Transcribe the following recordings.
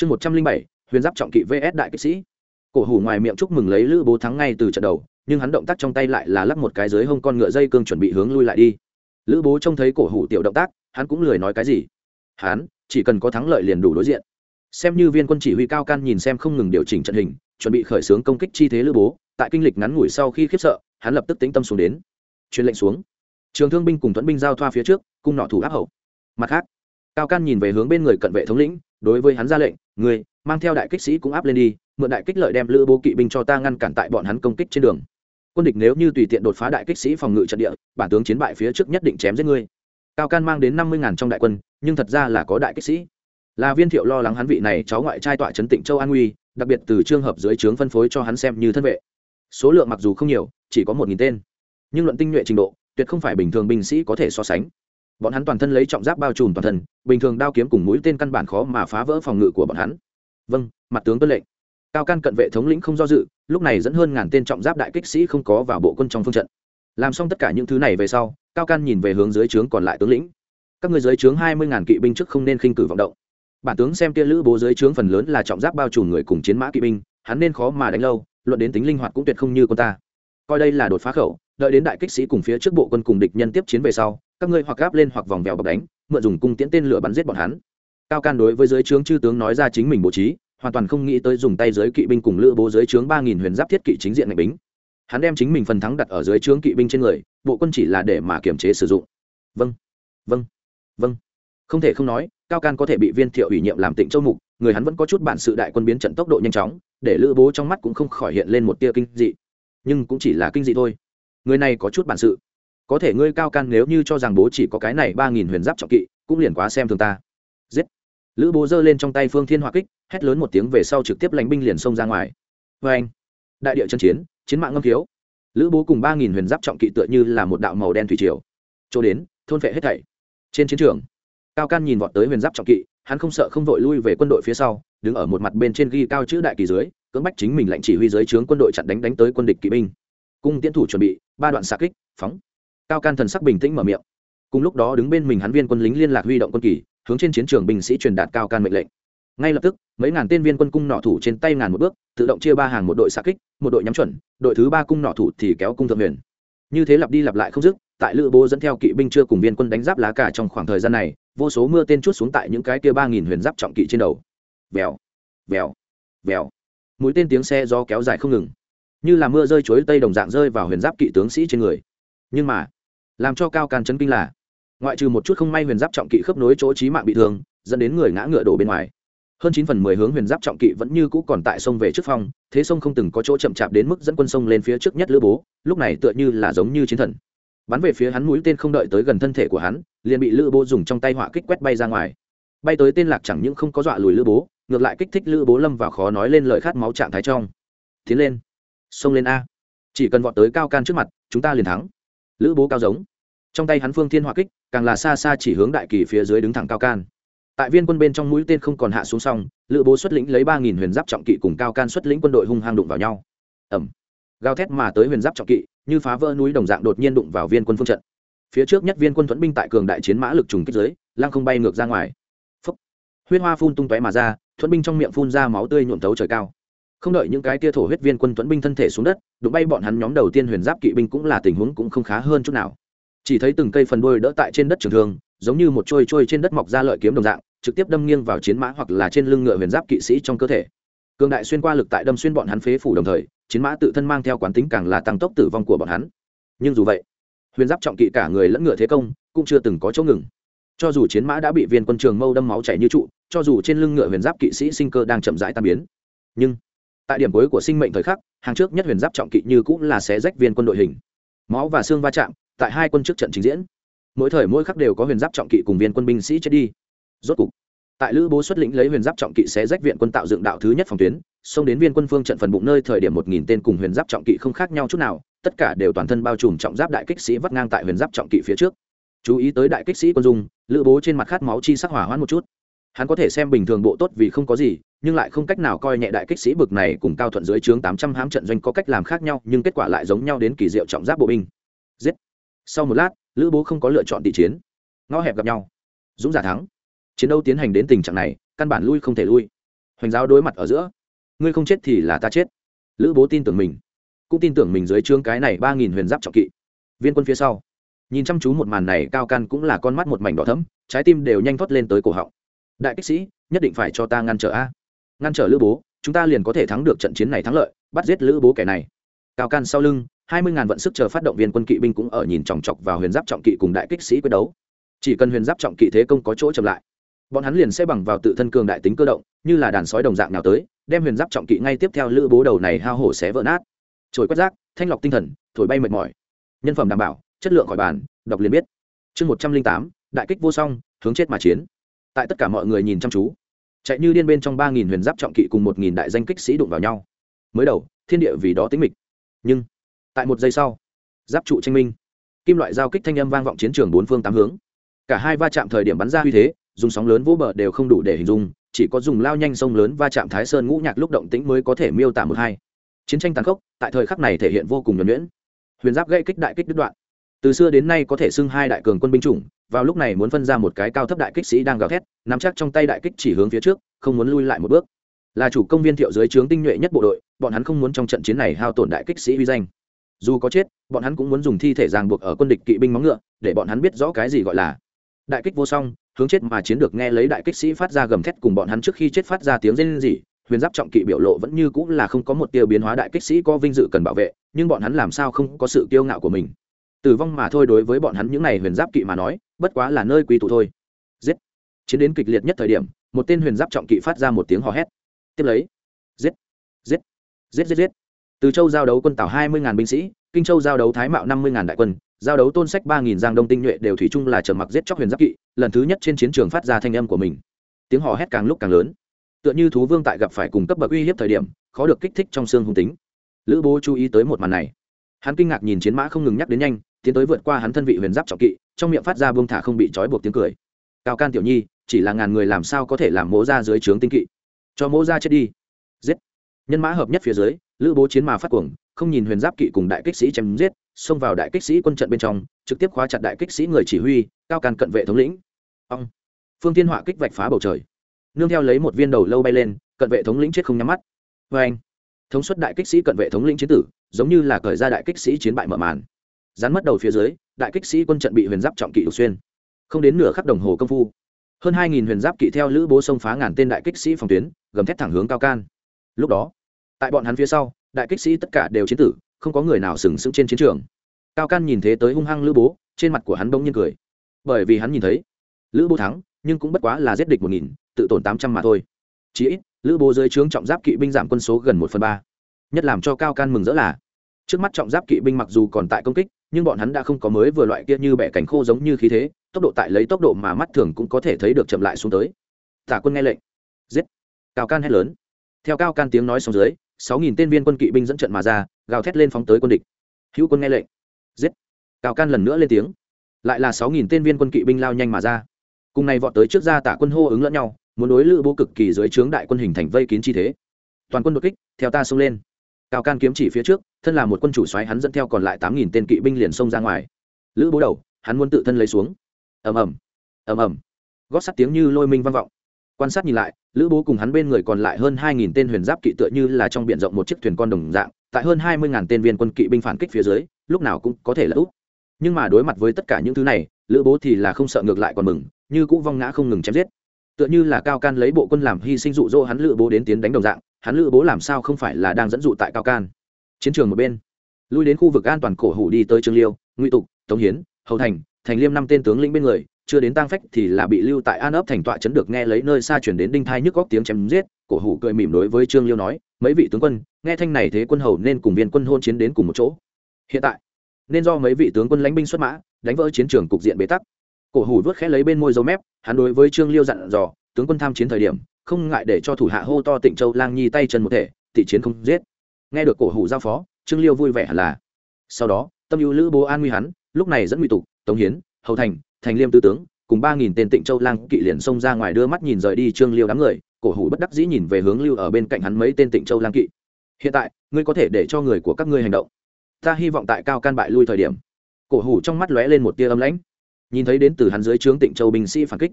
chương một trăm linh bảy, huyền giáp trọng kỵ vs đại kỵ sĩ. Cổ hủ ngoài miệng chúc mừng lấy lữ bố thắng ngay từ trận đầu, nhưng hắn động tác trong tay lại là lắp một cái dưới hông con ngựa dây cương chuẩn bị hướng lui lại đi. Lữ bố trông thấy cổ hủ tiểu động tác, hắn cũng lười nói cái gì. Hắn, chỉ cần có thắng lợi liền đủ đối diện. Xem như viên quân chỉ huy cao can nhìn xem không ngừng điều chỉnh trận hình, chuẩn bị khởi xướng công kích chi thế lữ bố, tại kinh lịch ngắn ngủi sau khi khiếp sợ, hắn lập tức tính tâm xuống đến. Truyền lệnh xuống. Trường thương binh cùng thuẫn binh giao thoa phía trước, cung nọ thủ áp hậu. Mặt khác, cao can nhìn về hướng bên người cận vệ thống lĩnh đối với hắn ra lệnh người mang theo đại kích sĩ cũng áp lên đi, mượn đại kích lợi đem lữ bố kỵ binh cho ta ngăn cản tại bọn hắn công kích trên đường. Quân địch nếu như tùy tiện đột phá đại kích sĩ phòng ngự trận địa, bản tướng chiến bại phía trước nhất định chém giết ngươi. Cao can mang đến năm mươi ngàn trong đại quân, nhưng thật ra là có đại kích sĩ. Là viên thiệu lo lắng hắn vị này cháu ngoại trai tọa trấn tịnh châu an nguy, đặc biệt từ trường hợp dưới trướng phân phối cho hắn xem như thân vệ. Số lượng mặc dù không nhiều, chỉ có một nghìn tên. Nhưng luận tinh nhuệ trình độ, tuyệt không phải bình thường binh sĩ có thể so sánh bọn hắn toàn thân lấy trọng giáp bao trùm toàn thân, bình thường đao kiếm cùng mũi tên căn bản khó mà phá vỡ phòng ngự của bọn hắn. Vâng mặt tướng tuân lệnh. Cao can cận vệ thống lĩnh không do dự, lúc này dẫn hơn ngàn tên trọng giáp đại kích sĩ không có vào bộ quân trong phương trận. Làm xong tất cả những thứ này về sau, cao can nhìn về hướng dưới trướng còn lại tướng lĩnh. Các người dưới trướng hai mươi ngàn kỵ binh trước không nên khinh cử vọng động. Bản tướng xem tia lữ bố dưới trướng phần lớn là trọng giáp bao trùm người cùng chiến mã kỵ binh, hắn nên khó mà đánh lâu, luận đến tính linh hoạt cũng tuyệt không như con ta. Coi đây là đột phá khẩu, đợi đến đại kích sĩ cùng phía trước bộ quân cùng địch nhân tiếp chiến về sau các ngươi hoặc gáp lên hoặc vòng vèo bọc đánh, mượn dùng cung tiễn tên lửa bắn giết bọn hắn. Cao can đối với dưới trướng chư tướng nói ra chính mình bố trí, hoàn toàn không nghĩ tới dùng tay giới kỵ binh cùng lữ bố dưới trướng ba nghìn huyền giáp thiết kỵ chính diện ngạch bính. Hắn đem chính mình phần thắng đặt ở dưới trướng kỵ binh trên người, bộ quân chỉ là để mà kiểm chế sử dụng. Vâng vâng vâng. Không thể không nói, cao can có thể bị viên thiệu ủy nhiệm làm tịnh châu mục, người hắn vẫn có chút bản sự đại quân biến trận tốc độ nhanh chóng, để lữ bố trong mắt cũng không khỏi hiện lên một tia kinh dị. Nhưng cũng chỉ là kinh dị thôi. Người này có chút bản sự có thể ngươi cao can nếu như cho rằng bố chỉ có cái này ba nghìn huyền giáp trọng kỵ, cũng liền quá xem thường ta. Giết. Lữ bố giơ lên trong tay phương thiên hỏa kích, hét lớn một tiếng về sau trực tiếp lánh binh liền xông ra ngoài. Vê anh, đại địa chân chiến chiến mạng ngâm thiếu lữ bố cùng ba nghìn huyền giáp trọng kỵ tựa như là một đạo màu đen thủy triều. Chỗ đến, thôn vệ hết thảy. Trên chiến trường, cao can nhìn vọt tới huyền giáp trọng kỵ, hắn không sợ không vội lui về quân đội phía sau, đứng ở một mặt bên trên ghi cao chữ đại kỳ dưới, cưỡng bách chính mình lệnh chỉ huy dưới trướng quân đội chặn đánh đánh tới quân địch kỵ binh. Cung tiến thủ chuẩn bị, ba đoạn xạ kích, phóng cao can thần sắc bình tĩnh mở miệng. Cùng lúc đó đứng bên mình hắn viên quân lính liên lạc huy động quân kỳ, hướng trên chiến trường binh sĩ truyền đạt cao can mệnh lệnh. Ngay lập tức, mấy ngàn tên viên quân cung nọ thủ trên tay ngàn một bước, tự động chia ba hàng một đội xạ kích, một đội nhắm chuẩn, đội thứ ba cung nọ thủ thì kéo cung thượng huyền. Như thế lặp đi lặp lại không dứt, tại lữ bố dẫn theo kỵ binh chưa cùng viên quân đánh giáp lá cả trong khoảng thời gian này, vô số mưa tên chút xuống tại những cái kia ba nghìn huyền giáp trọng kỵ trên đầu. Vèo vèo vèo. Mũi tên tiếng xe do kéo dài không ngừng. Như là mưa rơi chuối tây đồng dạng rơi vào huyền giáp kỵ tướng sĩ trên người. Nhưng mà làm cho cao can chấn kinh là, ngoại trừ một chút không may huyền giáp trọng kỵ khớp nối chỗ trí mạng bị thương, dẫn đến người ngã ngựa đổ bên ngoài. Hơn chín phần mười hướng huyền giáp trọng kỵ vẫn như cũ còn tại sông về trước phong, thế sông không từng có chỗ chậm chạp đến mức dẫn quân sông lên phía trước nhất lữ bố, lúc này tựa như là giống như chiến thần. Bắn về phía hắn mũi tên không đợi tới gần thân thể của hắn, liền bị lữ bố dùng trong tay họa kích quét bay ra ngoài. Bay tới tên lạc chẳng những không có dọa lùi lữ bố, ngược lại kích thích lữ bố lâm vào khó nói lên lời khát máu trạng thái trong. Tiến lên. Xông lên a. Chỉ cần vọt tới cao can trước mặt, chúng ta liền thắng lữ bố cao giống. Trong tay hắn phương thiên hỏa kích, càng là xa xa chỉ hướng đại kỳ phía dưới đứng thẳng cao can. Tại viên quân bên trong mũi tên không còn hạ xuống xong lữ bố xuất lĩnh lấy ba nghìn huyền giáp trọng kỵ cùng cao can xuất lĩnh quân đội hung hăng đụng vào nhau. Ẩm gào thét mà tới huyền giáp trọng kỵ, như phá vỡ núi đồng dạng đột nhiên đụng vào viên quân phương trận. Phía trước nhất viên quân thuẫn binh tại cường đại chiến mã lực trùng kích dưới, lăng không bay ngược ra ngoài. Phúc. Huyết hoa phun tung tóe mà ra, thuẫn binh trong miệng phun ra máu tươi nhuộm tấu trời cao không đợi những cái tia thổ huyết viên quân tuấn binh thân thể xuống đất, đụng bay bọn hắn nhóm đầu tiên huyền giáp kỵ binh cũng là tình huống cũng không khá hơn chút nào. Chỉ thấy từng cây phần đôi đỡ tại trên đất trường thương, giống như một trôi trôi trên đất mọc ra lợi kiếm đồng dạng, trực tiếp đâm nghiêng vào chiến mã hoặc là trên lưng ngựa huyền giáp kỵ sĩ trong cơ thể. Cường đại xuyên qua lực tại đâm xuyên bọn hắn phế phủ đồng thời, chiến mã tự thân mang theo quán tính càng là tăng tốc tử vong của bọn hắn. Nhưng dù vậy, huyền giáp trọng kỵ cả người lẫn ngựa thế công cũng chưa từng có chỗ ngừng. Cho dù chiến mã đã bị viên quân trường mâu đâm máu chảy như trụ, cho dù trên lưng ngựa huyền giáp kỵ sĩ sinh cơ đang chậm rãi tan biến, nhưng tại điểm cuối của sinh mệnh thời khắc, hàng trước nhất huyền giáp trọng kỵ như cũng là xé rách viên quân đội hình. Máu và xương va chạm, tại hai quân trước trận trình diễn. Mỗi thời mỗi khắc đều có huyền giáp trọng kỵ cùng viên quân binh sĩ chết đi. Rốt cục, tại lữ bố xuất lĩnh lấy huyền giáp trọng kỵ xé rách viện quân tạo dựng đạo thứ nhất phòng tuyến, xông đến viên quân phương trận phần bụng nơi thời điểm một nghìn tên cùng huyền giáp trọng kỵ không khác nhau chút nào, tất cả đều toàn thân bao trùm trọng giáp đại kích sĩ vắt ngang tại huyền giáp trọng kỵ phía trước. Chú ý tới đại kích sĩ quân dung, lữ bố trên mặt khát máu chi sắc hỏa hoãn một chút hắn có thể xem bình thường bộ tốt vì không có gì, nhưng lại không cách nào coi nhẹ đại kích sĩ bực này cùng cao thuận dưới trướng tám trăm hãm trận doanh có cách làm khác nhau, nhưng kết quả lại giống nhau đến kỳ diệu trọng giáp bộ binh. Giết! Sau một lát, lữ bố không có lựa chọn tỷ chiến. Ngõ hẹp gặp nhau. Dũng giả thắng. Chiến đấu tiến hành đến tình trạng này, căn bản lui không thể lui. Hoành giáo đối mặt ở giữa. Ngươi không chết thì là ta chết. Lữ bố tin tưởng mình. Cũng tin tưởng mình dưới trương cái này ba nghìn huyền giáp trọng kỵ. Viên quân phía sau. Nhìn chăm chú một màn này, cao căn cũng là con mắt một mảnh đỏ thấm trái tim đều nhanh thoát lên tới cổ họng đại kích sĩ, nhất định phải cho ta ngăn trở a. Ngăn trở lữ bố, chúng ta liền có thể thắng được trận chiến này thắng lợi, bắt giết lữ bố kẻ này. Cao can sau lưng, hai mươi ngàn vận sức chờ phát động viên quân kỵ binh cũng ở nhìn chòng chọc vào huyền giáp trọng kỵ cùng đại kích sĩ quyết đấu. Chỉ cần huyền giáp trọng kỵ thế công có chỗ chậm lại, bọn hắn liền sẽ bằng vào tự thân cường đại tính cơ động, như là đàn sói đồng dạng nào tới, đem huyền giáp trọng kỵ ngay tiếp theo lữ bố đầu này hao hổ xé vỡ nát. Trồi quét rác, thanh lọc tinh thần, thổi bay mệt mỏi. Nhân phẩm đảm bảo, chất lượng khỏi bàn, đọc liền biết. Chương một trăm linh tám, đại kích vô song, hướng chết mà chiến tại tất cả mọi người nhìn chăm chú. Chạy như điên bên trong ba nghìn huyền giáp trọng kỵ cùng một nghìn đại danh kích sĩ đụng vào nhau. Mới đầu, thiên địa vì đó tính mịch. Nhưng, tại một giây sau, giáp trụ tranh minh. Kim loại giao kích thanh âm vang vọng chiến trường bốn phương tám hướng. Cả hai va chạm thời điểm bắn ra uy thế, dùng sóng lớn vỗ bờ đều không đủ để hình dung, chỉ có dùng lao nhanh sông lớn va chạm thái sơn ngũ nhạc lúc động tĩnh mới có thể miêu tả một hai. Chiến tranh tàn khốc, tại thời khắc này thể hiện vô cùng nhuẩn nhuyễn. Huyền giáp gây kích đại kích đứt đoạn. Từ xưa đến nay có thể xưng hai đại cường quân binh chủng vào lúc này muốn phân ra một cái cao thấp đại kích sĩ đang gào thét, nắm chắc trong tay đại kích chỉ hướng phía trước, không muốn lui lại một bước. Là chủ công viên thiệu dưới trướng tinh nhuệ nhất bộ đội, bọn hắn không muốn trong trận chiến này hao tổn đại kích sĩ uy danh. Dù có chết, bọn hắn cũng muốn dùng thi thể ràng buộc ở quân địch kỵ binh móng ngựa, để bọn hắn biết rõ cái gì gọi là đại kích vô song, hướng chết mà chiến được nghe lấy đại kích sĩ phát ra gầm thét cùng bọn hắn trước khi chết phát ra tiếng rên rỉ, huyền giáp trọng kỵ biểu lộ vẫn như cũng là không có một tiêu biến hóa đại kích sĩ có vinh dự cần bảo vệ, nhưng bọn hắn làm sao không có sự kiêu ngạo của mình? Tử vong mà thôi đối với bọn hắn những này huyền giáp kỵ mà nói, bất quá là nơi quy tụ thôi. Giết. Chiến đến kịch liệt nhất thời điểm, một tên huyền giáp trọng kỵ phát ra một tiếng hò hét. Tiếp lấy. Giết. Giết. Giết giết giết. Từ châu giao đấu quân tảo hai mươi binh sĩ, kinh châu giao đấu thái mạo năm mươi đại quân, giao đấu tôn sách ba nghìn giang đông tinh nhuệ đều thủy chung là trầm mặc giết chóc huyền giáp kỵ, lần thứ nhất trên chiến trường phát ra thanh âm của mình. Tiếng hò hét càng lúc càng lớn. Tựa như thú vương tại gặp phải cùng cấp bậc uy hiếp thời điểm, khó được kích thích trong xương hung tính. Lữ bố chú ý tới một màn này. Hắn kinh ngạc nhìn chiến mã không ngừng nhắc đến nhanh tiến tới vượt qua hắn thân vị huyền giáp trọng kỵ, trong miệng phát ra buông thả không bị trói buộc tiếng cười. Cao can tiểu nhi, chỉ là ngàn người làm sao có thể làm mố ra dưới trướng tinh kỵ? Cho mố ra chết đi. Giết. Nhân mã hợp nhất phía dưới, lữ bố chiến mà phát cuồng, không nhìn huyền giáp kỵ cùng đại kích sĩ chém giết, xông vào đại kích sĩ quân trận bên trong, trực tiếp khóa chặt đại kích sĩ người chỉ huy, cao can cận vệ thống lĩnh. Ông. Phương tiên họa kích vạch phá bầu trời. Nương theo lấy một viên đầu lâu bay lên, cận vệ thống lĩnh chết không nhắm mắt. Vê anh thống suất đại kích sĩ cận vệ thống lĩnh chiến tử, giống như là cởi ra đại kích sĩ chiến bại mở màn rắn mất đầu phía dưới, đại kích sĩ quân trận bị huyền giáp trọng kỵ đục xuyên. Không đến nửa khắc đồng hồ công phu, hơn hai nghìn huyền giáp kỵ theo lữ bố sông phá ngàn tên đại kích sĩ phòng tuyến, gầm thét thẳng hướng cao can. Lúc đó, tại bọn hắn phía sau, đại kích sĩ tất cả đều chiến tử, không có người nào sừng sững trên chiến trường. Cao can nhìn thế tới hung hăng lữ bố, trên mặt của hắn bỗng nhiên cười. Bởi vì hắn nhìn thấy, lữ bố thắng, nhưng cũng bất quá là giết địch một nghìn, tự tổn tám trăm mà thôi. Chí ít, lữ bố dưới trướng trọng giáp kỵ binh giảm quân số gần một phần ba. Nhất làm cho cao can mừng rỡ là, trước mắt trọng giáp kỵ binh mặc dù còn tại công kích nhưng bọn hắn đã không có mới vừa loại kia như bẻ cánh khô giống như khí thế, tốc độ tại lấy tốc độ mà mắt thường cũng có thể thấy được chậm lại xuống tới. Tả quân nghe lệnh. Giết. Cao can hét lớn. Theo cao can tiếng nói xuống dưới, sáu nghìn tên viên quân kỵ binh dẫn trận mà ra, gào thét lên phóng tới quân địch. Hữu quân nghe lệnh. Giết. Cao can lần nữa lên tiếng. Lại là sáu nghìn tên viên quân kỵ binh lao nhanh mà ra. Cùng này vọt tới trước ra tả quân hô ứng lẫn nhau, muốn đối lữ bố cực kỳ dưới trướng đại quân hình thành vây kín chi thế. Toàn quân đột kích, theo ta xông lên cao can kiếm chỉ phía trước, thân là một quân chủ xoáy hắn dẫn theo còn lại tám nghìn tên kỵ binh liền xông ra ngoài. Lữ bố đầu, hắn muốn tự thân lấy xuống. Ầm ầm ầm ầm. Gót sắt tiếng như lôi minh vang vọng. Quan sát nhìn lại, lữ bố cùng hắn bên người còn lại hơn hai nghìn tên huyền giáp kỵ tựa như là trong b i ể n rộng một chiếc thuyền con đồng dạng, tại hơn hai mươi ngàn tên viên quân kỵ binh phản kích phía dưới, lúc nào cũng có thể là úp. Nhưng mà đối mặt với tất cả những thứ này, lữ bố thì là không sợ ngược lại còn mừng, như cũng vong ngã không ngừng chém giết. Tựa như là cao can lấy bộ quân làm hy sinh dụ dỗ hắn, lữ bố đến tiến đánh đồng dạng hắn lữ bố làm sao không phải là đang dẫn dụ tại cao can? Chiến trường một bên, lui đến khu vực an toàn cổ hủ đi tới trương liêu, ngụy tục, tống hiến, hầu thành thành liêm năm tên tướng lĩnh bên người, chưa đến tang phách thì là bị lưu tại an ấp thành tọa chấn được nghe lấy nơi xa chuyển đến đinh thai nhức góc tiếng chém giết, cổ hủ cười mỉm đối với trương liêu nói, mấy vị tướng quân, nghe thanh này thế quân hầu nên cùng viên quân hôn chiến đến cùng một chỗ. Hiện tại, nên do mấy vị tướng quân lãnh binh xuất mã, đánh vỡ chiến trường cục diện bế tắc. Cổ hủ vớt khẽ lấy bên môi dấu mép, hắn đối với trương liêu dặn dò, tướng quân tham chiến thời điểm không ngại để cho thủ hạ hô to tịnh châu lang nhi tay chân một thể tị chiến không giết. Nghe được cổ hủ giao phó, trương liêu vui vẻ hẳn là. Sau đó, tâm ưu lữ bố an nguy hắn, lúc này dẫn nguy tục, tống hiến, hầu thành thành liêm tư tướng, cùng ba nghìn tên tịnh châu lang kỵ liền xông ra ngoài đưa mắt nhìn rời đi trương liêu đám người, cổ hủ bất đắc dĩ nhìn về hướng lưu ở bên cạnh hắn mấy tên tịnh châu lang kỵ. Hiện tại, ngươi có thể để cho người của các ngươi hành động. Ta hy vọng tại cao can bại lui thời điểm. Cổ hủ trong mắt lóe lên một tia âm lãnh. Nhìn thấy đến từ hắn dưới trướng tịnh châu binh sĩ phản kích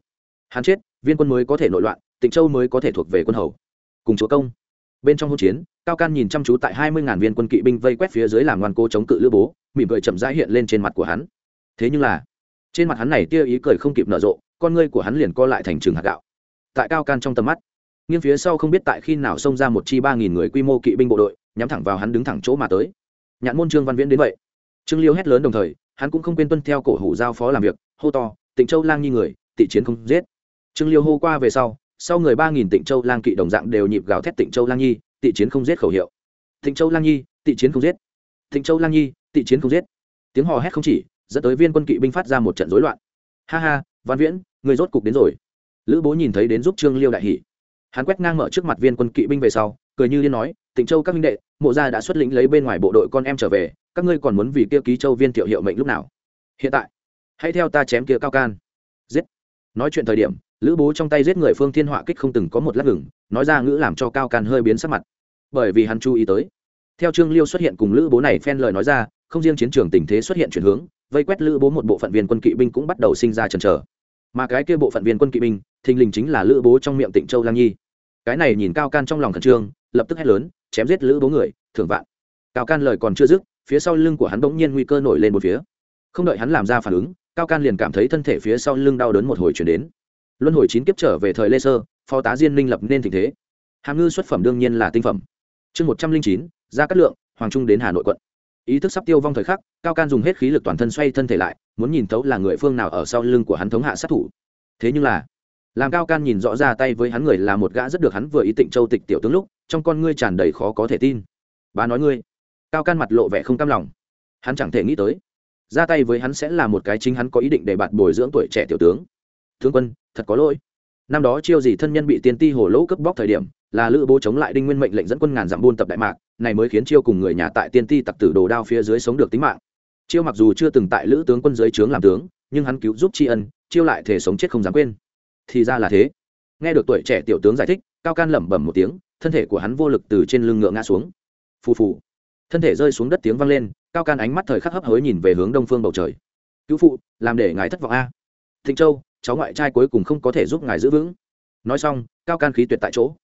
hắn chết, viên quân mới có thể nội loạn, tịnh châu mới có thể thuộc về quân hầu. Cùng chúa công. Bên trong hỗn chiến, cao can nhìn chăm chú tại hai mươi ngàn viên quân kỵ binh vây quét phía dưới làm ngoan cố chống cự lữ bố, mỉm cười chậm rãi hiện lên trên mặt của hắn. Thế nhưng là, trên mặt hắn này tia ý cười không kịp nở rộ, con ngươi của hắn liền co lại thành trường hạt gạo. Tại cao can trong tầm mắt, nghiêng phía sau không biết tại khi nào xông ra một chi ba nghìn người quy mô kỵ binh bộ đội, nhắm thẳng vào hắn đứng thẳng chỗ mà tới. Nhãn môn trương văn viễn đến vậy. Trương liêu hét lớn đồng thời, hắn cũng không quên tuân theo cổ hủ giao phó làm việc, hô to, tịnh châu lang nhi người, tị chiến không giết trương liêu hô qua về sau sau người ba nghìn tịnh châu lang kỵ đồng dạng đều nhịp gào thét tịnh châu lang nhi, tị chiến không giết khẩu hiệu. Tịnh châu lang nhi, tị chiến không giết. Tịnh châu lang nhi, tị chiến không giết. Tiếng hò hét không chỉ, dẫn tới viên quân kỵ binh phát ra một trận rối loạn. Ha ha, văn viễn, người rốt cục đến rồi. Lữ bố nhìn thấy đến giúp trương liêu đại hỷ hắn quét ngang mở trước mặt viên quân kỵ binh về sau, cười như liên nói, tịnh châu các minh đệ, mộ gia đã xuất lĩnh lấy bên ngoài bộ đội con em trở về, các ngươi còn muốn vì kia ký châu viên thiệu hiệu mệnh lúc nào? Hiện tại, hãy theo ta chém kia cao can. Giết. Nói chuyện thời điểm lữ bố trong tay giết người phương thiên họa kích không từng có một lát ngừng, nói ra ngữ làm cho cao can hơi biến sắc mặt. Bởi vì hắn chú ý tới, theo trương liêu xuất hiện cùng lữ bố này phen lời nói ra, không riêng chiến trường tình thế xuất hiện chuyển hướng, vây quét lữ bố một bộ phận viên quân kỵ binh cũng bắt đầu sinh ra chần chờ. Mà cái kia bộ phận viên quân kỵ binh, thình lình chính là lữ bố trong miệng tịnh châu lang nhi. Cái này nhìn cao can trong lòng khẩn trương, lập tức hét lớn, chém giết lữ bố người, thưởng vạn. Cao can lời còn chưa dứt, phía sau lưng của hắn bỗng nhiên nguy cơ nổi lên một phía. Không đợi hắn làm ra phản ứng, cao can liền cảm thấy thân thể phía sau lưng đau đớn một hồi chuyển đến luân hồi chín kiếp trở về thời lê sơ, phó tá diên minh lập nên tình thế. Hàm ngư xuất phẩm đương nhiên là tinh phẩm. Chương một trăm linh chín ra cát lượng, hoàng trung đến hà nội quận. Ý thức sắp tiêu vong thời khắc, cao can dùng hết khí lực toàn thân xoay thân thể lại, muốn nhìn thấu là người phương nào ở sau lưng của hắn thống hạ sát thủ. Thế nhưng là, làm cao can nhìn rõ ra tay với hắn người là một gã rất được hắn vừa ý tịnh châu tịch tiểu tướng lúc, trong con ngươi tràn đầy khó có thể tin. Bà nói ngươi. Cao can mặt lộ vẻ không cam lòng. Hắn chẳng thể nghĩ tới, ra tay với hắn sẽ là một cái chính hắn có ý định để bạt bồi dưỡng tuổi trẻ tiểu tướng tướng quân, thật có lỗi. Năm đó chiêu gì thân nhân bị tiên ti hồ lỗ cướp bóc thời điểm, là lữ bố chống lại đinh nguyên mệnh lệnh dẫn quân ngàn dặm buôn tập đại mạc, này mới khiến chiêu cùng người nhà tại tiên ti tặc tử đồ đao phía dưới sống được tính mạng. Chiêu mặc dù chưa từng tại lữ tướng quân dưới trướng làm tướng, nhưng hắn cứu giúp tri ân, chiêu lại thể sống chết không dám quên. Thì ra là thế. Nghe được tuổi trẻ tiểu tướng giải thích, cao can lẩm bẩm một tiếng, thân thể của hắn vô lực từ trên lưng ngựa ngã xuống. Phù phù. Thân thể rơi xuống đất tiếng vang lên, cao can ánh mắt thời khắc hấp hối nhìn về hướng đông phương bầu trời. Cứu phụ, làm để ngài thất vọng a. Thịnh châu cháu ngoại trai cuối cùng không có thể giúp ngài giữ vững. Nói xong, cao can khí tuyệt tại chỗ.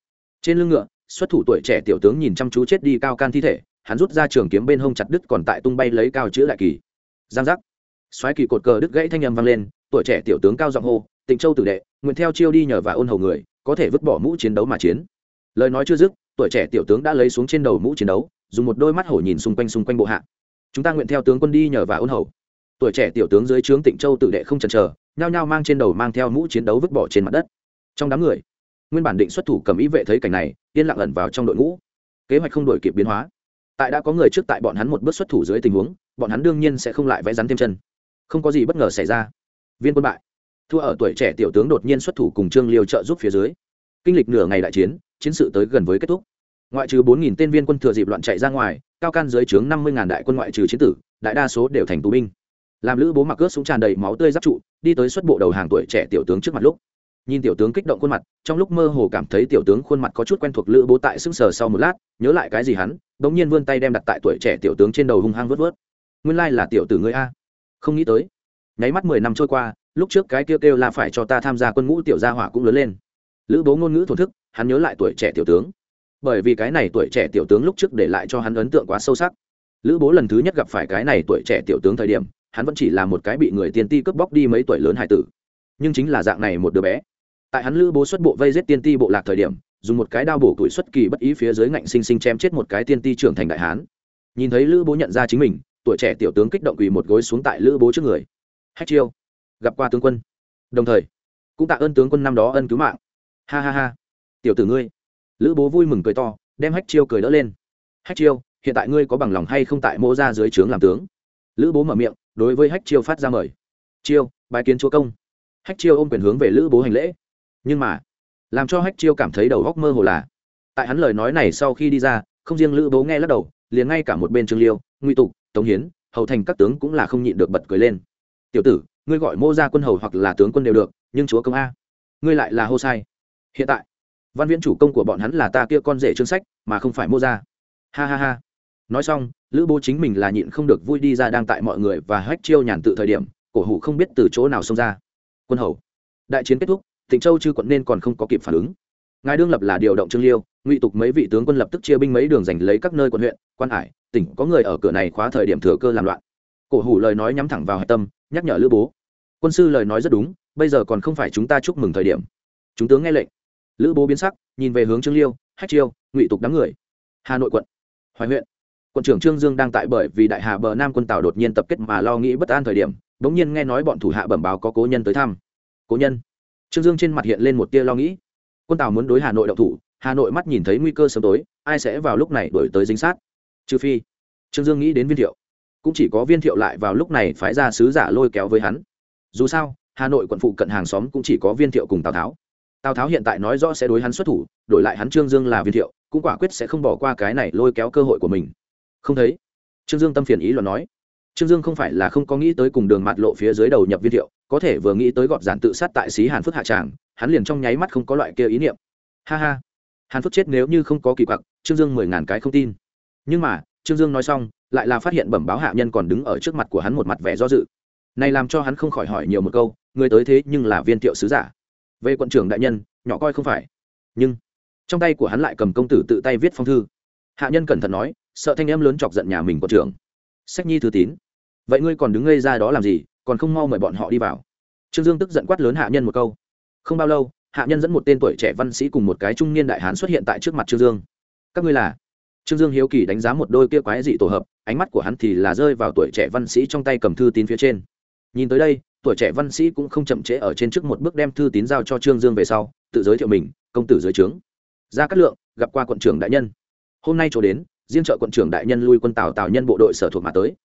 Trên lưng ngựa, xuất thủ tuổi trẻ tiểu tướng nhìn chăm chú chết đi cao can thi thể, hắn rút ra trường kiếm bên hông chặt đứt còn tại tung bay lấy cao chữ lại kỳ. Giang giác. Xoáy kỳ cột cờ đứt gãy thanh âm vang lên, tuổi trẻ tiểu tướng cao giọng hô, tịnh châu tử đệ, nguyện theo chiêu đi nhờ và ôn hầu người, có thể vứt bỏ mũ chiến đấu mà chiến. Lời nói chưa dứt, tuổi trẻ tiểu tướng đã lấy xuống trên đầu mũ chiến đấu, dùng một đôi mắt hổ nhìn xung quanh xung quanh bộ hạ. Chúng ta nguyện theo tướng quân đi nhờ và ôn hầu. Tuổi trẻ tiểu tướng dưới trướng tịnh châu tử đệ không chần chờ nhao nhao mang trên đầu mang theo mũ chiến đấu vứt bỏ trên mặt đất. Trong đám người, nguyên bản định xuất thủ cầm ý vệ thấy cảnh này, yên lặng ẩn vào trong đội ngũ. Kế hoạch không đổi kịp biến hóa. Tại đã có người trước tại bọn hắn một bước xuất thủ dưới tình huống, bọn hắn đương nhiên sẽ không lại vẽ rắn thêm chân. Không có gì bất ngờ xảy ra. Viên quân bại. Thua ở tuổi trẻ tiểu tướng đột nhiên xuất thủ cùng trương liêu trợ giúp phía dưới. Kinh lịch nửa ngày đại chiến chiến sự tới gần với kết thúc. Ngoại trừ bốn nghìn tên viên quân thừa dịp loạn chạy ra ngoài, cao can dưới trướng năm mươi ngàn đại quân ngoại trừ chiến tử, đại đa số đều thành tù binh làm lữ bố mặc ướt súng tràn đầy máu tươi giáp trụ, đi tới xuất bộ đầu hàng tuổi trẻ tiểu tướng trước mặt lúc. Nhìn tiểu tướng kích động khuôn mặt, trong lúc mơ hồ cảm thấy tiểu tướng khuôn mặt có chút quen thuộc lữ bố tại sững sờ sau một lát, nhớ lại cái gì hắn đ ỗ n g nhiên vươn tay đem đặt tại tuổi trẻ tiểu tướng trên đầu hung hăng vớt vớt nguyên lai là tiểu tử ngươi a. Không nghĩ tới, nháy mắt mười năm trôi qua, lúc trước cái kêu kêu là phải cho ta tham gia quân ngũ tiểu gia hỏa cũng lớn lên. Lữ bố ngôn ngữ thổn thức, hắn nhớ lại tuổi trẻ tiểu tướng. Bởi vì cái này tuổi trẻ tiểu tướng lúc trước để lại cho hắn ấn tượng quá sâu sắc. Lữ bố lần thứ nhất gặp phải cái này tuổi trẻ tiểu tướng thời điểm hắn vẫn chỉ là một cái bị người tiên ti cướp bóc đi mấy tuổi lớn hải tử. Nhưng chính là dạng này một đứa bé. Tại hắn lữ bố xuất bộ vây giết tiên ti bộ lạc thời điểm, dùng một cái đao bổ tuổi xuất kỳ bất ý phía dưới ngạnh sinh sinh chém chết một cái tiên ti trưởng thành đại hán. Nhìn thấy lữ bố nhận ra chính mình, tuổi trẻ tiểu tướng kích động quỳ một gối xuống tại lữ bố trước người. Hách chiêu, gặp qua tướng quân. Đồng thời, cũng tạ ơn tướng quân năm đó ân cứu mạng. Ha ha ha. Tiểu tử ngươi. Lữ bố vui mừng cười to, đem hách chiêu cười đỡ lên. Hách chiêu, hiện tại ngươi có bằng lòng hay không tại mô ra dưới trướng làm tướng? Lữ bố mở miệng đối với hách chiêu phát ra mời. Chiêu bài kiến chúa công. Hách chiêu ôm quyền hướng về lữ bố hành lễ. Nhưng mà, làm cho hách chiêu cảm thấy đầu góc mơ hồ là, tại hắn lời nói này sau khi đi ra, không riêng lữ bố nghe lắc đầu, liền ngay cả một bên trương liêu nguy tục, tống hiến, hầu thành các tướng cũng là không nhịn được bật cười lên. Tiểu tử, ngươi gọi mô ra quân hầu hoặc là tướng quân đều được, nhưng chúa công a, ngươi lại là hô sai. Hiện tại, văn viễn chủ công của bọn hắn là ta kia con rể chương sách, mà không phải mô ra ha ha ha nói xong, lữ bố chính mình là nhịn không được vui đi ra đang tại mọi người và hách chiêu nhàn tự thời điểm, cổ hủ không biết từ chỗ nào xông ra. Quân hầu. Đại chiến kết thúc tỉnh châu chư quận nên còn không có kịp phản ứng. Ngài đương lập là điều động trương liêu, ngụy tục mấy vị tướng quân lập tức chia binh mấy đường giành lấy các nơi quận huyện, quan hải, tỉnh, có người ở cửa này khóa thời điểm thừa cơ làm loạn. Cổ hủ lời nói nhắm thẳng vào hạch tâm, nhắc nhở lữ bố. Quân sư lời nói rất đúng, bây giờ còn không phải chúng ta chúc mừng thời điểm. Chúng tướng nghe lệnh. Lữ bố biến sắc, nhìn về hướng trương liêu, hách chiêu, ngụy tục đám người. Hà nội quận. Hoài huyện quận trưởng trương dương đang tại bởi vì đại hà bờ nam quân tàu đột nhiên tập kết mà lo nghĩ bất an thời điểm đ ỗ n g nhiên nghe nói bọn thủ hạ bẩm báo có cố nhân tới thăm. Cố nhân? Trương dương trên mặt hiện lên một tia lo nghĩ. Quân tàu muốn đối hà nội đậu thủ, hà nội mắt nhìn thấy nguy cơ sớm tối, ai sẽ vào lúc này đổi tới dính sát? Trừ phi, trương dương nghĩ đến viên thiệu. Cũng chỉ có viên thiệu lại vào lúc này phái ra sứ giả lôi kéo với hắn. Dù sao, hà nội quận phụ cận hàng xóm cũng chỉ có viên thiệu cùng tào tháo. Tào tháo hiện tại nói rõ sẽ đối hắn xuất thủ, đổi lại hắn trương dương là viên thiệu, cũng quả quyết sẽ không bỏ qua cái này lôi kéo cơ hội của mình không thấy. Trương dương tâm phiền ý luận nói. Trương dương không phải là không có nghĩ tới cùng đường mạt lộ phía dưới đầu nhập viên thiệu, có thể vừa nghĩ tới gọt giản tự sát tại xí hàn phước hạ tràng, hắn liền trong nháy mắt không có loại kia ý niệm. Ha ha. Hàn phước chết nếu như không có kỳ quặc, trương dương mười ngàn cái không tin. Nhưng mà, trương dương nói xong, lại là phát hiện bẩm báo hạ nhân còn đứng ở trước mặt của hắn một mặt vẻ do dự. Này làm cho hắn không khỏi hỏi nhiều một câu, người tới thế nhưng là viên thiệu sứ giả. Về quận trưởng đại nhân, nhỏ coi không phải. Nhưng, trong tay của hắn lại cầm công tử tự tay viết phong thư. Hạ nhân cẩn thận nói sợ thanh em lớn chọc giận nhà mình quận trưởng. Sách nhi thư tín, vậy ngươi còn đứng ngây ra đó làm gì, còn không mau mời bọn họ đi vào. Trương dương tức giận quát lớn hạ nhân một câu. Không bao lâu, hạ nhân dẫn một tên tuổi trẻ văn sĩ cùng một cái trung niên đại hán xuất hiện tại trước mặt trương dương. Các ngươi là? Trương dương hiếu kỳ đánh giá một đôi kia quái dị tổ hợp, ánh mắt của hắn thì là rơi vào tuổi trẻ văn sĩ trong tay cầm thư tín phía trên. Nhìn tới đây, tuổi trẻ văn sĩ cũng không chậm trễ ở trên trước một bước đem thư tín giao cho trương dương về sau, tự giới thiệu mình, công tử dưới trướng. Ra cát lượng, gặp qua quận trưởng đại nhân. Hôm nay chỗ đến riêng trợ quận trưởng đại nhân lui quân tào tào nhân bộ đội sở thuộc mà tới.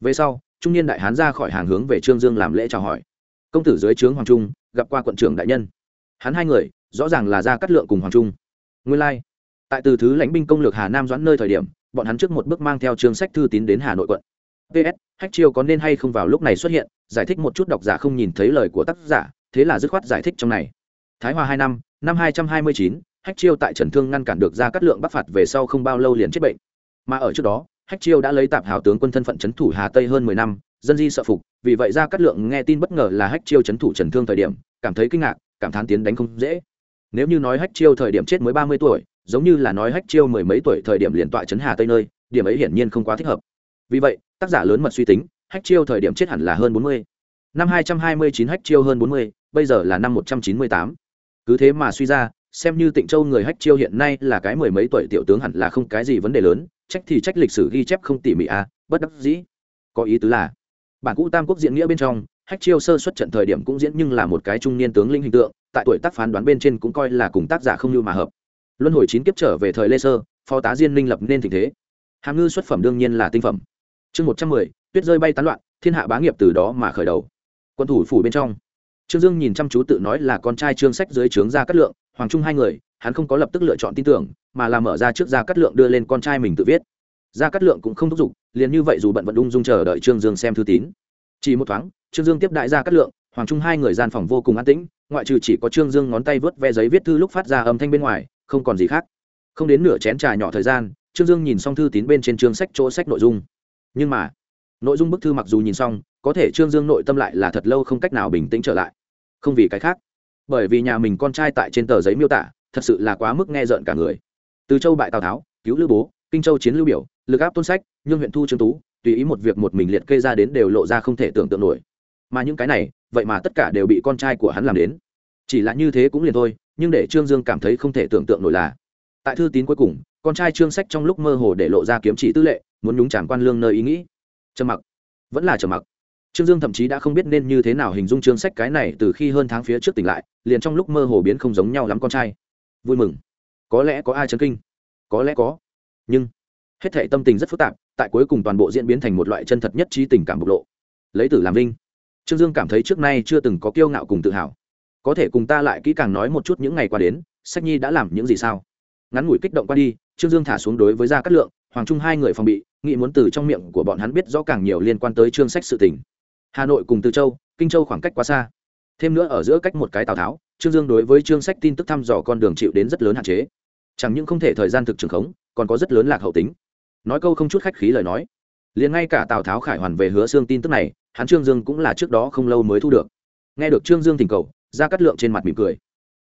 Về sau, trung niên đại hán ra khỏi hàng hướng về trương dương làm lễ chào hỏi. Công tử dưới trướng hoàng trung, gặp qua quận trưởng đại nhân. Hắn hai người, rõ ràng là ra cắt lượng cùng hoàng trung. Nguyên lai、like. tại từ thứ lãnh binh công lược hà nam doãn nơi thời điểm, bọn hắn trước một bước mang theo chương sách thư tín đến hà nội quận. Ps hách chiêu có nên hay không vào lúc này xuất hiện, giải thích một chút độc giả không nhìn thấy lời của tác giả, thế là dứt khoát giải thích trong này. Thái hòa hai năm năm hai trăm hai mươi chín, hách chiêu tại trần thương ngăn cản được ra cắt lượng bắc phạt về sau không bao lâu liền chết bệnh mà ở trước đó, hách chiêu đã lấy tạp hảo tướng quân thân phận c thủ hà tây hơn mười năm, dân di sợ phục, vì vậy ra cát lượng nghe tin bất ngờ là hách chiêu c thủ trần thương thời điểm, cảm thấy kinh ngạc, cảm thán tiến đánh không dễ. Nếu như nói hách chiêu thời điểm chết mới ba mươi tuổi, giống như là nói hách chiêu mười mấy tuổi thời điểm liền tọa trấn hà tây nơi, điểm ấy hiển nhiên không quá thích hợp. Vì vậy, tác giả lớn mật suy tính, hách chiêu thời điểm chết hẳn là hơn bốn mươi. Năm hai trăm hai mươi chín hách chiêu hơn bốn mươi, bây giờ là năm một trăm chín mươi tám. Cứ thế mà suy ra, xem như tịnh châu người hách chiêu hiện nay là cái mười mấy tuổi tiểu tướng hẳn là không cái gì vấn đề lớn trách thì trách lịch sử ghi chép không tỉ mỉ à bất đắc dĩ. Có ý tứ là, bản cũ tam quốc diễn nghĩa bên trong, hách chiêu sơ xuất trận thời điểm cũng diễn nhưng là một cái trung niên tướng linh hình tượng, tại tuổi tác phán đoán bên trên cũng coi là cùng tác giả không như mà hợp. Luân hồi chín kiếp trở về thời lê sơ, phó tá diên minh lập nên tình thế. Hàm ngư xuất phẩm đương nhiên là tinh phẩm. Chương một trăm mười, tuyết rơi bay tán loạn, thiên hạ bá nghiệp từ đó mà khởi đầu. Quân thủ phủ bên trong. Trương dương nhìn chăm chú tự nói là con trai trương sách dưới trướng ra cát lượng, hoàng trung hai người hắn không có lập tức lựa chọn tin tưởng, mà là mở ra trước ra cát lượng đưa lên con trai mình tự viết. Ra cát lượng cũng không thúc giục, liền như vậy dù bận vận ung dung chờ đợi trương dương xem thư tín. Chỉ một thoáng, trương dương tiếp đại ra cát lượng, hoàng trung hai người gian phòng vô cùng an tĩnh, ngoại trừ chỉ có trương dương ngón tay vớt ve giấy viết thư lúc phát ra âm thanh bên ngoài, không còn gì khác. Không đến nửa chén trà nhỏ thời gian, trương dương nhìn xong thư tín bên trên chương sách chỗ sách nội dung. Nhưng mà, nội dung bức thư mặc dù nhìn xong, có thể trương dương nội tâm lại là thật lâu không cách nào bình tĩnh trở lại. Không vì cái khác, bởi vì nhà mình con trai tại trên tờ giấy miêu tả thật sự là quá mức nghe rợn cả người. Từ châu bại tào tháo, cứu lưu bố, kinh châu chiến lưu biểu, lực áp tôn sách nhưng huyện thu trương tú, tùy ý một việc một mình liệt kê ra đến đều lộ ra không thể tưởng tượng nổi. Mà những cái này, vậy mà tất cả đều bị con trai của hắn làm đến. Chỉ là như thế cũng liền thôi, nhưng để trương dương cảm thấy không thể tưởng tượng nổi là, tại thư tín cuối cùng, con trai trương sách trong lúc mơ hồ để lộ ra kiếm chỉ tư lệ, muốn nhúng chàng quan lương nơi ý nghĩ. Trầm mặc. Vẫn là trầm mặc. Trương dương thậm chí đã không biết nên như thế nào hình dung trương sách cái này từ khi hơn tháng phía trước tỉnh lại, liền trong lúc mơ hồ biến không giống nhau lắm con trai vui mừng. Có lẽ có ai chấn kinh, có lẽ có, nhưng hết thể tâm tình rất phức tạp, tại cuối cùng toàn bộ diễn biến thành một loại chân thật nhất trí tình cảm bộc lộ. Lấy tử làm vinh. Trương dương cảm thấy trước nay chưa từng có kiêu ngạo cùng tự hào. Có thể cùng ta lại kỹ càng nói một chút những ngày qua đến, sách nhi đã làm những gì sao? Ngắn ngủi kích động qua đi, trương dương thả xuống đối với gia cát lượng, hoàng trung hai người phòng bị, nghĩ muốn từ trong miệng của bọn hắn biết rõ càng nhiều liên quan tới chương sách sự tình. Hà nội cùng từ châu, kinh châu khoảng cách quá xa. Thêm nữa ở giữa cách một cái tào tháo trương dương đối với chương sách tin tức thăm dò con đường chịu đến rất lớn hạn chế. Chẳng những không thể thời gian thực trường khống, còn có rất lớn lạc hậu tính. Nói câu không chút khách khí lời nói. Liền ngay cả tào tháo khải hoàn về hứa xương tin tức này, hắn trương dương cũng là trước đó không lâu mới thu được. Nghe được trương dương thỉnh cầu ra cắt lượng trên mặt mỉm cười.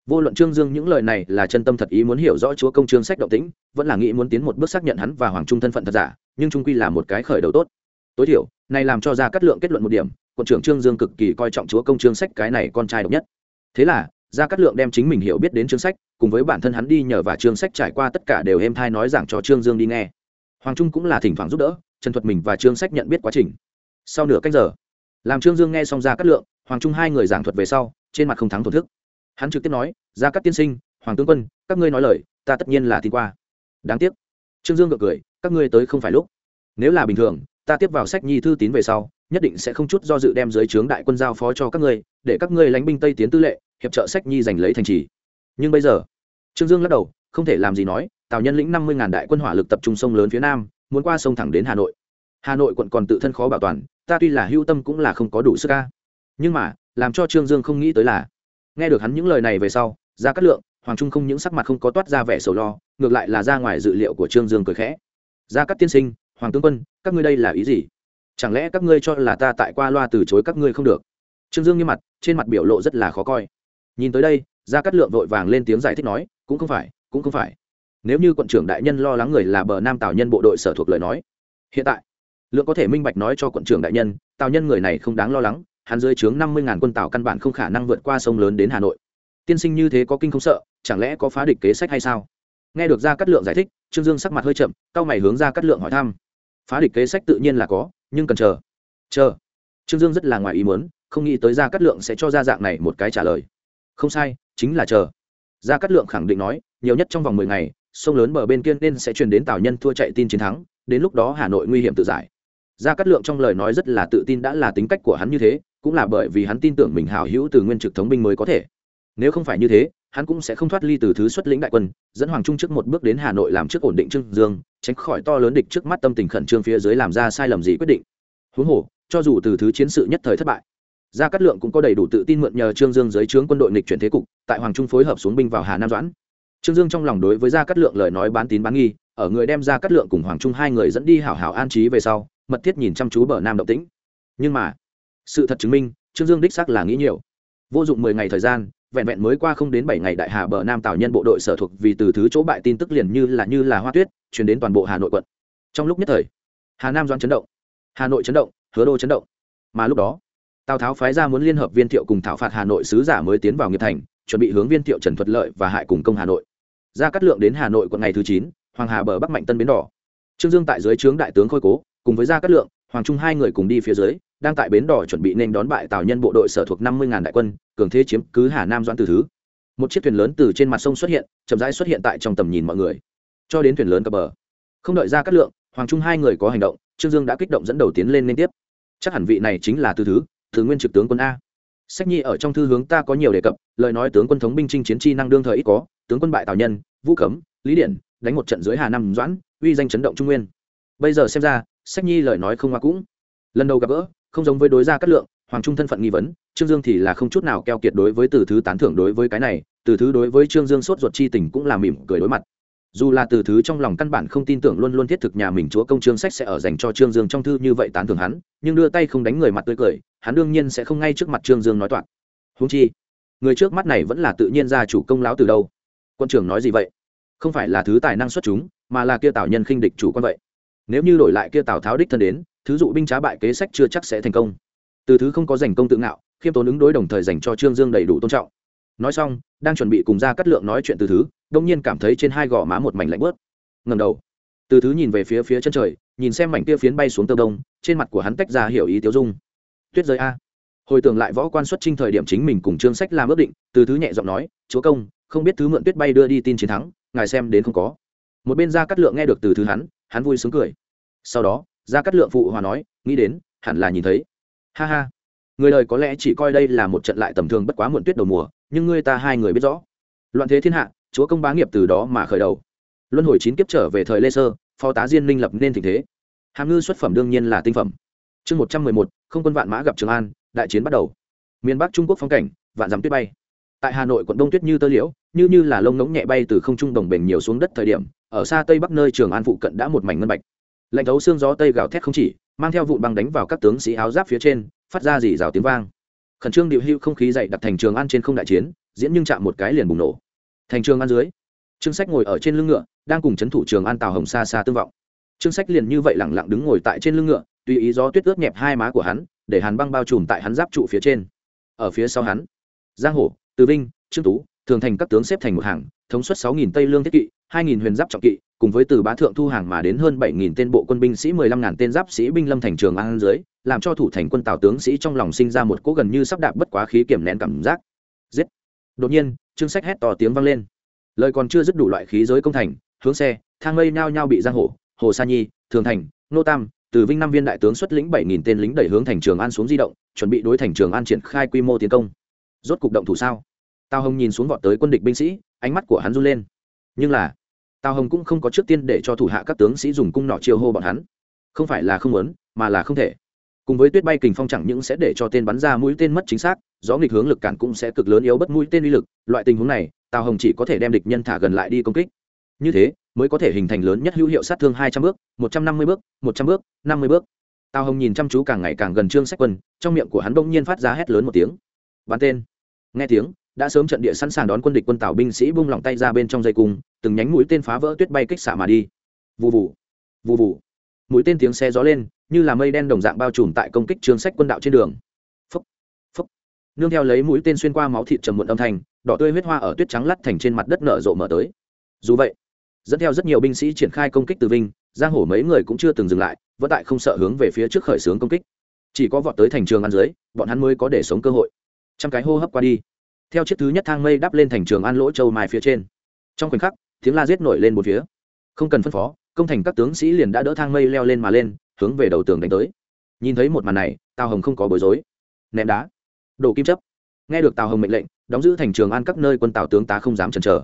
Vô luận trương dương những lời này là chân tâm thật ý muốn hiểu rõ chúa công trương sách động tĩnh, vẫn là nghĩ muốn tiến một bước xác nhận hắn và hoàng trung thân phận thật giả, nhưng trung quy là một cái khởi đầu tốt. Tối thiểu, này làm cho ra cắt lượng kết luận một điểm, quận trưởng trương dương cực kỳ coi trọng chúa công trương sách cái này con trai độc nhất. Thế là gia cát lượng đem chính mình hiểu biết đến chương sách, cùng với bản thân hắn đi nhờ và chương sách trải qua tất cả đều êm thai nói giảng cho trương dương đi nghe. Hoàng trung cũng là thỉnh thoảng giúp đỡ, trần thuật mình và chương sách nhận biết quá trình. Sau nửa cách giờ, làm trương dương nghe xong gia cát lượng, hoàng trung hai người giảng thuật về sau, trên mặt không thắng thổn thức. Hắn trực tiếp nói, gia cát tiên sinh, hoàng tướng quân, các ngươi nói lời, ta tất nhiên là tin qua. Đáng tiếc. Trương dương gượng cười, các ngươi tới không phải lúc. Nếu là bình thường, ta tiếp vào sách nhi thư tín về sau, nhất định sẽ không chút do dự đem dưới trướng đại quân giao phó cho các ngươi, để các ngươi lánh binh tây tiến tư lệ hiệp trợ sách nhi giành lấy thành trì. Nhưng bây giờ, trương dương lắc đầu, không thể làm gì nói, tào nhân lĩnh năm mươi ngàn đại quân hỏa lực tập trung sông lớn phía nam, muốn qua sông thẳng đến hà nội. Hà nội quận còn tự thân khó bảo toàn, ta tuy là hưu tâm cũng là không có đủ sức ca nhưng mà, làm cho trương dương không nghĩ tới là, nghe được hắn những lời này về sau ra cát lượng, hoàng trung không những sắc mặt không có toát ra vẻ sầu lo, ngược lại là ra ngoài dự liệu của trương dương cười khẽ. Ra các tiên sinh, hoàng tướng quân, các ngươi đây là ý gì? Chẳng lẽ các ngươi cho là ta tại qua loa từ chối các ngươi không được? Trương dương như mặt, trên mặt biểu lộ rất là khó coi nhìn tới đây, gia cát lượng vội vàng lên tiếng giải thích nói, cũng không phải, cũng không phải. Nếu như quận trưởng đại nhân lo lắng người là bờ nam tào nhân bộ đội sở thuộc lời nói, hiện tại, lượng có thể minh bạch nói cho quận trưởng đại nhân, tào nhân người này không đáng lo lắng, hắn dưới trướng năm mươi ngàn quân tào căn bản không khả năng vượt qua sông lớn đến hà nội. Tiên sinh như thế có kinh không sợ, chẳng lẽ có phá địch kế sách hay sao? Nghe được gia cát lượng giải thích, trương dương sắc mặt hơi chậm cao mày hướng gia cát lượng hỏi thăm. Phá địch kế sách tự nhiên là có, nhưng cần chờ. Chờ. Trương dương rất là ngoài ý muốn, không nghĩ tới gia cát lượng sẽ cho ra dạng này một cái trả lời không sai, chính là chờ. Gia cát lượng khẳng định nói, nhiều nhất trong vòng mười ngày, sông lớn bờ bên kia nên sẽ truyền đến tào nhân thua chạy tin chiến thắng, đến lúc đó hà nội nguy hiểm tự giải. Gia cát lượng trong lời nói rất là tự tin đã là tính cách của hắn như thế, cũng là bởi vì hắn tin tưởng mình hào hữu từ nguyên trực thống binh mới có thể. Nếu không phải như thế, hắn cũng sẽ không thoát ly từ thứ xuất lĩnh đại quân, dẫn hoàng trung trước một bước đến hà nội làm trước ổn định trương dương, tránh khỏi to lớn địch trước mắt tâm tình khẩn trương phía dưới làm ra sai lầm gì quyết định. Huống hồ, cho dù từ thứ chiến sự nhất thời thất bại gia cát lượng cũng có đầy đủ tự tin mượn nhờ trương dương dưới trướng quân đội nghịch chuyển thế cục, tại hoàng trung phối hợp xuống binh vào hà nam doãn. Trương dương trong lòng đối với gia cát lượng lời nói bán tín bán nghi, ở người đem gia cát lượng cùng hoàng trung hai người dẫn đi hảo hảo an trí về sau, mật thiết nhìn chăm chú bờ nam động tĩnh. Nhưng mà, sự thật chứng minh, trương dương đích xác là nghĩ nhiều. Vô dụng mười ngày thời gian, vẹn vẹn mới qua không đến bảy ngày đại hà bờ nam tào nhân bộ đội sở thuộc vì từ thứ chỗ bại tin tức liền như là như là hoa tuyết, chuyển đến toàn bộ hà nội quận. Trong lúc nhất thời, hà nam doan chấn động, hà nội chấn động, hứa đô chấn động. Mà lúc đó tào tháo phái ra muốn liên hợp viên thiệu cùng thảo phạt hà nội sứ giả mới tiến vào nghiệp thành, chuẩn bị hướng viên thiệu trần thuật lợi và hại cùng công hà nội. Ra cắt lượng đến hà nội quận ngày thứ chín, hoàng hà bờ bắc mạnh tân bến đỏ. Trương dương tại dưới trướng đại tướng khôi cố, cùng với gia cát lượng, hoàng trung hai người cùng đi phía dưới, đang tại bến đỏ chuẩn bị nên đón bại tào nhân bộ đội sở thuộc năm mươi ngàn đại quân, cường thế chiếm cứ hà nam doãn từ thứ. Một chiếc thuyền lớn từ trên mặt sông xuất hiện, chậm rãi xuất hiện tại trong tầm nhìn mọi người. Cho đến thuyền lớn cập bờ. Không đợi ra cát lượng, hoàng trung hai người có hành động, trương dương đã kích động dẫn đầu tiến lên liên tiếp. Chắc hẳn vị này chính là từ thứ thứ nguyên trực tướng quân a. Sách nhi ở trong thư hướng ta có nhiều đề cập, lời nói tướng quân thống binh chinh chiến chi năng đương thời ít có, tướng quân bại tào nhân, vũ cấm, lý điển, đánh một trận dưới hà nam doãn, uy danh chấn động trung nguyên. Bây giờ xem ra, sách nhi lời nói không hoa cũng. Lần đầu gặp gỡ, không giống với đối gia cát lượng, hoàng trung thân phận nghi vấn, trương dương thì là không chút nào keo kiệt đối với từ thứ tán thưởng đối với cái này, từ thứ đối với trương dương sốt ruột chi tình cũng là mỉm cười đối mặt dù là từ thứ trong lòng căn bản không tin tưởng luôn luôn thiết thực nhà mình chúa công trương sách sẽ ở dành cho trương dương trong thư như vậy tán thưởng hắn, nhưng đưa tay không đánh người mặt tươi cười, hắn đương nhiên sẽ không ngay trước mặt trương dương nói toạc. Húng chi, người trước mắt này vẫn là tự nhiên gia chủ công lão từ đâu? Quân trưởng nói gì vậy? Không phải là thứ tài năng xuất chúng, mà là kia tào nhân khinh địch chủ quan vậy. Nếu như đổi lại kia tào tháo đích thân đến, thứ dụ binh trá bại kế sách chưa chắc sẽ thành công. Từ thứ không có giành công tự ngạo, khiêm tốn ứng đối đồng thời dành cho trương dương đầy đủ tôn trọng. Nói xong, đang chuẩn bị cùng ra cắt lượng nói chuyện từ thứ đông nhiên cảm thấy trên hai gò má một mảnh lạnh bớt. Ngầm đầu, từ thứ nhìn về phía phía chân trời, nhìn xem mảnh kia phiến bay xuống tơ đông, trên mặt của hắn tách ra hiểu ý tiêu dung. Tuyết rơi a. Hồi tưởng lại võ quan xuất trinh thời điểm chính mình cùng trương sách làm ước định, từ thứ nhẹ giọng nói, chúa công, không biết thứ mượn tuyết bay đưa đi tin chiến thắng, ngài xem đến không có. Một bên gia Cát lượng nghe được từ thứ hắn hắn vui sướng cười. Sau đó, gia Cát lượng phụ hòa nói, nghĩ đến, hẳn là nhìn thấy. Ha ha. Người đời có lẽ chỉ coi đây là một trận lại tầm thường bất quá muộn tuyết đầu mùa, nhưng ngươi ta hai người biết rõ. Loạn thế thiên hạ chúa công bá nghiệp từ đó mà khởi đầu. Luân hồi chín kiếp trở về thời lê sơ, phó tá diên minh lập nên tình thế. Hàm ngư xuất phẩm đương nhiên là tinh phẩm. Chương một trăm mười một, không quân vạn mã gặp trường an, đại chiến bắt đầu. Miền bắc trung quốc phong cảnh, vạn dắm tuyết bay. Tại hà nội quận đông tuyết như tơ liễu, như như là lông ngỗng nhẹ bay từ không trung đồng bền nhiều xuống đất thời điểm, ở xa tây bắc nơi trường an phụ cận đã một mảnh ngân bạch. Lạnh thấu xương gió tây gào thét không chỉ, mang theo vụn băng đánh vào các tướng sĩ áo giáp phía trên, phát ra dì rào tiếng vang. Khẩn trương điệu hưu không khí dậy đặt thành trường an trên không đại chiến, diễn nhưng chạm một cái liền bùng nổ thành trường an dưới. Trương sách ngồi ở trên lưng ngựa, đang cùng c h ấ n thủ trường an tào hồng xa xa tương vọng. Trương sách liền như vậy lẳng lặng đứng ngồi tại trên lưng ngựa, tùy ý gió tuyết ướt nhẹp hai má của hắn, để hàn băng bao trùm tại hắn giáp trụ phía trên. Ở phía sau hắn, giang hổ từ vinh, trương tú, thường thành các tướng xếp thành một hàng, thống suất sáu nghìn tây lương thiết kỵ, hai nghìn huyền giáp trọng kỵ, cùng với từ bá thượng thu hàng mà đến hơn bảy nghìn tên bộ quân binh sĩ, mười lăm ngàn tên giáp sĩ binh lâm thành trường an dưới, làm cho thủ thành quân tào tướng sĩ trong lòng sinh ra một cỗ gần như sắp đạp bất quá khí kiểm nén cảm giác. Giết! Đột nhiên trương sách hét to tiếng vang lên. Lời còn chưa dứt đủ loại khí giới công thành, hướng xe, thang mây nhao nhao bị giang hổ hồ sa nhi, thường thành, nô tam, từ vinh năm viên đại tướng xuất lĩnh bảy nghìn tên lính đẩy hướng thành trường an xuống di động, chuẩn bị đối thành trường an triển khai quy mô tiến công. Rốt cục động thủ sao? Tào hồng nhìn xuống vọt tới quân địch binh sĩ, ánh mắt của hắn run lên. Nhưng là, tào hồng cũng không có trước tiên để cho thủ hạ các tướng sĩ dùng cung nọ chiêu hô bọn hắn. Không phải là không muốn, mà là không thể cùng với tuyết bay kình phong chẳng những sẽ để cho tên bắn ra mũi tên mất chính xác, gió nghịch hướng lực cản cũng sẽ cực lớn yếu bất mũi tên uy lực, loại tình huống này, tào hồng chỉ có thể đem địch nhân thả gần lại đi công kích. Như thế, mới có thể hình thành lớn nhất hữu hiệu sát thương hai trăm bước, một trăm năm mươi bước, một trăm bước, năm mươi bước. Tào hồng nhìn chăm chú càng ngày càng gần trương sách quân, trong miệng của hắn bỗng nhiên phát ra hét lớn một tiếng. Bắn tên! Nghe tiếng, đã sớm trận địa sẵn sàng đón quân địch quân tào binh sĩ bung lỏng tay ra bên trong dây cung, từng nhánh mũi tên phá vỡ tuyết bay kích xả mà đi. Vụ vụ vụ vụ mũi tên tiếng xe gió lên như là mây đen đồng dạng bao trùm tại công kích trương sách quân đạo trên đường. Phúc phúc. Nương theo lấy mũi tên xuyên qua máu thịt trầm muộn âm thanh, đỏ tươi huyết hoa ở tuyết trắng lắt thành trên mặt đất nở rộ mở tới. Dù vậy, dẫn theo rất nhiều binh sĩ triển khai công kích từ vinh, giang hổ mấy người cũng chưa từng dừng lại, vẫn tại không sợ hướng về phía trước khởi xướng công kích. Chỉ có vọt tới thành trường ăn dưới, bọn hắn mới có để sống cơ hội. Trăm cái hô hấp qua đi. Theo chiếc thứ nhất thang mây đắp lên thành trường an lỗ châu mai phía trên. Trong khoảnh khắc, tiếng la giết nổi lên một phía. Không cần phân phó, công thành các tướng sĩ liền đã đỡ thang mây leo lên mà lên hướng về đầu tường đánh tới. Nhìn thấy một màn này, tào hồng không có bối rối. Ném đá. Đổ kim chấp. Nghe được tào hồng mệnh lệnh, đóng giữ thành trường an các nơi quân tào tướng tá không dám chần chờ.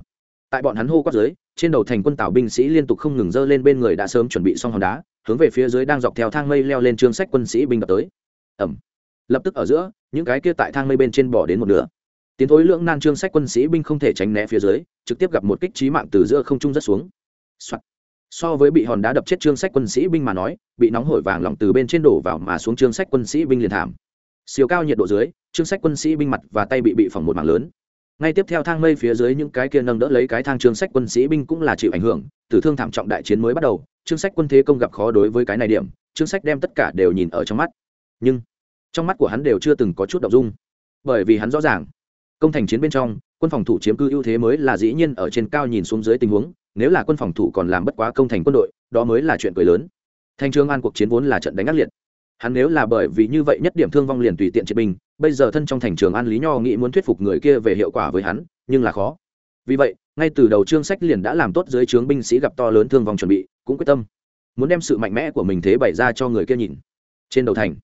Tại bọn hắn hô quát dưới, trên đầu thành quân tào binh sĩ liên tục không ngừng dơ lên bên người đã sớm chuẩn bị xong hòn đá, hướng về phía dưới đang dọc theo thang mây leo lên trương sách quân sĩ binh đập tới. Ẩm lập tức ở giữa, những cái kia tại thang mây bên trên bỏ đến một nửa. Tiến thối lưỡng nan trương sách quân sĩ binh không thể tránh né phía dưới, trực tiếp gặp một kích trí mạng từ giữa không trung rất xuống、Soạn so với bị hòn đá đập chết trương sách quân sĩ binh mà nói, bị nóng hổi vàng lỏng từ bên trên đổ vào mà xuống trương sách quân sĩ binh liền thảm. Siêu cao nhiệt độ dưới, trương sách quân sĩ binh mặt và tay bị bị phỏng một mảng lớn. Ngay tiếp theo thang mây phía dưới những cái kia nâng đỡ lấy cái thang trương sách quân sĩ binh cũng là chịu ảnh hưởng tử thương thảm trọng đại chiến mới bắt đầu, trương sách quân thế công gặp khó đối với cái này điểm, trương sách đem tất cả đều nhìn ở trong mắt. Nhưng, trong mắt của hắn đều chưa từng có chút động dung. Bởi vì hắn rõ ràng, công thành chiến bên trong quân phòng thủ chiếm cư ưu thế mới là dĩ nhiên ở trên cao nhìn xuống dưới tình huống, nếu là quân phòng thủ còn làm bất quá công thành quân đội, đó mới là chuyện cười lớn. Thanh trương an cuộc chiến vốn là trận đánh ác liệt. Hắn nếu là bởi vì như vậy nhất điểm thương vong liền tùy tiện triệt binh bây giờ thân trong thành trường an lý nho nghĩ muốn thuyết phục người kia về hiệu quả với hắn, nhưng là khó. Vì vậy, ngay từ đầu trương sách liền đã làm tốt dưới trướng binh sĩ gặp to lớn thương vong chuẩn bị, cũng quyết tâm muốn đem sự mạnh mẽ của mình thế bày ra cho người kia nhìn. Trên đầu thành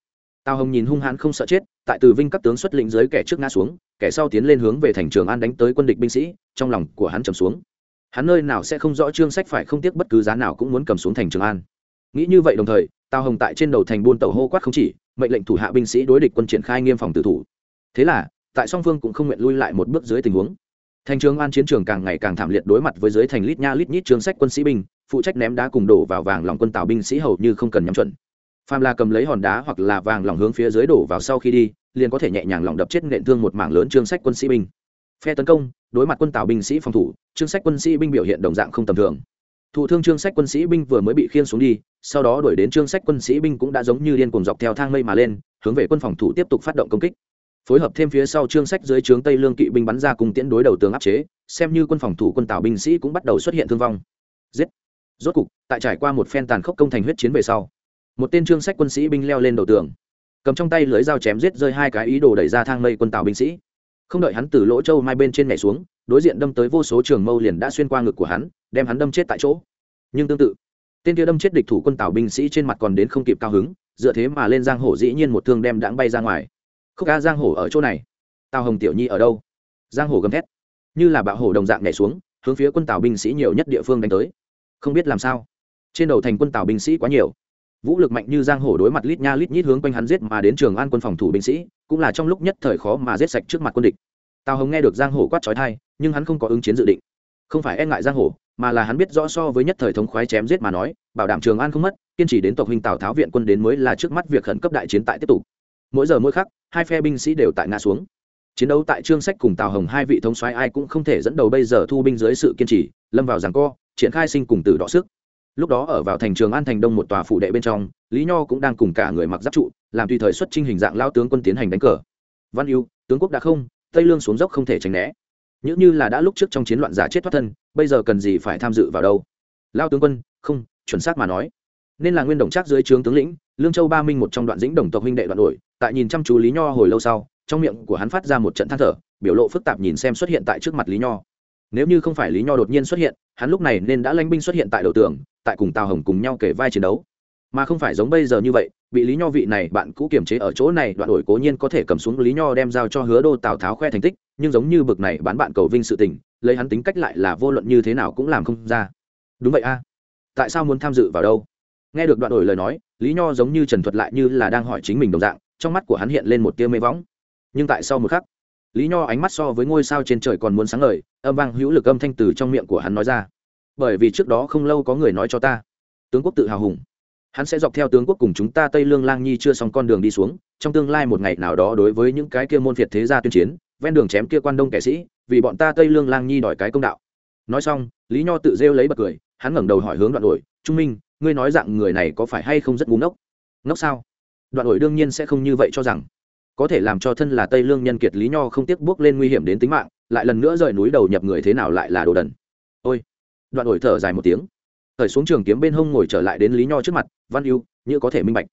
tào hồng nhìn hung hãn không sợ chết, tại từ vinh các tướng xuất lĩnh dưới kẻ trước ngã xuống, kẻ sau tiến lên hướng về thành trường an đánh tới quân địch binh sĩ, trong lòng của hắn trầm xuống. Hắn nơi nào sẽ không rõ trương sách phải không tiếc bất cứ giá nào cũng muốn cầm xuống thành trường an. Nghĩ như vậy đồng thời, tào hồng tại trên đầu thành buôn tàu hô quát không chỉ, mệnh lệnh thủ hạ binh sĩ đối địch quân triển khai nghiêm phòng tự thủ. Thế là, tại song phương cũng không nguyện lui lại một bước dưới tình huống. Thành trường an chiến trường càng ngày càng thảm liệt đối mặt với dưới thành lít nha lít nhít trương sách quân sĩ binh, phụ trách ném đá cùng đổ vào vàng lòng quân tào binh sĩ hầu như không cần nhắm chuẩn phàm là cầm lấy hòn đá hoặc là vàng lỏng hướng phía dưới đổ vào sau khi đi, liền có thể nhẹ nhàng lỏng đập chết nện thương một mảng lớn trương sách quân sĩ binh. Phe tấn công, đối mặt quân tào binh sĩ phòng thủ, trương sách quân sĩ binh biểu hiện đồng dạng không tầm thường. Thụ thương trương sách quân sĩ binh vừa mới bị khiên xuống đi, sau đó đuổi đến trương sách quân sĩ binh cũng đã giống như điên cuồng dọc theo thang mây mà lên, hướng về quân phòng thủ tiếp tục phát động công kích. Phối hợp thêm phía sau trương sách dưới trướng tây lương kỵ binh bắn ra cùng tiễn đối đầu tường áp chế, xem như quân phòng thủ quân tào binh sĩ cũng bắt đầu xuất hiện thương vong. Giết! Rốt cục, tại trải qua một phen tàn khốc công thành huyết chiến về sau một tên trương sách quân sĩ binh leo lên đầu tường, cầm trong tay lưới dao chém giết rơi hai cái ý đồ đẩy ra thang mây quân tàu binh sĩ. Không đợi hắn từ lỗ châu mai bên trên nhảy xuống, đối diện đâm tới vô số trường mâu liền đã xuyên qua ngực của hắn, đem hắn đâm chết tại chỗ. Nhưng tương tự, tên kia đâm chết địch thủ quân tàu binh sĩ trên mặt còn đến không kịp cao hứng, dựa thế mà lên giang hổ dĩ nhiên một thương đem đãng bay ra ngoài. Khúc ca giang hổ ở chỗ này, tào hồng tiểu nhi ở đâu? Giang hổ gầm thét. Như là bạo hổ đồng dạng nhảy xuống, hướng phía quân tàu binh sĩ nhiều nhất địa phương đánh tới. Không biết làm sao, trên đầu thành quân tàu binh sĩ quá nhiều vũ lực mạnh như giang hổ đối mặt lít nha lít nhít hướng quanh hắn giết mà đến trường an quân phòng thủ binh sĩ, cũng là trong lúc nhất thời khó mà giết sạch trước mặt quân địch. Tào hồng nghe được giang hổ quát trói thai, nhưng hắn không có ứng chiến dự định. Không phải e ngại giang hổ mà là hắn biết rõ so với nhất thời thống khoái chém giết mà nói, bảo đảm trường an không mất, kiên trì đến tộc huynh tào tháo viện quân đến mới là trước mắt việc khẩn cấp đại chiến tại tiếp tục. Mỗi giờ mỗi khắc, hai phe binh sĩ đều tại ngã xuống. Chiến đấu tại trương sách cùng tào hồng hai vị thống soái ai cũng không thể dẫn đầu bây giờ thu binh dưới sự kiên trì, lâm vào giằng co, triển khai sinh cùng tử đọ sức lúc đó ở vào thành trường an thành đông một tòa phủ đệ bên trong, lý nho cũng đang cùng cả người mặc giáp trụ, làm tùy thời xuất trinh hình dạng lao tướng quân tiến hành đánh cờ. Văn yêu tướng quốc đã không, tây lương xuống dốc không thể tránh né. Những như là đã lúc trước trong chiến loạn giả chết thoát thân, bây giờ cần gì phải tham dự vào đâu? Lao tướng quân, không, chuẩn xác mà nói. Nên là nguyên đồng trác dưới trướng tướng lĩnh, lương châu ba minh một trong đoạn dĩnh đồng tộc huynh đệ đoạn đổi, tại nhìn chăm chú lý nho hồi lâu sau, trong miệng của hắn phát ra một trận than thở, biểu lộ phức tạp nhìn xem xuất hiện tại trước mặt lý nho. Nếu như không phải lý nho đột nhiên xuất hiện, hắn lúc này nên đã lanh binh xuất hiện tại đầu tường tại cùng tào hồng cùng nhau kể vai chiến đấu. Mà không phải giống bây giờ như vậy, bị lý nho vị này bạn cũ kiềm chế ở chỗ này, đoạn đổi cố nhiên có thể cầm xuống lý nho đem giao cho hứa đô tào tháo khoe thành tích, nhưng giống như bực này bán bạn cầu vinh sự tình, lấy hắn tính cách lại là vô luận như thế nào cũng làm không ra. Đúng vậy a. Tại sao muốn tham dự vào đâu? Nghe được đoạn đổi lời nói, lý nho giống như trần thuật lại như là đang hỏi chính mình đồng dạng, trong mắt của hắn hiện lên một tia mê võng. Nhưng tại sau một khắc, lý nho ánh mắt so với ngôi sao trên trời còn muốn sáng ngời, âm vang hữu lực âm thanh từ trong miệng của hắn nói ra bởi vì trước đó không lâu có người nói cho ta, tướng quốc tự hào hùng. Hắn sẽ dọc theo tướng quốc cùng chúng ta tây lương lang nhi chưa xong con đường đi xuống, trong tương lai một ngày nào đó đối với những cái kia môn phiệt thế gia tuyên chiến, ven đường chém kia quan đông kẻ sĩ, vì bọn ta tây lương lang nhi đòi cái công đạo. Nói xong, lý nho tự rêu lấy bật cười, hắn ngẩng đầu hỏi hướng đoạn đổi trung minh, ngươi nói dạng người này có phải hay không rất ngu ngốc? Ngốc sao? Đoạn đổi đương nhiên sẽ không như vậy cho rằng. Có thể làm cho thân là tây lương nhân kiệt lý nho không tiếc bước lên nguy hiểm đến tính mạng, lại lần nữa rời núi đầu nhập người thế nào lại là đồ đần. Ôi đoạn đổi thở dài một tiếng. Thời xuống trường kiếm bên hông ngồi trở lại đến lý nho trước mặt, văn yêu như có thể minh bạch.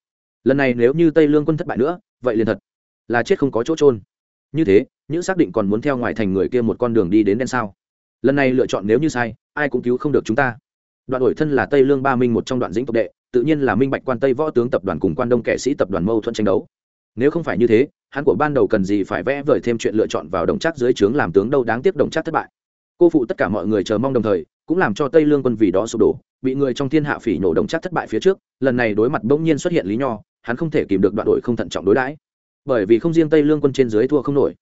Lần này nếu như tây lương quân thất bại nữa, vậy liền thật là chết không có chỗ trôn như thế những xác định còn muốn theo ngoài thành người kia một con đường đi đến đen sao? Lần này lựa chọn nếu như sai, ai cũng cứu không được chúng ta. Đoạn đổi thân là tây lương ba minh một trong đoạn dĩnh tộc đệ, tự nhiên là minh bạch quan tây võ tướng tập đoàn cùng quan đông kẻ sĩ tập đoàn mâu thuẫn tranh đấu. Nếu không phải như thế, hắn của ban đầu cần gì phải vẽ vời thêm chuyện lựa chọn vào đồng chắc dưới trướng làm tướng đâu đáng tiếc đồng chắc thất bại cô phụ tất cả mọi người chờ mong đồng thời, cũng làm cho tây lương quân vì đó sụp đổ, bị người trong thiên hạ phỉ nổ đồng chắc thất bại phía trước, lần này đối mặt bỗng nhiên xuất hiện lý nho, hắn không thể kìm được đoạn đội không thận trọng đối đãi. Bởi vì không riêng tây lương quân trên dưới thua không nổi,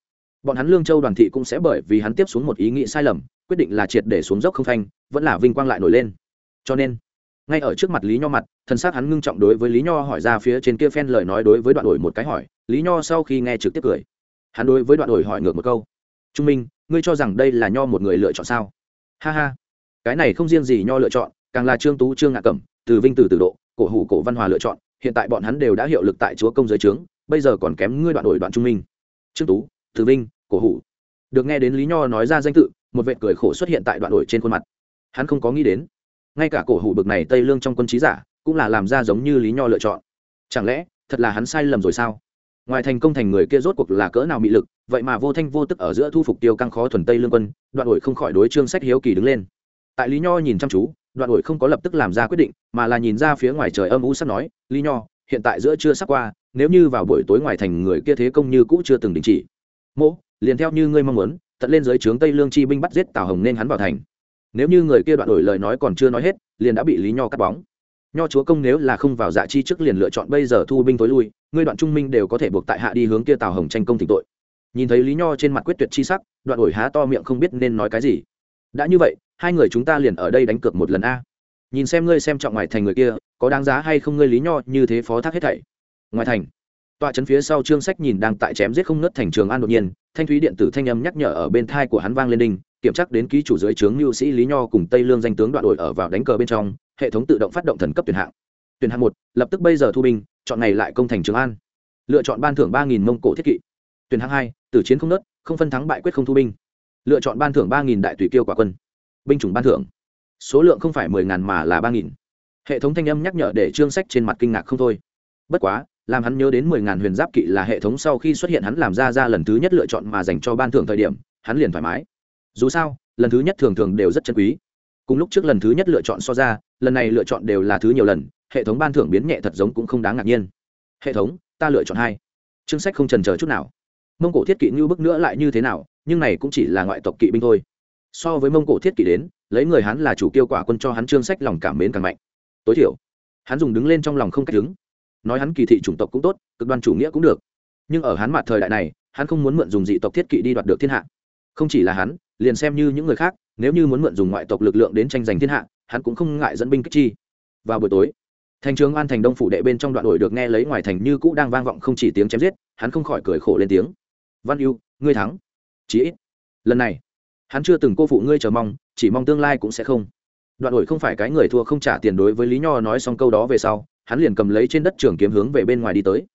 bọn hắn lương châu đoàn thị cũng sẽ bởi vì hắn tiếp xuống một ý nghĩ sai lầm, quyết định là triệt để xuống dốc không phanh, vẫn là vinh quang lại nổi lên. Cho nên, ngay ở trước mặt lý nho mặt thân xác hắn ngưng trọng đối với lý nho hỏi ra phía trên kia phen lời nói đối với đoạn đổi một cái hỏi, lý nho sau khi nghe trực tiếp cười, hắn đối với đoạn đổi hỏi ngược một câu. Trung minh ngươi cho rằng đây là nho một người lựa chọn sao? Ha ha. Cái này không riêng gì nho lựa chọn, càng là trương tú, trương ngạ cẩm, từ vinh, từ từ độ, cổ hủ, cổ văn hòa lựa chọn. Hiện tại bọn hắn đều đã hiệu lực tại chúa công giới trướng, bây giờ còn kém ngươi đoạn đổi đoạn trung minh. Trương tú, từ vinh, cổ hủ. Được nghe đến lý nho nói ra danh tự, một vệ cười khổ xuất hiện tại đoạn đổi trên khuôn mặt. Hắn không có nghĩ đến, ngay cả cổ hủ bực này tây lương trong quân trí giả, cũng là làm ra giống như lý nho lựa chọn. Chẳng lẽ thật là hắn sai lầm rồi sao? Ngoài thành công thành người kia rốt cuộc là cỡ nào mị lực, vậy mà vô thanh vô tức ở giữa thu phục tiêu căng khó thuần tây lương quân, đoạn đổi không khỏi đối trương sách hiếu kỳ đứng lên. Tại lý nho nhìn chăm chú, đoạn đổi không có lập tức làm ra quyết định, mà là nhìn ra phía ngoài trời âm u sắp nói, lý nho, hiện tại giữa chưa sắp qua, nếu như vào buổi tối ngoài thành người kia thế công như cũ chưa từng đình chỉ, mỗ, liền theo như ngươi mong muốn, tận lên dưới trướng tây lương chi binh bắt giết tào hồng nên hắn vào thành. Nếu như người kia đoạn đổi lời nói còn chưa nói hết, liền đã bị lý nho cắt bóng nho chúa công nếu là không vào dạ chi trước liền lựa chọn bây giờ thu binh tối lui, ngươi đoạn trung minh đều có thể buộc tại hạ đi hướng kia tào hồng tranh công thỉnh tội. Nhìn thấy lý nho trên mặt quyết tuyệt chi sắc, đoạn ổi há to miệng không biết nên nói cái gì. Đã như vậy, hai người chúng ta liền ở đây đánh cược một lần a. Nhìn xem ngươi xem trọng ngoài thành người kia, có đáng giá hay không ngươi lý nho như thế phó thác hết thảy. Ngoài thành, tọa trấn phía sau trương sách nhìn đang tại chém giết không nớt thành trường an đột nhiên, thanh thúy điện tử thanh âm nhắc nhở ở bên thai của hắn vang lên đinh kiểm tra đến ký chủ dưới trướng mưu sĩ lý nho cùng tây lương danh tướng đoạn đội ở vào đánh cờ bên trong hệ thống tự động phát động thần cấp tuyển hạng. Tuyển hạng một, lập tức bây giờ thu binh, chọn ngày lại công thành trường an. Lựa chọn ban thưởng ba nghìn mông cổ thiết kỵ. Tuyển hạng hai, tử chiến không nớt, không phân thắng bại quyết không thu binh. Lựa chọn ban thưởng ba nghìn đại tùy kiêu quả quân. Binh chủng ban thưởng. Số lượng không phải mười ngàn mà là ba nghìn. Hệ thống thanh âm nhắc nhở để trương sách trên mặt kinh ngạc không thôi. Bất quá, làm hắn nhớ đến mười ngàn huyền giáp kỵ là hệ thống sau khi xuất hiện hắn làm ra ra lần thứ nhất lựa chọn mà dành cho ban thưởng thời điểm, hắn liền thoải mái. Dù sao, lần thứ nhất thường thường đều rất chân quý cùng lúc trước lần thứ nhất lựa chọn so ra, lần này lựa chọn đều là thứ nhiều lần, hệ thống ban thưởng biến nhẹ thật giống cũng không đáng ngạc nhiên. Hệ thống, ta lựa chọn hai. Chương sách không trần chờ chút nào. Mông cổ thiết kỵ như bức nữa lại như thế nào, nhưng này cũng chỉ là ngoại tộc kỵ binh thôi. So với mông cổ thiết kỵ đến, lấy người hắn là chủ kiêu quả quân cho hắn chương sách lòng cảm mến càng mạnh. Tối thiểu, hắn dùng đứng lên trong lòng không cách đứng. Nói hắn kỳ thị chủng tộc cũng tốt, cực đoan chủ nghĩa cũng được. Nhưng ở hắn mặt thời đại này, hắn không muốn mượn dùng dị tộc thiết kỵ đi đoạt được thiên hạ. Không chỉ là hắn, liền xem như những người khác nếu như muốn mượn dùng ngoại tộc lực lượng đến tranh giành thiên hạ, hắn cũng không ngại dẫn binh kích chi. Vào buổi tối, thành trường an thành đông phủ đệ bên trong đoạn đổi được nghe lấy ngoài thành như cũ đang vang vọng không chỉ tiếng chém giết, hắn không khỏi cười khổ lên tiếng. Văn yêu ngươi thắng. Chí ít. Lần này, hắn chưa từng cô phụ ngươi chờ mong, chỉ mong tương lai cũng sẽ không. Đoạn đổi không phải cái người thua không trả tiền đối với lý nho nói xong câu đó về sau, hắn liền cầm lấy trên đất trường kiếm hướng về bên ngoài đi tới.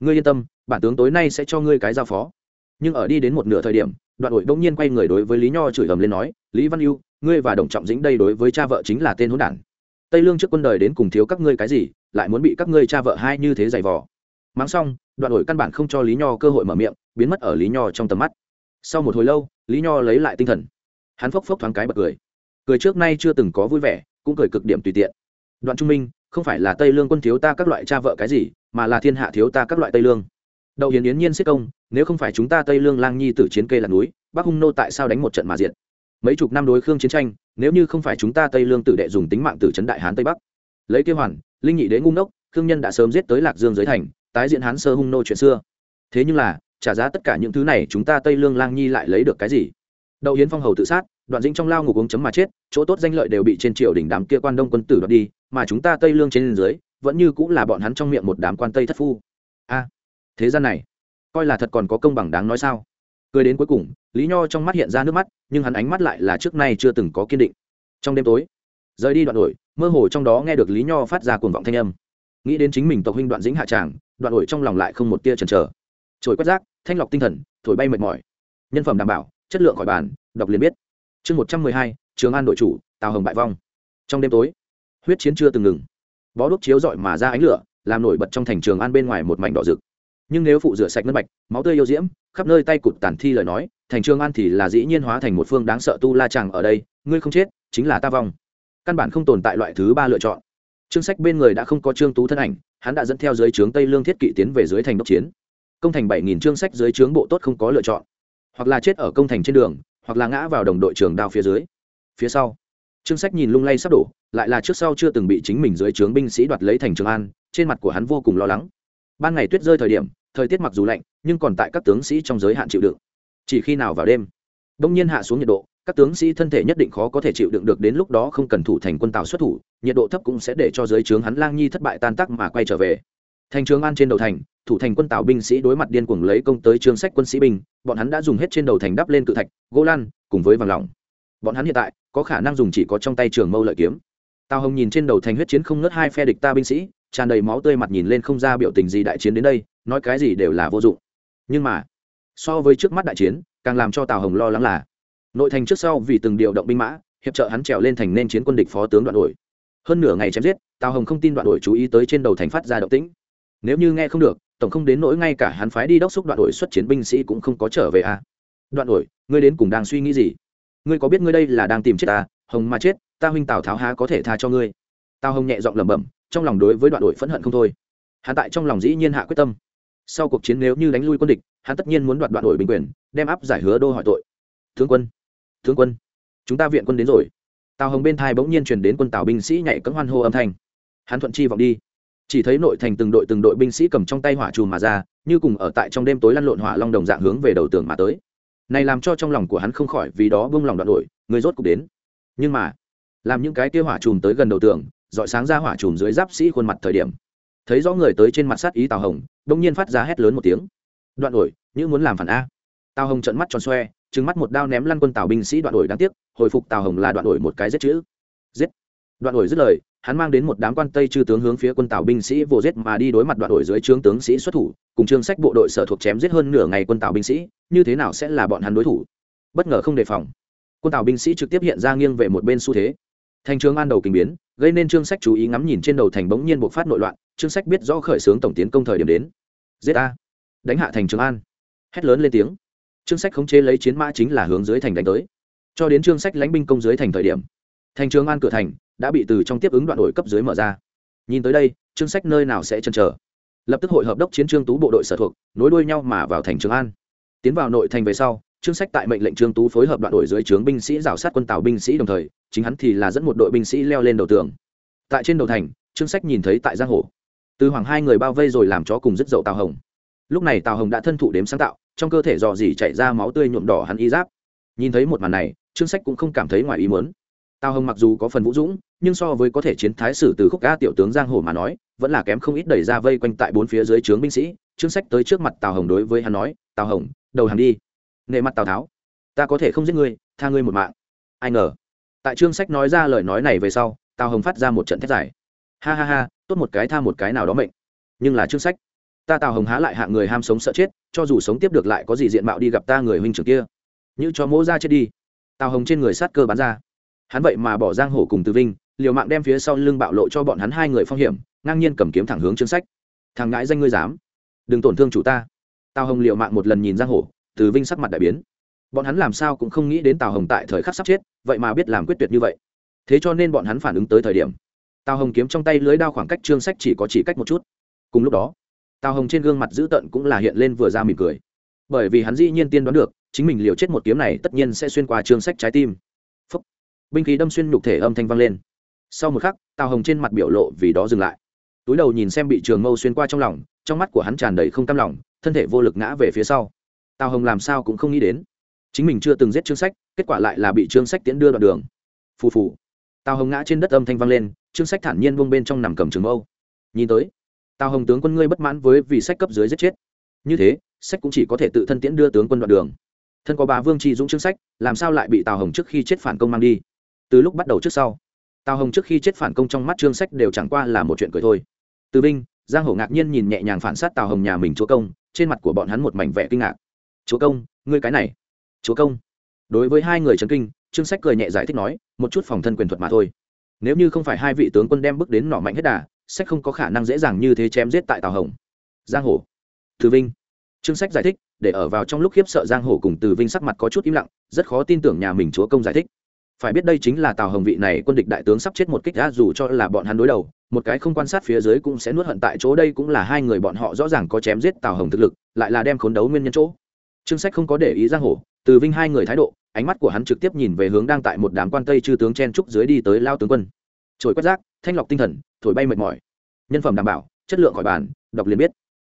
Ngươi yên tâm, bản tướng tối nay sẽ cho ngươi cái giao phó. Nhưng ở đi đến một nửa thời điểm đoạn đổi bỗng nhiên quay người đối với lý nho chửi ầm lên nói, lý văn ưu, ngươi và đồng trọng dĩnh đây đối với cha vợ chính là tên hỗn đản. Tây lương trước quân đời đến cùng thiếu các ngươi cái gì, lại muốn bị các ngươi cha vợ hai như thế giày vò. Mắng xong, đoạn đổi căn bản không cho lý nho cơ hội mở miệng, biến mất ở lý nho trong tầm mắt. Sau một hồi lâu, lý nho lấy lại tinh thần. Hắn phốc phốc thoáng cái bật cười. Cười trước nay chưa từng có vui vẻ, cũng cười cực điểm tùy tiện. Đoạn trung minh, không phải là tây lương quân thiếu ta các loại cha vợ cái gì, mà là thiên hạ thiếu ta các loại tây lương đậu hiền yến nhiên xích công, nếu không phải chúng ta tây lương lang nhi tử chiến kê là núi, bắc hung nô tại sao đánh một trận mà diện mấy chục năm đối khương chiến tranh, nếu như không phải chúng ta tây lương tử đệ dùng tính mạng tử trấn đại hán tây bắc. Lấy kêu hoàn, linh nhị đế ngu ngốc, khương nhân đã sớm giết tới lạc dương giới thành, tái diễn hán sơ hung nô chuyện xưa. Thế nhưng là, trả giá tất cả những thứ này chúng ta tây lương lang nhi lại lấy được cái gì? Đậu hiến phong hầu tự sát, đoạn dĩnh trong lao ngục uống chấm mà chết, chỗ tốt danh lợi đều bị trên triều đỉnh đám kia quan đông quân tử đoạt đi, mà chúng ta tây lương trên dưới, vẫn như cũng là bọn hắn trong miệng một đám quan tây thất phu. A thế gian này, coi là thật còn có công bằng đáng nói sao? Cười đến cuối cùng, lý nho trong mắt hiện ra nước mắt, nhưng hắn ánh mắt lại là trước nay chưa từng có kiên định. Trong đêm tối, rời đi đoạn đổi mơ hồ trong đó nghe được lý nho phát ra cuồng vọng thanh âm. Nghĩ đến chính mình tộc huynh đoạn dĩnh hạ tràng, đoạn đổi trong lòng lại không một tia chần chờ. Trồi quét rác, thanh lọc tinh thần, thổi bay mệt mỏi. Nhân phẩm đảm bảo, chất lượng khỏi bàn, đọc liền biết. Chương một trăm mười hai, trường an đội chủ, tào hồng bại vong. Trong đêm tối, huyết chiến chưa từng ngừng. Bó đuốc chiếu rọi mà ra ánh lửa, làm nổi bật trong thành trường an bên ngoài một mảnh đỏ rực nhưng nếu phụ rửa sạch ngân bạch, máu tươi yêu diễm, khắp nơi tay cụt tàn thi lời nói, thành trường an thì là dĩ nhiên hóa thành một phương đáng sợ tu la chàng ở đây, ngươi không chết, chính là ta vong. Căn bản không tồn tại loại thứ ba lựa chọn. Chương sách bên người đã không có trương tú thân ảnh, hắn đã dẫn theo dưới trướng tây lương thiết kỵ tiến về dưới thành đốc chiến. Công thành bảy nghìn chương sách dưới trướng bộ tốt không có lựa chọn. Hoặc là chết ở công thành trên đường, hoặc là ngã vào đồng đội trường đao phía dưới. Phía sau, chương sách nhìn lung lay sắp đổ, lại là trước sau chưa từng bị chính mình dưới trướng binh sĩ đoạt lấy thành trường an, trên mặt của hắn vô cùng lo lắng ban ngày tuyết rơi thời điểm, thời tiết mặc dù lạnh, nhưng còn tại các tướng sĩ trong giới hạn chịu đựng. Chỉ khi nào vào đêm, đông nhiên hạ xuống nhiệt độ, các tướng sĩ thân thể nhất định khó có thể chịu đựng được, đến lúc đó không cần thủ thành quân tàu xuất thủ, nhiệt độ thấp cũng sẽ để cho giới trướng hắn lang nhi thất bại tan tác mà quay trở về. Thành trường an trên đầu thành, thủ thành quân tàu binh sĩ đối mặt điên cuồng lấy công tới trương sách quân sĩ binh, bọn hắn đã dùng hết trên đầu thành đắp lên cự thạch, gỗ lan, cùng với vàng lỏng. Bọn hắn hiện tại, có khả năng dùng chỉ có trong tay trường mâu lợi kiếm. Tào hồng nhìn trên đầu thành huyết chiến không ngớt hai phe địch ta binh sĩ tràn đầy máu tươi mặt nhìn lên không ra biểu tình gì đại chiến đến đây, nói cái gì đều là vô dụng. Nhưng mà, so với trước mắt đại chiến, càng làm cho tào hồng lo lắng là, nội thành trước sau vì từng điều động binh mã, hiệp trợ hắn trèo lên thành nên chiến quân địch phó tướng đoạn đổi. Hơn nửa ngày chém giết, tào hồng không tin đoạn đổi chú ý tới trên đầu thành phát ra động tĩnh. Nếu như nghe không được, tổng không đến nỗi ngay cả hắn phái đi đốc xúc đoạn đổi xuất chiến binh sĩ cũng không có trở về à. đoạn đổi, ngươi đến cùng đang suy nghĩ gì? Ngươi có biết ngươi đây là đang tìm chết ta, hồng mà chết, ta huynh tào tháo há có thể tha cho ngươi? Tào hồng nhẹ giọng lẩm bẩm trong lòng đối với đoạn đội phẫn hận không thôi. Hắn tại trong lòng dĩ nhiên hạ quyết tâm. Sau cuộc chiến nếu như đánh lui quân địch, hắn tất nhiên muốn đoạt đoạn đội bình quyền, đem áp giải hứa đô hỏi tội. Tướng quân tướng quân, chúng ta viện quân đến rồi. Tào hồng bên thai bỗng nhiên truyền đến quân tào binh sĩ nhảy cấm hoan hô âm thanh. Hắn thuận chi vọng đi. Chỉ thấy nội thành từng đội từng đội binh sĩ cầm trong tay hỏa chùm mà ra, như cùng ở tại trong đêm tối lăn lộn hỏa long đồng dạng hướng về đầu tường mà tới. Này làm cho trong lòng của hắn không khỏi vì đó bông lòng đoạn đổi, người rốt cục đến. Nhưng mà, làm những cái kia hỏa chùm tới gần đầu tường dọi sáng ra hỏa chùm dưới giáp sĩ khuôn mặt thời điểm. Thấy rõ người tới trên mặt sát ý tào hồng, đông nhiên phát ra hét lớn một tiếng. Đoạn đổi như muốn làm phản a. Tào hồng trận mắt tròn xoe, trừng mắt một đao ném lăn quân tào binh sĩ đoạn đổi đáng tiếc, hồi phục tào hồng là đoạn đổi một cái giết chữ. Giết. Đoạn đổi dứt lời, hắn mang đến một đám quan tây chư tướng hướng phía quân tào binh sĩ vô giết mà đi đối mặt đoạn đổi dưới trướng tướng sĩ xuất thủ, cùng trương sách bộ đội sở thuộc chém giết hơn nửa ngày quân tào binh sĩ, như thế nào sẽ là bọn hắn đối thủ? Bất ngờ không đề phòng. Quân tào binh sĩ trực tiếp hiện ra nghiêng về một bên xu thế. Thành trường an đầu kinh biến gây nên trương sách chú ý ngắm nhìn trên đầu thành bỗng nhiên bộc phát nội loạn, trương sách biết rõ khởi xướng tổng tiến công thời điểm đến. Giết a. Đánh hạ thành trường an. Hét lớn lên tiếng. Trương sách khống chế lấy chiến mã chính là hướng dưới thành đánh tới. Cho đến trương sách lãnh binh công dưới thành thời điểm, thành trường an cửa thành đã bị từ trong tiếp ứng đoạn đội cấp dưới mở ra. Nhìn tới đây, trương sách nơi nào sẽ chần chờ? Lập tức hội hợp đốc chiến trương tú bộ đội sở thuộc, nối đuôi nhau mà vào thành trường an. Tiến vào nội thành về sau trương sách tại mệnh lệnh trương tú phối hợp đoạn đội dưới trướng binh sĩ rào sát quân tàu binh sĩ đồng thời, chính hắn thì là dẫn một đội binh sĩ leo lên đầu tường. Tại trên đầu thành, trương sách nhìn thấy tại giang hồ. Từ hoàng hai người bao vây rồi làm cho cùng dứt dậu tào hồng. Lúc này Tào hồng đã thân thụ đếm sáng tạo, trong cơ thể dò dỉ chạy ra máu tươi nhuộm đỏ hắn y giáp. Nhìn thấy một màn này, trương sách cũng không cảm thấy ngoài ý muốn. Tào hồng mặc dù có phần vũ dũng, nhưng so với có thể chiến thái sử từ khúc ca tiểu tướng giang hồ mà nói, vẫn là kém không ít đẩy ra vây quanh tại bốn phía dưới trướng binh sĩ. Trương sách tới trước mặt tào hồng đối với hắn nói, tào hồng, đầu hàng đi nề mặt tào tháo ta có thể không giết ngươi tha ngươi một mạng ai ngờ tại trương sách nói ra lời nói này về sau tào hồng phát ra một trận thét dài ha ha ha tốt một cái tha một cái nào đó mệnh nhưng là trương sách ta tào hồng há lại hạng người ham sống sợ chết cho dù sống tiếp được lại có gì diện mạo đi gặp ta người huynh trưởng kia như cho mỗ ra chết đi tào hồng trên người sát cơ bán ra hắn vậy mà bỏ giang hổ cùng từ vinh liều mạng đem phía sau lưng bạo lộ cho bọn hắn hai người phong hiểm ngang nhiên cầm kiếm thẳng hướng chương sách thằng ngãi danh ngươi dám đừng tổn thương chủ ta tào hồng liều mạng một lần nhìn giang hổ từ vinh sắc mặt đại biến. Bọn hắn làm sao cũng không nghĩ đến tào hồng tại thời khắc sắp chết, vậy mà biết làm quyết tuyệt như vậy. Thế cho nên bọn hắn phản ứng tới thời điểm, tào hồng kiếm trong tay lưới đao khoảng cách trương sách chỉ có chỉ cách một chút. Cùng lúc đó, tào hồng trên gương mặt dữ tợn cũng là hiện lên vừa ra mỉm cười. Bởi vì hắn dĩ nhiên tiên đoán được, chính mình liều chết một kiếm này tất nhiên sẽ xuyên qua trương sách trái tim. Phúc. binh khí đâm xuyên nhục thể âm thanh vang lên. Sau một khắc, tào hồng trên mặt biểu lộ vì đó dừng lại. Túi đầu nhìn xem bị trường mâu xuyên qua trong lòng, trong mắt của hắn tràn đầy không cam lòng, thân thể vô lực ngã về phía sau tào hồng làm sao cũng không nghĩ đến chính mình chưa từng giết chương sách kết quả lại là bị chương sách tiễn đưa đoạn đường phù phù tào hồng ngã trên đất âm thanh vang lên chương sách thản nhiên buông bên trong nằm cầm trường âu nhìn tới tào hồng tướng quân ngươi bất mãn với vì sách cấp dưới giết chết như thế sách cũng chỉ có thể tự thân tiễn đưa tướng quân đoạn đường thân có bà vương tri dũng chương sách làm sao lại bị tào hồng trước khi chết phản công mang đi từ lúc bắt đầu trước sau tào hồng trước khi chết phản công trong mắt chương sách đều chẳng qua là một chuyện cười thôi từ vinh giang hổ ngạc nhiên nhìn nhẹ nhàng phản sát tào hồng nhà mình chúa công trên mặt của bọn hắn một mảnh vẻ kinh ngạc chúa công ngươi cái này. Chúa công. Đối với hai người trấn kinh trương sách cười nhẹ giải thích nói một chút phòng thân quyền thuật mà thôi. Nếu như không phải hai vị tướng quân đem bước đến nọ mạnh hết đà sách không có khả năng dễ dàng như thế chém giết tại tàu hồng. Giang Hồ, từ vinh. Trương sách giải thích để ở vào trong lúc khiếp sợ giang Hồ cùng từ vinh sắc mặt có chút im lặng rất khó tin tưởng nhà mình chúa công giải thích. Phải biết đây chính là tào hồng vị này quân địch đại tướng sắp chết một kích đã dù cho là bọn hắn đối đầu một cái không quan sát phía dưới cũng sẽ nuốt hận tại chỗ đây cũng là hai người bọn họ rõ ràng có chém giết tào hồng thực lực lại là đem khốn đấu nguyên nhân chỗ trương sách không có để ý giang hổ từ vinh hai người thái độ, ánh mắt của hắn trực tiếp nhìn về hướng đang tại một đám quan tây chư tướng chen trúc dưới đi tới lao tướng quân. Trồi quét rác, thanh lọc tinh thần, thổi bay mệt mỏi. Nhân phẩm đảm bảo, chất lượng khỏi bàn, đọc liền biết.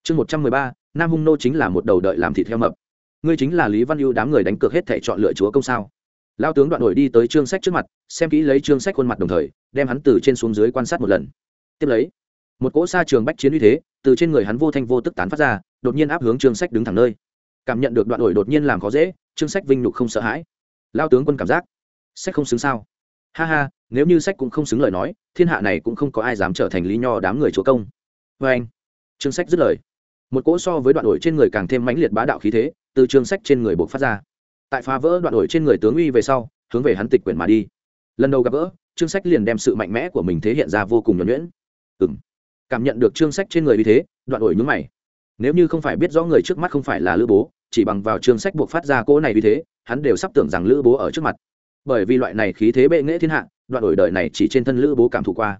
Chương một trăm mười ba, nam hung nô chính là một đầu đợi làm thịt theo mập. Ngươi chính là lý văn ưu đám người đánh cược hết thể chọn lựa chúa công sao? Lao tướng đoạn đổi đi tới Trương sách trước mặt, xem kỹ lấy Trương sách khuôn mặt đồng thời, đem hắn từ trên xuống dưới quan sát một lần. Tiếp lấy, một cỗ xa trường bách chiến uy thế, từ trên người hắn vô thanh vô tức tán phát ra, đột nhiên áp hướng Trương sách đứng thẳng nơi cảm nhận được đoạn đổi đột nhiên làm khó dễ chương sách vinh nhục không sợ hãi. Lao tướng quân cảm giác, sách không xứng sao? Ha ha, nếu như sách cũng không xứng lời nói, thiên hạ này cũng không có ai dám trở thành lý nho đám người chúa công. Vê anh chương sách dứt lời. Một cỗ so với đoạn đổi trên người càng thêm mãnh liệt bá đạo khí thế, từ chương sách trên người buộc phát ra. Tại phá vỡ đoạn đổi trên người tướng uy về sau, hướng về hắn tịch quyển mà đi. Lần đầu gặp gỡ chương sách liền đem sự mạnh mẽ của mình thể hiện ra vô cùng nhuẩn nhuyễn. Ừ m cảm nhận được chương sách trên người uy thế, đoạn đổi nhúng mày. Nếu như không phải biết rõ người trước mắt không phải là lữ bố chỉ bằng vào chương sách buộc phát ra cỗ này vì thế, hắn đều sắp tưởng rằng lữ bố ở trước mặt. Bởi vì loại này khí thế bệ nghệ thiên hạ, đoạn đổi đời này chỉ trên thân lữ bố cảm thụ qua.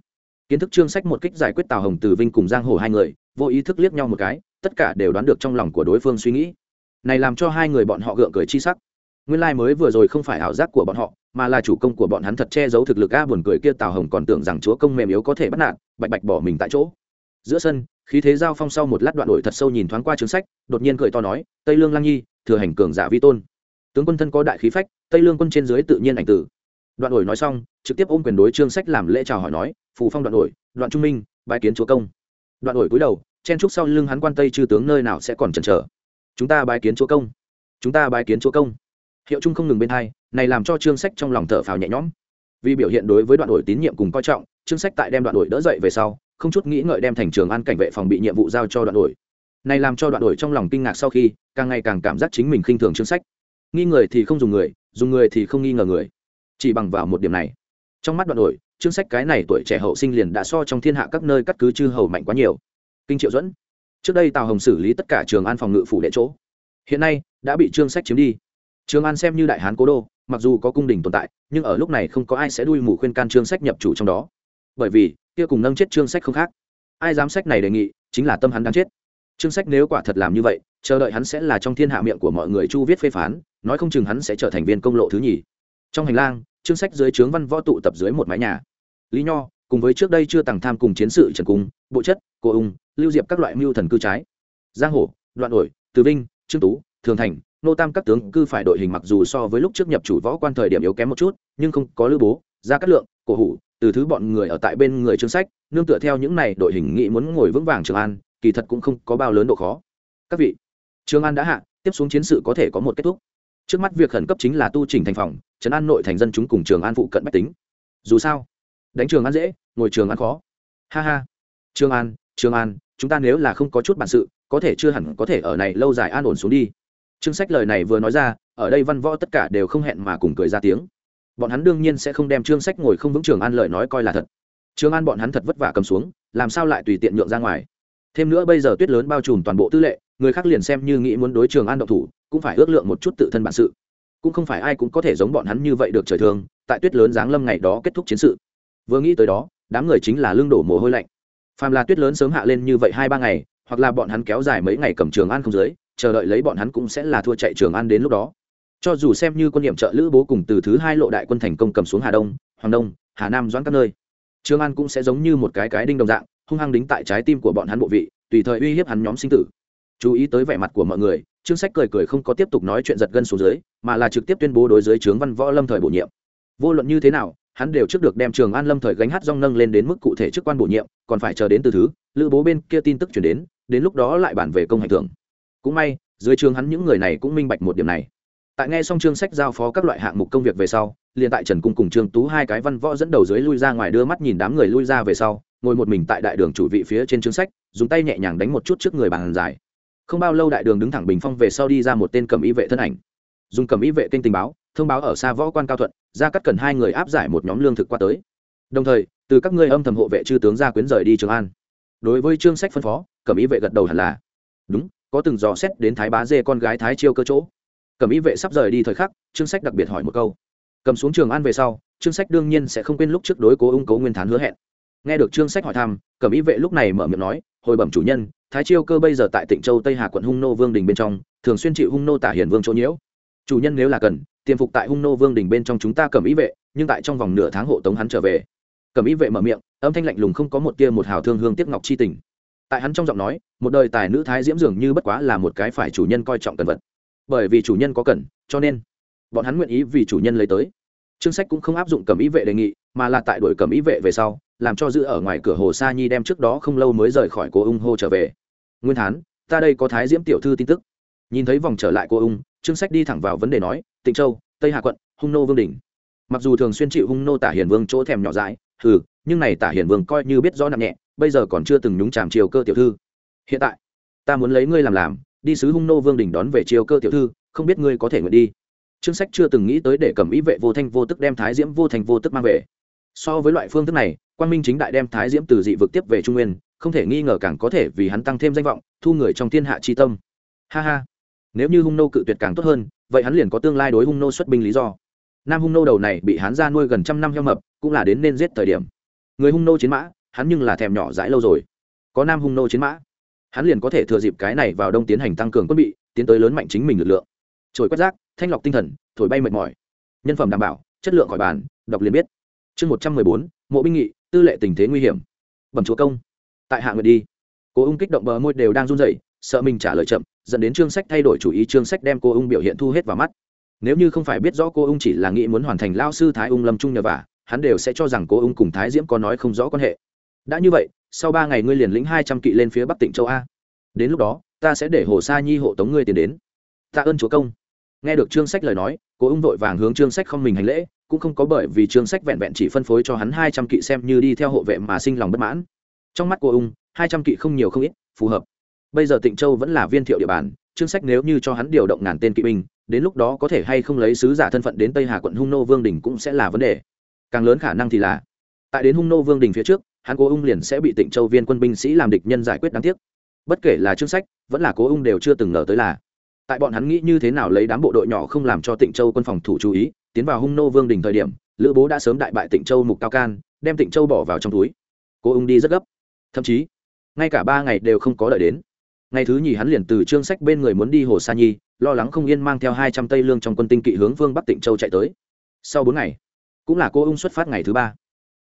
Kiến thức chương sách một kích giải quyết tào hồng từ vinh cùng giang hồ hai người, vô ý thức liếc nhau một cái, tất cả đều đoán được trong lòng của đối phương suy nghĩ. Này làm cho hai người bọn họ gượng cười chi sắc. Nguyên lai mới vừa rồi không phải ảo giác của bọn họ, mà là chủ công của bọn hắn thật che giấu thực lực a buồn cười kia tào hồng còn tưởng rằng chúa công mềm yếu có thể bắt nạt, bạch bạch bỏ mình tại chỗ. Giữa sân khí thế giao phong sau một lát đoạn đổi thật sâu nhìn thoáng qua chương sách, đột nhiên cười to nói, tây lương lang nhi, thừa hành cường giả vi tôn. Tướng quân thân có đại khí phách, tây lương quân trên dưới tự nhiên ảnh tử. Đoạn đổi nói xong, trực tiếp ôm quyền đối chương sách làm lễ chào hỏi nói, phù phong đoạn đổi, đoạn trung minh bãi kiến chúa công. Đoạn đổi cúi đầu, chen trúc sau lưng hắn quan tây chư tướng nơi nào sẽ còn chần chờ. Chúng ta bái kiến chúa công. Chúng ta bái kiến chúa công. Hiệu trung không ngừng bên hai, này làm cho chương sách trong lòng thở phào nhẹ nhõm. Vì biểu hiện đối với đoạn đổi tín nhiệm cùng coi trọng chương sách tại đem đoạn đổi đỡ dậy về sau không chút nghĩ ngợi đem thành trường an cảnh vệ phòng bị nhiệm vụ giao cho đoạn đổi. Này làm cho đoạn đổi trong lòng kinh ngạc sau khi, càng ngày càng cảm giác chính mình khinh thường chương sách. Nghi người thì không dùng người dùng người thì không nghi ngờ người. Chỉ bằng vào một điểm này. Trong mắt đoạn đổi, chương sách cái này tuổi trẻ hậu sinh liền đã so trong thiên hạ các nơi cắt cứ chư hầu mạnh quá nhiều. Kinh triệu dẫn trước đây tào hồng xử lý tất cả trường an phòng ngự phủ đệ chỗ. Hiện nay, đã bị chương sách chiếm đi. Trường an xem như đại hán cố đô, mặc dù có cung đình tồn tại, nhưng ở lúc này không có ai sẽ đuôi mù khuyên can chương sách nhập chủ trong đó bởi vì kia cùng nâng chết chương sách không khác. Ai dám sách này đề nghị, chính là tâm hắn đang chết. Chương sách nếu quả thật làm như vậy, chờ đợi hắn sẽ là trong thiên hạ miệng của mọi người chu viết phê phán, nói không chừng hắn sẽ trở thành viên công lộ thứ nhì. Trong hành lang chương sách dưới trướng văn võ tụ tập dưới một mái nhà. Lý nho, cùng với trước đây chưa tàng tham cùng chiến sự trần cung, bộ chất, cô ung, lưu diệp các loại mưu thần cư trái. Giang hổ đoạn đổi, từ vinh, trương tú, thường thành, nô tam các tướng cư phải đội hình mặc dù so với lúc trước nhập chủ võ quan thời điểm yếu kém một chút, nhưng không có lữ bố, gia cát lượng, cổ hủ từ thứ bọn người ở tại bên người chương sách, nương tựa theo những này đội hình nghị muốn ngồi vững vàng trường an, kỳ thật cũng không có bao lớn độ khó. Các vị, trường an đã hạ, tiếp xuống chiến sự có thể có một kết thúc. Trước mắt việc khẩn cấp chính là tu trình thành phòng, trấn an nội thành dân chúng cùng trường an phụ cận bách tính. Dù sao, đánh trường an dễ, ngồi trường an khó. Ha ha. Trường an trường an, chúng ta nếu là không có chút bản sự, có thể chưa hẳn có thể ở này lâu dài an ổn xuống đi. Chương sách lời này vừa nói ra, ở đây văn võ tất cả đều không hẹn mà cùng cười ra tiếng bọn hắn đương nhiên sẽ không đem trương sách ngồi không vững trường an lời nói coi là thật. Trường an bọn hắn thật vất vả cầm xuống, làm sao lại tùy tiện nhượng ra ngoài? Thêm nữa bây giờ tuyết lớn bao trùm toàn bộ tư lệ, người khác liền xem như nghĩ muốn đối trường an độc thủ, cũng phải ước lượng một chút tự thân bản sự. Cũng không phải ai cũng có thể giống bọn hắn như vậy được trời thường tại tuyết lớn giáng lâm ngày đó kết thúc chiến sự. Vừa nghĩ tới đó, đám người chính là lương đổ mồ hôi lạnh. Phàm là tuyết lớn sớm hạ lên như vậy hai ba ngày, hoặc là bọn hắn kéo dài mấy ngày cầm trường an không dưới, chờ đợi lấy bọn hắn cũng sẽ là thua chạy trường an đến lúc đó cho dù xem như quân nhiệm trợ lữ bố cùng từ thứ hai lộ đại quân thành công cầm xuống hà đông, hoàng đông, hà nam doãn các nơi, trường an cũng sẽ giống như một cái cái đinh đồng dạng, hung hăng đính tại trái tim của bọn hắn bộ vị, tùy thời uy hiếp hắn nhóm sinh tử. Chú ý tới vẻ mặt của mọi người, trương sách cười cười không có tiếp tục nói chuyện giật gân xuống dưới, mà là trực tiếp tuyên bố đối dưới trướng văn võ lâm thời bổ nhiệm. Vô luận như thế nào, hắn đều trước được đem trường an lâm thời gánh hát rong nâng lên đến mức cụ thể chức quan bổ nhiệm, còn phải chờ đến từ thứ, lữ bố bên kia tin tức chuyển đến đến lúc đó lại bản về công hành thưởng. Cũng may, dưới trường hắn những người này cũng minh bạch một điểm này tại nghe xong chương sách giao phó các loại hạng mục công việc về sau, liền tại trần cung cùng trương tú hai cái văn võ dẫn đầu dưới lui ra ngoài đưa mắt nhìn đám người lui ra về sau, ngồi một mình tại đại đường chủ vị phía trên chương sách, dùng tay nhẹ nhàng đánh một chút trước người bàn dài không bao lâu đại đường đứng thẳng bình phong về sau đi ra một tên cầm y vệ thân ảnh. Dùng cầm y vệ kênh tình báo, thông báo ở xa võ quan cao thuận, ra cắt cần hai người áp giải một nhóm lương thực qua tới. Đồng thời, từ các ngươi âm thầm hộ vệ chư tướng ra quyến rời đi trường an. Đối với chương sách phân phó, cầm y vệ gật đầu hẳn là. Đúng, có từng dò xét đến thái bá dê con gái thái chiêu cơ chỗ cầm y vệ sắp rời đi thời khắc chương sách đặc biệt hỏi một câu. Cầm xuống trường an về sau chương sách đương nhiên sẽ không quên lúc trước đối cố ung cố nguyên thán hứa hẹn. Nghe được chương sách hỏi thăm, cầm y vệ lúc này mở miệng nói, hồi bẩm chủ nhân, thái chiêu cơ bây giờ tại tịnh châu tây hà quận hung nô vương đình bên trong, thường xuyên chịu hung nô tả hiền vương chỗ nhiễu. Chủ nhân nếu là cần tiềm phục tại hung nô vương đình bên trong chúng ta cầm ý vệ, nhưng tại trong vòng nửa tháng hộ tống hắn trở về. Cầm ý vệ mở miệng, âm thanh lạnh lùng không có một tia một hào thương hương tiếc ngọc chi tình. Tại hắn trong giọng nói, một đời tài nữ thái diễm dường như bất quá là một cái phải chủ nhân coi trọng cần vật bởi vì chủ nhân có cần, cho nên bọn hắn nguyện ý vì chủ nhân lấy tới. Chương sách cũng không áp dụng cầm ý vệ đề nghị, mà là tại đội cầm ý vệ về sau, làm cho giữ ở ngoài cửa hồ sa nhi đem trước đó không lâu mới rời khỏi cô ung hô trở về. Nguyên thán ta đây có thái diễm tiểu thư tin tức. Nhìn thấy vòng trở lại cô ung chương sách đi thẳng vào vấn đề nói, tịnh châu, tây hà quận, hung nô vương đình mặc dù thường xuyên chịu hung nô tả hiền vương chỗ thèm nhỏ dãi, hừ, nhưng này tả hiền vương coi như biết rõ nặng nhẹ, bây giờ còn chưa từng nhúng chàm chiều cơ tiểu thư. Hiện tại, ta muốn lấy ngươi làm làm đi sứ hung nô vương đình đón về chiều cơ tiểu thư, không biết ngươi có thể nguyện đi. Chương sách chưa từng nghĩ tới để cầm ý vệ vô thanh vô tức đem thái diễm vô thành vô tức mang về. So với loại phương thức này quan minh chính đại đem thái diễm từ dị vực tiếp về trung nguyên, không thể nghi ngờ càng có thể vì hắn tăng thêm danh vọng, thu người trong thiên hạ chi tâm. Ha ha. Nếu như hung nô cự tuyệt càng tốt hơn, vậy hắn liền có tương lai đối hung nô xuất binh lý do. Nam hung nô đầu này bị hắn ra nuôi gần trăm năm heo mập, cũng là đến nên giết thời điểm. Người hung nô chiến mã, hắn nhưng là thèm nhỏ dãi lâu rồi. Có nam hung nô chiến mã hắn liền có thể thừa dịp cái này vào đông tiến hành tăng cường quân bị, tiến tới lớn mạnh chính mình lực lượng. Trồi quét rác, thanh lọc tinh thần, thổi bay mệt mỏi. Nhân phẩm đảm bảo, chất lượng khỏi bàn, đọc liền biết. Chương một trăm mười bốn, mộ binh nghị, tư lệ tình thế nguy hiểm. Bẩm chúa công. Tại hạ nguyện đi. Cô ung kích động bờ môi đều đang run rẩy, sợ mình trả lời chậm, dẫn đến chương sách thay đổi chủ ý, chương sách đem cô ung biểu hiện thu hết vào mắt. Nếu như không phải biết rõ cô ung chỉ là nghĩ muốn hoàn thành lao sư thái ung lâm trung nhờ vả, hắn đều sẽ cho rằng cô ung cùng thái diễm có nói không rõ quan hệ. Đã như vậy sau ba ngày ngươi liền lĩnh hai trăm kỵ lên phía bắc tỉnh châu a. Đến lúc đó, ta sẽ để hồ sa nhi hộ tống ngươi tiến đến. Tạ ơn chúa công. Nghe được trương sách lời nói cố ung vội vàng hướng trương sách không mình hành lễ, cũng không có bởi vì trương sách vẹn vẹn chỉ phân phối cho hắn hai trăm kỵ xem như đi theo hộ vệ mà sinh lòng bất mãn. Trong mắt cô ung hai trăm kỵ không nhiều không ít, phù hợp. Bây giờ tịnh châu vẫn là viên thiệu địa bàn chương sách nếu như cho hắn điều động ngàn tên kỵ binh, đến lúc đó có thể hay không lấy sứ giả thân phận đến tây hà quận hung nô vương đình cũng sẽ là vấn đề. Càng lớn khả năng thì là, tại đến hung nô vương đình phía trước hắn cố ung liền sẽ bị tịnh châu viên quân binh sĩ làm địch nhân giải quyết đáng tiếc. Bất kể là chương sách, vẫn là cố ung đều chưa từng ngờ tới là, tại bọn hắn nghĩ như thế nào lấy đám bộ đội nhỏ không làm cho tịnh châu quân phòng thủ chú ý, tiến vào hung nô vương đình thời điểm, lữ bố đã sớm đại bại tịnh châu mục cao can, đem tịnh châu bỏ vào trong túi. Cố ung đi rất gấp. Thậm chí, ngay cả ba ngày đều không có đợi đến. Ngày thứ nhì hắn liền từ trương sách bên người muốn đi hồ sa nhi, lo lắng không yên mang theo hai trăm tây lương trong quân tinh kỵ hướng vương bắc tịnh châu chạy tới. Sau bốn ngày, cũng là cô ung xuất phát ngày thứ ba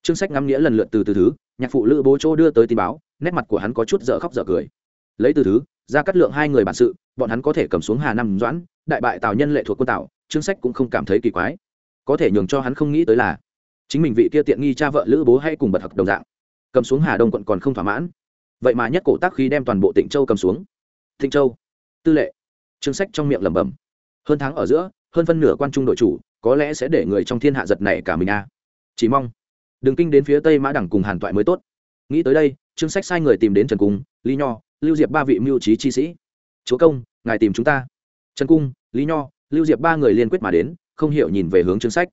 trương sách ngắm nghĩa lần lượt từ từ thứ, nhạc phụ lữ bố chỗ đưa tới tin báo, nét mặt của hắn có chút dở khóc dở cười. Lấy từ thứ, ra cắt lượng hai người bản sự, bọn hắn có thể cầm xuống hà nam doãn, đại bại tào nhân lệ thuộc quân tào, trương sách cũng không cảm thấy kỳ quái. Có thể nhường cho hắn không nghĩ tới là, chính mình vị kia tiện nghi cha vợ lữ bố hay cùng bật học đồng dạng, cầm xuống hà đông quận còn không thỏa mãn. Vậy mà nhất cổ tác khí đem toàn bộ tỉnh châu cầm xuống. Thịnh châu, tư lệ. Chương sách trong miệng lẩm bẩm. Hơn tháng ở giữa, hơn phân nửa quan trung đội chủ, có lẽ sẽ để người trong thiên hạ giật này cả mình a. Chỉ mong đừng kinh đến phía tây mã đẳng cùng hàn toại mới tốt. Nghĩ tới đây chương sách sai người tìm đến trần cung, lý nho, lưu diệp ba vị mưu trí chi sĩ. Chúa công, ngài tìm chúng ta. Trần cung, lý nho, lưu diệp ba người liên quyết mà đến, không hiểu nhìn về hướng chương sách.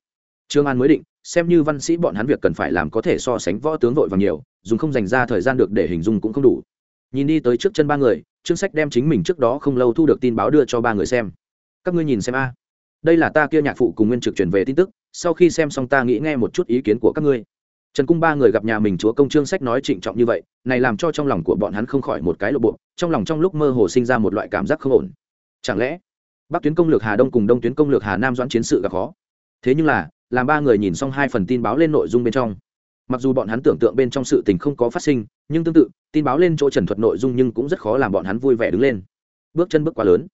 Trương an mới định, xem như văn sĩ bọn hắn việc cần phải làm có thể so sánh võ tướng vội và nhiều, dùng không dành ra thời gian được để hình dung cũng không đủ. Nhìn đi tới trước chân ba người chương sách đem chính mình trước đó không lâu thu được tin báo đưa cho ba người xem. Các ngươi nhìn xem a. Đây là ta kia nhạc phụ cùng nguyên trực truyền về tin tức, sau khi xem xong ta nghĩ nghe một chút ý kiến của các ngươi trần cung ba người gặp nhà mình chúa công trương sách nói trịnh trọng như vậy, này làm cho trong lòng của bọn hắn không khỏi một cái lộ bộ, trong lòng trong lúc mơ hồ sinh ra một loại cảm giác không ổn. Chẳng lẽ, bắc tuyến công lược hà đông cùng đông tuyến công lược hà nam doãn chiến sự gặp khó? Thế nhưng là, làm ba người nhìn xong hai phần tin báo lên nội dung bên trong. Mặc dù bọn hắn tưởng tượng bên trong sự tình không có phát sinh, nhưng tương tự, tin báo lên chỗ trần thuật nội dung nhưng cũng rất khó làm bọn hắn vui vẻ đứng lên. Bước chân bước quá lớn.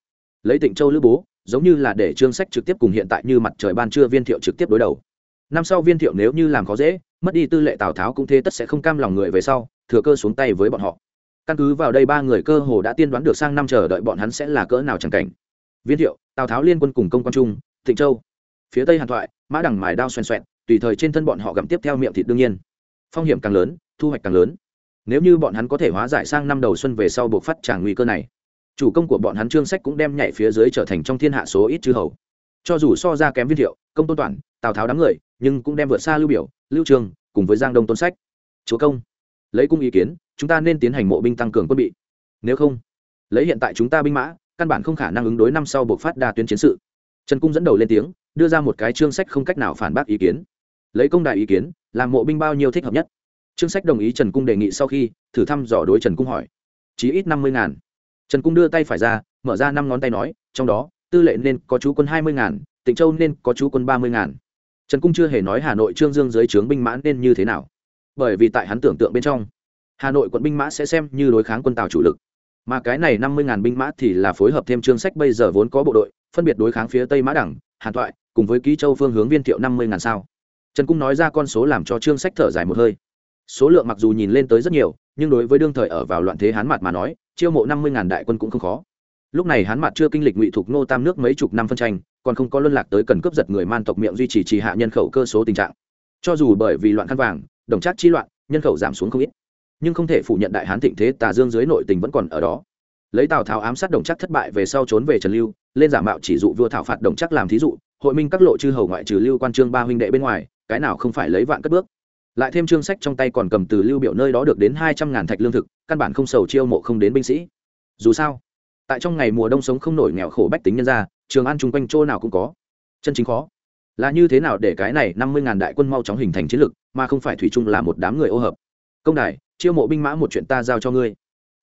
Lấy tịnh châu lữ bố, giống như là để trương sách trực tiếp cùng hiện tại như mặt trời ban trưa viên thiệu trực tiếp đối đầu năm sau viên thiệu nếu như làm khó dễ, mất đi tư lệ tào tháo cũng thế tất sẽ không cam lòng người về sau, thừa cơ xuống tay với bọn họ. Căn cứ vào đây ba người cơ hồ đã tiên đoán được sang năm chờ đợi bọn hắn sẽ là cỡ nào chẳng cảnh. Viên thiệu, tào tháo liên quân cùng công quan trung, thịnh châu. Phía tây hàn thoại, mã đằng mài đao xoèn xoẹn, tùy thời trên thân bọn họ gặm tiếp theo miệng thịt đương nhiên. Phong hiểm càng lớn, thu hoạch càng lớn. Nếu như bọn hắn có thể hóa giải sang năm đầu xuân về sau buộc phát tràng nguy cơ này, chủ công của bọn hắn trương sách cũng đem nhảy phía dưới trở thành trong thiên hạ số ít chư hầu cho dù so ra kém viên thiệu, công tôn toàn tào tháo đám người, nhưng cũng đem vượt xa lưu biểu, lưu trường cùng với giang đông tôn sách. Chúa công, lấy cung ý kiến, chúng ta nên tiến hành mộ binh tăng cường quân bị. Nếu không, lấy hiện tại chúng ta binh mã, căn bản không khả năng ứng đối năm sau buộc phát đa tuyến chiến sự. Trần cung dẫn đầu lên tiếng, đưa ra một cái chương sách không cách nào phản bác ý kiến. Lấy công đại ý kiến, làm mộ binh bao nhiêu thích hợp nhất. Chương sách đồng ý trần cung đề nghị sau khi, thử thăm dò đối trần cung hỏi. Chí ít năm mươi ngàn. Trần cung đưa tay phải ra, mở ra năm ngón tay nói, trong đó tư lệ nên có chú quân hai mươi ngàn, tịnh châu nên có chú quân ba mươi ngàn. Trần cung chưa hề nói hà nội trương dương dưới trướng binh mã nên như thế nào. Bởi vì tại hắn tưởng tượng bên trong, hà nội quận binh mã sẽ xem như đối kháng quân tàu chủ lực. Mà cái này năm mươi ngàn binh mã thì là phối hợp thêm trương sách bây giờ vốn có bộ đội, phân biệt đối kháng phía tây mã đẳng, hàn toại cùng với ký châu phương hướng viên thiệu năm mươi ngàn sao. Trần cung nói ra con số làm cho trương sách thở dài một hơi. Số lượng mặc dù nhìn lên tới rất nhiều, nhưng đối với đương thời ở vào loạn thế hán mặt mà nói, chiêu mộ năm mươi ngàn đại quân cũng không khó lúc này hán mặt chưa kinh lịch ngụy thuộc nô tam nước mấy chục năm phân tranh, còn không có luân lạc tới cần cướp giật người man tộc miệng duy trì trì hạ nhân khẩu cơ số tình trạng. Cho dù bởi vì loạn khăn vàng, đồng trác chi loạn, nhân khẩu giảm xuống không ít. Nhưng không thể phủ nhận đại hán thịnh thế tà dương dưới nội tình vẫn còn ở đó. Lấy tào tháo ám sát đồng chắc thất bại về sau trốn về trần lưu, lên giả mạo chỉ dụ vua thảo phạt đồng chắc làm thí dụ, hội minh các lộ chư hầu ngoại trừ lưu quan trương ba huynh đệ bên ngoài, cái nào không phải lấy vạn cất bước. Lại thêm chương sách trong tay còn cầm từ lưu biểu nơi đó được đến hai trăm ngàn thạch lương thực, căn bản không sầu chiêu mộ không đến binh sĩ. Dù sao tại trong ngày mùa đông sống không nổi nghèo khổ bách tính nhân ra trường an chung quanh chỗ nào cũng có. Chân chính khó. Là như thế nào để cái này năm mươi ngàn đại quân mau chóng hình thành chiến lược, mà không phải thủy chung là một đám người ô hợp? Công đài, chiêu mộ binh mã một chuyện ta giao cho ngươi.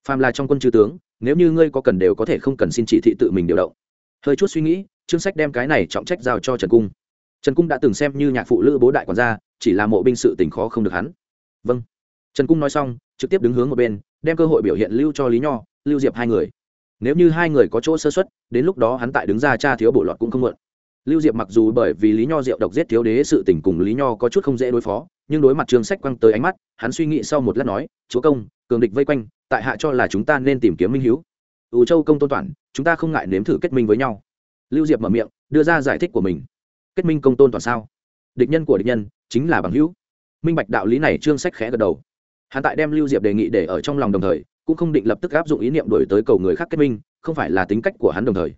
Phàm là trong quân chư tướng, nếu như ngươi có cần đều có thể không cần xin chỉ thị tự mình điều động. Hơi chút suy nghĩ chương sách đem cái này trọng trách giao cho trần cung. Trần cung đã từng xem như nhạc phụ lữ bố đại quản gia, chỉ là mộ binh sự tình khó không được hắn. Vâng. Trần cung nói xong, trực tiếp đứng hướng một bên, đem cơ hội biểu hiện lưu cho lý nho, lưu diệp hai người nếu như hai người có chỗ sơ xuất đến lúc đó hắn tại đứng ra cha thiếu bổ lọt cũng không mượn lưu diệp mặc dù bởi vì lý nho diệu độc giết thiếu đế sự tình cùng lý nho có chút không dễ đối phó, nhưng đối mặt trường sách quăng tới ánh mắt, hắn suy nghĩ sau một lát nói, chúa công, cường địch vây quanh, tại hạ cho là chúng ta nên tìm kiếm minh hiếu. Ưu châu công tôn toàn, chúng ta không ngại nếm thử kết minh với nhau. Lưu diệp mở miệng, đưa ra giải thích của mình. Kết minh công tôn toàn sao? Địch nhân của địch nhân chính là bằng hữu. Minh bạch đạo lý này trương sách khẽ gật đầu. Hắn tại đem lưu diệp đề nghị để ở trong lòng đồng thời cũng không định lập tức áp dụng ý niệm đổi tới cầu người khác kết minh, không phải là tính cách của hắn đồng thời.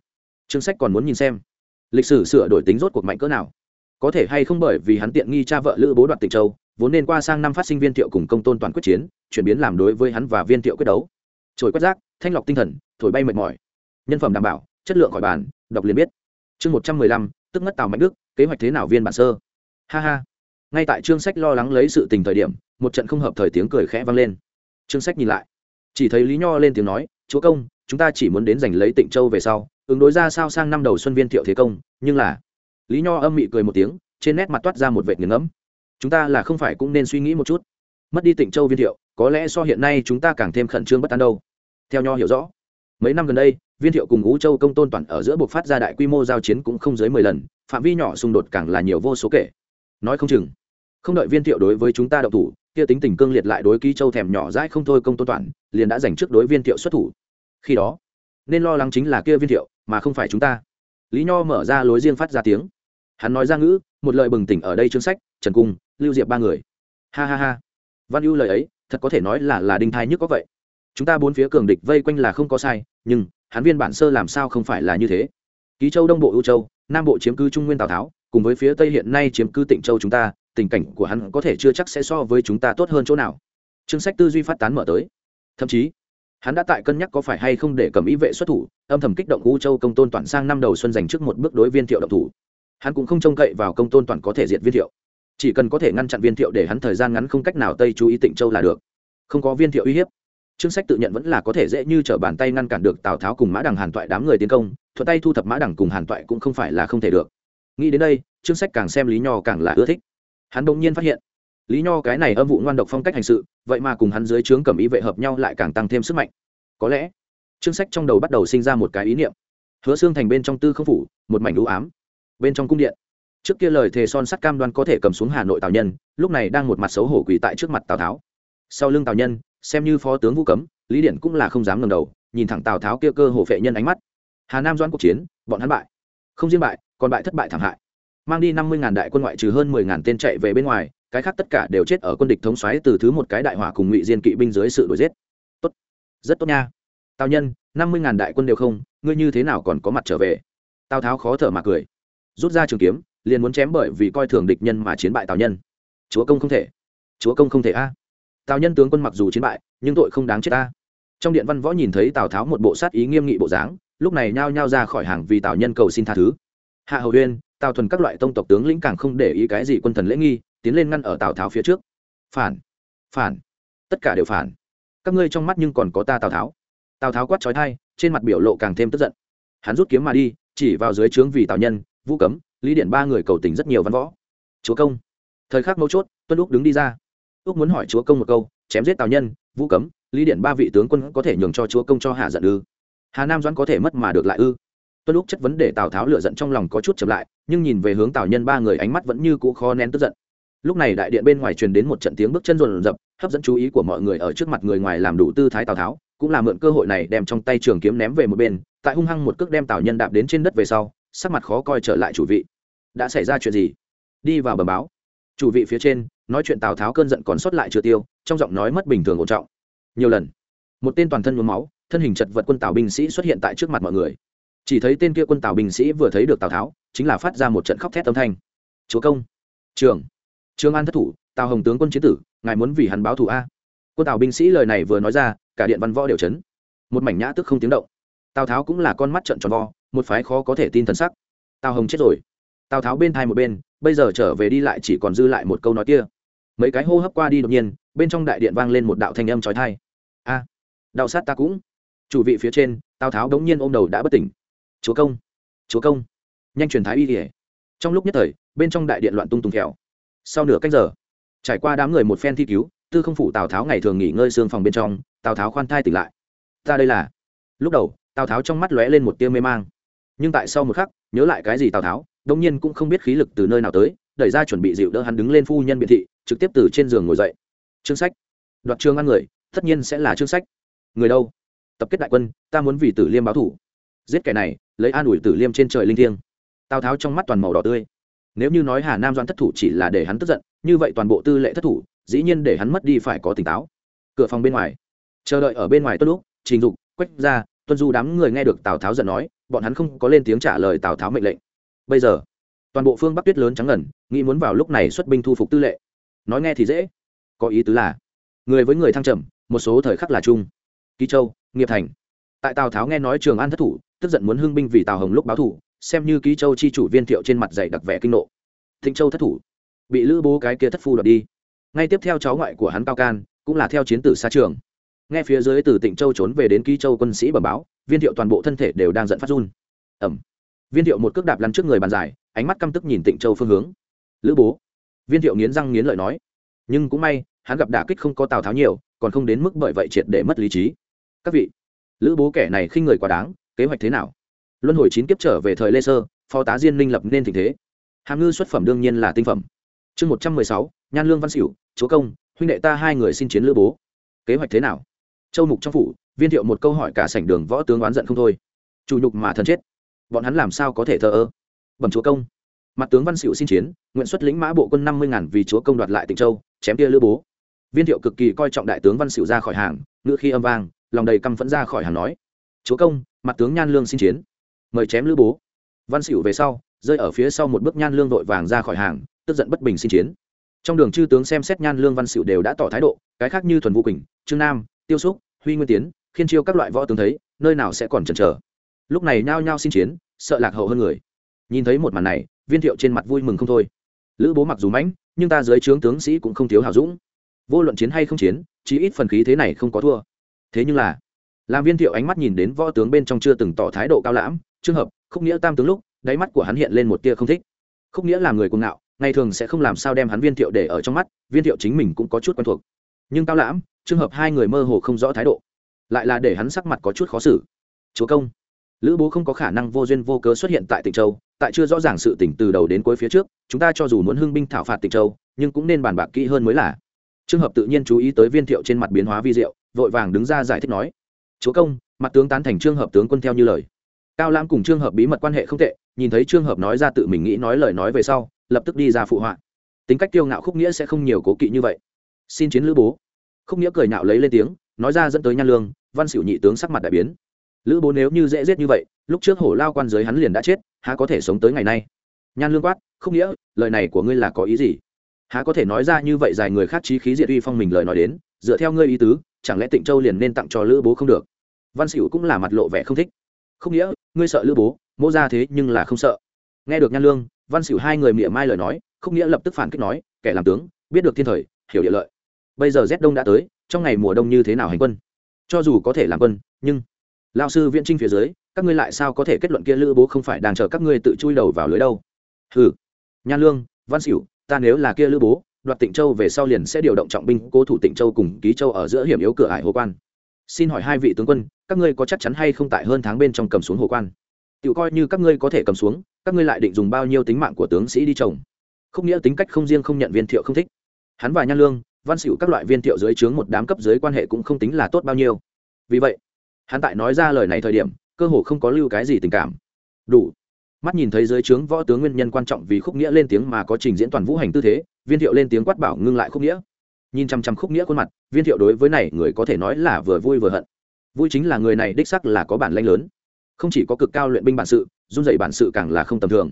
Trương sách còn muốn nhìn xem, lịch sử sửa đổi tính rốt cuộc mạnh cỡ nào. Có thể hay không bởi vì hắn tiện nghi cha vợ lữ bố đoạt tịnh châu, vốn nên qua sang năm phát sinh viên thiệu cùng công tôn toàn quyết chiến, chuyển biến làm đối với hắn và viên thiệu quyết đấu. Trồi quét rác, thanh lọc tinh thần, thổi bay mệt mỏi. Nhân phẩm đảm bảo, chất lượng khỏi bàn, đọc liền biết. Chương một trăm mười lăm, tức ngất tào mạnh đức, kế hoạch thế nào viên bản sơ? Ha ha. Ngay tại chương sách lo lắng lấy sự tình thời điểm, một trận không hợp thời tiếng cười khẽ vang lên. Chương sách nhìn lại chỉ thấy lý nho lên tiếng nói, chúa công, chúng ta chỉ muốn đến giành lấy tịnh châu về sau, ứng đối ra sao sang năm đầu xuân viên thiệu thế công, nhưng là lý nho âm mị cười một tiếng, trên nét mặt toát ra một vệ nghiền ngẫm. Chúng ta là không phải cũng nên suy nghĩ một chút. Mất đi tịnh châu viên thiệu, có lẽ so hiện nay chúng ta càng thêm khẩn trương bất an đâu. Theo nho hiểu rõ, mấy năm gần đây, viên thiệu cùng ú châu công tôn toàn ở giữa buộc phát ra đại quy mô giao chiến cũng không dưới mười lần, phạm vi nhỏ xung đột càng là nhiều vô số kể. Nói không chừng, không đợi viên thiệu đối với chúng ta đậu thủ, kia tính tình cương liệt lại đối ký châu thèm nhỏ dãi không thôi công tôn toàn liền đã giành trước đối viên thiệu xuất thủ. Khi đó, nên lo lắng chính là kia viên thiệu, mà không phải chúng ta. Lý nho mở ra lối riêng phát ra tiếng. Hắn nói ra ngữ, một lời bừng tỉnh ở đây chương sách, trần cung, lưu diệp ba người. Ha ha ha. Văn ưu lời ấy, thật có thể nói là là đinh thai nhức có vậy. Chúng ta bốn phía cường địch vây quanh là không có sai, nhưng, hắn viên bản sơ làm sao không phải là như thế? Ký châu đông bộ ưu châu, nam bộ chiếm cư trung nguyên tào tháo, cùng với phía tây hiện nay chiếm cư tỉnh châu chúng ta, tình cảnh của hắn có thể chưa chắc sẽ so với chúng ta tốt hơn chỗ nào. Chương sách tư duy phát tán mở tới thậm chí, hắn đã tại cân nhắc có phải hay không để cầm ý vệ xuất thủ, âm thầm kích động u châu công tôn toàn sang năm đầu xuân dành trước một bước đối viên thiệu động thủ. Hắn cũng không trông cậy vào công tôn toàn có thể diệt viên thiệu. Chỉ cần có thể ngăn chặn viên thiệu để hắn thời gian ngắn không cách nào tây chú ý tịnh châu là được. Không có viên thiệu uy hiếp chương sách tự nhận vẫn là có thể dễ như t r ở bàn tay ngăn cản được tào tháo cùng mã đằng hàn toại đám người tiến công, thuận tay thu thập mã đằng cùng hàn toại cũng không phải là không thể được. Nghĩ đến đây chương sách càng xem lý nho càng là ưa thích. Hắn bỗng nhiên phát hiện lý nho cái này âm vụ ngoan độc phong cách hành sự, vậy mà cùng hắn dưới trướng cầm ý vệ hợp nhau lại càng tăng thêm sức mạnh. Có lẽ, chương sách trong đầu bắt đầu sinh ra một cái ý niệm. Hứa xương thành bên trong tư không phủ, một mảnh đũ ám. Bên trong cung điện, trước kia lời thề son sắt cam đoan có thể cầm xuống hà nội tào nhân, lúc này đang một mặt xấu hổ quỳ tại trước mặt tào tháo. Sau lưng tào nhân, xem như phó tướng vũ cấm, lý điển cũng là không dám ngầm đầu, nhìn thẳng tào tháo kia cơ hồ phệ nhân ánh mắt. Hà nam doãn cuộc chiến, bọn hắn bại. Không riêng bại, còn bại thất bại thảm hại. Mang đi năm mươi ngàn đại quân ngoại trừ hơn mười ngàn tên chạy về bên ngoài cái khác tất cả đều chết ở quân địch thống xoáy từ thứ một cái đại hỏa cùng ngụy diên kỵ binh dưới sự đuổi giết. Tốt. Rất tốt nha. Tào nhân, năm mươi ngàn đại quân đều không, ngươi như thế nào còn có mặt trở về? Tào tháo khó thở mà cười. Rút ra trường kiếm, liền muốn chém bởi vì coi thường địch nhân mà chiến bại tào nhân. Chúa công không thể. Chúa công không thể a. Tào nhân tướng quân mặc dù chiến bại, nhưng tội không đáng chết a trong điện văn võ nhìn thấy tào tháo một bộ sát ý nghiêm nghị bộ dáng, lúc này nhao nhao ra khỏi hàng vì tào nhân cầu xin tha thứ. Hạ hầu huyên tào thuần các loại tông tộc tướng lĩnh càng không để ý cái gì quân thần lễ nghi, tiến lên ngăn ở tào tháo phía trước. Phản phản, tất cả đều phản. Các ngươi trong mắt nhưng còn có ta tào tháo. Tào tháo quát trói thai, trên mặt biểu lộ càng thêm tức giận. Hắn rút kiếm mà đi, chỉ vào dưới trướng vì tào nhân, vũ cấm, lý điện ba người cầu tình rất nhiều văn võ. Chúa công. Thời khắc mấu chốt, tuân úc đứng đi ra. Úc muốn hỏi chúa công một câu, chém giết tào nhân, vũ cấm, lý điện ba vị tướng quân có thể nhường cho chúa công cho hạ giận ư? Hà nam doãn có thể mất mà được lại ư? Tuân lúc chất vấn đề tào tháo lựa giận trong lòng có chút chậm lại nhưng nhìn về hướng tào nhân ba người ánh mắt vẫn như cũ khó nén tức giận lúc này đại điện bên ngoài truyền đến một trận tiếng bước chân rồn rập hấp dẫn chú ý của mọi người ở trước mặt người ngoài làm đủ tư thái tào tháo cũng là mượn cơ hội này đem trong tay trường kiếm ném về một bên tại hung hăng một cước đem tào nhân đạp đến trên đất về sau sắc mặt khó coi trở lại chủ vị đã xảy ra chuyện gì đi vào bờ báo chủ vị phía trên nói chuyện tào tháo cơn giận còn sót lại chưa tiêu trong giọng nói mất bình thường ổn trọng nhiều lần một tên toàn thân nhuốm máu thân hình chật vật quân tào binh sĩ xuất hiện tại trước mặt mọi người chỉ thấy tên kia quân tào binh sĩ vừa thấy được tào tháo chính là phát ra một trận khóc thét âm thanh. Chúa công! Trường! Trương an thất thủ tào hồng tướng quân chiến tử ngài muốn vì hắn báo thù a? Quân tào binh sĩ lời này vừa nói ra cả điện văn võ đều chấn. Một mảnh nhã tức không tiếng động. Tào tháo cũng là con mắt trận tròn vo một phái khó có thể tin thần sắc. Tào hồng chết rồi. Tào tháo bên thai một bên bây giờ trở về đi lại chỉ còn dư lại một câu nói kia. Mấy cái hô hấp qua đi đột nhiên bên trong đại điện vang lên một đạo thanh âm trói thai a à, đạo sát ta cũng. Chủ vị phía trên tào tháo đống nhiên ôm đầu đã bất tỉnh chúa công chúa công. Nhanh truyền thái y kỉa trong lúc nhất thời, bên trong đại điện loạn tung tùng kẹo. Sau nửa cách giờ, trải qua đám người một phen thi cứu, tư không phủ tào tháo ngày thường nghỉ ngơi xương phòng bên trong, tào tháo khoan thai tỉnh lại. Ta đây là. Lúc đầu, tào tháo trong mắt lóe lên một tia mê mang. Nhưng tại sau một khắc, nhớ lại cái gì tào tháo đông nhiên cũng không biết khí lực từ nơi nào tới, đẩy ra chuẩn bị dịu đỡ hắn đứng lên phu nhân biệt thị, trực tiếp từ trên giường ngồi dậy. Chương sách. Đoạt trường ăn người, tất nhiên sẽ là chương sách. Người đâu? Tập kết đại quân, ta muốn vì tử liêm báo thủ giết kẻ này, lấy an ủi tử liêm trên trời linh thiêng. Tào tháo trong mắt toàn màu đỏ tươi. Nếu như nói hà nam doan thất thủ chỉ là để hắn tức giận, như vậy toàn bộ tư lệ thất thủ, dĩ nhiên để hắn mất đi phải có tỉnh táo. Cửa phòng bên ngoài. Chờ đợi ở bên ngoài tốt lúc, trình dục, quách ra tuân du đám người nghe được tào tháo giận nói, bọn hắn không có lên tiếng trả lời tào tháo mệnh lệnh. Bây giờ, toàn bộ phương bắc tuyết lớn trắng ngẩn nghĩ muốn vào lúc này xuất binh thu phục tư lệ. Nói nghe thì dễ. Có ý tứ là, người với người thăng trầm, một số thời khắc là chung. Ký châu, nghiệp thành. Tại tào tháo nghe nói trường an thất thủ tức giận muốn hưng binh vì tào hồng lúc báo thủ, xem như ký châu chi chủ viên thiệu trên mặt dày đặc vẻ kinh nộ. Thịnh châu thất thủ, bị lữ bố cái kia thất phu đoạt đi. Ngay tiếp theo cháu ngoại của hắn cao can, cũng là theo chiến tử xa trường. Nghe phía dưới từ tịnh châu trốn về đến ký châu quân sĩ bẩm báo, viên thiệu toàn bộ thân thể đều đang giận phát run. Ẩm. Viên thiệu một cước đạp lăn trước người bàn dài, ánh mắt căm tức nhìn tịnh châu phương hướng. Lữ bố. Viên thiệu nghiến răng nghiến lợi nói. Nhưng cũng may, hắn gặp đả kích không có tào tháo nhiều, còn không đến mức bởi vậy triệt để mất lý trí. Các vị, lữ bố kẻ này khinh người quá đáng kế hoạch thế nào? Luân hồi chín kiếp trở về thời lê sơ, phó tá diên minh lập nên tình thế. Hàm ngư xuất phẩm đương nhiên là tinh phẩm. Chương một trăm mười sáu, nhan lương văn xỉu chúa công, huynh đệ ta hai người xin chiến lữ bố. Kế hoạch thế nào? Châu mục trong phủ, viên thiệu một câu hỏi cả sảnh đường võ tướng oán giận không thôi. Chủ nhục mà thần chết. Bọn hắn làm sao có thể thờ ơ? Bẩm chúa công. Mặt tướng văn xỉu xin chiến, nguyện xuất lĩnh mã bộ quân năm mươi ngàn vì chúa công đoạt lại tịnh châu, chém tia lữ bố. Viên thiệu cực kỳ coi trọng đại tướng văn xỉu ra khỏi hàng ngựa khi âm vang, lòng đầy căm phẫn ra khỏi hàng nói. Chúa công mặt tướng nhan lương xin chiến. Mời chém lữ bố. Văn xỉu về sau, rơi ở phía sau một bước nhan lương vội vàng ra khỏi hàng, tức giận bất bình xin chiến. Trong đường chư tướng xem xét nhan lương văn xỉu đều đã tỏ thái độ, cái khác như thuần vũ quỳnh, trương nam, tiêu xúc, huy nguyên tiến, khiên chiêu các loại võ tướng thấy, nơi nào sẽ còn chần chờ. Lúc này nhao nhao xin chiến, sợ lạc hậu hơn người. Nhìn thấy một màn này, viên thiệu trên mặt vui mừng không thôi. Lữ bố mặc dù mãnh, nhưng ta dưới trướng tướng sĩ cũng không thiếu hào dũng. Vô luận chiến hay không chiến chỉ ít phần khí thế này không có thua. Thế nhưng là làm viên thiệu ánh mắt nhìn đến võ tướng bên trong chưa từng tỏ thái độ cao lãm, trường hợp, khúc nghĩa tam tướng lúc, đáy mắt của hắn hiện lên một tia không thích. Khúc nghĩa là người cuồng ngạo, ngày thường sẽ không làm sao đem hắn viên thiệu để ở trong mắt, viên thiệu chính mình cũng có chút quen thuộc. Nhưng cao lãm, trường hợp hai người mơ hồ không rõ thái độ, lại là để hắn sắc mặt có chút khó xử. Chúa công, lữ bố không có khả năng vô duyên vô cớ xuất hiện tại tịnh châu, tại chưa rõ ràng sự tỉnh từ đầu đến cuối phía trước, chúng ta cho dù muốn hưng binh thảo phạt tịnh châu, nhưng cũng nên bàn bạc kỹ hơn mới là. Trường hợp tự nhiên chú ý tới viên thiệu trên mặt biến hóa vi diệu, vội vàng đứng ra giải thích nói chúa công, mặt tướng tán thành trương hợp tướng quân theo như lời. Cao lãm cùng trương hợp bí mật quan hệ không tệ, nhìn thấy trương hợp nói ra tự mình nghĩ nói lời nói về sau, lập tức đi ra phụ họa. Tính cách tiêu ngạo khúc nghĩa sẽ không nhiều cố kỵ như vậy. Xin chiến lữ bố. Khúc nghĩa cười nhạo lấy lên tiếng, nói ra dẫn tới nhan lương, văn xỉu nhị tướng sắc mặt đại biến. Lữ bố nếu như dễ giết như vậy, lúc trước hổ lao quan giới hắn liền đã chết, há có thể sống tới ngày nay? Nhan lương quát không nghĩa, lời này của ngươi là có ý gì? Há có thể nói ra như vậy dài người khác trí khí diệt uy phong mình lời nói đến dựa theo ngươi ý tứ, chẳng lẽ tịnh châu liền nên tặng cho lữ bố không được? Văn xỉu cũng là mặt lộ vẻ không thích. Không nghĩa, ngươi sợ lữ bố, Mỗ ra thế nhưng là không sợ. Nghe được nhan lương, văn xỉu hai người mỉa mai lời nói, không nghĩa lập tức phản kích nói, kẻ làm tướng, biết được thiên thời, hiểu địa lợi. Bây giờ rét đông đã tới, trong ngày mùa đông như thế nào hành quân? Cho dù có thể làm quân, nhưng lao sư viễn trinh phía dưới, các ngươi lại sao có thể kết luận kia lữ bố không phải đang chờ các ngươi tự chui đầu vào lưới đâu? Hừ. Nhan lương, văn xỉu ta nếu là kia lữ bố đoạt tịnh châu về sau liền sẽ điều động trọng binh cố thủ tịnh châu cùng ký châu ở giữa hiểm yếu cửa ải hồ quan. Xin hỏi hai vị tướng quân, các ngươi có chắc chắn hay không tại hơn tháng bên trong cầm xuống hồ quan? Tự coi như các ngươi có thể cầm xuống, các ngươi lại định dùng bao nhiêu tính mạng của tướng sĩ đi trồng? Không nghĩa tính cách không riêng không nhận viên thiệu không thích. Hắn và nhan lương, văn xỉu các loại viên thiệu dưới trướng một đám cấp dưới quan hệ cũng không tính là tốt bao nhiêu. Vì vậy, hắn tại nói ra lời này thời điểm, cơ hồ không có lưu cái gì tình cảm. Đủ mắt nhìn thấy dưới trướng võ tướng nguyên nhân quan trọng vì khúc nghĩa lên tiếng mà có trình diễn toàn vũ hành tư thế, viên thiệu lên tiếng quát bảo ngưng lại khúc nghĩa. Nhìn chăm chăm khúc nghĩa khuôn mặt, viên thiệu đối với này người có thể nói là vừa vui vừa hận. Vui chính là người này đích sắc là có bản lanh lớn. Không chỉ có cực cao luyện binh bản sự, run dậy bản sự càng là không tầm thường.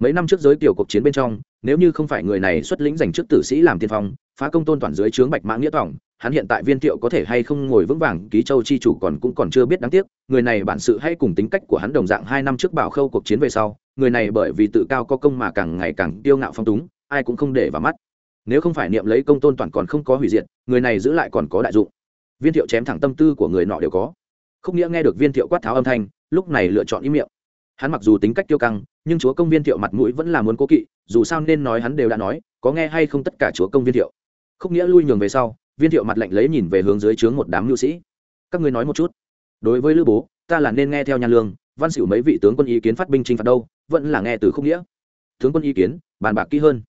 Mấy năm trước giới tiểu cuộc chiến bên trong, nếu như không phải người này xuất lĩnh giành chức tử sĩ làm tiên phong, phá công tôn toàn dưới trướng bạch mã nghĩa tỏng hắn hiện tại viên thiệu có thể hay không ngồi vững vàng, ký châu chi chủ còn cũng còn chưa biết đáng tiếc, người này bản sự hay cùng tính cách của hắn đồng dạng hai năm trước bảo khâu cuộc chiến về sau, người này bởi vì tự cao có công mà càng ngày càng kiêu ngạo phong túng, ai cũng không để vào mắt. Nếu không phải niệm lấy công tôn toàn còn không có hủy diệt, người này giữ lại còn có đại dụng. Viên thiệu chém thẳng tâm tư của người nọ đều có. Không nghĩa nghe được viên thiệu quát tháo âm thanh, lúc này lựa chọn ý miệng. Hắn mặc dù tính cách tiêu căng, nhưng chúa công viên thiệu mặt mũi vẫn là muốn cố kỵ, dù sao nên nói hắn đều đã nói, có nghe hay không tất cả chúa công viên thiệu. Không nghĩa lui nhường về sau viên thiệu mặt lạnh lấy nhìn về hướng dưới trướng một đám lưu sĩ. Các ngươi nói một chút. Đối với lữ bố, ta là nên nghe theo nhà lương, văn xỉu mấy vị tướng quân ý kiến phát binh chinh phạt đâu, vẫn là nghe từ không nghĩa. Tướng quân ý kiến, bàn bạc kỹ hơn.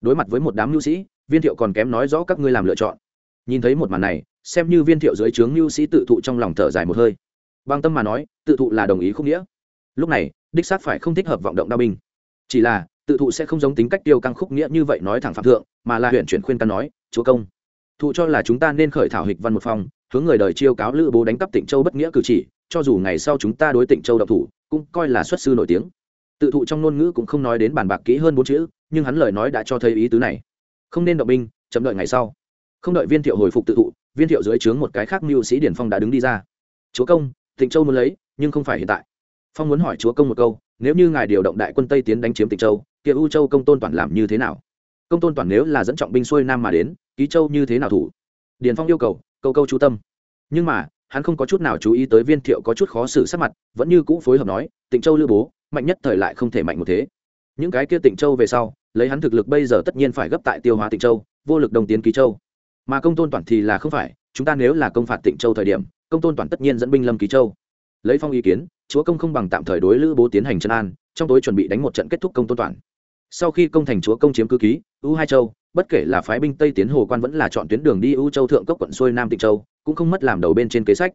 Đối mặt với một đám lưu sĩ, viên thiệu còn kém nói rõ các ngươi làm lựa chọn. Nhìn thấy một màn này, xem như viên thiệu dưới trướng lưu sĩ tự thụ trong lòng thở dài một hơi. Bằng tâm mà nói, tự thụ là đồng ý không nghĩa. Lúc này, đích xác phải không thích hợp vọng động đao binh. Chỉ là, tự thụ sẽ không giống tính cách tiêu căng khúc nghĩa như vậy nói thẳng phạm thượng, mà là huyện chuyển khuyên căn nói, chúa công thụ cho là chúng ta nên khởi thảo hịch văn một phong, hướng người đời chiêu cáo lữ bố đánh cắp tịnh châu bất nghĩa cử chỉ, cho dù ngày sau chúng ta đối tịnh châu độc thủ, cũng coi là xuất sư nổi tiếng. Tự thụ trong ngôn ngữ cũng không nói đến bàn bạc kỹ hơn bốn chữ, nhưng hắn lời nói đã cho thấy ý tứ này. Không nên động binh, chậm đợi ngày sau. Không đợi viên thiệu hồi phục tự thụ, viên thiệu dưới trướng một cái khác mưu sĩ điển phong đã đứng đi ra. Chúa công, tịnh châu muốn lấy, nhưng không phải hiện tại. Phong muốn hỏi chúa công một câu, nếu như ngài điều động đại quân tây tiến đánh chiếm tịnh châu, kia u châu công tôn toàn làm như thế nào? Công tôn toàn nếu là dẫn trọng binh xuôi nam mà đến ký châu như thế nào thủ? Điền phong yêu cầu, câu câu chú tâm. Nhưng mà, hắn không có chút nào chú ý tới viên thiệu có chút khó xử sắc mặt, vẫn như cũ phối hợp nói, tịnh châu lưu bố, mạnh nhất thời lại không thể mạnh một thế. Những cái kia tịnh châu về sau, lấy hắn thực lực bây giờ tất nhiên phải gấp tại tiêu hóa tịnh châu, vô lực đồng tiến ký châu. Mà công tôn toàn thì là không phải, chúng ta nếu là công phạt tịnh châu thời điểm, công tôn toàn tất nhiên dẫn binh lâm ký châu. Lấy phong ý kiến, chúa công không bằng tạm thời đối lữ bố tiến hành chân an, trong tối chuẩn bị đánh một trận kết thúc công tôn toàn. Sau khi công thành chúa công chiếm cư ký, u hai châu bất kể là phái binh tây tiến hồ quan vẫn là chọn tuyến đường đi ưu châu thượng cốc quận xuôi nam tịnh châu, cũng không mất làm đầu bên trên kế sách.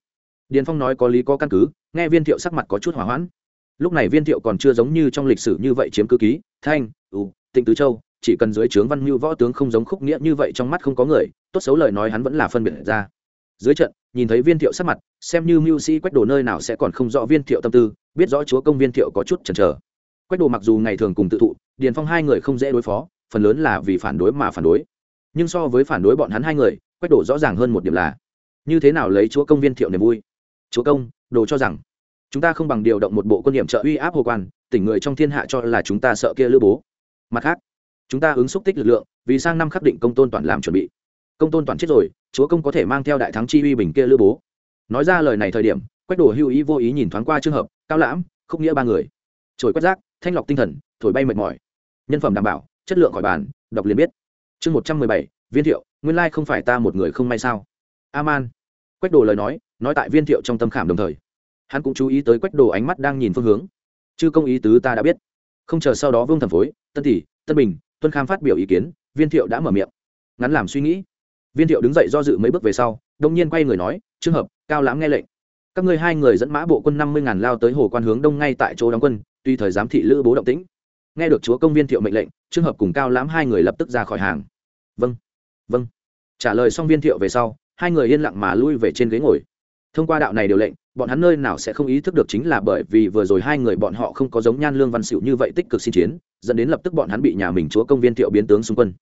Điền phong nói có lý có căn cứ, nghe viên thiệu sắc mặt có chút hỏa hoãn. Lúc này viên thiệu còn chưa giống như trong lịch sử như vậy chiếm cứ ký, thanh ưu tịnh tứ châu, chỉ cần dưới trướng văn mưu võ tướng không giống khúc nghĩa như vậy trong mắt không có người, tốt xấu lời nói hắn vẫn là phân biệt ra. Dưới trận, nhìn thấy viên thiệu sắc mặt, xem như mưu sĩ quách đồ nơi nào sẽ còn không rõ viên thiệu tâm tư, biết rõ chúa công viên thiệu có chút chần chờ. Quách đồ mặc dù ngày thường cùng tự thụ, điền phong hai người không dễ đối phó phần lớn là vì phản đối mà phản đối. Nhưng so với phản đối bọn hắn hai người, quách đổ rõ ràng hơn một điểm là, như thế nào lấy chúa công viên thiệu niềm vui? Chúa công, đồ cho rằng, chúng ta không bằng điều động một bộ quân điểm trợ uy áp hồ quan, tỉnh người trong thiên hạ cho là chúng ta sợ kia lữ bố. Mặt khác, chúng ta ứng xúc tích lực lượng, vì sang năm khắc định công tôn toàn làm chuẩn bị. Công tôn toàn chết rồi, chúa công có thể mang theo đại thắng chi uy bình kia lữ bố. Nói ra lời này thời điểm, quách đổ hưu ý vô ý nhìn thoáng qua trường hợp, cao lãm không nghĩa ba người. Trồi quét rác, thanh lọc tinh thần, thổi bay mệt mỏi. Nhân phẩm đảm bảo chất lượng khỏi bàn, đọc liền biết. Chương một trăm mười bảy, viên thiệu, nguyên lai không phải ta một người không may sao? Aman. Quách đồ lời nói nói tại viên thiệu trong tâm khảm đồng thời. Hắn cũng chú ý tới quách đồ ánh mắt đang nhìn phương hướng. Chư công ý tứ ta đã biết. Không chờ sau đó vương thẩm phối, tân tỷ, tân bình, tuân kham phát biểu ý kiến, viên thiệu đã mở miệng. Ngắn làm suy nghĩ. Viên thiệu đứng dậy do dự mấy bước về sau đông nhiên quay người nói trường hợp, cao lãm nghe lệnh. Các ngươi hai người dẫn mã bộ quân năm mươi ngàn lao tới hồ quan hướng đông ngay tại chỗ đóng quân, tuy thời giám thị lữ bố động tĩnh nghe được chúa công viên thiệu mệnh lệnh trường hợp cùng cao lãm hai người lập tức ra khỏi hàng. Vâng vâng. Trả lời xong viên thiệu về sau, hai người yên lặng mà lui về trên ghế ngồi. Thông qua đạo này điều lệnh, bọn hắn nơi nào sẽ không ý thức được chính là bởi vì vừa rồi hai người bọn họ không có giống nhan lương văn xịu như vậy tích cực xin chiến, dẫn đến lập tức bọn hắn bị nhà mình chúa công viên thiệu biến tướng xung quân.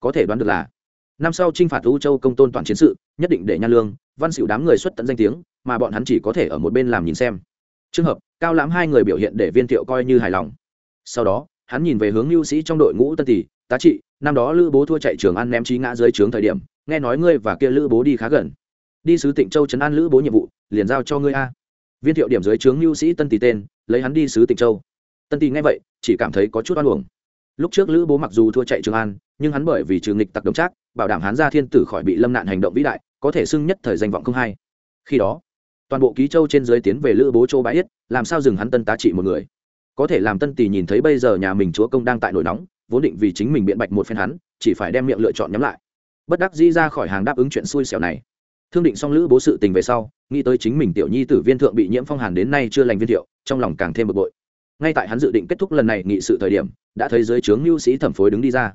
Có thể đoán được là, năm sau t r i n h phạt u châu công tôn toàn chiến sự, nhất định để nhan lương văn xịu đám người xuất tận danh tiếng, mà bọn hắn chỉ có thể ở một bên làm nhìn xem. Trường hợp, cao lãm hai người biểu hiện để viên thiệu coi như hài lòng. Sau đó hắn nhìn về hướng lưu sĩ trong đội ngũ tân tỷ, tá trị, năm đó lữ bố thua chạy trường ăn ném trí ngã dưới trướng thời điểm, nghe nói ngươi và kia lữ bố đi khá gần. Đi sứ tịnh châu trấn an lữ bố nhiệm vụ, liền giao cho ngươi a. Viên thiệu điểm dưới trướng lưu sĩ tân tỷ tên, lấy hắn đi sứ tịnh châu. Tân tỷ nghe vậy, chỉ cảm thấy có chút oan uổng. Lúc trước lữ bố mặc dù thua chạy trường an, nhưng hắn bởi vì trường nghịch tặc đồng trác, bảo đảm hắn ra thiên tử khỏi bị lâm nạn hành động vĩ đại, có thể xưng nhất thời danh vọng không hay. Khi đó, toàn bộ ký châu trên dưới tiến về lữ bố châu bãi yết, làm sao dừng hắn tân tá trị một người? Có thể làm tân tỷ nhìn thấy bây giờ nhà mình chúa công đang tại nổi nóng, vốn định vì chính mình biện bạch một phen hắn, chỉ phải đem miệng lựa chọn nhắm lại. Bất đắc dĩ ra khỏi hàng đáp ứng chuyện xui xẻo này. Thương định xong lữ bố sự tình về sau, nghĩ tới chính mình tiểu nhi tử viên thượng bị nhiễm phong hàn đến nay chưa lành viên thiệu, trong lòng càng thêm bực bội. Ngay tại hắn dự định kết thúc lần này nghị sự thời điểm, đã thấy dưới trướng mưu sĩ thẩm phối đứng đi ra.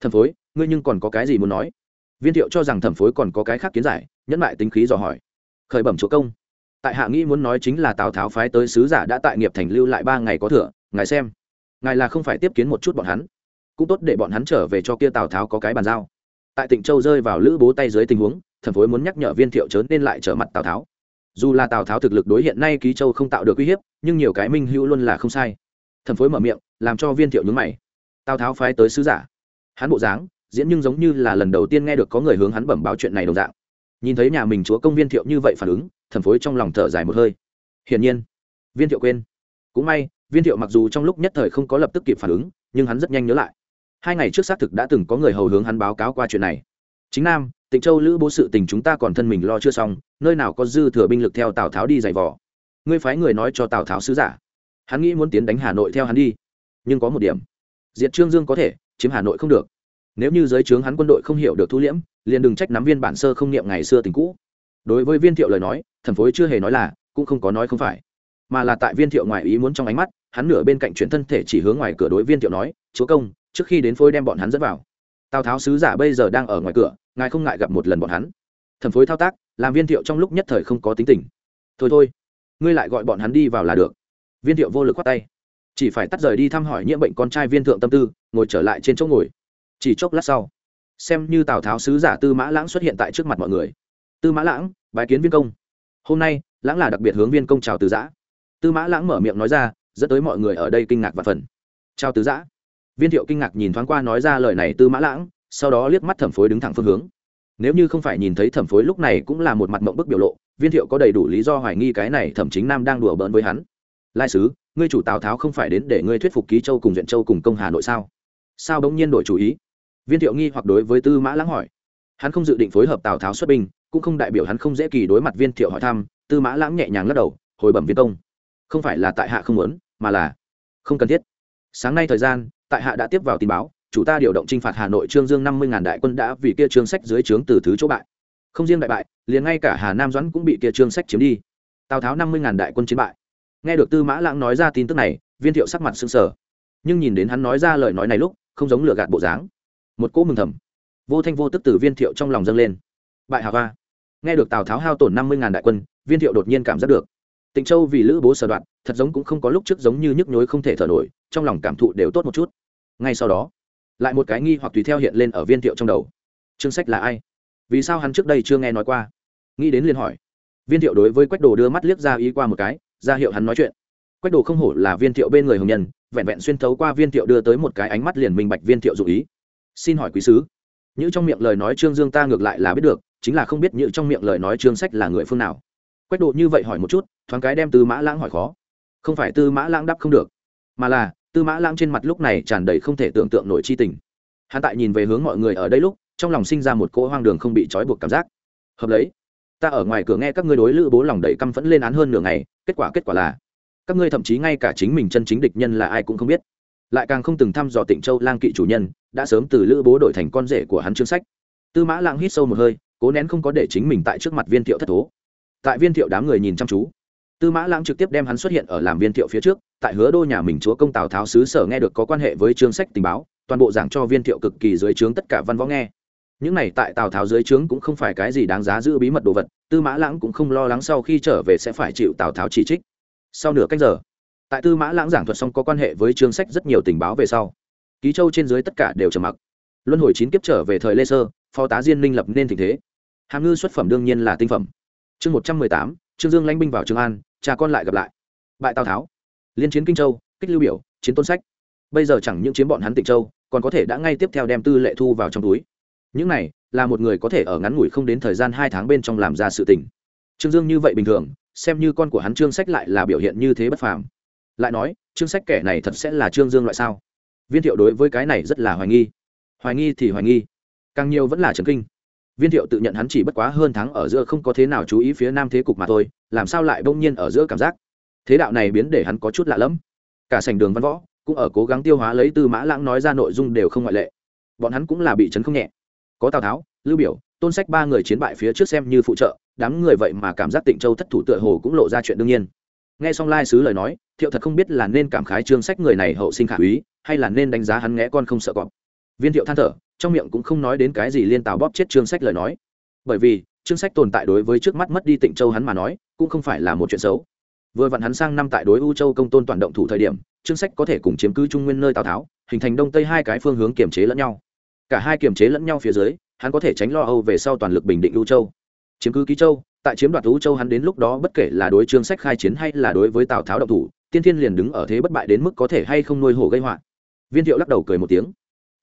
Thẩm phối, ngươi nhưng còn có cái gì muốn nói? Viên thiệu cho rằng thẩm phối còn có cái khác kiến giải, nhẫn lại tính khí dò hỏi. Khởi bẩm chúa công tại hạ nghĩ muốn nói chính là tào tháo phái tới sứ giả đã tại nghiệp thành lưu lại ba ngày có thừa, ngài xem. Ngài là không phải tiếp kiến một chút bọn hắn. Cũng tốt để bọn hắn trở về cho kia tào tháo có cái bàn giao. Tại tịnh châu rơi vào lữ bố tay dưới tình huống, thần phối muốn nhắc nhở viên thiệu chớ nên lại trở mặt tào tháo. Dù là tào tháo thực lực đối hiện nay ký châu không tạo được uy hiếp, nhưng nhiều cái minh hữu luôn là không sai. Thần phối mở miệng, làm cho viên thiệu nhúng mày. Tào tháo phái tới sứ giả. Hắn bộ dáng, diễn nhưng giống như là lần đầu tiên nghe được có người hướng hắn bẩm báo chuyện này đồng dạng. Nhìn thấy nhà mình chúa công viên thiệu như vậy phản ứng thần phối trong lòng thở dài một hơi. Hiển nhiên, viên thiệu quên. Cũng may, viên thiệu mặc dù trong lúc nhất thời không có lập tức kịp phản ứng, nhưng hắn rất nhanh nhớ lại. Hai ngày trước xác thực đã từng có người hầu hướng hắn báo cáo qua chuyện này. Chính nam, tịnh châu lữ bố sự tình chúng ta còn thân mình lo chưa xong, nơi nào có dư thừa binh lực theo tào tháo đi giày vò. Ngươi phái người nói cho tào tháo sứ giả. Hắn nghĩ muốn tiến đánh hà nội theo hắn đi. Nhưng có một điểm. Diệt trương dương có thể, chiếm hà nội không được. Nếu như giới trướng hắn quân đội không hiểu được thu liễm, liền đừng trách nắm viên bản sơ không niệm ngày xưa tình cũ đối với viên thiệu lời nói thần phối chưa hề nói là, cũng không có nói không phải. Mà là tại viên thiệu ngoài ý muốn trong ánh mắt, hắn nửa bên cạnh chuyển thân thể chỉ hướng ngoài cửa đối viên thiệu nói, chúa công, trước khi đến phôi đem bọn hắn dẫn vào. Tào tháo sứ giả bây giờ đang ở ngoài cửa, ngài không ngại gặp một lần bọn hắn. Thần phối thao tác, làm viên thiệu trong lúc nhất thời không có tính tình. Thôi thôi, ngươi lại gọi bọn hắn đi vào là được. Viên thiệu vô lực khoát tay. Chỉ phải tắt rời đi thăm hỏi nhiễm bệnh con trai viên thượng tâm tư, ngồi trở lại trên chỗ ngồi. Chỉ chốc lát sau, xem như tào tháo sứ giả tư mã lãng xuất hiện tại trước mặt mọi người tư mã lãng bái kiến viên công hôm nay lãng là đặc biệt hướng viên công chào từ giã tư mã lãng mở miệng nói ra dẫn tới mọi người ở đây kinh ngạc và phần chào từ giã viên thiệu kinh ngạc nhìn thoáng qua nói ra lời này tư mã lãng sau đó liếc mắt thẩm phối đứng thẳng phương hướng nếu như không phải nhìn thấy thẩm phối lúc này cũng là một mặt mộng bức biểu lộ viên thiệu có đầy đủ lý do hoài nghi cái này thẩm chính nam đang đùa bỡn với hắn lai sứ ngươi chủ tào tháo không phải đến để ngươi thuyết phục ký châu cùng duyện châu cùng công hà nội sao sao bỗng nhiên đổi chủ ý viên thiệu nghi hoặc đối với tư mã lãng hỏi hắn không dự định phối hợp tào tháo xuất binh cũng không đại biểu hắn không dễ kỳ đối mặt viên thiệu hỏi thăm, tư mã lãng nhẹ nhàng lắc đầu, hồi bẩm viên công, không phải là tại hạ không muốn, mà là không cần thiết. Sáng nay thời gian, tại hạ đã tiếp vào tin báo, chủ ta điều động t r i n h phạt hà nội trương dương năm mươi ngàn đại quân đã vì kia trương sách dưới trướng từ thứ chỗ bại. Không riêng đại bại, liền ngay cả hà nam doãn cũng bị kia trương sách chiếm đi. Tào tháo năm mươi ngàn đại quân chiến bại. Nghe được tư mã lãng nói ra tin tức này, viên thiệu sắc mặt s ư n g sở nhưng nhìn đến hắn nói ra lời nói này lúc, không giống lựa gạt bộ dáng. Một cỗ mừng thầm. Vô thanh vô tức từ viên thiệu trong lòng dâng lên. Bại hà va nghe được tào tháo hao tổn năm mươi ngàn đại quân, viên thiệu đột nhiên cảm giác được. Tịnh châu vì lữ bố sở đoạn, thật giống cũng không có lúc trước giống như nhức nhối không thể thở nổi, trong lòng cảm thụ đều tốt một chút. Ngay sau đó, lại một cái nghi hoặc tùy theo hiện lên ở viên thiệu trong đầu. Chương sách là ai? Vì sao hắn trước đây chưa nghe nói qua? Nghĩ đến liền hỏi. Viên thiệu đối với quách đồ đưa mắt liếc ra ý qua một cái, ra hiệu hắn nói chuyện. Quách đồ không hổ là viên thiệu bên người hồng nhân, vẹn vẹn xuyên thấu qua viên thiệu đưa tới một cái ánh mắt liền minh bạch viên thiệu dụ ý. Xin hỏi quý sứ, những trong miệng lời nói trương dương ta ngược lại là biết được chính là không biết như trong miệng lời nói trương sách là người phương nào. Quách độ như vậy hỏi một chút, thoáng cái đem tư mã lãng hỏi khó. Không phải tư mã lãng đáp không được, mà là, tư mã lãng trên mặt lúc này tràn đầy không thể tưởng tượng nổi chi tình. Hắn tại nhìn về hướng mọi người ở đây lúc, trong lòng sinh ra một cỗ hoang đường không bị trói buộc cảm giác. Hợp lấy, ta ở ngoài cửa nghe các ngươi đối lữ bố lòng đầy căm phẫn lên án hơn nửa ngày, kết quả kết quả là, các ngươi thậm chí ngay cả chính mình chân chính địch nhân là ai cũng không biết. Lại càng không từng thăm dò tịnh châu lang kỵ chủ nhân, đã sớm từ lữ bố đổi thành con rể của hắn chương sách. Tư mã lãng hít sâu một hơi cố nén không có để chính mình tại trước mặt viên thiệu thất thố. Tại viên thiệu đám người nhìn chăm chú, tư mã lãng trực tiếp đem hắn xuất hiện ở làm viên thiệu phía trước, tại hứa đô nhà mình chúa công tào tháo sứ sở nghe được có quan hệ với chương sách tình báo, toàn bộ giảng cho viên thiệu cực kỳ dưới trướng tất cả văn võ nghe. Những này tại tào tháo dưới trướng cũng không phải cái gì đáng giá giữ bí mật đồ vật, tư mã lãng cũng không lo lắng sau khi trở về sẽ phải chịu tào tháo chỉ trích. Sau nửa cách giờ, tại tư mã lãng giảng thuật xong có quan hệ với chương sách rất nhiều tình báo về sau, ký châu trên dưới tất cả đều trầm mặc. Luân hồi chín kiếp trở về thời lê sơ phó tá diên minh lập nên tình thế. Hàm ngư xuất phẩm đương nhiên là tinh phẩm. Chương một trăm mười tám, trương dương lãnh binh vào trường an cha con lại gặp lại. Bại tào tháo. Liên chiến kinh châu, kích lưu biểu, chiến tôn sách. Bây giờ chẳng những chiếm bọn hắn tịnh châu, còn có thể đã ngay tiếp theo đem tư lệ thu vào trong túi. Những này là một người có thể ở ngắn ngủi không đến thời gian hai tháng bên trong làm ra sự tình. Trương dương như vậy bình thường, xem như con của hắn trương sách lại là biểu hiện như thế bất phàm. Lại nói, trương sách kẻ này thật sẽ là trương dương loại sao? Viên thiệu đối với cái này rất là hoài nghi. Hoài nghi thì hoài nghi càng nhiều vẫn là trần kinh. Viên thiệu tự nhận hắn chỉ bất quá hơn tháng ở giữa không có thế nào chú ý phía nam thế cục mà thôi, làm sao lại bỗng nhiên ở giữa cảm giác? Thế đạo này biến để hắn có chút lạ lẫm. Cả sành đường văn võ cũng ở cố gắng tiêu hóa lấy tư mã lãng nói ra nội dung đều không ngoại lệ. Bọn hắn cũng là bị chấn không nhẹ. Có tào tháo, lưu biểu, tôn sách ba người chiến bại phía trước xem như phụ trợ, đám người vậy mà cảm giác tịnh châu thất thủ tựa hồ cũng lộ ra chuyện đương nhiên. Nghe xong lai sứ lời nói, thiệu thật không biết là nên cảm khái trương sách người này hậu sinh khả úy, hay là nên đánh giá hắn nghe con không sợ cọp. Viên thiệu than thở trong miệng cũng không nói đến cái gì liên tào bóp chết trương sách lời nói. Bởi vì, trương sách tồn tại đối với trước mắt mất đi tịnh châu hắn mà nói, cũng không phải là một chuyện xấu. Vừa vặn hắn sang năm tại đối u châu công tôn toàn động thủ thời điểm, trương sách có thể cùng chiếm cứ trung nguyên nơi tào tháo, hình thành đông tây hai cái phương hướng kiềm chế lẫn nhau. Cả hai kiềm chế lẫn nhau phía dưới, hắn có thể tránh lo âu về sau toàn lực bình định u châu. Chiếm cứ ký châu, tại chiếm đoạt u châu hắn đến lúc đó bất kể là đối trương sách khai chiến hay là đối với tào tháo động thủ, tiên thiên liền đứng ở thế bất bại đến mức có thể hay không nuôi hổ gây họa. Viên thiệu lắc đầu cười một tiếng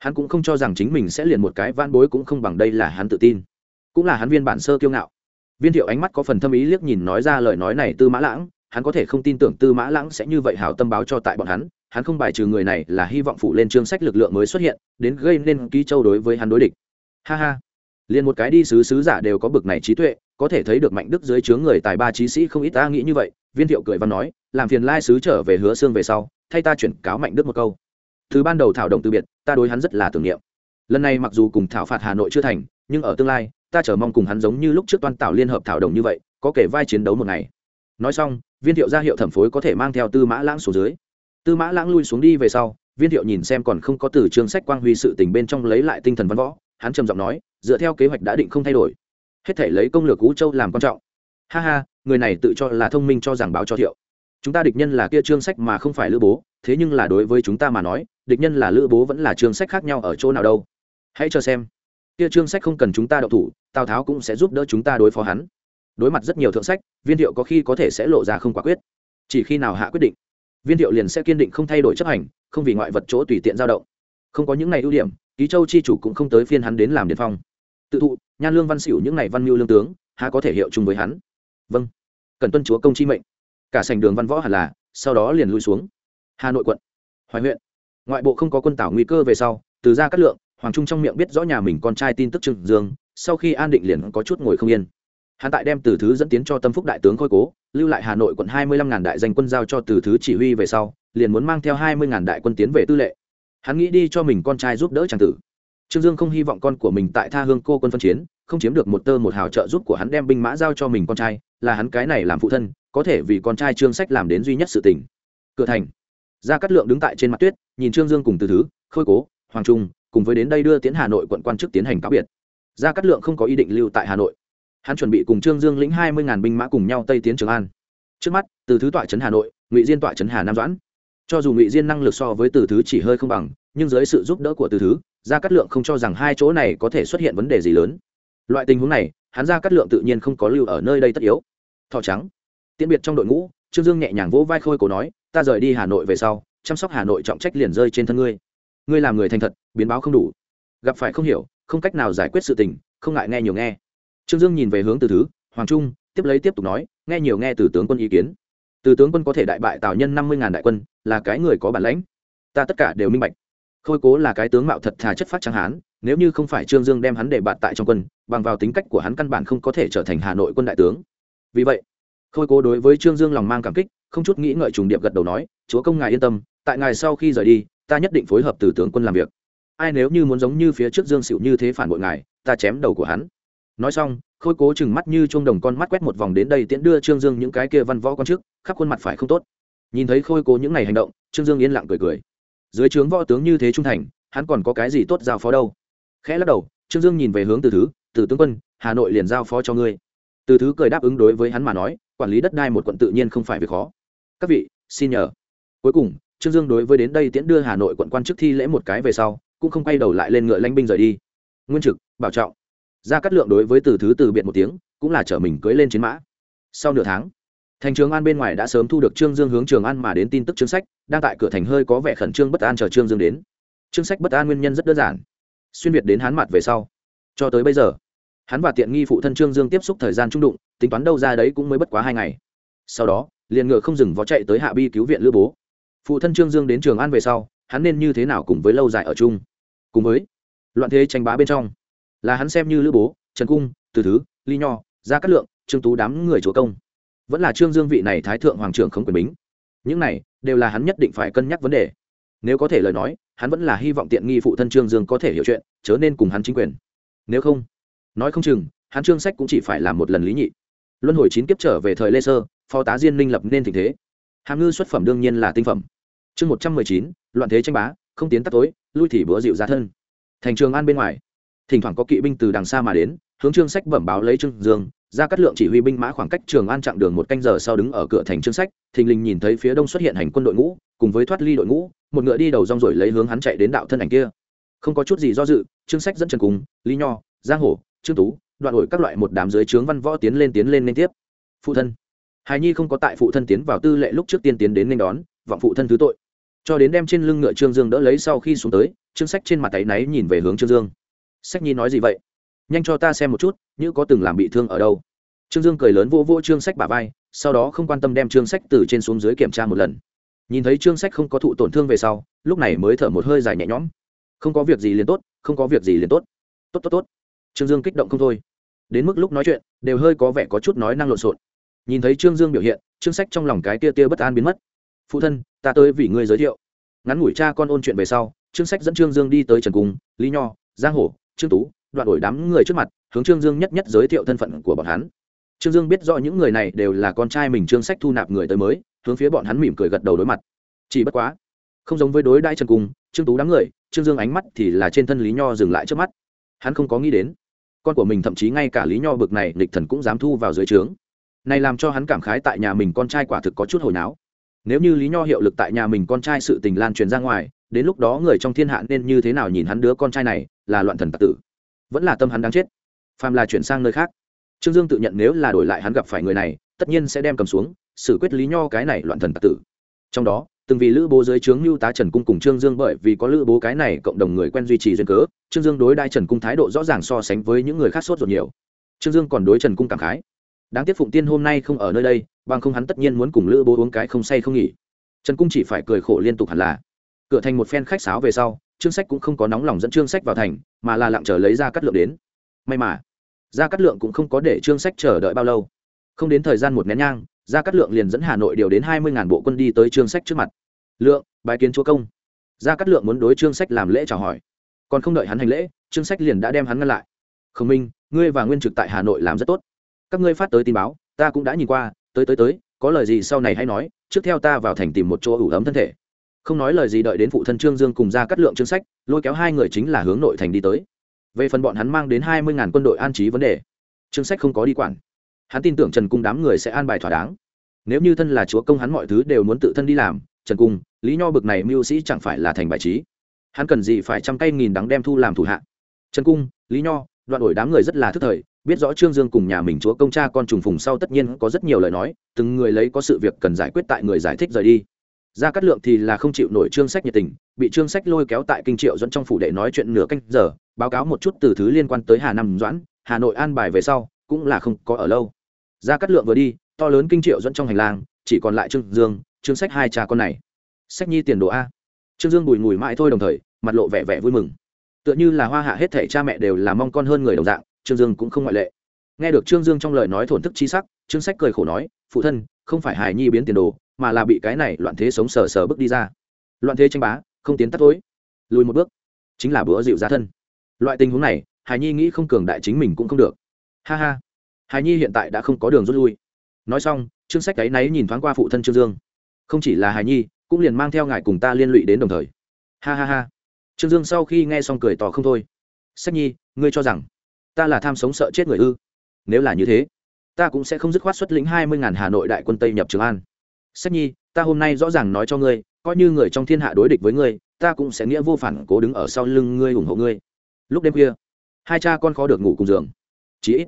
hắn cũng không cho rằng chính mình sẽ liền một cái van bối cũng không bằng đây là hắn tự tin. Cũng là hắn viên bản sơ kiêu ngạo. Viên thiệu ánh mắt có phần thâm ý liếc nhìn nói ra lời nói này tư mã lãng, hắn có thể không tin tưởng tư mã lãng sẽ như vậy hảo tâm báo cho tại bọn hắn hắn không bài trừ người này là hy vọng phụ lên chương sách lực lượng mới xuất hiện, đến gây nên ký châu đối với hắn đối địch. Ha ha. Liền một cái đi sứ sứ giả đều có bực này trí tuệ, có thể thấy được mạnh đức dưới chướng người tài ba trí sĩ không ít ta nghĩ như vậy, viên thiệu cười và nói, làm phiền lai sứ trở về hứa xương về sau, thay ta chuyển cáo mạnh đức một câu từ ban đầu thảo động từ biệt, ta đối hắn rất là tưởng niệm. Lần này mặc dù cùng thảo phạt hà nội chưa thành, nhưng ở tương lai, ta chờ mong cùng hắn giống như lúc trước toan tảo liên hợp thảo đồng như vậy, có kể vai chiến đấu một ngày. Nói xong, viên thiệu ra hiệu thẩm phối có thể mang theo tư mã lãng xuống dưới. Tư mã lãng lui xuống đi về sau, viên thiệu nhìn xem còn không có từ chương sách quang huy sự tình bên trong lấy lại tinh thần văn võ, hắn trầm giọng nói, dựa theo kế hoạch đã định không thay đổi. Hết thể lấy công lược cú châu làm quan trọng. Ha ha, người này tự cho là thông minh cho rằng báo cho thiệu. Chúng ta địch nhân là kia chương sách mà không phải lữ bố, thế nhưng là đối với chúng ta mà nói địch nhân là lữ bố vẫn là chương sách khác nhau ở chỗ nào đâu. Hãy cho xem. Kia chương sách không cần chúng ta đậu thủ, tào tháo cũng sẽ giúp đỡ chúng ta đối phó hắn. Đối mặt rất nhiều thượng sách, viên thiệu có khi có thể sẽ lộ ra không quả quyết. Chỉ khi nào hạ quyết định, viên thiệu liền sẽ kiên định không thay đổi chấp hành, không vì ngoại vật chỗ tùy tiện giao động. Không có những này ưu điểm, ký châu chi chủ cũng không tới phiên hắn đến làm điện phong. Tự thụ nhan lương văn xỉu những này văn mưu lương tướng, há có thể hiệu chung với hắn? Vâng. Cần tuân chúa công chi mệnh. Cả sành đường văn võ hẳn là, sau đó liền lui xuống. Hà nội quận, hoài huyện ngoại bộ không có quân tảo nguy cơ về sau, từ ra cát lượng, hoàng trung trong miệng biết rõ nhà mình con trai tin tức trương dương, sau khi an định liền có chút ngồi không yên. Hắn tại đem từ thứ dẫn tiến cho tâm phúc đại tướng khôi cố, lưu lại hà nội quận hai mươi lăm ngàn đại danh quân giao cho từ thứ chỉ huy về sau, liền muốn mang theo hai mươi ngàn đại quân tiến về tư lệ. Hắn nghĩ đi cho mình con trai giúp đỡ tràng tử. Trương dương không hy vọng con của mình tại tha hương cô quân phân chiến, không chiếm được một tơ một hào trợ giúp của hắn đem binh mã giao cho mình con trai, là hắn cái này làm phụ thân, có thể vì con trai trương sách làm đến duy nhất sự tình. Cửa thành gia cát lượng đứng tại trên mặt tuyết, nhìn trương dương cùng từ thứ, khôi cố, hoàng trung, cùng với đến đây đưa tiến hà nội quận quan chức tiến hành cáo biệt. Gia cát lượng không có ý định lưu tại hà nội. Hắn chuẩn bị cùng trương dương lĩnh hai mươi binh mã cùng nhau tây tiến trường an. Trước mắt, từ thứ tọa trấn hà nội, ngụy diên tọa trấn hà nam doãn. Cho dù ngụy diên năng lực so với từ thứ chỉ hơi không bằng, nhưng dưới sự giúp đỡ của từ thứ, gia cát lượng không cho rằng hai chỗ này có thể xuất hiện vấn đề gì lớn. Loại tình huống này, hắn gia cát lượng tự nhiên không có lưu ở nơi đây tất yếu. Thọ trắng, tiễn biệt trong đội ngũ trương dương nhẹ nhàng vỗ vai khôi cổ nói, ta rời đi hà nội về sau, chăm sóc hà nội trọng trách liền rơi trên thân ngươi. Ngươi làm người thành thật, biến báo không đủ. Gặp phải không hiểu, không cách nào giải quyết sự tình, không ngại nghe nhiều nghe. Trương dương nhìn về hướng từ thứ, hoàng trung, tiếp lấy tiếp tục nói, nghe nhiều nghe từ tướng quân ý kiến. Từ tướng quân có thể đại bại tào nhân năm mươi ngàn đại quân, là cái người có bản lãnh. Ta tất cả đều minh bạch. Khôi cố là cái tướng mạo thật thà chất phát trắng hán, nếu như không phải trương dương đem hắn để bạt tại trong quân, bằng vào tính cách của hắn căn bản không có thể trở thành hà nội quân đại tướng. Vì vậy khôi cố đối với trương dương lòng mang cảm kích, không chút nghĩ ngợi trùng điệp gật đầu nói, chúa công ngài yên tâm, tại ngài sau khi rời đi, ta nhất định phối hợp từ tướng quân làm việc. Ai nếu như muốn giống như phía trước dương xịu như thế phản bội ngài, ta chém đầu của hắn. Nói xong, khôi cố chừng mắt như chuông đồng con mắt quét một vòng đến đây tiễn đưa trương dương những cái kia văn võ con trước, khắp khuôn mặt phải không tốt. Nhìn thấy khôi cố những ngày hành động, trương dương yên lặng cười cười. Dưới trướng võ tướng như thế trung thành, hắn còn có cái gì tốt giao phó đâu? Khẽ lắc đầu, trương dương nhìn về hướng từ thứ, từ tướng quân, hà nội liền giao phó cho ngươi. Từ thứ cười đáp ứng đối với hắn mà nói quản lý đất đai một quận tự nhiên không phải việc khó. Các vị, xin nhờ. Cuối cùng, trương dương đối với đến đây tiễn đưa hà nội quận quan chức thi lễ một cái về sau, cũng không quay đầu lại lên ngựa lãnh binh rời đi. Nguyên trực, bảo trọng. Ra cắt lượng đối với từ thứ từ biệt một tiếng, cũng là chở mình cưới lên chiến mã. Sau nửa tháng, thành trường an bên ngoài đã sớm thu được trương dương hướng trường an mà đến tin tức chương sách, đang tại cửa thành hơi có vẻ khẩn trương bất an chờ trương dương đến. Chương sách bất an nguyên nhân rất đơn giản. Xuyên việt đến hán mặt về sau. Cho tới bây giờ hắn và tiện nghi phụ thân trương dương tiếp xúc thời gian trung đụng, tính toán đâu ra đấy cũng mới bất quá hai ngày. Sau đó, liền ngựa không dừng vó chạy tới hạ bi cứu viện lữ bố. Phụ thân trương dương đến trường an về sau, hắn nên như thế nào cùng với lâu dài ở chung? Cùng với loạn thế tranh bá bên trong, là hắn xem như lữ bố, trần cung, từ thứ, ly nho, gia cát lượng, trương tú đám người chúa công. Vẫn là trương dương vị này thái thượng hoàng trưởng không quyền bính. Những này đều là hắn nhất định phải cân nhắc vấn đề. Nếu có thể lời nói, hắn vẫn là hy vọng tiện nghi phụ thân trương dương có thể hiểu chuyện, chớ nên cùng hắn chính quyền. Nếu không nói không chừng, hắn trương sách cũng chỉ phải làm một lần lý nhị. Luân hồi chín kiếp trở về thời lê sơ, phó tá diên minh lập nên tình thế. Hàm ngư xuất phẩm đương nhiên là tinh phẩm. Chương một trăm mười chín, loạn thế tranh bá, không tiến tắt tối, lui thì bữa dịu ra thân. Thành trường an bên ngoài. Thỉnh thoảng có kỵ binh từ đằng xa mà đến, hướng trương sách bẩm báo lấy trương dương, ra cắt lượng chỉ huy binh mã khoảng cách trường an chặng đường một canh giờ sau đứng ở cửa thành trương sách, thình lình nhìn thấy phía đông xuất hiện hành quân đội ngũ, cùng với thoát ly đội ngũ, một ngựa đi đầu rong rồi lấy hướng hắn chạy đến đạo thân ảnh kia. Không có chút gì do dự, trương sách dẫn trần cùng, lý nho, giang hổ trương tú đoạn ổi các loại một đám dưới trướng văn võ tiến lên tiến lên liên tiếp phụ thân hài nhi không có tại phụ thân tiến vào tư lệ lúc trước tiên tiến đến nên đón vọng phụ thân thứ tội cho đến đem trên lưng ngựa trương dương đỡ lấy sau khi xuống tới trương sách trên mặt tay náy nhìn về hướng trương dương sách nhi nói gì vậy nhanh cho ta xem một chút như có từng làm bị thương ở đâu trương dương cười lớn vô vô trương sách bả vai sau đó không quan tâm đem trương sách từ trên xuống dưới kiểm tra một lần nhìn thấy trương sách không có thụ tổn thương về sau lúc này mới thở một hơi dài nhẹ nhõm không có việc gì liền tốt không có việc gì liền tốt tốt tốt tốt trương dương kích động không thôi. Đến mức lúc nói chuyện, đều hơi có vẻ có chút nói năng lộn xộn. Nhìn thấy trương dương biểu hiện, trương sách trong lòng cái tia tia bất an biến mất. Phụ thân, ta tới vì ngươi giới thiệu. Ngắn ngủi cha con ôn chuyện về sau, trương sách dẫn trương dương đi tới trần cung, lý nho, giang hổ trương tú, đoạn đổi đám người trước mặt, hướng trương dương nhất nhất giới thiệu thân phận của bọn hắn. Trương dương biết rõ những người này đều là con trai mình trương sách thu nạp người tới mới, hướng phía bọn hắn mỉm cười gật đầu đối mặt. Chỉ bất quá, không giống với đối đãi trần cung, trương tú đám người, trương dương ánh mắt thì là trên thân lý nho dừng lại trước mắt. Hắn không có nghĩ đến con của mình thậm chí ngay cả lý nho bực này lịch thần cũng dám thu vào dưới trướng. Này làm cho hắn cảm khái tại nhà mình con trai quả thực có chút hồi náo. Nếu như lý nho hiệu lực tại nhà mình con trai sự tình lan truyền ra ngoài, đến lúc đó người trong thiên hạ nên như thế nào nhìn hắn đứa con trai này là loạn thần tạc tử. Vẫn là tâm hắn đáng chết. Phàm là chuyển sang nơi khác. Trương dương tự nhận nếu là đổi lại hắn gặp phải người này, tất nhiên sẽ đem cầm xuống, xử quyết lý nho cái này loạn thần tạc tử. Trong đó từng vì lữ bố dưới trướng lưu tá trần cung cùng trương dương bởi vì có lữ bố cái này cộng đồng người quen duy trì duyên cớ, trương dương đối đai trần cung thái độ rõ ràng so sánh với những người khác sốt ruột nhiều. Trương dương còn đối trần cung cảm khái. Đáng tiếc phụng tiên hôm nay không ở nơi đây, bằng không hắn tất nhiên muốn cùng lữ bố uống cái không say không nghỉ. Trần cung chỉ phải cười khổ liên tục hẳn là. Cửa thành một phen khách sáo về sau, trương sách cũng không có nóng lòng dẫn trương sách vào thành, mà là lặng chờ lấy ra cắt lượng đến. May mà ra cắt lượng cũng không có để trương sách chờ đợi bao lâu. Không đến thời gian một nén nhang Gia Cát lượng liền dẫn hà nội điều đến hai mươi bộ quân đi tới trương sách trước mặt. Lượng bài kiến chúa công. Gia cát lượng muốn đối trương sách làm lễ chào hỏi. Còn không đợi hắn hành lễ, trương sách liền đã đem hắn ngăn lại. Khổng minh, ngươi và nguyên trực tại hà nội làm rất tốt. Các ngươi phát tới tin báo, ta cũng đã nhìn qua, tới tới tới, có lời gì sau này hãy nói, trước theo ta vào thành tìm một chỗ ủ ấm thân thể. Không nói lời gì đợi đến phụ thân trương dương cùng ra cắt lượng trương sách, lôi kéo hai người chính là hướng nội thành đi tới. Về phần bọn hắn mang đến hai mươi quân đội an trí vấn đề, trương sách không có đi quản hắn tin tưởng trần cung đám người sẽ an bài thỏa đáng. Nếu như thân là chúa công hắn mọi thứ đều muốn tự thân đi làm, trần cung, lý nho bực này mưu sĩ chẳng phải là thành bài trí. Hắn cần gì phải trăm cây nghìn đắng đem thu làm thủ hạ? Trần cung, lý nho, đoạn đổi đám người rất là thức thời, biết rõ trương dương cùng nhà mình chúa công cha con trùng phùng sau tất nhiên có rất nhiều lời nói, từng người lấy có sự việc cần giải quyết tại người giải thích rời đi. Ra cát lượng thì là không chịu nổi trương sách nhiệt tình, bị trương sách lôi kéo tại kinh triệu dẫn trong phủ đệ nói chuyện nửa canh giờ, báo cáo một chút từ thứ liên quan tới hà nam doãn, hà nội an bài về sau, cũng là không có ở lâu ra cát lượng vừa đi, to lớn kinh triệu dẫn trong hành lang, chỉ còn lại trương dương, trương sách hai cha con này. Sách nhi tiền đồ a. Trương dương bùi ngùi mãi thôi đồng thời, mặt lộ vẻ vẻ vui mừng. Tựa như là hoa hạ hết thể cha mẹ đều là mong con hơn người đồng dạng, trương dương cũng không ngoại lệ. Nghe được trương dương trong lời nói thổn thức chi sắc, trương sách cười khổ nói, phụ thân, không phải hài nhi biến tiền đồ, mà là bị cái này loạn thế sống sờ sờ bước đi ra. Loạn thế tranh bá, không tiến tắt tối. Lùi một bước, chính là bữa dịu ra thân. Loại tình huống này, hài nhi nghĩ không cường đại chính mình cũng không được. Ha ha hài nhi hiện tại đã không có đường rút lui. Nói xong trương sách ấy náy nhìn thoáng qua phụ thân trương dương. Không chỉ là hài nhi, cũng liền mang theo ngài cùng ta liên lụy đến đồng thời. Ha ha ha. Trương dương sau khi nghe xong cười tỏ không thôi. Sách nhi, ngươi cho rằng ta là tham sống sợ chết người ư? Nếu là như thế, ta cũng sẽ không dứt khoát xuất lĩnh hai mươi ngàn hà nội đại quân tây nhập trường an. Sách nhi, ta hôm nay rõ ràng nói cho ngươi, coi như người trong thiên hạ đối địch với ngươi, ta cũng sẽ nghĩa vô phản cố đứng ở sau lưng ngươi ủng hộ ngươi. Lúc đêm khuya, hai cha con khó được ngủ cùng giường. Chí ít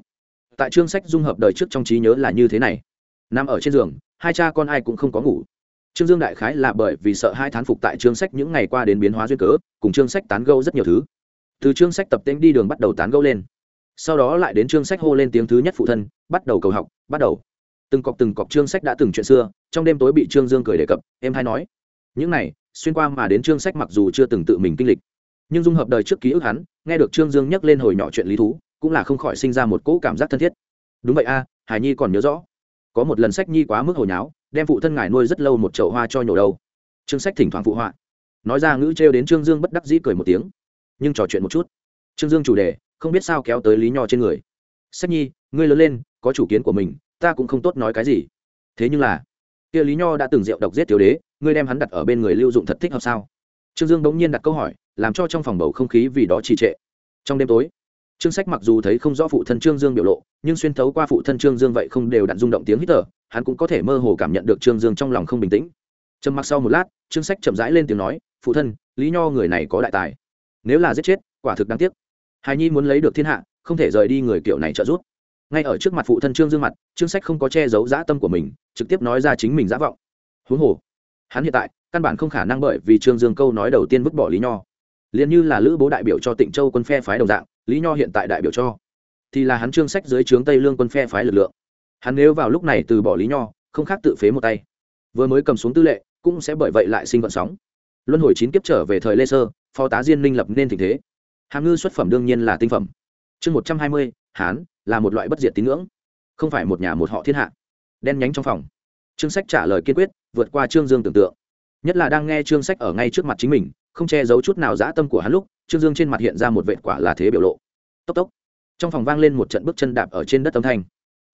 tại chương sách dung hợp đời trước trong trí nhớ là như thế này. Nằm ở trên giường, hai cha con ai cũng không có ngủ. Trương dương đại khái là bởi vì sợ hai thán phục tại chương sách những ngày qua đến biến hóa duyên cớ, cùng chương sách tán gâu rất nhiều thứ. Từ chương sách tập tễnh đi đường bắt đầu tán gâu lên. Sau đó lại đến chương sách hô lên tiếng thứ nhất phụ thân, bắt đầu cầu học, bắt đầu. Từng cọc từng cọc chương sách đã từng chuyện xưa, trong đêm tối bị trương dương cười đề cập, em hay nói, những này, xuyên qua mà đến chương sách mặc dù chưa từng tự mình kinh lịch, nhưng dung hợp đời trước ký ức hắn, nghe được trương dương nhắc lên hồi nhỏ chuyện lý thú cũng là không khỏi sinh ra một cỗ cảm giác thân thiết. Đúng vậy a, hải nhi còn nhớ rõ, có một lần sách nhi quá mức hồi nháo, đem phụ thân ngài nuôi rất lâu một chậu hoa cho nhổ đầu. Trương sách thỉnh thoảng phụ họa. Nói ra ngữ trêu đến trương dương bất đắc dĩ cười một tiếng. Nhưng trò chuyện một chút. Trương dương chủ đề, không biết sao kéo tới lý nho trên người. Sách nhi, ngươi lớn lên, có chủ kiến của mình, ta cũng không tốt nói cái gì. Thế nhưng là, kia lý nho đã từng rượu độc giết thiếu đế, ngươi đem hắn đặt ở bên người lưu dụng thật thích hợp sao? Trương dương bỗng nhiên đặt câu hỏi, làm cho trong phòng bầu không khí vì đó trì trệ. Trong đêm tối trương sách mặc dù thấy không rõ phụ thân trương dương biểu lộ, nhưng xuyên thấu qua phụ thân trương dương vậy không đều đặn rung động tiếng hít thở, hắn cũng có thể mơ hồ cảm nhận được trương dương trong lòng không bình tĩnh. Trầm mặc sau một lát, trương sách chậm rãi lên tiếng nói, phụ thân, lý nho người này có đại tài. Nếu là giết chết, quả thực đáng tiếc. Hài nhi muốn lấy được thiên hạ, không thể rời đi người kiểu này trợ giúp. Ngay ở trước mặt phụ thân trương dương mặt, trương sách không có che giấu dã tâm của mình, trực tiếp nói ra chính mình dã vọng. Huống hồ, hắn hiện tại, căn bản không khả năng bởi vì trương dương câu nói đầu tiên vứt bỏ lý nho. Liền như là lữ bố đại biểu cho tịnh châu quân phe phái đồng dạng lý nho hiện tại đại biểu cho, thì là hắn trương sách dưới trướng tây lương quân phe phái lực lượng. Hắn nếu vào lúc này từ bỏ lý nho, không khác tự phế một tay. Vừa mới cầm xuống tư lệ, cũng sẽ bởi vậy lại sinh vận sóng. Luân hồi chín kiếp trở về thời lê sơ, phó tá diên minh lập nên tình thế. Hàm ngư xuất phẩm đương nhiên là tinh phẩm. Chương một trăm hai mươi, hán, là một loại bất diệt tín ngưỡng. Không phải một nhà một họ thiên hạ. Đen nhánh trong phòng. Trương sách trả lời kiên quyết, vượt qua trương dương tưởng tượng. Nhất là đang nghe trương sách ở ngay trước mặt chính mình, không che giấu chút nào dã tâm của hắn lúc trương dương trên mặt hiện ra một vệ quả là thế biểu lộ. Tốc tốc. Trong phòng vang lên một trận bước chân đạp ở trên đất âm thanh.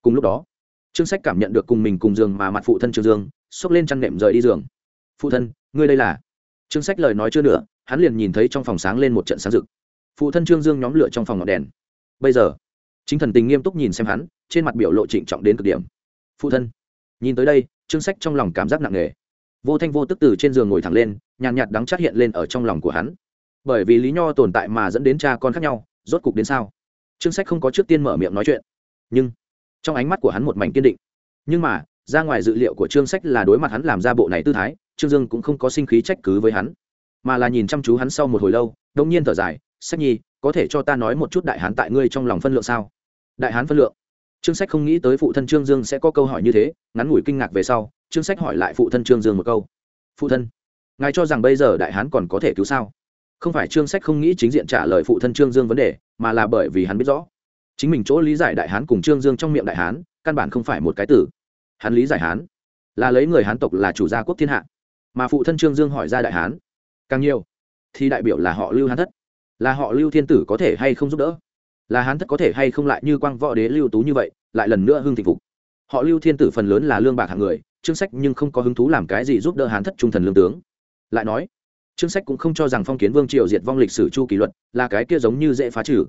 Cùng lúc đó, trương sách cảm nhận được cùng mình cùng giường mà mặt phụ thân trương dương, xốc lên chăn nệm rời đi giường. Phụ thân, ngươi đây là? Trương sách lời nói chưa nữa hắn liền nhìn thấy trong phòng sáng lên một trận sáng rực. Phụ thân trương dương nhóm lửa trong phòng ngọn đèn. Bây giờ, chính thần tình nghiêm túc nhìn xem hắn, trên mặt biểu lộ trịnh trọng đến cực điểm. Phụ thân. Nhìn tới đây, trương sách trong lòng cảm giác nặng nề. Vô thanh vô tức từ trên giường ngồi thẳng lên, nhàn nhạt đắng chát hiện lên ở trong lòng của hắn bởi vì lý nho tồn tại mà dẫn đến cha con khác nhau, rốt cục đến sao? Trương sách không có trước tiên mở miệng nói chuyện. Nhưng, trong ánh mắt của hắn một mảnh kiên định. Nhưng mà, ra ngoài dự liệu của trương sách là đối mặt hắn làm ra bộ này tư thái, trương dương cũng không có sinh khí trách cứ với hắn. Mà là nhìn chăm chú hắn sau một hồi lâu đông nhiên thở dài, sách nhi, có thể cho ta nói một chút đại hán tại ngươi trong lòng phân lượng sao? Đại hán phân lượng? Trương sách không nghĩ tới phụ thân trương dương sẽ có câu hỏi như thế, ngắn ngủi kinh ngạc về sau, trương sách hỏi lại phụ thân trương dương một câu. Phụ thân, ngài cho rằng bây giờ đại hán còn có thể cứu sao? Không phải trương sách không nghĩ chính diện trả lời phụ thân trương dương vấn đề, mà là bởi vì hắn biết rõ. Chính mình chỗ lý giải đại hán cùng trương dương trong miệng đại hán, căn bản không phải một cái tử. Hắn lý giải hán, là lấy người hán tộc là chủ gia quốc thiên hạ. Mà phụ thân trương dương hỏi ra đại hán, càng nhiều, thì đại biểu là họ lưu hán thất. Là họ lưu thiên tử có thể hay không giúp đỡ? Là hán thất có thể hay không lại như quang võ đế lưu tú như vậy, lại lần nữa hưng thịnh phục? Họ lưu thiên tử phần lớn là lương bạc hạng người chương sách nhưng không có hứng thú làm cái gì giúp đỡ hán thất trung thần lương tướng. Lại nói chương sách cũng không cho rằng phong kiến vương triều diệt vong lịch sử chu kỷ luật là cái kia giống như dễ phá trừ.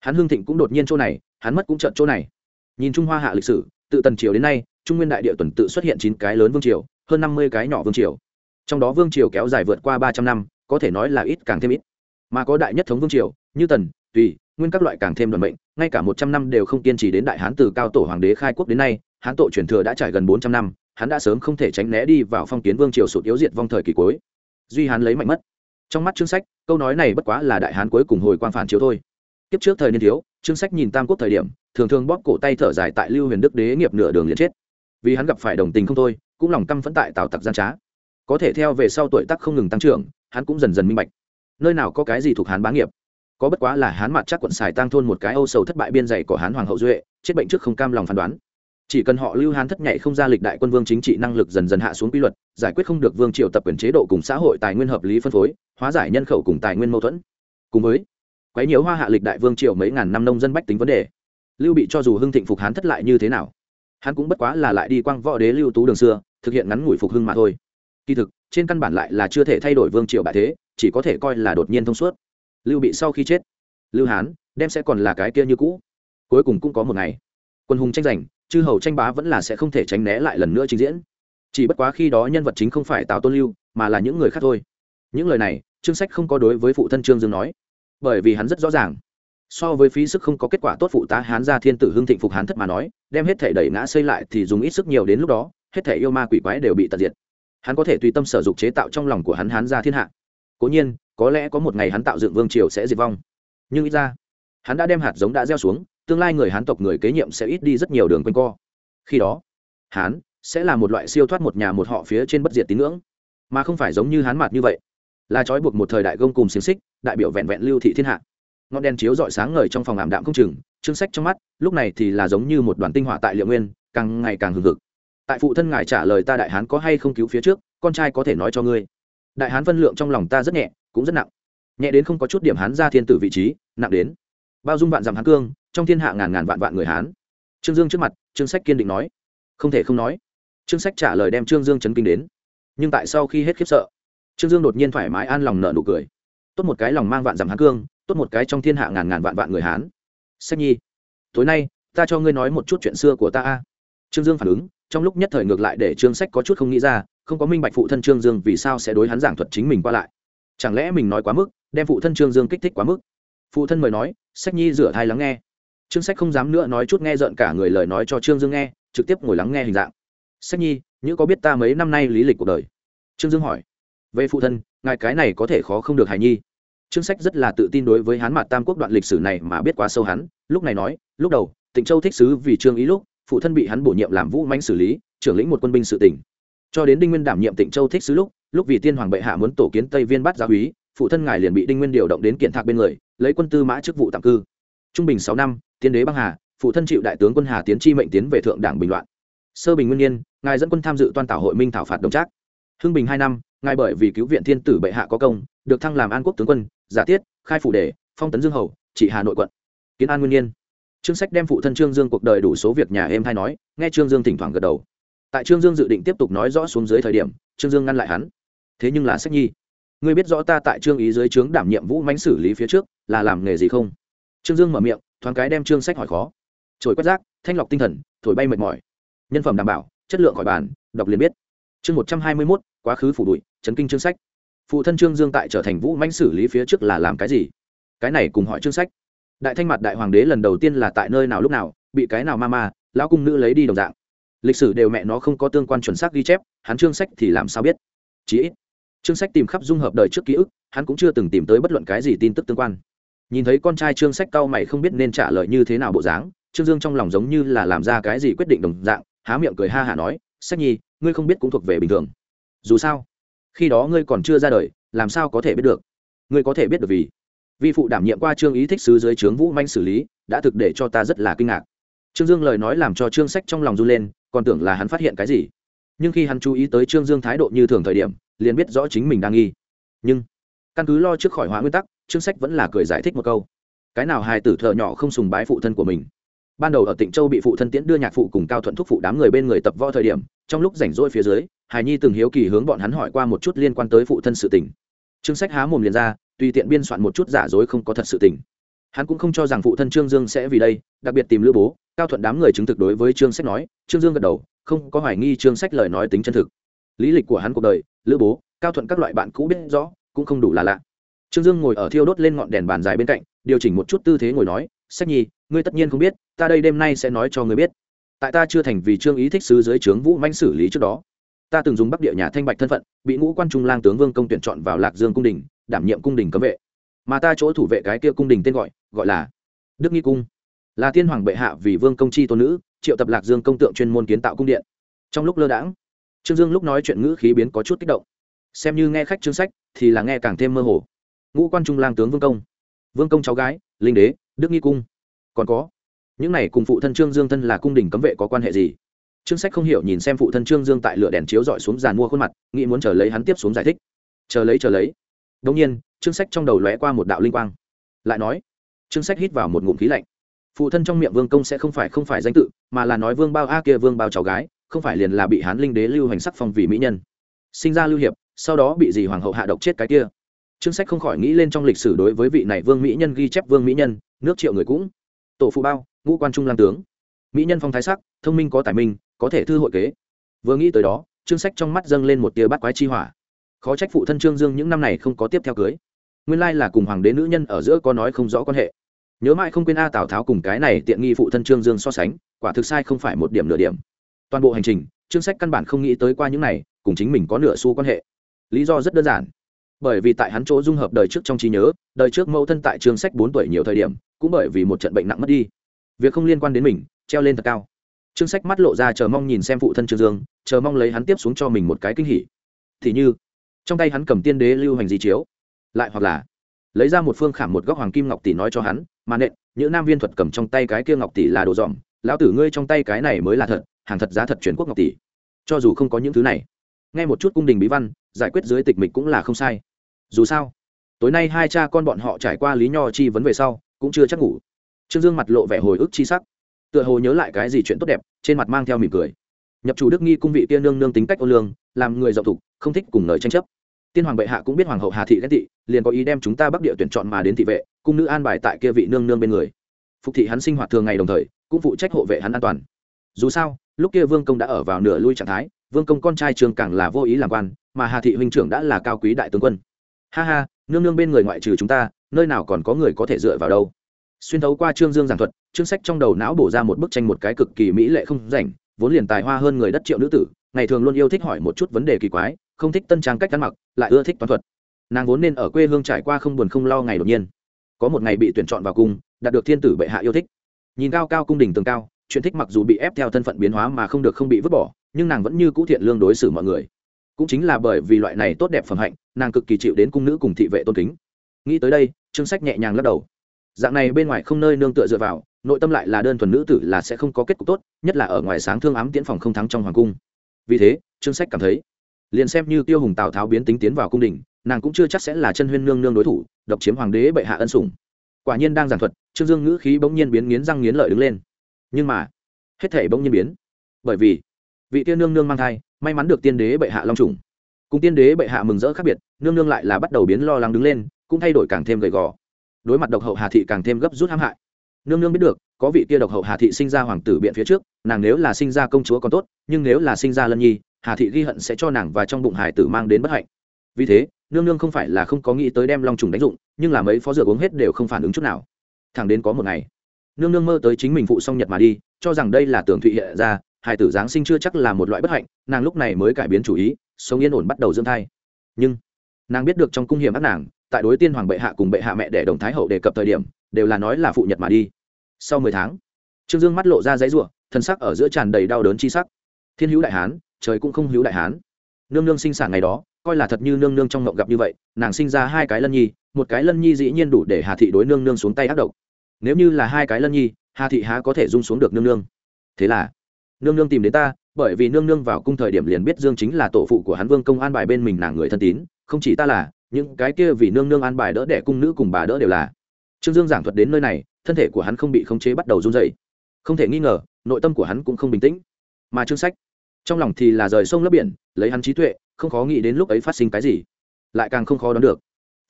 Hắn hưng thịnh cũng đột nhiên chỗ này, hắn mất cũng trận chỗ này. Nhìn trung hoa hạ lịch sử, tự tần triều đến nay, trung nguyên đại địa tuần tự xuất hiện chín cái lớn vương triều, hơn năm mươi cái nhỏ vương triều. Trong đó vương triều kéo dài vượt qua ba trăm năm, có thể nói là ít càng thêm ít. Mà có đại nhất thống vương triều, như tần, tùy, nguyên các loại càng thêm đoàn bệnh ngay cả một trăm năm đều không kiên trì đến đại hán từ cao tổ hoàng đế khai quốc đến nay, hán tổ truyền thừa đã trải gần bốn trăm năm, hắn đã sớm không thể tránh né đi vào phong kiến vương triều sụt yếu diệt vong thời kỳ cuối duy hán lấy mạnh mất. Trong mắt chương sách, câu nói này bất quá là đại hán cuối cùng hồi quang phản chiếu thôi. Kiếp trước thời niên thiếu chương sách nhìn tam quốc thời điểm, thường thường bóp cổ tay thở dài tại lưu huyền đức đế nghiệp nửa đường liền chết. Vì hắn gặp phải đồng tình không thôi, cũng lòng căm phẫn tại tào tặc gian trá. Có thể theo về sau tuổi tác không ngừng tăng trưởng, hắn cũng dần dần minh bạch, nơi nào có cái gì thuộc hán bá nghiệp. Có bất quá là hán mặt chắc quận xài tăng thôn một cái âu sầu thất bại biên dày của hán hoàng hậu duệ, chết bệnh trước không cam lòng phán đoán chỉ cần họ lưu hán thất nhảy không ra lịch đại quân vương chính trị năng lực dần dần hạ xuống quy luật, giải quyết không được vương triều tập quyền chế độ cùng xã hội tài nguyên hợp lý phân phối, hóa giải nhân khẩu cùng tài nguyên mâu thuẫn. Cùng với, quấy nhiễu hoa hạ lịch đại vương triều mấy ngàn năm nông dân bách tính vấn đề, lưu bị cho dù hưng thịnh phục hán thất lại như thế nào, hắn cũng bất quá là lại đi quang võ đế lưu tú đường xưa, thực hiện ngắn ngủi phục hưng mà thôi. Kỳ thực, trên căn bản lại là chưa thể thay đổi vương triều bại thế, chỉ có thể coi là đột nhiên thông suốt. Lưu bị sau khi chết, lưu hán đem sẽ còn là cái kia như cũ. Cuối cùng cũng có một ngày, quân hùng tranh giành chư hầu tranh bá vẫn là sẽ không thể tránh né lại lần nữa trình diễn. Chỉ bất quá khi đó nhân vật chính không phải tào tôn lưu, mà là những người khác thôi. Những lời này trương sách không có đối với phụ thân trương dương nói, bởi vì hắn rất rõ ràng. So với phí sức không có kết quả tốt phụ tá hán ra thiên tử hưng thịnh phục hán thất mà nói, đem hết thể đẩy ngã xây lại thì dùng ít sức nhiều đến lúc đó, hết thể yêu ma quỷ quái đều bị tận diệt. Hắn có thể tùy tâm sở dục chế tạo trong lòng của hắn hán ra thiên hạ. Cố nhiên, có lẽ có một ngày hắn tạo dựng vương triều sẽ diệt vong. Nhưng ít ra, hắn đã đem hạt giống đã gieo xuống tương lai người hán tộc người kế nhiệm sẽ ít đi rất nhiều đường quanh co. Khi đó, hán sẽ là một loại siêu thoát một nhà một họ phía trên bất diệt tín ngưỡng, mà không phải giống như hán mạt như vậy, là trói buộc một thời đại gông cùng xiềng xích, đại biểu vẹn vẹn lưu thị thiên hạ. Ngọn đèn chiếu rọi sáng ngời trong phòng ảm đạm không chừng, chương sách trong mắt, lúc này thì là giống như một đoàn tinh hỏa tại liệu nguyên, càng ngày càng hừng hực. Tại phụ thân ngài trả lời ta đại hán có hay không cứu phía trước, con trai có thể nói cho ngươi. Đại hán phân lượng trong lòng ta rất nhẹ, cũng rất nặng. Nhẹ đến không có chút điểm hán ra thiên tử vị trí, nặng đến bao dung vạn dặm hán cương, trong thiên hạ ngàn ngàn vạn vạn người hán. Trương dương trước mặt, trương sách kiên định nói. Không thể không nói. Trương sách trả lời đem trương dương chấn kinh đến. Nhưng tại sau khi hết khiếp sợ, trương dương đột nhiên thoải mái an lòng nợ nụ cười. Tốt một cái lòng mang vạn dặm hán cương, tốt một cái trong thiên hạ ngàn ngàn vạn vạn người hán. Sách nhi, tối nay, ta cho ngươi nói một chút chuyện xưa của ta a. Trương dương phản ứng, trong lúc nhất thời ngược lại để trương sách có chút không nghĩ ra, không có minh bạch phụ thân trương dương vì sao sẽ đối hắn giảng thuật chính mình qua lại. Chẳng lẽ mình nói quá mức, đem phụ thân trương dương kích thích quá mức? Phụ thân mời nói sách nhi rửa thai lắng nghe. Trương sách không dám nữa nói chút nghe rợn cả người lời nói cho trương dương nghe, trực tiếp ngồi lắng nghe hình dạng. Sách nhi, như có biết ta mấy năm nay lý lịch cuộc đời? Trương dương hỏi. Về phụ thân, ngài cái này có thể khó không được hài nhi. Trương sách rất là tự tin đối với hán mặt tam quốc đoạn lịch sử này mà biết quá sâu hắn, lúc này nói, lúc đầu, tịnh châu thích sứ vì trương ý lúc, phụ thân bị hắn bổ nhiệm làm vũ manh xử lý, trưởng lĩnh một quân binh sự tỉnh. Cho đến đinh nguyên đảm nhiệm tịnh châu thích sứ lúc lúc vì tiên hoàng bệ hạ muốn tổ kiến tây viên bắt gia úy phụ thân ngài liền bị đinh nguyên điều động đến kiện thạc bên người, lấy quân tư mã chức vụ tạm cư. Trung bình sáu năm, tiên đế băng hà, phụ thân chịu đại tướng quân hà tiến chi mệnh tiến về thượng đảng bình loạn. Sơ bình nguyên nhiên, ngài dẫn quân tham dự toàn tảo hội minh thảo phạt đồng trác. Hưng bình hai năm, ngài bởi vì cứu viện thiên tử bệ hạ có công, được thăng làm an quốc tướng quân, giả tiết, khai phủ đề, phong tấn dương hầu, trị hà nội quận. Kiến an nguyên nhiên. Trương sách đem phụ thân trương dương cuộc đời đủ số việc nhà em hay nói, nghe trương dương thỉnh thoảng gật đầu. Tại trương dương dự định tiếp tục nói rõ xuống dưới thời điểm, trương dương ngăn lại hắn. Thế nhưng là sách nhi ngươi biết rõ ta tại trương ý dưới trướng đảm nhiệm vũ mánh xử lý phía trước, là làm nghề gì không? Trương dương mở miệng, thoáng cái đem trương sách hỏi khó. Trồi quét rác, thanh lọc tinh thần, thổi bay mệt mỏi. Nhân phẩm đảm bảo, chất lượng khỏi bàn, đọc liền biết. Chương một trăm hai mươi mốt, quá khứ phủ bụi, chấn kinh chương sách. Phụ thân trương dương tại trở thành vũ mãnh xử lý phía trước là làm cái gì? Cái này cùng hỏi chương sách. Đại thanh mặt đại hoàng đế lần đầu tiên là tại nơi nào lúc nào, bị cái nào ma ma, lão cung nữ lấy đi đồng dạng. Lịch sử đều mẹ nó không có tương quan chuẩn xác ghi chép, hắn chương sách thì làm sao biết? Chí ít Trương sách tìm khắp dung hợp đời trước ký ức, hắn cũng chưa từng tìm tới bất luận cái gì tin tức tương quan. Nhìn thấy con trai Trương sách cau mày không biết nên trả lời như thế nào bộ dáng, trương dương trong lòng giống như là làm ra cái gì quyết định đồng dạng, há miệng cười ha hả nói, sách nhi, ngươi không biết cũng thuộc về bình thường. Dù sao, khi đó ngươi còn chưa ra đời, làm sao có thể biết được? Ngươi có thể biết được vì? Vi phụ đảm nhiệm qua trương ý thích sứ dưới trướng vũ manh xử lý, đã thực để cho ta rất là kinh ngạc. Trương dương lời nói làm cho trương sách trong lòng run lên, còn tưởng là hắn phát hiện cái gì. Nhưng khi hắn chú ý tới trương dương thái độ như thường thời điểm liền biết rõ chính mình đang nghi. Nhưng, căn cứ lo trước khỏi hóa nguyên tắc chương sách vẫn là cười giải thích một câu. Cái nào hài tử thợ nhỏ không sùng bái phụ thân của mình? Ban đầu ở tịnh châu bị phụ thân tiễn đưa nhạc phụ cùng cao thuận thúc phụ đám người bên người tập võ thời điểm, trong lúc rảnh rỗi phía dưới hài nhi từng hiếu kỳ hướng bọn hắn hỏi qua một chút liên quan tới phụ thân sự tình. Chương sách há mồm liền ra, tùy tiện biên soạn một chút giả dối không có thật sự tình. Hắn cũng không cho rằng phụ thân trương dương sẽ vì đây, đặc biệt tìm lữ bố, cao thuận đám người chứng thực đối với trương sách nói, trương dương gật đầu, không có hoài nghi trương sách lời nói tính chân thực lý lịch của hắn cuộc đời, lữ bố, cao thuận các loại bạn cũ biết rõ, cũng không đủ là lạ. Trương dương ngồi ở thiêu đốt lên ngọn đèn bàn dài bên cạnh, điều chỉnh một chút tư thế ngồi nói, sách nhi, ngươi tất nhiên không biết, ta đây đêm nay sẽ nói cho ngươi biết. Tại ta chưa thành vì trương ý thích sứ dưới trướng vũ manh xử lý trước đó. Ta từng dùng bắc địa nhà thanh bạch thân phận, bị ngũ quan trung lang tướng vương công tuyển chọn vào lạc dương cung đình, đảm nhiệm cung đình cấm vệ. Mà ta chỗ thủ vệ cái kia cung đình tên gọi gọi là đức nghi cung. Là tiên hoàng bệ hạ vì vương công chi tôn nữ, triệu tập lạc dương công tượng chuyên môn kiến tạo cung điện. Trong lúc lơ đãng trương dương lúc nói chuyện ngữ khí biến có chút kích động. Xem như nghe khách chương sách, thì là nghe càng thêm mơ hồ. Ngũ quan trung lang tướng vương công. Vương công cháu gái, linh đế, đức nghi cung. Còn có, những này cùng phụ thân trương dương thân là cung đình cấm vệ có quan hệ gì? Trương sách không hiểu nhìn xem phụ thân trương dương tại lửa đèn chiếu dọi xuống giàn mua khuôn mặt, nghĩ muốn chờ lấy hắn tiếp xuống giải thích. Chờ lấy chờ lấy. Đông nhiên trương sách trong đầu lóe qua một đạo linh quang. Lại nói trương sách hít vào một ngụm khí lạnh. Phụ thân trong miệng vương công sẽ không phải không phải danh tự, mà là nói vương bao a kia vương bao cháu gái không phải liền là bị hán linh đế lưu hành sắc phong vì mỹ nhân. Sinh ra lưu hiệp, sau đó bị dì hoàng hậu hạ độc chết cái kia. Trương sách không khỏi nghĩ lên trong lịch sử đối với vị này vương mỹ nhân ghi chép vương mỹ nhân, nước triệu người cũng. Tổ phụ bao, ngũ quan trung lam tướng. Mỹ nhân phong thái sắc, thông minh có tài minh, có thể thư hội kế. Vừa nghĩ tới đó, trương sách trong mắt dâng lên một tia bắt quái chi hỏa. Khó trách phụ thân trương dương những năm này không có tiếp theo cưới. Nguyên lai là cùng hoàng đế nữ nhân ở giữa có nói không rõ quan hệ. Nhớ mãi không quên a tào tháo cùng cái này tiện nghi phụ thân trương dương so sánh, quả thực sai không phải một điểm nửa điểm toàn bộ hành trình, trương sách căn bản không nghĩ tới qua những này, cùng chính mình có nửa xu quan hệ. Lý do rất đơn giản. Bởi vì tại hắn chỗ dung hợp đời trước trong trí nhớ, đời trước mẫu thân tại trương sách bốn tuổi nhiều thời điểm, cũng bởi vì một trận bệnh nặng mất đi. Việc không liên quan đến mình, treo lên thật cao. Trương sách mắt lộ ra chờ mong nhìn xem phụ thân trương dương, chờ mong lấy hắn tiếp xuống cho mình một cái kinh hỉ. Thì như, trong tay hắn cầm tiên đế lưu hành di chiếu. Lại hoặc là, lấy ra một phương khảm một góc hoàng kim ngọc tỷ nói cho hắn, mà nện, những nam viên thuật cầm trong tay cái kia ngọc tỷ là đồ dòm, lão tử ngươi trong tay cái này mới là thật hàng thật giá thật chuyển quốc ngọc tỷ. Cho dù không có những thứ này, nghe một chút cung đình bí văn, giải quyết dưới tịch mịch cũng là không sai. Dù sao, tối nay hai cha con bọn họ trải qua lý nho chi vấn về sau, cũng chưa chắc ngủ. Trương dương mặt lộ vẻ hồi ức chi sắc. Tựa hồ nhớ lại cái gì chuyện tốt đẹp, trên mặt mang theo mỉm cười. Nhập chủ đức nghi cung vị tiên nương nương tính cách ô lương, làm người dậu thục, không thích cùng lời tranh chấp. Tiên hoàng bệ hạ cũng biết hoàng hậu hà thị ghét thị liền có ý đem chúng ta bắc địa tuyển chọn mà đến thị vệ, cung nữ an bài tại kia vị nương nương bên người. Phục thị hắn sinh hoạt thường ngày đồng thời, cũng phụ trách hộ vệ hắn an toàn. Dù sao lúc kia vương công đã ở vào nửa lui trạng thái, vương công con trai trường càng là vô ý làm quan, mà hà thị huynh trưởng đã là cao quý đại tướng quân. Ha ha, nương nương bên người ngoại trừ chúng ta, nơi nào còn có người có thể dựa vào đâu. Xuyên thấu qua trương dương giảng thuật, chương sách trong đầu não bổ ra một bức tranh một cái cực kỳ mỹ lệ không rảnh, vốn liền tài hoa hơn người đất triệu nữ tử, ngày thường luôn yêu thích hỏi một chút vấn đề kỳ quái, không thích tân trang cách ăn mặc, lại ưa thích toán thuật. Nàng vốn nên ở quê hương trải qua không buồn không lo ngày đột nhiên. Có một ngày bị tuyển chọn vào cung, đạt được thiên tử bệ hạ yêu thích. Nhìn cao cao cung đình tường cao chuyện thích mặc dù bị ép theo thân phận biến hóa mà không được không bị vứt bỏ, nhưng nàng vẫn như cũ thiện lương đối xử mọi người. Cũng chính là bởi vì loại này tốt đẹp phẩm hạnh, nàng cực kỳ chịu đến cung nữ cùng thị vệ tôn kính. Nghĩ tới đây chương sách nhẹ nhàng lắc đầu. Dạng này bên ngoài không nơi nương tựa dựa vào, nội tâm lại là đơn thuần nữ tử là sẽ không có kết cục tốt, nhất là ở ngoài sáng thương ám tiễn phòng không thắng trong hoàng cung. Vì thế chương sách cảm thấy, liền xem như tiêu hùng tào tháo biến tính tiến vào cung đình, nàng cũng chưa chắc sẽ là chân huyên nương nương đối thủ, độc chiếm hoàng đế bệ hạ ân sủng. Quả nhiên đang giảng thuật, trương dương ngữ khí bỗng nhiên biến nghiến răng nghiến lợi đứng lên nhưng mà, hết thể bỗng nhiên biến. Bởi vì, vị tiên nương nương mang thai, may mắn được tiên đế bệ hạ long trùng. Cùng tiên đế bệ hạ mừng rỡ khác biệt, nương nương lại là bắt đầu biến lo lắng đứng lên, cũng thay đổi càng thêm gầy gò. Đối mặt độc hậu hà thị càng thêm gấp rút hãm hại. Nương nương biết được, có vị kia độc hậu hà thị sinh ra hoàng tử biện phía trước, nàng nếu là sinh ra công chúa còn tốt, nhưng nếu là sinh ra lân nhi, hà thị ghi hận sẽ cho nàng và trong bụng hải tử mang đến bất hạnh. Vì thế, nương nương không phải là không có nghĩ tới đem long trùng đánh dụng, nhưng là mấy phó dược uống hết đều không phản ứng chút nào. Thẳng đến có một ngày nương nương mơ tới chính mình phụ song nhật mà đi, cho rằng đây là tưởng thụy hiện ra hải tử giáng sinh chưa chắc là một loại bất hạnh, nàng lúc này mới cải biến chủ ý, sống yên ổn bắt đầu dưỡng thai. Nhưng, nàng biết được trong cung hiểm ác nàng, tại đối tiên hoàng bệ hạ cùng bệ hạ mẹ để đồng thái hậu đề cập thời điểm, đều là nói là phụ nhật mà đi. Sau mười tháng, trương dương mắt lộ ra giấy ruộng thân sắc ở giữa tràn đầy đau đớn chi sắc. Thiên hữu đại hán, trời cũng không hữu đại hán. Nương nương sinh sản ngày đó, coi là thật như nương nương trong ngộng gặp như vậy, nàng sinh ra hai cái lân nhi, một cái lân nhi dĩ nhiên đủ để hà thị đối nương nương xuống tay ác độc nếu như là hai cái lân nhi, hà thị há có thể rung xuống được nương nương. Thế là, nương nương tìm đến ta, bởi vì nương nương vào cung thời điểm liền biết dương chính là tổ phụ của hắn vương công an bài bên mình nàng người thân tín, không chỉ ta là, những cái kia vì nương nương an bài đỡ đẻ cung nữ cùng bà đỡ đều là. Trương dương giảng thuật đến nơi này, thân thể của hắn không bị khống chế bắt đầu run dậy không thể nghi ngờ, nội tâm của hắn cũng không bình tĩnh. Mà chương sách, trong lòng thì là rời sông lấp biển, lấy hắn trí tuệ, không khó nghĩ đến lúc ấy phát sinh cái gì. Lại càng không khó đoán được.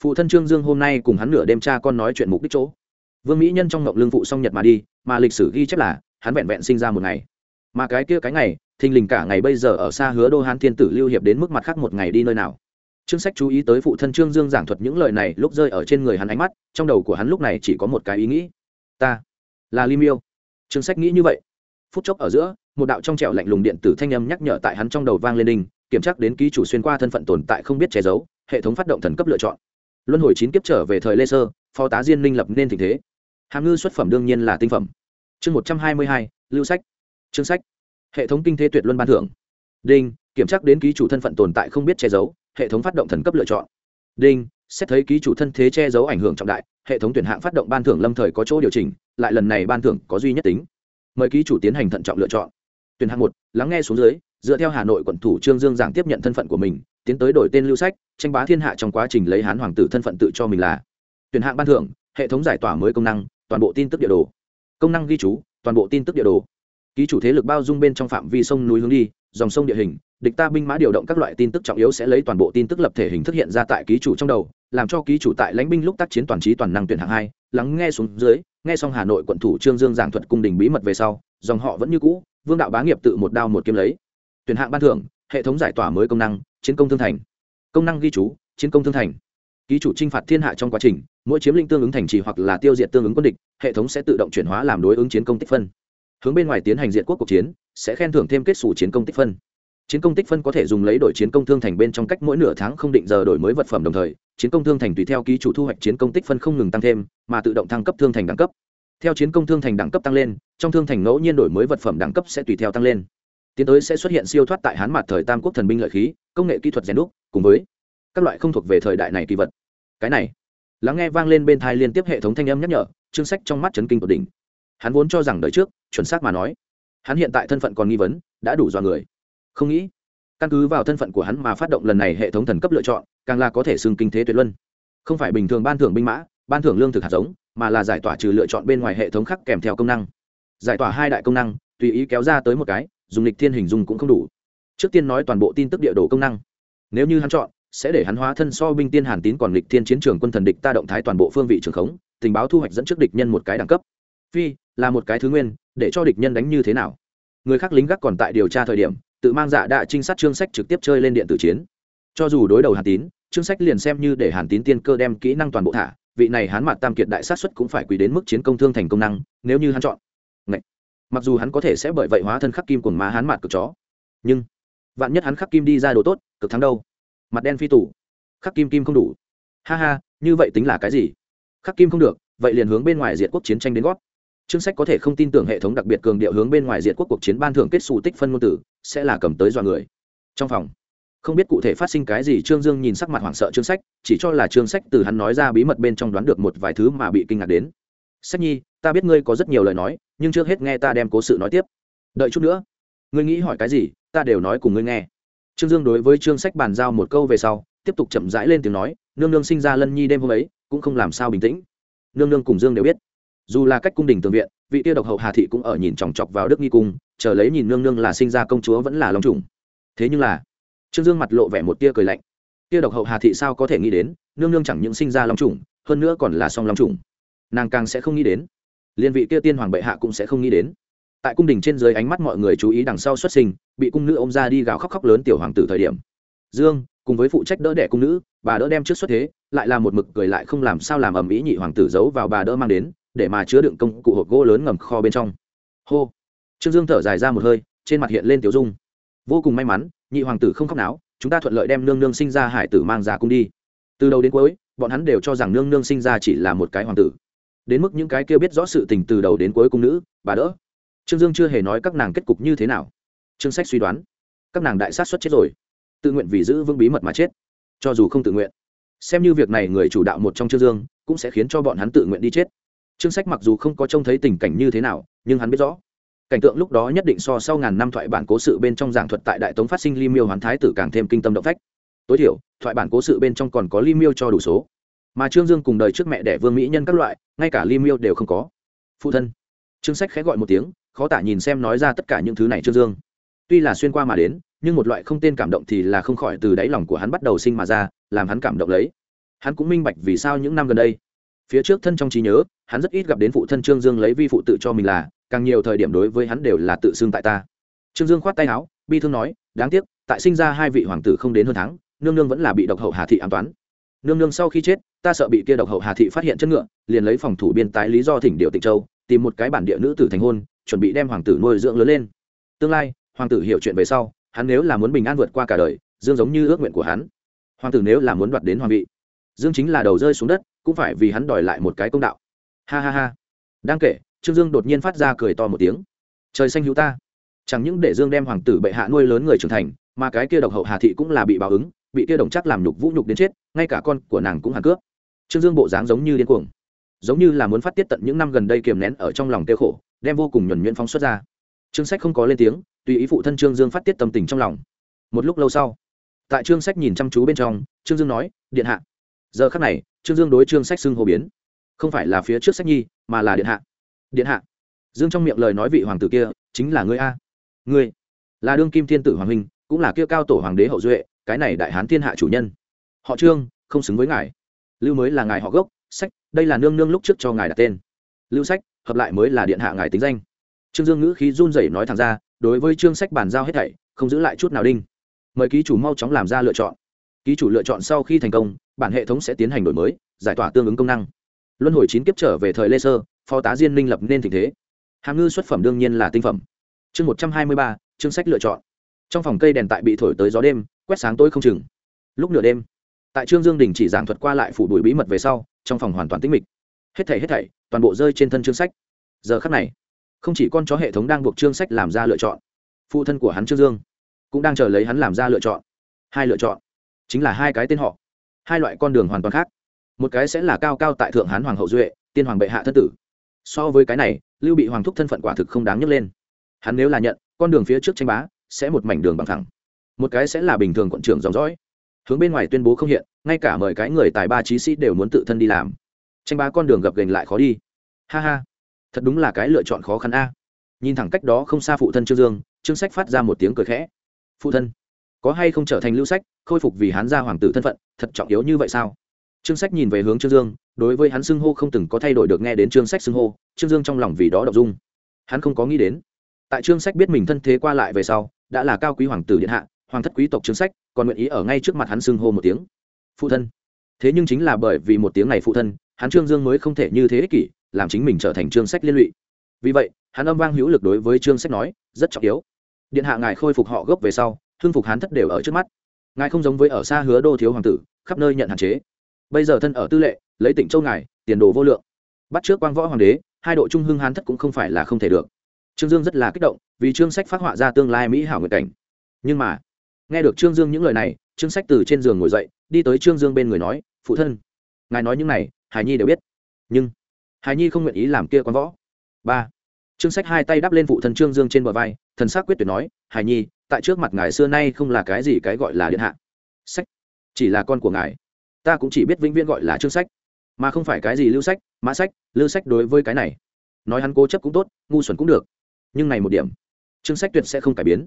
Phụ thân trương dương hôm nay cùng hắn nửa đêm cha con nói chuyện mục đích chỗ vương mỹ nhân trong ngộng lương phụ xong nhật mà đi, mà lịch sử ghi chép là, hắn vẹn vẹn sinh ra một ngày. Mà cái kia cái ngày, thình lình cả ngày bây giờ ở xa hứa đô hán thiên tử lưu hiệp đến mức mặt khác một ngày đi nơi nào. Chương sách chú ý tới phụ thân trương dương giảng thuật những lời này lúc rơi ở trên người hắn ánh mắt, trong đầu của hắn lúc này chỉ có một cái ý nghĩ. Ta là lim yêu chương sách nghĩ như vậy. Phút chốc ở giữa, một đạo trong trẻo lạnh lùng điện tử thanh âm nhắc nhở tại hắn trong đầu vang lên đình, kiểm tra đến ký chủ xuyên qua thân phận tồn tại không biết che giấu, hệ thống phát động thần cấp lựa chọn. Luân hồi chín kiếp trở về thời lê sơ, phó tá diên minh lập nên tình thế hàm ngư xuất phẩm đương nhiên là tinh phẩm. Chương một trăm hai mươi hai, lưu sách. Chương sách. Hệ thống kinh thế tuyệt luân ban thưởng. Đinh, kiểm tra đến ký chủ thân phận tồn tại không biết che giấu, hệ thống phát động thần cấp lựa chọn. Đinh, xét thấy ký chủ thân thế che giấu ảnh hưởng trọng đại, hệ thống tuyển hạng phát động ban thưởng lâm thời có chỗ điều chỉnh, lại lần này ban thưởng có duy nhất tính. Mời ký chủ tiến hành thận trọng lựa chọn. Tuyển hạng một, lắng nghe xuống dưới, dựa theo hà nội quận thủ trương dương giảng tiếp nhận thân phận của mình, tiến tới đổi tên lưu sách, tranh bá thiên hạ trong quá trình lấy hán hoàng tử thân phận tự cho mình là. Tuyển hạng ban thưởng, hệ thống giải tỏa mới công năng toàn bộ tin tức địa đồ. Công năng ghi chú, toàn bộ tin tức địa đồ. Ký chủ thế lực bao dung bên trong phạm vi sông núi hướng đi, dòng sông địa hình, địch ta binh mã điều động các loại tin tức trọng yếu sẽ lấy toàn bộ tin tức lập thể hình thức hiện ra tại ký chủ trong đầu, làm cho ký chủ tại lãnh binh lúc tác chiến toàn trí toàn năng tuyển hạng hai, lắng nghe xuống dưới, nghe xong hà nội quận thủ trương dương giảng thuật cung đình bí mật về sau, dòng họ vẫn như cũ, vương đạo bá nghiệp tự một đao một kiếm lấy. Tuyển hạng ban thưởng, hệ thống giải tỏa mới công năng, chiến công thương thành. Công năng ghi chú, chiến công thương thành. Ký chủ t r i n h phạt thiên hạ trong quá trình mỗi chiếm lĩnh tương ứng thành trì hoặc là tiêu diệt tương ứng quân địch, hệ thống sẽ tự động chuyển hóa làm đối ứng chiến công tích phân. Hướng bên ngoài tiến hành diện quốc cuộc chiến, sẽ khen thưởng thêm kết xù chiến công tích phân. Chiến công tích phân có thể dùng lấy đổi chiến công thương thành bên trong cách mỗi nửa tháng không định giờ đổi mới vật phẩm đồng thời, chiến công thương thành tùy theo ký chủ thu hoạch chiến công tích phân không ngừng tăng thêm, mà tự động thăng cấp thương thành đẳng cấp. Theo chiến công thương thành đẳng cấp tăng lên, trong thương thành ngẫu nhiên đổi mới vật phẩm đẳng cấp sẽ tùy theo tăng lên. Tiến tới sẽ xuất hiện siêu thoát tại hán mặt thời tam quốc thần binh lợi khí, công nghệ kỹ thuật rèn đúc, cùng với các loại không thuộc về thời đại này kỳ vật. Cái này lắng nghe vang lên bên thai liên tiếp hệ thống thanh âm nhắc nhở, chương sách trong mắt chấn kinh tột đỉnh. Hắn vốn cho rằng đời trước, chuẩn xác mà nói, hắn hiện tại thân phận còn nghi vấn, đã đủ dọa người. Không nghĩ, căn cứ vào thân phận của hắn mà phát động lần này hệ thống thần cấp lựa chọn, càng là có thể xưng kinh thế tuyệt luân. Không phải bình thường ban thưởng binh mã, ban thưởng lương thực hạt giống, mà là giải tỏa trừ lựa chọn bên ngoài hệ thống khác kèm theo công năng. Giải tỏa hai đại công năng, tùy ý kéo ra tới một cái, dùng lịch thiên hình dung cũng không đủ. Trước tiên nói toàn bộ tin tức địa đồ công năng. Nếu như hắn chọn sẽ để hắn hóa thân so binh tiên hàn tín còn lịch thiên chiến trường quân thần địch ta động thái toàn bộ phương vị trường khống, tình báo thu hoạch dẫn trước địch nhân một cái đẳng cấp. Phi, là một cái thứ nguyên, để cho địch nhân đánh như thế nào? Người khác lính gác còn tại điều tra thời điểm, tự mang dạ đạ trinh sát chương sách trực tiếp chơi lên điện tử chiến. Cho dù đối đầu hàn tín chương sách liền xem như để hàn tín tiên cơ đem kỹ năng toàn bộ thả, vị này hắn mặt tam kiệt đại sát xuất cũng phải quỳ đến mức chiến công thương thành công năng, nếu như hắn chọn. Ngậy. mặc dù hắn có thể sẽ bởi vậy hóa thân khắc kim cùng má hắn mặt cực chó, nhưng vạn nhất hắn khắc kim đi ra đồ tốt, cực thắng đâu? Mặt đen phi tủ khắc kim kim không đủ. Ha ha, như vậy tính là cái gì? Khắc kim không được, vậy liền hướng bên ngoài diệt quốc chiến tranh đến gót chương sách có thể không tin tưởng hệ thống đặc biệt cường điệu hướng bên ngoài diệt quốc cuộc chiến ban thưởng kết xù tích phân ngôn tử, sẽ là cầm tới dọa người. Trong phòng, không biết cụ thể phát sinh cái gì, trương dương nhìn sắc mặt hoảng sợ chương sách, chỉ cho là chương sách từ hắn nói ra bí mật bên trong đoán được một vài thứ mà bị kinh ngạc đến. Sách nhi, ta biết ngươi có rất nhiều lời nói, nhưng trước hết nghe ta đem cố sự nói tiếp. Đợi chút nữa. Ngươi nghĩ hỏi cái gì, ta đều nói cùng ngươi nghe trương dương đối với Trương sách bàn giao một câu về sau, tiếp tục chậm rãi lên tiếng nói, nương nương sinh ra lân nhi đêm hôm ấy, cũng không làm sao bình tĩnh. Nương nương cùng dương đều biết. Dù là cách cung đình tường viện, vị tiêu độc hậu hà thị cũng ở nhìn chòng chọc vào đức nghi cung, chờ lấy nhìn nương nương là sinh ra công chúa vẫn là long trùng. Thế nhưng là, trương dương mặt lộ vẻ một tia cười lạnh. Tiêu độc hậu hà thị sao có thể nghĩ đến, nương nương chẳng những sinh ra long trùng, hơn nữa còn là song long trùng. Nàng càng sẽ không nghĩ đến. Liên vị kia tiên hoàng bệ hạ cũng sẽ không nghĩ đến tại cung đình trên dưới ánh mắt mọi người chú ý đằng sau xuất sinh, bị cung nữ ô m ra đi gào khóc khóc lớn tiểu hoàng tử thời điểm. Dương, cùng với phụ trách đỡ đẻ cung nữ, bà đỡ đem trước xuất thế, lại là một mực cười lại không làm sao làm ầm ĩ nhị hoàng tử giấu vào bà đỡ mang đến, để mà chứa đựng công cụ hộp gỗ lớn ngầm kho bên trong. Hô. Trương dương thở dài ra một hơi, trên mặt hiện lên tiểu dung. Vô cùng may mắn, nhị hoàng tử không khóc náo, chúng ta thuận lợi đem nương nương sinh ra hải tử mang ra cung đi. Từ đầu đến cuối, bọn hắn đều cho rằng nương nương sinh ra chỉ là một cái hoàng tử. Đến mức những cái kia biết rõ sự tình từ đầu đến cuối cung nữ, bà đỡ trương dương chưa hề nói các nàng kết cục như thế nào. Trương sách suy đoán, các nàng đại sát xuất chết rồi. Tự nguyện vì giữ vững bí mật mà chết. Cho dù không tự nguyện, xem như việc này người chủ đạo một trong trương dương cũng sẽ khiến cho bọn hắn tự nguyện đi chết. Trương sách mặc dù không có trông thấy tình cảnh như thế nào, nhưng hắn biết rõ, cảnh tượng lúc đó nhất định so sau ngàn năm thoại bản cố sự bên trong giảng thuật tại đại tống phát sinh ly miêu hoàn thái tử càng thêm kinh tâm động phách. Tối thiểu, thoại bản cố sự bên trong còn có ly miêu cho đủ số. Mà trương dương cùng đời trước mẹ đẻ vương mỹ nhân các loại, ngay cả ly miêu đều không có. Phụ thân, trương sách khẽ gọi một tiếng khó tả nhìn xem nói ra tất cả những thứ này trương dương. Tuy là xuyên qua mà đến, nhưng một loại không tên cảm động thì là không khỏi từ đáy lòng của hắn bắt đầu sinh mà ra, làm hắn cảm động lấy. Hắn cũng minh bạch vì sao những năm gần đây, phía trước thân trong trí nhớ, hắn rất ít gặp đến phụ thân trương dương lấy vi phụ tự cho mình là, càng nhiều thời điểm đối với hắn đều là tự xưng tại ta. Trương dương khoát tay áo, bi thương nói, đáng tiếc, tại sinh ra hai vị hoàng tử không đến hơn tháng, nương nương vẫn là bị độc hậu hà thị ám toán. Nương nương sau khi chết, ta sợ bị kia độc hậu hà thị phát hiện chân ngựa, liền lấy phòng thủ biên tái lý do thỉnh điệu tịnh châu, tìm một cái bản địa nữ tử thành hôn chuẩn bị đem hoàng tử nuôi dưỡng lớn lên. Tương lai, hoàng tử hiểu chuyện về sau, hắn nếu là muốn bình an vượt qua cả đời, dương giống như ước nguyện của hắn. Hoàng tử nếu là muốn đoạt đến hoàng vị, dương chính là đầu rơi xuống đất, cũng phải vì hắn đòi lại một cái công đạo. Ha ha ha. Đang kể, trương dương đột nhiên phát ra cười to một tiếng. Trời xanh hữu ta. Chẳng những để dương đem hoàng tử bệ hạ nuôi lớn người trưởng thành, mà cái kia độc hậu hà thị cũng là bị báo ứng, bị kia đồng chắc làm nhục vũ nhục đến chết, ngay cả con của nàng cũng hàn cướp. Trương dương bộ dáng giống như điên cuồng. Giống như là muốn phát tiết tận những năm gần đây kiềm nén ở trong lòng tiêu khổ đem vô cùng nhuẩn nhuyễn phóng xuất ra. Trương sách không có lên tiếng, tùy ý phụ thân trương dương phát tiết tâm tình trong lòng. Một lúc lâu sau, tại trương sách nhìn chăm chú bên trong, trương dương nói, điện hạ. Giờ khắc này, trương dương đối trương sách xưng hô biến. Không phải là phía trước sách nhi, mà là điện hạ. Điện hạ. Dương trong miệng lời nói vị hoàng tử kia, chính là ngươi a. Ngươi? Là đương kim thiên tử hoàng huynh, cũng là kia cao tổ hoàng đế hậu duệ, cái này đại hán thiên hạ chủ nhân. Họ trương, không xứng với ngài. Lưu mới là ngài họ gốc, sách, đây là nương nương lúc trước cho ngài đặt tên. Lưu sách hợp lại mới là điện hạ ngài tính danh. Trương dương ngữ khí run rẩy nói thẳng ra, đối với trương sách bàn giao hết thảy, không giữ lại chút nào đinh. Mời ký chủ mau chóng làm ra lựa chọn. Ký chủ lựa chọn sau khi thành công, bản hệ thống sẽ tiến hành đổi mới, giải tỏa tương ứng công năng. Luân hồi chín kiếp trở về thời lê sơ, phó tá diên minh lập nên tình thế. Hàm ngư xuất phẩm đương nhiên là tinh phẩm. Chương một trăm hai mươi ba, chương sách lựa chọn. Trong phòng cây đèn tại bị thổi tới gió đêm, quét sáng tối không chừng. Lúc nửa đêm, tại trương dương đình chỉ giảng thuật qua lại phủ đuổi bí mật về sau, trong phòng hoàn toàn tĩnh mịch. Hết thảy hết thảy toàn bộ rơi trên thân chương sách. Giờ khắc này, không chỉ con chó hệ thống đang buộc chương sách làm ra lựa chọn, phụ thân của hắn trương dương cũng đang chờ lấy hắn làm ra lựa chọn. Hai lựa chọn, chính là hai cái tên họ, hai loại con đường hoàn toàn khác. Một cái sẽ là cao cao tại thượng hán hoàng hậu duệ, tiên hoàng bệ hạ thân tử. So với cái này, lưu bị hoàng thúc thân phận quả thực không đáng nhấc lên. Hắn nếu là nhận, con đường phía trước tranh bá sẽ một mảnh đường bằng thẳng. Một cái sẽ là bình thường quận trưởng dòng dõi. Hướng bên ngoài tuyên bố không hiện, ngay cả mời cái người tài ba trí sĩ đều muốn tự thân đi làm. Tranh bá con đường gập gành lại khó đi ha ha. Thật đúng là cái lựa chọn khó khăn a. Nhìn thẳng cách đó không xa phụ thân trương dương, trương sách phát ra một tiếng cười khẽ. Phụ thân, có hay không trở thành lưu sách, khôi phục vì hắn gia hoàng tử thân phận, thật trọng yếu như vậy sao? Trương sách nhìn về hướng trương dương, đối với hắn xưng hô không từng có thay đổi được nghe đến trương sách xưng hô, trương dương trong lòng vì đó đọc dung. Hắn không có nghĩ đến. Tại trương sách biết mình thân thế qua lại về sau, đã là cao quý hoàng tử điện hạ, hoàng thất quý tộc trương sách, còn nguyện ý ở ngay trước mặt hắn xưng hô một tiếng. Phụ thân. Thế nhưng chính là bởi vì một tiếng này phụ thân, hắn trương dương mới không thể như thế ích kỷ làm chính mình trở thành trương sách liên lụy. Vì vậy, hắn âm vang hữu lực đối với trương sách nói, rất trọng yếu. Điện hạ ngài khôi phục họ gốc về sau, hưng phục hán thất đều ở trước mắt. Ngài không giống với ở xa hứa đô thiếu hoàng tử, khắp nơi nhận hạn chế. Bây giờ thân ở tư lệ, lấy tỉnh châu ngài, tiền đồ vô lượng. Bắt trước quang võ hoàng đế, hai độ trung hưng hán thất cũng không phải là không thể được. Trương dương rất là kích động, vì trương sách phát họa ra tương lai mỹ hảo nguyện cảnh. Nhưng mà, nghe được trương dương những lời này trương sách từ trên giường ngồi dậy, đi tới trương dương bên người nói, phụ thân, ngài nói những này hải nhi đều biết. Nhưng hải nhi không nguyện ý làm kia quán võ. Ba. Trương sách hai tay đắp lên phụ thân trương dương trên bờ vai, thần s ắ c quyết tuyệt nói, hải nhi, tại trước mặt ngài xưa nay không là cái gì cái gọi là điện hạ. Sách? Chỉ là con của ngài. Ta cũng chỉ biết vĩnh viễn gọi là trương sách. Mà không phải cái gì lưu sách, mã sách, lưu sách đối với cái này. Nói hắn cố chấp cũng tốt, ngu xuẩn cũng được. Nhưng này một điểm, trương sách tuyệt sẽ không cải biến.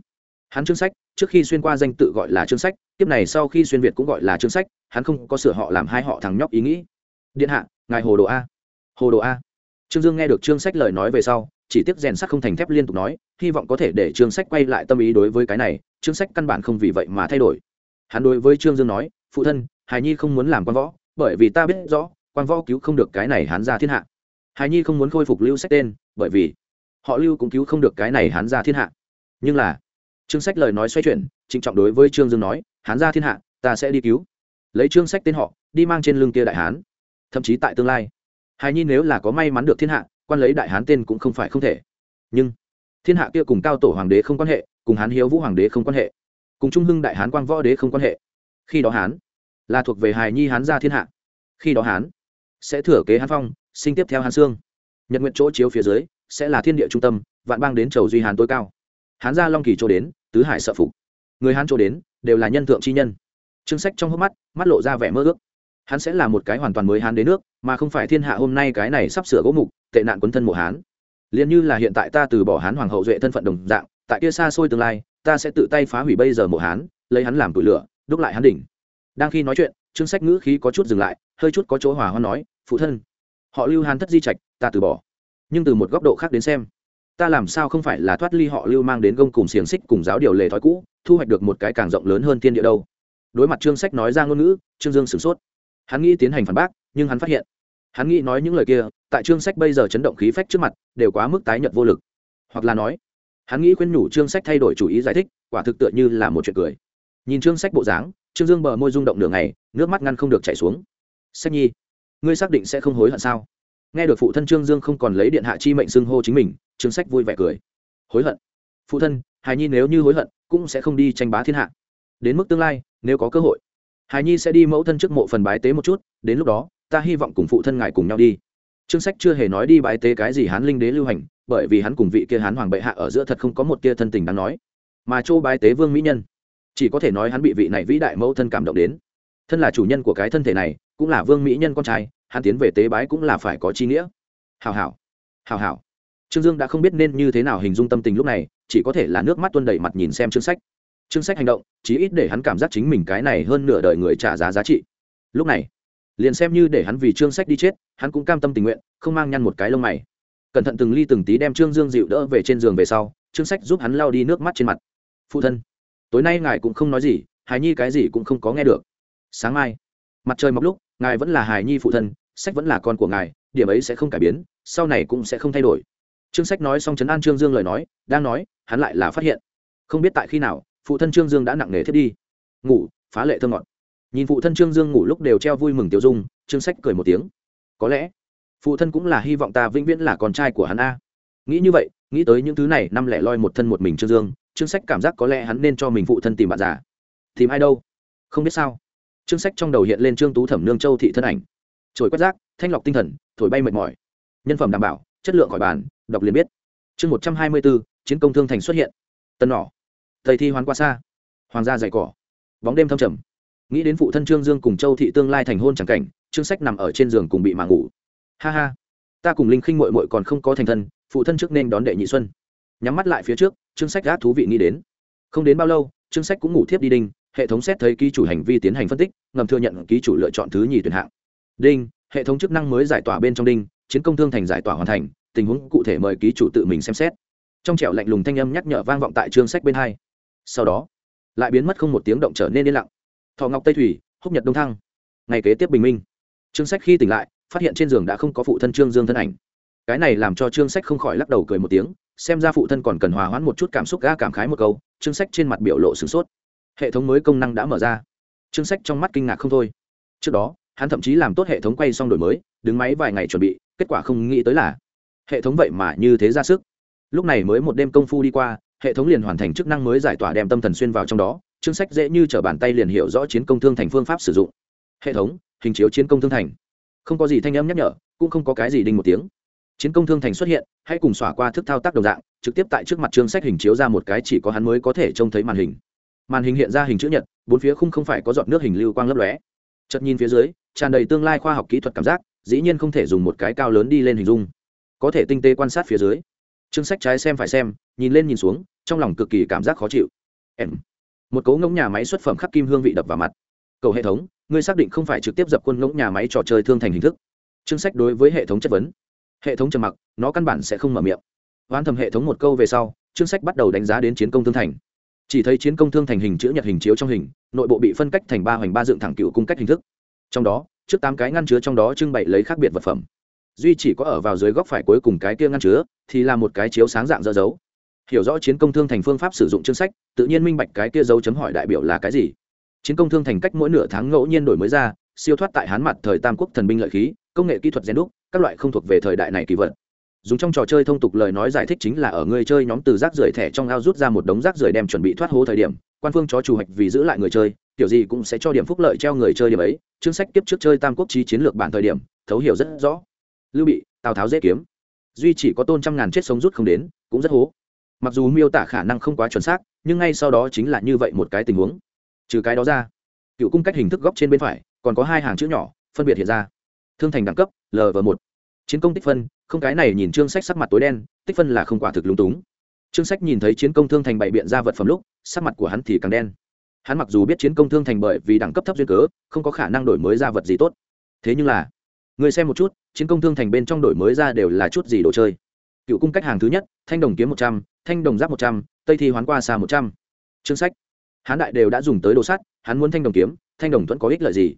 Hắn trương sách, trước khi xuyên qua danh tự gọi là trương sách, tiếp này sau khi xuyên việt cũng gọi là trương sách, hắn không có sửa họ làm hai họ thằng nhóc ý nghĩ. Điện hạ, ngài hồ đồ a hồ đồ a. Trương dương nghe được trương sách lời nói về sau, chỉ tiếc rèn sắt không thành thép liên tục nói, hy vọng có thể để trương sách quay lại tâm ý đối với cái này, trương sách căn bản không vì vậy mà thay đổi. Hắn đối với trương dương nói, phụ thân hài nhi không muốn làm quan võ, bởi vì ta biết rõ, quan võ cứu không được cái này hắn ra thiên hạ. Hài nhi không muốn khôi phục lưu sách tên, bởi vì họ lưu cũng cứu không được cái này hắn ra thiên hạ. Nhưng là, trương sách lời nói xoay chuyển, trịnh trọng đối với trương dương nói hắn ra thiên hạ, ta sẽ đi cứu. Lấy trương sách tên họ, đi mang trên lưng kia đại hán, thậm chí tại tương lai hài nhi nếu là có may mắn được thiên hạ, quan lấy đại hán tên cũng không phải không thể. Nhưng, thiên hạ kia cùng cao tổ hoàng đế không quan hệ, cùng hán hiếu vũ hoàng đế không quan hệ, cùng trung hưng đại hán quang võ đế không quan hệ. Khi đó hán là thuộc về hài nhi hán gia thiên hạ. Khi đó hán sẽ thừa kế hán phong, sinh tiếp theo hán sương nhật nguyện chỗ chiếu phía dưới sẽ là thiên địa trung tâm, vạn bang đến chầu duy hán tối cao. Hán gia long kỳ chỗ đến, tứ hải sợ phục. Người hán chỗ đến đều là nhân thượng chi nhân. Chương sách trong hốc mắt mắt lộ ra vẻ mơ ước hắn sẽ là một cái hoàn toàn mới hán đến nước, mà không phải thiên hạ hôm nay cái này sắp sửa gỗ mục, tệ nạn quấn thân mộ hán. Liền như là hiện tại ta từ bỏ hán hoàng hậu duệ thân phận đồng dạng, tại kia xa xôi tương lai, ta sẽ tự tay phá hủy bây giờ mộ hán, lấy hắn làm tủi lửa, đúc lại hắn đỉnh. Đang khi nói chuyện chương sách ngữ khí có chút dừng lại, hơi chút có chỗ hòa hoa nói, phụ thân, họ lưu hán thất di trạch, ta từ bỏ. Nhưng từ một góc độ khác đến xem, ta làm sao không phải là thoát ly họ lưu mang đến gông cùng xiềng xích cùng giáo điều lề thói cũ, thu hoạch được một cái càng rộng lớn hơn thiên địa đâu. Đối mặt trương sách nói ra ngôn ngữ, trương dương sửng sốt hắn nghĩ tiến hành phản bác, nhưng hắn phát hiện. Hắn nghĩ nói những lời kia, tại trương sách bây giờ chấn động khí phách trước mặt, đều quá mức tái nhợt vô lực. Hoặc là nói, hắn nghĩ khuyên nhủ trương sách thay đổi chủ ý giải thích, quả thực tựa như là một chuyện cười. Nhìn trương sách bộ dáng, trương dương bờ môi rung động nửa ngày, nước mắt ngăn không được chảy xuống. Sách nhi, ngươi xác định sẽ không hối hận sao? Nghe được phụ thân trương dương không còn lấy điện hạ chi mệnh xưng hô chính mình, trương sách vui vẻ cười. Hối hận? Phụ thân, hài nhi nếu như hối hận, cũng sẽ không đi tranh bá thiên hạ. Đến mức tương lai, nếu có cơ hội hài nhi sẽ đi mẫu thân trước mộ phần bái tế một chút, đến lúc đó, ta hy vọng cùng phụ thân ngài cùng nhau đi. Trương sách chưa hề nói đi bái tế cái gì hán linh đế lưu hành, bởi vì hắn cùng vị kia hán hoàng bệ hạ ở giữa thật không có một tia thân tình đáng nói. Mà châu bái tế vương mỹ nhân, chỉ có thể nói hắn bị vị này vĩ đại mẫu thân cảm động đến. Thân là chủ nhân của cái thân thể này, cũng là vương mỹ nhân con trai, hắn tiến về tế bái cũng là phải có chi nghĩa. Hào hào hào hào trương dương đã không biết nên như thế nào hình dung tâm tình lúc này, chỉ có thể là nước mắt tuôn đầy mặt nhìn xem chương sách chương sách hành động, chí ít để hắn cảm giác chính mình cái này hơn nửa đời người trả giá giá trị. Lúc này, liền xem như để hắn vì chương sách đi chết, hắn cũng cam tâm tình nguyện, không mang nhăn một cái lông mày. Cẩn thận từng ly từng tí đem trương dương dịu đỡ về trên giường về sau chương sách giúp hắn lao đi nước mắt trên mặt. Phụ thân, tối nay ngài cũng không nói gì, hài nhi cái gì cũng không có nghe được. Sáng mai, mặt trời mọc lúc, ngài vẫn là hài nhi phụ thân, sách vẫn là con của ngài, điểm ấy sẽ không cải biến, sau này cũng sẽ không thay đổi. Trương sách nói xong chấn an trương dương lời nói, đang nói, hắn lại là phát hiện, không biết tại khi nào phụ thân trương dương đã nặng nề thiết đi ngủ, phá lệ thơ ngọt. nhìn phụ thân trương dương ngủ lúc đều treo vui mừng tiêu dung, trương sách cười một tiếng. có lẽ, phụ thân cũng là hy vọng ta vĩnh viễn là con trai của hắn a. nghĩ như vậy, nghĩ tới những thứ này, năm lẻ loi một thân một mình trương dương, trương sách cảm giác có lẽ hắn nên cho mình phụ thân tìm bạn già. tìm ai đâu? không biết sao. trương sách trong đầu hiện lên trương tú thẩm nương châu thị thân ảnh. trồi quét rác, thanh lọc tinh thần, thổi bay mệt mỏi. nhân phẩm đảm bảo, chất lượng khỏi bàn, đọc liền biết. chương một trăm hai mươi bốn chiến công thương thành xuất hiện. tân nỏ thầy thi hoán qua xa. Hoàng gia dày cỏ. Bóng đêm thâm trầm. Nghĩ đến phụ thân trương dương cùng châu thị tương lai thành hôn chẳng cảnh, trương sách nằm ở trên giường cùng bị mà ngủ. Ha ha. Ta cùng linh khinh mội mội còn không có thành thân, phụ thân trước nên đón đệ nhị xuân. Nhắm mắt lại phía trước, trương sách gác thú vị nghĩ đến. Không đến bao lâu, trương sách cũng ngủ thiếp đi đinh, hệ thống xét thấy ký chủ hành vi tiến hành phân tích, ngầm thừa nhận ký chủ lựa chọn thứ nhì tuyển hạng. Đinh, hệ thống chức năng mới giải tỏa bên trong đinh, chiến công thương thành giải tỏa hoàn thành, tình huống cụ thể mời ký chủ tự mình xem xét. Trong trẻo lạnh lùng thanh âm nhắc nhở vang vọng tại trương sách bên hai sau đó lại biến mất không một tiếng động trở nên yên lặng. Thọ ngọc tây thủy, húc nhật đông thăng. Ngày kế tiếp bình minh. Chương sách khi tỉnh lại, phát hiện trên giường đã không có phụ thân trương dương thân ảnh. Cái này làm cho trương sách không khỏi lắc đầu cười một tiếng, xem ra phụ thân còn cần hòa hoãn một chút cảm xúc ga cảm khái một câu chương sách trên mặt biểu lộ sửng sốt. Hệ thống mới công năng đã mở ra. Chương sách trong mắt kinh ngạc không thôi. Trước đó, hắn thậm chí làm tốt hệ thống quay xong đổi mới, đứng máy vài ngày chuẩn bị, kết quả không nghĩ tới là hệ thống vậy mà như thế ra sức. Lúc này mới một đêm công phu đi qua hệ thống liền hoàn thành chức năng mới giải tỏa đem tâm thần xuyên vào trong đó, chương sách dễ như t r ở bàn tay liền hiểu rõ chiến công thương thành phương pháp sử dụng. Hệ thống, hình chiếu chiến công thương thành. Không có gì thanh âm nhắc nhở, cũng không có cái gì đinh một tiếng. Chiến công thương thành xuất hiện, hãy cùng xỏa qua thức thao tác đồng dạng, trực tiếp tại trước mặt chương sách hình chiếu ra một cái chỉ có hắn mới có thể trông thấy màn hình. Màn hình hiện ra hình chữ nhật, bốn phía khung không phải có giọt nước hình lưu quang lấp lóe. Chật nhìn phía dưới, tràn đầy tương lai khoa học kỹ thuật cảm giác, dĩ nhiên không thể dùng một cái cao lớn đi lên hình dung. Có thể tinh tế quan sát phía dưới chương sách trái xem phải xem, nhìn lên nhìn xuống, trong lòng cực kỳ cảm giác khó chịu. Em. Một cấu ngỗng nhà máy xuất phẩm khắc kim hương vị đập vào mặt. Cầu hệ thống, ngươi xác định không phải trực tiếp dập quân ngỗng nhà máy trò chơi thương thành hình thức. Chương sách đối với hệ thống chất vấn. Hệ thống trầm mặc, nó căn bản sẽ không mở miệng. Oán thầm hệ thống một câu về sau chương sách bắt đầu đánh giá đến chiến công thương thành. Chỉ thấy chiến công thương thành hình chữ nhật hình chiếu trong hình, nội bộ bị phân cách thành ba hoành ba dựng thẳng cựu cung cách hình thức. Trong đó, trước tám cái ngăn chứa trong đó trưng bày lấy khác biệt vật phẩm duy chỉ có ở vào dưới góc phải cuối cùng cái kia ngăn chứa, thì là một cái chiếu sáng dạng dơ dấu. Hiểu rõ chiến công thương thành phương pháp sử dụng chương sách, tự nhiên minh bạch cái kia dấu chấm hỏi đại biểu là cái gì. Chiến công thương thành cách mỗi nửa tháng ngẫu nhiên đổi mới ra, siêu thoát tại hán mặt thời tam quốc thần binh lợi khí, công nghệ kỹ thuật gen đúc, các loại không thuộc về thời đại này kỳ vật. Dùng trong trò chơi thông tục lời nói giải thích chính là ở người chơi nhóm từ rác rưởi thẻ trong ao rút ra một đống rác rưởi đem chuẩn bị thoát hố thời điểm, quan phương chó chủ hạch vì giữ lại người chơi, kiểu gì cũng sẽ cho điểm phúc lợi treo người chơi điểm ấy. Chương sách tiếp trước chơi tam quốc trí chiến lược bản thời điểm, thấu hiểu rất rõ lưu bị, tào tháo dễ kiếm. Duy chỉ có tôn trăm ngàn chết sống rút không đến, cũng rất hố. Mặc dù miêu tả khả năng không quá chuẩn xác, nhưng ngay sau đó chính là như vậy một cái tình huống. Trừ cái đó ra, cựu cung cách hình thức góc trên bên phải, còn có hai hàng chữ nhỏ, phân biệt hiện ra. Thương thành đẳng cấp lv một. Chiến công tích phân, không cái này nhìn chương sách sắc mặt tối đen, tích phân là không quả thực lúng túng. Chương sách nhìn thấy chiến công thương thành bày biện ra vật phẩm lúc, sắc mặt của hắn thì càng đen. Hắn mặc dù biết chiến công thương thành bởi vì đẳng cấp thấp duyên cớ, không có khả năng đổi mới ra vật gì tốt. Thế nhưng là người xem một chút, chiến công thương thành bên trong đổi mới ra đều là chút gì đồ chơi. Cựu cung cách hàng thứ nhất, thanh đồng kiếm một trăm, thanh đồng giáp một trăm, tây thi hoán qua xa một trăm. Chương sách. Hắn đại đều đã dùng tới đồ sắt, hắn muốn thanh đồng kiếm, thanh đồng thuẫn có ích lợi gì?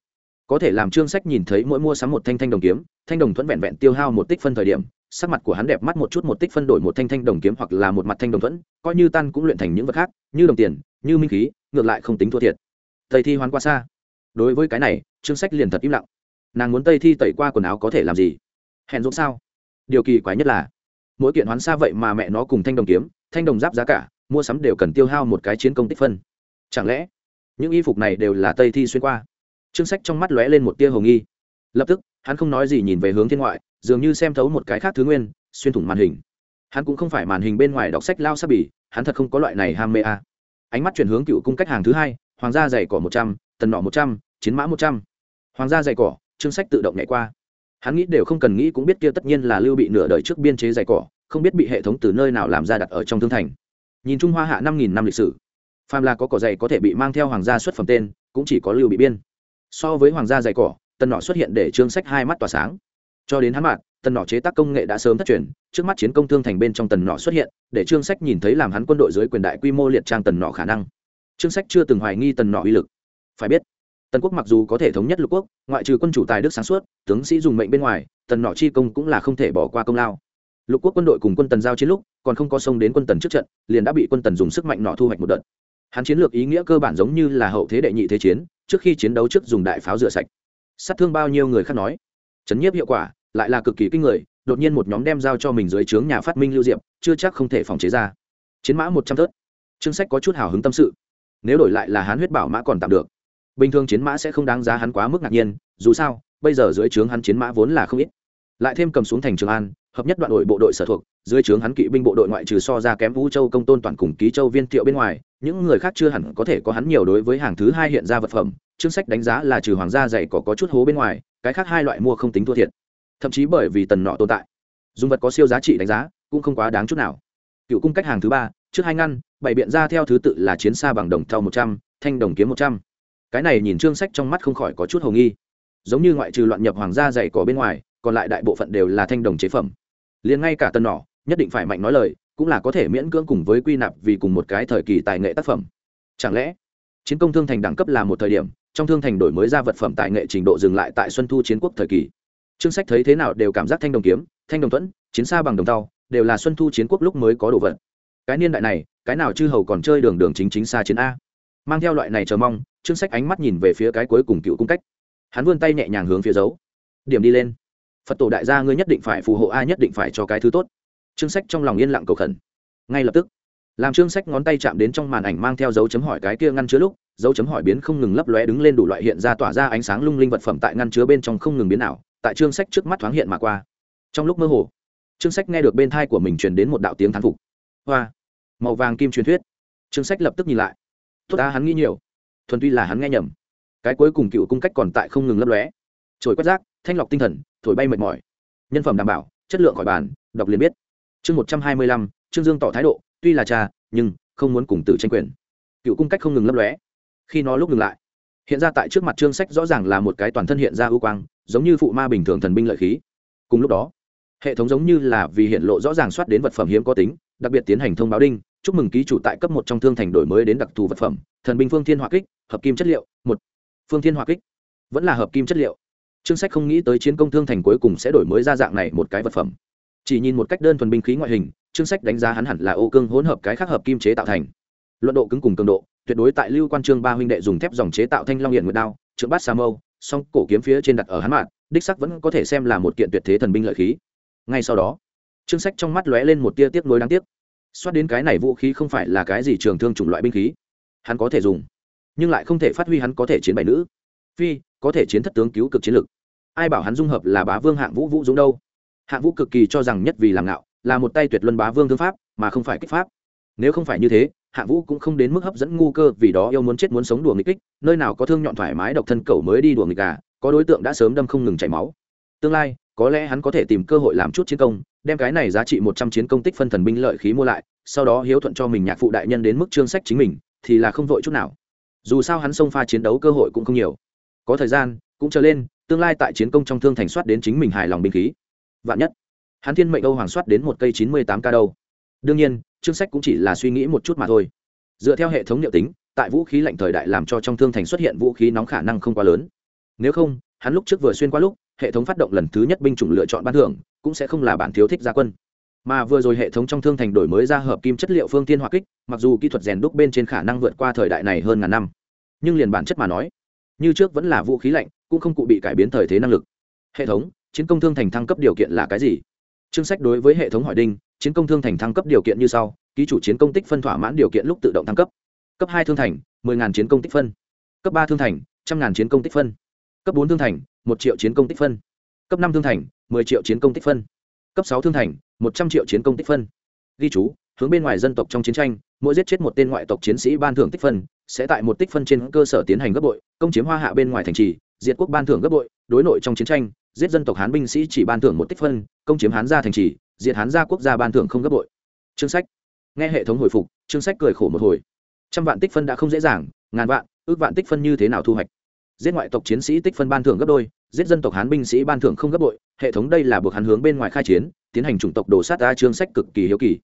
Có thể làm chương sách nhìn thấy mỗi mua sắm một thanh thanh đồng kiếm, thanh đồng thuẫn vẹn vẹn tiêu hao một tích phân thời điểm, sắc mặt của hắn đẹp mắt một chút, một tích phân đổi một thanh thanh đồng kiếm hoặc là một mặt thanh đồng thuẫn, coi như tan cũng luyện thành những vật khác, như đồng tiền, như minh khí, ngược lại không tính thua thiệt. Tây thi hoán qua xa đối với cái này, chương sách liền thật im lặng nàng muốn tây thi tẩy qua quần áo có thể làm gì? Hẹn dũng sao? Điều kỳ quái nhất là, mỗi kiện hoán xa vậy mà mẹ nó cùng thanh đồng kiếm, thanh đồng giáp giá cả, mua sắm đều cần tiêu hao một cái chiến công tích phân. Chẳng lẽ, những y phục này đều là tây thi xuyên qua? Chương sách trong mắt lóe lên một tia hồng nghi. Lập tức, hắn không nói gì nhìn về hướng thiên ngoại, dường như xem thấu một cái khác thứ nguyên, xuyên thủng màn hình. Hắn cũng không phải màn hình bên ngoài đọc sách lao sắp bỉ hắn thật không có loại này ham mê a. Ánh mắt chuyển hướng cựu cung cách hàng thứ hai, hoàng gia dày cỏ một trăm, tần nọ một trăm, chiến mã một trăm. Hoàng gia dày cỏ chương sách tự động nhảy qua. Hắn nghĩ đều không cần nghĩ cũng biết kia tất nhiên là lưu bị nửa đời trước biên chế dày cỏ, không biết bị hệ thống từ nơi nào làm ra đặt ở trong thương thành. Nhìn trung hoa hạ năm nghìn năm lịch sử, phàm là có cỏ dày có thể bị mang theo hoàng gia xuất phẩm tên, cũng chỉ có lưu bị biên. So với hoàng gia dày cỏ, tần nọ xuất hiện để chương sách hai mắt tỏa sáng. Cho đến hắn mạng tần nọ chế tác công nghệ đã sớm thất truyền, trước mắt chiến công thương thành bên trong tần nọ xuất hiện, để chương sách nhìn thấy làm hắn quân đội dưới quyền đại quy mô liệt trang tần nọ khả năng. Chương sách chưa từng hoài nghi tần nọ uy lực. Phải biết tần quốc mặc dù có thể thống nhất lục quốc, ngoại trừ quân chủ tài đức sáng suốt, tướng sĩ dùng mệnh bên ngoài, tần nọ chi công cũng là không thể bỏ qua công lao. Lục quốc quân đội cùng quân tần giao chiến lúc, còn không có sông đến quân tần trước trận, liền đã bị quân tần dùng sức mạnh nọ thu hoạch một đợt. Hắn chiến lược ý nghĩa cơ bản giống như là hậu thế đệ nhị thế chiến, trước khi chiến đấu trước dùng đại pháo rửa sạch. Sát thương bao nhiêu người khác nói. Chấn nhiếp hiệu quả, lại là cực kỳ kinh người, đột nhiên một nhóm đem giao cho mình dưới trướng nhà phát minh lưu diệp, chưa chắc không thể phòng chế ra. Chiến mã một trăm thớt. Chương sách có chút hào hứng tâm sự. Nếu đổi lại là hán huyết bảo mã còn tạm được bình thường chiến mã sẽ không đáng giá hắn quá mức ngạc nhiên, dù sao, bây giờ dưới trướng hắn chiến mã vốn là không ít. Lại thêm cầm xuống thành trường an, hợp nhất đoạn đội bộ đội sở thuộc, dưới trướng hắn kỵ binh bộ đội ngoại trừ so ra kém vũ châu công tôn toàn cùng ký châu viên thiệu bên ngoài, những người khác chưa hẳn có thể có hắn nhiều đối với hàng thứ hai hiện ra vật phẩm, chương sách đánh giá là trừ hoàng gia dày có có chút hố bên ngoài, cái khác hai loại mua không tính thua thiệt. Thậm chí bởi vì tần nọ tồn tại, dùng vật có siêu giá trị đánh giá cũng không quá đáng chút nào. Cựu cung cách hàng thứ ba, trước hai ngăn, bảy biện ra theo thứ tự là chiến xa bằng đồng thau một trăm, thanh đồng kiếm một trăm cái này nhìn chương sách trong mắt không khỏi có chút hồng nghi. Giống như ngoại trừ loạn nhập hoàng gia dày cỏ bên ngoài, còn lại đại bộ phận đều là thanh đồng chế phẩm. Liền ngay cả tân nỏ nhất định phải mạnh nói lời, cũng là có thể miễn cưỡng cùng với quy nạp vì cùng một cái thời kỳ tài nghệ tác phẩm. Chẳng lẽ, chiến công thương thành đẳng cấp là một thời điểm, trong thương thành đổi mới ra vật phẩm tài nghệ trình độ dừng lại tại xuân thu chiến quốc thời kỳ? Chương sách thấy thế nào đều cảm giác thanh đồng kiếm, thanh đồng thuẫn, chiến xa bằng đồng tàu đều là xuân thu chiến quốc lúc mới có đồ vật. Cái niên đại này, cái nào chư hầu còn chơi đường đường chính chính xa chiến a? Mang theo loại này chờ mong chương sách ánh mắt nhìn về phía cái cuối cùng cựu cung cách. Hắn vươn tay nhẹ nhàng hướng phía dấu. Điểm đi lên. Phật tổ đại gia ngươi nhất định phải phù hộ a, nhất định phải cho cái thứ tốt. Chương sách trong lòng yên lặng cầu khẩn. Ngay lập tức, làm chương sách ngón tay chạm đến trong màn ảnh mang theo dấu chấm hỏi cái kia ngăn chứa lúc, dấu chấm hỏi biến không ngừng lấp lóe đứng lên đủ loại hiện ra tỏa ra ánh sáng lung linh vật phẩm tại ngăn chứa bên trong không ngừng biến ảo, tại chương sách trước mắt thoáng hiện mà qua. Trong lúc mơ hồ chương sách nghe được bên thai của mình truyền đến một đạo tiếng thán phục. Hoa, màu vàng kim truyền thuyết. Chương sách lập tức nhìn lại. Tốt ta, hắn nghĩ nhiều thuần tuy là hắn nghe nhầm. Cái cuối cùng cựu cung cách còn tại không ngừng lấp lóe. Trồi quét rác, thanh lọc tinh thần, thổi bay mệt mỏi. Nhân phẩm đảm bảo, chất lượng khỏi bàn, đọc liền biết. Chương một trăm hai mươi lăm, trương dương tỏ thái độ, tuy là cha, nhưng không muốn cùng tử tranh quyền. Cựu cung cách không ngừng lấp lóe. Khi nó lúc ngừng lại, hiện ra tại trước mặt trương sách rõ ràng là một cái toàn thân hiện ra ưu quang, giống như phụ ma bình thường thần binh lợi khí. Cùng lúc đó, hệ thống giống như là vì hiện lộ rõ ràng soát đến vật phẩm hiếm có tính đặc biệt tiến hành thông báo đinh, chúc mừng ký chủ tại cấp một trong thương thành đổi mới đến đặc thù vật phẩm, thần binh phương thiên hỏa kích, hợp kim chất liệu, một. Phương thiên hỏa kích. Vẫn là hợp kim chất liệu. Trương sách không nghĩ tới chiến công thương thành cuối cùng sẽ đổi mới ra dạng này một cái vật phẩm. Chỉ nhìn một cách đơn thuần binh khí ngoại hình, trương sách đánh giá hắn hẳn là ô cương hỗn hợp cái khác hợp kim chế tạo thành. Luận độ cứng cùng cường độ, tuyệt đối tại lưu quan trương ba huynh đệ dùng thép dòng chế tạo thanh long hiện nguyệt đao, trượng bát sa mâu, song cổ kiếm phía trên đặt ở hắn mạng đích sắc vẫn có thể xem là một kiện tuyệt thế thần binh lợi khí. Ngay sau đó trương sách trong mắt lóe lên một tia tiếc nuối đáng tiếc. Xoát đến cái này vũ khí không phải là cái gì trường thương chủng loại binh khí. Hắn có thể dùng, nhưng lại không thể phát huy hắn có thể chiến bảy nữ. Phi, có thể chiến thất tướng cứu cực chiến lực. Ai bảo hắn dung hợp là bá vương hạng vũ vũ dũng đâu? Hạng vũ cực kỳ cho rằng nhất vì làm ngạo, là một tay tuyệt luân bá vương thương pháp, mà không phải kích pháp. Nếu không phải như thế hạ vũ cũng không đến mức hấp dẫn ngu cơ vì đó yêu muốn chết muốn sống đùa nghịch kích, nơi nào có thương nhọn thoải mái độc thân cẩu mới đi đùa nghịch gà, có đối tượng đã sớm đâm không ngừng chảy máu. Tương lai có lẽ hắn có thể tìm cơ hội làm chút chiến công, đem cái này giá trị một trăm chiến công tích phân thần binh lợi khí mua lại, sau đó hiếu thuận cho mình nhạc phụ đại nhân đến mức trương sách chính mình, thì là không vội chút nào. Dù sao hắn xông pha chiến đấu cơ hội cũng không nhiều. Có thời gian, cũng trở lên, tương lai tại chiến công trong thương thành soát đến chính mình hài lòng binh khí. Vạn nhất, hắn thiên mệnh âu hoàng soát đến một cây chín mươi tám ca đâu. Đương nhiên chương sách cũng chỉ là suy nghĩ một chút mà thôi. Dựa theo hệ thống liệu tính, tại vũ khí lạnh thời đại làm cho trong thương thành xuất hiện vũ khí nóng khả năng không quá lớn. Nếu không, hắn lúc trước vừa xuyên qua lúc hệ thống phát động lần thứ nhất binh chủng lựa chọn ban thưởng, cũng sẽ không là bản thiếu thích gia quân. Mà vừa rồi hệ thống trong thương thành đổi mới ra hợp kim chất liệu phương tiên hỏa kích, mặc dù kỹ thuật rèn đúc bên trên khả năng vượt qua thời đại này hơn ngàn năm, nhưng liền bản chất mà nói, như trước vẫn là vũ khí lạnh, cũng không cụ bị cải biến thời thế năng lực. Hệ thống, chiến công thương thành thăng cấp điều kiện là cái gì? Chương sách đối với hệ thống hỏi đinh, chiến công thương thành thăng cấp điều kiện như sau, ký chủ chiến công tích phân thỏa mãn điều kiện lúc tự động thăng cấp. Cấp hai thương thành, mười ngàn chiến công tích phân. Cấp ba thương thành, trăm ngàn chiến công tích phân cấp bốn thương thành, một triệu chiến công tích phân. Cấp năm thương thành, mười triệu chiến công tích phân. Cấp sáu thương thành, một trăm triệu chiến công tích phân. Ghi chú, hướng bên ngoài dân tộc trong chiến tranh, mỗi giết chết một tên ngoại tộc chiến sĩ ban thưởng tích phân, sẽ tại một tích phân trên cơ sở tiến hành gấp bội, công chiếm hoa hạ bên ngoài thành trì, diệt quốc ban thưởng gấp bội, đối nội trong chiến tranh, giết dân tộc hán binh sĩ chỉ ban thưởng một tích phân, công chiếm hán gia thành trì, diệt hán gia quốc gia ban thưởng không gấp bội. Chương sách. Nghe hệ thống hồi phục, chương sách cười khổ một hồi. Trăm vạn tích phân đã không dễ dàng, ngàn vạn, ước vạn tích phân như thế nào thu hoạch? Giết ngoại tộc chiến sĩ tích phân ban thưởng gấp đôi, giết dân tộc hán binh sĩ ban thưởng không gấp bội, hệ thống đây là buộc hắn hướng bên ngoài khai chiến, tiến hành chủng tộc đồ sát ra chương sách cực kỳ hiếu kỳ.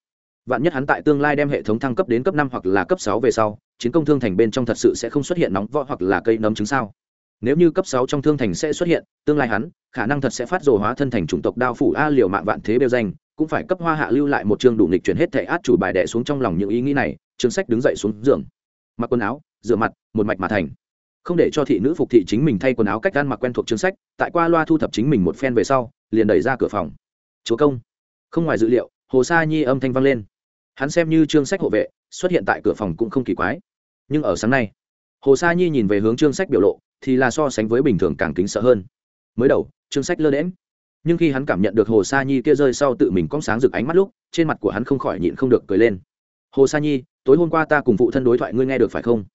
Vạn nhất hắn tại tương lai đem hệ thống thăng cấp đến cấp năm hoặc là cấp sáu về sau, chiến công thương thành bên trong thật sự sẽ không xuất hiện nóng võ hoặc là cây nấm trứng sao? Nếu như cấp sáu trong thương thành sẽ xuất hiện, tương lai hắn, khả năng thật sẽ phát rồ hóa thân thành chủng tộc đao phủ a liều mạng vạn thế bêu danh, cũng phải cấp hoa hạ lưu lại một chương đủ nghịch chuyển hết thể át chủ bài đẻ xuống trong lòng những ý nghĩ này, chương sách đứng dậy xuống giường. Mặc quần áo, rửa mặt, một mạch mà thành không để cho thị nữ phục thị chính mình thay quần áo cách ăn mặc quen thuộc chương sách, tại qua loa thu thập chính mình một phen về sau, liền đẩy ra cửa phòng. Chúa công. Không ngoài dự liệu, hồ sa nhi âm thanh vang lên. Hắn xem như chương sách hộ vệ, xuất hiện tại cửa phòng cũng không kỳ quái. Nhưng ở sáng nay, hồ sa nhi nhìn về hướng chương sách biểu lộ, thì là so sánh với bình thường càng kính sợ hơn. Mới đầu, chương sách lơ đễm nhưng khi hắn cảm nhận được hồ sa nhi kia rơi sau tự mình cong sáng rực ánh mắt lúc, trên mặt của hắn không khỏi nhịn không được cười lên. Hồ sa nhi, tối hôm qua ta cùng phụ thân đối thoại ngươi nghe được phải không?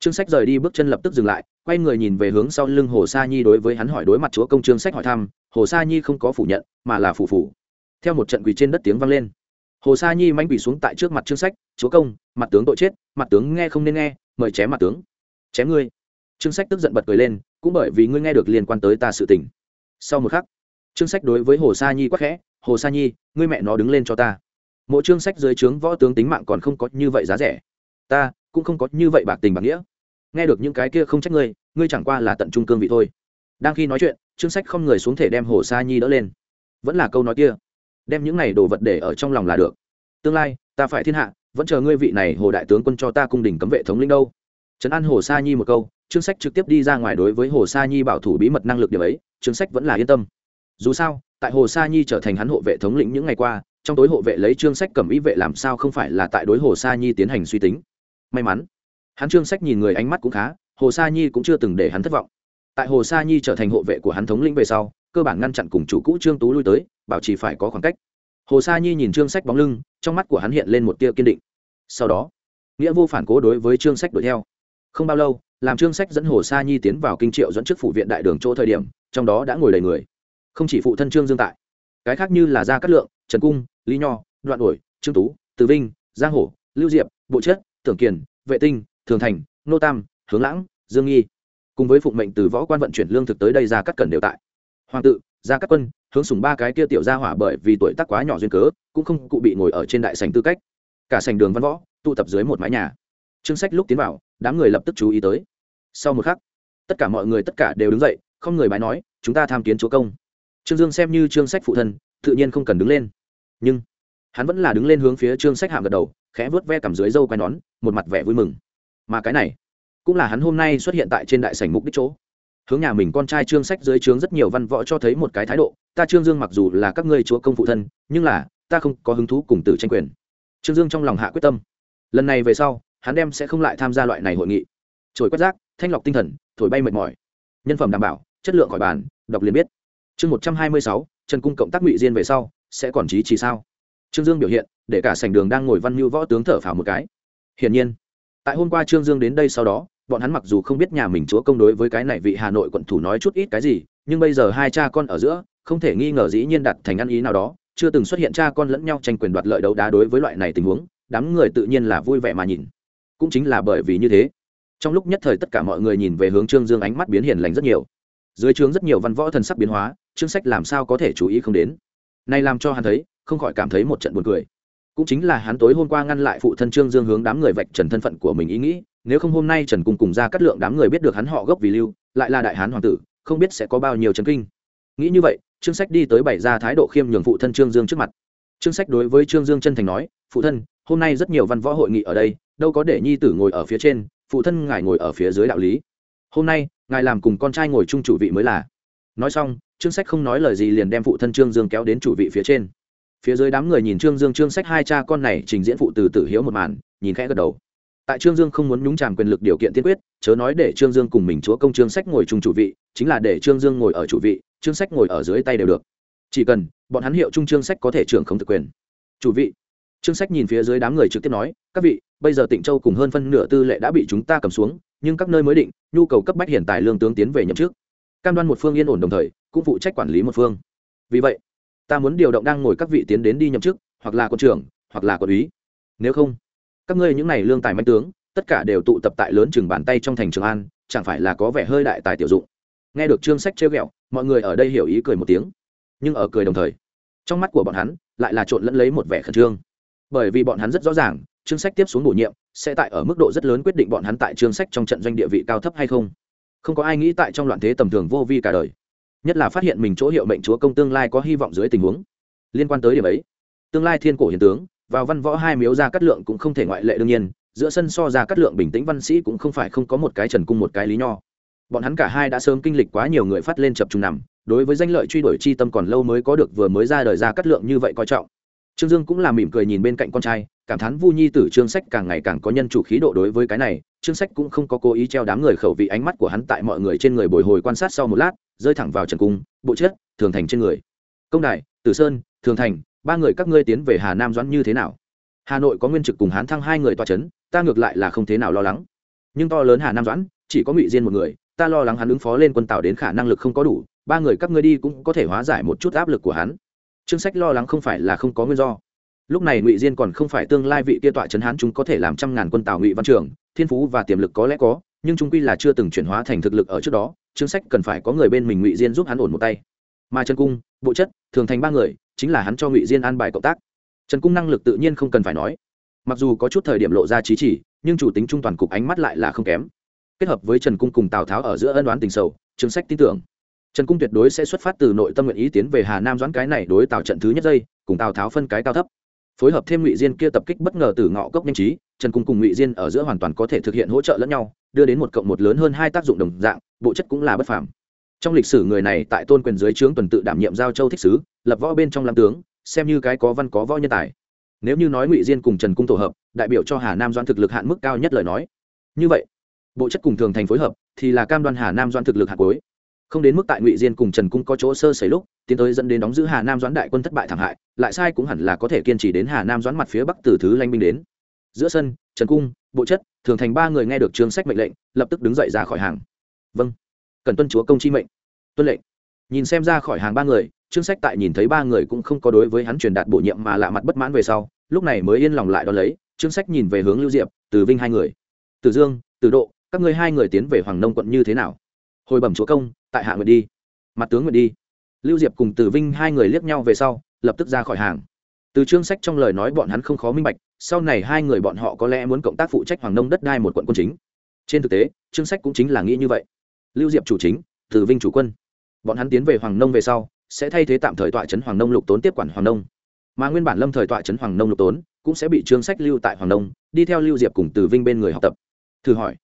Trương sách rời đi bước chân lập tức dừng lại, quay người nhìn về hướng sau lưng hồ sa nhi đối với hắn hỏi đối mặt chúa công trương sách hỏi thăm, hồ sa nhi không có phủ nhận, mà là phủ phủ. Theo một trận quỳ trên đất tiếng vang lên. Hồ sa nhi manh quỳ xuống tại trước mặt trương sách, chúa công, mặt tướng tội chết, mặt tướng nghe không nên nghe, mời chém mặt tướng. Chém ngươi? Trương sách tức giận bật cười lên, cũng bởi vì ngươi nghe được liên quan tới ta sự tình. Sau một khắc, trương sách đối với hồ sa nhi quắc khẽ, hồ sa nhi, ngươi mẹ nó đứng lên cho ta. Mỗi trương sách dưới trướng võ tướng tính mạng còn không có như vậy giá rẻ. Ta cũng không có như vậy bạc tình bạc nghĩa. Nghe được những cái kia không trách ngươi ngươi chẳng qua là tận trung cương vị thôi. Đang khi nói chuyện, trương sách không người xuống thể đem hồ sa nhi đỡ lên. Vẫn là câu nói kia. Đem những này đồ vật để ở trong lòng là được. Tương lai, ta phải thiên hạ, vẫn chờ ngươi vị này hồ đại tướng quân cho ta cung đình cấm vệ thống lĩnh đâu. Trấn an hồ sa nhi một câu, trương sách trực tiếp đi ra ngoài đối với hồ sa nhi bảo thủ bí mật năng lực điểm ấy, trương sách vẫn là yên tâm. Dù sao, tại hồ sa nhi trở thành hắn hộ vệ thống lĩnh những ngày qua, trong tối hộ vệ lấy trương sách cầm ý vệ làm sao không phải là tại đối hồ sa nhi tiến hành suy tính may mắn. Hắn trương sách nhìn người ánh mắt cũng khá, hồ sa nhi cũng chưa từng để hắn thất vọng. Tại hồ sa nhi trở thành hộ vệ của hắn thống lĩnh về sau, cơ bản ngăn chặn cùng chủ cũ trương tú lui tới, bảo trì phải có khoảng cách. Hồ sa nhi nhìn trương sách bóng lưng, trong mắt của hắn hiện lên một tia kiên định. Sau đó, nghĩa vô phản cố đối với trương sách đuổi theo. Không bao lâu, làm trương sách dẫn hồ sa nhi tiến vào kinh triệu dẫn trước phủ viện đại đường chỗ thời điểm, trong đó đã ngồi đầy người. Không chỉ phụ thân trương dương tại, cái khác như là gia cát lượng, trần cung, lý nho, đoạn đổi trương tú, từ vinh, giang hổ, lưu diệp, bộ chất tưởng kiền, vệ tinh, thường thành, nô tam, hướng lãng, dương nghi. Cùng với phụng mệnh từ võ quan vận chuyển lương thực tới đây ra cắt cần đều tại. Hoàng tự, ra các quân, hướng sùng ba cái kia tiểu ra hỏa bởi vì tuổi tác quá nhỏ duyên cớ, cũng không cụ bị ngồi ở trên đại sành tư cách. Cả sành đường văn võ, tụ tập dưới một mái nhà. Chương sách lúc tiến vào, đám người lập tức chú ý tới. Sau một khắc, tất cả mọi người tất cả đều đứng dậy, không người bái nói, chúng ta tham kiến chúa công. Trương dương xem như trương sách phụ thân, tự nhiên không cần đứng lên. Nhưng, hắn vẫn là đứng lên hướng phía trương sách hạng gật đầu khẽ vớt ve cầm dưới dâu quai nón, một mặt vẻ vui mừng. Mà cái này, cũng là hắn hôm nay xuất hiện tại trên đại sảnh mục đích chỗ. Hướng nhà mình con trai trương sách dưới trướng rất nhiều văn võ cho thấy một cái thái độ, ta trương dương mặc dù là các ngươi chúa công phụ thân, nhưng là, ta không có hứng thú cùng tử tranh quyền. Trương dương trong lòng hạ quyết tâm. Lần này về sau, hắn đem sẽ không lại tham gia loại này hội nghị. Trồi quét rác, thanh lọc tinh thần, thổi bay mệt mỏi. Nhân phẩm đảm bảo, chất lượng khỏi bàn, đọc liền biết. Chương một trăm hai mươi sáu, trần cung cộng tác ngụy diên về sau, sẽ còn trí chỉ sao? Trương dương biểu hiện để cả sảnh đường đang ngồi văn mưu võ tướng thở phào một cái. Hiển nhiên, tại hôm qua trương dương đến đây sau đó, bọn hắn mặc dù không biết nhà mình chúa công đối với cái này vị hà nội quận thủ nói chút ít cái gì, nhưng bây giờ hai cha con ở giữa, không thể nghi ngờ dĩ nhiên đặt thành ăn ý nào đó, chưa từng xuất hiện cha con lẫn nhau tranh quyền đoạt lợi đấu đá đối với loại này tình huống, đám người tự nhiên là vui vẻ mà nhìn. Cũng chính là bởi vì như thế, trong lúc nhất thời tất cả mọi người nhìn về hướng trương dương ánh mắt biến hiền lành rất nhiều. Dưới trướng rất nhiều văn võ thần sắc biến hóa, chương sách làm sao có thể chú ý không đến. Nay làm cho hắn thấy, không khỏi cảm thấy một trận buồn cười cũng chính là hắn tối hôm qua ngăn lại phụ thân trương dương hướng đám người vạch trần thân phận của mình ý nghĩ, nếu không hôm nay trần cung cùng ra cắt lượng đám người biết được hắn họ gốc vì lưu, lại là đại hán hoàng tử, không biết sẽ có bao nhiêu trấn kinh. Nghĩ như vậy, trương sách đi tới bày ra thái độ khiêm nhường phụ thân trương dương trước mặt. Trương sách đối với trương dương chân thành nói, phụ thân, hôm nay rất nhiều văn võ hội nghị ở đây, đâu có để nhi tử ngồi ở phía trên, phụ thân ngài ngồi ở phía dưới đạo lý. Hôm nay, ngài làm cùng con trai ngồi chung chủ vị mới là. Nói xong, trương sách không nói lời gì liền đem phụ thân trương dương kéo đến chủ vị phía trên phía dưới đám người nhìn trương dương trương sách hai cha con này trình diễn phụ từ tử hiếu một màn, nhìn khẽ gật đầu. Tại trương dương không muốn nhúng tràm quyền lực điều kiện tiên quyết, chớ nói để trương dương cùng mình chúa công trương sách ngồi chung chủ vị, chính là để trương dương ngồi ở chủ vị, trương sách ngồi ở dưới tay đều được. Chỉ cần, bọn hắn hiệu trung trương sách có thể trưởng không thực quyền. Chủ vị. Trương sách nhìn phía dưới đám người trực tiếp nói, các vị, bây giờ tịnh châu cùng hơn phân nửa tư lệ đã bị chúng ta cầm xuống, nhưng các nơi mới định, nhu cầu cấp bách hiện tại lương tướng tiến về nhậm chức. Cam đoan một phương yên ổn đồng thời, cũng phụ trách quản lý một phương. Vì vậy ta muốn điều động đang ngồi các vị tiến đến đi nhậm chức, hoặc là quân trưởng, hoặc là quân úy. Nếu không, các ngươi những này lương tài manh tướng, tất cả đều tụ tập tại lớn chừng bàn tay trong thành trường an, chẳng phải là có vẻ hơi đại tài tiểu dụng. Nghe được chương sách trêu ghẹo, mọi người ở đây hiểu ý cười một tiếng, nhưng ở cười đồng thời, trong mắt của bọn hắn lại là trộn lẫn lấy một vẻ khẩn trương. Bởi vì bọn hắn rất rõ ràng, chương sách tiếp xuống bổ nhiệm sẽ tại ở mức độ rất lớn quyết định bọn hắn tại chương sách trong trận doanh địa vị cao thấp hay không. Không có ai nghĩ tại trong loạn thế tầm thường vô vi cả đời nhất là phát hiện mình chỗ hiệu mệnh chúa công tương lai có hy vọng dưới tình huống. Liên quan tới điểm ấy, tương lai thiên cổ hiền tướng, vào văn võ hai miếu ra cắt lượng cũng không thể ngoại lệ đương nhiên, giữa sân so ra cắt lượng bình tĩnh văn sĩ cũng không phải không có một cái trần cung một cái lý nho. Bọn hắn cả hai đã sớm kinh lịch quá nhiều người phát lên chập trùng nằm, đối với danh lợi truy đuổi chi tâm còn lâu mới có được vừa mới ra đời ra cắt lượng như vậy coi trọng. Trương dương cũng là mỉm cười nhìn bên cạnh con trai, cảm thán vu nhi tử trương sách càng ngày càng có nhân chủ khí độ đối với cái này, trương sách cũng không có cố ý treo đám người khẩu vị ánh mắt của hắn tại mọi người trên người bồi hồi quan sát sau một lát rơi thẳng vào trần cung, bộ chết, thường thành trên người. Công đại tử sơn, thường thành, ba người các ngươi tiến về hà nam doãn như thế nào? Hà nội có nguyên trực cùng hán thăng hai người toa c h ấ n ta ngược lại là không thế nào lo lắng. Nhưng to lớn hà nam doãn, chỉ có ngụy diên một người, ta lo lắng hắn ứng phó lên quân tàu đến khả năng lực không có đủ, ba người các ngươi đi cũng có thể hóa giải một chút áp lực của hắn. Trương sách lo lắng không phải là không có nguyên do. Lúc này ngụy diên còn không phải tương lai vị kia tọa trấn hán chúng có thể làm trăm ngàn quân tàu ngụy văn trường, thiên phú và tiềm lực có lẽ có nhưng trung quy là chưa từng chuyển hóa thành thực lực ở trước đó trương sách cần phải có người bên mình ngụy diên giúp hắn ổn một tay. Mà trần cung bộ chất thường thành ba người chính là hắn cho ngụy diên an bài cộng tác. Trần cung năng lực tự nhiên không cần phải nói. Mặc dù có chút thời điểm lộ ra trí chỉ nhưng chủ tính trung toàn cục ánh mắt lại là không kém. Kết hợp với trần cung cùng tào tháo ở giữa ân đoán tình sầu chương sách tin tưởng. Trần cung tuyệt đối sẽ xuất phát từ nội tâm nguyện ý tiến về hà nam doãn cái này đối tào trận thứ nhất dây, cùng tào tháo phân cái cao thấp. Phối hợp thêm ngụy diên kia tập kích bất ngờ từ ngõ cốc nhanh trí trần cung cùng ngụy diên ở giữa hoàn toàn có thể thực hiện hỗ trợ lẫn nhau đưa đến một cộng một lớn hơn hai tác dụng đồng dạng, bộ chất cũng là bất phàm. Trong lịch sử người này tại tôn quyền dưới trướng tuần tự đảm nhiệm giao châu thích sứ, lập võ bên trong làm tướng, xem như cái có văn có võ nhân tài. Nếu như nói ngụy diên cùng trần cung tổ hợp, đại biểu cho hà nam doan thực lực hạn mức cao nhất lời nói. Như vậy, bộ chất cùng thường thành phối hợp thì là cam đoan hà nam doan thực lực hạt cuối. Không đến mức tại ngụy diên cùng trần cung có chỗ sơ xảy lúc, tiến tới dẫn đến đóng giữ hà nam doãn đại quân thất bại thảm hại, lại sai cũng hẳn là có thể kiên trì đến hà nam doãn mặt phía bắc từ thứ lanh binh đến giữa sân, trần cung, bộ chất, thường thành ba người nghe được chương sách mệnh lệnh, lập tức đứng dậy ra khỏi hàng. Vâng cần tuân chúa công chi mệnh. Tuân lệnh. Nhìn xem ra khỏi hàng ba người, trương sách tại nhìn thấy ba người cũng không có đối với hắn truyền đạt bổ nhiệm mà lạ mặt bất mãn về sau, lúc này mới yên lòng lại đón lấy, trương sách nhìn về hướng lưu diệp, từ vinh hai người. Từ dương, từ độ, các ngươi hai người tiến về hoàng nông quận như thế nào? Hồi bẩm chúa công, tại hạ nguyện đi. Mặt tướng nguyện đi. Lưu diệp cùng từ vinh hai người liếc nhau về sau, lập tức ra khỏi hàng từ chương sách trong lời nói bọn hắn không khó minh bạch, sau này hai người bọn họ có lẽ muốn cộng tác phụ trách hoàng nông đất đai một quận quân chính. Trên thực tế chương sách cũng chính là nghĩ như vậy. Lưu diệp chủ chính, từ vinh chủ quân. Bọn hắn tiến về hoàng nông về sau, sẽ thay thế tạm thời tọa trấn hoàng nông lục tốn tiếp quản hoàng nông. Mà nguyên bản lâm thời tọa trấn hoàng nông lục tốn, cũng sẽ bị chương sách lưu tại hoàng nông, đi theo lưu diệp cùng từ vinh bên người học tập. Thử hỏi,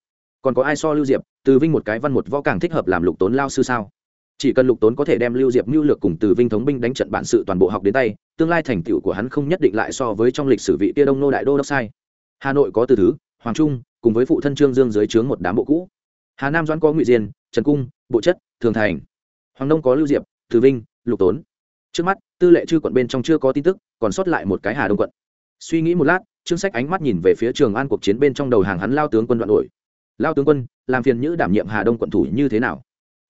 còn có ai so lưu diệp, từ vinh một cái văn một võ càng thích hợp làm lục tốn lao sư sao? Chỉ cần lục tốn có thể đem lưu diệp mưu lược cùng từ vinh thống binh đánh trận bản sự toàn bộ học đến tay, tương lai thành tựu của hắn không nhất định lại so với trong lịch sử vị tia đông nô đại đô đốc sai. Hà nội có từ thứ, hoàng trung, cùng với phụ thân trương dương dưới trướng một đám bộ cũ. Hà nam doãn có ngụy diên, trần cung, bộ chất, thường thành. Hoàng đông có lưu diệp, từ vinh, lục tốn. Trước mắt, tư lệ chư quận bên trong chưa có tin tức, còn sót lại một cái hà đông quận. Suy nghĩ một lát, trương sách ánh mắt nhìn về phía trường an cuộc chiến bên trong đầu hàng hắn lao tướng quân đoạn đổi. Lao tướng quân, làm phiền nhữ đảm nhiệm hà đông quận thủ như thế nào?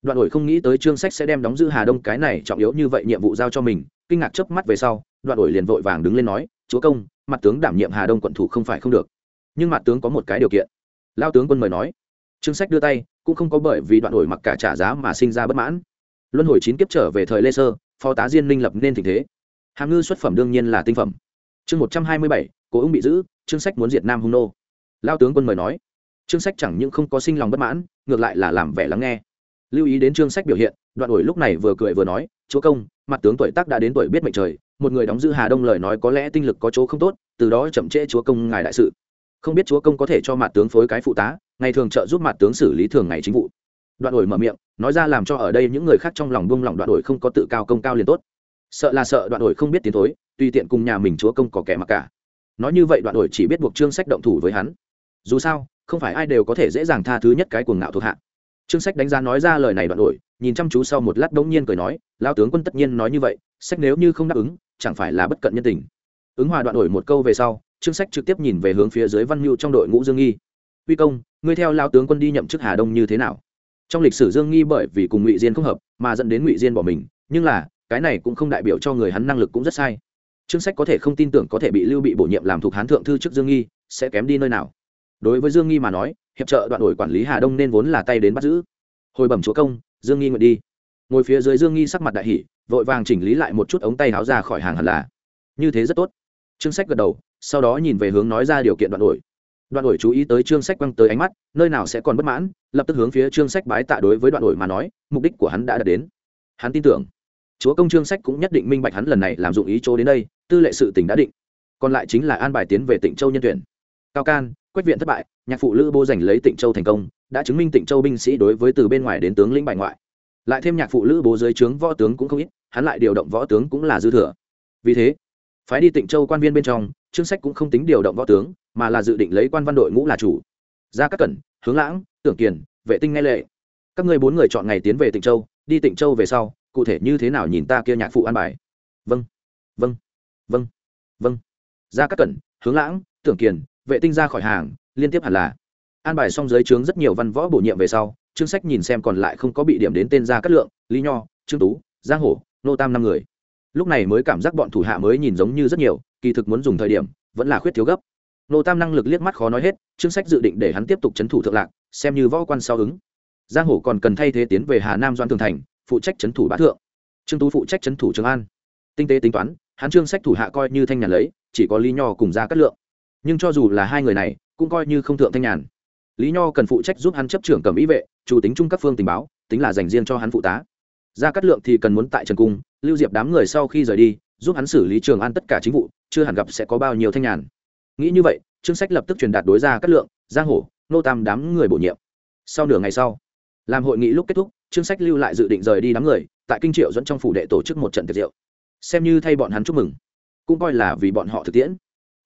Đoạn đổi không nghĩ tới trương sách sẽ đem đóng giữ hà đông cái này trọng yếu như vậy nhiệm vụ giao cho mình, kinh ngạc chớp mắt về sau, đoạn đổi liền vội vàng đứng lên nói, chúa công, mặt tướng đảm nhiệm hà đông quận thủ không phải không được. Nhưng mặt tướng có một cái điều kiện. Lao tướng quân mời nói. Trương sách đưa tay, cũng không có bởi vì đoạn đổi mặc cả trả giá mà sinh ra bất mãn. Luân hồi chín kiếp trở về thời lê sơ, phó tá diên minh lập nên tình thế. Hàm ngư xuất phẩm đương nhiên là tinh phẩm. Chương một trăm hai mươi bảy, cố ung bị giữ, trương sách muốn diệt nam hung nô. Lao tướng quân mời nói. Trương sách chẳng những không có sinh lòng bất mãn, ngược lại là làm vẻ lắng nghe lưu ý đến chương sách biểu hiện, đoạn ổi lúc này vừa cười vừa nói, chúa công, mặt tướng tuổi tác đã đến tuổi biết mệnh trời, một người đóng giữ hà đông lời nói có lẽ tinh lực có chỗ không tốt, từ đó chậm trễ chúa công ngài đại sự. Không biết chúa công có thể cho mặt tướng phối cái phụ tá, ngày thường trợ giúp mặt tướng xử lý thường ngày chính vụ. Đoạn ổi mở miệng, nói ra làm cho ở đây những người khác trong lòng buông lòng đoạn ổi không có tự cao công cao liền tốt. Sợ là sợ, đoạn ổi không biết tiến thối, tùy tiện cùng nhà mình chúa công có kẻ mặc cả. Nói như vậy, đoạn ổi chỉ biết buộc trương sách động thủ với hắn. Dù sao, không phải ai đều có thể dễ dàng tha thứ nhất cái cuồng ngạo thuộc hạ trương sách đánh giá nói ra lời này đoạn đổi, nhìn chăm chú sau một lát đ nhiên cười nói lao tướng quân tất nhiên nói như vậy, sách nếu như không đáp ứng, chẳng phải là bất cận nhân tình. Ứng hòa đoạn đổi một câu về sau, trương sách trực tiếp nhìn về hướng phía dưới văn mưu trong đội ngũ dương nghi. Huy công, ngươi theo lao tướng quân đi nhậm chức hà đông như thế nào? Trong lịch sử dương nghi bởi vì cùng ngụy diên không hợp, mà dẫn đến ngụy diên bỏ mình, nhưng là, cái này cũng không đại biểu cho người hắn năng lực cũng rất sai. Trương sách có thể không tin tưởng có thể bị lưu bị bổ nhiệm làm thuộc hán thượng thư trước dương nghi, sẽ kém đi nơi nào. Đối với dương nghi mà nói hiệp trợ đoạn đổi quản lý hà đông nên vốn là tay đến bắt giữ. Hồi bẩm chúa công, dương nghi nguyện đi. Ngồi phía dưới dương nghi sắc mặt đại hỷ vội vàng chỉnh lý lại một chút ống tay háo ra khỏi hàng hẳn là. Như thế rất tốt. Trương sách gật đầu, sau đó nhìn về hướng nói ra điều kiện đoạn đổi. Đoạn đổi chú ý tới trương sách quăng tới ánh mắt, nơi nào sẽ còn bất mãn, lập tức hướng phía trương sách bái tạ đối với đoạn đổi mà nói, mục đích của hắn đã đạt đến. Hắn tin tưởng. Chúa công trương sách cũng nhất định minh bạch hắn lần này làm dụng ý chỗ đến đây, tư lệ sự tỉnh đã định. Còn lại chính là an bài tiến về tỉnh châu nhân tuyển. Cao can quách viện thất bại, nhạc phụ lữ bố giành lấy Tịnh châu thành công, đã chứng minh Tịnh châu binh sĩ đối với từ bên ngoài đến tướng lĩnh bại ngoại. Lại thêm nhạc phụ lữ bố dưới trướng võ tướng cũng không ít, hắn lại điều động võ tướng cũng là dư thừa. Vì thế, phái đi Tịnh châu quan viên bên trong, trương sách cũng không tính điều động võ tướng, mà là dự định lấy quan văn đội ngũ là chủ. Ra các cẩn, hướng lãng, tưởng kiền, vệ tinh ngay lệ. Các ngươi bốn người chọn ngày tiến về Tịnh châu, đi Tịnh châu về sau, cụ thể như thế nào nhìn ta kia nhạc phụ an bài? Vâng vâng vâng vâng. Ra các cẩn, hướng lãng, tưởng kiền vệ tinh ra khỏi hàng, liên tiếp hẳn là. An bài xong giới trướng rất nhiều văn võ bổ nhiệm về sau, chương sách nhìn xem còn lại không có bị điểm đến tên gia cát lượng, lý nho, trương tú, giang hổ, nô tam năm người. Lúc này mới cảm giác bọn thủ hạ mới nhìn giống như rất nhiều, kỳ thực muốn dùng thời điểm, vẫn là khuyết thiếu gấp. Nô tam năng lực liếc mắt khó nói hết, chương sách dự định để hắn tiếp tục c h ấ n thủ thượng lạc, xem như võ quan sau ứng. Giang hổ còn cần thay thế tiến về hà nam doan Thường thành, phụ trách c h ấ n thủ bá thượng. Trương tú phụ trách c h ấ n thủ trường an. Tinh tế tính toán, hắn trương sách thủ hạ coi như thanh nhàn lấy, chỉ có lý nho cùng ra cát lượng nhưng cho dù là hai người này, cũng coi như không thượng thanh nhàn. Lý nho cần phụ trách giúp hắn chấp trưởng cầm ý vệ, chủ tính chung các phương tình báo, tính là dành riêng cho hắn phụ tá. Ra cát lượng thì cần muốn tại trần cung, lưu diệp đám người sau khi rời đi, giúp hắn xử lý trường an tất cả chính vụ, chưa hẳn gặp sẽ có bao nhiêu thanh nhàn. Nghĩ như vậy, chương sách lập tức truyền đạt đối ra cát lượng, giang hổ, nô tam đám người bổ nhiệm. Sau nửa ngày sau, làm hội nghị lúc kết thúc, chương sách lưu lại dự định rời đi đám người, tại kinh triệu dẫn trong phủ đệ tổ chức một trận tiệc rượu. Xem như thay bọn hắn chúc mừng, cũng coi là vì bọn họ thực tiễn.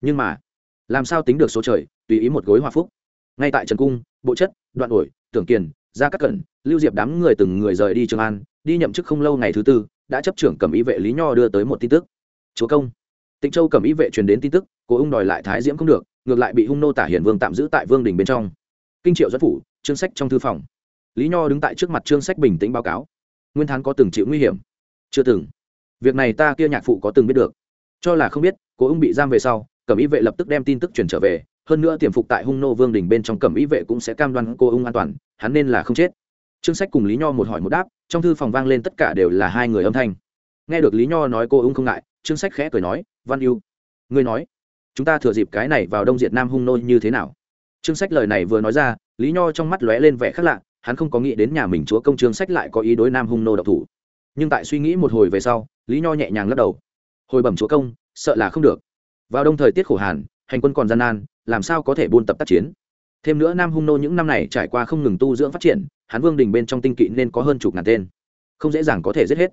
Nhưng mà làm sao tính được số trời, tùy ý một gối hòa phúc. Ngay tại trần cung, bộ chất, đoạn ổi, tưởng kiền, gia cát cẩn, lưu diệp đám người từng người rời đi trường an, đi nhậm chức không lâu ngày thứ tư, đã chấp trưởng cầm ý vệ lý nho đưa tới một tin tức. Chúa công. Tịnh châu cầm ý vệ truyền đến tin tức cố ung đòi lại thái diễm không được, ngược lại bị hung nô tả hiển vương tạm giữ tại vương đình bên trong. Kinh triệu dẫn phủ trương sách trong thư phòng. Lý nho đứng tại trước mặt trương sách bình tĩnh báo cáo. Nguyên thán có từng chịu nguy hiểm? Chưa từng. Việc này ta kia nhạc phụ có từng biết được. Cho là không biết cố ung bị giam về sau cẩm ý vệ lập tức đem tin tức chuyển trở về, hơn nữa tiềm phục tại hung nô vương đình bên trong cẩm ý vệ cũng sẽ cam đoan cô ung an toàn, hắn nên là không chết. Trương sách cùng lý nho một hỏi một đáp, trong thư phòng vang lên tất cả đều là hai người âm thanh. Nghe được lý nho nói cô ung không ngại, trương sách khẽ cười nói, văn yêu ngươi nói, chúng ta thừa dịp cái này vào đông diệt nam hung nô như thế nào? Trương sách lời này vừa nói ra, lý nho trong mắt lóe lên vẻ khác lạ, hắn không có nghĩ đến nhà mình chúa công trương sách lại có ý đối nam hung nô độc thủ. Nhưng tại suy nghĩ một hồi về sau, lý nho nhẹ nhàng lắc đầu. Hồi bẩm chúa công, sợ là không được vào đông thời tiết khổ hàn, hành quân còn gian nan, làm sao có thể buôn tập tác chiến? Thêm nữa nam hung nô những năm này trải qua không ngừng tu dưỡng phát triển, hán vương đình bên trong tinh kỵ nên có hơn chục ngàn tên. Không dễ dàng có thể giết hết.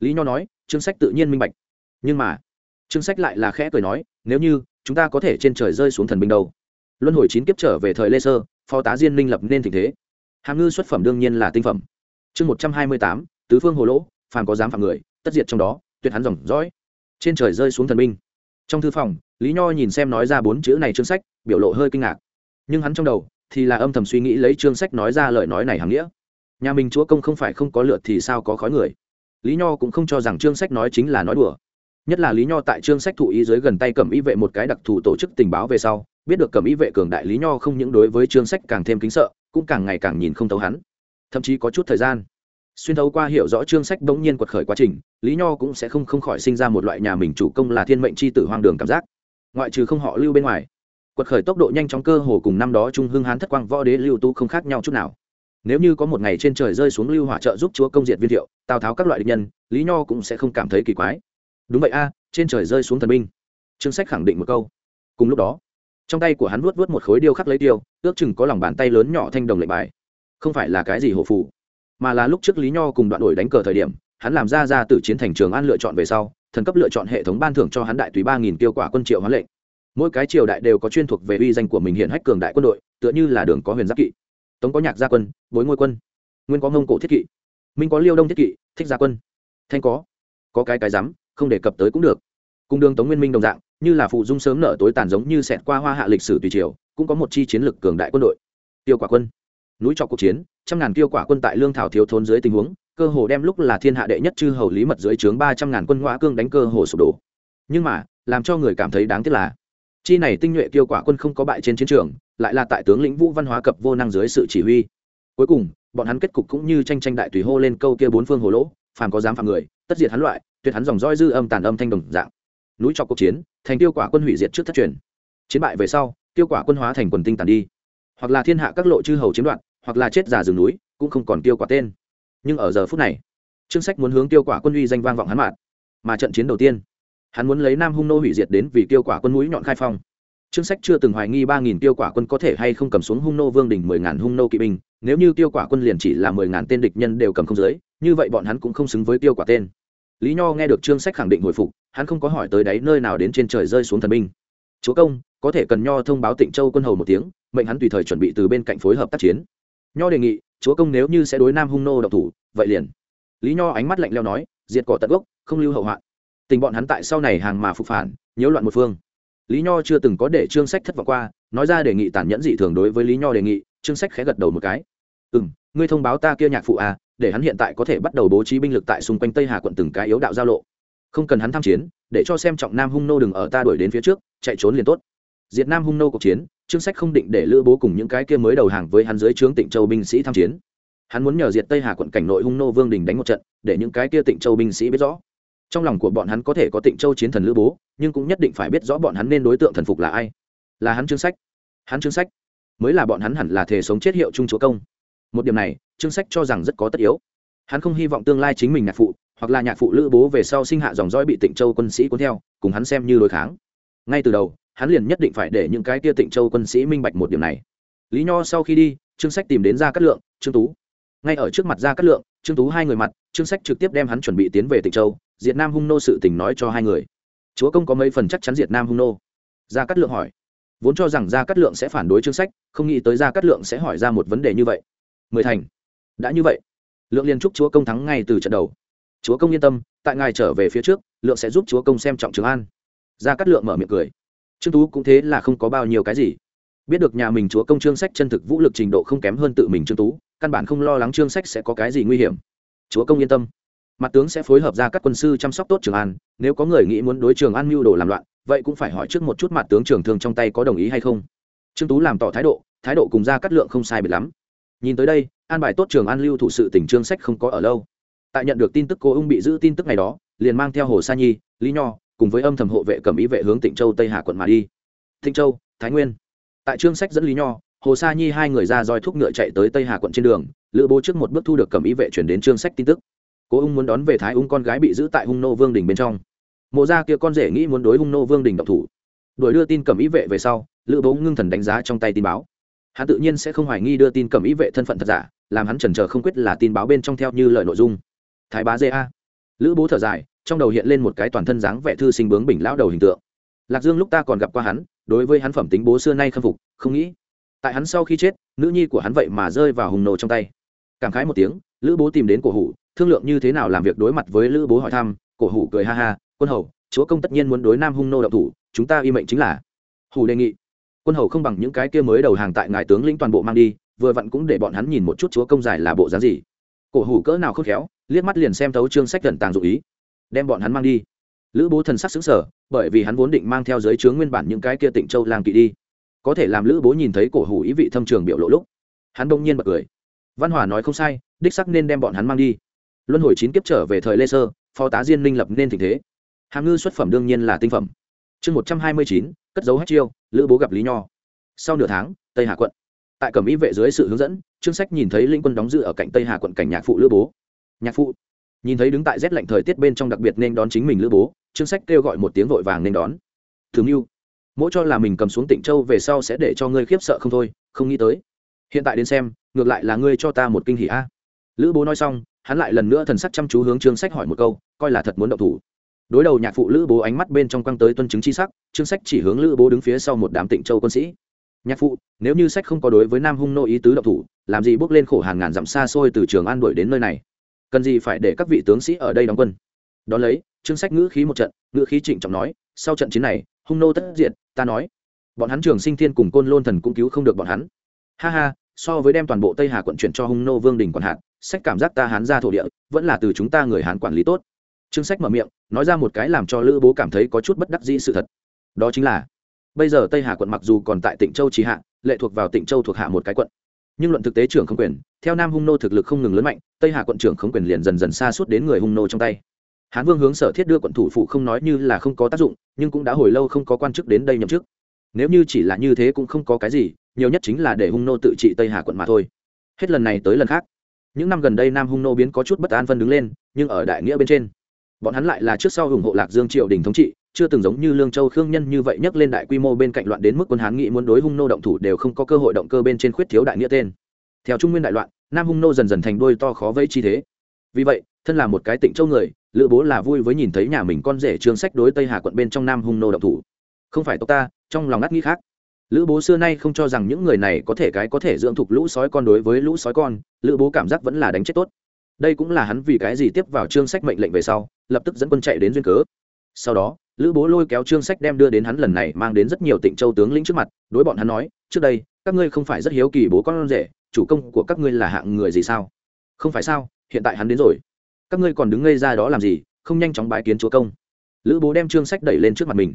Lý nho nói chương sách tự nhiên minh bạch. Nhưng mà chương sách lại là khẽ cười nói, nếu như chúng ta có thể trên trời rơi xuống thần binh đâu? Luân hồi chín kiếp trở về thời lê sơ, phó tá diên minh lập nên tình thế. Hàm ngư xuất phẩm đương nhiên là tinh phẩm. Chương một trăm hai mươi tám, tứ phương hồ lỗ, phàm có dám phạm người, tất diệt trong đó, tuyệt hắn dòng dõi trên trời rơi xuống thần binh trong thư phòng, lý nho nhìn xem nói ra bốn chữ này chương sách, biểu lộ hơi kinh ngạc. Nhưng hắn trong đầu thì là âm thầm suy nghĩ lấy chương sách nói ra lời nói này hằng nghĩa. Nhà mình chúa công không phải không có lượt thì sao có khói người. Lý nho cũng không cho rằng chương sách nói chính là nói đùa. Nhất là lý nho tại chương sách thụ ý dưới gần tay cầm ý vệ một cái đặc thù tổ chức tình báo về sau, biết được cầm ý vệ cường đại lý nho không những đối với chương sách càng thêm kính sợ, cũng càng ngày càng nhìn không thấu hắn. Thậm chí có chút thời gian xuyên thấu qua hiểu rõ chương sách bỗng nhiên quật khởi quá trình, lý nho cũng sẽ không không khỏi sinh ra một loại nhà mình chủ công là thiên mệnh c h i tử hoang đường cảm giác. Ngoại trừ không họ lưu bên ngoài, quật khởi tốc độ nhanh chóng cơ hồ cùng năm đó trung hưng hán thất quang võ đế lưu tu không khác nhau chút nào. Nếu như có một ngày trên trời rơi xuống lưu hỏa trợ giúp chúa công diện viên thiệu, tào tháo các loại địch nhân, lý nho cũng sẽ không cảm thấy kỳ quái. Đúng vậy a, trên trời rơi xuống thần binh. Chương sách khẳng định một câu. Cùng lúc đó, trong tay của hắn vuốt vuốt một khối điêu khắc lấy tiêu, ước chừng có lòng bàn tay lớn nhỏ thanh đồng lệnh bài. Không phải là cái gì hổ phù mà là lúc trước lý nho cùng đoạn đổi đánh cờ thời điểm, hắn làm ra ra từ chiến thành trường an lựa chọn về sau, thần cấp lựa chọn hệ thống ban thưởng cho hắn đại tùy ba nghìn tiêu quả quân triệu hoán lệnh. Mỗi cái triều đại đều có chuyên thuộc về uy danh của mình hiện hách cường đại quân đội, tựa như là đường có huyền giáp kỵ, tống có nhạc gia quân, bối ngôi quân, nguyên có ngông cổ thiết kỵ, minh có liêu đông thiết kỵ, thích gia quân, thanh có có cái cái rắm không đề cập tới cũng được. Cùng đường tống nguyên minh đồng dạng, như là phụ dung sớm nở tối tàn giống như xẹt qua hoa hạ lịch sử tùy triều, cũng có một chi chiến lực cường đại quân đội. Tiêu quả quân, núi trọc cuộc chiến trăm ngàn tiêu quả quân tại lương thảo thiếu thốn dưới tình huống, cơ hồ đem lúc là thiên hạ đệ nhất chư hầu lý mật dưới trướng ba trăm ngàn quân ngoã cương đánh cơ hồ sụp đổ. Nhưng mà, làm cho người cảm thấy đáng tiếc là, chi này tinh nhuệ tiêu quả quân không có bại trên chiến trường, lại là tại tướng lĩnh vũ văn hóa cập vô năng dưới sự chỉ huy. Cuối cùng, bọn hắn kết cục cũng như tranh tranh đại tùy hô lên câu kia bốn phương hồ lỗ, phàm có dám phạm người, tất diệt hắn loại, tuyệt hắn dòng roi dư âm tàn âm thanh đồng dạng. Núi trọc cuộc chiến, thành tiêu quả quân hủy diệt trước thất truyền. Chiến bại về sau tiêu quả quân hóa thành quần tinh tàn đi. Hoặc là thiên hạ các lộ chư hầu chiếm đoạt hoặc là chết già rừng núi, cũng không còn tiêu quả tên. Nhưng ở giờ phút này, trương sách muốn hướng tiêu quả quân uy danh vang vọng hắn mạn mà trận chiến đầu tiên, hắn muốn lấy nam hung nô hủy diệt đến vì tiêu quả quân núi nhọn khai phong. Trương sách chưa từng hoài nghi ba nghìn tiêu quả quân có thể hay không cầm xuống hung nô vương đỉnh mười ngàn hung nô kỵ binh, nếu như tiêu quả quân liền chỉ là mười ngàn tên địch nhân đều cầm không dưới, như vậy bọn hắn cũng không xứng với tiêu quả tên. Lý nho nghe được trương sách khẳng định hồi phục, hắn không có hỏi tới đáy nơi nào đến trên trời rơi xuống thần binh. Chúa công, có thể cần nho thông báo tịnh châu quân hầu một tiếng, mệnh hắn tùy thời chuẩn bị từ bên cạnh phối hợp tác chiến nho đề nghị, chúa công nếu như sẽ đối nam hung nô độc thủ, vậy liền. Lý nho ánh mắt lạnh leo nói, diệt cỏ tận gốc, không lưu hậu hoạn. Tình bọn hắn tại sau này hàng mà phục phản, nhiễu loạn một phương. Lý nho chưa từng có để trương sách thất vọng qua, nói ra đề nghị tàn nhẫn dị thường đối với lý nho đề nghị, trương sách khẽ gật đầu một cái. Ừ m ngươi thông báo ta kia nhạc phụ à để hắn hiện tại có thể bắt đầu bố trí binh lực tại xung quanh tây hà quận từng cái yếu đạo giao lộ. Không cần hắn tham chiến, để cho xem trọng nam hung nô đừng ở ta đuổi đến phía trước, chạy trốn liền tốt. Diệt nam hung nô cuộc chiến trương sách không định để lữ bố cùng những cái kia mới đầu hàng với hắn dưới trướng tịnh châu binh sĩ tham chiến. Hắn muốn nhờ diệt tây hà quận cảnh nội hung nô vương đình đánh một trận, để những cái kia tịnh châu binh sĩ biết rõ. Trong lòng của bọn hắn có thể có tịnh châu chiến thần lữ bố, nhưng cũng nhất định phải biết rõ bọn hắn nên đối tượng thần phục là ai. Là hắn chương sách. Hắn chương sách. Mới là bọn hắn hẳn là thể sống chết hiệu trung chúa công. Một điểm này chương sách cho rằng rất có tất yếu. Hắn không hy vọng tương lai chính mình nhạc phụ, hoặc là nhạc phụ lữ bố về sau sinh hạ dòng dõi bị tịnh châu quân sĩ cuốn theo, cùng hắn xem như đối kháng. Ngay từ đầu hắn liền nhất định phải để những cái tia tịnh châu quân sĩ minh bạch một điểm này. Lý nho sau khi đi chương sách tìm đến ra cát lượng, trương tú. Ngay ở trước mặt ra cát lượng, trương tú hai người mặt chương sách trực tiếp đem hắn chuẩn bị tiến về tịnh châu, diệt nam hung nô sự tình nói cho hai người. Chúa công có mấy phần chắc chắn diệt nam hung nô? Gia cát lượng hỏi. Vốn cho rằng gia cát lượng sẽ phản đối chương sách, không nghĩ tới gia cát lượng sẽ hỏi ra một vấn đề như vậy. Mười thành. Đã như vậy, lượng liên chúc chúa công thắng ngay từ trận đầu. Chúa công yên tâm, tại ngài trở về phía trước, lượng sẽ giúp chúa công xem trọng trường an. Gia cát lượng mở miệng cười trương tú cũng thế là không có bao nhiêu cái gì. Biết được nhà mình chúa công trương sách chân thực vũ lực trình độ không kém hơn tự mình trương tú, căn bản không lo lắng trương sách sẽ có cái gì nguy hiểm. Chúa công yên tâm. Mặt tướng sẽ phối hợp ra các quân sư chăm sóc tốt trường an, nếu có người nghĩ muốn đối trường an mưu đồ làm loạn, vậy cũng phải hỏi trước một chút mặt tướng trường thương trong tay có đồng ý hay không. Trương tú làm tỏ thái độ thái độ cùng ra cắt lượng không sai biệt lắm. Nhìn tới đây, an bài tốt trường an lưu thủ sự tỉnh trương sách không có ở lâu. Tại nhận được tin tức cô ung bị giữ tin tức này đó, liền mang theo hồ sa nhi, lý nho cùng với âm thầm hộ vệ cầm ý vệ hướng tịnh châu tây hà quận mà đi. Thịnh châu, thái nguyên. Tại trương sách dẫn lý nho, hồ sa nhi hai người ra roi thúc ngựa chạy tới tây hà quận trên đường, lữ bố trước một bước thu được cầm ý vệ chuyển đến trương sách tin tức. Cố ung muốn đón về thái ung con gái bị giữ tại hung nô vương đình bên trong. Mộ gia kia con rể nghĩ muốn đối hung nô vương đình độc thủ. Đuổi đưa tin cầm ý vệ về sau, lữ bố ngưng thần đánh giá trong tay tin báo. Hắn tự nhiên sẽ không hoài nghi đưa tin cầm ý vệ thân phận thật giả, làm hắn chần chờ không quyết là tin báo bên trong theo như lời nội dung. Thái bá a. Lữ bố thở dài trong đầu hiện lên một cái toàn thân dáng vẻ thư sinh bướng bình lão đầu hình tượng. Lạc dương lúc ta còn gặp qua hắn, đối với hắn phẩm tính bố xưa nay khâm phục, không nghĩ. Tại hắn sau khi chết, nữ nhi của hắn vậy mà rơi vào hùng nổ trong tay. Cảm khái một tiếng, lữ bố tìm đến cổ hủ, thương lượng như thế nào làm việc đối mặt với lữ bố hỏi thăm, cổ hủ cười ha ha, quân hầu, chúa công tất nhiên muốn đối nam hung nô đậu thủ, chúng ta y mệnh chính là. Hủ đề nghị. Quân hầu không bằng những cái kia mới đầu hàng tại ngài tướng lĩnh toàn bộ mang đi, vừa vặn cũng để bọn hắn nhìn một chút chúa công giải là bộ dáng gì. Cổ hủ cỡ nào khôn khéo, liếc mắt liền xem thấu trương sách gần tàng dụ ý đem bọn hắn mang đi. Lữ bố thần sắc xứng sở bởi vì hắn vốn định mang theo giới chướng nguyên bản những cái kia tịnh châu lang kỵ đi. Có thể làm lữ bố nhìn thấy cổ hủ ý vị thâm trường biểu lộ lúc, hắn đông nhiên bật cười. Văn hòa nói không sai, đích sắc nên đem bọn hắn mang đi. Luân hồi chín kiếp trở về thời lê sơ, phó tá diên minh lập nên tình thế. Hàm ngư xuất phẩm đương nhiên là tinh phẩm. Chương một trăm hai mươi chín, cất dấu hết chiêu, lữ bố gặp lý nho. Sau nửa tháng, tây hà quận. Tại cẩm ý vệ dưới sự hướng dẫn, trương sách nhìn thấy linh quân đóng giữ ở cạnh tây hà quận cảnh nhạc phụ lữ bố. Nhạc phụ nhìn thấy đứng tại rét lạnh thời tiết bên trong đặc biệt nên đón chính mình lữ bố, trương sách kêu gọi một tiếng vội vàng nên đón. Thường mưu, mỗi cho là mình cầm xuống tịnh châu về sau sẽ để cho ngươi khiếp sợ không thôi, không nghĩ tới. Hiện tại đến xem, ngược lại là ngươi cho ta một kinh hỉ a. Lữ bố nói xong, hắn lại lần nữa thần sắc chăm chú hướng trương sách hỏi một câu, coi là thật muốn động thủ. Đối đầu nhạc phụ lữ bố ánh mắt bên trong quăng tới tuân chứng chi sắc, trương sách chỉ hướng lữ bố đứng phía sau một đám tịnh châu quân sĩ. Nhạc phụ, nếu như sách không có đối với nam hung nô ý tứ động thủ, làm gì bước lên khổ hàng ngàn dặm xa xôi từ trường an đuổi đến nơi này? Cần gì phải để các vị tướng sĩ ở đây đóng quân? Đón lấy, trương sách ngữ khí một trận, ngữ khí trịnh trọng nói, sau trận chiến này, hung nô tất diện ta nói. Bọn hắn trường sinh thiên cùng côn lôn thần cũng cứu không được bọn hắn. Ha ha, so với đem toàn bộ tây hà quận chuyển cho hung nô vương đình quản hạt, sách cảm giác ta hán ra thổ địa, vẫn là từ chúng ta người hán quản lý tốt. Trương sách mở miệng, nói ra một cái làm cho lữ bố cảm thấy có chút bất đắc dĩ sự thật. Đó chính là, bây giờ tây hà quận mặc dù còn tại tỉnh châu trì hạ, lệ thuộc vào tỉnh châu thuộc hạ một cái quận, nhưng luận thực tế trưởng không quyền theo nam hung nô thực lực không ngừng lớn mạnh, tây hà quận trưởng không quyền liền dần dần xa suốt đến người hung nô trong tay. Hán vương hướng sở thiết đưa quận thủ phụ không nói như là không có tác dụng, nhưng cũng đã hồi lâu không có quan chức đến đây nhậm chức. Nếu như chỉ là như thế cũng không có cái gì, nhiều nhất chính là để hung nô tự trị tây hà quận mà thôi. Hết lần này tới lần khác. Những năm gần đây nam hung nô biến có chút bất an phân đứng lên, nhưng ở đại nghĩa bên trên, bọn hắn lại là trước sau ủng hộ lạc dương triều đình thống trị, chưa từng giống như lương châu khương nhân như vậy nhắc lên đại quy mô bên cạnh loạn đến mức quân hán nghị muốn đối hung nô động thủ đều không có cơ hội động cơ bên trên khuyết thiếu đại nghĩa tên theo trung nguyên đại loạn, nam hung nô dần dần thành đôi to khó vây chi thế. Vì vậy, thân là một cái tịnh châu người, lữ bố là vui với nhìn thấy nhà mình con rể trương sách đối tây hà quận bên trong nam hung nô động thủ. Không phải tộc ta, trong lòng ngắt nghĩ khác. Lữ bố xưa nay không cho rằng những người này có thể cái có thể dưỡng thục lũ sói con đối với lũ sói con, lữ bố cảm giác vẫn là đánh chết tốt. Đây cũng là hắn vì cái gì tiếp vào trương sách mệnh lệnh về sau, lập tức dẫn quân chạy đến duyên cớ. Sau đó, lữ bố lôi kéo trương sách đem đưa đến hắn lần này mang đến rất nhiều tịnh châu tướng lĩnh trước mặt, đối bọn hắn nói, trước đây, các ngươi không phải rất hiếu kỳ bố con rể chủ công của các ngươi là hạng người gì sao? Không phải sao, hiện tại hắn đến rồi. Các ngươi còn đứng ngây ra đó làm gì, không nhanh chóng bái kiến chúa công. Lữ bố đem trương sách đẩy lên trước mặt mình.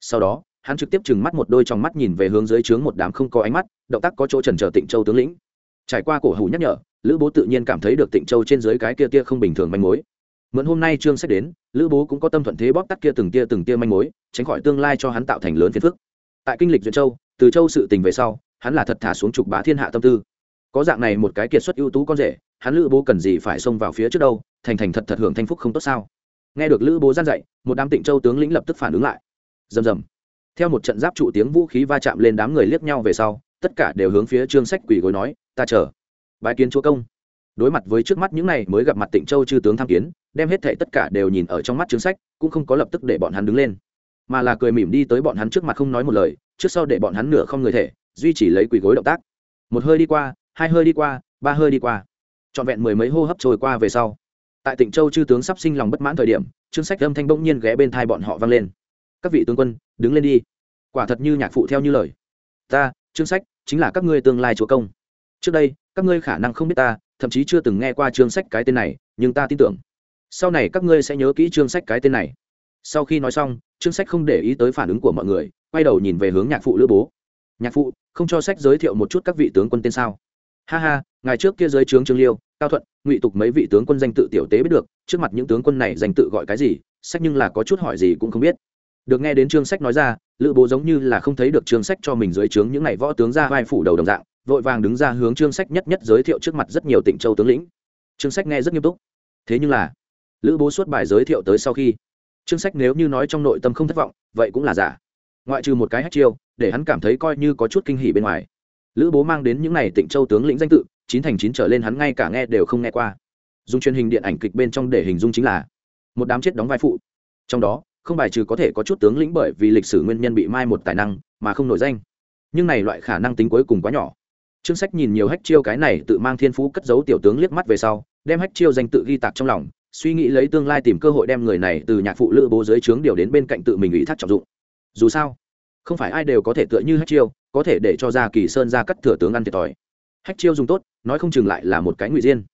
Sau đó, hắn trực tiếp trừng mắt một đôi trong mắt nhìn về hướng dưới trướng một đám không có ánh mắt, động tác có chỗ trần trờ tịnh châu tướng lĩnh. Trải qua cổ hủ nhắc nhở, lữ bố tự nhiên cảm thấy được tịnh châu trên dưới cái kia tia không bình thường manh mối. Mượn hôm nay trương sách đến, lữ bố cũng có tâm thuận thế bóp tắt kia từng tia từng tia manh mối, tránh khỏi tương lai cho hắn tạo thành lớn phiền phức. Tại kinh lịch duyên châu, từ châu sự tình về sau, hắn là thật thả xuống trục bá thiên hạ tâm tư có dạng này một cái kiệt xuất ưu tú con rể, hắn lữ bố cần gì phải xông vào phía trước đâu, thành thành thật thật hưởng thanh phúc không tốt sao? Nghe được lữ bố gian dạy, một đám tịnh châu tướng lĩnh lập tức phản ứng lại. Rầm rầm. Theo một trận giáp trụ tiếng vũ khí va chạm lên đám người liếc nhau về sau, tất cả đều hướng phía trương sách quỷ gối nói, ta chờ. Bài kiến chúa công. Đối mặt với trước mắt những này mới gặp mặt tịnh châu chư tướng tham kiến, đem hết thệ tất cả đều nhìn ở trong mắt trương sách, cũng không có lập tức để bọn hắn đứng lên, mà là cười mỉm đi tới bọn hắn trước mặt không nói một lời, trước sau để bọn hắn nửa không người thể, duy trì lấy quỳ gối động tác. Một hơi đi qua hai hơi đi qua, ba hơi đi qua. Trọn vẹn mười mấy hô hấp trôi qua về sau. Tại tỉnh châu chư tướng sắp sinh lòng bất mãn thời điểm, chương sách âm thanh bỗng nhiên ghé bên thai bọn họ vang lên. Các vị tướng quân, đứng lên đi. Quả thật như nhạc phụ theo như lời. Ta, chương sách, chính là các ngươi tương lai chúa công. Trước đây, các ngươi khả năng không biết ta, thậm chí chưa từng nghe qua chương sách cái tên này, nhưng ta tin tưởng. Sau này các ngươi sẽ nhớ kỹ chương sách cái tên này. Sau khi nói xong, chương sách không để ý tới phản ứng của mọi người, quay đầu nhìn về hướng nhạc phụ lữ bố. Nhạc phụ, không cho sách giới thiệu một chút các vị tướng quân tên sao? Ha ha ngày trước kia dưới trướng trương liêu, cao thuận, ngụy tục mấy vị tướng quân danh tự tiểu tế biết được, trước mặt những tướng quân này danh tự gọi cái gì, sách nhưng là có chút hỏi gì cũng không biết. Được nghe đến trương sách nói ra, lữ bố giống như là không thấy được trương sách cho mình dưới trướng những n võ tướng ra vai phủ đầu đồng dạng, vội vàng đứng ra hướng trương sách nhất nhất giới thiệu trước mặt rất nhiều tỉnh châu tướng lĩnh. Trương sách nghe rất nghiêm túc. Thế nhưng là, lữ bố suốt bài giới thiệu tới sau khi, trương sách nếu như nói trong nội tâm không thất vọng, vậy cũng là giả. Ngoại trừ một cái hát chiêu, để hắn cảm thấy coi như có chút kinh hỉ bên ngoài lữ bố mang đến những n à y tịnh châu tướng lĩnh danh tự, chín thành chín trở lên hắn ngay cả nghe đều không nghe qua. Dùng truyền hình điện ảnh kịch bên trong để hình dung chính là một đám chết đóng vai phụ. Trong đó, không bài trừ có thể có chút tướng lĩnh bởi vì lịch sử nguyên nhân bị mai một tài năng mà không nổi danh. Nhưng này loại khả năng tính cuối cùng quá nhỏ. Trương sách nhìn nhiều hách chiêu cái này tự mang thiên phú cất giấu tiểu tướng liếc mắt về sau, đem hách chiêu danh tự ghi tạc trong lòng, suy nghĩ lấy tương lai tìm cơ hội đem người này từ nhạc phụ lữ bố dưới trướng điều đến bên cạnh tự mình ủy thác trọng dụng. Dù sao, không phải ai đều có thể tựa như hách chiêu có thể để cho ra kỳ sơn ra cắt thừa tướng ăn thiệt thòi. Hách chiêu dùng tốt, nói không chừng lại là một cái ngụy diên.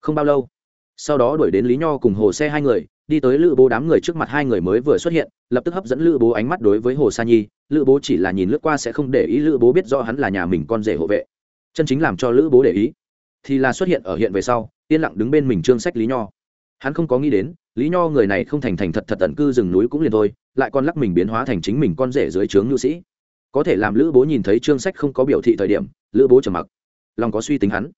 Không bao lâu, sau đó đuổi đến lý nho cùng hồ xe hai người, đi tới lữ bố đám người trước mặt hai người mới vừa xuất hiện, lập tức hấp dẫn lữ bố ánh mắt đối với hồ sa nhi, lữ bố chỉ là nhìn lướt qua sẽ không để ý lữ bố biết rõ hắn là nhà mình con rể hộ vệ. Chân chính làm cho lữ bố để ý, thì là xuất hiện ở hiện về sau, yên lặng đứng bên mình trương sách lý nho. Hắn không có nghĩ đến, lý nho người này không thành thành thật thật tận cư rừng núi cũng liền thôi, lại còn lắc mình biến hóa thành chính mình con rể dưới trướng nhu sĩ có thể làm lữ bố nhìn thấy trương sách không có biểu thị thời điểm, lữ bố trầm mặc. Lòng có suy tính hắn.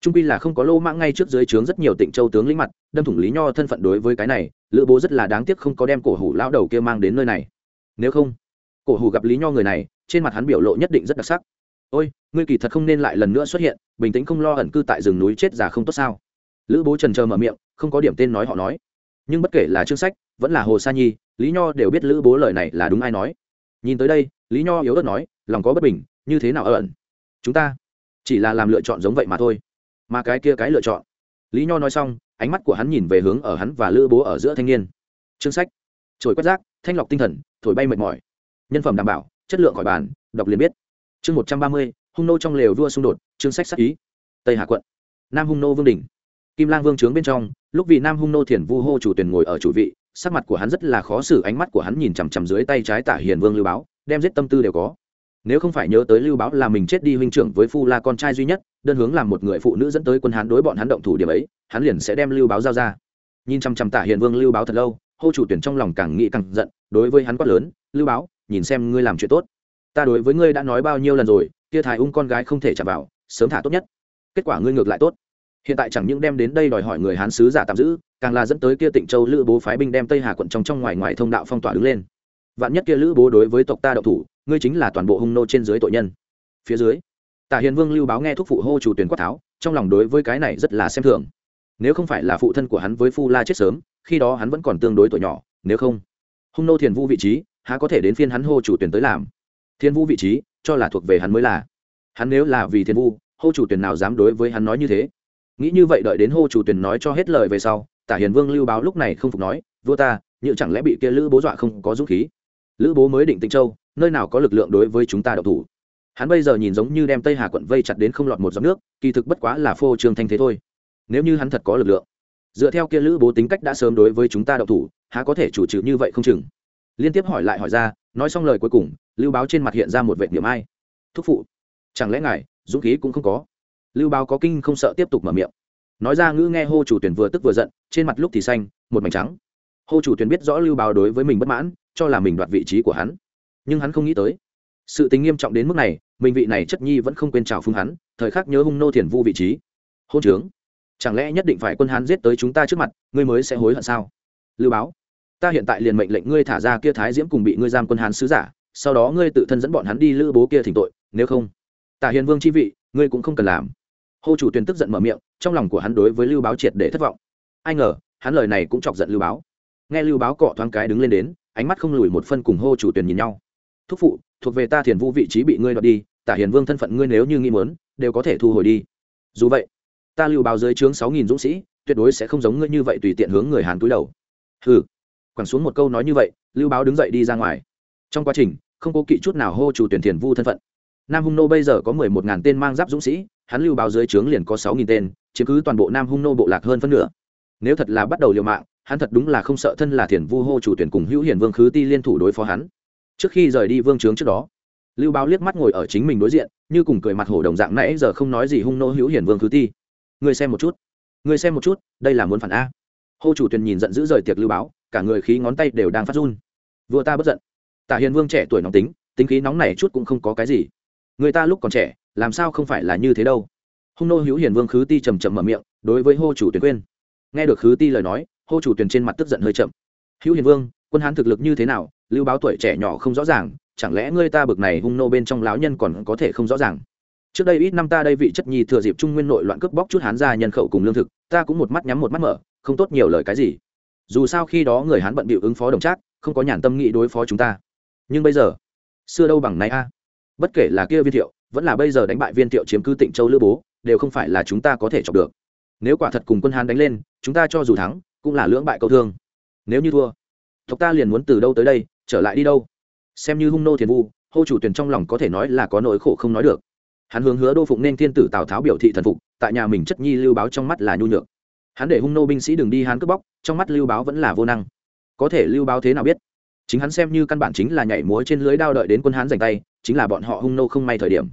Trung pi là không có lô mãng ngay trước dưới trướng rất nhiều tịnh châu tướng lĩnh mặt, đâm thủng lý nho thân phận đối với cái này, lữ bố rất là đáng tiếc không có đem cổ hủ lao đầu kia mang đến nơi này. Nếu không, cổ hủ gặp lý nho người này, trên mặt hắn biểu lộ nhất định rất đặc sắc. Ôi, ngươi kỳ thật không nên lại lần nữa xuất hiện, bình tĩnh không lo ẩn cư tại rừng núi chết già không tốt sao? Lữ bố trần trờ mở miệng, không có điểm tên nói họ nói. Nhưng bất kể là chương sách, vẫn là hồ sa nhi, lý nho đều biết lữ bố lời này là đúng ai nói. Nhìn tới đây lý nho yếu ớt nói, lòng có bất bình, như thế nào ẩn? Chúng ta chỉ là làm lựa chọn giống vậy mà thôi. Mà cái kia cái lựa chọn. Lý nho nói xong, ánh mắt của hắn nhìn về hướng ở hắn và lữ bố ở giữa thanh niên. Chương sách. Trồi quét rác, thanh lọc tinh thần, thổi bay mệt mỏi. Nhân phẩm đảm bảo, chất lượng khỏi bàn, đọc liền biết. Chương một trăm ba mươi, hung nô trong lều vua xung đột, chương sách sắc ý. Tây hà quận. Nam hung nô vương đình kim lang vương trướng bên trong, lúc vì nam hung nô thiền vu hô chủ tuyển ngồi ở chủ vị, sắc mặt của hắn rất là khó xử, ánh mắt của hắn nhìn chằm chằm dưới tay trái tả hiền vương lưu báo đem giết tâm tư đều có. Nếu không phải nhớ tới lưu báo là mình chết đi huynh trưởng với phu la con trai duy nhất, đơn hướng làm một người phụ nữ dẫn tới quân hán đối bọn hắn động thủ điểm ấy, hắn liền sẽ đem lưu báo giao ra. Nhìn chăm chăm tả hiền vương lưu báo thật lâu, hô chủ tuyển trong lòng càng nghĩ càng giận, đối với hắn quát lớn, lưu báo nhìn xem ngươi làm chuyện tốt. Ta đối với ngươi đã nói bao nhiêu lần rồi, kia thái ung con gái không thể chạm vào, sớm thả tốt nhất. Kết quả ngươi ngược lại tốt. Hiện tại chẳng những đem đến đây đòi hỏi người hán sứ giả tạm giữ, càng là dẫn tới kia tịnh châu lữ bố phái binh đem tây hà quận trong trong ngoài ngoài thông đạo phong tỏa đứng lên vạn nhất kia lữ bố đối với tộc ta đậu thủ, ngươi chính là toàn bộ hung nô trên dưới tội nhân. Phía dưới, tả hiền vương lưu báo nghe thúc phụ hô chủ tuyển quát tháo, trong lòng đối với cái này rất là xem thường. Nếu không phải là phụ thân của hắn với phu la chết sớm, khi đó hắn vẫn còn tương đối tuổi nhỏ, nếu không, hung nô thiền vu vị trí, há có thể đến phiên hắn hô chủ tuyển tới làm? Thiên vu vị trí, cho là thuộc về hắn mới là. Hắn nếu là vì thiên vu hô chủ tuyển nào dám đối với hắn nói như thế? Nghĩ như vậy đợi đến hô chủ tuyển nói cho hết lời về sau, tả hiền vương lưu báo lúc này không phục nói, vua ta như chẳng lẽ bị kia lữ bố dọa không có dũng khí? Lữ bố mới định tịnh châu, nơi nào có lực lượng đối với chúng ta đậu thủ. Hắn bây giờ nhìn giống như đem tây hà quận vây chặt đến không lọt một giọt nước, kỳ thực bất quá là phô trương thanh thế thôi. Nếu như hắn thật có lực lượng, dựa theo kia lữ bố tính cách đã sớm đối với chúng ta đậu thủ, há có thể chủ trừ như vậy không chừng? Liên tiếp hỏi lại hỏi ra, nói xong lời cuối cùng, lưu báo trên mặt hiện ra một vệ niệm ai. Thúc phụ, chẳng lẽ ngài, dũng khí cũng không có? Lưu báo có kinh không sợ tiếp tục mở miệng. Nói ra ngữ nghe hô chủ tuyển vừa tức vừa giận, trên mặt lúc thì xanh, một mảnh trắng. Hô chủ tuyển biết rõ lưu báo đối với mình bất mãn cho là mình đoạt vị trí của hắn. Nhưng hắn không nghĩ tới. Sự tình nghiêm trọng đến mức này, mình vị này chất nhi vẫn không quên trào phương hắn, thời khắc nhớ hung nô thiền vu vị trí. Hôn trướng. Chẳng lẽ nhất định phải quân hán giết tới chúng ta trước mặt, ngươi mới sẽ hối hận sao? Lưu báo. Ta hiện tại liền mệnh lệnh ngươi thả ra kia thái diễm cùng bị ngươi giam quân hán sứ giả, sau đó ngươi tự thân dẫn bọn hắn đi lữ bố kia thỉnh tội, nếu không. Tả hiền vương chi vị, ngươi cũng không cần làm. Hô chủ tuyền tức giận mở miệng, trong lòng của hắn đối với lưu báo triệt để thất vọng. Ai ngờ, hắn lời này cũng chọc giận lưu báo. Nghe lưu báo cọ thoáng cái đứng lên đến ánh mắt không lùi một phân cùng hô chủ tuyển nhìn nhau. Thúc phụ, thuộc về ta thiền vũ vị trí bị ngươi đoạt đi, tả hiền vương thân phận ngươi nếu như nghi mớn đều có thể thu hồi đi. Dù vậy, ta lưu báo dưới trướng sáu nghìn dũng sĩ, tuyệt đối sẽ không giống ngươi như vậy tùy tiện hướng người hàn túi đầu. Ừ quẳng xuống một câu nói như vậy, lưu báo đứng dậy đi ra ngoài. Trong quá trình, không cố kỵ chút nào hô chủ tuyển thiền vu thân phận. Nam hung nô bây giờ có mười một ngàn tên mang giáp dũng sĩ, hắn lưu báo dưới trướng liền có sáu nghìn tên, chiếm cứ toàn bộ nam hung nô bộ lạc hơn phân nửa. Nếu thật là bắt đầu liều mạng hắn thật đúng là không sợ thân là thiền vu hô chủ tuyển cùng hữu hiền vương khứ ti liên thủ đối phó hắn. Trước khi rời đi vương trướng trước đó, lưu báo liếc mắt ngồi ở chính mình đối diện, như cùng cười mặt hổ đồng dạng nãy giờ không nói gì hung nô hữu hiển vương khứ ti. Người xem một chút người xem một chút, đây là muốn phản a. Hô chủ tuyển nhìn giận dữ rời tiệc lưu báo, cả người khí ngón tay đều đang phát run. Vừa ta bất giận. Tả hiền vương trẻ tuổi nóng tính tính khí nóng này chút cũng không có cái gì. Người ta lúc còn trẻ, làm sao không phải là như thế đâu. Hung nô hữu hiền vương khứ ti trầm trầm mở miệng, đối với hô chủ tuyển quên. Nghe được khứ ti lời nói hô chủ tuyển trên mặt tức giận hơi chậm. Hữu hiền vương, quân hán thực lực như thế nào? Lưu báo tuổi trẻ nhỏ không rõ ràng, chẳng lẽ ngươi ta bực này hung nô bên trong lão nhân còn có thể không rõ ràng? Trước đây ít năm ta đây vị chất nhi thừa dịp trung nguyên nội loạn cướp bóc chút hán ra nhân khẩu cùng lương thực, ta cũng một mắt nhắm một mắt mở, không tốt nhiều lời cái gì. Dù sao khi đó người hán bận bịu ứng phó đồng trác, không có nhàn tâm nghĩ đối phó chúng ta. Nhưng bây giờ, xưa đâu bằng này a. Bất kể là kia viên thiệu, vẫn là bây giờ đánh bại viên thiệu chiếm cứ tịnh châu lữ bố, đều không phải là chúng ta có thể chọc được. Nếu quả thật cùng quân hán đánh lên, chúng ta cho dù thắng cũng là lưỡng bại câu thương. Nếu như thua, tộc ta liền muốn từ đâu tới đây, trở lại đi đâu? Xem như hung nô thiền vu, hô chủ tuyển trong lòng có thể nói là có nỗi khổ không nói được. Hắn hướng hứa đô phụng nên thiên tử tào tháo biểu thị thần phục, tại nhà mình chất nhi lưu báo trong mắt là nhu nhược. Hắn để hung nô binh sĩ đừng đi hắn cướp bóc, trong mắt lưu báo vẫn là vô năng. Có thể lưu báo thế nào biết? Chính hắn xem như căn bản chính là nhảy múa trên lưới đao đợi đến quân hán giành tay, chính là bọn họ hung nô không may thời điểm.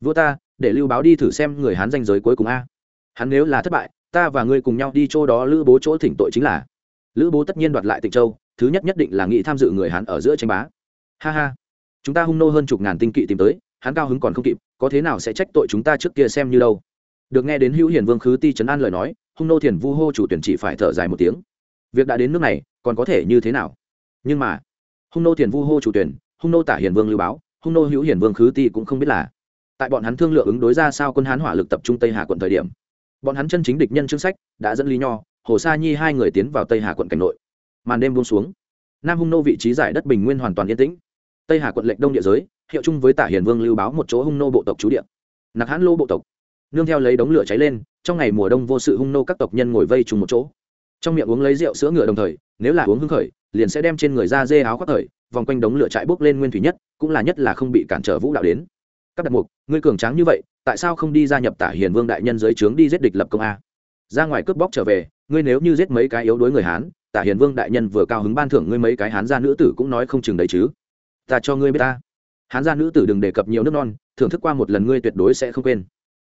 Vua ta, để lưu báo đi thử xem người hán danh giới cuối cùng a. Hắn nếu là thất bại ta và ngươi cùng nhau đi chỗ đó, lữ bố chỗ thỉnh tội chính là. Lữ bố tất nhiên đoạt lại tịnh châu, thứ nhất nhất định là nghĩ tham dự người hán ở giữa tranh bá. Ha ha. Chúng ta hung nô hơn chục ngàn tinh kỵ tìm tới, hắn cao hứng còn không kịp, có thế nào sẽ trách tội chúng ta trước kia xem như đâu? Được nghe đến hữu hiền vương khứ ti trấn an lời nói, hung nô thiền vu hô chủ tuyển chỉ phải thở dài một tiếng. Việc đã đến nước này, còn có thể như thế nào? Nhưng mà, hung nô thiền vu hô chủ tuyển, hung nô tả hiền vương lưu báo, hung nô hữu hiền vương khứ ti cũng không biết là. Tại bọn hắn thương lượng ứng đối ra sao quân hán hỏa lực tập trung tây hà quận thời điểm bọn hắn chân chính địch nhân chương sách đã dẫn lý nho, hồ sa nhi hai người tiến vào tây hà quận cảnh nội. Màn đêm buông xuống. Nam hung nô vị trí giải đất bình nguyên hoàn toàn yên tĩnh. Tây hà quận lệnh đông địa giới, hiệu chung với tả hiền vương lưu báo một chỗ hung nô bộ tộc trú địa. Nặc hãn lô bộ tộc. Nương theo lấy đống lửa cháy lên, trong ngày mùa đông vô sự hung nô các tộc nhân ngồi vây chung một chỗ. Trong miệng uống lấy rượu sữa ngựa đồng thời, nếu là uống hưng khởi, liền sẽ đem trên người ra dê áo khoác khởi vòng quanh đống lửa chạy bốc lên nguyên thủy nhất, cũng là nhất là không bị cản trở vũ đạo đến. Các đặc mục, ngươi cường tráng như vậy tại sao không đi gia nhập tả hiền vương đại nhân dưới trướng đi giết địch lập công a? Ra ngoài cướp bóc trở về, ngươi nếu như giết mấy cái yếu đuối người hán, tả hiền vương đại nhân vừa cao hứng ban thưởng ngươi mấy cái hán gia nữ tử cũng nói không chừng đấy chứ. Ta cho ngươi biết ta. Hán gia nữ tử đừng đề cập nhiều nước non, thưởng thức qua một lần ngươi tuyệt đối sẽ không quên.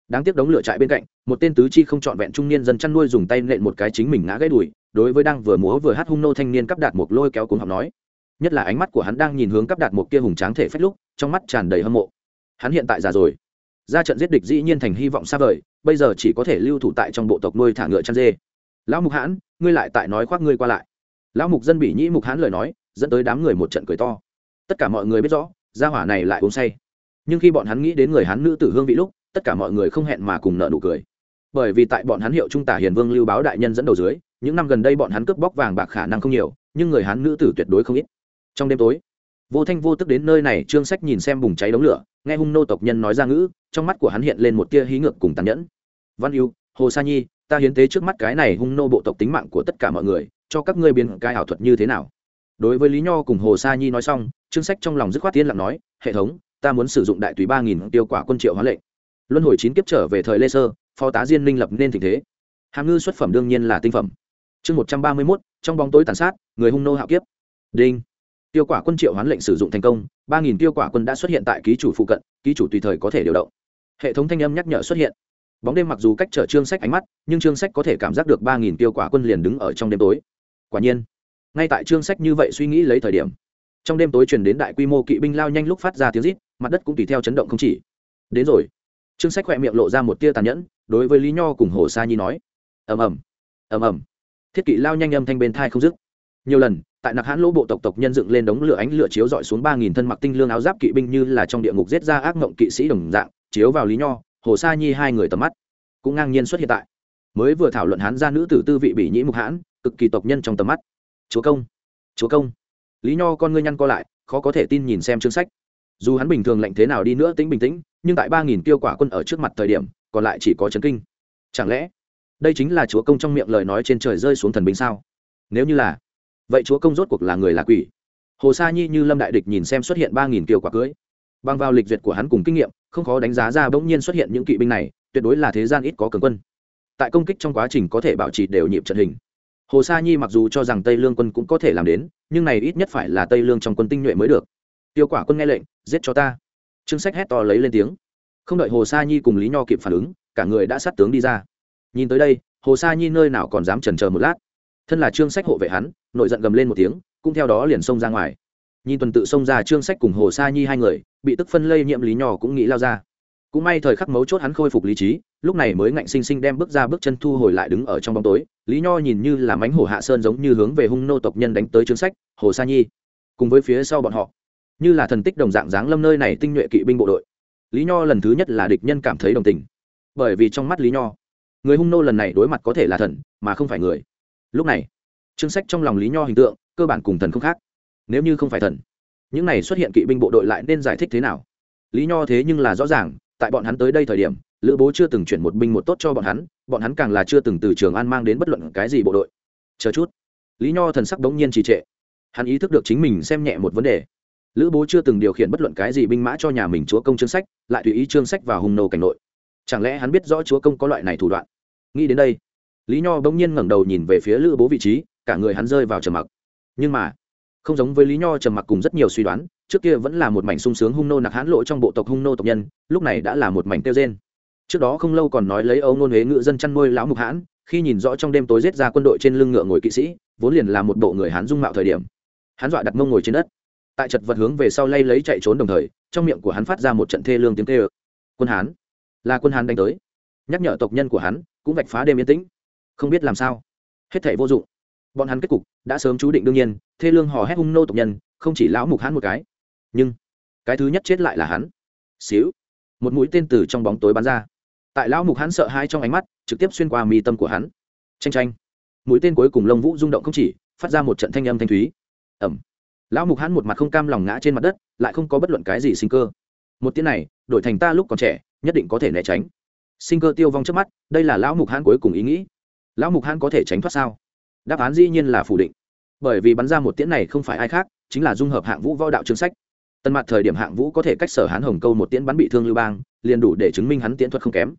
Đáng tiếc đống lửa trại bên cạnh, một tên tứ chi không trọn vẹn trung niên dân chăn nuôi dùng tay nện một cái chính mình ngã gãy đùi, đối với đang vừa múa vừa hát hung nô thanh niên cắp đạt một lôi kéo cuống học nói. Nhất là ánh mắt của hắn đang nhìn hướng cắp đạt một kia hùng tráng thể phách lúc, trong mắt tràn đầy hâm mộ. Hắn hiện tại già rồi ra trận giết địch dĩ nhiên thành hy vọng xa vời, bây giờ chỉ có thể lưu thủ tại trong bộ tộc nuôi thả ngựa chăn dê. Lão mục hãn, ngươi lại tại nói khoác ngươi qua lại. Lão mục dân bị nhĩ mục hãn lời nói, dẫn tới đám người một trận cười to. Tất cả mọi người biết rõ, gia hỏa này lại uống say. Nhưng khi bọn hắn nghĩ đến người hán nữ tử hương vị lúc, tất cả mọi người không hẹn mà cùng nợ nụ cười. Bởi vì tại bọn hắn hiệu trung tả hiền vương lưu báo đại nhân dẫn đầu dưới, những năm gần đây bọn hắn cướp bóc vàng bạc khả năng không nhiều, nhưng người hán nữ tử tuyệt đối không ít. Trong đêm tối vô thanh vô tức đến nơi này, trương sách nhìn xem bùng cháy đống lửa, nghe hung nô tộc nhân nói ra ngữ, trong mắt của hắn hiện lên một tia hí ngược cùng tàn nhẫn. Văn yêu hồ sa nhi, ta hiến tế trước mắt cái này hung nô bộ tộc tính mạng của tất cả mọi người, cho các ngươi biến cái ảo thuật như thế nào? Đối với lý nho cùng hồ sa nhi nói xong, trương sách trong lòng dứt khoát tiên lặng nói, hệ thống, ta muốn sử dụng đại tùy ba nghìn tiêu quả quân triệu hóa lệnh. Luân hồi chín kiếp trở về thời lê sơ, phó tá diên minh lập nên tình thế. Hàm ngư xuất phẩm đương nhiên là tinh phẩm. Chương một trăm ba mươi mốt, trong bóng tối tàn sát, người hung nô hạo kiếp. Đinh tiêu quả quân triệu hoán lệnh sử dụng thành công, ba nghìn tiêu quả quân đã xuất hiện tại ký chủ phụ cận, ký chủ tùy thời có thể điều động. Hệ thống thanh âm nhắc nhở xuất hiện. Bóng đêm mặc dù cách trở trương sách ánh mắt, nhưng trương sách có thể cảm giác được ba nghìn tiêu quả quân liền đứng ở trong đêm tối. Quả nhiên, ngay tại trương sách như vậy suy nghĩ lấy thời điểm, trong đêm tối truyền đến đại quy mô kỵ binh lao nhanh lúc phát ra tiếng rít, mặt đất cũng tùy theo chấn động không chỉ. Đến rồi. Trương sách khỏe miệng lộ ra một tia tàn nhẫn, đối với lý nho cùng hồ sa nhi nói. Ầm ầm. Ầm ầm. Thiết kỵ lao nhanh âm thanh bên thai không dứt nhiều lần, tại nặc hãn lỗ bộ tộc tộc nhân dựng lên đống lửa ánh lửa chiếu dọi xuống ba nghìn thân mặc tinh lương áo giáp kỵ binh như là trong địa ngục giết ra ác mộng kỵ sĩ đồng dạng, chiếu vào lý nho, hồ sa nhi hai người tầm mắt cũng ngang nhiên xuất hiện tại. Mới vừa thảo luận hán gia nữ tử tư vị bị nhĩ mục hãn, cực kỳ tộc nhân trong tầm mắt. Chúa công chúa công. Lý nho con ngươi nhăn co lại, khó có thể tin nhìn xem chương sách. Dù hắn bình thường lạnh thế nào đi nữa tính bình tĩnh, nhưng tại ba nghìn tiêu quả quân ở trước mặt thời điểm, còn lại chỉ có chấn kinh. Chẳng lẽ đây chính là chúa công trong miệng lời nói trên trời rơi xuống thần binh sao? Nếu như là vậy chúa công rốt cuộc là người là quỷ? Hồ sa nhi như lâm đại địch nhìn xem xuất hiện ba nghìn kiều quả cưới. Bằng vào lịch duyệt của hắn cùng kinh nghiệm, không khó đánh giá ra bỗng nhiên xuất hiện những kỵ binh này, tuyệt đối là thế gian ít có cường quân. Tại công kích trong quá trình có thể bảo trì đều nhịp trận hình. Hồ sa nhi mặc dù cho rằng tây lương quân cũng có thể làm đến, nhưng này ít nhất phải là tây lương trong quân tinh nhuệ mới được. Tiêu quả quân nghe lệnh, giết cho ta. Trương sách hét to lấy lên tiếng. Không đợi hồ sa nhi cùng lý nho kịp phản ứng, cả người đã sát tướng đi ra. Nhìn tới đây, hồ sa nhi nơi nào còn dám chần chờ một lát thân là trương sách hộ vệ hắn nội giận gầm lên một tiếng, cũng theo đó liền xông ra ngoài. Nhìn tuần tự xông ra trương sách cùng hồ sa nhi hai người, bị tức phân lây nhiễm lý nho cũng nghĩ lao ra. Cũng may thời khắc mấu chốt hắn khôi phục lý trí, lúc này mới ngạnh sinh sinh đem bước ra bước chân thu hồi lại đứng ở trong bóng tối. Lý nho nhìn như là mánh hồ hạ sơn giống như hướng về hung nô tộc nhân đánh tới trương sách, hồ sa nhi. Cùng với phía sau bọn họ, như là thần tích đồng dạng dáng lâm nơi này tinh nhuệ kỵ binh bộ đội. Lý nho lần thứ nhất là địch nhân cảm thấy đồng tình. Bởi vì trong mắt lý nho, người hung nô lần này đối mặt có thể là thần, mà không phải người lúc này, chương sách trong lòng lý nho hình tượng, cơ bản cùng thần không khác. Nếu như không phải thần, những này xuất hiện kỵ binh bộ đội lại nên giải thích thế nào? Lý nho thế nhưng là rõ ràng, tại bọn hắn tới đây thời điểm, lữ bố chưa từng chuyển một binh một tốt cho bọn hắn bọn hắn càng là chưa từng từ trường an mang đến bất luận cái gì bộ đội. Chờ chút. Lý nho thần sắc đống nhiên trì trệ. Hắn ý thức được chính mình xem nhẹ một vấn đề. Lữ bố chưa từng điều khiển bất luận cái gì binh mã cho nhà mình chúa công chương sách, lại tùy ý chương sách vào hung nô cảnh nội. Chẳng lẽ hắn biết rõ chúa công có loại này thủ đoạn? Nghĩ đến đây lý nho bỗng nhiên ngẩng đầu nhìn về phía lữ bố vị trí, cả người hắn rơi vào trầm mặc. Nhưng mà, không giống với lý nho trầm mặc cùng rất nhiều suy đoán, trước kia vẫn là một mảnh sung sướng hung nô nặc hãn lộ trong bộ tộc hung nô tộc nhân, lúc này đã là một mảnh tiêu rên trước đó không lâu còn nói lấy âu nôn huế ngự dân chăn nuôi lão mục hãn, khi nhìn rõ trong đêm tối giết ra quân đội trên lưng ngựa ngồi kỵ sĩ, vốn liền là một bộ người hán dung mạo thời điểm. Hắn dọa đặt mông ngồi trên đất. Tại chật vật hướng về sau lay lấy chạy trốn đồng thời, trong miệng của hắn phát ra một trận thê lương tiếng tê ơ quân hán. Là quân hán đánh tới. Nhắc nhở tộc nhân của hắn, cũng vạch phá đêm yên tĩnh không biết làm sao. Hết thể vô dụng. Bọn hắn kết cục đã sớm chú định đương nhiên, thê lương hò hét hung nô tộc nhân, không chỉ lão mục hắn một cái, nhưng cái thứ nhất chết lại là hắn. Xíu. Một mũi tên từ trong bóng tối bắn ra. Tại lão mục hắn sợ hãi trong ánh mắt, trực tiếp xuyên qua mi tâm của hắn. Tranh tranh mũi tên cuối cùng lông vũ rung động không chỉ, phát ra một trận thanh âm thanh thúy. Ẩm lão mục hắn một mặt không cam lòng ngã trên mặt đất, lại không có bất luận cái gì sinh cơ. Một tiếng này, đổi thành ta lúc còn trẻ, nhất định có thể né tránh. Sinh cơ tiêu vong trước mắt, đây là lão mục hắn cuối cùng ý nghĩ lão mục hãn có thể tránh thoát sao? Đáp án dĩ nhiên là phủ định. Bởi vì bắn ra một tiễn này không phải ai khác, chính là dung hợp hạng vũ võ đạo chương sách. Tân mặt thời điểm hạng vũ có thể cách sở hán hồng câu một tiễn bắn bị thương lưu bang, liền đủ để chứng minh hắn tiễn thuật không kém.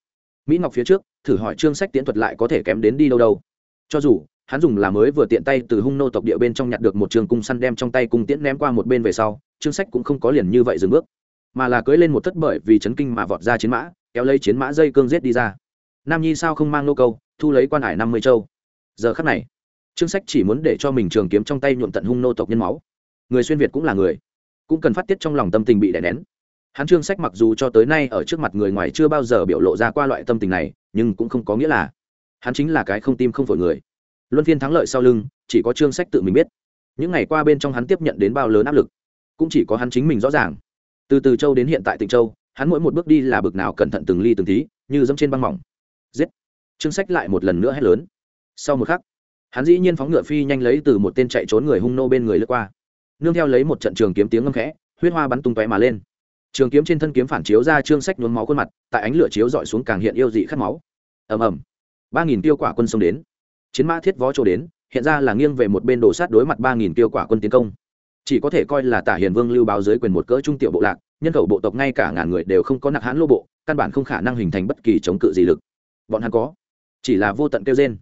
Mỹ ngọc phía trước, thử hỏi chương sách tiễn thuật lại có thể kém đến đi đâu đâu. Cho dù, hắn dùng là mới vừa tiện tay từ hung nô tộc địa bên trong nhặt được một trường cung săn đem trong tay cung tiễn ném qua một bên về sau, chương sách cũng không có liền như vậy dừng bước. Mà là cưỡi lên một thất bởi vì chấn kinh mà vọt ra chiến mã, kéo lấy chiến mã dây cương giết đi ra. Nam nhi sao không mang nô câu? Thu lấy quan hải năm mươi châu. Giờ khắc này chương sách chỉ muốn để cho mình trường kiếm trong tay nhuộm tận hung nô tộc nhân máu. Người xuyên việt cũng là người, cũng cần phát tiết trong lòng tâm tình bị đè nén. Hắn trương sách mặc dù cho tới nay ở trước mặt người ngoài chưa bao giờ biểu lộ ra qua loại tâm tình này, nhưng cũng không có nghĩa là hắn chính là cái không tim không phổi người. Luân phiên thắng lợi sau lưng, chỉ có trương sách tự mình biết. Những ngày qua bên trong hắn tiếp nhận đến bao lớn áp lực, cũng chỉ có hắn chính mình rõ ràng. Từ từ châu đến hiện tại tỉnh châu, hắn mỗi một bước đi là bực nào cẩn thận từng ly từng tí, như dẫm trên băng mỏng. Giết! Trương sách lại một lần nữa hét lớn. Sau một khắc, hắn dĩ nhiên phóng ngựa phi nhanh lấy từ một tên chạy trốn người hung nô bên người lướt qua. Nương theo lấy một trận trường kiếm tiếng ngâm khẽ, huyết hoa bắn tung tóe mà lên. Trường kiếm trên thân kiếm phản chiếu ra trương sách nhuốm máu khuôn mặt, tại ánh lửa chiếu dọi xuống càng hiện yêu dị khát máu. Ầm ầm. Ba nghìn tiêu quả quân xông đến. Chiến mã thiết vó chỗ đến, hiện ra là nghiêng về một bên đổ sát đối mặt ba nghìn tiêu quả quân tiến công. Chỉ có thể coi là tả hiền vương lưu báo dưới quyền một cỡ trung tiểu bộ lạc, nhân khẩu bộ tộc ngay cả ngàn người đều không có nặc hãn lô bộ, căn bản không khả năng hình thành bất kỳ chống cự gì lực. Bọn hắn có chỉ là vô tận kêu trên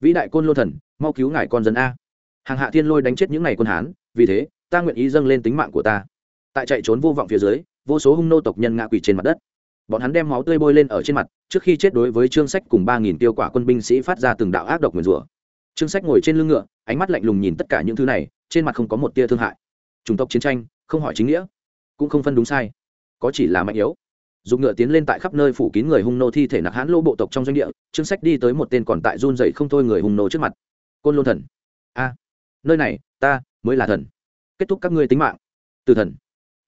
vĩ đại côn lô thần, mau cứu ngài con dân a. Hàng hạ thiên lôi đánh chết những ngày quân hán, vì thế, ta nguyện ý dâng lên tính mạng của ta. Tại chạy trốn vô vọng phía dưới, vô số hung nô tộc nhân ngã quỷ trên mặt đất. Bọn hắn đem máu tươi bôi lên ở trên mặt, trước khi chết đối với trương sách cùng ba nghìn tiêu quả quân binh sĩ phát ra từng đạo ác độc nguyền rủa. Trương sách ngồi trên lưng ngựa, ánh mắt lạnh lùng nhìn tất cả những thứ này, trên mặt không có một tia thương hại. Chủng tộc chiến tranh, không hỏi chính nghĩa, cũng không phân đúng sai, có chỉ là mạnh yếu dùng ngựa tiến lên tại khắp nơi phủ kín người hung nô thi thể nặc hãn lô bộ tộc trong doanh địa, trương sách đi tới một tên còn tại run dậy không thôi người hung nô trước mặt. Côn lôn thần. A, nơi này, ta mới là thần. Kết thúc các ngươi tính mạng. Từ thần.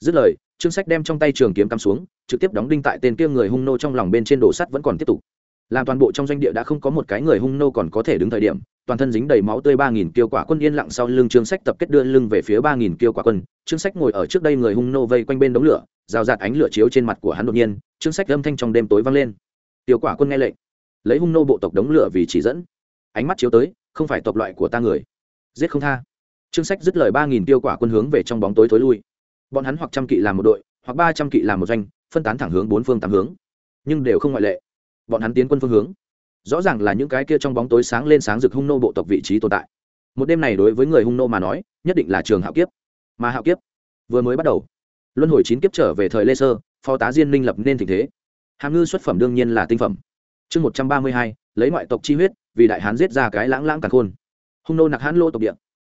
Dứt lời, trương sách đem trong tay trường kiếm cắm xuống, trực tiếp đóng đinh tại tên kia người hung nô trong lòng bên trên đồ sắt vẫn còn tiếp tục. Làm toàn bộ trong doanh địa đã không có một cái người hung nô còn có thể đứng thời điểm toàn thân dính đầy máu tươi ba nghìn kiêu quả quân yên lặng sau lưng trương sách tập kết đưa lưng về phía ba nghìn kiêu quả quân. Trương sách ngồi ở trước đây người hung nô vây quanh bên đống lửa, rào rạt ánh lửa chiếu trên mặt của hắn đột nhiên, trương sách âm thanh trong đêm tối vang lên. Tiêu quả quân nghe lệnh, lấy hung nô bộ tộc đống lửa vì chỉ dẫn. Ánh mắt chiếu tới, không phải tộc loại của ta người. Giết không tha. Trương sách dứt lời ba nghìn tiêu quả quân hướng về trong bóng tối thối lui. Bọn hắn hoặc trăm kỵ làm một đội, hoặc ba trăm kỵ làm một doanh, phân tán thẳng hướng bốn phương tám hướng. Nhưng đều không ngoại lệ. Bọn hắn tiến quân phương hướng rõ ràng là những cái kia trong bóng tối sáng lên sáng rực hung nô bộ tộc vị trí tồn tại. Một đêm này đối với người hung nô mà nói, nhất định là trường hạo kiếp. Mà hạo kiếp vừa mới bắt đầu, luân hồi chín kiếp trở về thời lê sơ, phó tá diên minh lập nên tình thế. Hàm ngư xuất phẩm đương nhiên là tinh phẩm. Chương một trăm ba mươi hai, lấy ngoại tộc chi huyết, vì đại hán giết ra cái lãng lãng càng khôn. Hung nô nặc hán lô tộc địa.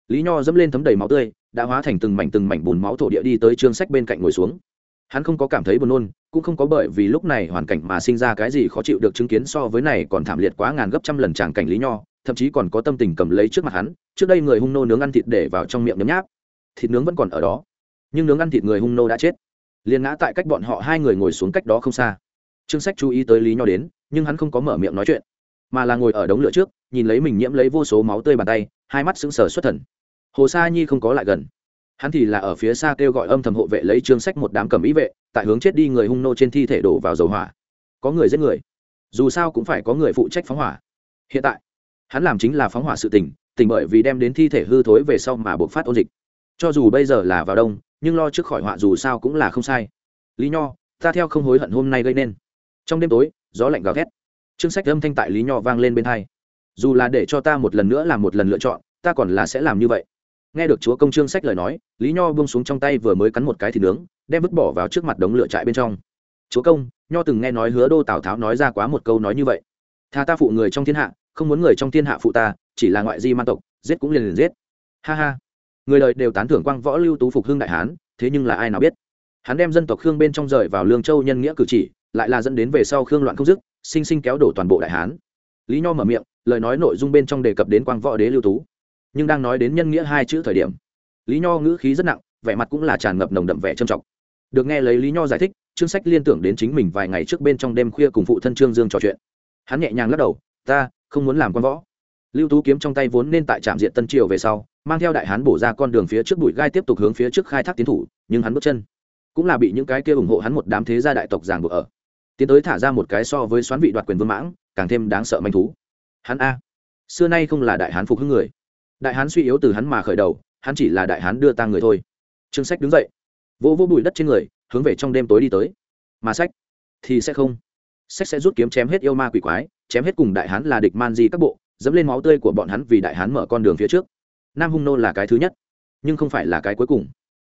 Lý nho dẫm lên thấm đầy máu tươi, đã hóa thành từng mảnh từng mảnh bùn máu thổ địa đi tới trương sách bên cạnh ngồi xuống hắn không có cảm thấy buồn nôn, cũng không có bởi vì lúc này hoàn cảnh mà sinh ra cái gì khó chịu được chứng kiến so với này còn thảm liệt quá ngàn gấp trăm lần tràng cảnh lý nho, thậm chí còn có tâm tình cầm lấy trước mặt hắn, trước đây người hung nô nướng ăn thịt để vào trong miệng nhấm nháp. Thịt nướng vẫn còn ở đó, nhưng nướng ăn thịt người hung nô đã chết. Liền ngã tại cách bọn họ hai người ngồi xuống cách đó không xa. Trương sách chú ý tới lý nho đến, nhưng hắn không có mở miệng nói chuyện, mà là ngồi ở đống lửa trước, nhìn lấy mình nhiễm lấy vô số máu tươi bàn tay, hai mắt sững sờ xuất thần. Hồ sa nhi không có lại gần hắn thì là ở phía xa kêu gọi âm thầm hộ vệ lấy trương sách một đám cầm ý vệ, tại hướng chết đi người hung nô trên thi thể đổ vào dầu hỏa. Có người giết người. Dù sao cũng phải có người phụ trách phóng hỏa. Hiện tại, hắn làm chính là phóng hỏa sự tình tình bởi vì đem đến thi thể hư thối về sau mà buộc phát ôn dịch. Cho dù bây giờ là vào đông, nhưng lo trước khỏi họa dù sao cũng là không sai. Lý nho, ta theo không hối hận hôm nay gây nên. Trong đêm tối, gió lạnh gào thét. Chương sách âm thanh tại lý nho vang lên bên hai. Dù là để cho ta một lần nữa làm một lần lựa chọn, ta còn là sẽ làm như vậy nghe được chúa công trương sách lời nói, lý nho buông xuống trong tay vừa mới cắn một cái thì nướng, đem vứt bỏ vào trước mặt đống lửa trại bên trong. Chúa công, nho từng nghe nói hứa đô tào tháo nói ra quá một câu nói như vậy. Tha ta phụ người trong thiên hạ, không muốn người trong thiên hạ phụ ta, chỉ là ngoại di man tộc, giết cũng liền liền giết. Ha ha. Người đời đều tán thưởng quang võ lưu tú phục hưng đại hán, thế nhưng là ai nào biết? Hắn đem dân tộc khương bên trong rời vào lương châu nhân nghĩa cử chỉ, lại là dẫn đến về sau khương loạn không dứt, sinh sinh kéo đổ toàn bộ đại hán. Lý nho mở miệng, lời nói nội dung bên trong đề cập đến quang võ đế lưu tú nhưng đang nói đến nhân nghĩa hai chữ thời điểm, lý nho ngữ khí rất nặng, vẻ mặt cũng là tràn ngập nồng đậm vẻ trầm trọng. Được nghe lấy lý nho giải thích, trương sách liên tưởng đến chính mình vài ngày trước bên trong đêm khuya cùng phụ thân trương dương trò chuyện. Hắn nhẹ nhàng lắc đầu, ta không muốn làm quan võ. Lưu tú kiếm trong tay vốn nên tại trạm diện tân triều về sau, mang theo đại hán bổ ra con đường phía trước bụi gai tiếp tục hướng phía trước khai thác tiến thủ, nhưng hắn bước chân cũng là bị những cái kia ủng hộ hắn một đám thế gia đại tộc giảng buộc ở. Tiến tới thả ra một cái so với xoán vị đoạt quyền vương mãng, càng thêm đáng sợ manh thú. Hắn a, xưa nay không là đại hán phục hưng người đại hán suy yếu từ hắn mà khởi đầu, hắn chỉ là đại hán đưa ta người thôi. Trương sách đứng dậy, vỗ vỗ bụi đất trên người, hướng về trong đêm tối đi tới. Mà sách thì sẽ không. Sách sẽ rút kiếm chém hết yêu ma quỷ quái, chém hết cùng đại hán là địch man di các bộ, dẫm lên máu tươi của bọn hắn vì đại hán mở con đường phía trước. Nam hung nô là cái thứ nhất, nhưng không phải là cái cuối cùng.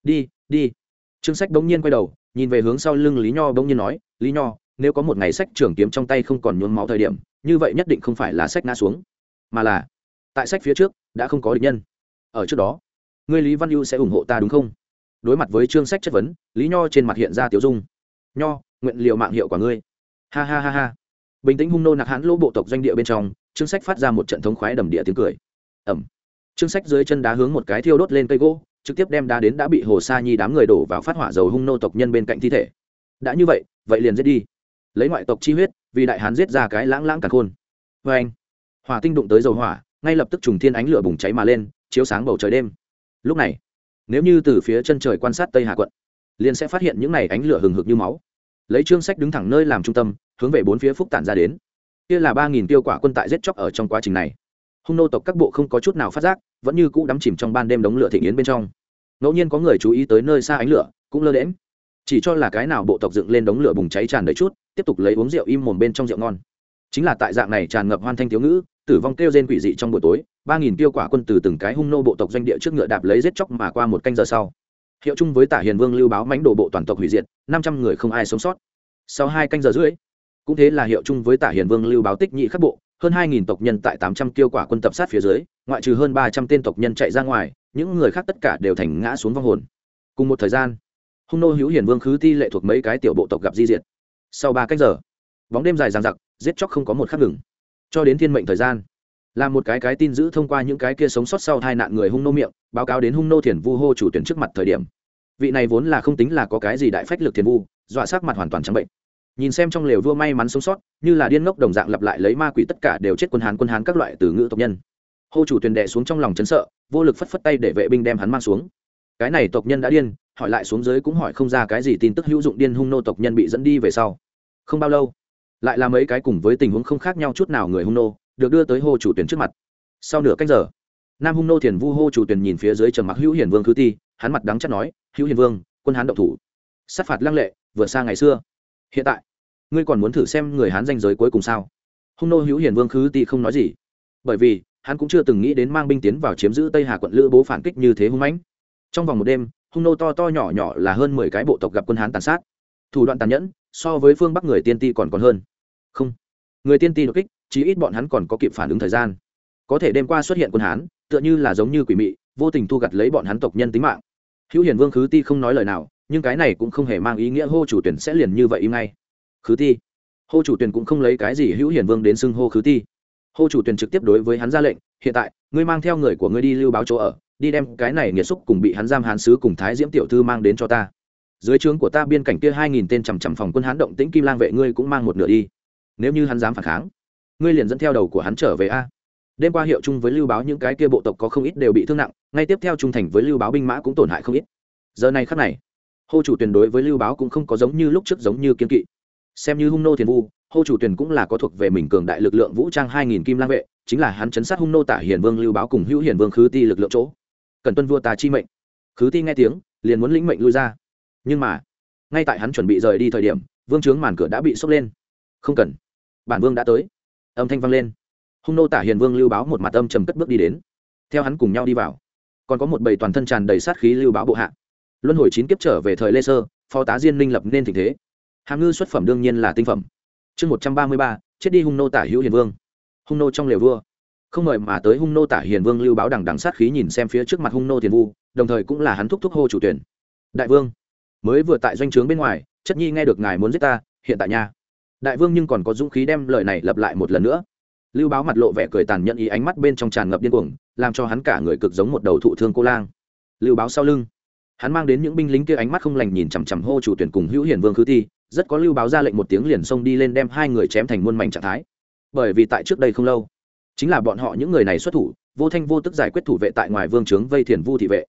Đi đi. Trương sách bỗng nhiên quay đầu, nhìn về hướng sau lưng lý nho bỗng nhiên nói, lý nho, nếu có một ngày sách trưởng kiếm trong tay không còn nhuốm máu thời điểm, như vậy nhất định không phải là sách ngã xuống, mà là tại sách phía trước đã không có địch nhân. Ở trước đó, ngươi lý văn ưu sẽ ủng hộ ta đúng không? Đối mặt với chương sách chất vấn, lý nho trên mặt hiện ra tiểu dung. Nho, nguyện liệu mạng hiệu của ngươi. Ha ha ha ha. Bình tĩnh hung nô nặc hãn lỗ bộ tộc doanh địa bên trong, chương sách phát ra một trận thống khoái đầm địa tiếng cười. Ẩm. Chương sách dưới chân đá hướng một cái thiêu đốt lên cây gỗ, trực tiếp đem đá đến đã bị hồ sa nhi đám người đổ vào phát hỏa dầu hung nô tộc nhân bên cạnh thi thể. Đã như vậy vậy liền giết đi. Lấy ngoại tộc chi huyết, vì đại hán giết ra cái lãng lãng cả khôn. Vê anh hỏa tinh đụng tới dầu hỏa ngay lập tức trùng thiên ánh lửa bùng cháy mà lên, chiếu sáng bầu trời đêm. Lúc này, nếu như từ phía chân trời quan sát tây hà quận, liền sẽ phát hiện những này ánh lửa hừng hực như máu. Lấy chương sách đứng thẳng nơi làm trung tâm, hướng về bốn phía phúc tản ra đến. Kia là ba nghìn tiêu quả quân tại giết chóc ở trong quá trình này. Hung nô tộc các bộ không có chút nào phát giác, vẫn như cũ đắm chìm trong ban đêm đống lửa thịnh yến bên trong. Ngẫu nhiên có người chú ý tới nơi xa ánh lửa, cũng lơ đễm chỉ cho là cái nào bộ tộc dựng lên đống lửa bùng cháy tràn đầy chút, tiếp tục lấy uống rượu im mồm bên trong rượu ngon chính là tại dạng này tràn ngập hoan thanh thiếu ngữ, tử vong kêu rên quỷ dị trong buổi tối, ba nghìn tiêu quả quân từ từng cái hung nô bộ tộc doanh địa trước ngựa đạp lấy giết chóc mà qua một canh giờ sau. Hiệu chung với tả hiền vương lưu báo mãnh đồ bộ toàn tộc hủy diệt, năm trăm người không ai sống sót. Sau hai canh giờ rưỡi, cũng thế là hiệu chung với tả hiền vương lưu báo tích nhị khắc bộ, hơn hai nghìn tộc nhân tại tám trăm tiêu quả quân tập sát phía dưới, ngoại trừ hơn ba trăm tên tộc nhân chạy ra ngoài, những người khác tất cả đều thành ngã xuống vong hồn. Cùng một thời gian, hung nô hữu hiền vương khứ ti lệ thuộc mấy cái tiểu bộ tộc gặp di diệt. Sau ba cách giờ, bóng đêm dài dằng dặc giết chóc không có một khắc ngừng. Cho đến thiên mệnh thời gian, là một cái cái tin giữ thông qua những cái kia sống sót sau hai nạn người hung nô miệng, báo cáo đến hung nô thiền vu hô chủ tuyển trước mặt thời điểm. Vị này vốn là không tính là có cái gì đại phách lực thiền vu, dọa sắc mặt hoàn toàn trắng bệnh. Nhìn xem trong lều vua may mắn sống sót, như là điên ngốc đồng dạng lặp lại lấy ma quỷ tất cả đều chết quân hán quân hán các loại từ ngữ tộc nhân. Hô chủ tuyển đệ xuống trong lòng chấn sợ, vô lực phất phất tay để vệ binh đem hắn mang xuống. Cái này tộc nhân đã điên, hỏi lại xuống dưới cũng hỏi không ra cái gì tin tức hữu dụng điên hung nô tộc nhân bị dẫn đi về sau. Không bao lâu lại là mấy cái cùng với tình huống không khác nhau chút nào người hung nô, được đưa tới hô chủ tuyển trước mặt. Sau nửa cách giờ, nam hung nô thiền vu hô chủ tuyển nhìn phía dưới trầm mặc hữu hiền vương thứ ti, hắn mặt đắng chắc nói, hữu hiền vương, quân hán động thủ. Sát phạt lăng lệ, vượt xa ngày xưa. Hiện tại, ngươi còn muốn thử xem người hán danh giới cuối cùng sao? Hung nô hữu hiền vương khứ ti không nói gì, bởi vì hắn cũng chưa từng nghĩ đến mang binh tiến vào chiếm giữ tây hà quận lữ bố phản kích như thế hung mãnh. Trong vòng một đêm, hung nô to to nhỏ nhỏ là hơn mười cái bộ tộc gặp quân hán tàn sát. Thủ đoạn tàn nhẫn, so với phương bắc người tiên ti còn còn hơn không. Người tiên ti đột kích, chí ít bọn hắn còn có kịp phản ứng thời gian. Có thể đêm qua xuất hiện quân hán, tựa như là giống như quỷ mị, vô tình thu gặt lấy bọn hắn tộc nhân tính mạng. Hữu hiền vương khứ ti không nói lời nào, nhưng cái này cũng không hề mang ý nghĩa hô chủ tuyển sẽ liền như vậy im ngay. Khứ ti. Hô chủ tuyển cũng không lấy cái gì hữu hiền vương đến xưng hô khứ ti. Hô chủ tuyển trực tiếp đối với hắn ra lệnh, hiện tại, ngươi mang theo người của ngươi đi lưu báo chỗ ở, đi đem cái này nghiệt xúc cùng bị hắn giam hán sứ cùng thái diễm tiểu thư mang đến cho ta. Dưới trướng của ta biên cảnh kia hai nghìn tên chằm chằm phòng quân hán động tĩnh kim lang vệ ngươi cũng mang một nửa đi nếu như hắn dám phản kháng, ngươi liền dẫn theo đầu của hắn trở về a. Đêm qua hiệu chung với lưu báo những cái kia bộ tộc có không ít đều bị thương nặng, ngay tiếp theo trung thành với lưu báo binh mã cũng tổn hại không ít. Giờ này khắc này, hô chủ tuyển đối với lưu báo cũng không có giống như lúc trước giống như kiên kỵ. Xem như hung nô thiền vu, hô chủ tuyển cũng là có thuộc về mình cường đại lực lượng vũ trang hai nghìn kim lang vệ, chính là hắn chấn sát hung nô tả hiền vương lưu báo cùng hữu hiền vương khứ ti lực lượng chỗ. Cần tuân vua ta chi mệnh. Khứ ti nghe tiếng, liền muốn lĩnh mệnh lui ra. Nhưng mà, ngay tại hắn chuẩn bị rời đi thời điểm, vương trướng màn cửa đã bị sốc lên. Không cần bản vương đã tới. Âm thanh vang lên. Hung nô tả hiền vương lưu báo một mặt âm trầm cất bước đi đến. Theo hắn cùng nhau đi vào. Còn có một bầy toàn thân tràn đầy sát khí lưu báo bộ hạ. Luân hồi chín kiếp trở về thời lê sơ, phó tá diên minh lập nên tình thế. Hàm ngư xuất phẩm đương nhiên là tinh phẩm. Chương một trăm ba mươi ba, chết đi hung nô tả hữu hiền vương. Hung nô trong lều vua. Không ngợi mà tới hung nô tả hiền vương lưu báo đằng đằng sát khí nhìn xem phía trước mặt hung nô thiền vu, đồng thời cũng là hắn thúc thúc hô chủ tuyển. Đại vương, mới vừa tại doanh trướng bên ngoài, chất nhi nghe được ngài muốn giết ta, hiện tại nhà đại vương nhưng còn có dũng khí đem lời này lặp lại một lần nữa. Lưu báo mặt lộ vẻ cười tàn nhẫn ý ánh mắt bên trong tràn ngập điên cuồng, làm cho hắn cả người cực giống một đầu thụ thương cô lang. Lưu báo sau lưng, hắn mang đến những binh lính kia ánh mắt không lành nhìn chằm chằm hô chủ tuyển cùng hữu hiển vương khứ thi, rất có lưu báo ra lệnh một tiếng liền xông đi lên đem hai người chém thành muôn mảnh trạng thái. Bởi vì tại trước đây không lâu, chính là bọn họ những người này xuất thủ, vô thanh vô tức giải quyết thủ vệ tại ngoài vương trướng vây thiền vu thị vệ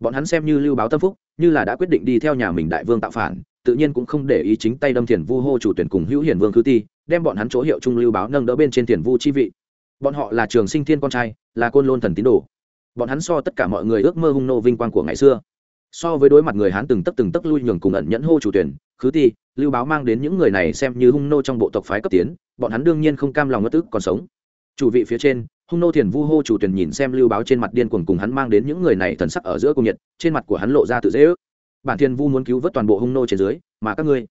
bọn hắn xem như lưu báo tâm phúc, như là đã quyết định đi theo nhà mình đại vương tạo phản, tự nhiên cũng không để ý chính tay đâm thiền vu hô chủ tuyển cùng hữu hiển vương cư ti, đem bọn hắn chỗ hiệu trung lưu báo nâng đỡ bên trên thiền vu chi vị. Bọn họ là trường sinh thiên con trai, là côn lôn thần tín đồ. Bọn hắn so tất cả mọi người ước mơ hung nô vinh quang của ngày xưa. So với đối mặt người hán từng tấc từng tấc lui nhường cùng ẩn nhẫn hô chủ tuyển, khứ ti, lưu báo mang đến những người này xem như hung nô trong bộ tộc phái cấp tiến, bọn hắn đương nhiên không cam lòng ngất tức còn sống. Chủ vị phía trên hung nô thiền vu hô chủ tuyển nhìn xem lưu báo trên mặt điên cuồng cùng hắn mang đến những người này thần sắc ở giữa cung nhiệt, trên mặt của hắn lộ ra tự dễ ước. Bản thiền vu muốn cứu vớt toàn bộ hung nô trên dưới, mà các ngươi,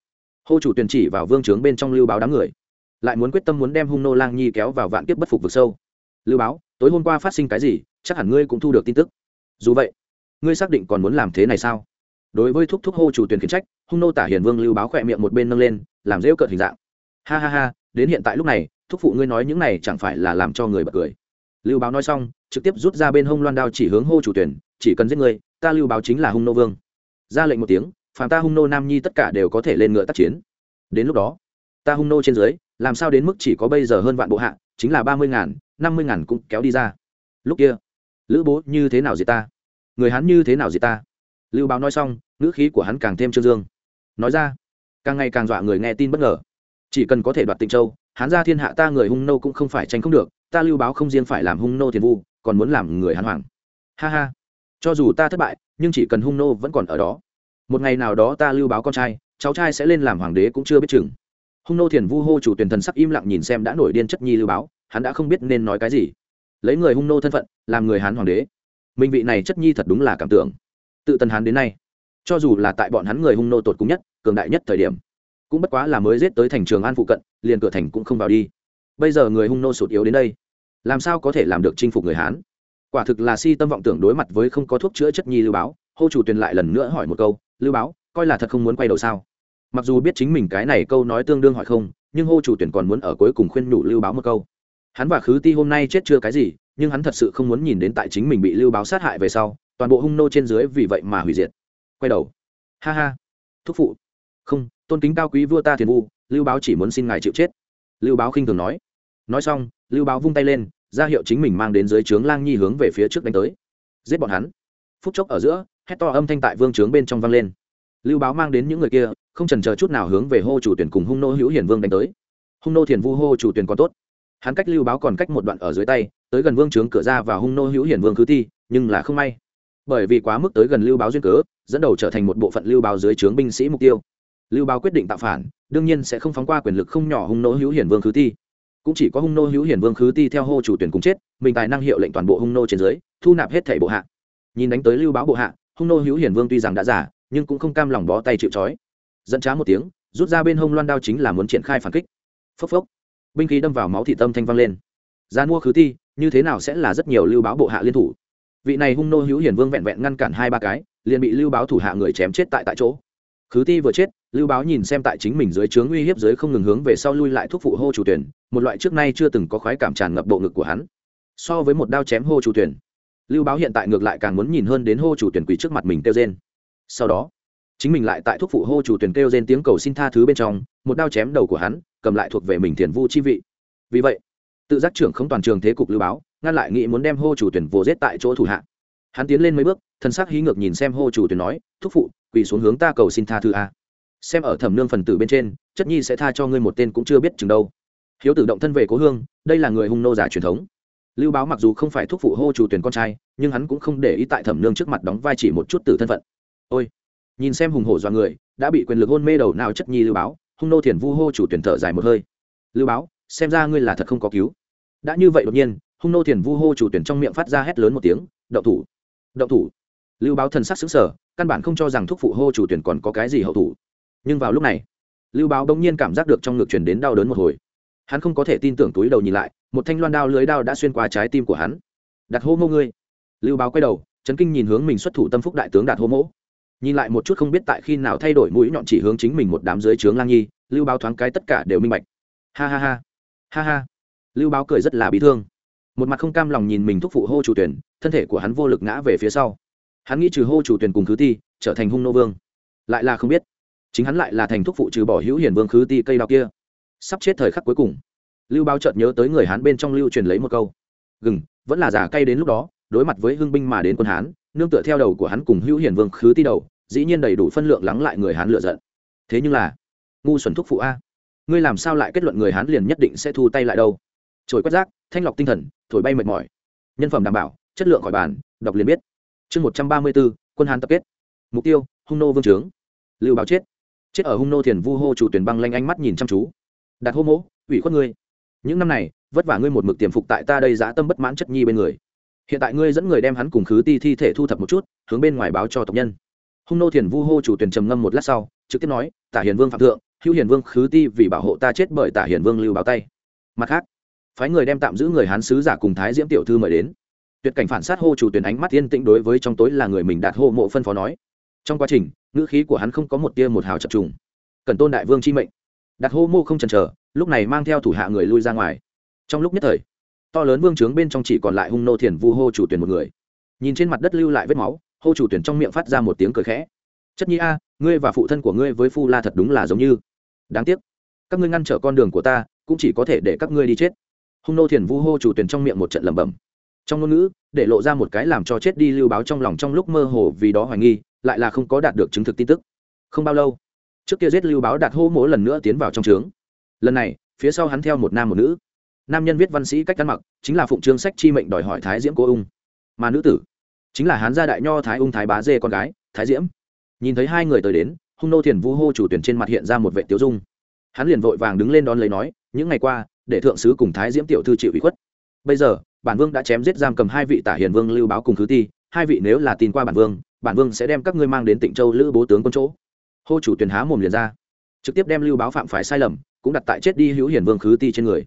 hô chủ tuyển chỉ vào vương trướng bên trong lưu báo đám người, lại muốn quyết tâm muốn đem hung nô lang nhi kéo vào vạn kiếp bất phục vực sâu. Lưu báo, tối hôm qua phát sinh cái gì, chắc hẳn ngươi cũng thu được tin tức. Dù vậy, ngươi xác định còn muốn làm thế này sao? Đối với thúc thúc hô chủ tuyển khiển trách, hung nô tả hiền vương lưu báo khỏe miệng một bên nâng lên, làm rêu cợt hình dạng. Ha ha ha, đến hiện tại lúc này, thúc phụ ngươi nói những này chẳng phải là làm cho người bật cười lưu báo nói xong, trực tiếp rút ra bên hông loan đao chỉ hướng hô chủ tuyển, chỉ cần giết người, ta lưu báo chính là hung nô vương. Ra lệnh một tiếng, phàm ta hung nô nam nhi tất cả đều có thể lên ngựa tác chiến. Đến lúc đó, ta hung nô trên dưới, làm sao đến mức chỉ có bây giờ hơn vạn bộ hạ, chính là ba mươi ngàn, năm mươi ngàn cũng kéo đi ra. Lúc kia, lữ bố như thế nào gì ta? Người hắn như thế nào gì ta? Lưu báo nói xong, ngữ khí của hắn càng thêm trương dương. Nói ra, càng ngày càng dọa người nghe tin bất ngờ. Chỉ cần có thể đoạt tịnh châu, hắn ra thiên hạ ta người hung nô cũng không phải tranh không được ta lưu báo không riêng phải làm hung nô thiền vu, còn muốn làm người hán hoàng. Ha ha. Cho dù ta thất bại, nhưng chỉ cần hung nô vẫn còn ở đó. Một ngày nào đó ta lưu báo con trai, cháu trai sẽ lên làm hoàng đế cũng chưa biết chừng. Hung nô thiền vu hô chủ tuyển thần sắc im lặng nhìn xem đã nổi điên chất nhi lưu báo, hắn đã không biết nên nói cái gì. Lấy người hung nô thân phận, làm người hán hoàng đế. Minh vị này chất nhi thật đúng là cảm tưởng. Tự tần hán đến nay, cho dù là tại bọn hắn người hung nô tột cùng nhất, cường đại nhất thời điểm, cũng bất quá là mới giết tới thành trường an phụ cận, liền cửa thành cũng không vào đi bây giờ người hung nô sụt yếu đến đây, làm sao có thể làm được chinh phục người hán? Quả thực là si tâm vọng tưởng đối mặt với không có thuốc chữa chất nhi lưu báo, hô chủ tuyền lại lần nữa hỏi một câu, lưu báo, coi là thật không muốn quay đầu sao? Mặc dù biết chính mình cái này câu nói tương đương hỏi không, nhưng hô chủ tuyển còn muốn ở cuối cùng khuyên nhủ lưu báo một câu. Hắn và khứ ti hôm nay chết chưa cái gì, nhưng hắn thật sự không muốn nhìn đến tại chính mình bị lưu báo sát hại về sau, toàn bộ hung nô trên dưới vì vậy mà hủy diệt. Quay đầu. Ha ha. Thúc phụ. Không, tôn kính cao quý vua ta thiền vu, lưu báo chỉ muốn xin ngài chịu chết. Lưu báo khinh thường nói nói xong, lưu báo vung tay lên, ra hiệu chính mình mang đến dưới trướng lang nhi hướng về phía trước đánh tới. Giết bọn hắn. Phút chốc ở giữa, hét to âm thanh tại vương trướng bên trong vang lên. Lưu báo mang đến những người kia, không trần chờ chút nào hướng về hô chủ tuyển cùng hung nô hữu hiển vương đánh tới. Hung nô thiền vu hô chủ tuyển còn tốt. Hắn cách lưu báo còn cách một đoạn ở dưới tay, tới gần vương trướng cửa ra và hung nô hữu hiển vương cứ thi, nhưng là không may. Bởi vì quá mức tới gần lưu báo duyên cớ, dẫn đầu trở thành một bộ phận lưu báo dưới trướng binh sĩ mục tiêu. Lưu báo quyết định tạo phản, đương nhiên sẽ không phóng qua quyền lực không nhỏ hung nô hữu hiển vương cứ thi cũng chỉ có hung nô hữu hiển vương khứ ti theo hô chủ tuyển cùng chết, mình tài năng hiệu lệnh toàn bộ hung nô trên dưới, thu nạp hết thảy bộ hạ. Nhìn đánh tới lưu báo bộ hạ, hung nô hữu hiển vương tuy rằng đã giả nhưng cũng không cam lòng bó tay chịu trói. Dẫn trá một tiếng, rút ra bên hông loan đao chính là muốn triển khai phản kích. Phốc phốc. Binh khí đâm vào máu thị tâm thanh vang lên. Gian mua khứ ti, như thế nào sẽ là rất nhiều lưu báo bộ hạ liên thủ? Vị này hung nô hữu hiển vương vẹn vẹn ngăn cản hai ba cái, liền bị lưu báo thủ hạ người chém chết tại tại chỗ. Khứ ti vừa chết, lưu báo nhìn xem tại chính mình dưới trướng uy hiếp dưới không ngừng hướng về sau lui lại thuốc phụ hô chủ tuyển một loại trước nay chưa từng có khoái cảm tràn ngập bộ ngực của hắn. So với một đao chém hô chủ tuyển, lưu báo hiện tại ngược lại càng muốn nhìn hơn đến hô chủ tuyển quỷ trước mặt mình kêu trên sau đó, chính mình lại tại thuốc phụ hô chủ tuyển kêu trên tiếng cầu xin tha thứ bên trong, một đao chém đầu của hắn, cầm lại thuộc về mình thiền vu chi vị. Vì vậy, tự giác trưởng không toàn trường thế cục lưu báo, ngăn lại nghĩ muốn đem hô chủ tuyển vô giết tại chỗ thủ hạ. Hắn tiến lên mấy bước thân xác hí ngược nhìn xem hô chủ tuyển nói, thúc phụ, quỳ xuống hướng ta cầu xin tha thứ a. Xem ở thẩm nương phần tử bên trên, chất nhi sẽ tha cho ngươi một tên cũng chưa biết chừng đâu hiếu tử động thân về cố hương, đây là người hung nô giả truyền thống. Lưu báo mặc dù không phải thúc phụ hô chủ tuyển con trai, nhưng hắn cũng không để ý tại thẩm nương trước mặt đóng vai chỉ một chút từ thân phận. Ôi! Nhìn xem hùng hổ do người, đã bị quyền lực hôn mê đầu nào chất nhi lưu báo, hung nô thiền vu hô chủ tuyển thở dài một hơi. Lưu báo, xem ra ngươi là thật không có cứu. Đã như vậy đột nhiên, hung nô thiền vu hô chủ tuyển trong miệng phát ra hét lớn một tiếng đậu thủ! Đậu thủ! Lưu báo thần sắc xứng sở căn bản không cho rằng thúc phụ hô chủ tuyển còn có cái gì hậu thủ. Nhưng vào lúc này, lưu báo đông nhiên cảm giác được trong ngực truyền đến đau đớn một hồi hắn không có thể tin tưởng túi đầu nhìn lại, một thanh loan đao lưới đao đã xuyên qua trái tim của hắn. Đặt hô mô ngươi. Lưu báo quay đầu, chấn kinh nhìn hướng mình xuất thủ tâm phúc đại tướng đạt hô mỗ. Nhìn lại một chút không biết tại khi nào thay đổi mũi nhọn chỉ hướng chính mình một đám dưới trướng lang nhi, lưu báo thoáng cái tất cả đều minh bạch. Ha ha ha. Ha ha. Lưu báo cười rất là bị thương. Một mặt không cam lòng nhìn mình thúc phụ hô chủ tuyển, thân thể của hắn vô lực ngã về phía sau. Hắn nghĩ trừ hô chủ tuyển cùng khứ ti, trở thành hung nô vương. Lại là không biết. Chính hắn lại là thành thúc phụ trừ bỏ hữu hiển vương khứ ti cây đao kia sắp chết thời khắc cuối cùng. Lưu báo chợt nhớ tới người hán bên trong lưu truyền lấy một câu. Gừng, vẫn là giả cay đến lúc đó, đối mặt với hưng binh mà đến quân hán, nương tựa theo đầu của hắn cùng hữu hiển vương khứ ti đầu, dĩ nhiên đầy đủ phân lượng lắng lại người hán lựa giận. Thế nhưng là, ngu xuẩn thúc phụ a, ngươi làm sao lại kết luận người hán liền nhất định sẽ thu tay lại đâu? Trồi quét rác, thanh lọc tinh thần, thổi bay mệt mỏi. Nhân phẩm đảm bảo, chất lượng khỏi bàn, đọc liền biết. Chương một trăm ba mươi bốn quân hán tập kết. Mục tiêu, hung nô vương trướng. Lưu báo chết. Chết ở hung nô thiền vu hô chủ tuyển băng lanh ánh mắt nhìn chăm chú đặt hô mỗ, ủy khuất ngươi. Những năm này, vất vả ngươi một mực tiềm phục tại ta đây giã tâm bất mãn chất nhi bên người. Hiện tại ngươi dẫn người đem hắn cùng khứ ti thi thể thu thập một chút, hướng bên ngoài báo cho tộc nhân. Hung nô thiền vu hô chủ tuyển trầm ngâm một lát sau, trực tiếp nói, tả hiền vương phạm thượng, hữu hiền vương khứ ti vì bảo hộ ta chết bởi tả hiền vương lưu báo tay. Mặt khác, phái người đem tạm giữ người hán sứ giả cùng thái diễm tiểu thư mời đến. Tuyệt cảnh phản sát hô chủ tuyển ánh mắt yên tĩnh đối với trong tối là người mình đạt hô mộ phân phó nói. Trong quá trình, ngữ khí của hắn không có một tia một hào chập trùng. Cần tôn đại vương chi mệnh đặt hô mô không chần chờ, lúc này mang theo thủ hạ người lui ra ngoài. Trong lúc nhất thời, to lớn vương trướng bên trong chỉ còn lại hung nô thiền vu hô chủ tuyển một người. Nhìn trên mặt đất lưu lại vết máu, hô chủ tuyển trong miệng phát ra một tiếng cười khẽ. Chất nhi a, ngươi và phụ thân của ngươi với phu la thật đúng là giống như. Đáng tiếc, các ngươi ngăn trở con đường của ta, cũng chỉ có thể để các ngươi đi chết. Hung nô thiền vu hô chủ tuyển trong miệng một trận lẩm bẩm. Trong ngôn ngữ, để lộ ra một cái làm cho chết đi lưu báo trong lòng trong lúc mơ hồ vì đó hoài nghi, lại là không có đạt được chứng thực tin tức. Không bao lâu trước kia giết lưu báo đạt hô mỗi lần nữa tiến vào trong trướng. Lần này, phía sau hắn theo một nam một nữ. Nam nhân viết văn sĩ cách ăn mặc, chính là phụng trương sách chi mệnh đòi hỏi thái diễm cô ung. Mà nữ tử, chính là hán gia đại nho thái ung thái bá dê con gái, thái diễm. Nhìn thấy hai người tới đến, hung nô thiền vu hô chủ tuyển trên mặt hiện ra một vệ tiêu dung. Hắn liền vội vàng đứng lên đón lấy nói, những ngày qua, để thượng sứ cùng thái diễm tiểu thư chịu ủy khuất. Bây giờ, bản vương đã chém giết giam cầm hai vị tả hiền vương lưu báo cùng thứ ti. Hai vị nếu là tin qua bản vương bản vương sẽ đem các ngươi mang đến tịnh châu lữ bố tướng quân chỗ hô chủ tuyển há mồm liền ra. Trực tiếp đem lưu báo phạm phải sai lầm, cũng đặt tại chết đi hữu hiển vương khứ ti trên người.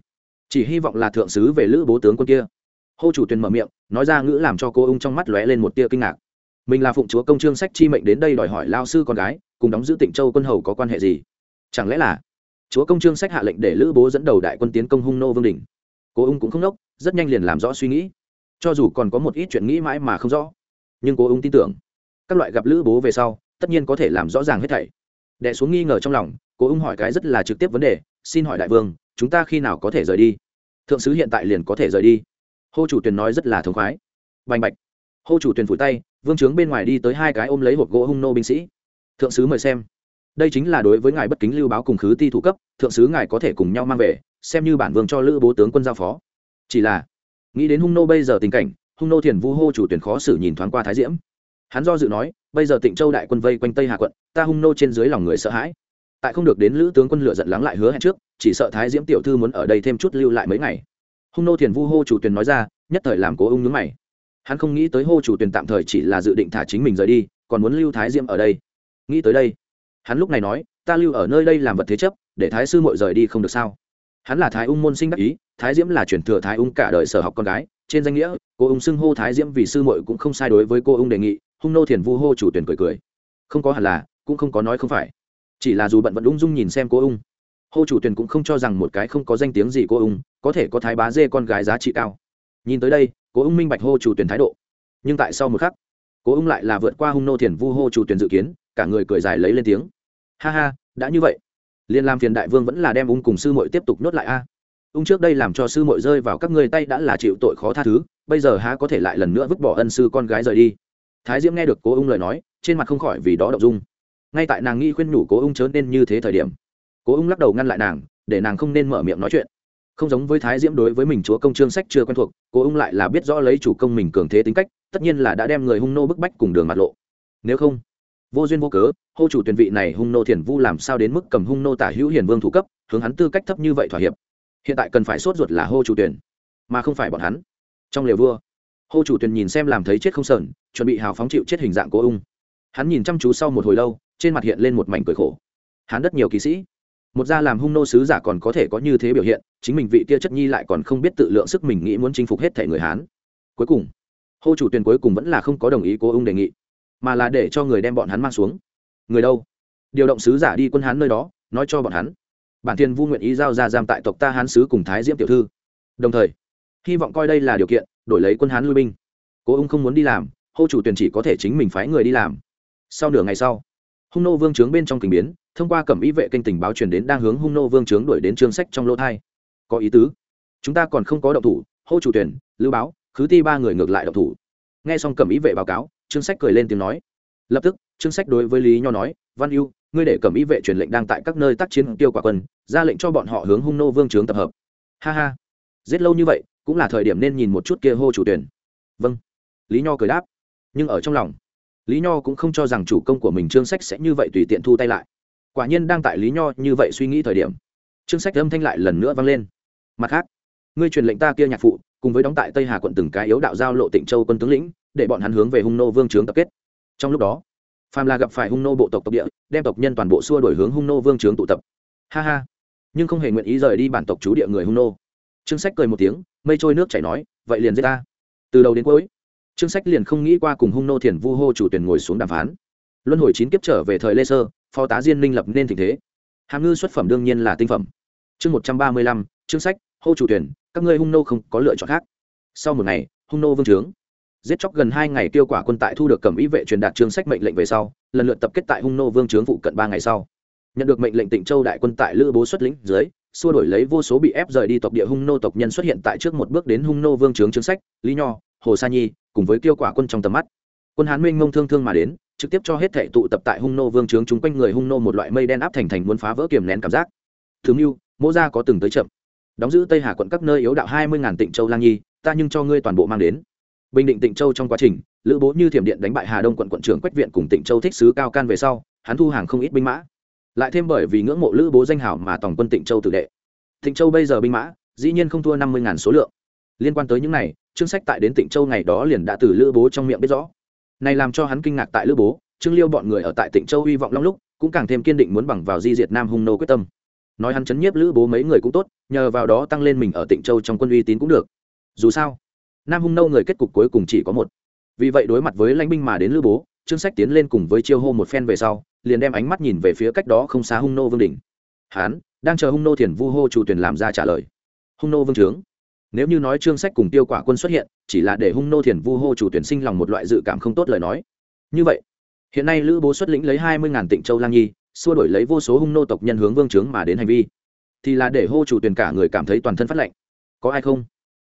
Chỉ hy vọng là thượng sứ về lữ bố tướng quân kia. Hô chủ tuyển mở miệng, nói ra ngữ làm cho cô ung trong mắt lóe lên một tia kinh ngạc. Mình là phụng chúa công trương sách chi mệnh đến đây đòi hỏi lao sư con gái, cùng đóng giữ tịnh châu quân hầu có quan hệ gì? Chẳng lẽ là chúa công trương sách hạ lệnh để lữ bố dẫn đầu đại quân tiến công hung nô vương đình? Cô ung cũng không đốc, rất nhanh liền làm rõ suy nghĩ. Cho dù còn có một ít chuyện nghĩ mãi mà không rõ, nhưng cô ung tin tưởng, các loại gặp lữ bố về sau tất nhiên có thể làm rõ ràng hết thảy. Đẻ xuống nghi ngờ trong lòng, cố ung hỏi cái rất là trực tiếp vấn đề, xin hỏi đại vương, chúng ta khi nào có thể rời đi? Thượng sứ hiện tại liền có thể rời đi. Hô chủ tuyền nói rất là thống khoái. Bành bạch. Hô chủ tuyền phủi tay, vương trướng bên ngoài đi tới hai cái ôm lấy hộp gỗ hung nô binh sĩ. Thượng sứ mời xem. Đây chính là đối với ngài bất kính lưu báo cùng khứ ti thủ cấp, thượng sứ ngài có thể cùng nhau mang về, xem như bản vương cho lữ bố tướng quân giao phó. Chỉ là, nghĩ đến hung nô bây giờ tình cảnh, hung nô thiền vu hô chủ tuyển khó xử nhìn thoáng qua thái diễm. Hắn do dự nói bây giờ tịnh châu đại quân vây quanh tây hà quận ta hung nô trên dưới lòng người sợ hãi tại không được đến lữ tướng quân lựa giận lắng lại hứa hẹn trước chỉ sợ thái diễm tiểu thư muốn ở đây thêm chút lưu lại mấy ngày hung nô thiền vu hô chủ tuyền nói ra nhất thời làm cố ung nhướng mày hắn không nghĩ tới hô chủ tuyền tạm thời chỉ là dự định thả chính mình rời đi còn muốn lưu thái diễm ở đây nghĩ tới đây hắn lúc này nói ta lưu ở nơi đây làm vật thế chấp để thái sư mội rời đi không được sao hắn là thái ung môn sinh đắc ý thái diễm là truyền thừa thái ung cả đời sở học con gái trên danh nghĩa cô ung xưng hô thái diễm vì sư mội cũng không sai đối với cô ung đề nghị hung nô thiền vu hô chủ tuyển cười cười. Không có hẳn là, cũng không có nói không phải. Chỉ là dù bận vẫn ung dung nhìn xem cô ung. Hô chủ tuyển cũng không cho rằng một cái không có danh tiếng gì cô ung có thể có thái bá dê con gái giá trị cao. Nhìn tới đây, cô ung minh bạch hô chủ tuyển thái độ. Nhưng tại sau một khắc, cô ung lại là vượt qua hung nô thiền vu hô chủ tuyển dự kiến, cả người cười dài lấy lên tiếng. Ha ha, đã như vậy. Liên lam phiền đại vương vẫn là đem ung cùng sư muội tiếp tục nhốt lại a. Ung trước đây làm cho sư muội rơi vào các ngươi tay đã là chịu tội khó tha thứ, bây giờ há có thể lại lần nữa vứt bỏ ân sư con gái rời đi thái diễm nghe được cố ung lời nói, trên mặt không khỏi vì đó động dung. Ngay tại nàng nghi khuyên nhủ cố ung chớ nên như thế thời điểm, cố ung lắc đầu ngăn lại nàng, để nàng không nên mở miệng nói chuyện. Không giống với thái diễm đối với mình chúa công trương sách chưa quen thuộc, cố ung lại là biết rõ lấy chủ công mình cường thế tính cách, tất nhiên là đã đem người hung nô bức bách cùng đường mặt lộ. Nếu không, vô duyên vô cớ, hô chủ tuyển vị này hung nô thiền vu làm sao đến mức cầm hung nô tả hữu hiền vương thủ cấp, hướng hắn tư cách thấp như vậy thỏa hiệp. Hiện tại cần phải sốt ruột là hô chủ tuyển, mà không phải bọn hắn. Trong liều vua hô chủ Tuyền nhìn xem làm thấy chết không sờn, chuẩn bị hào phóng chịu chết hình dạng cố ung. Hắn nhìn chăm chú sau một hồi lâu, trên mặt hiện lên một mảnh cười khổ. Hắn rất nhiều kỵ sĩ. Một gia làm hung nô sứ giả còn có thể có như thế biểu hiện, chính mình vị kia chất nhi lại còn không biết tự lượng sức mình nghĩ muốn chinh phục hết thể người hán. Cuối cùng, hô chủ Tuyền cuối cùng vẫn là không có đồng ý cố ung đề nghị, mà là để cho người đem bọn hắn mang xuống. Người đâu? Điều động sứ giả đi quân hán nơi đó, nói cho bọn hắn. Bản thiên vu nguyện ý giao ra giam tại tộc ta hán sứ cùng thái diễm tiểu thư. Đồng thời, hy vọng coi đây là điều kiện đổi lấy quân hán lui binh. Cố ung không muốn đi làm, hô chủ tuyển chỉ có thể chính mình phái người đi làm. Sau nửa ngày sau, hung nô vương trướng bên trong kình biến, thông qua cẩm ý vệ kênh tình báo truyền đến đang hướng hung nô vương trướng đuổi đến chương sách trong lỗ thai. Có ý tứ? Chúng ta còn không có động thủ, hô chủ tuyển, lưu báo, khứ ti ba người ngược lại động thủ. Nghe xong cẩm ý vệ báo cáo chương sách cười lên tiếng nói. Lập tức chương sách đối với lý nho nói, văn ưu, ngươi để cẩm ý vệ truyền lệnh đang tại các nơi tác chiến tiêu quả quân, ra lệnh cho bọn họ hướng hung nô vương trướng tập hợp. Ha ha. Giết lâu như vậy cũng là thời điểm nên nhìn một chút kia hô chủ tuyển. Vâng. Lý nho cười đáp. Nhưng ở trong lòng, lý nho cũng không cho rằng chủ công của mình trương sách sẽ như vậy tùy tiện thu tay lại. Quả nhiên đang tại lý nho như vậy suy nghĩ thời điểm, trương sách âm thanh lại lần nữa vang lên. Mặt khác, ngươi truyền lệnh ta kia nhạc phụ, cùng với đóng tại tây hà quận từng cái yếu đạo giao lộ tịnh châu quân tướng lĩnh, để bọn hắn hướng về hung nô vương trướng tập kết. Trong lúc đó, phàm là gặp phải hung nô bộ tộc tộc địa, đem tộc nhân toàn bộ xua đổi hướng hung nô vương trướng tụ tập. Ha ha. Nhưng không hề nguyện ý rời đi bản tộc chú địa người hung nô. Trương sách cười một tiếng mây trôi nước chảy nói, vậy liền giết ta. Từ đầu đến cuối, trương sách liền không nghĩ qua cùng hung nô thiền vu hô chủ tuyển ngồi xuống đàm phán. Luân hồi chín kiếp trở về thời lê sơ, phó tá diên minh lập nên tình thế. Hàm ngư xuất phẩm đương nhiên là tinh phẩm. Chương một trăm ba mươi lăm chương sách, hô chủ tuyển, các ngươi hung nô không có lựa chọn khác. Sau một ngày, hung nô vương trướng. Giết chóc gần hai ngày tiêu quả quân tại thu được cẩm ý vệ truyền đạt chương sách mệnh lệnh về sau, lần lượt tập kết tại hung nô vương trướng phụ cận ba ngày sau. Nhận được mệnh lệnh tịnh châu đại quân tại lữ bố xuất lĩnh dưới xua đổi lấy vô số bị ép rời đi tộc địa hung nô tộc nhân xuất hiện tại trước một bước đến hung nô vương trướng chương sách, lý nho, hồ sa nhi, cùng với tiêu quả quân trong tầm mắt. Quân hán minh mông thương thương mà đến, trực tiếp cho hết thể tụ tập tại hung nô vương trướng chung quanh người hung nô một loại mây đen áp thành thành muốn phá vỡ kiềm nén cảm giác. Thứ mưu, mỗ Gia có từng tới chậm. Đóng giữ tây hà quận các nơi yếu đạo hai mươi ngàn tịnh châu lang nhi, ta nhưng cho ngươi toàn bộ mang đến. Bình định tịnh châu trong quá trình, lữ bố như thiểm điện đánh bại hà đông quận quận trưởng quách viện cùng tịnh châu thích sứ cao can về sau, hắn thu hàng không ít binh mã lại thêm bởi vì ngưỡng mộ lữ bố danh hảo mà tổng quân tịnh châu tử đệ. Tịnh châu bây giờ binh mã, dĩ nhiên không thua năm mươi ngàn số lượng. Liên quan tới những này trương sách tại đến tịnh châu ngày đó liền đã từ lữ bố trong miệng biết rõ. Này làm cho hắn kinh ngạc tại lữ bố, trương liêu bọn người ở tại tịnh châu hy vọng long lúc, cũng càng thêm kiên định muốn bằng vào di diệt nam hung nô quyết tâm. Nói hắn chấn nhiếp lữ bố mấy người cũng tốt, nhờ vào đó tăng lên mình ở tịnh châu trong quân uy tín cũng được. Dù sao, nam hung nô người kết cục cuối cùng chỉ có một. Vì vậy đối mặt với lãnh binh mà đến lữ bố trương sách tiến lên cùng với chiêu hô một phen về sau, liền đem ánh mắt nhìn về phía cách đó không xa hung nô vương đình hán, đang chờ hung nô thiền vu hô chủ tuyển làm ra trả lời. Hung nô vương trướng, nếu như nói trương sách cùng tiêu quả quân xuất hiện, chỉ là để hung nô thiền vu hô chủ tuyển sinh lòng một loại dự cảm không tốt lời nói. Như vậy, hiện nay lữ bố xuất lĩnh lấy hai mươi ngàn tịnh châu lang nhi, xua đổi lấy vô số hung nô tộc nhân hướng vương trướng mà đến hành vi, thì là để hô chủ tuyển cả người cảm thấy toàn thân phát lệnh có ai không?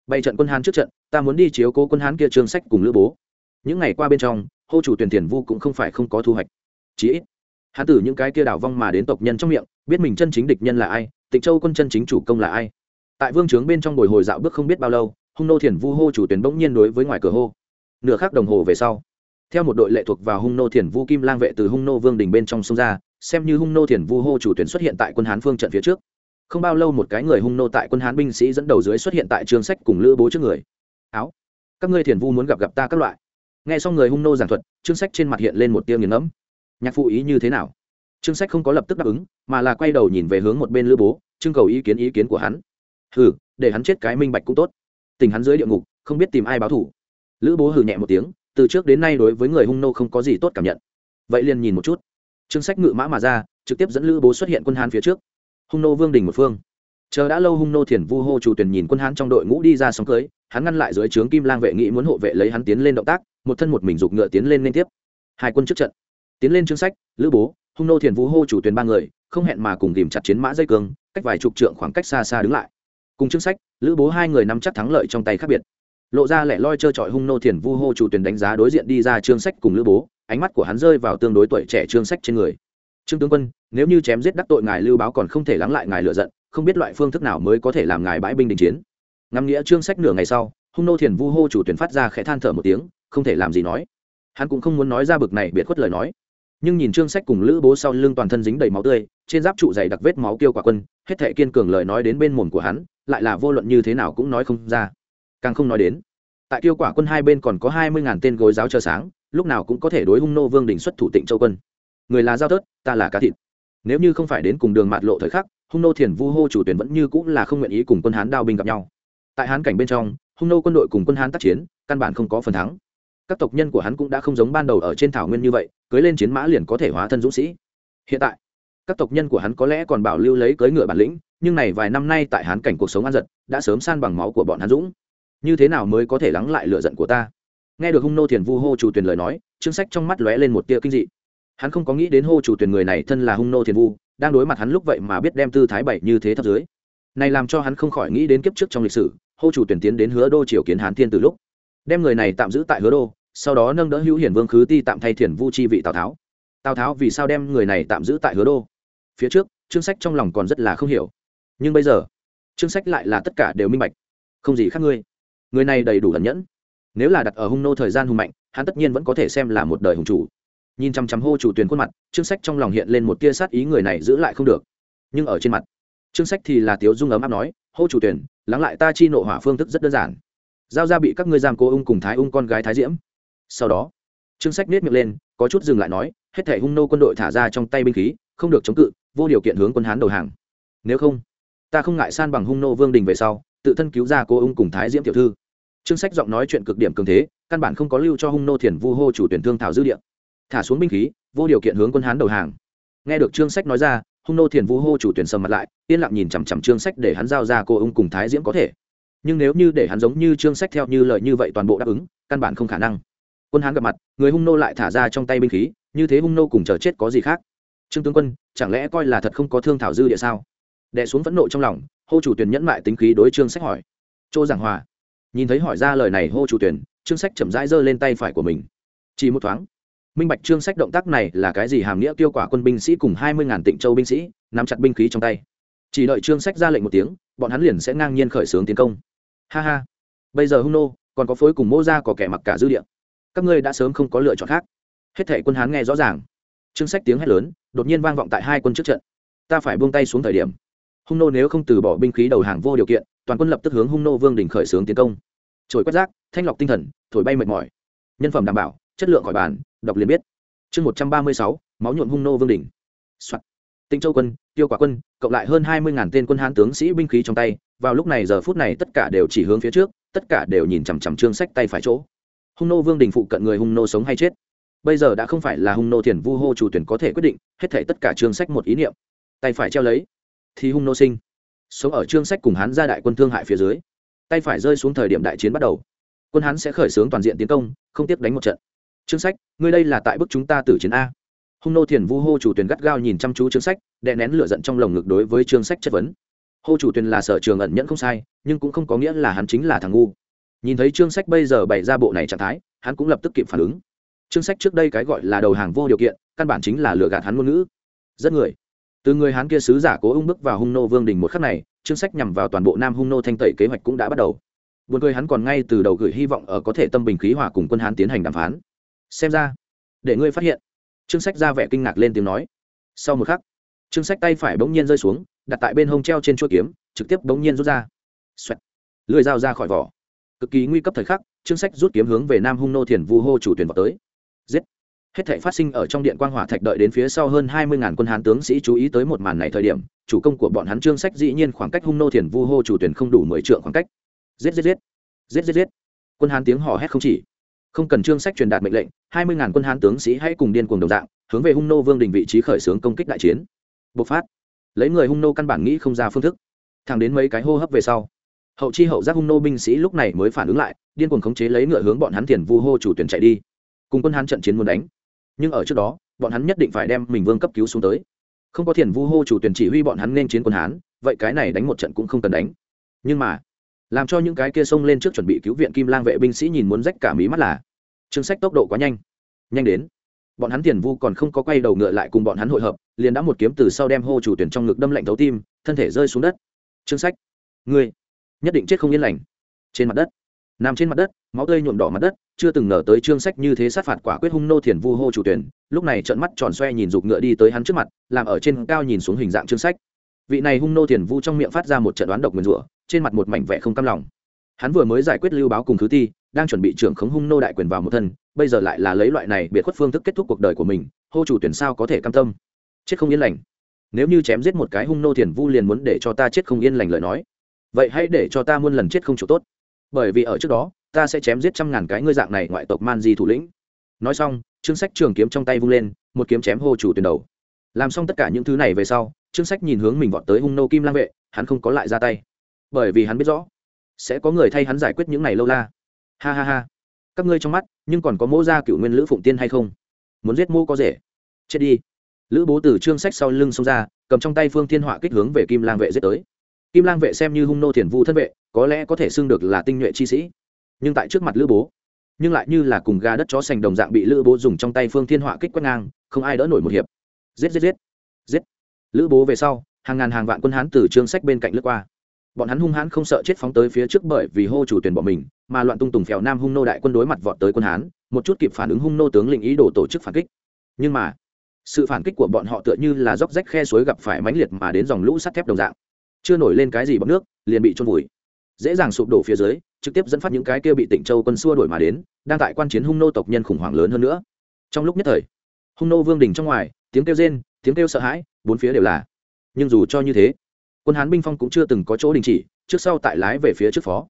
Bay trận quân hán trước trận, ta muốn đi chiếu cố quân hán kia trương sách cùng lữ bố. Những ngày qua bên trong hô chủ tuyển tiền vu cũng không phải không có thu hoạch. Chí ít, hắn tử những cái kia đảo vong mà đến tộc nhân trong miệng, biết mình chân chính địch nhân là ai, tịnh châu quân chân chính chủ công là ai. Tại vương trướng bên trong bồi hồi dạo bước không biết bao lâu, hung nô thiền vu hô chủ tuyển bỗng nhiên đối với ngoài cửa hô. Nửa khắc đồng hồ về sau, theo một đội lệ thuộc vào hung nô thiền vu kim lang vệ từ hung nô vương đình bên trong sông ra, xem như hung nô thiền vu hô chủ tuyển xuất hiện tại quân hán phương trận phía trước. Không bao lâu một cái người hung nô tại quân hán binh sĩ dẫn đầu dưới xuất hiện tại trường sách cùng lữ bố trước người. Áo, các ngươi thiền vu muốn gặp gặp ta các loại nghe xong người hung nô giảng thuật, chương sách trên mặt hiện lên một tia nghiền ngẫm. Nhạc phụ ý như thế nào? Chương sách không có lập tức đáp ứng, mà là quay đầu nhìn về hướng một bên lữ bố, trưng cầu ý kiến ý kiến của hắn. Hừ, để hắn chết cái minh bạch cũng tốt. Tình hắn dưới địa ngục, không biết tìm ai báo thủ. Lữ bố hừ nhẹ một tiếng, từ trước đến nay đối với người hung nô không có gì tốt cảm nhận. Vậy liền nhìn một chút. Chương sách ngự mã mà ra, trực tiếp dẫn lữ bố xuất hiện quân hán phía trước. Hung nô vương đình một phương. Chờ đã lâu hung nô thiền vu hô chủ tuyển nhìn quân hán trong đội ngũ đi ra sóng cưới, hắn ngăn lại dưới trướng kim lang vệ nghĩ muốn hộ vệ lấy hắn tiến lên động tác một thân một mình giục ngựa tiến lên liên tiếp. Hai quân trước trận. Tiến lên chương sách, lữ bố, hung nô thiền vu hô chủ tuyển ba người, không hẹn mà cùng tìm chặt chiến mã dây cương cách vài chục trượng khoảng cách xa xa đứng lại. Cùng chương sách, lữ bố hai người nắm chắc thắng lợi trong tay khác biệt. Lộ ra lẻ loi trơ trọi hung nô thiền vu hô chủ tuyển đánh giá đối diện đi ra chương sách cùng lữ bố, ánh mắt của hắn rơi vào tương đối tuổi trẻ chương sách trên người. Trương tướng quân, nếu như chém giết đắc tội ngài lưu báo còn không thể lắng lại ngài lựa giận, không biết loại phương thức nào mới có thể làm ngài bãi binh đình chiến. Ngắm nghĩa trương sách nửa ngày sau, hung nô thiền vu hô chủ tuyển phát ra khẽ than thở một tiếng không thể làm gì nói. Hắn cũng không muốn nói ra bực này biệt khuất lời nói. Nhưng nhìn trương sách cùng lữ bố sau lưng toàn thân dính đầy máu tươi, trên giáp trụ dày đặc vết máu kêu quả quân, hết thệ kiên cường lời nói đến bên mồm của hắn, lại là vô luận như thế nào cũng nói không ra. Càng không nói đến, tại tiêu quả quân hai bên còn có hai mươi ngàn tên gối giáo chờ sáng, lúc nào cũng có thể đối hung nô vương đình xuất thủ tịnh châu quân. Người là giao tớt ta là cá thịt. Nếu như không phải đến cùng đường mạt lộ thời khắc, hung nô thiền vu hô chủ tuyển vẫn như cũng là không nguyện ý cùng quân hán đao binh gặp nhau. Tại hán cảnh bên trong, hung nô quân đội cùng quân hán tác chiến, căn bản không có phần thắng các tộc nhân của hắn cũng đã không giống ban đầu ở trên thảo nguyên như vậy, cưới lên chiến mã liền có thể hóa thân dũng sĩ. Hiện tại, các tộc nhân của hắn có lẽ còn bảo lưu lấy cưới ngựa bản lĩnh, nhưng này vài năm nay tại hắn cảnh cuộc sống ăn giật, đã sớm san bằng máu của bọn hắn dũng. Như thế nào mới có thể lắng lại lựa giận của ta? Nghe được hung nô thiền vu hô chủ tuyển lời nói chương sách trong mắt lóe lên một tia kinh dị. Hắn không có nghĩ đến hô chủ tuyển người này thân là hung nô thiền vu, đang đối mặt hắn lúc vậy mà biết đem tư thái bảy như thế thấp dưới. Này làm cho hắn không khỏi nghĩ đến kiếp trước trong lịch sử, hô chủ tuyển tiến đến hứa đô triều kiến hán thiên từ lúc đem người này tạm giữ tại hứa đô, sau đó nâng đỡ hữu hiển vương khứ ti tạm thay thiền vu chi vị tào tháo. Tào tháo vì sao đem người này tạm giữ tại hứa đô? Phía trước, chương sách trong lòng còn rất là không hiểu. Nhưng bây giờ, chương sách lại là tất cả đều minh bạch. Không gì khác ngươi. Người này đầy đủ ẩn nhẫn. Nếu là đặt ở hung nô thời gian hùng mạnh, hắn tất nhiên vẫn có thể xem là một đời hùng chủ. Nhìn chăm chăm hô chủ tuyển khuôn mặt, chương sách trong lòng hiện lên một tia sát ý người này giữ lại không được. Nhưng ở trên mặt, chương sách thì là tiếu dung ấm áp nói, hô chủ tuyển lắng lại ta chi nộ hỏa phương thức rất đơn giản giao ra bị các ngươi giam cô ung cùng thái ung con gái thái diễm. Sau đó chương sách nết miệng lên, có chút dừng lại nói, hết thể hung nô quân đội thả ra trong tay binh khí, không được chống cự, vô điều kiện hướng quân hán đầu hàng. Nếu không, ta không ngại san bằng hung nô vương đình về sau, tự thân cứu ra cô ung cùng thái diễm tiểu thư. Chương sách giọng nói chuyện cực điểm cường thế, căn bản không có lưu cho hung nô thiền vu hô chủ tuyển thương thảo dư địa. Thả xuống binh khí, vô điều kiện hướng quân hán đầu hàng. Nghe được chương sách nói ra, hung nô thiền vu hô chủ tuyển sầm mặt lại, yên lặng nhìn chằm chằm chương sách để hắn giao ra cô ung cùng thái diễm có thể nhưng nếu như để hắn giống như chương sách theo như lời như vậy toàn bộ đáp ứng, căn bản không khả năng. Quân hán gặp mặt, người hung nô lại thả ra trong tay binh khí, như thế hung nô cùng chờ chết có gì khác? Trương tướng quân, chẳng lẽ coi là thật không có thương thảo dư địa sao? Đẻ xuống phẫn nộ trong lòng, hô chủ tuyển nhẫn mại tính khí đối trương sách hỏi. Chỗ giảng hòa, nhìn thấy hỏi ra lời này hô chủ tuyển, trương sách chậm rãi giơ lên tay phải của mình. Chỉ một thoáng, minh bạch trương sách động tác này là cái gì hàm nghĩa tiêu quả quân binh sĩ cùng hai mươi ngàn tịnh châu binh sĩ, nắm chặt binh khí trong tay. Chỉ đợi trương sách ra lệnh một tiếng, bọn hắn liền sẽ ngang nhiên khởi xướng tiến công ha ha. Bây giờ hung nô còn có phối cùng mô ra có kẻ mặc cả dư địa. Các ngươi đã sớm không có lựa chọn khác. Hết thể quân hán nghe rõ ràng. Chương sách tiếng hét lớn đột nhiên vang vọng tại hai quân trước trận. Ta phải buông tay xuống thời điểm. Hung nô nếu không từ bỏ binh khí đầu hàng vô điều kiện toàn quân lập tức hướng hung nô vương đình khởi xướng tiến công. Trồi quét rác thanh lọc tinh thần thổi bay mệt mỏi. Nhân phẩm đảm bảo chất lượng khỏi bàn đọc liền biết. Chương một trăm ba mươi sáu máu nhuộm hung nô vương đình、Soạn. tinh Châu quân, Tiêu Quả quân, cộng lại hơn hai mươi ngàn tên quân Hán tướng sĩ binh khí trong tay, vào lúc này giờ phút này tất cả đều chỉ hướng phía trước, tất cả đều nhìn chằm chằm Trương Sách tay phải chỗ. Hung nô Vương đình phụ cận người hung nô sống hay chết. Bây giờ đã không phải là hung nô thiền vu hô chủ tuyển có thể quyết định, hết thảy tất cả Trương Sách một ý niệm, tay phải treo lấy, thì hung nô sinh. Sống ở Trương Sách cùng Hán gia đại quân thương hại phía dưới, tay phải rơi xuống thời điểm đại chiến bắt đầu. Quân Hán sẽ khởi xướng toàn diện tiến công, không tiếp đánh một trận. Trương Sách, ngươi đây là tại bức chúng ta tử chiến a hung nô thiền vu hô chủ Tuyền gắt gao nhìn chăm chú chương sách, đè nén lửa giận trong lồng ngực đối với chương sách chất vấn. Hô chủ Tuyền là sở trường ẩn nhẫn không sai, nhưng cũng không có nghĩa là hắn chính là thằng ngu. Nhìn thấy chương sách bây giờ bày ra bộ này trạng thái, hắn cũng lập tức kịp phản ứng. Chương sách trước đây cái gọi là đầu hàng vô điều kiện, căn bản chính là lừa gạt hắn ngôn ngữ. Rất người. Từ người hắn kia sứ giả cố ung bước vào hung nô vương đình một khắc này, chương sách nhằm vào toàn bộ nam hung nô thanh tẩy kế hoạch cũng đã bắt đầu. Buồn cười hắn còn ngay từ đầu gửi hy vọng ở có thể tâm bình khí hòa cùng quân hán tiến hành đàm phán. Xem ra, để ngươi phát hiện trương sách ra vẻ kinh ngạc lên tiếng nói. Sau một khắc, trương sách tay phải bỗng nhiên rơi xuống, đặt tại bên hông treo trên chuôi kiếm, trực tiếp bỗng nhiên rút ra. Xoẹt. Lưỡi dao ra khỏi vỏ. Cực kỳ nguy cấp thời khắc, trương sách rút kiếm hướng về nam hung nô thiền vu hô chủ tuyển vào tới. Giết. Hết thảy phát sinh ở trong điện quang hỏa thạch đợi đến phía sau hơn hai mươi ngàn quân hán tướng sĩ chú ý tới một màn này thời điểm, chủ công của bọn hắn trương sách dĩ nhiên khoảng cách hung nô thiền vu hô chủ tuyển không đủ mười trượng khoảng cách. Giết giết giết. Giết giết giết. Quân hán tiếng hò hét không chỉ không cần trương sách truyền đạt mệnh lệnh, hai mươi ngàn quân hán tướng sĩ hãy cùng điên cuồng đồng dạng, hướng về hung nô vương đình vị trí khởi xướng công kích đại chiến. Bộc phát. Lấy người hung nô căn bản nghĩ không ra phương thức. Thẳng đến mấy cái hô hấp về sau, hậu chi hậu giác hung nô binh sĩ lúc này mới phản ứng lại, điên cuồng khống chế lấy ngựa hướng bọn hắn tiền vu hô chủ tuyển chạy đi. Cùng quân hán trận chiến muốn đánh. Nhưng ở trước đó, bọn hắn nhất định phải đem mình vương cấp cứu xuống tới. Không có thiền vu hô chủ tuyển chỉ huy bọn hắn nên chiến quân hán, vậy cái này đánh một trận cũng không cần đánh. Nhưng mà làm cho những cái kia xông lên trước chuẩn bị cứu viện kim lang vệ binh sĩ nhìn muốn rách cả mí mắt là, chương sách tốc độ quá nhanh. Nhanh đến, bọn hắn tiền vu còn không có quay đầu ngựa lại cùng bọn hắn hội hợp, liền đã một kiếm từ sau đem hô chủ tuyển trong ngực đâm lạnh thấu tim, thân thể rơi xuống đất. Chương sách, ngươi, nhất định chết không yên lành. Trên mặt đất, nằm trên mặt đất, máu tươi nhuộm đỏ mặt đất, chưa từng ngờ tới trương sách như thế sát phạt quả quyết hung nô thiền vu hô chủ tuyển, lúc này trận mắt tròn xoe nhìn giục ngựa đi tới hắn trước mặt, làm ở trên cao nhìn xuống hình dạng trương sách vị này hung nô thiền vu trong miệng phát ra một trận đoán độc nguyền rủa, trên mặt một mảnh vẻ không cam lòng. Hắn vừa mới giải quyết lưu báo cùng thứ ti, đang chuẩn bị trưởng khống hung nô đại quyền vào một thân, bây giờ lại là lấy loại này biệt khuất phương thức kết thúc cuộc đời của mình, hô chủ tuyển sao có thể cam tâm? Chết không yên lành. Nếu như chém giết một cái hung nô thiền vu liền muốn để cho ta chết không yên lành lời nói. Vậy hãy để cho ta muôn lần chết không chỗ tốt. Bởi vì ở trước đó, ta sẽ chém giết trăm ngàn cái ngươi dạng này ngoại tộc man di thủ lĩnh. Nói xong, chương sách trường kiếm trong tay vung lên, một kiếm chém hô chủ tuyển đầu. Làm xong tất cả những thứ này về sau trương sách nhìn hướng mình vọt tới hung nô kim lang vệ, hắn không có lại ra tay. Bởi vì hắn biết rõ, sẽ có người thay hắn giải quyết những này lâu la. Ha ha ha. Các ngươi trong mắt, nhưng còn có mô gia cựu nguyên lữ phụng tiên hay không? Muốn giết mô có rể. Chết đi. Lữ bố từ trương sách sau lưng xông ra, cầm trong tay phương thiên họa kích hướng về kim lang vệ giết tới. Kim lang vệ xem như hung nô thiền vu thân vệ, có lẽ có thể xưng được là tinh nhuệ chi sĩ. Nhưng tại trước mặt lữ bố, nhưng lại như là cùng gà đất chó sành đồng dạng bị lữ bố dùng trong tay phương thiên họa kích quét ngang, không ai đỡ nổi một hiệp. Giết giết giết. Giết lữ bố về sau, hàng ngàn hàng vạn quân hán từ trương sách bên cạnh lướt qua. Bọn hắn hung hãn không sợ chết phóng tới phía trước bởi vì hô chủ tuyển bọn mình, mà loạn tung tùng phèo nam hung nô đại quân đối mặt vọt tới quân hán, một chút kịp phản ứng hung nô tướng lĩnh ý đồ tổ chức phản kích. Nhưng mà, sự phản kích của bọn họ tựa như là dốc rách khe suối gặp phải mãnh liệt mà đến dòng lũ sắt thép đồng dạng. Chưa nổi lên cái gì bọc nước, liền bị trôn vùi. Dễ dàng sụp đổ phía dưới, trực tiếp dẫn phát những cái kia bị tỉnh châu quân xua đổi mà đến, đang tại quan chiến hung nô tộc nhân khủng hoảng lớn hơn nữa. Trong lúc nhất thời, hung nô vương đình trong ngoài, tiếng kêu rên tiếng kêu sợ hãi, bốn phía đều là. Nhưng dù cho như thế, quân hán binh phong cũng chưa từng có chỗ đình chỉ, trước sau tại lái về phía trước phó.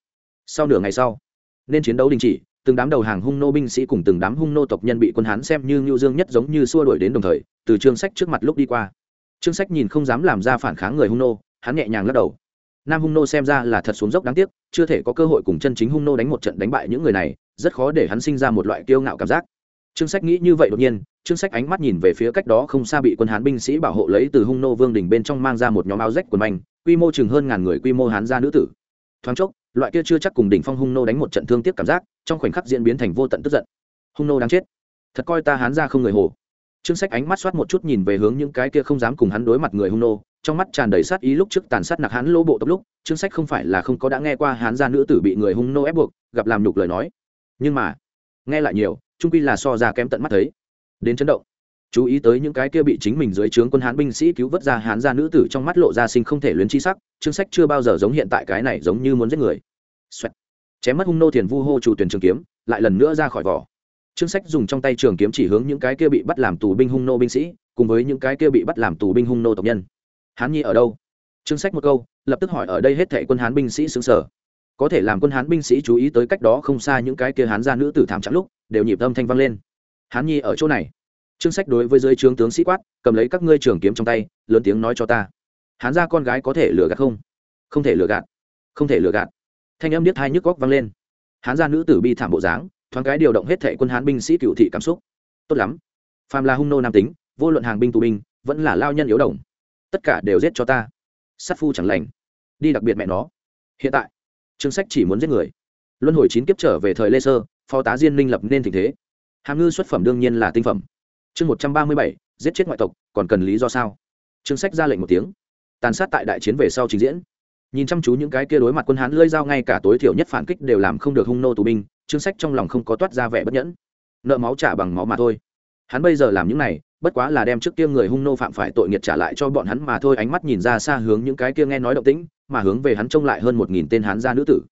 Sau nửa ngày sau, nên chiến đấu đình chỉ, từng đám đầu hàng hung nô binh sĩ cùng từng đám hung nô tộc nhân bị quân hán xem như ngưu dương nhất giống như xua đuổi đến đồng thời, từ trương sách trước mặt lúc đi qua. Trương sách nhìn không dám làm ra phản kháng người hung nô, hắn nhẹ nhàng lắc đầu. Nam hung nô xem ra là thật xuống dốc đáng tiếc, chưa thể có cơ hội cùng chân chính hung nô đánh một trận đánh bại những người này, rất khó để hắn sinh ra một loại kiêu ngạo cảm giác trương sách nghĩ như vậy đột nhiên, trương sách ánh mắt nhìn về phía cách đó không xa bị quân hán binh sĩ bảo hộ lấy từ hung nô vương đình bên trong mang ra một nhóm áo rách quần manh, quy mô chừng hơn ngàn người quy mô hán gia nữ tử. Thoáng chốc, loại kia chưa chắc cùng đỉnh phong hung nô đánh một trận thương tiếc cảm giác, trong khoảnh khắc diễn biến thành vô tận tức giận. Hung nô đáng chết. Thật coi ta hán ra không người hồ. Trương sách ánh mắt soát một chút nhìn về hướng những cái kia không dám cùng hắn đối mặt người hung nô, trong mắt tràn đầy sát ý lúc trước tàn sát nặc hán lỗ bộ tốc lúc, trương sách không phải là không có đã nghe qua hán gia nữ tử bị người hung nô ép buộc, gặp làm nhục lời nói. Nhưng mà, nghe lại nhiều trung quy là so ra kém tận mắt thấy. Đến chấn động. Chú ý tới những cái kia bị chính mình dưới trướng quân hán binh sĩ cứu vớt ra hán gia nữ tử trong mắt lộ ra sinh không thể luyến chi sắc, chương sách chưa bao giờ giống hiện tại cái này giống như muốn giết người. Xoẹt. chém mất hung nô thiền vu hô chủ tuyển trường kiếm, lại lần nữa ra khỏi vỏ. Chương sách dùng trong tay trường kiếm chỉ hướng những cái kia bị bắt làm tù binh hung nô binh sĩ, cùng với những cái kia bị bắt làm tù binh hung nô tộc nhân. Hán nhi ở đâu? Chương sách một câu, lập tức hỏi ở đây hết thệ quân hán binh sĩ xứng sở có thể làm quân hán binh sĩ chú ý tới cách đó không xa những cái kia hán gia nữ tử thảm trạng lúc, đều nhịp âm thanh vang lên. Hán nhi ở chỗ này. Trương sách đối với dưới trướng tướng sĩ quát, cầm lấy các ngươi trường kiếm trong tay, lớn tiếng nói cho ta. Hán ra con gái có thể lừa gạt không? Không thể lừa gạt. Không thể lừa gạt. Thanh âm biết hai nhức góc vang lên. Hán gia nữ tử bi thảm bộ dáng, thoáng cái điều động hết thệ quân hán binh sĩ cựu thị cảm xúc. Tốt lắm. Phàm là hung nô nam tính, vô luận hàng binh tù binh, vẫn là lao nhân yếu đồng, tất cả đều giết cho ta. Sát phu chẳng lành. Đi đặc biệt mẹ nó. Hiện tại trương sách chỉ muốn giết người. Luân hồi chín kiếp trở về thời lê sơ, phó tá diên minh lập nên tình thế. Hàm ngư xuất phẩm đương nhiên là tinh phẩm. Chương một trăm ba mươi bảy, giết chết ngoại tộc, còn cần lý do sao? Trương sách ra lệnh một tiếng. Tàn sát tại đại chiến về sau trình diễn. Nhìn chăm chú những cái kia đối mặt quân hán lơi dao ngay cả tối thiểu nhất phản kích đều làm không được hung nô tù binh, trương sách trong lòng không có toát ra vẻ bất nhẫn. Nợ máu trả bằng máu mà thôi. Hắn bây giờ làm những này bất quá là đem trước kia người hung nô phạm phải tội nghiệt trả lại cho bọn hắn mà thôi, ánh mắt nhìn ra xa hướng những cái kia nghe nói động tĩnh, mà hướng về hắn trông lại hơn một nghìn tên hán gia nữ tử.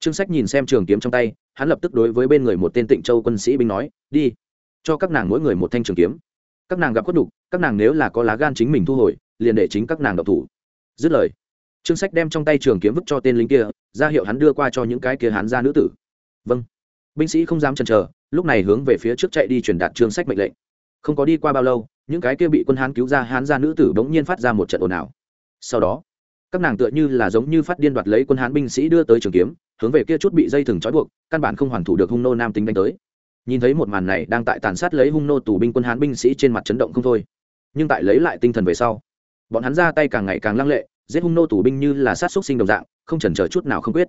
Trương sách nhìn xem trường kiếm trong tay, hắn lập tức đối với bên người một tên tịnh châu quân sĩ binh nói, đi, cho các nàng mỗi người một thanh trường kiếm. Các nàng gặp khuất đục các nàng nếu là có lá gan chính mình thu hồi, liền để chính các nàng độc thủ. Dứt lời, trương sách đem trong tay trường kiếm vứt cho tên lính kia, ra hiệu hắn đưa qua cho những cái kia hắn ra nữ tử. Vâng. Binh sĩ không dám chần chờ, lúc này hướng về phía trước chạy đi truyền đạt trương sách mệnh lệnh không có đi qua bao lâu, những cái kia bị quân hán cứu ra hán ra nữ tử bỗng nhiên phát ra một trận ồn ào. Sau đó, các nàng tựa như là giống như phát điên đoạt lấy quân hán binh sĩ đưa tới trường kiếm, hướng về kia chút bị dây thừng trói buộc, căn bản không hoàn thủ được hung nô nam tính đánh tới. Nhìn thấy một màn này, đang tại tàn sát lấy hung nô tù binh quân hán binh sĩ trên mặt chấn động không thôi. Nhưng tại lấy lại tinh thần về sau, bọn hắn ra tay càng ngày càng lăng lệ, giết hung nô tù binh như là sát xúc sinh đồng dạng, không chần chờ chút nào không quyết.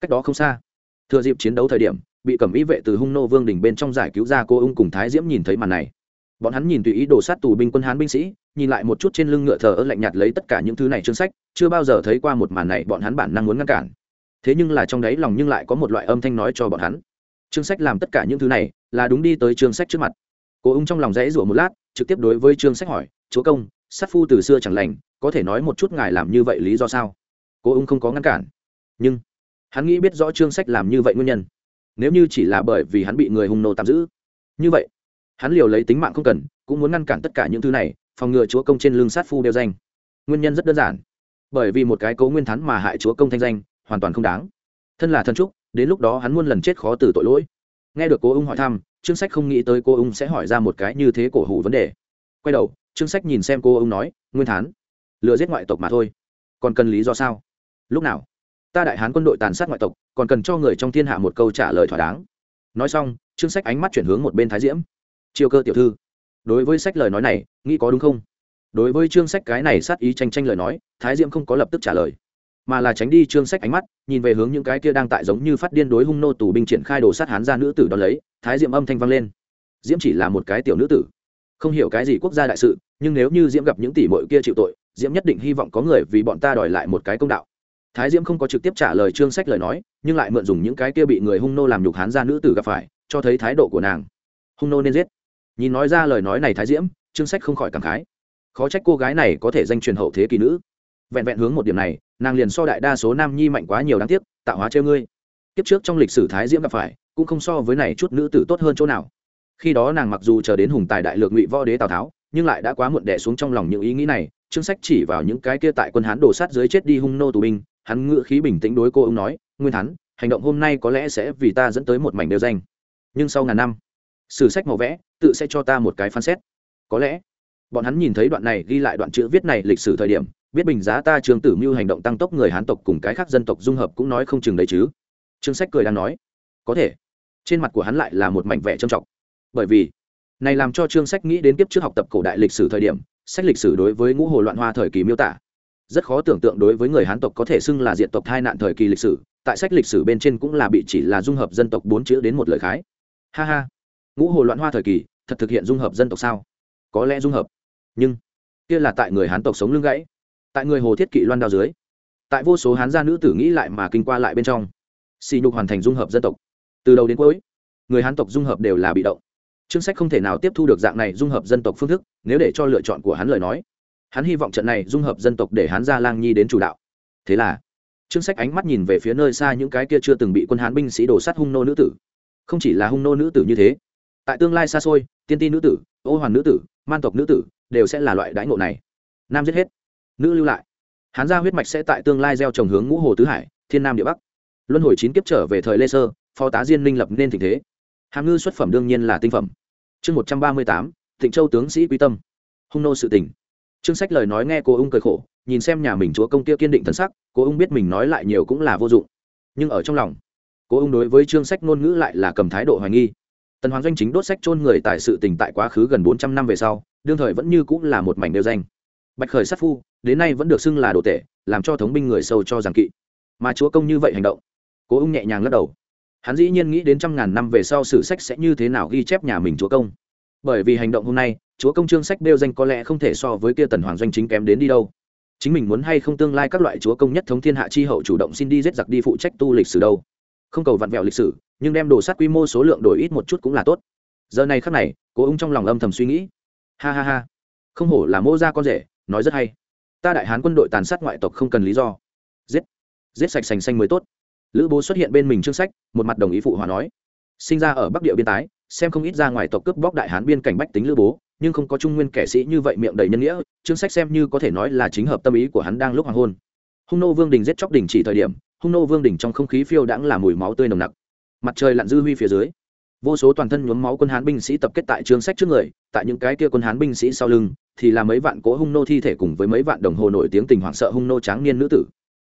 Cách đó không xa, thừa dịp chiến đấu thời điểm, bị cẩm ý vệ từ hung nô vương đình bên trong giải cứu ra cô ung cùng thái diễm nhìn thấy màn này bọn hắn nhìn tùy ý đồ sát tù binh quân hán binh sĩ, nhìn lại một chút trên lưng ngựa thờ ơ lạnh nhạt lấy tất cả những thứ này chương sách, chưa bao giờ thấy qua một màn này bọn hắn bản năng muốn ngăn cản. Thế nhưng là trong đấy lòng nhưng lại có một loại âm thanh nói cho bọn hắn. Chương sách làm tất cả những thứ này, là đúng đi tới chương sách trước mặt. Cô ung trong lòng rẽ rủa một lát, trực tiếp đối với chương sách hỏi, chúa công, sát phu từ xưa chẳng lành, có thể nói một chút ngài làm như vậy lý do sao? Cô ung không có ngăn cản. Nhưng, hắn nghĩ biết rõ chương sách làm như vậy nguyên nhân. Nếu như chỉ là bởi vì hắn bị người hung nô tạm giữ. Như vậy hắn liều lấy tính mạng không cần, cũng muốn ngăn cản tất cả những thứ này, phòng ngừa chúa công trên lưng sát phu đeo danh. Nguyên nhân rất đơn giản. Bởi vì một cái cố nguyên thắn mà hại chúa công thanh danh, hoàn toàn không đáng. Thân là thân trúc, đến lúc đó hắn muôn lần chết khó từ tội lỗi. Nghe được cô ung hỏi thăm, trương sách không nghĩ tới cô ung sẽ hỏi ra một cái như thế cổ hủ vấn đề. Quay đầu, trương sách nhìn xem cô ung nói, nguyên thán, lừa giết ngoại tộc mà thôi. Còn cần lý do sao? Lúc nào? Ta đại hán quân đội tàn sát ngoại tộc, còn cần cho người trong thiên hạ một câu trả lời thỏa đáng. Nói xong, trương sách ánh mắt chuyển hướng một bên thái diễm chiêu cơ tiểu thư, đối với sách lời nói này, nghĩ có đúng không? Đối với trương sách cái này sát ý tranh tranh lời nói, thái diễm không có lập tức trả lời, mà là tránh đi trương sách ánh mắt, nhìn về hướng những cái kia đang tại giống như phát điên đối hung nô tù binh triển khai đồ sát hán ra nữ tử đ ó lấy, thái diễm âm thanh vang lên. Diễm chỉ là một cái tiểu nữ tử, không hiểu cái gì quốc gia đại sự, nhưng nếu như diễm gặp những tỷ mội kia chịu tội, diễm nhất định hy vọng có người vì bọn ta đòi lại một cái công đạo. Thái diễm không có trực tiếp trả lời trương sách lời nói, nhưng lại mượn dùng những cái kia bị người hung nô làm nhục hán ra nữ tử gặp phải, cho thấy thái độ của nàng. Hung nô nên giết nhìn nói ra lời nói này thái diễm, trương sách không khỏi cảm khái. Khó trách cô gái này có thể danh truyền hậu thế kỳ nữ. Vẹn vẹn hướng một điểm này, nàng liền so đại đa số nam nhi mạnh quá nhiều đáng tiếc, tạo hóa treo ngươi. Tiếp trước trong lịch sử thái diễm gặp phải, cũng không so với này chút nữ tử tốt hơn chỗ nào. Khi đó nàng mặc dù chờ đến hùng tài đại lược ngụy võ đế tào tháo, nhưng lại đã quá muộn đẻ xuống trong lòng những ý nghĩ này, trương sách chỉ vào những cái kia tại quân hán đổ sát dưới chết đi hung nô tù binh, hắn ngự khí bình tĩnh đối cô ông nói, nguyên thắn hành động hôm nay có lẽ sẽ vì ta dẫn tới một mảnh đều danh. Nhưng sau ngàn năm sử sách màu vẽ, tự sẽ cho ta một cái phán xét. Có lẽ, bọn hắn nhìn thấy đoạn này ghi lại đoạn chữ viết này lịch sử thời điểm, biết bình giá ta trường tử mưu hành động tăng tốc người hán tộc cùng cái khác dân tộc dung hợp cũng nói không chừng đấy chứ. Trương sách cười đang nói, có thể. Trên mặt của hắn lại là một mảnh vẻ trầm trọng bởi vì, này làm cho trương sách nghĩ đến kiếp trước học tập cổ đại lịch sử thời điểm, sách lịch sử đối với ngũ hồ loạn hoa thời kỳ miêu tả, rất khó tưởng tượng đối với người hán tộc có thể xưng là diện tộc hai nạn thời kỳ lịch sử, tại sách lịch sử bên trên cũng là bị chỉ là dung hợp dân tộc bốn chữ đến một lời khái. Ha ha ngũ hồ loạn hoa thời kỳ, thật thực hiện dung hợp dân tộc sao? Có lẽ dung hợp. Nhưng, kia là tại người hán tộc sống lưng gãy, tại người hồ thiết kỵ loan đao dưới. Tại vô số hán gia nữ tử nghĩ lại mà kinh qua lại bên trong. Xì nhục hoàn thành dung hợp dân tộc. Từ đầu đến cuối, người hán tộc dung hợp đều là bị động. Chương sách không thể nào tiếp thu được dạng này dung hợp dân tộc phương thức, nếu để cho lựa chọn của hắn lời nói. Hắn hy vọng trận này dung hợp dân tộc để hắn ra lang nhi đến chủ đạo. Thế là, chương sách ánh mắt nhìn về phía nơi xa những cái kia chưa từng bị quân hán binh sĩ đổ sát hung nô nữ tử. Không chỉ là hung nô nữ tử như thế tại tương lai xa xôi, tiên ti nữ tử, ô hoàn nữ tử, man tộc nữ tử đều sẽ là loại đãi ngộ này. Nam giết hết, nữ lưu lại. Hán gia huyết mạch sẽ tại tương lai gieo trồng hướng ngũ hồ tứ hải, thiên nam địa bắc. Luân hồi chín kiếp trở về thời lê sơ, phó tá diên minh lập nên tình thế. Hàm ngư xuất phẩm đương nhiên là tinh phẩm. Chương một trăm ba mươi tám, thịnh châu tướng sĩ quý tâm. Hung nô sự tình. trương sách lời nói nghe cô ung cười khổ, nhìn xem nhà mình chúa công kia kiên định thân sắc, cô ung biết mình nói lại nhiều cũng là vô dụng. Nhưng ở trong lòng, cô ung đối với trương sách ngôn ngữ lại là cầm thái độ hoài nghi tần hoàng doanh chính đốt sách chôn người tại sự tình tại quá khứ gần bốn trăm năm về sau, đương thời vẫn như cũng là một mảnh đều danh. Bạch khởi sát phu, đến nay vẫn được xưng là đồ tể, làm cho thống binh người sâu cho giảng kỵ. Mà chúa công như vậy hành động. Cố ung nhẹ nhàng lắc đầu. Hắn dĩ nhiên nghĩ đến trăm ngàn năm về sau sử sách sẽ như thế nào ghi chép nhà mình chúa công. Bởi vì hành động hôm nay, chúa công trương sách đeo danh có lẽ không thể so với kia tần hoàng doanh chính kém đến đi đâu. Chính mình muốn hay không tương lai các loại chúa công nhất thống thiên hạ chi hậu chủ động xin đi giết giặc đi phụ trách tu lịch sử đâu không cầu vặn vẹo lịch sử, nhưng đem đồ sát quy mô số lượng đổi ít một chút cũng là tốt. Giờ này khắc này, cố ung trong lòng âm thầm suy nghĩ. Ha ha ha. Không hổ là mô ra con rể, nói rất hay. Ta đại hán quân đội tàn sát ngoại tộc không cần lý do. Giết. Giết sạch sành xanh mới tốt. Lữ bố xuất hiện bên mình chương sách, một mặt đồng ý phụ hòa nói. Sinh ra ở bắc địa biên tái, xem không ít ra ngoài tộc cướp bóc đại hán biên cảnh bách tính lữ bố, nhưng không có trung nguyên kẻ sĩ như vậy miệng đầy nhân nghĩa, chương sách xem như có thể nói là chính hợp tâm ý của hắn đang lúc hoàng hôn. Hung nô vương đình giết chóc đình chỉ thời điểm hung nô vương đỉnh trong không khí phiêu đãng là mùi máu tươi nồng nặc. Mặt trời lặn dư huy phía dưới, vô số toàn thân nhuốm máu quân hán binh sĩ tập kết tại trường sách trước người, tại những cái kia quân hán binh sĩ sau lưng, thì là mấy vạn cỗ hung nô thi thể cùng với mấy vạn đồng hồ nổi tiếng tình hoảng sợ hung nô tráng niên nữ tử.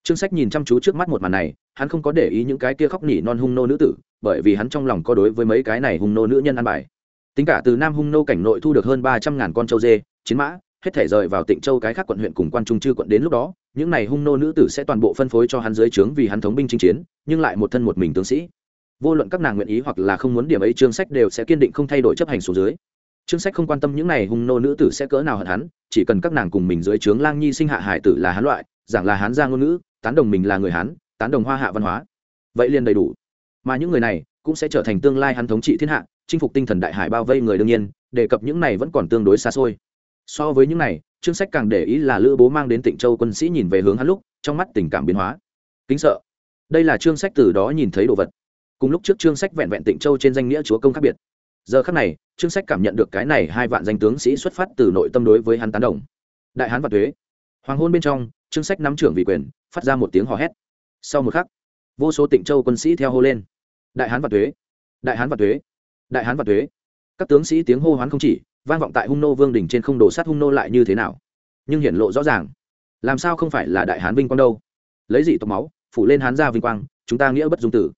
Trương sách nhìn chăm chú trước mắt một màn này, hắn không có để ý những cái kia khóc nỉ non hung nô nữ tử, bởi vì hắn trong lòng có đối với mấy cái này hung nô nữ nhân ăn bài. Tính cả từ nam hung nô cảnh nội thu được hơn ba trăm ngàn con trâu dê, chiến mã, hết thể rời vào tịnh châu cái khác quận huyện cùng quan trung chư quận đến lúc đó những này hung nô nữ tử sẽ toàn bộ phân phối cho hắn dưới trướng vì hắn thống binh chinh chiến, nhưng lại một thân một mình tướng sĩ. Vô luận các nàng nguyện ý hoặc là không muốn điểm ấy chương sách đều sẽ kiên định không thay đổi chấp hành xuống dưới. Chương sách không quan tâm những này hung nô nữ tử sẽ cỡ nào hận hắn, chỉ cần các nàng cùng mình dưới trướng lang nhi sinh hạ hải tử là hắn loại, giảng là hắn gia ngôn ngữ, tán đồng mình là người hán tán đồng hoa hạ văn hóa. Vậy liền đầy đủ. Mà những người này cũng sẽ trở thành tương lai hắn thống trị thiên hạ, chinh phục tinh thần đại hải bao vây người đương nhiên, đề cập những này vẫn còn tương đối xa xôi. So với những này trương sách càng để ý là lữ bố mang đến tịnh châu quân sĩ nhìn về hướng hắn lúc, trong mắt tình cảm biến hóa. Kính sợ. Đây là trương sách từ đó nhìn thấy đồ vật. Cùng lúc trước trương sách vẹn vẹn tịnh châu trên danh nghĩa chúa công khác biệt. Giờ khắc này, trương sách cảm nhận được cái này hai vạn danh tướng sĩ xuất phát từ nội tâm đối với hắn tán đồng. Đại hán và thuế hoàng hôn bên trong, trương sách nắm trưởng vị quyền, phát ra một tiếng hò hét. Sau một khắc, vô số tịnh châu quân sĩ theo hô lên. Đại hán và thuế đại hán và thuế đại hán và thuế các tướng sĩ tiếng hô hoán không chỉ vang vọng tại hung nô vương đỉnh trên không đổ sát hung nô lại như thế nào? Nhưng hiển lộ rõ ràng. Làm sao không phải là đại hán vinh quang đâu? Lấy dị tộc máu, phủ lên hán gia vinh quang, chúng ta nghĩa bất dung tử.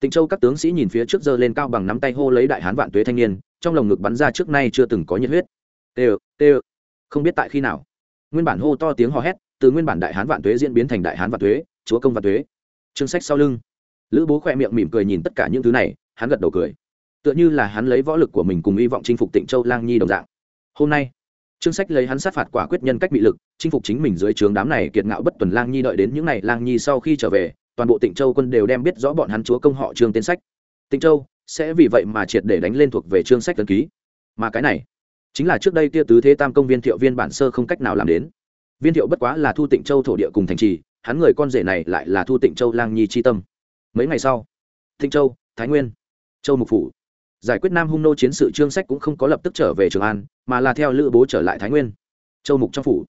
Tịnh châu các tướng sĩ nhìn phía trước giơ lên cao bằng nắm tay hô lấy đại hán vạn tuế thanh niên, trong lồng ngực bắn ra trước nay chưa từng có nhiệt huyết. Tê tê không biết tại khi nào. Nguyên bản hô to tiếng hò hét, từ nguyên bản đại hán vạn tuế diễn biến thành đại hán vạn tuế, chúa công vạn tuế. Chương sách sau lưng. Lữ bố khỏe miệng mỉm cười nhìn tất cả những thứ này, hắn gật đầu cười tựa như là hắn lấy võ lực của mình cùng hy vọng chinh phục tịnh châu lang nhi đồng dạng. Hôm nay chương sách lấy hắn sát phạt quả quyết nhân cách bị lực, chinh phục chính mình dưới trướng đám này kiệt ngạo bất tuần lang nhi đợi đến những n à y lang nhi sau khi trở về, toàn bộ tịnh châu quân đều đem biết rõ bọn hắn chúa công họ trương tên sách. Tịnh châu sẽ vì vậy mà triệt để đánh lên thuộc về trương sách tân ký. Mà cái này chính là trước đây Tia tứ thế tam công viên thiệu viên bản sơ không cách nào làm đến. Viên thiệu bất quá là thu tịnh châu thổ địa cùng thành trì, hắn người con rể này lại là thu tịnh châu lang nhi chi tâm. Mấy ngày sau, tịnh châu, thái nguyên, châu mục phủ giải quyết nam hung nô chiến sự trương sách cũng không có lập tức trở về trường an, mà là theo lữ bố trở lại thái nguyên. Châu mục trong phủ.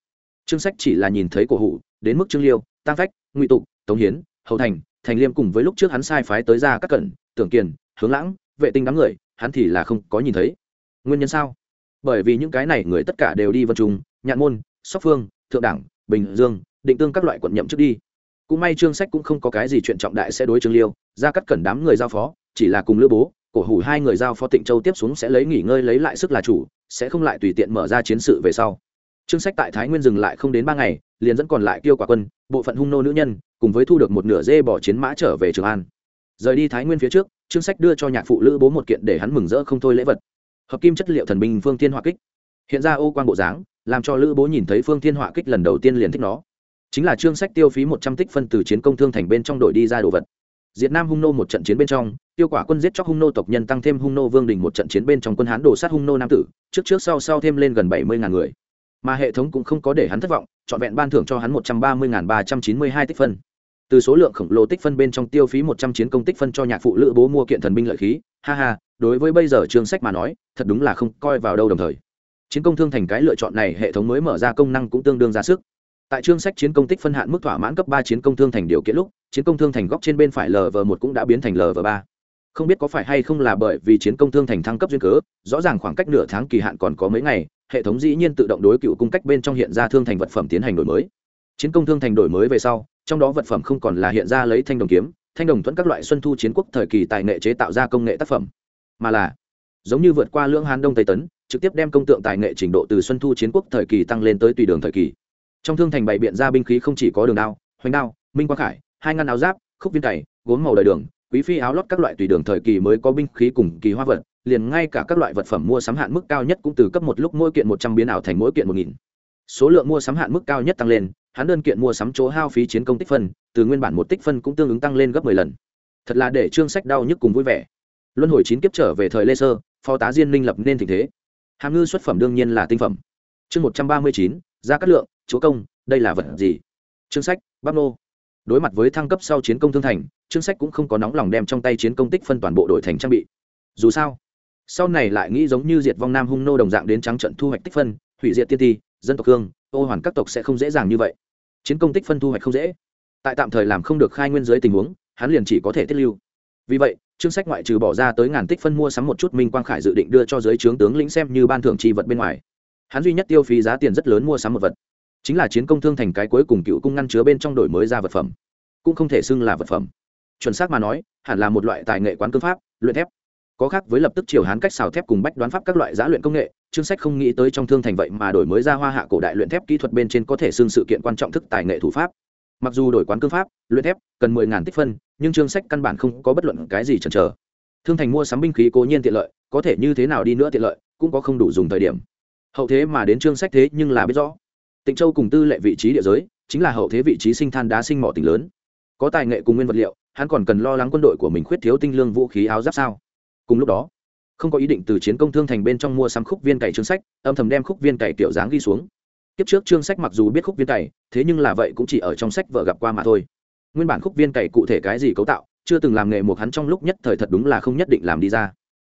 Trương sách chỉ là nhìn thấy cổ hủ, đến mức trương liêu tăng phách, ngụy tục, tống hiến, hầu thành thành liêm cùng với lúc trước hắn sai phái tới ra các cẩn tưởng kiền, hướng lãng, vệ tinh đám người, hắn thì là không có nhìn thấy. Nguyên nhân sao? Bởi vì những cái này người tất cả đều đi vân trung, nhạn môn, sóc phương, thượng đẳng bình dương, định tương các loại quận nhậm trước đi. Cũng may trương sách cũng không có cái gì chuyện trọng đại sẽ đối trương liêu, ra cắt cẩn đám người giao phó, chỉ là cùng lữ bố cổ hủ hai người giao phó tịnh châu tiếp xuống sẽ lấy nghỉ ngơi lấy lại sức là chủ, sẽ không lại tùy tiện mở ra chiến sự về sau. Trương sách tại thái nguyên dừng lại không đến ba ngày, liền dẫn còn lại kêu quả quân, bộ phận hung nô nữ nhân, cùng với thu được một nửa dê bỏ chiến mã trở về trường an. Rời đi thái nguyên phía trước, trương sách đưa cho nhạc phụ lữ bố một kiện để hắn mừng rỡ không thôi lễ vật. Hợp kim chất liệu thần binh phương thiên hỏa kích. Hiện ra ô quan bộ dáng, làm cho lữ bố nhìn thấy phương thiên hỏa kích lần đầu tiên liền thích nó. Chính là trương sách tiêu phí một trăm tích phân từ chiến công thương thành bên trong đội đi ra đồ vật. Diệt nam hung nô một trận chiến bên trong tiêu quả quân giết chóc hung nô tộc nhân tăng thêm hung nô vương đình một trận chiến bên trong quân hán đổ sát hung nô nam tử, trước trước sau sau thêm lên gần bảy mươi ngàn người. Mà hệ thống cũng không có để hắn thất vọng, trọn vẹn ban thưởng cho hắn một trăm ba mươi ngàn ba trăm chín mươi hai tích phân. Từ số lượng khổng lồ tích phân bên trong tiêu phí một trăm chiến công tích phân cho nhạc phụ lữ bố mua kiện thần binh lợi khí, ha ha, đối với bây giờ chương sách mà nói, thật đúng là không coi vào đâu đồng thời. Chiến công thương thành cái lựa chọn này hệ thống mới mở ra công năng cũng tương đương ra sức. Tại chương sách chiến công tích phân hạn mức thỏa mãn cấp ba chiến công thương thành điều kiện lúc, chiến công thương thành góc trên bên phải lv một cũng đã biến thành lv ba không biết có phải hay không là bởi vì chiến công thương thành thăng cấp duyên cớ, rõ ràng khoảng cách nửa tháng kỳ hạn còn có mấy ngày, hệ thống dĩ nhiên tự động đối cựu cung cách bên trong hiện ra thương thành vật phẩm tiến hành đổi mới. Chiến công thương thành đổi mới về sau, trong đó vật phẩm không còn là hiện ra lấy thanh đồng kiếm, thanh đồng thuẫn các loại xuân thu chiến quốc thời kỳ tài nghệ chế tạo ra công nghệ tác phẩm, mà là giống như vượt qua lưỡng hán đông tây tấn, trực tiếp đem công tượng tài nghệ trình độ từ xuân thu chiến quốc thời kỳ tăng lên tới tùy đường thời kỳ. Trong thương thành bày biện ra binh khí không chỉ có đường đao, hoành đao, minh quang khải, hai ngăn áo giáp, khúc viên cày, gốm màu đời đường quý phi áo lót các loại tùy đường thời kỳ mới có binh khí cùng kỳ hoa vật, liền ngay cả các loại vật phẩm mua sắm hạn mức cao nhất cũng từ cấp một lúc mỗi kiện một trăm biến ảo thành mỗi kiện một nghìn. Số lượng mua sắm hạn mức cao nhất tăng lên, hắn đơn kiện mua sắm chỗ hao phí chiến công tích phân, từ nguyên bản một tích phân cũng tương ứng tăng lên gấp mười lần. Thật là để trương sách đau nhức cùng vui vẻ. Luân hồi chín kiếp trở về thời lê sơ, phó tá diên minh lập nên tình thế. Hàm ngư xuất phẩm đương nhiên là tinh phẩm. Chương một trăm ba mươi chín, gia cát lượng, chúa công, đây là vật gì? Chương sách bắc nô đối mặt với thăng cấp sau chiến công thương thành chương sách cũng không có nóng lòng đem trong tay chiến công tích phân toàn bộ đổi thành trang bị. Dù sao, sau này lại nghĩ giống như diệt vong nam hung nô đồng dạng đến trắng trận thu hoạch tích phân, hủy diệt tiên ti, dân tộc hương, ô hoàn các tộc sẽ không dễ dàng như vậy. Chiến công tích phân thu hoạch không dễ. Tại tạm thời làm không được khai nguyên giới tình huống, hắn liền chỉ có thể tiết lưu. Vì vậy chương sách ngoại trừ bỏ ra tới ngàn tích phân mua sắm một chút minh quang khải dự định đưa cho giới trướng tướng lĩnh xem như ban thưởng tri vật bên ngoài. Hắn duy nhất tiêu phí giá tiền rất lớn mua sắm một vật chính là chiến công thương thành cái cuối cùng cựu cung ngăn chứa bên trong đổi mới ra vật phẩm, cũng không thể xưng là vật phẩm. Chuẩn xác mà nói, hẳn là một loại tài nghệ quán cương pháp, luyện thép. Có khác với lập tức chiều hán cách xào thép cùng bách đoán pháp các loại giã luyện công nghệ, chương sách không nghĩ tới trong thương thành vậy mà đổi mới ra hoa hạ cổ đại luyện thép kỹ thuật bên trên có thể xưng sự kiện quan trọng thức tài nghệ thủ pháp. Mặc dù đổi quán cương pháp, luyện thép cần mười ngàn tích phân, nhưng chương sách căn bản không có bất luận cái gì chần chờ. Thương thành mua sắm binh khí cố nhiên tiện lợi, có thể như thế nào đi nữa tiện lợi, cũng có không đủ dùng thời điểm. Hậu thế mà đến chương sách thế nhưng là biết rõ tịnh châu cùng tư lệ vị trí địa giới, chính là hậu thế vị trí sinh than đá sinh mỏ tỉnh lớn. Có tài nghệ cùng nguyên vật liệu, hắn còn cần lo lắng quân đội của mình khuyết thiếu tinh lương vũ khí áo giáp sao? Cùng lúc đó, không có ý định từ chiến công thương thành bên trong mua sắm khúc viên cày chương sách, âm thầm đem khúc viên cày tiểu dáng ghi xuống. Kiếp trước chương sách mặc dù biết khúc viên cày, thế nhưng là vậy cũng chỉ ở trong sách vợ gặp qua mà thôi. Nguyên bản khúc viên cày cụ thể cái gì cấu tạo, chưa từng làm nghề một hắn trong lúc nhất thời thật đúng là không nhất định làm đi ra.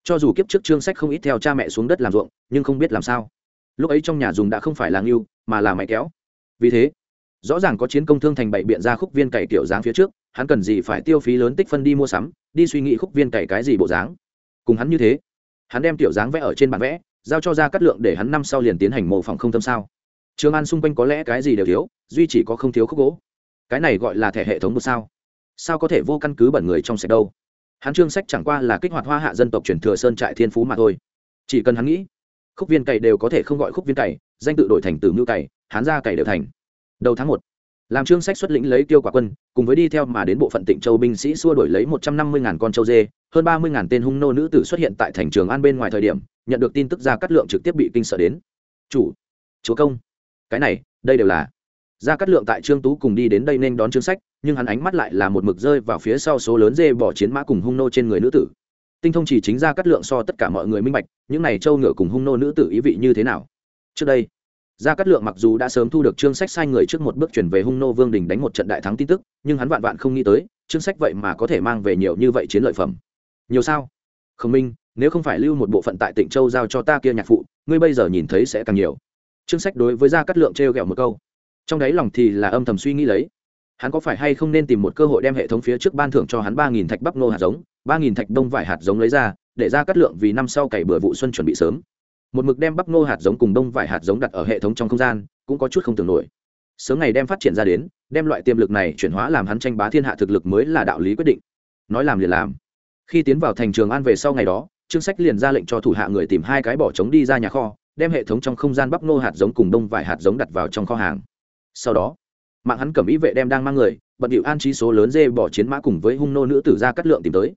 Cho dù kiếp trước chương sách không ít theo cha mẹ xuống đất làm ruộng, nhưng không biết làm sao lúc ấy trong nhà dùng đã không phải là ngưu, mà là máy kéo. Vì thế, rõ ràng có chiến công thương thành bậy biện ra khúc viên cày kiểu dáng phía trước, hắn cần gì phải tiêu phí lớn tích phân đi mua sắm, đi suy nghĩ khúc viên cày cái gì bộ dáng. Cùng hắn như thế, hắn đem tiểu dáng vẽ ở trên bản vẽ, giao cho ra cắt lượng để hắn năm sau liền tiến hành mô phỏng không tâm sao. Trường an xung quanh có lẽ cái gì đều thiếu, duy chỉ có không thiếu khúc gỗ. Cái này gọi là thẻ hệ thống một sao. Sao có thể vô căn cứ bẩn người trong sạch đâu? Hắn chương sách chẳng qua là kích hoạt hoa hạ dân tộc truyền thừa sơn trại thiên phú mà thôi. Chỉ cần hắn nghĩ khúc viên cày đều có thể không gọi khúc viên cày, danh tự đổi thành từ ngưu cày hắn ra cày đều thành. Đầu tháng một, làm trương sách xuất lĩnh lấy tiêu quả quân, cùng với đi theo mà đến bộ phận tịnh châu binh sĩ xua đổi lấy một trăm năm mươi ngàn con châu dê, hơn ba mươi ngàn tên hung nô nữ tử xuất hiện tại thành trường an bên ngoài thời điểm, nhận được tin tức ra cắt lượng trực tiếp bị kinh sợ đến. Chủ, chúa công. Cái này, đây đều là. Ra cắt lượng tại trương tú cùng đi đến đây nên đón trương sách, nhưng hắn ánh mắt lại là một mực rơi vào phía sau số lớn dê bỏ chiến mã cùng hung nô trên người nữ tử tinh thông chỉ chính ra cắt lượng so tất cả mọi người minh bạch, những này châu ngựa cùng hung nô nữ tử ý vị như thế nào? Trước đây gia cát lượng mặc dù đã sớm thu được chương sách sai người trước một bước chuyển về hung nô vương đình đánh một trận đại thắng tin tức, nhưng hắn vạn vạn không nghĩ tới chương sách vậy mà có thể mang về nhiều như vậy chiến lợi phẩm. Nhiều sao? Khổng minh, nếu không phải lưu một bộ phận tại tỉnh châu giao cho ta kia nhạc phụ, ngươi bây giờ nhìn thấy sẽ càng nhiều. Chương sách đối với gia cát lượng trêu ghẹo một câu. Trong đáy lòng thì là âm thầm suy nghĩ lấy hắn có phải hay không nên tìm một cơ hội đem hệ thống phía trước ban thưởng cho hắn ba nghìn thạch bắp nô hạt giống, ba nghìn thạch đông vải hạt giống lấy ra, để ra cắt lượng vì năm sau cày bừa vụ xuân chuẩn bị sớm. Một mực đem bắp nô hạt giống cùng đông vải hạt giống đặt ở hệ thống trong không gian, cũng có chút không tưởng nổi. Sớm ngày đem phát triển ra đến, đem loại tiềm lực này chuyển hóa làm hắn tranh bá thiên hạ thực lực mới là đạo lý quyết định. Nói làm liền làm. Khi tiến vào thành trường an về sau ngày đó, trương sách liền ra lệnh cho thủ hạ người tìm hai cái bỏ trống đi ra nhà kho, đem hệ thống trong không gian bắp nô hạt giống cùng đông vải hạt giống đặt vào trong kho hàng. Sau đó mạng hắn cầm ý vệ đem đang mang người, bận điệu an trí số lớn dê bỏ chiến mã cùng với hung nô nữ tử ra cắt lượng tìm tới.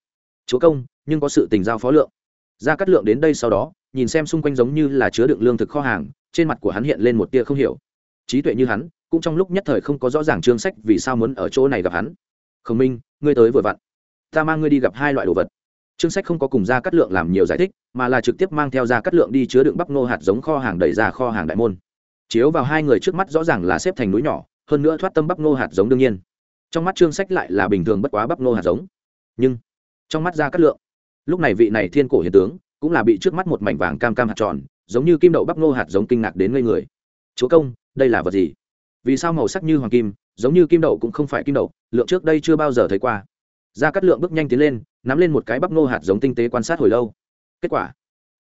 Chúa công, nhưng có sự tình giao phó lượng. Ra cắt lượng đến đây sau đó, nhìn xem xung quanh giống như là chứa đựng lương thực kho hàng, trên mặt của hắn hiện lên một tia không hiểu. Trí tuệ như hắn, cũng trong lúc nhất thời không có rõ ràng chương sách vì sao muốn ở chỗ này gặp hắn. Khổng minh, ngươi tới vừa vặn. Ta mang ngươi đi gặp hai loại đồ vật. Chương sách không có cùng ra cắt lượng làm nhiều giải thích, mà là trực tiếp mang theo ra cắt lượng đi chứa đựng bắp nô hạt giống kho hàng đẩy ra kho hàng đại môn. Chiếu vào hai người trước mắt rõ ràng là xếp thành núi nhỏ hơn nữa thoát tâm bắp ngô hạt giống đương nhiên. Trong mắt trương sách lại là bình thường bất quá bắp ngô hạt giống. Nhưng, trong mắt ra cắt lượng, lúc này vị này thiên cổ hiền tướng cũng là bị trước mắt một mảnh vàng cam cam hạt tròn, giống như kim đậu bắp ngô hạt giống kinh ngạc đến ngây người. Chúa công, đây là vật gì? Vì sao màu sắc như hoàng kim, giống như kim đậu cũng không phải kim đậu, lượng trước đây chưa bao giờ thấy qua. Ra cắt lượng bước nhanh tiến lên, nắm lên một cái bắp ngô hạt giống tinh tế quan sát hồi lâu. Kết quả,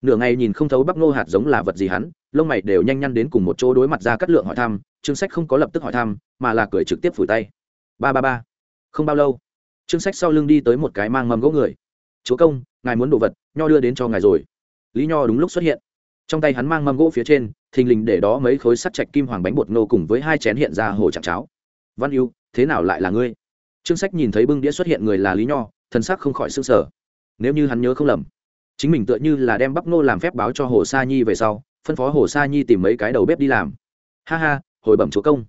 nửa ngày nhìn không thấu bắp ngô hạt giống là vật gì hắn lông mày đều nhanh nhăn đến cùng một chỗ đối mặt ra cắt lượng hỏi thăm chương sách không có lập tức hỏi thăm, mà là cười trực tiếp phủi tay. Ba ba ba. Không bao lâu chương sách sau lưng đi tới một cái mang mầm gỗ người. Chúa công, ngài muốn đồ vật, nho đưa đến cho ngài rồi. Lý nho đúng lúc xuất hiện. Trong tay hắn mang mâm gỗ phía trên, thình lình để đó mấy khối sắt chạch kim hoàng bánh bột nô cùng với hai chén hiện ra hồ chạm cháo. Văn yêu thế nào lại là ngươi? Trương sách nhìn thấy bưng đĩa xuất hiện người là lý nho thân sắc không khỏi s ư n g sở nếu như hắn nhớ không lầm, chính mình tựa như là đem bắp nô làm phép báo cho hồ sa nhi về sau phân phó hồ sa nhi tìm mấy cái đầu bếp đi làm. Ha ha, hồi bẩm chúa công.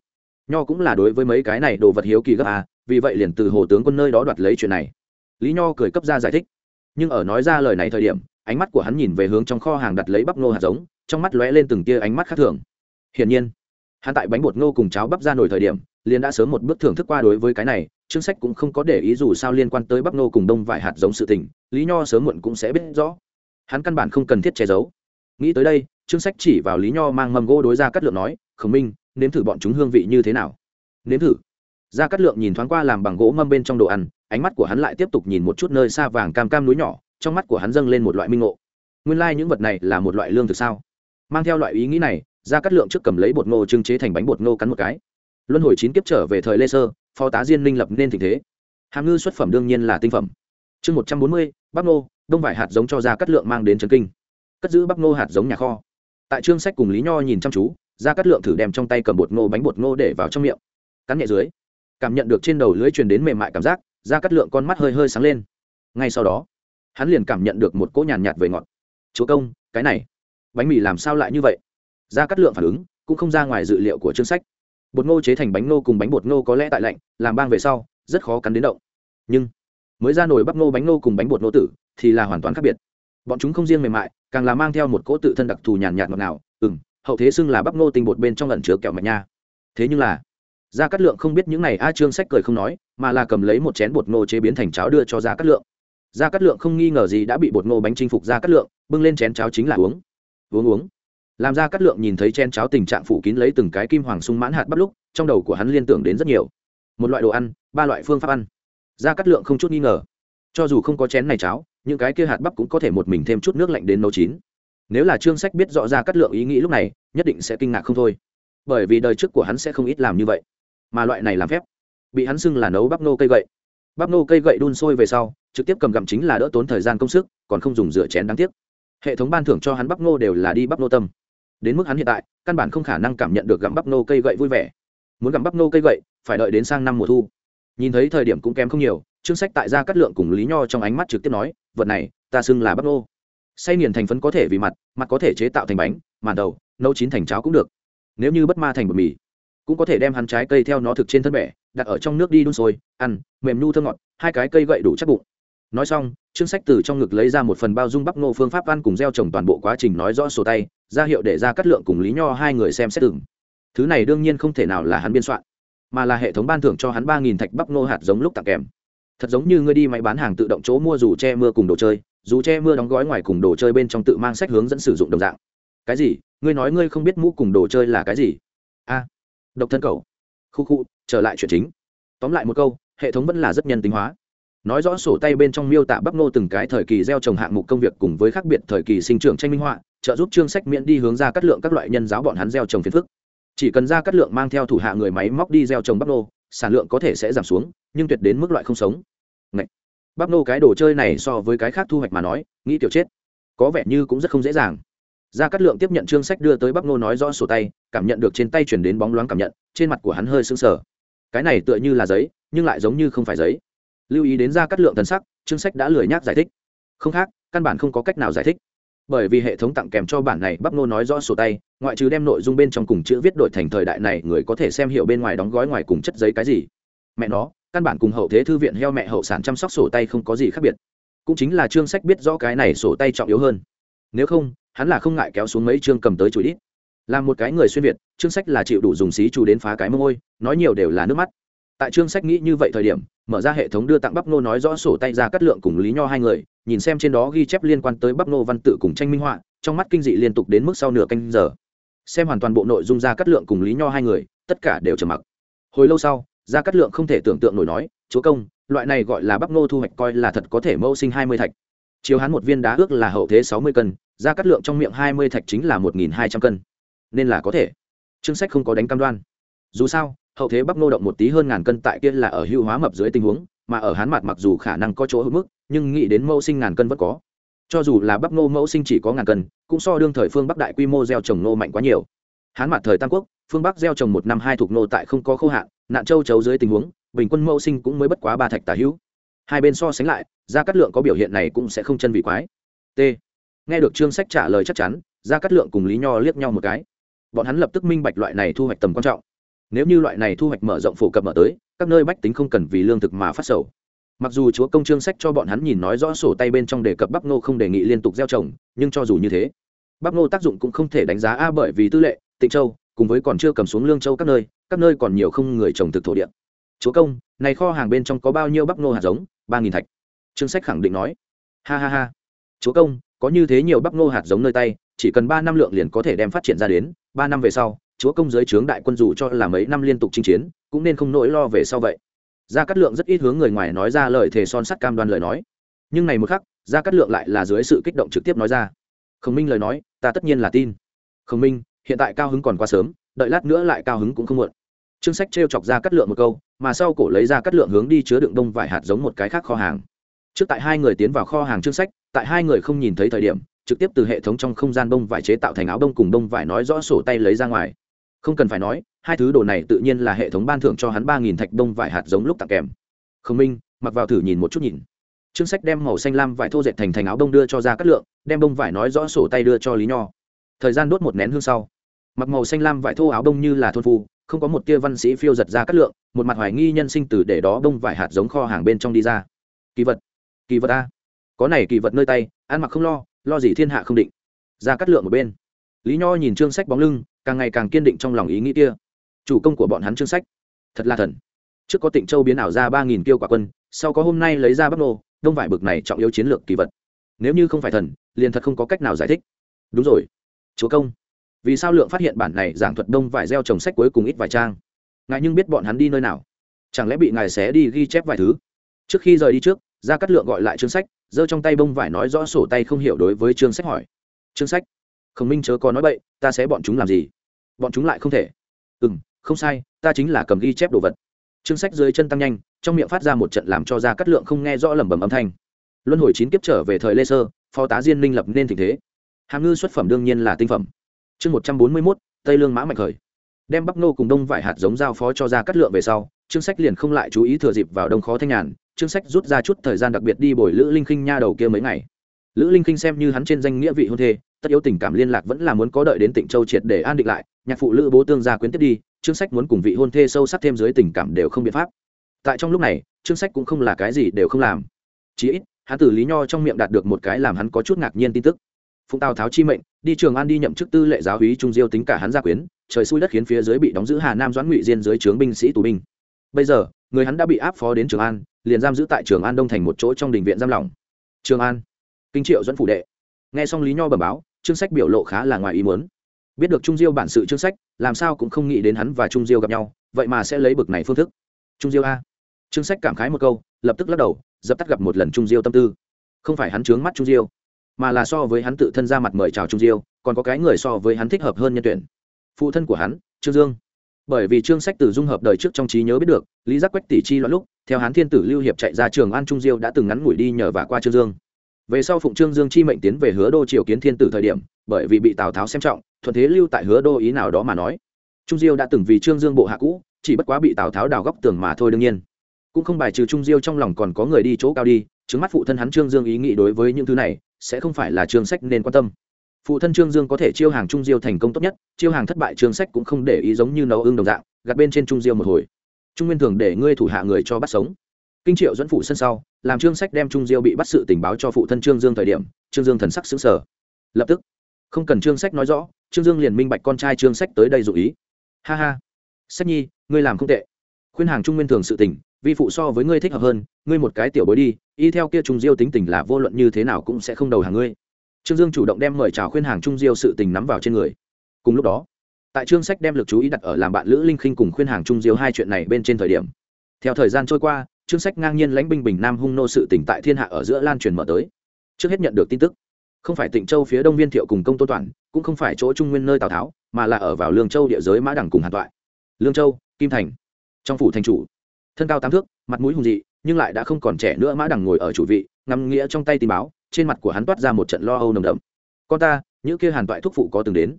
Nho cũng là đối với mấy cái này đồ vật hiếu kỳ gấp à vì vậy liền từ hồ tướng quân nơi đó đoạt lấy chuyện này. Lý nho cười cấp ra giải thích. Nhưng ở nói ra lời này thời điểm, ánh mắt của hắn nhìn về hướng trong kho hàng đặt lấy bắp ngô hạt giống, trong mắt lóe lên từng tia ánh mắt khác thường. Hiển nhiên, hắn tại bánh bột ngô cùng cháo bắp ra nổi thời điểm, liền đã sớm một bước thưởng thức qua đối với cái này, chương sách cũng không có để ý dù sao liên quan tới bắp ngô cùng đông vài hạt giống sự tình, lý nho sớm muộn cũng sẽ biết rõ. Hắn căn bản không cần thiết che giấu. Nghĩ tới đây chương sách chỉ vào lý nho mang mầm gỗ đối ra cắt lượng nói, khổng minh, nếm thử bọn chúng hương vị như thế nào? Nếm thử? Ra cắt lượng nhìn thoáng qua làm bằng gỗ mâm bên trong đồ ăn, ánh mắt của hắn lại tiếp tục nhìn một chút nơi xa vàng cam cam núi nhỏ, trong mắt của hắn dâng lên một loại minh ngộ. Nguyên lai、like、những vật này là một loại lương thực sao? Mang theo loại ý nghĩ này ra cắt lượng trước cầm lấy bột ngô trưng chế thành bánh bột ngô cắn một cái. Luân hồi chín kiếp trở về thời lê sơ, phó tá diên minh lập nên tình thế. Hàm ngư xuất phẩm đương nhiên là tinh phẩm. Chương một trăm bốn mươi bắp ngô đông vải hạt giống cho ra cắt lượng mang đến trấn kinh. Cất giữ bắp ngô hạt giống nhà kho tại trương sách cùng lý nho nhìn chăm chú ra cắt lượng thử đem trong tay cầm bột ngô bánh bột ngô để vào trong miệng. Cắn nhẹ dưới, cảm nhận được trên đầu lưới truyền đến mềm mại cảm giác ra cắt lượng con mắt hơi hơi sáng lên. Ngay sau đó, hắn liền cảm nhận được một cỗ nhàn nhạt về ngọt. Chúa công, cái này, bánh mì làm sao lại như vậy? Ra cắt lượng phản ứng, cũng không ra ngoài dự liệu của chương sách. Bột ngô chế thành bánh ngô cùng bánh bột ngô có lẽ tại lạnh, làm bang về sau, rất khó cắn đến động. Nhưng, mới ra nồi bắp nô bánh nô cùng bánh bột nô tử, thì là hoàn toàn khác biệt bọn chúng không riêng mềm mại, càng là mang theo một cỗ tự thân đặc thù nhàn nhạt ngọt ngào. Ừng hậu thế xưng là bắp ngô tinh bột bên trong lần chứa kẹo mạch nha. Thế nhưng là, gia cát lượng không biết những này a trương sách cười không nói, mà là cầm lấy một chén bột ngô chế biến thành cháo đưa cho gia cát lượng. Gia cát lượng không nghi ngờ gì đã bị bột ngô bánh chinh phục gia cát lượng, bưng lên chén cháo chính là uống. Uống uống. Làm gia cát lượng nhìn thấy chén cháo tình trạng phủ kín lấy từng cái kim hoàng sung mãn hạt bắp lúc, trong đầu của hắn liên tưởng đến rất nhiều. Một loại đồ ăn, ba loại phương pháp ăn. Gia cát lượng không chút nghi ngờ. Cho dù không có chén này cháo những cái kia hạt bắp cũng có thể một mình thêm chút nước lạnh đến nấu chín. Nếu là trương sách biết rõ ra cát lượng ý nghĩ lúc này, nhất định sẽ kinh ngạc không thôi. Bởi vì đời trước của hắn sẽ không ít làm như vậy. Mà loại này làm phép, bị hắn xưng là nấu bắp nô cây gậy. Bắp nô cây gậy đun sôi về sau, trực tiếp cầm gặm chính là đỡ tốn thời gian công sức, còn không dùng rửa chén đáng tiếc. Hệ thống ban thưởng cho hắn bắp nô đều là đi bắp nô tâm. Đến mức hắn hiện tại, căn bản không khả năng cảm nhận được gặm bắp nô cây gậy vui vẻ. Muốn gặm bắp nô cây gậy, phải đợi đến sang năm mùa thu. Nhìn thấy thời điểm cũng kém không nhiều chương sách tại gia cát lượng cùng lý nho trong ánh mắt trực tiếp nói vật này, ta xưng là bắp nô. Say nghiền thành phấn có thể vì mặt mặt có thể chế tạo thành bánh, màn đầu, nấu chín thành cháo cũng được. Nếu như bất ma thành bột mì, cũng có thể đem hắn trái cây theo nó thực trên thân bẻ, đặt ở trong nước đi đun sôi, ăn, mềm nhu thơm ngọt, hai cái cây gậy đủ chắc bụng. Nói xong, chương sách từ trong ngực lấy ra một phần bao dung bắp nô phương pháp ăn cùng gieo trồng toàn bộ quá trình nói rõ sổ tay, ra hiệu để ra cắt lượng cùng lý nho hai người xem xét từng. Thứ này đương nhiên không thể nào là hắn biên soạn, mà là hệ thống ban thưởng cho hắn ba nghìn thạch bắp nô hạt giống lúc tặng kèm thật giống như ngươi đi máy bán hàng tự động chỗ mua dù che mưa cùng đồ chơi, dù che mưa đóng gói ngoài cùng đồ chơi bên trong tự mang sách hướng dẫn sử dụng đồng dạng. Cái gì? Ngươi nói ngươi không biết mũ cùng đồ chơi là cái gì? A, độc thân cầu. Khu khu, trở lại chuyện chính. Tóm lại một câu, hệ thống vẫn là rất nhân tính hóa. Nói rõ sổ tay bên trong miêu tả bắp nô từng cái thời kỳ gieo trồng hạng mục công việc cùng với khác biệt thời kỳ sinh trưởng tranh minh họa, trợ giúp chương sách miễn đi hướng ra cắt lượng các loại nhân giáo bọn hắn gieo trồng phiền phức. Chỉ cần ra cắt lượng mang theo thủ hạ người máy móc đi gieo trồng bắp nô sản lượng có thể sẽ giảm xuống, nhưng tuyệt đến mức loại không sống. Ngậy! bắp nô cái đồ chơi này so với cái khác thu hoạch mà nói, nghĩ tiểu chết. Có vẻ như cũng rất không dễ dàng. Gia cát lượng tiếp nhận chương sách đưa tới bắp nô nói rõ sổ tay, cảm nhận được trên tay chuyển đến bóng loáng cảm nhận, trên mặt của hắn hơi sững sờ. Cái này tựa như là giấy, nhưng lại giống như không phải giấy. Lưu ý đến gia cát lượng thần sắc, chương sách đã lười nhác giải thích. Không khác, căn bản không có cách nào giải thích bởi vì hệ thống tặng kèm cho bản này bắp nô nói rõ sổ tay, ngoại trừ đem nội dung bên trong cùng chữ viết đổi thành thời đại này, người có thể xem hiểu bên ngoài đóng gói ngoài cùng chất giấy cái gì. Mẹ nó, căn bản cùng hậu thế thư viện heo mẹ hậu sản chăm sóc sổ tay không có gì khác biệt. Cũng chính là chương sách biết rõ cái này sổ tay trọng yếu hơn. Nếu không, hắn là không ngại kéo xuống mấy chương cầm tới chùi đít. Là một cái người xuyên việt chương sách là chịu đủ dùng xí chủ đến phá cái mông ôi, nói nhiều đều là nước mắt tại chương sách nghĩ như vậy thời điểm, mở ra hệ thống đưa tặng bắp nô nói rõ sổ tay ra cắt lượng cùng lý nho hai người, nhìn xem trên đó ghi chép liên quan tới bắp nô văn tự cùng tranh minh họa, trong mắt kinh dị liên tục đến mức sau nửa canh giờ. Xem hoàn toàn bộ nội dung ra cắt lượng cùng lý nho hai người, tất cả đều trầm mặc. Hồi lâu sau, ra cắt lượng không thể tưởng tượng nổi nói, chúa công, loại này gọi là bắp nô thu hoạch coi là thật có thể mâu sinh hai mươi thạch. Chiếu hắn một viên đá ước là hậu thế sáu mươi cân, ra cắt lượng trong miệng hai mươi thạch chính là một nghìn hai trăm cân. Nên là có thể. Chương sách không có đánh cam đoan. Dù sao hậu thế bắp nô động một tí hơn ngàn cân tại kia là ở hưu hóa mập dưới tình huống, mà ở hán mặt mặc dù khả năng có chỗ hữu mức, nhưng nghĩ đến mẫu sinh ngàn cân vẫn có. Cho dù là bắp nô mẫu sinh chỉ có ngàn cân, cũng so đương thời phương bắc đại quy mô gieo trồng nô mạnh quá nhiều. Hán mặt thời tam quốc, phương bắc gieo trồng một năm hai thuộc nô tại không có khâu hạn, nạn châu chấu dưới tình huống, bình quân mẫu sinh cũng mới bất quá ba thạch tả hữu. Hai bên so sánh lại, gia cát lượng có biểu hiện này cũng sẽ không chân vị quái. T. Nghe được trương sách trả lời chắc chắn, gia cát lượng cùng lý nho liếc nhau một cái. Bọn hắn lập tức minh bạch loại này thu hoạch tầm quan trọng nếu như loại này thu hoạch mở rộng phổ cập mở tới, các nơi bách tính không cần vì lương thực mà phát sầu. Mặc dù chúa công trương sách cho bọn hắn nhìn nói rõ sổ tay bên trong đề cập bắp ngô không đề nghị liên tục gieo trồng, nhưng cho dù như thế bắp ngô tác dụng cũng không thể đánh giá a bởi vì tư lệ, tịnh châu, cùng với còn chưa cầm xuống lương châu các nơi các nơi còn nhiều không người trồng thực thổ địa. Chúa công, này kho hàng bên trong có bao nhiêu bắp ngô hạt giống? ba nghìn thạch. Trương sách khẳng định nói. Ha ha ha. Chúa công, có như thế nhiều bắp ngô hạt giống nơi tay, chỉ cần ba năm lượng liền có thể đem phát triển ra đến, ba năm về sau chúa công giới trướng đại quân dù cho là mấy năm liên tục chinh chiến, cũng nên không nỗi lo về sau vậy. Gia cát lượng rất ít hướng người ngoài nói ra lời thề son sắt cam đoan lời nói. Nhưng này một khắc, gia cát lượng lại là dưới sự kích động trực tiếp nói ra. Khổng minh lời nói, ta tất nhiên là tin. Khổng minh, hiện tại cao hứng còn quá sớm, đợi lát nữa lại cao hứng cũng không muộn. Trương sách trêu chọc ra cắt lượng một câu, mà sau cổ lấy ra cắt lượng hướng đi chứa đựng đông vải hạt giống một cái khác kho hàng. Trước tại hai người tiến vào kho hàng trương sách, tại hai người không nhìn thấy thời điểm, trực tiếp từ hệ thống trong không gian đông vải chế tạo thành áo đông cùng đông vải nói rõ sổ tay lấy ra ngoài không cần phải nói, hai thứ đồ này tự nhiên là hệ thống ban thưởng cho hắn ba nghìn thạch đông vải hạt giống lúc tặng kèm. Khổng minh, mặc vào thử nhìn một chút nhìn. Trương sách đem màu xanh lam vải thô dệt thành thành áo đông đưa cho ra cắt lượng, đem đông vải nói rõ sổ tay đưa cho lý nho. Thời gian đốt một nén hương sau, mặc màu xanh lam vải thô áo đông như là thôn phu, không có một tia văn sĩ phiêu giật ra cắt lượng, một mặt hoài nghi nhân sinh từ để đó đông vải hạt giống kho hàng bên trong đi ra. Kỳ vật kỳ vật a. Có này kỳ vật nơi tay, ăn mặc không lo lo gì thiên hạ không định. Ra cắt lượng một bên. Lý nho nhìn trương sách bóng lưng càng ngày càng kiên định trong lòng ý nghĩ kia. Chủ công của bọn hắn trương sách. Thật là thần. Trước có tịnh châu biến ảo ra ba nghìn kiêu quả quân, sau có hôm nay lấy ra bắc nô, đông vải bực này trọng yếu chiến lược kỳ vật. Nếu như không phải thần, liền thật không có cách nào giải thích. Đúng rồi. Chúa công. Vì sao lượng phát hiện bản này giảng thuật đông vải gieo trồng sách cuối cùng ít vài trang? Ngài nhưng biết bọn hắn đi nơi nào? Chẳng lẽ bị ngài xé đi ghi chép vài thứ? Trước khi rời đi trước ra cắt lượng gọi lại chương sách, giơ trong tay bông vải nói rõ sổ tay không hiểu đối với chương sách hỏi. Chương sách. Khổng minh chớ có nói bậy, ta sẽ bọn chúng làm gì? Bọn chúng lại không thể. Ừ m không sai, ta chính là cầm ghi chép đồ vật. Chương sách dưới chân tăng nhanh, trong miệng phát ra một trận làm cho ra cắt lượng không nghe rõ lẩm bẩm âm thanh. Luân hồi chín kiếp trở về thời lê sơ, phó tá diên minh lập nên tình thế. Hàm ngư xuất phẩm đương nhiên là tinh phẩm. Chương một trăm bốn mươi mốt, tây lương mã mạnh khởi. Đem bắc nô cùng đông vải hạt giống giao phó cho ra cắt lượng về sau, chương sách liền không lại chú ý thừa dịp vào đông khó thanh nhàn, chương sách rút ra chút thời gian đặc biệt đi bồi lữ linh khinh nha đầu kia mấy ngày. Lữ linh khinh xem như hắn trên danh nghĩa vị hôn thê, tất yếu tình cảm liên lạc vẫn là muốn có đợi đến tịnh châu triệt để an định lại nhạc phụ lữ bố tương gia quyến tiếp đi, chương sách muốn cùng vị hôn thê sâu sắc thêm dưới tình cảm đều không biện pháp. Tại trong lúc này, chương sách cũng không là cái gì đều không làm. Chí ít, hắn từ lý nho trong miệng đạt được một cái làm hắn có chút ngạc nhiên tin tức. Phụng tào tháo chi mệnh, đi trường an đi nhậm chức tư lệ giáo hí trung diêu tính cả hắn gia quyến, trời xui đất khiến phía dưới bị đóng giữ hà nam doãn ngụy diên dưới trướng binh sĩ tù binh. Bây giờ, người hắn đã bị áp phó đến trường an, liền giam giữ tại trường an đông thành một chỗ trong đình viện giam lỏng. Trường an, kinh triệu dẫn phủ đệ. Nghe xong lý nho bẩm báo, chương sách biểu lộ khá là ngoài ý muốn biết được trung diêu bản sự chương sách, làm sao cũng không nghĩ đến hắn và trung diêu gặp nhau, vậy mà sẽ lấy bực này phương thức. Trung diêu a. Chương sách cảm khái một câu, lập tức lắc đầu, dập tắt gặp một lần trung diêu tâm tư. Không phải hắn trướng mắt trung diêu, mà là so với hắn tự thân ra mặt mời chào trung diêu, còn có cái người so với hắn thích hợp hơn nhân tuyển. Phụ thân của hắn, trương dương. Bởi vì trương sách từ dung hợp đời trước trong trí nhớ biết được, lý giác quách tỷ chi loạn lúc, theo hán thiên tử lưu hiệp chạy ra trường an trung diêu đã từng ngắn ngủi đi nhờ và qua trương dương. Về sau phụng trương dương chi mệnh tiến về hứa đô triều kiến thiên tử thời điểm bởi vì bị tào tháo xem trọng, thuận thế lưu tại hứa đô ý nào đó mà nói. Trung diêu đã từng vì trương dương bộ hạ cũ, chỉ bất quá bị tào tháo đào góc tường mà thôi đương nhiên. Cũng không bài trừ trung diêu trong lòng còn có người đi chỗ cao đi, chứng mắt phụ thân hắn trương dương ý nghĩ đối với những thứ này, sẽ không phải là trương sách nên quan tâm. Phụ thân trương dương có thể chiêu hàng trung diêu thành công tốt nhất, chiêu hàng thất bại trương sách cũng không để ý giống như nấu ưng đồng dạng, gạt bên trên trung diêu một hồi. Trung nguyên thường để ngươi thủ hạ người cho bắt sống. Kinh triệu dẫn phụ sân sau, làm trương sách đem trung diêu bị bắt sự tình báo cho phụ thân trương dương thời điểm, trương dương thần sắc xứng sở lập tức không cần trương sách nói rõ, trương dương liền minh bạch con trai trương sách tới đây dụ ý. Ha ha. Sách nhi, ngươi làm không tệ. Khuyên hàng trung nguyên thường sự tình, vi phụ so với ngươi thích hợp hơn, ngươi một cái tiểu bối đi, y theo kia trung diêu tính tình là vô luận như thế nào cũng sẽ không đầu hàng ngươi. Trương dương chủ động đem mời chào khuyên hàng trung diêu sự tình nắm vào trên người. Cùng lúc đó, tại trương sách đem lực chú ý đặt ở làm bạn lữ linh khinh cùng khuyên hàng trung diêu hai chuyện này bên trên thời điểm. Theo thời gian trôi qua, trương sách ngang nhiên lãnh binh bình nam hung nô sự tỉnh tại thiên hạ ở giữa lan truyền mở tới. Trước hết nhận được tin tức không phải tịnh châu phía đông viên thiệu cùng công tô toàn, cũng không phải chỗ trung nguyên nơi tào tháo, mà là ở vào lương châu địa giới mã đẳng cùng hàn toại. Lương châu, kim thành. Trong phủ thành chủ. Thân cao tám thước, mặt mũi hùng dị, nhưng lại đã không còn trẻ nữa mã đẳng ngồi ở chủ vị, ngắm nghĩa trong tay tin báo, trên mặt của hắn toát ra một trận lo âu nồng đậm. Con ta, những kia hàn toại thúc phụ có từng đến?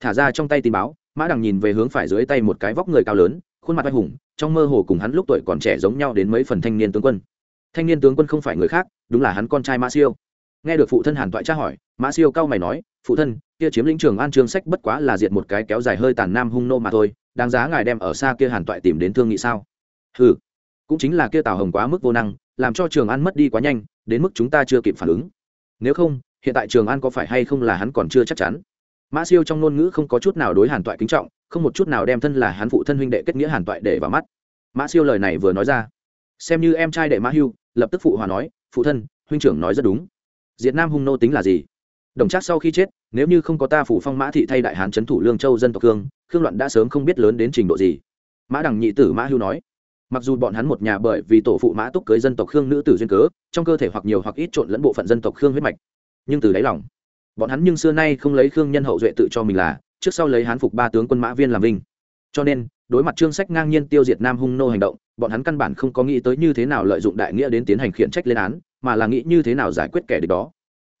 Thả ra trong tay tin báo, mã đằng nhìn về hướng phải dưới tay một cái vóc người cao lớn, khuôn mặt oai hùng, trong mơ hồ cùng hắn lúc tuổi còn trẻ giống nhau đến mấy phần thanh niên tướng quân. Thanh niên tướng quân không phải người khác, đúng là hắn con trai mã siêu nghe được phụ thân hàn toại tra hỏi, mã siêu cao mày nói, phụ thân, kia chiếm lĩnh trường an trương sách bất quá là diệt một cái kéo dài hơi tàn nam hung nô mà thôi, đáng giá ngài đem ở xa kia hàn toại tìm đến thương nghị sao? Ừ cũng chính là kia tào hồng quá mức vô năng, làm cho trường an mất đi quá nhanh, đến mức chúng ta chưa kịp phản ứng. Nếu không, hiện tại trường an có phải hay không là hắn còn chưa chắc chắn? Mã siêu trong ngôn ngữ không có chút nào đối hàn toại kính trọng, không một chút nào đem thân là hắn phụ thân huynh đệ kết nghĩa hàn toại để vào mắt. Mã siêu lời này vừa nói ra, xem như em trai đệ mã hưu, lập tức phụ hòa nói, phụ thân, huynh trưởng nói rất đúng diệt nam hung nô tính là gì? Đồng trác sau khi chết, nếu như không có ta phủ phong mã thị thay đại hán trấn thủ lương châu dân tộc khương khương loạn đã sớm không biết lớn đến trình độ gì. Mã đằng nhị tử mã hưu nói, mặc dù bọn hắn một nhà bởi vì tổ phụ mã túc cưới dân tộc khương nữ tử duyên cớ, trong cơ thể hoặc nhiều hoặc ít trộn lẫn bộ phận dân tộc khương huyết mạch, nhưng từ đáy lòng, bọn hắn nhưng xưa nay không lấy khương nhân hậu duệ tự cho mình là, trước sau lấy hán phục ba tướng quân mã viên làm vinh. Cho nên đối mặt trương sách ngang nhiên tiêu diệt nam hung nô hành động, bọn hắn căn bản không có nghĩ tới như thế nào lợi dụng đại nghĩa đến tiến hành khiển trách lên án, mà là nghĩ như thế nào giải quyết kẻ địch đó.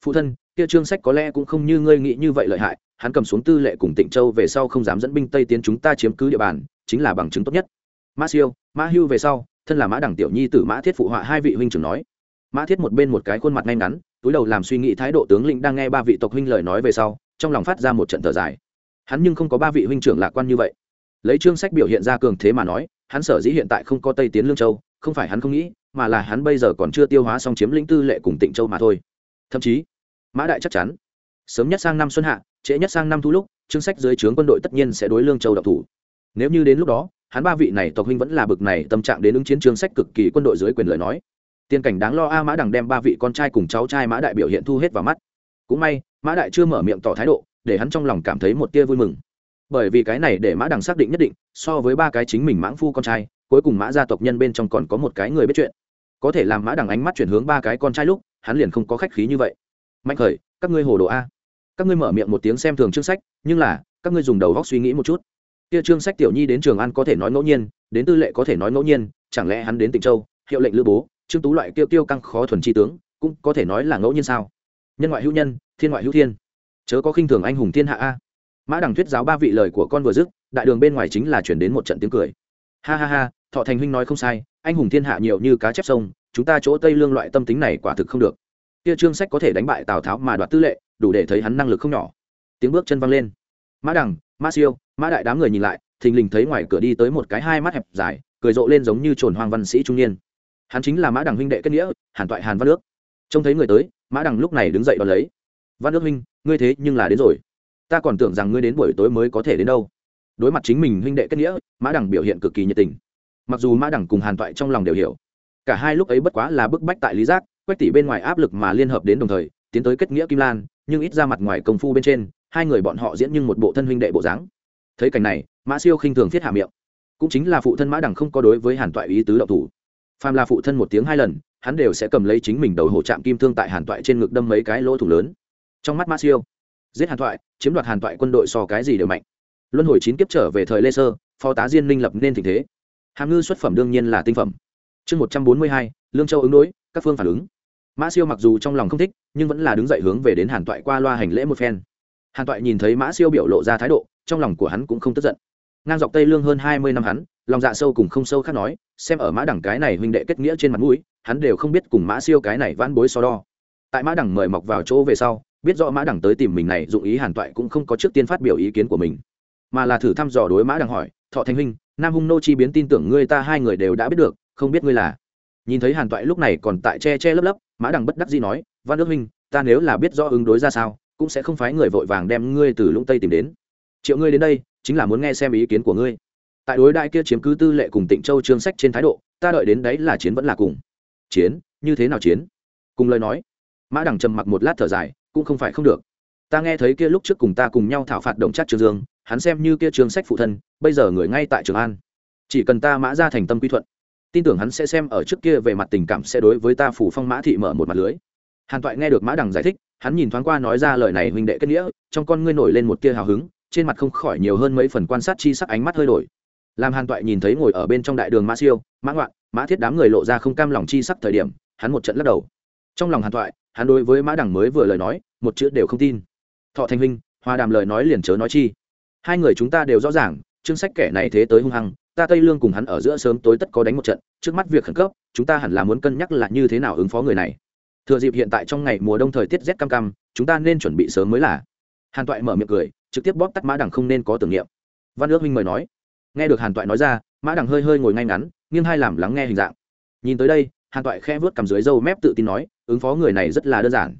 Phụ thân, kia trương sách có lẽ cũng không như ngươi nghĩ như vậy lợi hại, hắn cầm xuống tư lệ cùng tịnh châu về sau không dám dẫn binh tây tiến chúng ta chiếm cứ địa bàn, chính là bằng chứng tốt nhất. Mã siêu mã hưu về sau, thân là mã đẳng tiểu nhi tử mã thiết phụ họa hai vị huynh trưởng nói. Mã thiết một bên một cái khuôn mặt ngay ngắn, túi đầu làm suy nghĩ thái độ tướng lĩnh đang nghe ba vị tộc huynh lời nói về sau, trong lòng phát ra một trận thở dài. Hắn nhưng không có ba vị huynh trưởng lạc quan như vậy lấy chương sách biểu hiện ra cường thế mà nói, hắn sở dĩ hiện tại không có tây tiến lương châu, không phải hắn không nghĩ, mà là hắn bây giờ còn chưa tiêu hóa xong chiếm lĩnh tư lệ cùng tịnh châu mà thôi. Thậm chí, mã đại chắc chắn, sớm nhất sang năm xuân hạ, trễ nhất sang năm thu lúc chương sách dưới trướng quân đội tất nhiên sẽ đối lương châu độc thủ. Nếu như đến lúc đó, hắn ba vị này tộc huynh vẫn là bực này tâm trạng đến ứng chiến chương sách cực kỳ quân đội dưới quyền lời nói. Tiên cảnh đáng lo a mã đằng đem ba vị con trai cùng cháu trai mã đại biểu hiện thu hết vào mắt. Cũng may, mã đại chưa mở miệng tỏ thái độ, để hắn trong lòng cảm thấy một tia vui mừng bởi vì cái này để mã đằng xác định nhất định, so với ba cái chính mình mãng phu con trai, cuối cùng mã gia tộc nhân bên trong còn có một cái người biết chuyện. Có thể làm mã đằng ánh mắt chuyển hướng ba cái con trai lúc, hắn liền không có khách khí như vậy. Mạnh khởi, các ngươi hồ đồ a. Các ngươi mở miệng một tiếng xem thường chương sách, nhưng là, các ngươi dùng đầu góc suy nghĩ một chút. Kia chương sách tiểu nhi đến trường ăn có thể nói ngẫu nhiên, đến tư lệ có thể nói ngẫu nhiên, chẳng lẽ hắn đến tịnh châu, hiệu lệnh lữ bố trương tú loại tiêu tiêu căng khó thuần chi tướng, cũng có thể nói là ngẫu nhiên sao? Nhân ngoại hữu nhân, thiên ngoại hữu thiên. Chớ có khinh thường anh hùng thiên hạ a mã đằng thuyết giáo ba vị lời của con vừa dứt, đại đường bên ngoài chính là chuyển đến một trận tiếng cười. Ha ha ha, thọ thành huynh nói không sai, anh hùng thiên hạ nhiều như cá chép sông, chúng ta chỗ tây lương loại tâm tính này quả thực không được. Kia trương sách có thể đánh bại tào tháo mà đoạt tư lệ, đủ để thấy hắn năng lực không nhỏ. Tiếng bước chân văng lên. Mã đằng, mã siêu, mã đại đám người nhìn lại, thình lình thấy ngoài cửa đi tới một cái hai mắt hẹp dài, cười rộ lên giống như trồn Hoàng văn sĩ trung niên. Hắn chính là mã đằng huynh đệ kết nghĩa, hàn toại hàn văn nước. Trông thấy người tới, mã đằng lúc này đứng dậy đón lấy. Văn nước huynh, ngươi thế nhưng là đến rồi ta còn tưởng rằng ngươi đến buổi tối mới có thể đến đâu. Đối mặt chính mình huynh đệ kết nghĩa, mã đằng biểu hiện cực kỳ nhiệt tình. Mặc dù mã đằng cùng hàn toại trong lòng đều hiểu, cả hai lúc ấy bất quá là bức bách tại lý giác, quách tỷ bên ngoài áp lực mà liên hợp đến đồng thời, tiến tới kết nghĩa kim lan, nhưng ít ra mặt ngoài công phu bên trên, hai người bọn họ diễn như một bộ thân huynh đệ bộ dáng. Thấy cảnh này, mã siêu khinh thường thiết hạ miệng. Cũng chính là phụ thân mã đằng không có đối với hàn toại ý tứ đậu thủ. Phàm là phụ thân một tiếng hai lần, hắn đều sẽ cầm lấy chính mình đầu hổ chạm kim thương tại hàn toại trên ngực đâm mấy cái lỗ thủ lớn. Trong mắt mã siêu giết hàn thoại, chiếm đoạt hàn thoại quân đội so cái gì đều mạnh. Luân hồi chín kiếp trở về thời lê sơ, phó tá diên minh lập nên tình thế. Hàm ngư xuất phẩm đương nhiên là tinh phẩm. Chương một trăm bốn mươi hai, lương châu ứng đối, các phương phản ứng. Mã siêu mặc dù trong lòng không thích, nhưng vẫn là đứng dậy hướng về đến hàn toại qua loa hành lễ một phen. Hàn toại nhìn thấy mã siêu biểu lộ ra thái độ, trong lòng của hắn cũng không tức giận. Ngang dọc tây lương hơn hai mươi năm hắn, lòng dạ sâu cùng không sâu khác nói, xem ở mã đẳng cái này huynh đệ kết nghĩa trên mặt mũi, hắn đều không biết cùng mã siêu cái này vãn bối so đo. Tại mã đẳng mời mọc vào chỗ về sau biết rõ mã đẳng tới tìm mình này, dụng ý hàn toại cũng không có trước tiên phát biểu ý kiến của mình, mà là thử thăm dò đối mã đẳng hỏi, thọ thanh huynh, nam hung nô chi biến tin tưởng ngươi ta hai người đều đã biết được, không biết ngươi là? Nhìn thấy hàn toại lúc này còn tại che che lấp lấp, mã đằng bất đắc dĩ nói, văn đức huynh, ta nếu là biết rõ ứng đối ra sao, cũng sẽ không phái người vội vàng đem ngươi từ lũng tây tìm đến. Triệu ngươi đến đây, chính là muốn nghe xem ý kiến của ngươi. Tại đối đại kia chiếm cứ tư lệ cùng tịnh châu trương sách trên thái độ, ta đợi đến đấy là chiến vẫn là cùng. Chiến? Như thế nào chiến? Cùng lời nói, mã đằng trầm mặc một lát thở dài cũng không phải không được. Ta nghe thấy kia lúc trước cùng ta cùng nhau thảo phạt động chắc trường dương, hắn xem như kia trường sách phụ thân, bây giờ người ngay tại trường an. Chỉ cần ta mã ra thành tâm quy thuận, tin tưởng hắn sẽ xem ở trước kia về mặt tình cảm sẽ đối với ta phủ phong mã thị mở một mặt lưới. Hàn toại nghe được mã đằng giải thích, hắn nhìn thoáng qua nói ra lời này huynh đệ kết nghĩa, trong con ngươi nổi lên một tia hào hứng, trên mặt không khỏi nhiều hơn mấy phần quan sát chi sắc ánh mắt hơi đổi. Làm hàn toại nhìn thấy ngồi ở bên trong đại đường mã siêu, mã ngoạn, mã thiết đám người lộ ra không cam lòng chi sắc thời điểm, hắn một trận lắc đầu. Trong lòng hàn toại hắn đối với mã đằng mới vừa lời nói, một chữ đều không tin. Thọ thanh huynh hòa đàm lời nói liền chớ nói chi. Hai người chúng ta đều rõ ràng, chương sách kẻ này thế tới hung hăng, ta tây lương cùng hắn ở giữa sớm tối tất có đánh một trận, trước mắt việc khẩn cấp, chúng ta hẳn là muốn cân nhắc là như thế nào ứng phó người này. Thừa dịp hiện tại trong ngày mùa đông thời tiết rét cam cam, chúng ta nên chuẩn bị sớm mới là. Hàn toại mở miệng cười, trực tiếp bóp tắt mã đằng không nên có tưởng niệm. Văn ước minh mời nói. Nghe được hàn toại nói ra, mã đằng hơi hơi ngồi ngay ngắn, nghiêng hai làm lắng nghe hình dạng. Nhìn tới đây, hàn toại khe vớt cầm dưới râu mép tự tin nói ứng phó người này rất là đơn giản.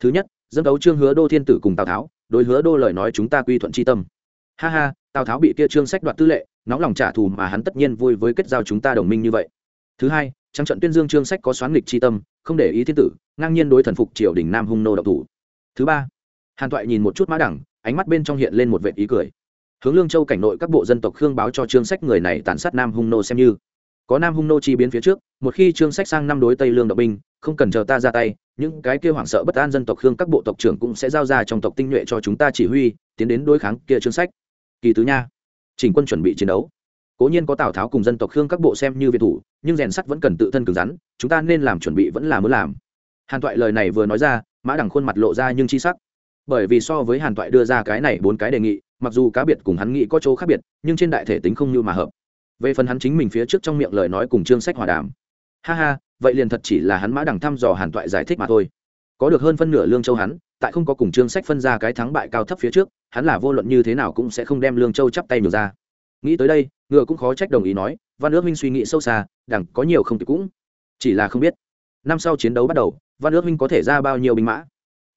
Thứ nhất dân đấu trương hứa đô thiên tử cùng tào tháo, đối hứa đô lời nói chúng ta quy thuận c tâm. Ha ha, tào tháo bị kia trương sách đoạt tư lệ, nóng lòng trả thù mà hắn tất nhiên vui với kết giao chúng ta đồng minh như vậy. Thứ hai trang trận tuyên dương trương sách có xoán nghịch c tâm, không để ý thiên tử, ngang nhiên đối thần phục triều đình nam hung nô độc thủ. Thứ ba, hàn toại nhìn một chút mã đẳng, ánh mắt bên trong hiện lên một vệ ý cười. Hướng lương châu cảnh nội các bộ dân tộc khương báo cho trương sách người này tàn sát nam hung nô xem như. Có nam hung nô chi biến phía trước, một khi trương sách sang năm đối tây lương động binh không cần chờ ta ra tay, những cái kia hoảng sợ bất an dân tộc khương các bộ tộc trưởng cũng sẽ giao ra trong tộc tinh nhuệ cho chúng ta chỉ huy, tiến đến đối kháng kia trương sách. Kỳ tứ nha, chỉnh quân chuẩn bị chiến đấu. Cố nhiên có tào tháo cùng dân tộc khương các bộ xem như việt thủ, nhưng rèn sắt vẫn cần tự thân cứng rắn, chúng ta nên làm chuẩn bị vẫn là muốn làm. Hàn toại lời này vừa nói ra, mã đằng khuôn mặt lộ ra nhưng chi sắc. Bởi vì so với hàn toại đưa ra cái này bốn cái đề nghị, mặc dù cá biệt cùng hắn nghĩ có chỗ khác biệt, nhưng trên đại thể tính không như mà hợp. Về phần hắn chính mình phía trước trong miệng lời nói cùng chương sách hòa đàm ha ha, vậy liền thật chỉ là hắn mã đằng thăm dò hàn toại giải thích mà thôi. Có được hơn phân nửa lương châu hắn, tại không có cùng chương sách phân ra cái thắng bại cao thấp phía trước, hắn là vô luận như thế nào cũng sẽ không đem lương châu chắp tay nhường ra. Nghĩ tới đây, ngựa cũng khó trách đồng ý nói, văn ước minh suy nghĩ sâu xa đằng có nhiều không kịp cũng. Chỉ là không biết. Năm sau chiến đấu bắt đầu, văn ước minh có thể ra bao nhiêu binh mã?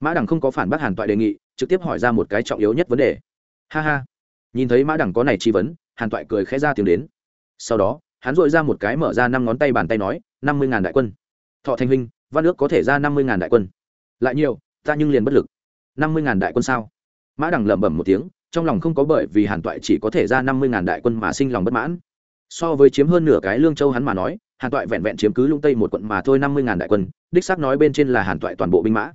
Mã đằng không có phản bác hàn toại đề nghị, trực tiếp hỏi ra một cái trọng yếu nhất vấn đề. Ha ha. Nhìn thấy mã đằng có này chi vấn, hàn toại cười khẽ ra tiếng đến. Sau đó hắn dội ra một cái mở ra năm ngón tay bàn tay nói, năm mươi ngàn đại quân. Thọ thanh huynh, văn ước có thể ra năm mươi ngàn đại quân. Lại nhiều, ta nhưng liền bất lực. Năm mươi ngàn đại quân sao? Mã đằng lẩm bẩm một tiếng, trong lòng không có bởi vì hàn toại chỉ có thể ra năm mươi ngàn đại quân mà sinh lòng bất mãn. So với chiếm hơn nửa cái lương châu hắn mà nói, hàn toại vẹn vẹn chiếm cứ lung tây một quận mà thôi năm mươi ngàn đại quân, đích xác nói bên trên là hàn toại toàn bộ binh mã.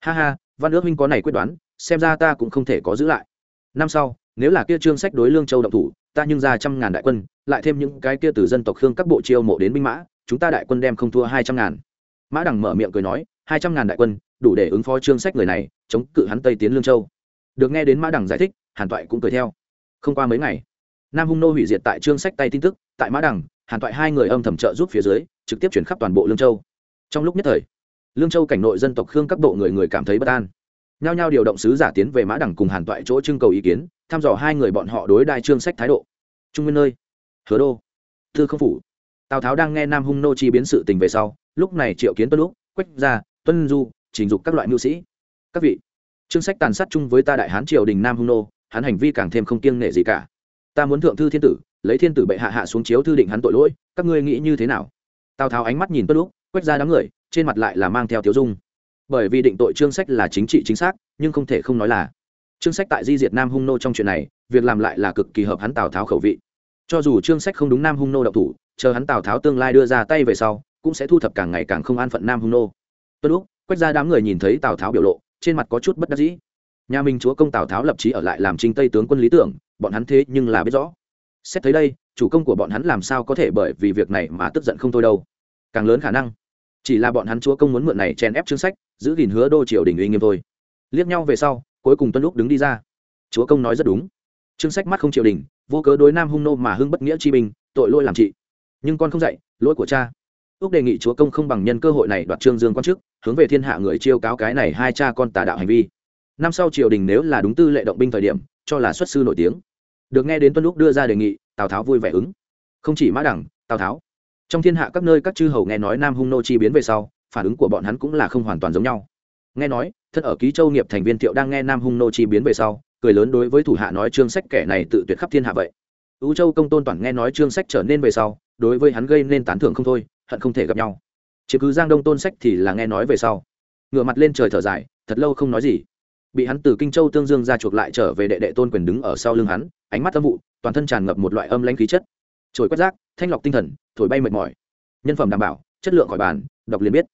Ha ha, văn ước huynh có này quyết đoán, xem ra ta cũng không thể có giữ lại. Năm sau, nếu là kia trương sách đối lương châu động thủ ta nhưng ra trăm ngàn đại quân, lại thêm những cái kia từ dân tộc khương các bộ chiêu mộ đến binh mã, chúng ta đại quân đem không thua hai trăm ngàn. Mã đằng mở miệng cười nói, hai trăm ngàn đại quân, đủ để ứng phó trương sách người này, chống cự hắn tây tiến lương châu. Được nghe đến mã đằng giải thích, hàn toại cũng cười theo. Không qua mấy ngày, nam hung nô hủy diệt tại trương sách tay tin tức, tại mã đằng, hàn toại hai người âm thầm trợ giúp phía dưới, trực tiếp chuyển khắp toàn bộ lương châu. Trong lúc nhất thời, lương châu cảnh nội dân tộc khương các bộ người người cảm thấy bất an nhao nhao điều động sứ giả tiến về mã đẳng cùng hàn toại chỗ trưng cầu ý kiến, thăm dò hai người bọn họ đối đại trương sách thái độ. Trung nguyên nơi, hứa đô thư không phủ. Tào tháo đang nghe nam hung nô chi biến sự tình về sau, lúc này triệu kiến tuân lúc, quách gia, tuân du, trình dục các loại mưu sĩ. Các vị, trương sách tàn sát chung với ta đại hán triều đình nam hung nô, hắn hành vi càng thêm không kiêng nể gì cả. Ta muốn thượng thư thiên tử, lấy thiên tử bệ hạ hạ xuống chiếu thư định hắn tội lỗi, các ngươi nghĩ như thế nào? Tào tháo ánh mắt nhìn tuân lúc, quách ra đám người, trên mặt lại là mang theo thiếu dung bởi vì định tội trương sách là chính trị chính xác, nhưng không thể không nói là trương sách tại di diệt nam hung nô trong chuyện này, việc làm lại là cực kỳ hợp hắn tào tháo khẩu vị. Cho dù trương sách không đúng nam hung nô độc thủ, chờ hắn tào tháo tương lai đưa ra tay về sau, cũng sẽ thu thập càng ngày càng không an phận nam hung nô. Tuân lúc quét ra đám người nhìn thấy tào tháo biểu lộ, trên mặt có chút bất đắc dĩ. Nhà minh chúa công tào tháo lập trí ở lại làm trinh tây tướng quân lý tưởng, bọn hắn thế nhưng là biết rõ. Xét thấy đây, chủ công của bọn hắn làm sao có thể bởi vì việc này mà tức giận không thôi đâu. Càng lớn khả năng chỉ là bọn hắn chúa công muốn mượn này chèn ép chương sách, giữ gìn hứa đô triều đình uy nghiêm thôi. Liếc nhau về sau, cuối cùng tuân lúc đứng đi ra. Chúa công nói rất đúng. Chương sách mắt không triều đình, vô cớ đối nam hung nô mà hưng bất nghĩa chi binh, tội lỗi làm trị nhưng con không dạy, lỗi của cha. Ước đề nghị chúa công không bằng nhân cơ hội này đoạt trương dương quan chức, hướng về thiên hạ người chiêu cáo cái này hai cha con tà đạo hành vi. Năm sau triều đình nếu là đúng tư lệ động binh thời điểm, cho là xuất sư nổi tiếng. Được nghe đến tuân lúc đưa ra đề nghị, tào tháo vui vẻ ứng. Không chỉ mã đẳng, tào tháo trong thiên hạ các nơi các chư hầu nghe nói nam hung nô chi biến về sau, phản ứng của bọn hắn cũng là không hoàn toàn giống nhau. Nghe nói thân ở ký châu nghiệp thành viên thiệu đang nghe nam hung nô chi biến về sau, cười lớn đối với thủ hạ nói trương sách kẻ này tự tuyệt khắp thiên hạ vậy. Ưu châu công tôn toàn nghe nói trương sách trở nên về sau, đối với hắn gây nên tán thưởng không thôi, hận không thể gặp nhau. Chứ cứ giang đông tôn sách thì là nghe nói về sau. Ngựa mặt lên trời thở dài, thật lâu không nói gì. Bị hắn từ kinh châu tương dương ra chuộc lại trở về đệ đệ tôn quyền đứng ở sau lưng hắn, ánh mắt âm vụ, toàn thân tràn ngập một loại âm lãnh khí chất. Trồi quét rác, thanh lọc tinh thần thổi bay mệt mỏi. Nhân phẩm đảm bảo, chất lượng khỏi bàn, đọc liền biết.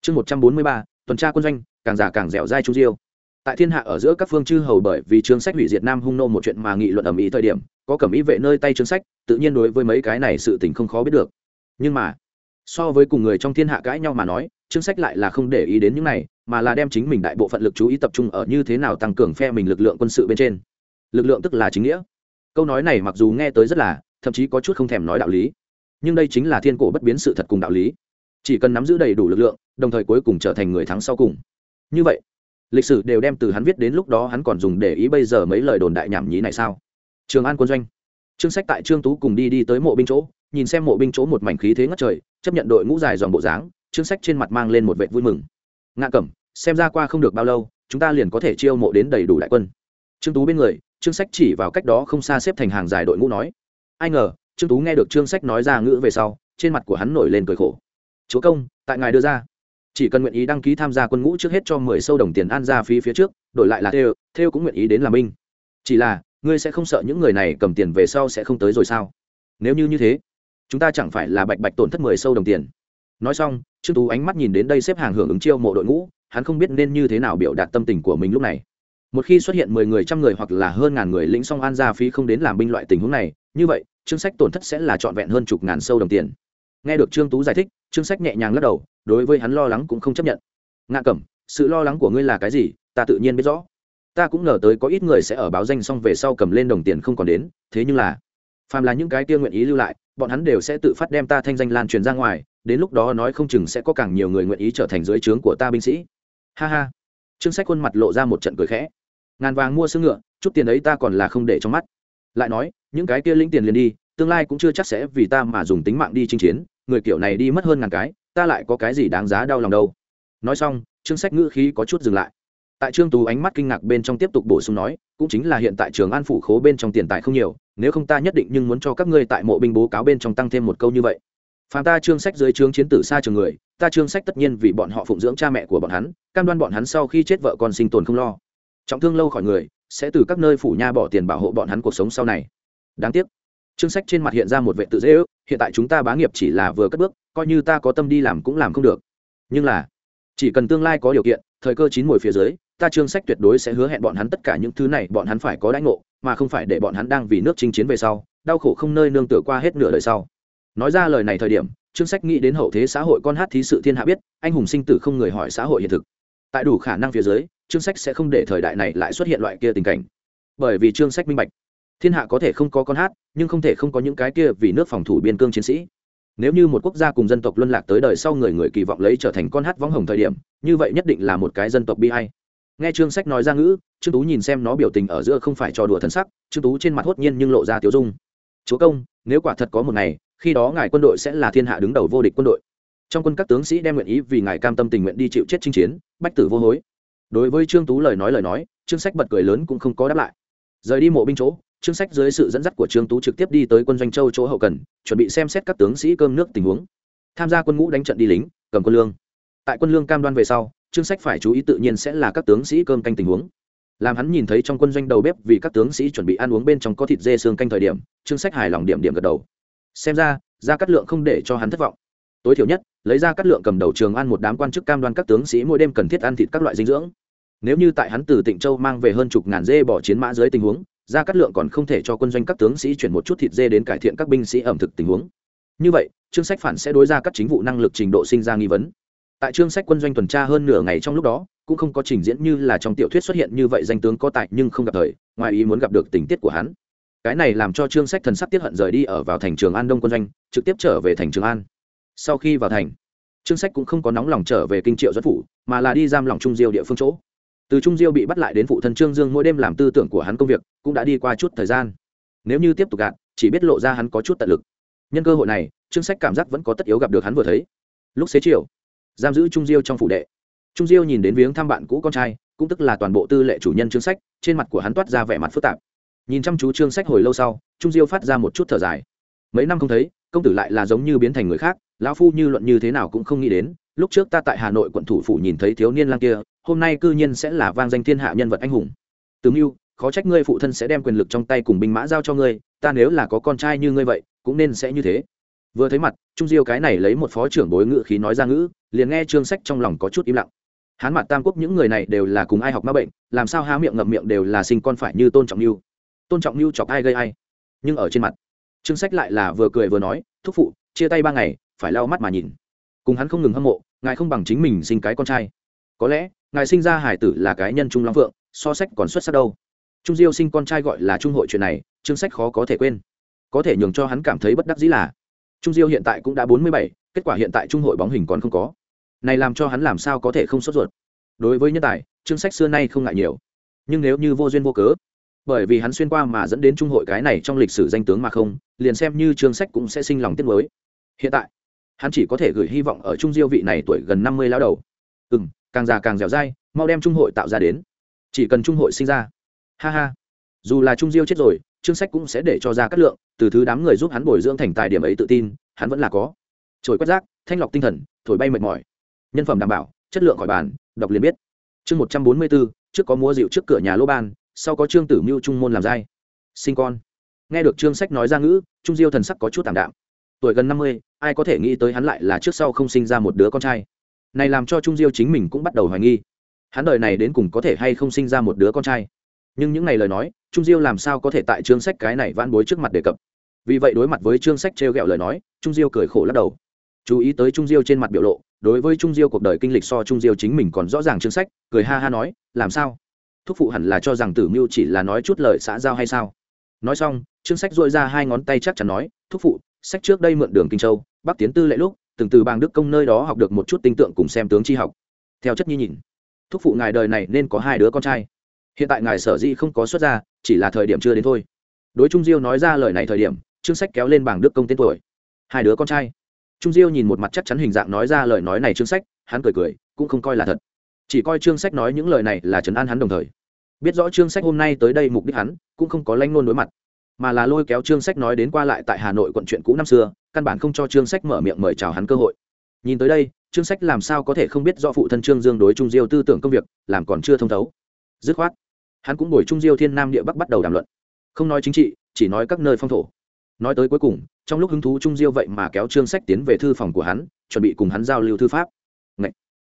Chương một trăm bốn mươi ba, tuần tra quân doanh, càng già càng dẻo dai chu diêu. Tại thiên hạ ở giữa các phương chư hầu bởi vì chương sách hủy diệt nam hung nô một chuyện mà nghị luận ầm ĩ thời điểm, có cẩm ý vệ nơi tay chương sách, tự nhiên đối với mấy cái này sự tình không khó biết được. Nhưng mà, so với cùng người trong thiên hạ cãi nhau mà nói chương sách lại là không để ý đến những này, mà là đem chính mình đại bộ phận lực chú ý tập trung ở như thế nào tăng cường phe mình lực lượng quân sự bên trên. Lực lượng tức là chính nghĩa. Câu nói này mặc dù nghe tới rất là, thậm chí có chút không thèm nói đạo lý nhưng đây chính là thiên cổ bất biến sự thật cùng đạo lý. Chỉ cần nắm giữ đầy đủ lực lượng, đồng thời cuối cùng trở thành người thắng sau cùng. Như vậy, lịch sử đều đem từ hắn viết đến lúc đó hắn còn dùng để ý bây giờ mấy lời đồn đại nhảm nhí này sao? Trường an quân doanh. Trương sách tại trương tú cùng đi đi tới mộ binh chỗ, nhìn xem mộ binh chỗ một mảnh khí thế ngất trời, chấp nhận đội ngũ dài dòng bộ dáng, trương sách trên mặt mang lên một vệ vui mừng. Ngạ cẩm, xem ra qua không được bao lâu, chúng ta liền có thể chiêu mộ đến đầy đủ đại quân. Trương tú bên người, trương sách chỉ vào cách đó không xa xếp thành hàng dài đội ngũ nói, ai ngờ trương tú nghe được trương sách nói ra ngữ về sau, trên mặt của hắn nổi lên cười khổ. Chúa công, tại ngài đưa ra. Chỉ cần nguyện ý đăng ký tham gia quân ngũ trước hết cho mười sâu đồng tiền an ra phí phía trước, đổi lại là theo theo cũng nguyện ý đến làm binh. Chỉ là, ngươi sẽ không sợ những người này cầm tiền về sau sẽ không tới rồi sao? Nếu như như thế, chúng ta chẳng phải là bạch bạch tổn thất mười sâu đồng tiền. Nói xong, trương tú ánh mắt nhìn đến đây xếp hàng hưởng ứng chiêu mộ đội ngũ, hắn không biết nên như thế nào biểu đạt tâm tình của mình lúc này. Một khi xuất hiện mười người, trăm người hoặc là hơn ngàn người lĩnh xong an gia phí không đến làm binh loại tình huống này, như vậy chương sách tổn thất sẽ là trọn vẹn hơn chục ngàn sâu đồng tiền. Nghe được trương tú giải thích, chương sách nhẹ nhàng lắc đầu, đối với hắn lo lắng cũng không chấp nhận. Ngạ cẩm, sự lo lắng của ngươi là cái gì? Ta tự nhiên biết rõ. Ta cũng ngờ tới có ít người sẽ ở báo danh xong về sau cầm lên đồng tiền không còn đến, thế nhưng là, phàm là những cái kia nguyện ý lưu lại, bọn hắn đều sẽ tự phát đem ta thanh danh lan truyền ra ngoài, đến lúc đó nói không chừng sẽ có càng nhiều người nguyện ý trở thành dưới trướng của ta binh sĩ. Ha ha. Trương sách khuôn mặt lộ ra một trận cười khẽ. Ngàn vàng mua xương ngựa, chút tiền ấy ta còn là không để trong mắt. Lại nói những cái kia lĩnh tiền liền đi, tương lai cũng chưa chắc sẽ vì ta mà dùng tính mạng đi chinh chiến, người kiểu này đi mất hơn ngàn cái, ta lại có cái gì đáng giá đau lòng đâu. Nói xong, trương sách ngữ khí có chút dừng lại. Tại trương tú ánh mắt kinh ngạc bên trong tiếp tục bổ sung nói, cũng chính là hiện tại trường an phủ khố bên trong tiền tài không nhiều, nếu không ta nhất định nhưng muốn cho các ngươi tại mộ binh bố cáo bên trong tăng thêm một câu như vậy. Phàm ta trương sách dưới trướng chiến tử xa trường người, ta trương sách tất nhiên vì bọn họ phụng dưỡng cha mẹ của bọn hắn, cam đoan bọn hắn sau khi chết vợ con sinh tồn không lo. Trọng thương lâu khỏi người, sẽ từ các nơi phủ nha bỏ tiền bảo hộ bọn hắn cuộc sống sau này đáng tiếc. Trương sách trên mặt hiện ra một vệ tự dễ ước, hiện tại chúng ta bá nghiệp chỉ là vừa cất bước, coi như ta có tâm đi làm cũng làm không được. Nhưng là, chỉ cần tương lai có điều kiện, thời cơ chín mùi phía dưới, ta trương sách tuyệt đối sẽ hứa hẹn bọn hắn tất cả những thứ này, bọn hắn phải có đãi ngộ, mà không phải để bọn hắn đang vì nước chinh chiến về sau, đau khổ không nơi nương tựa qua hết nửa đời sau. Nói ra lời này thời điểm trương sách nghĩ đến hậu thế xã hội con hát thí sự thiên hạ biết, anh hùng sinh tử không người hỏi xã hội hiện thực. Tại đủ khả năng phía dưới trương sách sẽ không để thời đại này lại xuất hiện loại kia tình cảnh. Bởi vì trương sách minh bạch thiên hạ có thể không có con hát, nhưng không thể không có những cái kia vì nước phòng thủ biên cương chiến sĩ. Nếu như một quốc gia cùng dân tộc luân lạc tới đời sau người người kỳ vọng lấy trở thành con hát võng hồng thời điểm, như vậy nhất định là một cái dân tộc bi hay nghe trương sách nói ra ngữ, trương tú nhìn xem nó biểu tình ở giữa không phải trò đùa thân sắc, trương tú trên mặt hốt nhiên nhưng lộ ra tiếu dung. Chúa công, nếu quả thật có một ngày, khi đó ngài quân đội sẽ là thiên hạ đứng đầu vô địch quân đội. Trong quân các tướng sĩ đem nguyện ý vì ngài cam tâm tình nguyện đi chịu chết chinh chiến, bách tử vô hối. Đối với trương tú lời nói lời nói, trương sách bật cười lớn cũng không có đáp lại. Rời đi mộ binh chỗ trương sách dưới sự dẫn dắt của trương tú trực tiếp đi tới quân doanh châu chỗ hậu cần, chuẩn bị xem xét các tướng sĩ cơm nước tình huống. Tham gia quân ngũ đánh trận đi lính, cầm quân lương. Tại quân lương cam đoan về sau, trương sách phải chú ý tự nhiên sẽ là các tướng sĩ cơm canh tình huống. Làm hắn nhìn thấy trong quân doanh đầu bếp vì các tướng sĩ chuẩn bị ăn uống bên trong có thịt dê xương canh thời điểm, trương sách hài lòng điểm điểm gật đầu. Xem ra ra cắt lượng không để cho hắn thất vọng. Tối thiểu nhất, lấy ra cắt lượng cầm đầu trường ăn một đám quan chức cam đoan các tướng sĩ mỗi đêm cần thiết ăn thịt các loại dinh dưỡng. Nếu như tại hắn từ tịnh châu mang về hơn chục ngàn dê bỏ chiến mã dưới tình huống ra cắt lượng còn không thể cho quân doanh các tướng sĩ chuyển một chút thịt dê đến cải thiện các binh sĩ ẩm thực tình huống. Như vậy, trương sách phản sẽ đối ra các chính vụ năng lực trình độ sinh ra nghi vấn. Tại trương sách quân doanh tuần tra hơn nửa ngày trong lúc đó, cũng không có trình diễn như là trong tiểu thuyết xuất hiện như vậy danh tướng có tại nhưng không gặp thời, ngoài ý muốn gặp được tình tiết của hắn. Cái này làm cho trương sách thần sắc tiết hận rời đi ở vào thành trường an đông quân doanh, trực tiếp trở về thành trường an. Sau khi vào thành, trương sách cũng không có nóng lòng trở về kinh triệu dẫn phủ, mà là đi giam lòng trung diêu địa phương chỗ từ trung diêu bị bắt lại đến phụ thân trương dương mỗi đêm làm tư tưởng của hắn công việc, cũng đã đi qua chút thời gian. Nếu như tiếp tục gạt, chỉ biết lộ ra hắn có chút tận lực. Nhân cơ hội này, trương sách cảm giác vẫn có tất yếu gặp được hắn vừa thấy. Lúc xế chiều, giam giữ trung diêu trong phủ đệ. Trung diêu nhìn đến viếng thăm bạn cũ con trai, cũng tức là toàn bộ tư lệ chủ nhân trương sách, trên mặt của hắn toát ra vẻ mặt phức tạp. Nhìn chăm chú trương sách hồi lâu sau, trung diêu phát ra một chút thở dài. Mấy năm không thấy, công tử lại là giống như biến thành người khác, lão phu như luận như thế nào cũng không nghĩ đến, lúc trước ta tại hà nội quận thủ phủ nhìn thấy thiếu niên lang kia hôm nay cư nhiên sẽ là vang danh thiên hạ nhân vật anh hùng. Từ mưu, khó trách ngươi phụ thân sẽ đem quyền lực trong tay cùng binh mã giao cho ngươi, ta nếu là có con trai như ngươi vậy, cũng nên sẽ như thế. Vừa thấy mặt, trung diêu cái này lấy một phó trưởng bối ngữ khí nói ra ngữ, liền nghe trương sách trong lòng có chút im lặng. Hán mặt tam quốc những người này đều là cùng ai học ma bệnh, làm sao há miệng ngậm miệng đều là sinh con phải như tôn trọng mưu tôn trọng mưu chọc ai gây ai? Nhưng ở trên mặt, trương sách lại là vừa cười vừa nói, thúc phụ, chia tay ba ngày, phải lau mắt mà nhìn. Cùng hắn không ngừng hâm mộ, ngài không bằng chính mình sinh cái con trai. Có lẽ ngài sinh ra hải tử là cái nhân trung long phượng, so sách còn xuất sắc đâu. Trung diêu sinh con trai gọi là trung hội chuyện này trương sách khó có thể quên. Có thể nhường cho hắn cảm thấy bất đắc dĩ là, trung diêu hiện tại cũng đã bốn mươi bảy, kết quả hiện tại trung hội bóng hình còn không có. Này làm cho hắn làm sao có thể không sốt ruột. Đối với nhân tài trương sách xưa nay không ngại nhiều. Nhưng nếu như vô duyên vô cớ, bởi vì hắn xuyên qua mà dẫn đến trung hội cái này trong lịch sử danh tướng mà không, liền xem như trương sách cũng sẽ sinh lòng tiếc mới hiện tại, hắn chỉ có thể gửi hy vọng ở trung diêu vị này tuổi gần năm mươi lao đầu. Ừ m càng già càng dẻo dai, mau đem trung hội tạo ra đến. Chỉ cần trung hội sinh ra. Ha ha. Dù là trung diêu chết rồi trương sách cũng sẽ để cho ra cát lượng, từ thứ đám người giúp hắn bồi dưỡng thành tài điểm ấy tự tin, hắn vẫn là có. Trồi quét rác, thanh lọc tinh thần, thổi bay mệt mỏi. Nhân phẩm đảm bảo, chất lượng khỏi bàn, đọc liền biết. Chương một trăm bốn mươi bốn, trước có múa dịu trước cửa nhà lô ban, sau có trương tử mưu trung môn làm giai. Sinh con. Nghe được trương sách nói ra ngữ, trung diêu thần sắc có chút tảm đạm. Tuổi gần năm mươi, ai có thể nghĩ tới hắn lại là trước sau không sinh ra một đứa con trai này làm cho trung diêu chính mình cũng bắt đầu hoài nghi. Hắn đời này đến cùng có thể hay không sinh ra một đứa con trai? Nhưng những ngày lời nói, trung diêu làm sao có thể tại trương sách cái này van bối trước mặt đề cập? Vì vậy đối mặt với trương sách t r lời nói, trung diêu cười khổ lắc đầu. Chú ý tới trung diêu trên mặt biểu lộ, đối với trung diêu cuộc đời kinh lịch so trung diêu chính mình còn rõ ràng trương sách, cười ha ha nói, làm sao? Thúc phụ hẳn là cho rằng tử mưu chỉ là nói chút lời xã giao hay sao? Nói xong trương sách dội ra hai ngón tay chắc chắn nói, thúc phụ, sách trước đây mượn đường kinh châu, bắc tiến tư lệ lúc từng từ bang đức công nơi đó học được một chút tinh tượng cùng xem tướng chi học. Theo chất nhi nhìn, thúc phụ ngài đời này nên có hai đứa con trai. Hiện tại ngài sở di không có xuất gia, chỉ là thời điểm chưa đến thôi. Đối trung diêu nói ra lời này thời điểm trương sách kéo lên bảng đức công tên tuổi. Hai đứa con trai. Trung diêu nhìn một mặt chắc chắn hình dạng nói ra lời nói này chương sách, hắn cười cười, cũng không coi là thật. Chỉ coi chương sách nói những lời này là trấn an hắn đồng thời. Biết rõ chương sách hôm nay tới đây mục đích hắn, cũng không có lanh nôn đối mặt, mà là lôi kéo chương sách nói đến qua lại tại hà nội quận chuyện cũ năm xưa căn bản không cho Trương sách mở miệng mời chào hắn cơ hội. Nhìn tới đây, Trương sách làm sao có thể không biết do phụ thân trương dương đối trung diêu tư tưởng công việc, làm còn chưa thông thấu. Dứt khoát, hắn cũng bồi trung diêu thiên nam địa bắc bắt đầu đàm luận. Không nói chính trị, chỉ nói các nơi phong thổ. Nói tới cuối cùng, trong lúc hứng thú trung diêu vậy mà kéo trương sách tiến về thư phòng của hắn, chuẩn bị cùng hắn giao lưu thư pháp. Ngậy!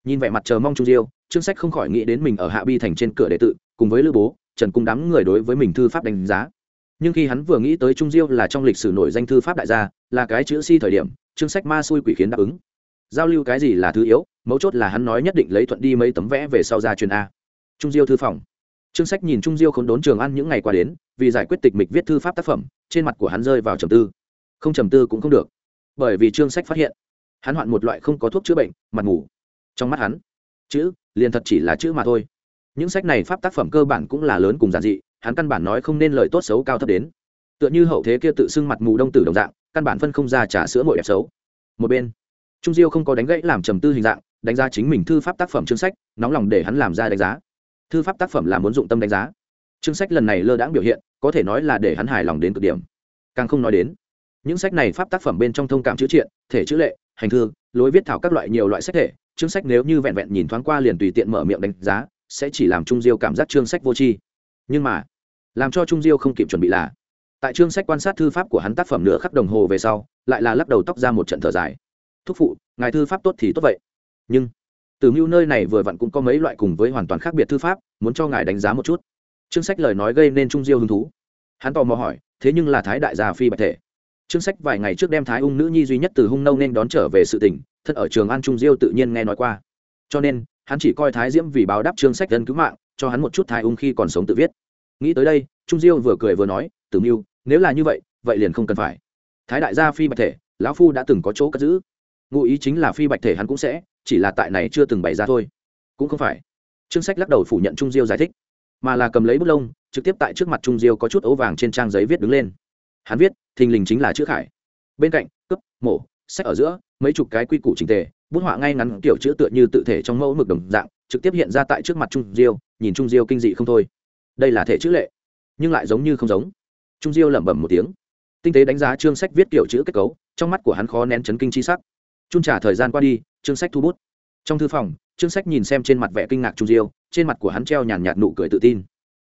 nhìn vẻ mặt chờ mong trung diêu, trương sách không khỏi nghĩ đến mình ở hạ bi thành trên cửa đệ tự cùng với lữ bố, trần cung đám người đối với mình thư pháp đánh giá nhưng khi hắn vừa nghĩ tới trung diêu là trong lịch sử nổi danh thư pháp đại gia, là cái chữ si thời điểm, chương sách ma xui quỷ khiến đáp ứng. Giao lưu cái gì là thứ yếu, mấu chốt là hắn nói nhất định lấy thuận đi mấy tấm vẽ về sau ra truyền a. Trung diêu thư phòng. Chương sách nhìn trung diêu k h ố n đốn trường ăn những ngày qua đến, vì giải quyết tịch mịch viết thư pháp tác phẩm, trên mặt của hắn rơi vào trầm tư. Không trầm tư cũng không được. Bởi vì chương sách phát hiện, hắn hoạn một loại không có thuốc chữa bệnh, mặt ngủ trong mắt hắn, chữ liền thật chỉ là chữ mà thôi. Những sách này pháp tác phẩm cơ bản cũng là lớn cùng giản dị hắn căn bản nói không nên lời tốt xấu cao thấp đến. Tựa như hậu thế kia tự xưng mặt mù đông tử đồng dạng, căn bản phân không ra trả sữa mội đẹp xấu. Một bên, trung diêu không có đánh gãy làm trầm tư hình dạng, đánh giá chính mình thư pháp tác phẩm chương sách, nóng lòng để hắn làm ra đánh giá. Thư pháp tác phẩm là muốn dụng tâm đánh giá. Chương sách lần này lơ đãng biểu hiện, có thể nói là để hắn hài lòng đến cực điểm. Càng không nói đến, những sách này pháp tác phẩm bên trong thông cảm chữ triện, thể chữ lệ, hành thư, lối viết thảo các loại nhiều loại sách thể, chương sách nếu như vẹn vẹn nhìn thoáng qua liền tùy tiện mở miệng đánh giá, sẽ chỉ làm trung diêu cảm giác chương sách vô tri. Nhưng mà làm cho trung diêu không kịp chuẩn bị là tại chương sách quan sát thư pháp của hắn tác phẩm nửa khắc đồng hồ về sau, lại là lắc đầu tóc ra một trận thở dài. Thúc phụ, ngài thư pháp tốt thì tốt vậy. Nhưng, từ mưu nơi này vừa vặn cũng có mấy loại cùng với hoàn toàn khác biệt thư pháp, muốn cho ngài đánh giá một chút. Chương sách lời nói gây nên trung diêu hứng thú. Hắn tò mò hỏi, thế nhưng là thái đại gia phi bạch thể. Chương sách vài ngày trước đem thái ung nữ nhi duy nhất từ hung nâu nên đón trở về sự tỉnh thân ở trường an trung diêu tự nhiên nghe nói qua. Cho nên, hắn chỉ coi thái diễm vì báo đáp chương sách dân cứu mạng, cho hắn một chút thái ung khi còn sống tự viết nghĩ tới đây, trung diêu vừa cười vừa nói, tử mưu, nếu là như vậy vậy liền không cần phải. Thái đại gia phi bạch thể, lão phu đã từng có chỗ cất giữ. Ngụ ý chính là phi bạch thể hắn cũng sẽ, chỉ là tại này chưa từng bày ra thôi. Cũng không phải. Chương sách lắc đầu phủ nhận trung diêu giải thích. Mà là cầm lấy bút lông, trực tiếp tại trước mặt trung diêu có chút ấu vàng trên trang giấy viết đứng lên. Hắn viết, thình lình chính là chữ khải. Bên cạnh cấp mổ, sách ở giữa, mấy chục cái quy củ trình tề, bút họa ngay ngắn kiểu chữ tựa như tự thể trong mẫu mực đồng dạng, trực tiếp hiện ra tại trước mặt trung diêu, nhìn trung diêu kinh dị không thôi đây là thể chữ lệ, nhưng lại giống như không giống. Trung diêu lẩm bẩm một tiếng. Tinh tế đánh giá chương sách viết kiểu chữ kết cấu, trong mắt của hắn khó nén chấn kinh chi sắc. Chun trả thời gian qua đi, chương sách thu bút. Trong thư phòng, chương sách nhìn xem trên mặt vẻ kinh ngạc trung diêu, trên mặt của hắn treo nhàn nhạt nụ cười tự tin.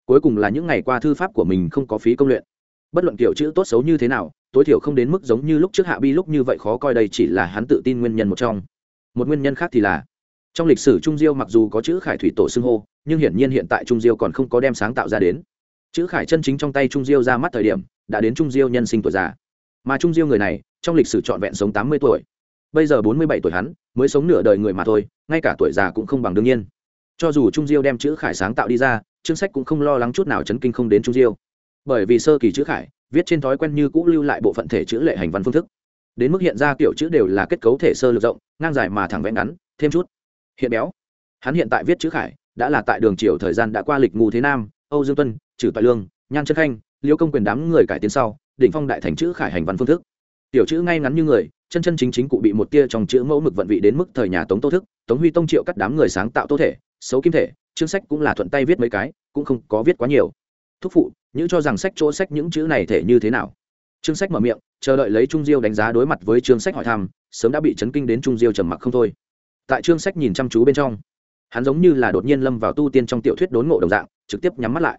Cuối cùng là những ngày qua thư pháp của mình không có phí công luyện. Bất luận kiểu chữ tốt xấu như thế nào, tối thiểu không đến mức giống như lúc trước hạ bi lúc như vậy khó coi đây chỉ là hắn tự tin nguyên nhân một trong. Một nguyên nhân khác thì là, trong lịch sử trung diêu mặc dù có chữ khải thủy tổ xưng hô nhưng hiển nhiên hiện tại trung diêu còn không có đem sáng tạo ra đến. Chữ khải chân chính trong tay trung diêu ra mắt thời điểm, đã đến trung diêu nhân sinh tuổi già. Mà trung diêu người này, trong lịch sử trọn vẹn sống tám mươi tuổi. Bây giờ bốn mươi bảy tuổi hắn, mới sống nửa đời người mà thôi, ngay cả tuổi già cũng không bằng đương nhiên. Cho dù trung diêu đem chữ khải sáng tạo đi ra, chương sách cũng không lo lắng chút nào chấn kinh không đến trung diêu. Bởi vì sơ kỳ chữ khải, viết trên thói quen như cũ lưu lại bộ phận thể chữ lệ hành văn phương thức. Đến mức hiện ra kiểu chữ đều là kết cấu thể sơ lược rộng, ngang dài mà thẳng vẽ ngắn, thêm chút. Hiện béo. Hắn hiện tại viết chữ khải đã là tại đường triều thời gian đã qua lịch ngu thế nam, âu dương tuân trừ toại lương, nhan chân khanh, liêu công quyền đám người cải tiến sau, đỉnh phong đại thành chữ khải hành văn phương thức. Tiểu chữ ngay ngắn như người, chân chân chính chính cụ bị một tia trong chữ mẫu mực vận vị đến mức thời nhà tống tô thức, tống huy tông triệu cắt đám người sáng tạo tô thể, xấu kim thể, chương sách cũng là thuận tay viết mấy cái, cũng không có viết quá nhiều. Thúc phụ những cho rằng sách chỗ sách những chữ này thể như thế nào? Chương sách mở miệng, chờ đợi lấy trung diêu đánh giá đối mặt với chương sách hỏi thăm, sớm đã bị chấn kinh đến trung diêu trầm mặc không thôi. Tại chương sách nhìn chăm chú bên trong hắn giống như là đột nhiên lâm vào tu tiên trong tiểu thuyết đốn ngộ đồng dạng, trực tiếp nhắm mắt lại.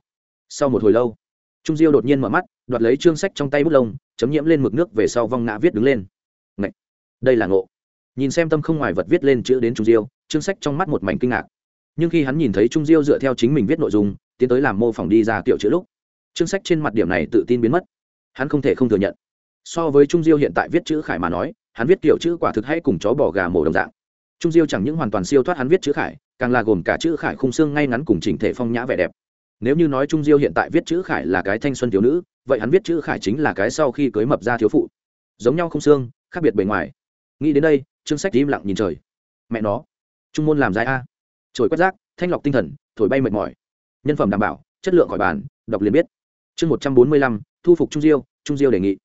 Sau một hồi lâu, trung diêu đột nhiên mở mắt, đoạt lấy chương sách trong tay bút lông, chấm nhiễm lên mực nước về sau vong ngã viết đứng lên. Ngậy! đây là ngộ. Nhìn xem tâm không ngoài vật viết lên chữ đến trung diêu chương sách trong mắt một mảnh kinh ngạc. Nhưng khi hắn nhìn thấy trung diêu dựa theo chính mình viết nội dung, tiến tới làm mô phỏng đi ra kiểu chữ lúc chương sách trên mặt điểm này tự tin biến mất. Hắn không thể không thừa nhận. So với trung diêu hiện tại viết chữ khải mà nói, hắn viết kiểu chữ quả thực hay cùng chó bỏ gà mổ đồng dạng trung diêu chẳng những hoàn toàn siêu thoát hắn viết chữ khải, càng là gồm cả chữ khải khung xương ngay ngắn cùng chỉnh thể phong nhã vẻ đẹp. Nếu như nói trung diêu hiện tại viết chữ khải là cái thanh xuân thiếu nữ, vậy hắn viết chữ khải chính là cái sau khi cưới mập ra thiếu phụ. Giống nhau không xương, khác biệt bề ngoài. Nghĩ đến đây chương sách im lặng nhìn trời. Mẹ nó, trung môn làm dài a. Trồi quét rác, thanh lọc tinh thần, thổi bay mệt mỏi. Nhân phẩm đảm bảo, chất lượng khỏi bàn, đọc liền biết. Chương một trăm bốn mươi lăm, thu phục trung diêu trung diêu đề nghị.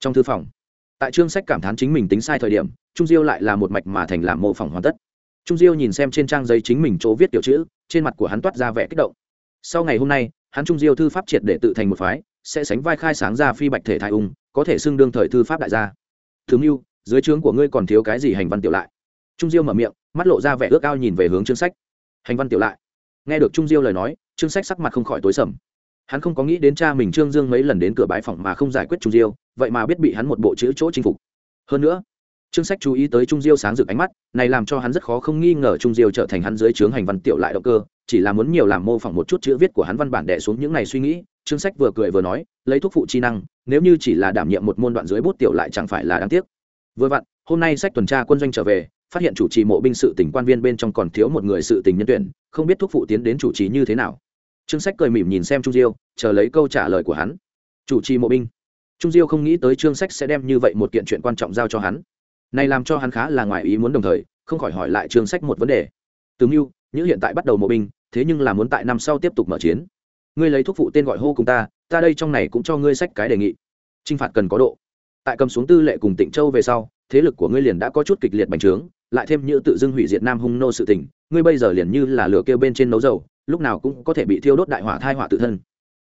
Trong thư phòng tại chương sách cảm thán chính mình tính sai thời điểm, trung diêu lại là một mạch mà thành làm mô phỏng hoàn tất. Trung diêu nhìn xem trên trang giấy chính mình chỗ viết tiểu chữ, trên mặt của hắn toát ra vẻ kích động. Sau ngày hôm nay, hắn trung diêu thư pháp triệt để tự thành một phái, sẽ sánh vai khai sáng ra phi bạch thể thái ung, có thể xưng đương thời thư pháp đại gia. Thứ mưu dưới trướng của ngươi còn thiếu cái gì hành văn tiểu lại? Trung diêu mở miệng, mắt lộ ra vẻ ước ao nhìn về hướng chương sách. Hành văn tiểu lại. Nghe được trung diêu lời nói chương sách sắc mặt không khỏi tối sầm hắn không có nghĩ đến cha mình trương dương mấy lần đến cửa bãi phòng mà không giải quyết trung diêu, vậy mà biết bị hắn một bộ chữ chỗ chinh phục. Hơn nữa, trương sách chú ý tới trung diêu sáng rực ánh mắt, này làm cho hắn rất khó không nghi ngờ trung diêu trở thành hắn dưới trướng hành văn tiểu lại động cơ, chỉ là muốn nhiều làm mô phỏng một chút chữ viết của hắn văn bản đẻ xuống những này suy nghĩ, trương sách vừa cười vừa nói, lấy thuốc phụ chi năng, nếu như chỉ là đảm nhiệm một môn đoạn dưới bút tiểu lại chẳng phải là đáng tiếc. Vừa vặn, hôm nay sách tuần tra quân doanh trở về, phát hiện chủ trì mộ binh sự tỉnh quan viên bên trong còn thiếu một người sự tình nhân tuyển, không biết thuốc phụ tiến đến chủ trì như thế nào trương sách cười mỉm nhìn xem trung diêu, chờ lấy câu trả lời của hắn. Chủ trì mộ binh. Trung diêu không nghĩ tới trương sách sẽ đem như vậy một kiện chuyện quan trọng giao cho hắn. Này làm cho hắn khá là ngoài ý muốn đồng thời, không khỏi hỏi lại trương sách một vấn đề. Tướng mưu như hiện tại bắt đầu mộ binh, thế nhưng là muốn tại năm sau tiếp tục mở chiến. Ngươi lấy thuốc phụ tên gọi hô cùng ta ta đây trong này cũng cho ngươi sách cái đề nghị. T phạt cần có độ. Tại cầm xuống tư lệ cùng tịnh châu về sau, thế lực của ngươi liền đã có chút kịch liệt bành trướng, lại thêm như tự dưng hủy diệt nam hung nô sự tình, ngươi bây giờ liền như là lửa kêu bên trên nấu dầu lúc nào cũng có thể bị thiêu đốt đại hỏa thai hỏa tự thân.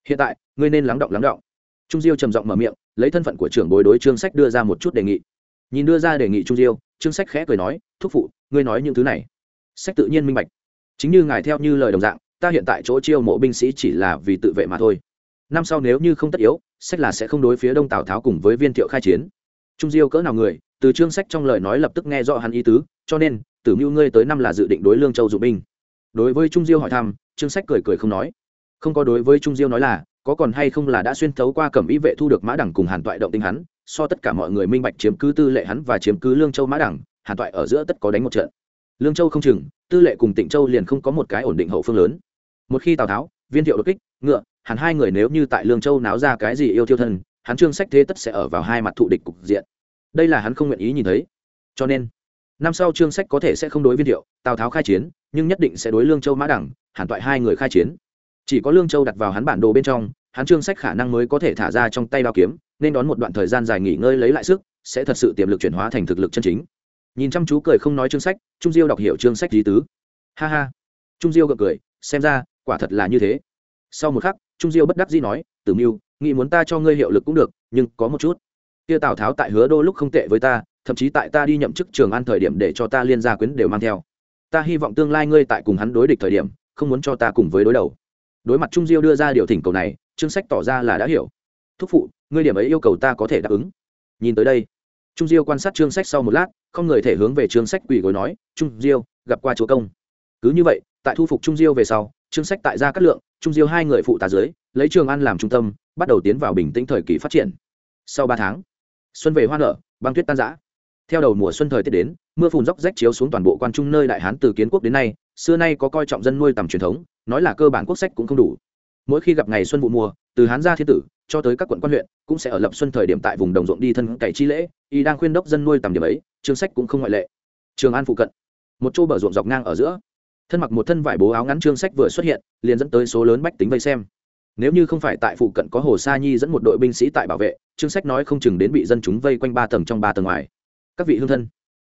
Hiện tại, ngươi nên lắng động lắng động. Trung diêu trầm giọng mở miệng, lấy thân phận của trưởng bối đối trương sách đưa ra một chút đề nghị. Nhìn đưa ra đề nghị trung diêu, trương sách khẽ cười nói, thúc phụ, ngươi nói những thứ này. Sách tự nhiên minh bạch. Chính như ngài theo như lời đồng dạng, ta hiện tại chỗ chiêu mộ binh sĩ chỉ là vì tự vệ mà thôi. Năm sau nếu như không tất yếu, sách là sẽ không đối phía đông tào tháo cùng với viên thiệu khai chiến. Trung diêu cỡ nào người, từ trương sách trong lời nói lập tức nghe rõ hắn ý tứ, cho nên, tử mưu ngươi tới năm là dự định đối lương châu dụng binh. Đối với trung diêu hỏi thăm Trương sách cười cười không nói. Không có đối với trung diêu nói là, có còn hay không là đã xuyên thấu qua cẩm ý vệ thu được mã đẳng cùng hàn toại động tinh hắn, so tất cả mọi người minh bạch chiếm cứ tư lệ hắn và chiếm cứ lương châu mã đẳng, hàn toại ở giữa tất có đánh một trận. Lương châu không chừng, tư lệ cùng tịnh châu liền không có một cái ổn định hậu phương lớn. Một khi tào tháo, viên thiệu đột kích, ngựa hẳn hai người nếu như tại lương châu náo ra cái gì yêu thiêu thân, hắn trương sách thế tất sẽ ở vào hai mặt thụ địch cục diện. Đây là hắn không nguyện ý nhìn thấy. Cho nên, năm sau trương sách có thể sẽ không đối viên thiệu, tào tháo khai chiến, nhưng nhất định sẽ đối lương châu mã đẳng hàn toại hai người khai chiến. Chỉ có lương châu đặt vào hắn bản đồ bên trong, hắn trương sách khả năng mới có thể thả ra trong tay bao kiếm, nên đón một đoạn thời gian dài nghỉ ngơi lấy lại sức, sẽ thật sự tiềm lực chuyển hóa thành thực lực chân chính. Nhìn chăm chú cười không nói chương sách, trung diêu đọc hiểu chương sách lý tứ. Ha ha. Trung diêu gật cười, xem ra, quả thật là như thế. Sau một khắc, trung diêu bất đắc dĩ nói, tử mưu, nghĩ muốn ta cho ngươi hiệu lực cũng được, nhưng có một chút. Kia tào tháo tại hứa đô lúc không tệ với ta, thậm chí tại ta đi nhậm chức trường an thời điểm để cho ta liên gia quyến đều mang theo. Ta hy vọng tương lai ngươi tại cùng hắn đối địch thời điểm không muốn cho ta cùng với đối đầu. Đối mặt trung diêu đưa ra điều thỉnh cầu này, chương sách tỏ ra là đã hiểu. Thúc phụ, ngươi điểm ấy yêu cầu ta có thể đáp ứng. Nhìn tới đây, trung diêu quan sát chương sách sau một lát, không người thể hướng về chương sách quỳ gối nói, trung diêu, gặp qua chúa công. Cứ như vậy, tại thu phục trung diêu về sau, chương sách tại gia cát lượng, trung diêu hai người phụ tá dưới, lấy trường an làm trung tâm, bắt đầu tiến vào bình tĩnh thời kỳ phát triển. Sau ba tháng, xuân về hoa nở, băng tuyết tan giã theo đầu mùa xuân thời tiết đến mưa phùn róc rách chiếu xuống toàn bộ quan trung nơi đại hán từ kiến quốc đến nay, xưa nay có coi trọng dân nuôi tầm truyền thống, nói là cơ bản quốc sách cũng không đủ. Mỗi khi gặp ngày xuân vụ mùa, từ hán gia thiên tử, cho tới các quận quan huyện, cũng sẽ ở lập xuân thời điểm tại vùng đồng ruộng đi thân cày chi lễ, y đang khuyên đốc dân nuôi tầm điểm ấy chương sách cũng không ngoại lệ. Trường an phụ cận, một chỗ bờ ruộng dọc ngang ở giữa. Thân mặc một thân vải bố áo ngắn chương sách vừa xuất hiện, liền dẫn tới số lớn bách tính vây xem. Nếu như không phải tại phụ cận có hồ sa nhi dẫn một đội binh sĩ tại bảo vệ chương sách nói không chừng đến bị dân chúng vây quanh ba tầng trong ba tầng ngoài. Các vị hương thân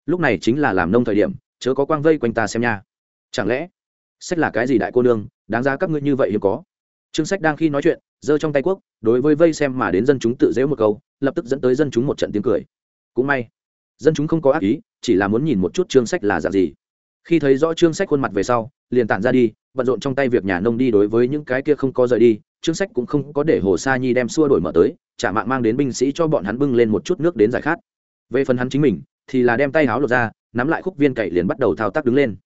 lúc này chính là làm nông thời điểm, chớ có quang vây quanh ta xem nha. Chẳng lẽ, sách là cái gì đại cô nương, đáng ra các ngươi như vậy hiếm có? Chương sách đang khi nói chuyện, giơ trong tay quốc đối với vây xem mà đến dân chúng tự dễu một câu, lập tức dẫn tới dân chúng một trận tiếng cười. Cũng may, dân chúng không có ác ý, chỉ là muốn nhìn một chút chương sách là dạng gì. Khi thấy rõ chương sách khuôn mặt về sau, liền tản ra đi, bận rộn trong tay việc nhà nông đi đối với những cái kia không có rời đi chương sách cũng không có để hồ sa nhi đem xua đổi mở tới, trả mạng mang đến binh sĩ cho bọn hắn bưng lên một chút nước đến giải khát. Về phần hắn chính mình thì là đem tay háo lột ra, nắm lại khúc viên cậy liền bắt đầu thao tác đứng lên.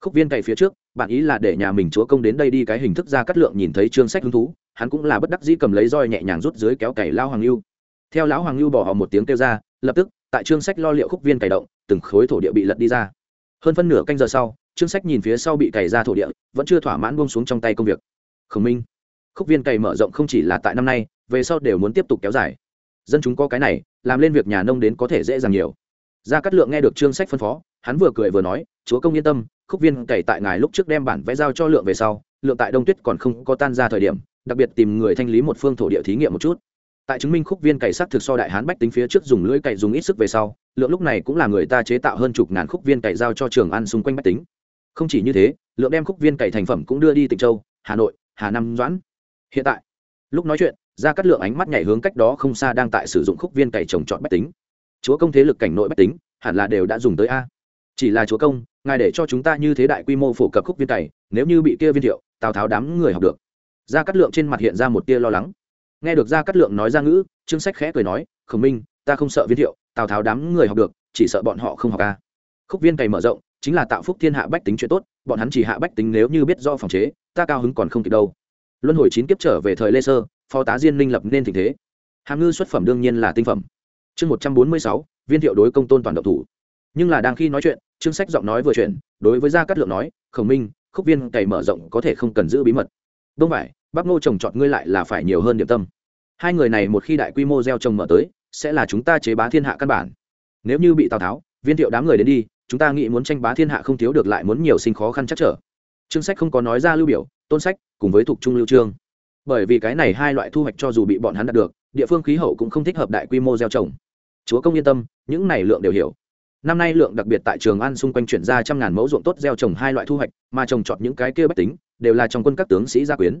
Khúc viên cậy phía trước, bạn ý là để nhà mình chúa công đến đây đi cái hình thức ra cắt lượng nhìn thấy chương sách hứng thú, hắn cũng là bất đắc dĩ cầm lấy roi nhẹ nhàng rút dưới kéo cày lao hoàng lưu. Theo lão hoàng lưu bỏ họ một tiếng kêu ra, lập tức, tại chương sách lo liệu khúc viên cày động, từng khối thổ địa bị lật đi ra. Hơn phân nửa canh giờ sau chương sách nhìn phía sau bị cày ra thổ địa, vẫn chưa thỏa mãn buông xuống trong tay công việc. Khổng minh, khúc viên cày mở rộng không chỉ là tại năm nay, về sau đều muốn tiếp tục kéo dài. Dân chúng có cái này, làm lên việc nhà nông đến có thể dễ dàng nhiều gia cát lượng nghe được trương sách phân phó, hắn vừa cười vừa nói, chúa công yên tâm, khúc viên cày tại ngài lúc trước đem bản vẽ giao cho lượng về sau, lượng tại đông tuyết còn không có tan ra thời điểm, đặc biệt tìm người thanh lý một phương thổ địa thí nghiệm một chút. Tại chứng minh khúc viên cày sắc thực so đại hán bách tính phía trước dùng lưỡi cày dùng ít sức về sau, lượng lúc này cũng là người ta chế tạo hơn chục ngàn khúc viên cày giao cho trường ăn xung quanh bách tính. Không chỉ như thế, lượng đem khúc viên cày thành phẩm cũng đưa đi tịnh châu, hà nội, hà nam doãn. Hiện tại, lúc nói chuyện ra cắt lượng ánh mắt nhảy hướng cách đó không xa đang tại sử dụng khúc viên cày trồng trọt bách tính chúa công thế lực cảnh nội bách tính, hẳn là đều đã dùng tới a. Chỉ là chúa công, ngài để cho chúng ta như thế đại quy mô phổ cập khúc viên cày nếu như bị kia viên thiệu, tào tháo đám người học được. Gia cát lượng trên mặt hiện ra một tia lo lắng. Nghe được gia cát lượng nói ra ngữ, trương sách khẽ cười nói, khổng minh, ta không sợ viên thiệu, tào tháo đám người học được, chỉ sợ bọn họ không học a. Khúc viên cày mở rộng, chính là tạo phúc thiên hạ bách tính chuyện tốt, bọn hắn chỉ hạ bách tính nếu như biết do phòng chế, ta cao hứng còn không kịp đâu. Luân hồi chín kiếp trở về thời lê sơ, phó tá diên minh lập nên tình thế. Hàm ngư xuất phẩm đương nhiên là tinh phẩm chương một trăm bốn mươi sáu viên thiệu đối công tôn toàn độc thủ. Nhưng là đang khi nói chuyện chương sách giọng nói vừa chuyện đối với gia cát lượng nói khổng minh khúc viên cày mở rộng có thể không cần giữ bí mật. Đông vậy, bắp ngô trồng trọt ngươi lại là phải nhiều hơn điểm tâm. Hai người này một khi đại quy mô gieo trồng mở tới sẽ là chúng ta chế bá thiên hạ căn bản. Nếu như bị tào tháo viên thiệu đám người đến đi chúng ta nghĩ muốn tranh bá thiên hạ không thiếu được lại muốn nhiều sinh khó khăn chắc trở. Chương sách không có nói ra lưu biểu tôn sách cùng với thuộc trung lưu trương. Bởi vì cái này hai loại thu hoạch cho dù bị bọn hắn đạt được địa phương khí hậu cũng không thích hợp đại quy mô gieo trồng. Chúa công yên tâm, những này lượng đều hiểu. Năm nay lượng đặc biệt tại trường an xung quanh chuyển ra trăm ngàn mẫu ruộng tốt gieo trồng hai loại thu hoạch, mà trồng chọn những cái kia bách tính, đều là trong quân các tướng sĩ gia quyến.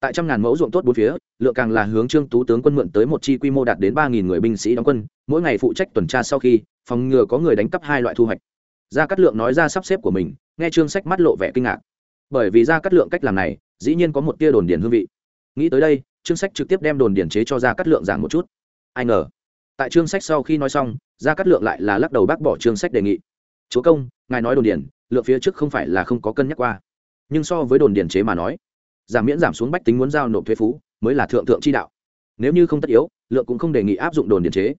Tại trăm ngàn mẫu ruộng tốt bốn phía, lượng càng là hướng trương tú tướng quân mượn tới một chi quy mô đạt đến ba nghìn người binh sĩ đóng quân, mỗi ngày phụ trách tuần tra sau khi, phòng ngừa có người đánh cắp hai loại thu hoạch. Gia cát lượng nói ra sắp xếp của mình, nghe trương sách mắt lộ vẻ kinh ngạc. Bởi vì gia cát lượng cách làm này, dĩ nhiên có một tia đồn điền hương vị. Nghĩ tới đây trương sách trực tiếp đem đồn điển chế cho Ra cát lượng giảng một chút. Ai ngờ tại trương sách sau khi nói xong Ra cát lượng lại là lắc đầu bác bỏ trương sách đề nghị. Chúa công ngài nói đồn điển, lượng phía trước không phải là không có cân nhắc qua. Nhưng so với đồn điển chế mà nói giảm miễn giảm xuống bách tính muốn giao nộp thuế phú mới là thượng thượng chi đạo. Nếu như không tất yếu lượng cũng không đề nghị áp dụng đồn điển chế.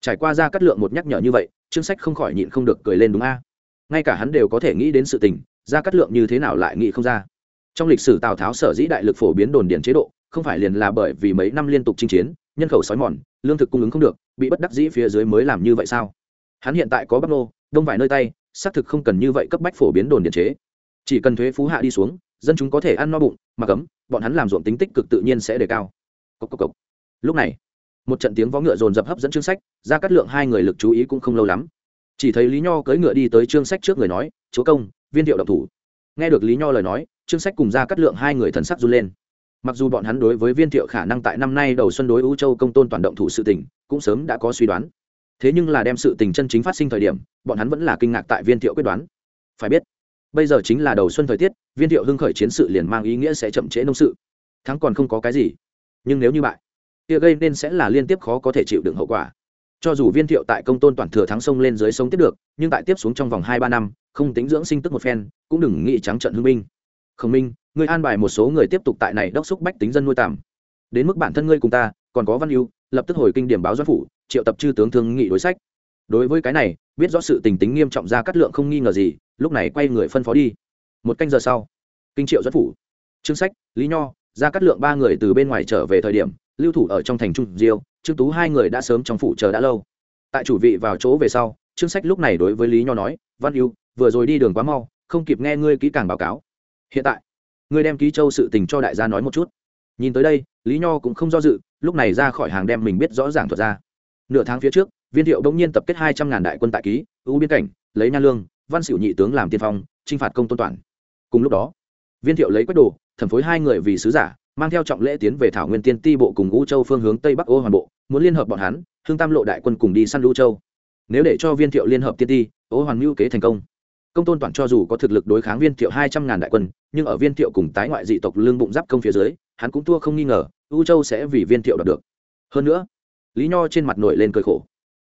Trải qua ra cắt lượng một nhắc nhở như vậy trương sách không khỏi nhịn không được cười lên đúng a. Ngay cả hắn đều có thể nghĩ đến sự tình ra cắt lượng như thế nào lại nghĩ không ra. Trong lịch sử tào tháo sở dĩ đại lực phổ biến đồn điển chế độ không phải liền là bởi vì mấy năm liên tục chinh chiến, nhân khẩu sói mòn, lương thực cung ứng không được, bị bất đắc dĩ phía dưới mới làm như vậy sao? Hắn hiện tại có bắc nô, đông vài nơi tay, xác thực không cần như vậy cấp bách phổ biến đồn điện chế. Chỉ cần thuế phú hạ đi xuống, dân chúng có thể ăn no bụng mà cấm bọn hắn làm ruộng tính tích cực tự nhiên sẽ đề cao. Cốc cốc cốc. lúc này, một trận tiếng vó ngựa dồn dập hấp dẫn chương sách ra cắt lượng hai người lực chú ý cũng không lâu lắm. Chỉ thấy lý nho cưỡi ngựa đi tới chương sách trước người nói, chúa công, viên thiệu độc thủ. Nghe được lý nho lời nói, chương sách cùng ra cắt lượng hai người thần sắc run lên mặc dù bọn hắn đối với viên thiệu khả năng tại năm nay đầu xuân đối ưu châu công tôn toàn động thủ sự tình, cũng sớm đã có suy đoán. Thế nhưng là đem sự tình chân chính phát sinh thời điểm, bọn hắn vẫn là kinh ngạc tại viên thiệu quyết đoán. Phải biết, bây giờ chính là đầu xuân thời tiết, viên thiệu hưng khởi chiến sự liền mang ý nghĩa sẽ chậm trễ nông sự. Thắng còn không có cái gì. Nhưng nếu như bại, kia gây nên sẽ là liên tiếp khó có thể chịu đựng hậu quả. Cho dù viên thiệu tại công tôn toàn thừa thắng sông lên dưới sông tiếp được, nhưng tại tiếp xuống trong vòng hai ba năm, không tính dưỡng sinh tức một phen, cũng đừng nghĩ trắng trận hưng minh khổng minh ngươi an bài một số người tiếp tục tại này đốc xúc bách tính dân nuôi tạm. Đến mức bản thân ngươi cùng ta, còn có văn ưu, lập tức hồi kinh điểm báo doãn phủ, triệu tập chư tướng thương nghị đối sách. Đối với cái này, biết rõ sự tình tính nghiêm trọng ra cắt lượng không nghi ngờ gì, lúc này quay người phân phó đi. Một canh giờ sau, kinh triệu doãn phủ. Trương sách, lý nho, ra cắt lượng ba người từ bên ngoài trở về thời điểm, lưu thủ ở trong thành trung diêu, trương tú hai người đã sớm trong phủ chờ đã lâu. Tại chủ vị vào chỗ về sau trương sách lúc này đối với lý nho nói, văn ưu, vừa rồi đi đường quá mau, không kịp nghe ngươi kỹ càng báo cáo. Hiện tại ngươi đem ký châu sự tình cho đại gia nói một chút. Nhìn tới đây, lý nho cũng không do dự, lúc này ra khỏi hàng đem mình biết rõ ràng thuật ra. Nửa tháng phía trước, viên thiệu bỗng nhiên tập kết hai trăm ngàn đại quân tại ký ưu biên cảnh, lấy nha lương, văn xỉu nhị tướng làm tiên phong t r i n h phạt công tôn toàn. Cùng lúc đó, viên thiệu lấy quách đồ, thẩm phối hai người vì sứ giả, mang theo trọng lễ tiến về thảo nguyên tiên ti bộ cùng ngũ châu phương hướng tây bắc ô hoàn bộ, muốn liên hợp bọn hắn hương tam lộ đại quân cùng đi săn lưu châu. Nếu để cho viên thiệu liên hợp tiên ti, ô hoàn mưu kế thành công công tôn toàn cho dù có thực lực đối kháng viên thiệu hai trăm ngàn đại quân, nhưng ở viên thiệu cùng tái ngoại dị tộc lương bụng giáp công phía dưới, hắn cũng thua không nghi ngờ, u châu sẽ vì viên thiệu đạt được. Hơn nữa, lý nho trên mặt nổi lên cơi khổ.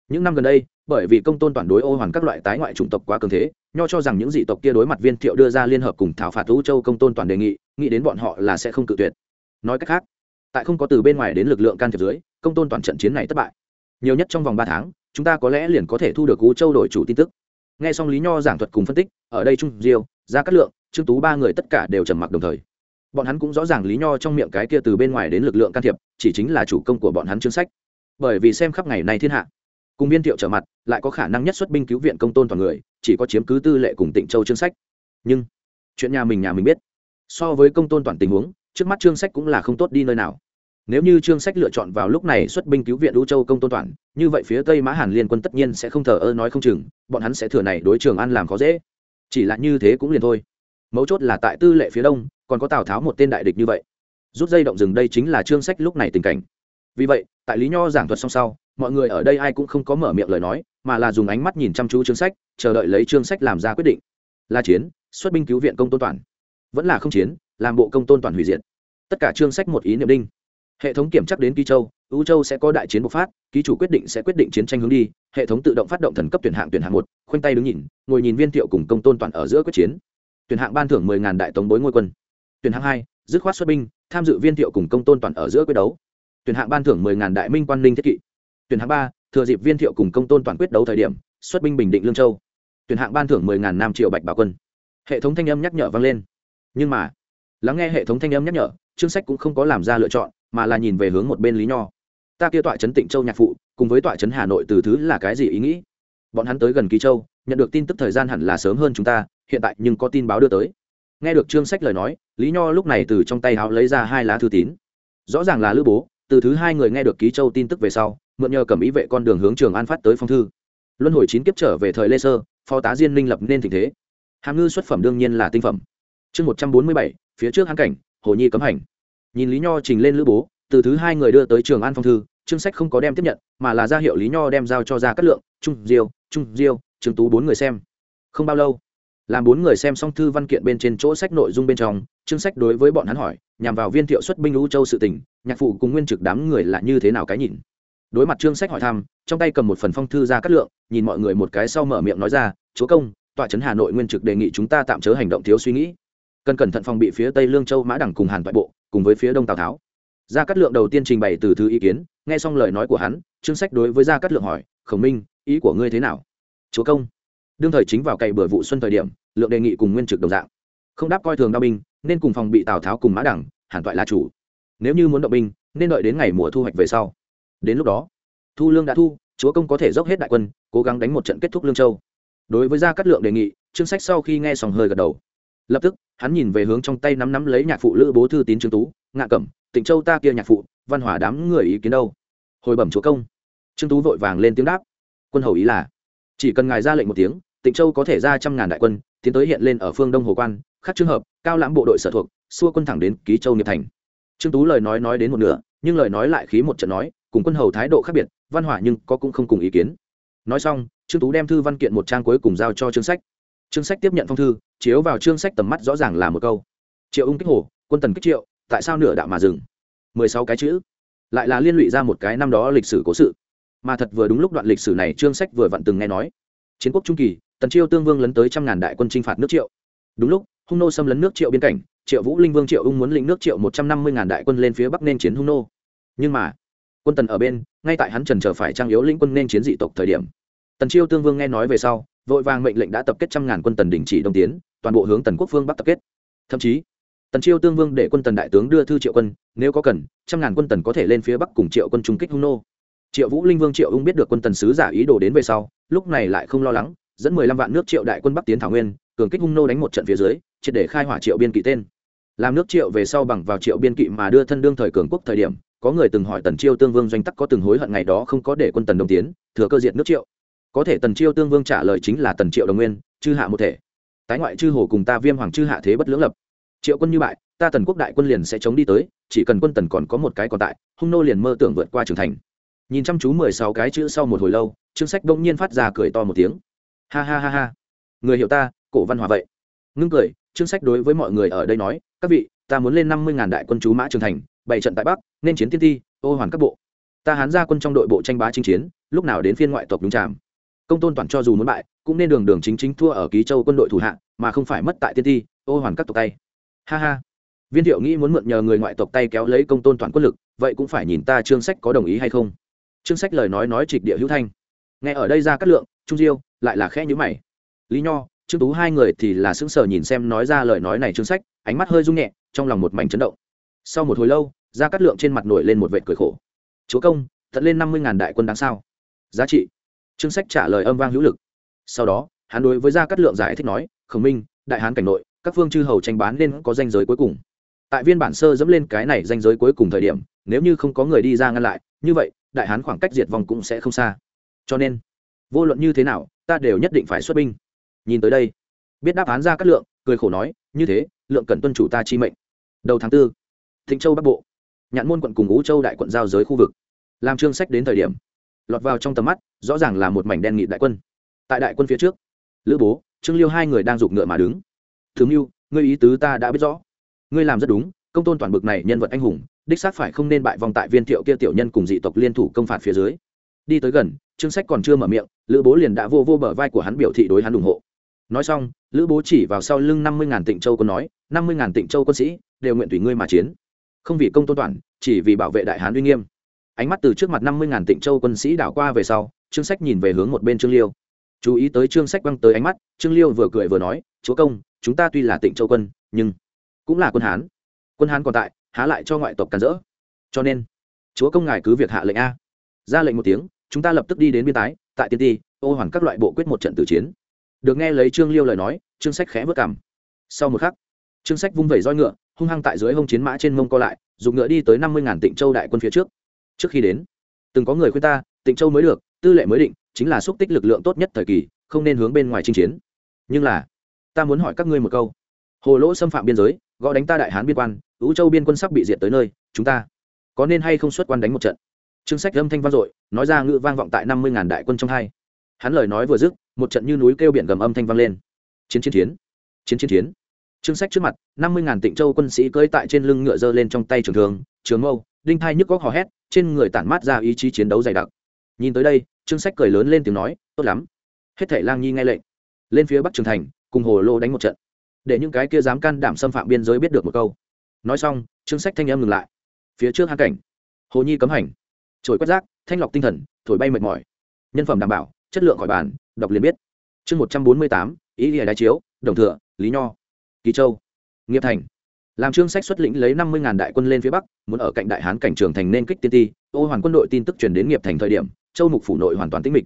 Những năm gần đây, bởi vì công tôn toàn đối ô hoàn các loại tái ngoại chủng tộc quá cường thế, nho cho rằng những dị tộc kia đối mặt viên thiệu đưa ra liên hợp cùng thảo phạt u châu công tôn toàn đề nghị, nghĩ đến bọn họ là sẽ không cự tuyệt. Nói cách khác, tại không có từ bên ngoài đến lực lượng can thiệp dưới, công tôn toàn trận chiến này thất bại. Nhiều nhất trong vòng ba tháng, chúng ta có lẽ liền có thể thu được u châu đổi chủ tin tức nghe xong lý nho giảng thuật cùng phân tích, ở đây trung diêu ra cát lượng, trương tú ba người tất cả đều trầm mặc đồng thời. Bọn hắn cũng rõ ràng lý nho trong miệng cái kia từ bên ngoài đến lực lượng can thiệp, chỉ chính là chủ công của bọn hắn chương sách. Bởi vì xem khắp ngày này thiên hạ, cùng Viên thiệu trở mặt, lại có khả năng nhất xuất binh cứu viện công tôn toàn người, chỉ có chiếm cứ tư lệ cùng tịnh châu chương sách. Nhưng, chuyện nhà mình nhà mình biết. So với công tôn toàn tình huống, trước mắt chương sách cũng là không tốt đi nơi nào nếu như trương sách lựa chọn vào lúc này xuất binh cứu viện u châu công tôn toàn, như vậy phía tây mã hàn liên quân tất nhiên sẽ không thờ ơ nói không chừng, bọn hắn sẽ thừa này đối trường an làm khó dễ. Chỉ là như thế cũng liền thôi. Mấu chốt là tại tư lệ phía đông, còn có tào tháo một tên đại địch như vậy. Rút dây động rừng đây chính là trương sách lúc này tình cảnh. Vì vậy, tại lý nho giảng thuật xong sau, mọi người ở đây ai cũng không có mở miệng lời nói, mà là dùng ánh mắt nhìn chăm chú trương sách, chờ đợi lấy trương sách làm ra quyết định. Là chiến, xuất binh cứu viện công tôn toàn. Vẫn là không chiến, làm bộ công tôn toàn hủy diệt. Tất cả trương sách một ý niệm đinh hệ thống kiểm chắc đến kỳ châu, U châu sẽ có đại chiến bộc phát, ký chủ quyết định sẽ quyết định chiến tranh hướng đi, hệ thống tự động phát động thần cấp tuyển hạng tuyển hạng một, khoanh tay đứng nhìn, ngồi nhìn viên thiệu cùng công tôn toàn ở giữa quyết chiến. Tuyển hạng ban thưởng mười ngàn đại tống bối ngôi quân. Tuyển hạng hai, dứt khoát xuất binh, tham dự viên thiệu cùng công tôn toàn ở giữa quyết đấu. Tuyển hạng ban thưởng mười ngàn đại minh quan ninh thiết kỵ. Tuyển hạng ba, thừa dịp viên thiệu cùng công tôn toàn quyết đấu thời điểm, xuất binh bình định lương châu. Tuyển hạng ban thưởng mười ngàn nam triệu bạch bảo quân. Hệ thống thanh âm nhắc nhở vang lên. Nhưng mà, lắng nghe hệ thống thanh âm nhắc nhở, chương sách cũng không có làm ra lựa chọn mà là nhìn về hướng một bên lý nho. Ta kia tọa trấn tịnh châu nhạc phụ, cùng với tọa trấn hà nội từ thứ là cái gì ý nghĩ? Bọn hắn tới gần ký châu, nhận được tin tức thời gian hẳn là sớm hơn chúng ta, hiện tại nhưng có tin báo đưa tới. Nghe được trương sách lời nói, lý nho lúc này từ trong tay háo lấy ra hai lá thư tín. Rõ ràng là lữ bố, từ thứ hai người nghe được ký châu tin tức về sau, mượn nhờ cầm ý vệ con đường hướng trường an phát tới phong thư. Luân hồi chín kiếp trở về thời lê sơ, phó tá diên minh lập nên tình thế. Hàm ngư xuất phẩm đương nhiên là tinh phẩm. Chương một trăm bốn mươi bảy, phía trước hãng cảnh, hồ nhi cấm hành nhìn lý nho trình lên lữ bố, từ thứ hai người đưa tới trường an phong thư, chương sách không có đem tiếp nhận, mà là ra hiệu lý nho đem giao cho ra cát lượng, trung diêu trung diêu, trường tú bốn người xem. Không bao lâu, làm bốn người xem xong thư văn kiện bên trên chỗ sách nội dung bên trong, chương sách đối với bọn hắn hỏi, nhằm vào viên thiệu xuất binh lũ châu sự tỉnh nhạc phụ cùng nguyên trực đám người là như thế nào cái nhìn? Đối mặt chương sách hỏi thăm, trong tay cầm một phần phong thư ra cát lượng, nhìn mọi người một cái sau mở miệng nói ra, chúa công, tọa trấn hà nội nguyên trực đề nghị chúng ta tạm chớ hành động thiếu suy nghĩ. Cần cẩn thận phòng bị phía tây lương châu, mã đẳng cùng hàn toại bộ cùng với phía đông tào tháo gia cát lượng đầu tiên trình bày từ thứ ý kiến nghe xong lời nói của hắn chương sách đối với gia cát lượng hỏi khổng minh ý của ngươi thế nào chúa công đương thời chính vào cày bừa vụ xuân thời điểm lượng đề nghị cùng nguyên trực đồng dạng không đáp coi thường đao binh nên cùng phòng bị tào tháo cùng mã đẳng hẳn toại là chủ nếu như muốn động binh nên đợi đến ngày mùa thu hoạch về sau đến lúc đó thu lương đã thu chúa công có thể dốc hết đại quân cố gắng đánh một trận kết thúc lương châu đối với gia cát lượng đề nghị chương sách sau khi nghe xong hơi gật đầu lập tức hắn nhìn về hướng trong tay nắm nắm lấy nhạc phụ lữ bố thư tín trương tú, ngạ cẩm, tịnh châu ta kia nhạc phụ, văn hỏa đám người ý kiến đâu? Hồi bẩm chúa công. Trương tú vội vàng lên tiếng đáp. Quân hầu ý là, chỉ cần ngài ra lệnh một tiếng, tịnh châu có thể ra trăm ngàn đại quân, tiến tới hiện lên ở phương đông hồ quan, khắc trường hợp, cao lãm bộ đội sở thuộc, xua quân thẳng đến ký châu nghiệp thành. Trương tú lời nói nói đến một nửa, nhưng lời nói lại khí một trận nói, cùng quân hầu thái độ khác biệt, văn hỏa nhưng có cũng không cùng ý kiến. Nói xong, trương tú đem thư văn kiện một trang cuối cùng giao cho chương sách chương sách tiếp nhận phong thư, chiếu vào chương sách tầm mắt rõ ràng là một câu. Triệu ung kích hồ, quân tần kích triệu, tại sao nửa đạo mà dừng? Mười sáu cái chữ. Lại là liên lụy ra một cái năm đó lịch sử cố sự. Mà thật vừa đúng lúc đoạn lịch sử này chương sách vừa vặn từng nghe nói. Chiến quốc trung kỳ, tần chiêu tương vương lấn tới trăm ngàn đại quân chinh phạt nước triệu. Đúng lúc, hung nô xâm lấn nước triệu biên cảnh, triệu vũ linh vương triệu ung muốn lĩnh nước triệu một trăm năm mươi ngàn đại quân lên phía bắc nên chiến hung nô. Nhưng mà, quân tần ở bên, ngay tại hắn trần trở phải trang yếu lĩnh quân nên chiến dị tộc thời điểm. Tần chiêu tương vương nghe nói về sau vội vàng mệnh lệnh đã tập kết trăm ngàn quân tần đình chỉ đông tiến, toàn bộ hướng tần quốc phương bắc tập kết. Thậm chí, tần chiêu tương vương để quân tần đại tướng đưa thư triệu quân, nếu có cần, trăm ngàn quân tần có thể lên phía bắc cùng triệu quân trung kích hung nô. Triệu vũ linh vương triệu ung biết được quân tần sứ giả ý đồ đến về sau, lúc này lại không lo lắng, dẫn mười lăm vạn nước triệu đại quân bắc tiến thảo nguyên, cường kích hung nô đánh một trận phía dưới, triệt để khai hỏa triệu biên kỵ tên. Làm nước triệu về sau bằng vào triệu biên kỵ mà đưa thân đương thời cường quốc thời điểm, có người từng hỏi tần chiêu tương vương doanh tắc có từng hối hận ngày đó không có để quân tần đồng tiến, thừa cơ diệt nước triệu có thể tần chiêu tương vương trả lời chính là tần triệu đồng nguyên, chư hạ một thể. Tái ngoại chư hồ cùng ta viêm hoàng chư hạ thế bất lưỡng lập. Triệu quân như bại, ta tần quốc đại quân liền sẽ chống đi tới, chỉ cần quân tần còn có một cái còn tại, hung nô liền mơ tưởng vượt qua trưởng thành. Nhìn chăm chú mười sáu cái chữ sau một hồi lâu chương sách đông nhiên phát ra cười to một tiếng. Ha ha ha ha. Người hiểu ta, cổ văn hòa vậy. Ngưng cười chương sách đối với mọi người ở đây nói, các vị, ta muốn lên năm mươi ngàn đại quân chú mã trường thành, bảy trận tại bắc, nên chiến tiên ti, ô hoàn các bộ. Ta hán ra quân trong đội bộ tranh bá chinh chiến, lúc nào đến phiên ngoại tộc đúng tràm công tôn toàn cho dù muốn bại, cũng nên đường đường chính chính thua ở ký châu quân đội thủ hạ, mà không phải mất tại tiên ti, ô hoàn các tộc tay. Ha ha. Viên thiệu nghĩ muốn mượn nhờ người ngoại tộc tay kéo lấy công tôn toàn quân lực, vậy cũng phải nhìn ta trương sách có đồng ý hay không? Trương sách lời nói nói trịch địa hữu thanh. Nghe ở đây ra cát lượng, trung diêu lại là khẽ nhữ mày. Lý nho, trương tú hai người thì là sững sờ nhìn xem nói ra lời nói này trương sách, ánh mắt hơi rung nhẹ, trong lòng một mảnh chấn động. Sau một hồi lâu ra cát lượng trên mặt nổi lên một vệt cười khổ. Chúa công tận lên năm mươi ngàn đại quân đáng sao? Giá trị trương sách trả lời âm vang hữu lực. Sau đó, hắn đối với gia cát lượng giải thích nói, khổng minh, đại hán cảnh nội, các phương chư hầu tranh bán nên có danh giới cuối cùng. Tại viên bản sơ dẫm lên cái này danh giới cuối cùng thời điểm, nếu như không có người đi ra ngăn lại, như vậy, đại hán khoảng cách diệt vong cũng sẽ không xa. Cho nên, vô luận như thế nào, ta đều nhất định phải xuất binh. Nhìn tới đây, biết đáp án ra cát lượng, cười khổ nói, như thế, lượng cần tuân chủ ta chi mệnh. Đầu tháng tư, thịnh châu bắc bộ, nhạn môn quận cùng ú châu đại quận giao giới khu vực. Làm trương sách đến thời điểm lọt vào trong tầm mắt, rõ ràng là một mảnh đen nghị đại quân. Tại đại quân phía trước, lữ bố, trương liêu hai người đang giục ngựa mà đứng. Thường mưu, ngươi ý tứ ta đã biết rõ. Ngươi làm rất đúng, công tôn toàn bực này nhân vật anh hùng, đích xác phải không nên bại vòng tại viên thiệu kia tiểu nhân cùng dị tộc liên thủ công phạt phía dưới. Đi tới gần, trương sách còn chưa mở miệng, lữ bố liền đã vô vô bờ vai của hắn biểu thị đối hắn ủng hộ. Nói xong, lữ bố chỉ vào sau lưng năm mươi ngàn tịnh châu quân nói, năm mươi ngàn tịnh châu quân sĩ, đều nguyện tùy ngươi mà chiến. Không vì công tôn toàn, chỉ vì bảo vệ đại hán uy nghiêm ánh mắt từ trước mặt năm mươi ngàn tịnh châu quân sĩ đảo qua về sau, trương sách nhìn về hướng một bên trương liêu. Chú ý tới trương sách quăng tới ánh mắt, trương liêu vừa cười vừa nói, chúa công, chúng ta tuy là tịnh châu quân, nhưng cũng là quân hán. Quân hán còn tại, há lại cho ngoại tộc càn rỡ. Cho nên, chúa công ngài cứ việc hạ lệnh a. Ra lệnh một tiếng, chúng ta lập tức đi đến biên tái, tại tiên ti, ô hoàn các loại bộ quyết một trận tử chiến. Được nghe lấy trương liêu lời nói, trương sách khẽ vất cảm sau một khắc, trương sách vung vẩy roi ngựa, hung hăng tại dưới hông chiến mã trên mông co lại, dùng ngựa đi tới năm mươi ngàn tịnh châu đại quân phía trước trước khi đến. Từng có người khuyên ta, tịnh châu mới được, tư lệ mới định, chính là xúc tích lực lượng tốt nhất thời kỳ, không nên hướng bên ngoài chinh chiến. Nhưng là, ta muốn hỏi các ngươi một câu. Hồ lỗ xâm phạm biên giới, gõ đánh ta đại hán biên quan ứ châu biên quân sắp bị diệt tới nơi, chúng ta có nên hay không xuất quan đánh một trận? Trương sách âm thanh vang dội, nói ra ngữ vang vọng tại năm mươi ngàn đại quân trong hai. Hắn lời nói vừa dứt, một trận như núi kêu biển gầm âm thanh vang lên. Chiến chiến chiến. Chiến chiến chiến. Trương sách trước mặt, năm mươi ngàn tịnh châu quân sĩ cưỡi tại trên lưng ngựa dơ lên trong tay trường thường trường mâu, đinh thai nhức góc hò hét trên người tản mát ra ý chí chiến đấu dày đặc. Nhìn tới đây, trương sách cười lớn lên tiếng nói, tốt lắm. Hết thảy lang nhi nghe lệnh. Lên phía bắc trường thành, cùng hồ lô đánh một trận. Để những cái kia dám can đảm xâm phạm biên giới biết được một câu. Nói xong, trương sách thanh âm ngừng lại. Phía trước hang cảnh. Hồ nhi cấm hành. Trồi quét rác, thanh lọc tinh thần, thổi bay mệt mỏi. Nhân phẩm đảm bảo, chất lượng khỏi bàn, đọc liền biết. Chương một trăm bốn mươi tám, ý nghĩa đái chiếu, đồng thừa, lý nho. Kỳ châu. Nghiệp thành làm trương sách xuất lĩnh lấy năm mươi ngàn đại quân lên phía bắc, muốn ở cạnh đại hán cảnh trường thành nên kích tiên ti ô hoàn quân đội tin tức truyền đến nghiệp thành thời điểm, châu mục phủ nội hoàn toàn tĩnh mịch.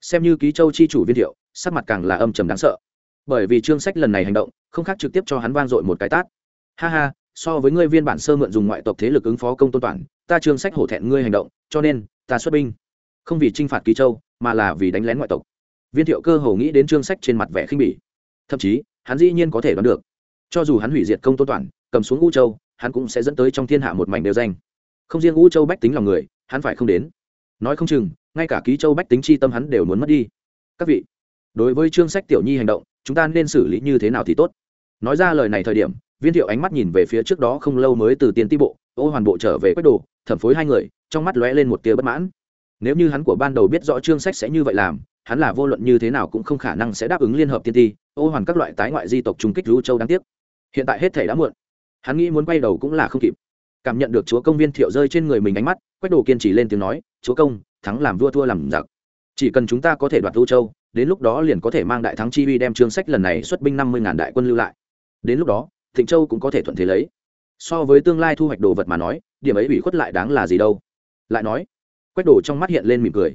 Xem như ký châu chi chủ viên thiệu, sắc mặt càng là âm trầm đáng sợ. Bởi vì trương sách lần này hành động, không khác trực tiếp cho hắn vang dội một cái tát. Ha ha, so với ngươi viên bản sơ mượn dùng ngoại tộc thế lực ứng phó công tôn toàn, ta trương sách hổ thẹn ngươi hành động, cho nên, ta xuất binh. Không vì t r i n h phạt ký châu, mà là vì đánh lén ngoại tộc. Viên thiệu cơ hồ nghĩ đến trương sách trên mặt vẻ khinh bỉ. Thậm chí, hắn dĩ nhiên có thể đoán được cho dù hắn hủy diệt công tôn toàn, cầm xuống u châu, hắn cũng sẽ dẫn tới trong thiên hạ một mảnh đều danh. Không riêng u châu bách tính lòng người, hắn phải không đến. Nói không chừng, ngay cả ký châu bách tính chi tâm hắn đều muốn mất đi. Các vị, đối với trương sách tiểu nhi hành động, chúng ta nên xử lý như thế nào thì tốt. Nói ra lời này thời điểm, viên thiệu ánh mắt nhìn về phía trước đó không lâu mới từ tiền ti bộ, ô hoàn bộ trở về quách đồ, thẩm phối hai người, trong mắt lóe lên một tia bất mãn. Nếu như hắn của ban đầu biết rõ chương sách sẽ như vậy làm, hắn là vô luận như thế nào cũng không khả năng sẽ đáp ứng liên hợp tiên ti, ô hoàn các loại tái ngoại di tộc trung kích lưu châu đáng tiếc hiện tại hết thể đã muộn. Hắn nghĩ muốn quay đầu cũng là không kịp. Cảm nhận được chúa công viên thiệu rơi trên người mình ánh mắt, quách đồ kiên trì lên tiếng nói, chúa công, thắng làm vua thua làm giặc. Chỉ cần chúng ta có thể đoạt lưu châu, đến lúc đó liền có thể mang đại thắng chi uy đem chương sách lần này xuất binh năm mươi ngàn đại quân lưu lại. Đến lúc đó, thịnh châu cũng có thể thuận thế lấy. So với tương lai thu hoạch đồ vật mà nói, điểm ấy ủy khuất lại đáng là gì đâu. Lại nói, quách đồ trong mắt hiện lên mỉm cười.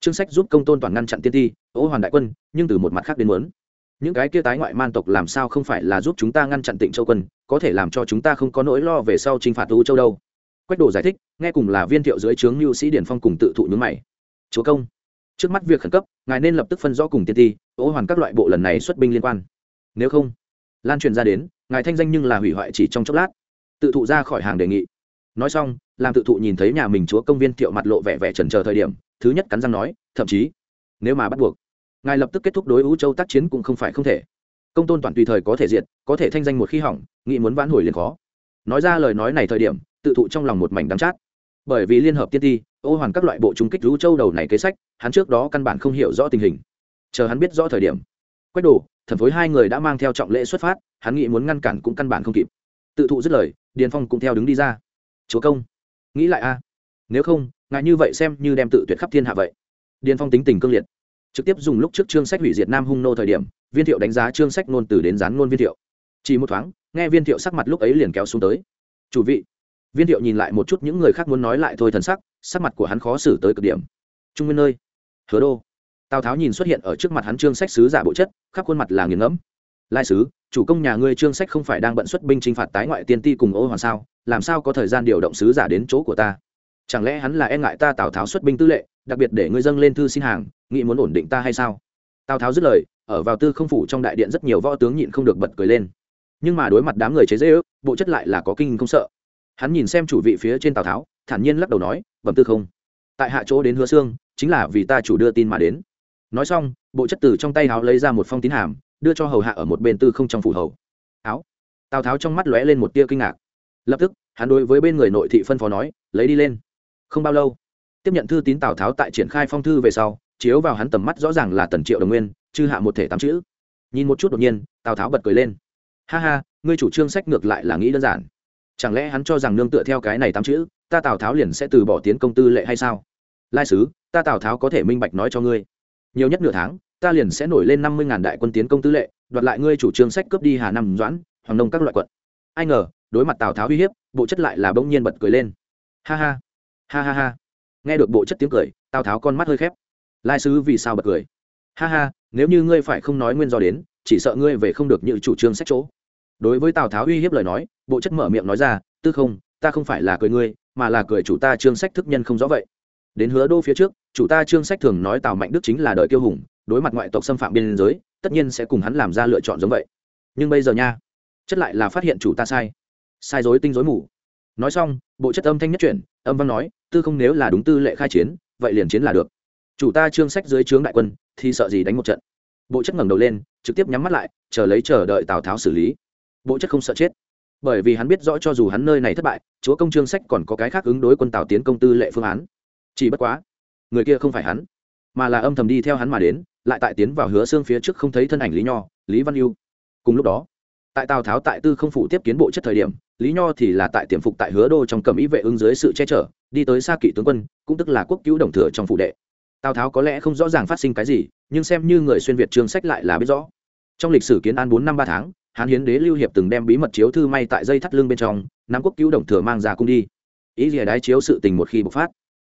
Chương sách giúp công tôn toàn ngăn chặn tiên ti, ô hoàn đại quân, nhưng từ một mặt khác đến muốn những cái kia tái ngoại man tộc làm sao không phải là giúp chúng ta ngăn chặn tịnh châu quân, có thể làm cho chúng ta không có nỗi lo về sau t r i n h phạt u châu đâu. Quách đồ giải thích, nghe cùng là viên thiệu dưới trướng mưu sĩ điển phong cùng tự thụ nhướng mày. Chúa công, trước mắt việc khẩn cấp, ngài nên lập tức phân rõ cùng tiên ti ô hoàn các loại bộ lần này xuất binh liên quan. Nếu không, lan truyền ra đến, ngài thanh danh nhưng là hủy hoại chỉ trong chốc lát. Tự thụ ra khỏi hàng đề nghị. Nói xong, làm tự thụ nhìn thấy nhà mình chúa công viên thiệu mặt lộ vẻ vẻ trần chờ thời điểm, thứ nhất cắn răng nói, thậm chí, nếu mà bắt buộc ngài lập tức kết thúc đối ưu châu tác chiến cũng không phải không thể. Công tôn toàn tùy thời có thể diệt, có thể thanh danh một khi hỏng nghị muốn vãn hồi liền khó. Nói ra lời nói này thời điểm, tự thụ trong lòng một mảnh đắng chát. Bởi vì liên hợp tiên ti, ô hoàn các loại bộ trung kích ưu châu đầu này kế sách, hắn trước đó căn bản không hiểu rõ tình hình. Chờ hắn biết rõ thời điểm, quách đồ, thần phối hai người đã mang theo trọng lễ xuất phát, hắn nghĩ muốn ngăn cản cũng căn bản không kịp. Tự thụ dứt lời, điền phong cũng theo đứng đi ra. Chúa công, nghĩ lại a. Nếu không ngại như vậy xem như đem tự tuyệt khắp thiên hạ vậy. Điền phong tính tình cương liệt trực tiếp dùng lúc trước chương sách hủy diệt nam hung nô thời điểm, viên thiệu đánh giá chương sách ngôn từ đến dán ngôn viên thiệu. Chỉ một thoáng, nghe viên thiệu sắc mặt lúc ấy liền kéo xuống tới. Chủ vị. Viên thiệu nhìn lại một chút những người khác muốn nói lại thôi thần sắc sắc mặt của hắn khó xử tới cực điểm. Trung nguyên nơi hứa đô. Tào tháo nhìn xuất hiện ở trước mặt hắn trương sách sứ giả bộ chất, khắp khuôn mặt là nghiền ngẫm. Lai sứ, chủ công nhà ngươi trương sách không phải đang bận xuất binh chinh phạt tái ngoại tiên ti cùng ô hoàng sao? Làm sao có thời gian điều động sứ giả đến chỗ của ta? Chẳng lẽ hắn là e ngại ta tào tháo xuất binh tư lệ, đặc biệt để ngươi dâng lên thư xin hàng, nghĩ muốn ổn định ta hay sao? Tào tháo dứt lời, ở vào tư không phủ trong đại điện rất nhiều võ tướng nhịn không được bật cười lên. Nhưng mà đối mặt đám người chế dễ ước bộ chất lại là có kinh không sợ. Hắn nhìn xem chủ vị phía trên tào tháo, thản nhiên lắc đầu nói, bẩm tư không, tại hạ chỗ đến hứa xương, chính là vì ta chủ đưa tin mà đến. Nói xong, bộ chất từ trong tay áo lấy ra một phong tín hàm, đưa cho hầu hạ ở một bên tư không trong phủ hầu. Áo tào tháo trong mắt lóe lên một tia kinh ngạc. Lập tức, hắn đối với bên người nội thị phân phó nói, lấy đi lên không bao lâu, tiếp nhận thư tín tào tháo tại triển khai phong thư về sau, chiếu vào hắn tầm mắt rõ ràng là tần triệu đồng nguyên, chư hạ một thể tám chữ. Nhìn một chút đột nhiên, tào tháo bật cười lên. Ha ha, ngươi chủ trương sách ngược lại là nghĩ đơn giản. Chẳng lẽ hắn cho rằng nương tựa theo cái này tám chữ, ta tào tháo liền sẽ từ bỏ tiến công tư lệ hay sao? Lai sứ, ta tào tháo có thể minh bạch nói cho ngươi. Nhiều nhất nửa tháng, ta liền sẽ nổi lên năm mươi ngàn đại quân tiến công tư lệ, đoạt lại ngươi chủ trương sách cướp đi hà nam, doãn, hoàng nông các loại quận. Ai ngờ, đối mặt tào tháo uy hiếp, bộ chất lại là bỗng nhiên bật cười lên. Ha ha ha ha ha. Nghe được bộ chất tiếng cười, tào tháo con mắt hơi khép. Lai sứ vì sao bật cười? Ha ha, nếu như ngươi phải không nói nguyên do đến, chỉ sợ ngươi về không được như chủ trương sách chỗ. Đối với tào tháo uy hiếp lời nói, bộ chất mở miệng nói ra, tư không, ta không phải là cười ngươi, mà là cười chủ ta trương sách thức nhân không rõ vậy. Đến hứa đô phía trước, chủ ta trương sách thường nói tào mạnh đức chính là đời kiêu hùng, đối mặt ngoại tộc xâm phạm biên giới, tất nhiên sẽ cùng hắn làm ra lựa chọn giống vậy. Nhưng bây giờ nha, chất lại là phát hiện chủ ta sai. Sai dối tinh dối mù. Nói xong, bộ chất âm thanh nhất chuyển, âm văn nói tư không nếu là đúng tư lệ khai chiến, vậy liền chiến là được. Chủ ta trương sách dưới trướng đại quân, thì sợ gì đánh một trận. Bộ chất ngẩng đầu lên, trực tiếp nhắm mắt lại, chờ lấy chờ đợi tào tháo xử lý. Bộ chất không sợ chết. Bởi vì hắn biết rõ cho dù hắn nơi này thất bại, chúa công trương sách còn có cái khác ứng đối quân tào tiến công tư lệ phương án. Chỉ bất quá, người kia không phải hắn, mà là âm thầm đi theo hắn mà đến, lại tại tiến vào hứa xương phía trước không thấy thân ảnh lý nho, lý văn yêu cùng lúc đó, tại tào tháo tại tư không phủ tiếp kiến bộ chất thời điểm lý nho thì là tại tiềm phục tại hứa đô trong cầm ý vệ ứng dưới sự che chở, đi tới xa kỵ tướng quân, cũng tức là quốc cứu đồng thừa trong phủ đệ. Tào tháo có lẽ không rõ ràng phát sinh cái gì, nhưng xem như người xuyên việt trương sách lại là biết rõ. Trong lịch sử kiến an bốn năm ba tháng, hán hiến đế lưu hiệp từng đem bí mật chiếu thư may tại dây thắt lưng bên trong nam quốc cứu đồng thừa mang ra cung đi. Ý gì đái chiếu sự tình một khi bộc phát,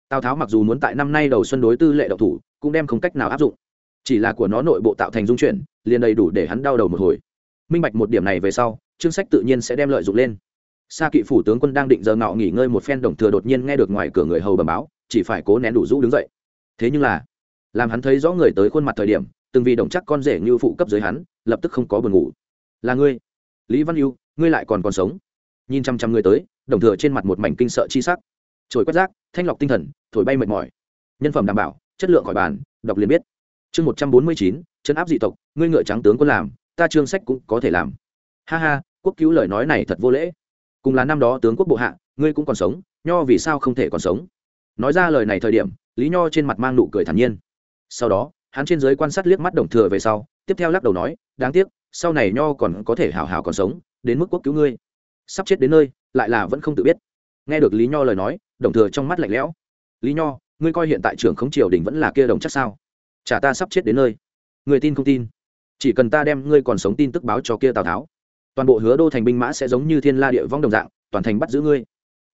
tào tháo mặc dù muốn tại năm nay đầu xuân đối tư lệ độc thủ, cũng đem không cách nào áp dụng. Chỉ là của nó nội bộ tạo thành dung chuyển, liền đầy đủ để hắn đau đầu một hồi. Minh bạch một điểm này về sau chương sách tự nhiên sẽ đem lợi dụng lên sa kỵ phủ tướng quân đang định giờ ngọ nghỉ ngơi một phen đồng thừa đột nhiên nghe được ngoài cửa người hầu bẩm báo, chỉ phải cố nén đủ rũ đứng dậy. Thế nhưng là, làm hắn thấy rõ người tới khuôn mặt thời điểm, từng vì đồng chắc con rể như phụ cấp dưới hắn, lập tức không có buồn ngủ. Là ngươi, lý văn yêu ngươi lại còn còn sống? Nhìn chăm chăm người tới, đồng thừa trên mặt một mảnh kinh sợ chi sắc. Trồi quét rác, thanh lọc tinh thần, thổi bay mệt mỏi. Nhân phẩm đảm bảo, chất lượng khỏi bàn, đọc liền biết. Chương một trăm bốn mươi chín, chân áp dị tộc, ngươi ngựa trắng tướng quân làm, ta trương sách cũng có thể làm. Ha ha, quốc cứu lời nói này thật vô lễ cùng là năm đó tướng quốc bộ hạ, ngươi cũng còn sống, nho vì sao không thể còn sống? Nói ra lời này thời điểm, lý nho trên mặt mang nụ cười thản nhiên. Sau đó, hắn trên giới quan sát liếc mắt đồng thừa về sau, tiếp theo lắc đầu nói, đáng tiếc, sau này nho còn có thể hào hào còn sống, đến mức quốc cứu ngươi. Sắp chết đến nơi, lại là vẫn không tự biết. Nghe được lý nho lời nói, đồng thừa trong mắt lạnh lẽo. Lý nho, ngươi coi hiện tại trưởng khống triều đình vẫn là kia đồng chắc sao? Chả ta sắp chết đến nơi. Người tin không tin? Chỉ cần ta đem ngươi còn sống tin tức báo cho kia tào tháo toàn bộ hứa đô thành binh mã sẽ giống như thiên la địa vong đồng dạng, toàn thành bắt giữ ngươi.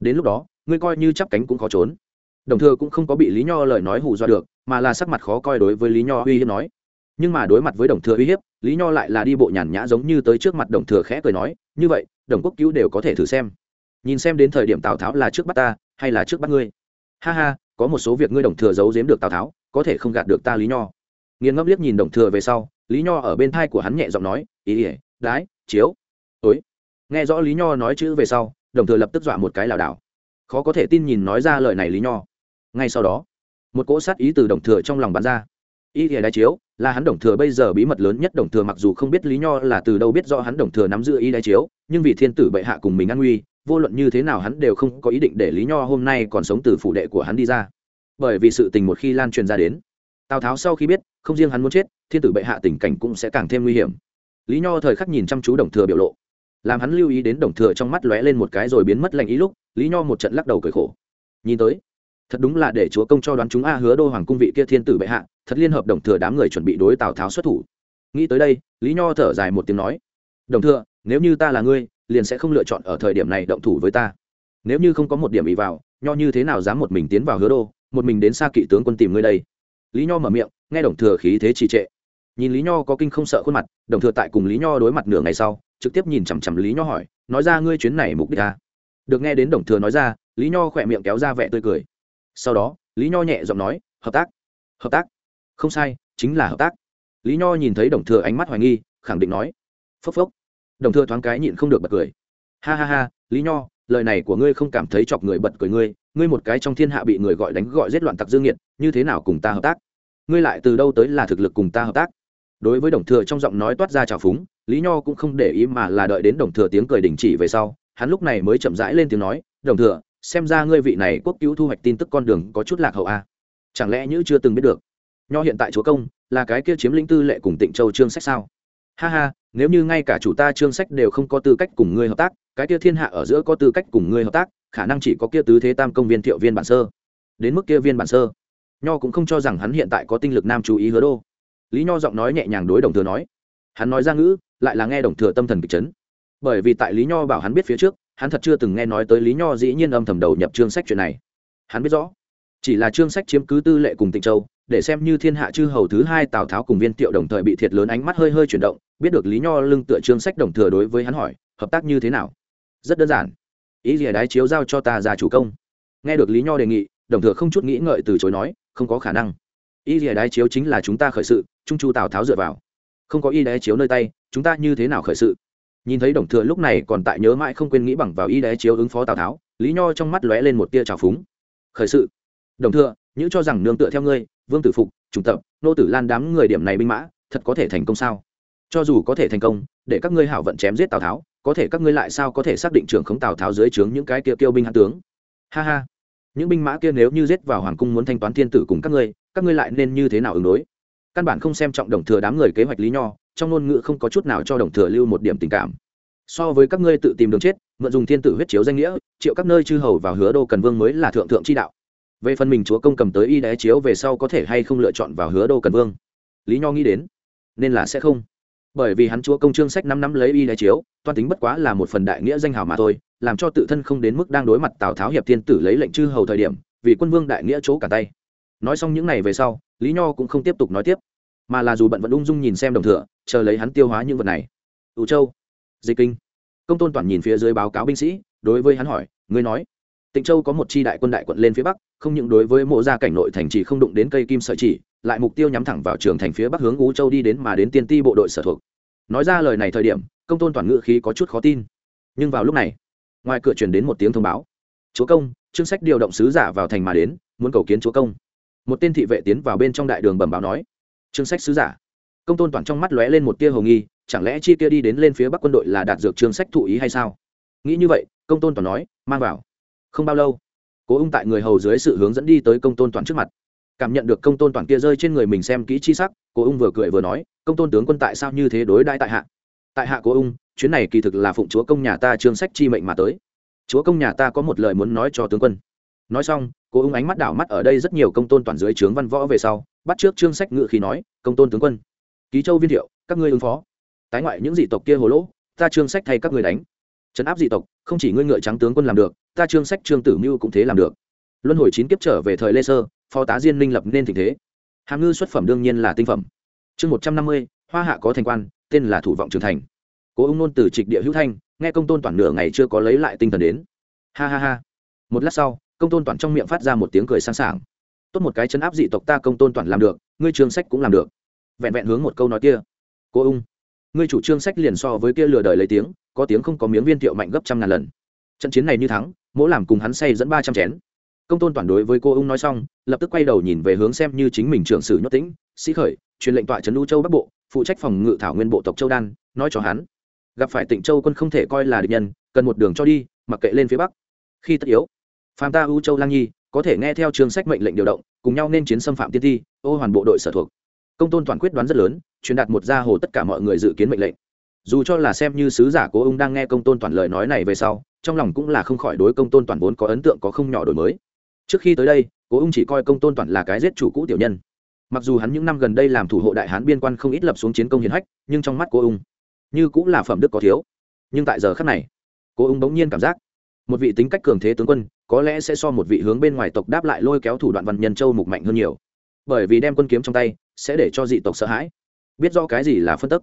Đến lúc đó, ngươi coi như chắp cánh cũng khó trốn. Đồng thừa cũng không có bị lý nho lời nói hù dọa được, mà là sắc mặt khó coi đối với lý nho uy hiếp nói. Nhưng mà đối mặt với đồng thừa uy hiếp, lý nho lại là đi bộ nhàn nhã giống như tới trước mặt đồng thừa khẽ cười nói, như vậy, đồng quốc cứu đều có thể thử xem. Nhìn xem đến thời điểm tào tháo là trước bắt ta, hay là trước bắt ngươi. Ha ha, có một số việc ngươi đồng thừa giấu giếm được tào tháo, có thể không gạt được ta lý nho. Nghiền ngẫm liếc nhìn đồng thừa về sau, lý nho ở bên thai của hắn nhẹ giọng nói, ý ỉa đái, chiếu nghe rõ lý nho nói chữ về sau, đồng thừa lập tức dọa một cái lảo đảo. Khó có thể tin nhìn nói ra lời này lý nho. Ngay sau đó, một cỗ sát ý từ đồng thừa trong lòng bắn ra. Ý ỉa đái chiếu, là hắn đồng thừa bây giờ bí mật lớn nhất. Đồng thừa mặc dù không biết lý nho là từ đâu biết do hắn đồng thừa nắm giữ ý đái chiếu, nhưng vì thiên tử bệ hạ cùng mình an nguy, vô luận như thế nào hắn đều không có ý định để lý nho hôm nay còn sống từ phủ đệ của hắn đi ra. Bởi vì sự tình một khi lan truyền ra đến, tào tháo sau khi biết, không riêng hắn muốn chết, thiên tử bệ hạ tình cảnh cũng sẽ càng thêm nguy hiểm. Lý nho thời khắc nhìn chăm chú đồng thừa biểu lộ làm hắn lưu ý đến đồng thừa trong mắt lóe lên một cái rồi biến mất lành ý lúc, lý nho một trận lắc đầu cười khổ. Nhìn tới, thật đúng là để chúa công cho đoán chúng a hứa đô hoàng cung vị kia thiên tử bệ hạ, thật liên hợp đồng thừa đám người chuẩn bị đối tào tháo xuất thủ. Nghĩ tới đây, lý nho thở dài một tiếng nói, đồng thừa, nếu như ta là ngươi, liền sẽ không lựa chọn ở thời điểm này động thủ với ta. Nếu như không có một điểm ý vào, nho như thế nào dám một mình tiến vào hứa đô, một mình đến xa kỵ tướng quân tìm ngươi đây? Lý nho mở miệng, nghe đồng thừa khí thế trì trệ. Nhìn lý nho có kinh không sợ khuôn mặt, đồng thừa tại cùng lý nho đối mặt nửa ngày sau trực tiếp nhìn chằm chằm lý nho hỏi, nói ra ngươi chuyến này mục đích ta được nghe đến đồng thừa nói ra, lý nho khỏe miệng kéo ra vẻ tươi cười. Sau đó, lý nho nhẹ giọng nói, hợp tác hợp tác. Không sai, chính là hợp tác. Lý nho nhìn thấy đồng thừa ánh mắt hoài nghi, khẳng định nói, phốc phốc. Đồng thừa thoáng cái nhịn không được bật cười. Ha ha ha, lý nho, lời này của ngươi không cảm thấy chọc người bật cười ngươi ngươi một cái trong thiên hạ bị người gọi đánh gọi giết loạn tặc dương nghiệt, như thế nào cùng ta hợp tác? Ngươi lại từ đâu tới là thực lực cùng ta hợp tác? Đối với đồng thừa trong giọng nói toát ra trào phúng lý nho cũng không để ý mà là đợi đến đồng thừa tiếng cười đình chỉ về sau, hắn lúc này mới chậm rãi lên tiếng nói, đồng thừa, xem ra ngươi vị này quốc cứu thu hoạch tin tức con đường có chút lạc hậu a. À? chẳng lẽ như chưa từng biết được? Nho hiện tại chúa công, là cái kia chiếm lĩnh tư lệ cùng tịnh châu trương sách sao? Ha ha, nếu như ngay cả chủ ta trương sách đều không có tư cách cùng ngươi hợp tác, cái kia thiên hạ ở giữa có tư cách cùng ngươi hợp tác, khả năng chỉ có kia tứ thế tam công viên thiệu viên bản sơ. Đến mức kia viên bản sơ, nho cũng không cho rằng hắn hiện tại có tinh lực nam chú ý hứa đô. Lý nho giọng nói nhẹ nhàng đối đồng thừa nói, hắn nói ra ngữ lại là nghe đồng thừa tâm thần kịch chấn. Bởi vì tại lý nho bảo hắn biết phía trước, hắn thật chưa từng nghe nói tới lý nho dĩ nhiên âm thầm đầu nhập chương sách chuyện này. Hắn biết rõ, chỉ là chương sách chiếm cứ tư lệ cùng tịnh châu, để xem như thiên hạ chư hầu thứ hai tào tháo cùng viên tiệu đồng thời bị thiệt lớn ánh mắt hơi hơi chuyển động, biết được lý nho lưng tựa chương sách đồng thừa đối với hắn hỏi, hợp tác như thế nào? Rất đơn giản. Ý gì đái chiếu giao cho ta ra chủ công. Nghe được lý nho đề nghị, đồng thừa không chút nghĩ ngợi từ chối nói, không có khả năng. Ý gì đái chiếu chính là chúng ta khởi sự, trung chu tào tháo dựa vào không có y đái chiếu nơi tay, chúng ta như thế nào khởi sự? Nhìn thấy đồng thừa lúc này còn tại nhớ mãi không quên nghĩ bằng vào y đái chiếu ứng phó tào tháo, lý nho trong mắt lóe lên một tia trào phúng. Khởi sự. Đồng thừa những cho rằng nương tựa theo ngươi, vương tử phục trung tập nô tử lan đám người điểm này binh mã, thật có thể thành công sao? Cho dù có thể thành công, để các ngươi hảo vận chém giết tào tháo, có thể các ngươi lại sao có thể xác định trưởng khống tào tháo dưới trướng những cái kia kêu binh hạ tướng? Ha ha. Những binh mã kia nếu như giết vào hoàng cung muốn thanh toán thiên tử cùng các ngươi các ngươi lại nên như thế nào ứng đối? Căn bản không xem trọng đồng thừa đám người kế hoạch lý nho, trong ngôn ngữ không có chút nào cho đồng thừa lưu một điểm tình cảm. So với các ngươi tự tìm đường chết, mượn dùng thiên tử huyết chiếu danh nghĩa, triệu các nơi chư hầu vào hứa đô cần vương mới là thượng thượng chi đạo. Về phần mình chúa công cầm tới y đé chiếu về sau có thể hay không lựa chọn vào hứa đô cần vương? Lý nho nghĩ đến, nên là sẽ không. Bởi vì hắn chúa công trương sách năm năm lấy y đé chiếu, toan tính bất quá là một phần đại nghĩa danh hào mà thôi, làm cho tự thân không đến mức đang đối mặt tào tháo hiệp thiên tử lấy lệnh chư hầu thời điểm, vì quân vương đại nghĩa chỗ cả tay nói xong những n à y về sau, lý nho cũng không tiếp tục nói tiếp, mà là dù bận vẫn ung dung nhìn xem đồng thừa, chờ lấy hắn tiêu hóa những vật này. Ủ châu, dịch kinh. Công tôn toàn nhìn phía dưới báo cáo binh sĩ, đối với hắn hỏi, ngươi nói, tịnh châu có một chi đại quân đại quận lên phía bắc, không những đối với mộ gia cảnh nội thành trì không đụng đến cây kim sợi chỉ, lại mục tiêu nhắm thẳng vào trường thành phía bắc hướng ú châu đi đến mà đến tiên ti bộ đội sở thuộc. Nói ra lời này thời điểm, công tôn toàn ngự khí có chút khó tin. Nhưng vào lúc này, ngoài cửa truyền đến một tiếng thông báo. Chúa công, chương sách điều động sứ giả vào thành mà đến, muốn cầu kiến chúa công một tên thị vệ tiến vào bên trong đại đường bẩm báo nói chương sách sứ giả. Công tôn toàn trong mắt lóe lên một tia hồng nghi, chẳng lẽ chi kia đi đến lên phía bắc quân đội là đạt dược chương sách thụ ý hay sao? Nghĩ như vậy, công tôn toàn nói, mang vào. Không bao lâu, cố ung tại người hầu dưới sự hướng dẫn đi tới công tôn toàn trước mặt. Cảm nhận được công tôn toàn kia rơi trên người mình xem kỹ chi sắc, cố ung vừa cười vừa nói, công tôn tướng quân tại sao như thế đối đãi tại hạ? Tại hạ cố ung, chuyến này kỳ thực là phụng chúa công nhà ta trương sách chi mệnh mà tới. Chúa công nhà ta có một lời muốn nói cho tướng quân nói xong, cô ung ánh mắt đảo mắt ở đây rất nhiều công tôn toàn dưới trướng văn võ về sau, bắt trước trương sách ngự khí nói, công tôn tướng quân, ký châu viên thiệu, các ngươi ứng phó. Tái ngoại những dị tộc kia hồ lỗ, ta trương sách thay các người đánh. Trấn áp dị tộc, không chỉ ngươi ngựa trắng tướng quân làm được, ta trương sách trương tử mưu cũng thế làm được. Luân hồi chín kiếp trở về thời lê sơ, phó tá diên minh lập nên tình thế. Hàm ngư xuất phẩm đương nhiên là tinh phẩm. Chương một trăm năm mươi, hoa hạ có thành quan, tên là thủ vọng trường thành. Cố ung nôn từ trịch địa hữu thanh, nghe công tôn toàn nửa ngày chưa có lấy lại tinh thần đến. Ha ha ha. Một lát sau công tôn toàn trong miệng phát ra một tiếng cười sáng sảng. Tốt một cái chấn áp dị tộc ta công tôn toàn làm được, ngươi trương sách cũng làm được. Vẹn vẹn hướng một câu nói kia. Cô ung, ngươi chủ trương sách liền so với kia lừa đời lấy tiếng, có tiếng không có miếng viên thiệu mạnh gấp trăm ngàn lần. Trận chiến này như thắng mỗi làm cùng hắn say dẫn ba trăm chén. Công tôn toàn đối với cô ung nói xong, lập tức quay đầu nhìn về hướng xem như chính mình trưởng sử nhốt tĩnh, sĩ khởi, truyền lệnh tọa trấn u châu bắc bộ, phụ trách phòng ngự thảo nguyên bộ tộc châu đan, nói cho hắn. Gặp phải tịnh châu quân không thể coi là địch nhân, cần một đường cho đi, mặc kệ lên phía bắc. Khi tất yếu phàm ta ưu châu lang nhi, có thể nghe theo trường sách mệnh lệnh điều động, cùng nhau nên chiến xâm phạm tiên thi ô hoàn bộ đội sở thuộc. Công tôn toàn quyết đoán rất lớn, truyền đạt một gia hồ tất cả mọi người dự kiến mệnh lệnh. Dù cho là xem như sứ giả cố ung đang nghe công tôn toàn lời nói này về sau, trong lòng cũng là không khỏi đối công tôn toàn vốn có ấn tượng có không nhỏ đổi mới. Trước khi tới đây, cố ung chỉ coi công tôn toàn là cái giết chủ cũ tiểu nhân. Mặc dù hắn những năm gần đây làm thủ hộ đại hán biên quan không ít lập xuống chiến công hiến hách, nhưng trong mắt cố ung, như cũng là phẩm đức có thiếu. Nhưng tại giờ khắc này, cố ung bỗng nhiên cảm giác một vị tính cách cường thế tướng quân, có lẽ sẽ so một vị hướng bên ngoài tộc đáp lại lôi kéo thủ đoạn văn nhân châu mục mạnh hơn nhiều. Bởi vì đem quân kiếm trong tay, sẽ để cho dị tộc sợ hãi. Biết rõ cái gì là phân tức.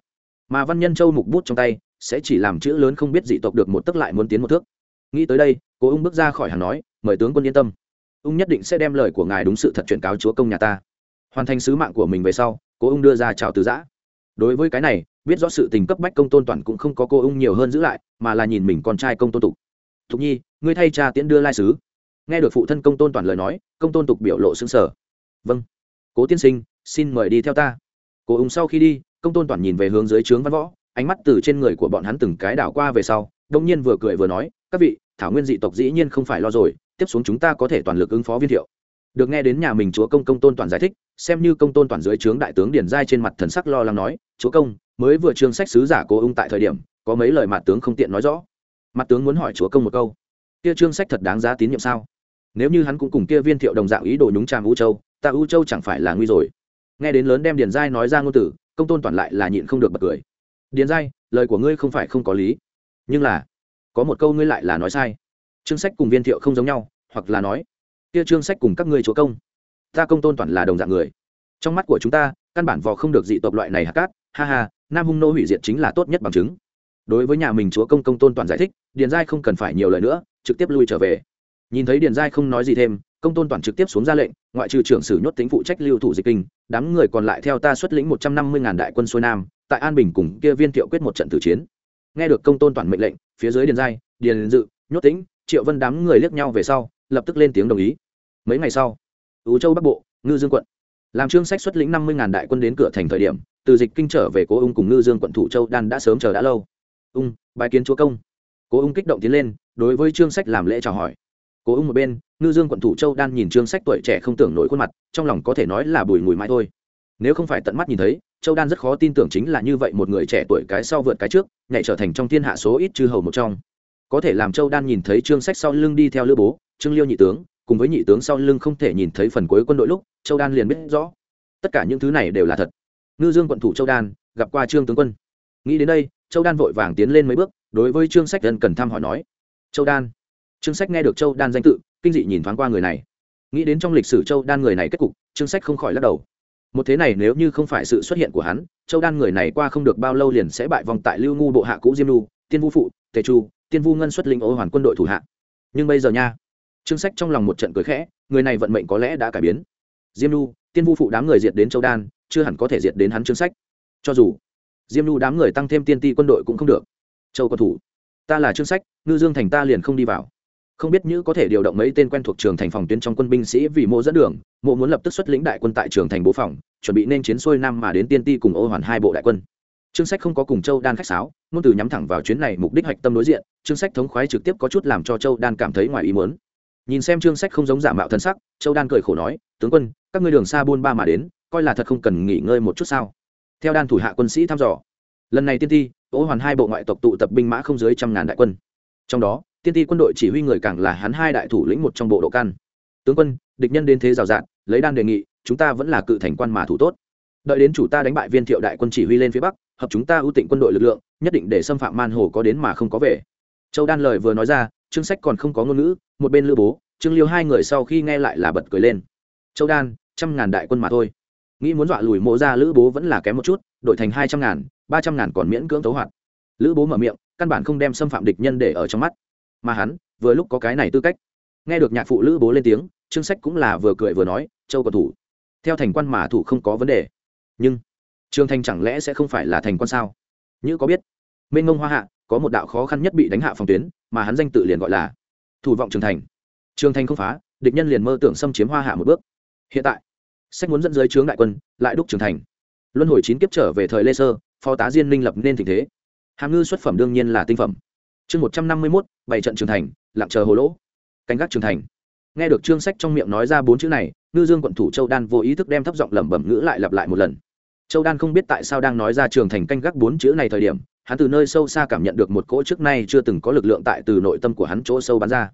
Mà văn nhân châu mục bút trong tay, sẽ chỉ làm chữ lớn không biết dị tộc được một tức lại muốn tiến một thước. Nghĩ tới đây cố ung bước ra khỏi hàng nói, mời tướng quân yên tâm. Ung nhất định sẽ đem lời của ngài đúng sự thật chuyển cáo chúa công nhà ta. Hoàn thành sứ mạng của mình về sau cố ung đưa ra chào từ giã. Đối với cái này, biết rõ sự tình cấp bách công tôn toàn cũng không có cô ung nhiều hơn giữ lại, mà là nhìn mình con trai công tôn tục thục nhi, ngươi thay cha tiễn đưa lai sứ. Nghe được phụ thân công tôn toàn lời nói, công tôn tục biểu lộ xứng sở vâng. Cố tiên sinh, xin mời đi theo ta. Cố ung sau khi đi, công tôn toàn nhìn về hướng dưới trướng văn võ, ánh mắt từ trên người của bọn hắn từng cái đảo qua về sau, đông nhiên vừa cười vừa nói, các vị, thảo nguyên dị tộc dĩ nhiên không phải lo rồi, tiếp xuống chúng ta có thể toàn lực ứng phó viên thiệu. Được nghe đến nhà mình chúa công công tôn toàn giải thích, xem như công tôn toàn dưới trướng đại tướng điển giai trên mặt thần sắc lo lắng nói, chúa công, mới vừa trương sách sứ giả cố ung tại thời điểm, có mấy lời mà tướng không tiện nói rõ mặt tướng muốn hỏi chúa công một câu. Kia trương sách thật đáng giá tín nhiệm sao? Nếu như hắn cũng cùng kia viên thiệu đồng dạng ý đồ nhúng tràm u châu, ta u châu chẳng phải là nguy rồi. Nghe đến lớn đem điền giai nói ra ngôn tử công tôn toàn lại là nhịn không được bật cười. Điền giai, lời của ngươi không phải không có lý. Nhưng là, có một câu ngươi lại là nói sai. Trương sách cùng viên thiệu không giống nhau, hoặc là nói, kia trương sách cùng các ngươi chúa công, ta công tôn toàn là đồng dạng người. Trong mắt của chúng ta, căn bản vò không được dị tộc loại này hạ cát, ha ha, nam hung nô hủy diệt chính là tốt nhất bằng chứng đối với nhà mình chúa công công tôn toàn giải thích, điền giai không cần phải nhiều lời nữa, trực tiếp lui trở về. Nhìn thấy điền giai không nói gì thêm, công tôn toàn trực tiếp xuống ra lệnh, ngoại trừ trưởng sử nhốt tính phụ trách lưu thủ dịch kinh, đám người còn lại theo ta xuất lĩnh một trăm năm mươi ngàn đại quân xuôi nam, tại an bình cùng kia viên thiệu quyết một trận tử chiến. Nghe được công tôn toàn mệnh lệnh, phía dưới điền giai, điền dự, nhốt tính triệu vân đám người liếc nhau về sau, lập tức lên tiếng đồng ý. Mấy ngày sau ứ châu bắc bộ, ngư dương quận. Làm trương sách xuất lĩnh năm mươi ngàn đại quân đến cửa thành thời điểm, từ dịch kinh trở về cố ung cùng ngư dương quận thủ châu đan đã sớm chờ đã lâu ung bài kiến chúa công. Cố ung kích động tiến lên, đối với trương sách làm lễ chào hỏi. Cố ung một bên, ngư dương quận thủ châu đan nhìn trương sách tuổi trẻ không tưởng nổi khuôn mặt, trong lòng có thể nói là bùi mùi mãi thôi. Nếu không phải tận mắt nhìn thấy, châu đan rất khó tin tưởng chính là như vậy một người trẻ tuổi cái sau vượt cái trước, nhảy trở thành trong thiên hạ số ít chư hầu một trong. Có thể làm châu đan nhìn thấy trương sách sau lưng đi theo lữ bố, trương liêu nhị tướng, cùng với nhị tướng sau lưng không thể nhìn thấy phần cuối quân đội lúc, châu đan liền biết rõ. Tất cả những thứ này đều là thật. Ngư dương quận thủ châu đan, gặp qua trương tướng quân. Nghĩ đến đây châu đan vội vàng tiến lên mấy bước, đối với trương sách dân cần thăm hỏi nói, châu đan. Trương sách nghe được châu đan danh tự, kinh dị nhìn thoáng qua người này. Nghĩ đến trong lịch sử châu đan người này kết cục, trương sách không khỏi lắc đầu. Một thế này nếu như không phải sự xuất hiện của hắn, châu đan người này qua không được bao lâu liền sẽ bại vòng tại lưu ngu bộ hạ cũ diêm lu tiên vu phụ, tề chu, tiên vu ngân xuất linh ô hoàn quân đội thủ hạ. Nhưng bây giờ nha, trương sách trong lòng một trận cười khẽ, người này vận mệnh có lẽ đã cải biến. Diêm lu tiên vu phụ đám người diệt đến châu đan, chưa hẳn có thể diệt đến hắn trương sách. Cho dù diêm lu đám người tăng thêm tiên ti quân đội cũng không được. Châu quân thủ, ta là trương sách, ngư dương thành ta liền không đi vào. Không biết như có thể điều động mấy tên quen thuộc trường thành phòng tuyến trong quân binh sĩ vì mộ dẫn đường, mộ muốn lập tức xuất lĩnh đại quân tại trường thành bố phòng, chuẩn bị nên chiến xuôi nam mà đến tiên ti cùng ô hoàn hai bộ đại quân. Trương sách không có cùng châu đan khách sáo, ngôn từ nhắm thẳng vào chuyến này mục đích hạch tâm đối diện, trương sách thống khoái trực tiếp có chút làm cho châu đan cảm thấy ngoài ý muốn. Nhìn xem trương sách không giống giả mạo thân sắc, châu đan cười khổ nói, tướng quân, các ngươi đường xa buôn ba mà đến, coi là thật không cần nghỉ ngơi một chút sao? Theo đan thủ hạ quân sĩ thăm dò. Lần này tiên ti ô hoàn hai bộ ngoại tộc tụ tập binh mã không dưới trăm ngàn đại quân. Trong đó tiên ti quân đội chỉ huy người càng là hắn hai đại thủ lĩnh một trong bộ độ can, tướng quân địch nhân đến thế rào rạt lấy đan đề nghị chúng ta vẫn là cự thành quan mà thủ tốt. Đợi đến chủ ta đánh bại viên thiệu đại quân chỉ huy lên phía bắc hợp chúng ta ưu tịnh quân đội lực lượng nhất định để xâm phạm man hồ có đến mà không có về. Châu đan lời vừa nói ra chương sách còn không có ngôn ngữ một bên lữ bố trương liêu hai người sau khi nghe lại là bật cười lên. Châu đan trăm ngàn đại quân mà thôi nghĩ muốn dọa lùi mộ ra, lữ bố vẫn là kém một chút, đổi thành hai trăm ngàn, ba trăm ngàn còn miễn cưỡng tấu hoạt. Lữ bố mở miệng, căn bản không đem xâm phạm địch nhân để ở trong mắt. Mà hắn, vừa lúc có cái này tư cách. Nghe được nhạc phụ lữ bố lên tiếng, trương sách cũng là vừa cười vừa nói, châu còn thủ. Theo thành quan mà thủ không có vấn đề. Nhưng trương thành chẳng lẽ sẽ không phải là thành quan sao? Như có biết minh ngông hoa hạ, có một đạo khó khăn nhất bị đánh hạ phòng tuyến, mà hắn danh tự liền gọi là thủ vọng trường thành. Trường thành không phá, địch nhân liền mơ tưởng xâm chiếm hoa hạ một bước. Hiện tại sách muốn dẫn dưới trướng đại quân, lại đúc trường thành. Luân hồi chín kiếp trở về thời lê sơ, phó tá diên minh lập nên tình thế. Hàm ngư xuất phẩm đương nhiên là tinh phẩm. Chương một trăm năm mươi mốt, bảy trận trường thành, lặng chờ hồ lỗ. Canh gác trường thành. Nghe được chương sách trong miệng nói ra bốn chữ này, ngư dương quận thủ châu đan vô ý thức đem thấp giọng lẩm bẩm ngữ lại lặp lại một lần. Châu đan không biết tại sao đang nói ra trường thành canh gác bốn chữ này thời điểm, hắn từ nơi sâu xa cảm nhận được một cỗ trước nay chưa từng có lực lượng tại từ nội tâm của hắn chỗ sâu bắn ra.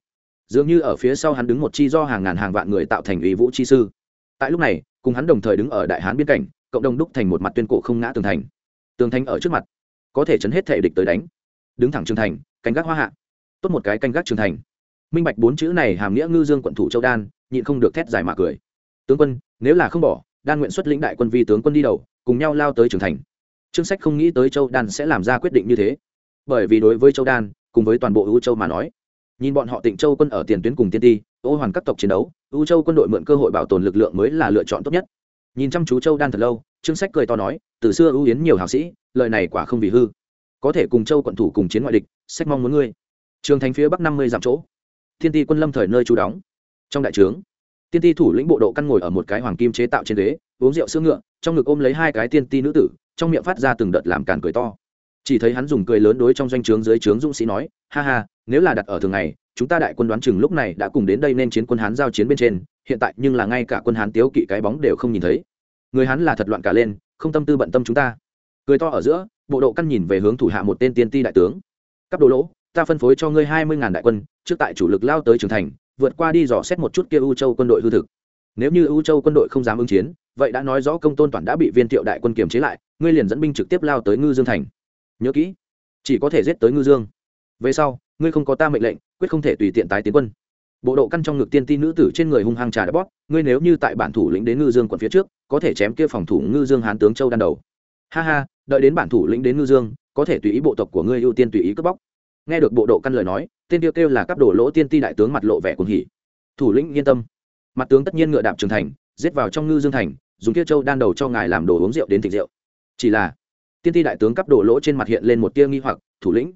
Dường như ở phía sau hắn đứng một chi do hàng ngàn hàng vạn người tạo thành ủy vũ chi sư. Tại lúc này cùng hắn đồng thời đứng ở đại hán biên cảnh, cộng đồng đúc thành một mặt tuyên cổ không ngã tường thành. Tường thành ở trước mặt, có thể chấn hết thể địch tới đánh. Đứng thẳng trường thành, canh gác hoa hạ. Tốt một cái canh gác trường thành. Minh bạch bốn chữ này hàm nghĩa ngư dương quận thủ châu đan, nhịn không được thét dài mà cười. Tướng quân, nếu là không bỏ, đan nguyện xuất lĩnh đại quân vi tướng quân đi đầu, cùng nhau lao tới trường thành. Trương sách không nghĩ tới châu đan sẽ làm ra quyết định như thế. Bởi vì đối với châu đan, cùng với toàn bộ ưu châu mà nói nhìn bọn họ tịnh châu quân ở tiền tuyến cùng tiên ti, ô hoàn các tộc chiến đấu ưu châu quân đội mượn cơ hội bảo tồn lực lượng mới là lựa chọn tốt nhất. Nhìn chăm chú châu đan thật lâu, trương sách cười to nói, từ xưa ưu yến nhiều hào sĩ, lời này quả không vì hư. Có thể cùng châu quận thủ cùng chiến ngoại địch, sách mong muốn ngươi. Trường thành phía bắc năm mươi dặm chỗ. Thiên ti quân lâm thời nơi trú đóng. Trong đại trướng, tiên ti thủ lĩnh bộ độ căn ngồi ở một cái hoàng kim chế tạo trên ghế, uống rượu sữa ngựa, trong ngực ôm lấy hai cái tiên ti nữ tử, trong miệng phát ra từng đợt làm càn cười to chỉ thấy hắn dùng cười lớn đối trong doanh trướng dưới trướng dũng sĩ nói, ha ha, nếu là đặt ở thường ngày, chúng ta đại quân đoán chừng lúc này đã cùng đến đây nên chiến quân hán giao chiến bên trên, hiện tại nhưng là ngay cả quân hán tiếu kỵ cái bóng đều không nhìn thấy. Người hán là thật loạn cả lên, không tâm tư bận tâm chúng ta. Cười to ở giữa, bộ độ căn nhìn về hướng thủ hạ một tên tiên ti đại tướng. Cấp đồ lỗ, ta phân phối cho ngươi hai mươi ngàn đại quân, trước tại chủ lực lao tới trường thành, vượt qua đi dò xét một chút kia u châu quân đội hư thực. Nếu như u châu quân đội không dám ứng chiến, vậy đã nói rõ công tôn toàn đã bị viên thiệu đại quân kiềm chế lại, ngươi liền dẫn binh trực tiếp lao tới ngư dương thành nhớ kỹ, chỉ có thể giết tới ngư dương. Về sau, ngươi không có ta mệnh lệnh, quyết không thể tùy tiện tái tiến quân. Bộ độ căn trong ngực tiên ti nữ tử trên người hung hăng trà đã bóp, ngươi nếu như tại bản thủ lĩnh đến ngư dương quận phía trước, có thể chém kia phòng thủ ngư dương hán tướng châu đan đầu. Ha ha, đợi đến bản thủ lĩnh đến ngư dương, có thể tùy ý bộ tộc của ngươi ưu tiên tùy ý cướp bóc. Nghe được bộ độ căn lời nói tên tiêu kêu là các đổ lỗ tiên ti đại tướng mặt lộ vẻ cuồng hỉ. Thủ lĩnh yên tâm. Mặt tướng tất nhiên ngựa đạp trường thành, giết vào trong ngư dương thành, dùng kia châu đan đầu cho ngài làm đồ uống rượu đến thịt rượu. Chỉ là tiên ti đại tướng cấp đổ lỗ trên mặt hiện lên một tia nghi hoặc, thủ lĩnh,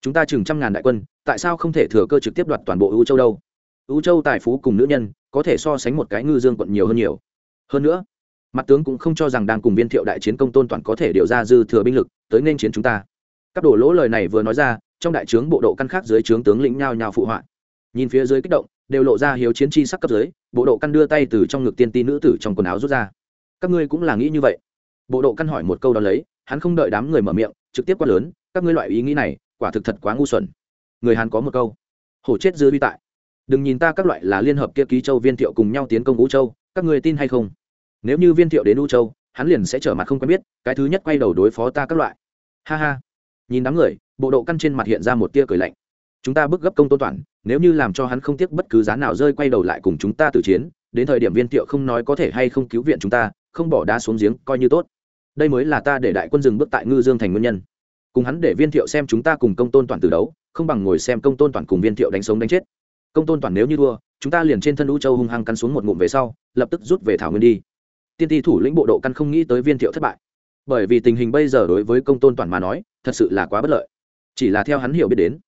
chúng ta chừng trăm ngàn đại quân, tại sao không thể thừa cơ trực tiếp đoạt toàn bộ ưu châu đâu? Ưu châu tài phú cùng nữ nhân, có thể so sánh một cái ngư dương quận nhiều hơn nhiều. Hơn nữa, mặt tướng cũng không cho rằng đang cùng viên thiệu đại chiến công tôn toàn có thể điều ra dư thừa binh lực tới nên chiến chúng ta. Các đổ lỗ lời này vừa nói ra, trong đại trướng bộ độ căn khác dưới trướng tướng lĩnh nhao nhao phụ họa. Nhìn phía dưới kích động, đều lộ ra hiếu chiến chi sắc cấp dưới, bộ độ căn đưa tay từ trong ngực tiên ti nữ tử trong quần áo rút ra. Các ngươi cũng là nghĩ như vậy. Bộ độ căn hỏi một câu đó lấy hắn không đợi đám người mở miệng, trực tiếp quát lớn, các ngươi loại ý nghĩ này, quả thực thật quá ngu xuẩn. Người hàn có một câu, hổ chết dư vi tại. Đừng nhìn ta các loại là liên hợp kia ký châu viên thiệu cùng nhau tiến công vũ châu, các ngươi tin hay không? Nếu như viên thiệu đến u châu, hắn liền sẽ trở mặt không quen biết, cái thứ nhất quay đầu đối phó ta các loại. Ha ha. Nhìn đám người, bộ độ căn trên mặt hiện ra một tia cười lạnh. Chúng ta bức gấp công tôn toàn, nếu như làm cho hắn không tiếc bất cứ giá nào rơi quay đầu lại cùng chúng ta tử chiến, đến thời điểm viên thiệu không nói có thể hay không cứu viện chúng ta, không bỏ đá xuống giếng, coi như tốt đây mới là ta để đại quân dừng bước tại ngư dương thành nguyên nhân. Cùng hắn để viên thiệu xem chúng ta cùng công tôn toàn từ đấu không bằng ngồi xem công tôn toàn cùng viên thiệu đánh sống đánh chết. Công tôn toàn nếu như thua, chúng ta liền trên thân lũ châu hung hăng cắn xuống một ngụm về sau lập tức rút về thảo nguyên đi. Tiên ti thủ lĩnh bộ độ căn không nghĩ tới viên thiệu thất bại. Bởi vì tình hình bây giờ đối với công tôn toàn mà nói thật sự là quá bất lợi. Chỉ là theo hắn hiểu biết đến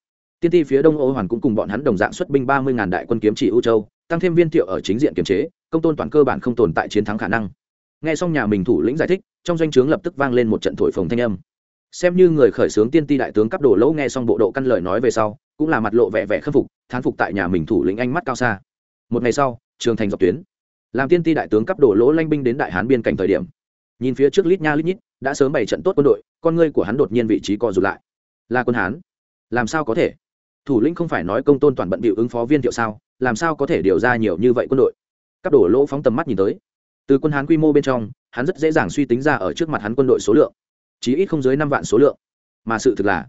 tiên ti phía đông ô hoàn cũng cùng bọn hắn đồng dạng xuất binh ba mươi ngàn đại quân kiếm chỉ ưu châu tăng thêm viên thiệu ở chính diện kiềm chế công tôn toàn cơ bản không tồn tại chiến thắng khả năng nghe xong nhà mình thủ lĩnh giải thích, trong doanh trướng lập tức vang lên một trận thổi phồng thanh âm. Xem như người khởi xướng tiên ti đại tướng cấp đồ lỗ nghe xong bộ độ căn lời nói về sau, cũng là mặt lộ vẻ vẻ khâm phục, thán phục tại nhà mình thủ lĩnh ánh mắt cao xa. Một ngày sau, trường thành dọc tuyến. Làm tiên ti đại tướng cấp đồ lỗ lanh binh đến đại hán biên cảnh thời điểm. Nhìn phía trước lít nha lít nhít, đã sớm bày trận tốt quân đội, con ngươi của hắn đột nhiên vị trí co rụt lại. Là quân hán. Làm sao có thể? Thủ lĩnh không phải nói công tôn toàn bận bịu ứng phó viên thiệu sao, làm sao có thể điều ra nhiều như vậy quân đội? Các đổ lỗ phóng tầm mắt nhìn tới từ quân hán quy mô bên trong, hắn rất dễ dàng suy tính ra ở trước mặt hắn quân đội số lượng, chí ít không dưới năm vạn số lượng. Mà sự thực là,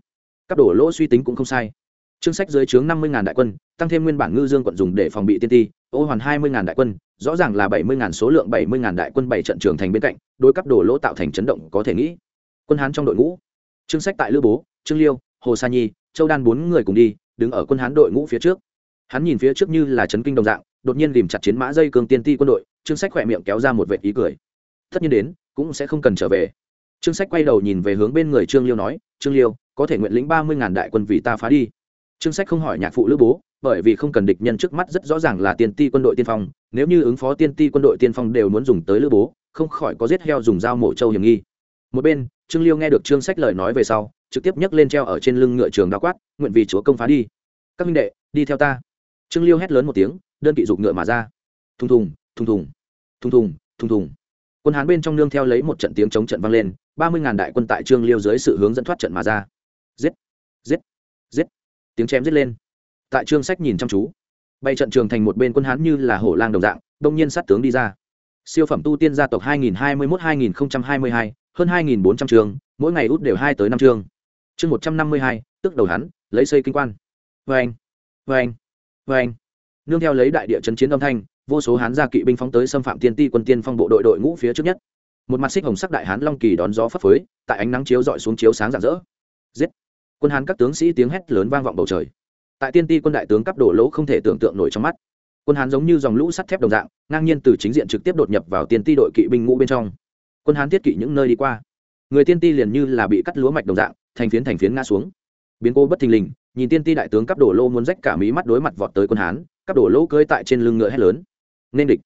các đổ lỗ suy tính cũng không sai. Chương sách dưới chướng năm mươi đại quân, tăng thêm nguyên bản ngư dương quận dùng để phòng bị tiên ti, ô hoàn hai mươi đại quân, rõ ràng là bảy mươi số lượng bảy mươi đại quân bảy trận trường thành bên cạnh, đối cấp đổ lỗ tạo thành chấn động có thể nghĩ. Quân hán trong đội ngũ, chương sách tại lữ bố, trương liêu, hồ sa nhi, châu đan bốn người cùng đi, đứng ở quân hán đội ngũ phía trước hắn nhìn phía trước như là chấn kinh đồng dạng, đột nhiên ghìm chặt chiến mã dây cương tiên ti quân đội, trương sách khỏe miệng kéo ra một vệt ý cười. Tất nhiên đến, cũng sẽ không cần trở về. Trương sách quay đầu nhìn về hướng bên người trương liêu nói, trương liêu, có thể nguyện lĩnh ba mươi ngàn đại quân vì ta phá đi. Trương sách không hỏi nhạc phụ lữ bố, bởi vì không cần địch nhân trước mắt rất rõ ràng là tiên ti quân đội tiên phong, nếu như ứng phó tiên ti quân đội tiên phong đều muốn dùng tới lữ bố, không khỏi có giết heo dùng dao mổ trâu hiểm nghi. Một bên, trương liêu nghe được trương sách lời nói về sau, trực tiếp nhấc lên treo ở trên lưng ngựa trường đa quát, nguyện vì chúa công phá đi. Các minh đệ, đi theo ta trương liêu hét lớn một tiếng đơn kỵ dục ngựa mà ra. Thùng thùng thùng thùng thùng thùng thùng thùng. Quân hán bên trong nương theo lấy một trận tiếng chống trận vang lên ba mươi ngàn đại quân tại trương liêu dưới sự hướng dẫn thoát trận mà ra. Giết giết giết. Tiếng chém giết lên. Tại trương sách nhìn chăm chú. Bay trận trường thành một bên quân hán như là hổ lang đồng dạng đông nhiên sát tướng đi ra. Siêu phẩm tu tiên gia tộc 2021-2022, hơn 2.400 trường mỗi ngày út đều hai tới năm chương chương 152, tức đầu hắn lấy xây kinh quan. Vê anh vê anh vê anh, nương theo lấy đại địa chấn chiến âm thanh, vô số hán gia kỵ binh phóng tới xâm phạm tiên ti quân tiên phong bộ đội đội ngũ phía trước nhất. Một mặt xích hồng sắc đại hán long kỳ đón gió phấp phới, tại ánh nắng chiếu dọi xuống chiếu sáng rạng rỡ. Giết! Quân hán các tướng sĩ tiếng hét lớn vang vọng bầu trời. Tại tiên ti quân đại tướng cắp đổ lỗ không thể tưởng tượng nổi trong mắt. Quân hán giống như dòng lũ sắt thép đồng dạng, ngang nhiên từ chính diện trực tiếp đột nhập vào tiên ti đội kỵ binh ngũ bên trong. Quân hán thiết kỵ những nơi đi qua. Người tiên ti liền như là bị cắt lúa mạch đồng dạng, thành phiến thành phiến ngã xuống. Biến cô bất thình lình nhìn tiên ti đại tướng cấp đổ lô muốn rách cả mí mắt đối mặt vọt tới quân hán cấp đổ lô cơi tại trên lưng ngựa hét lớn. Nên địch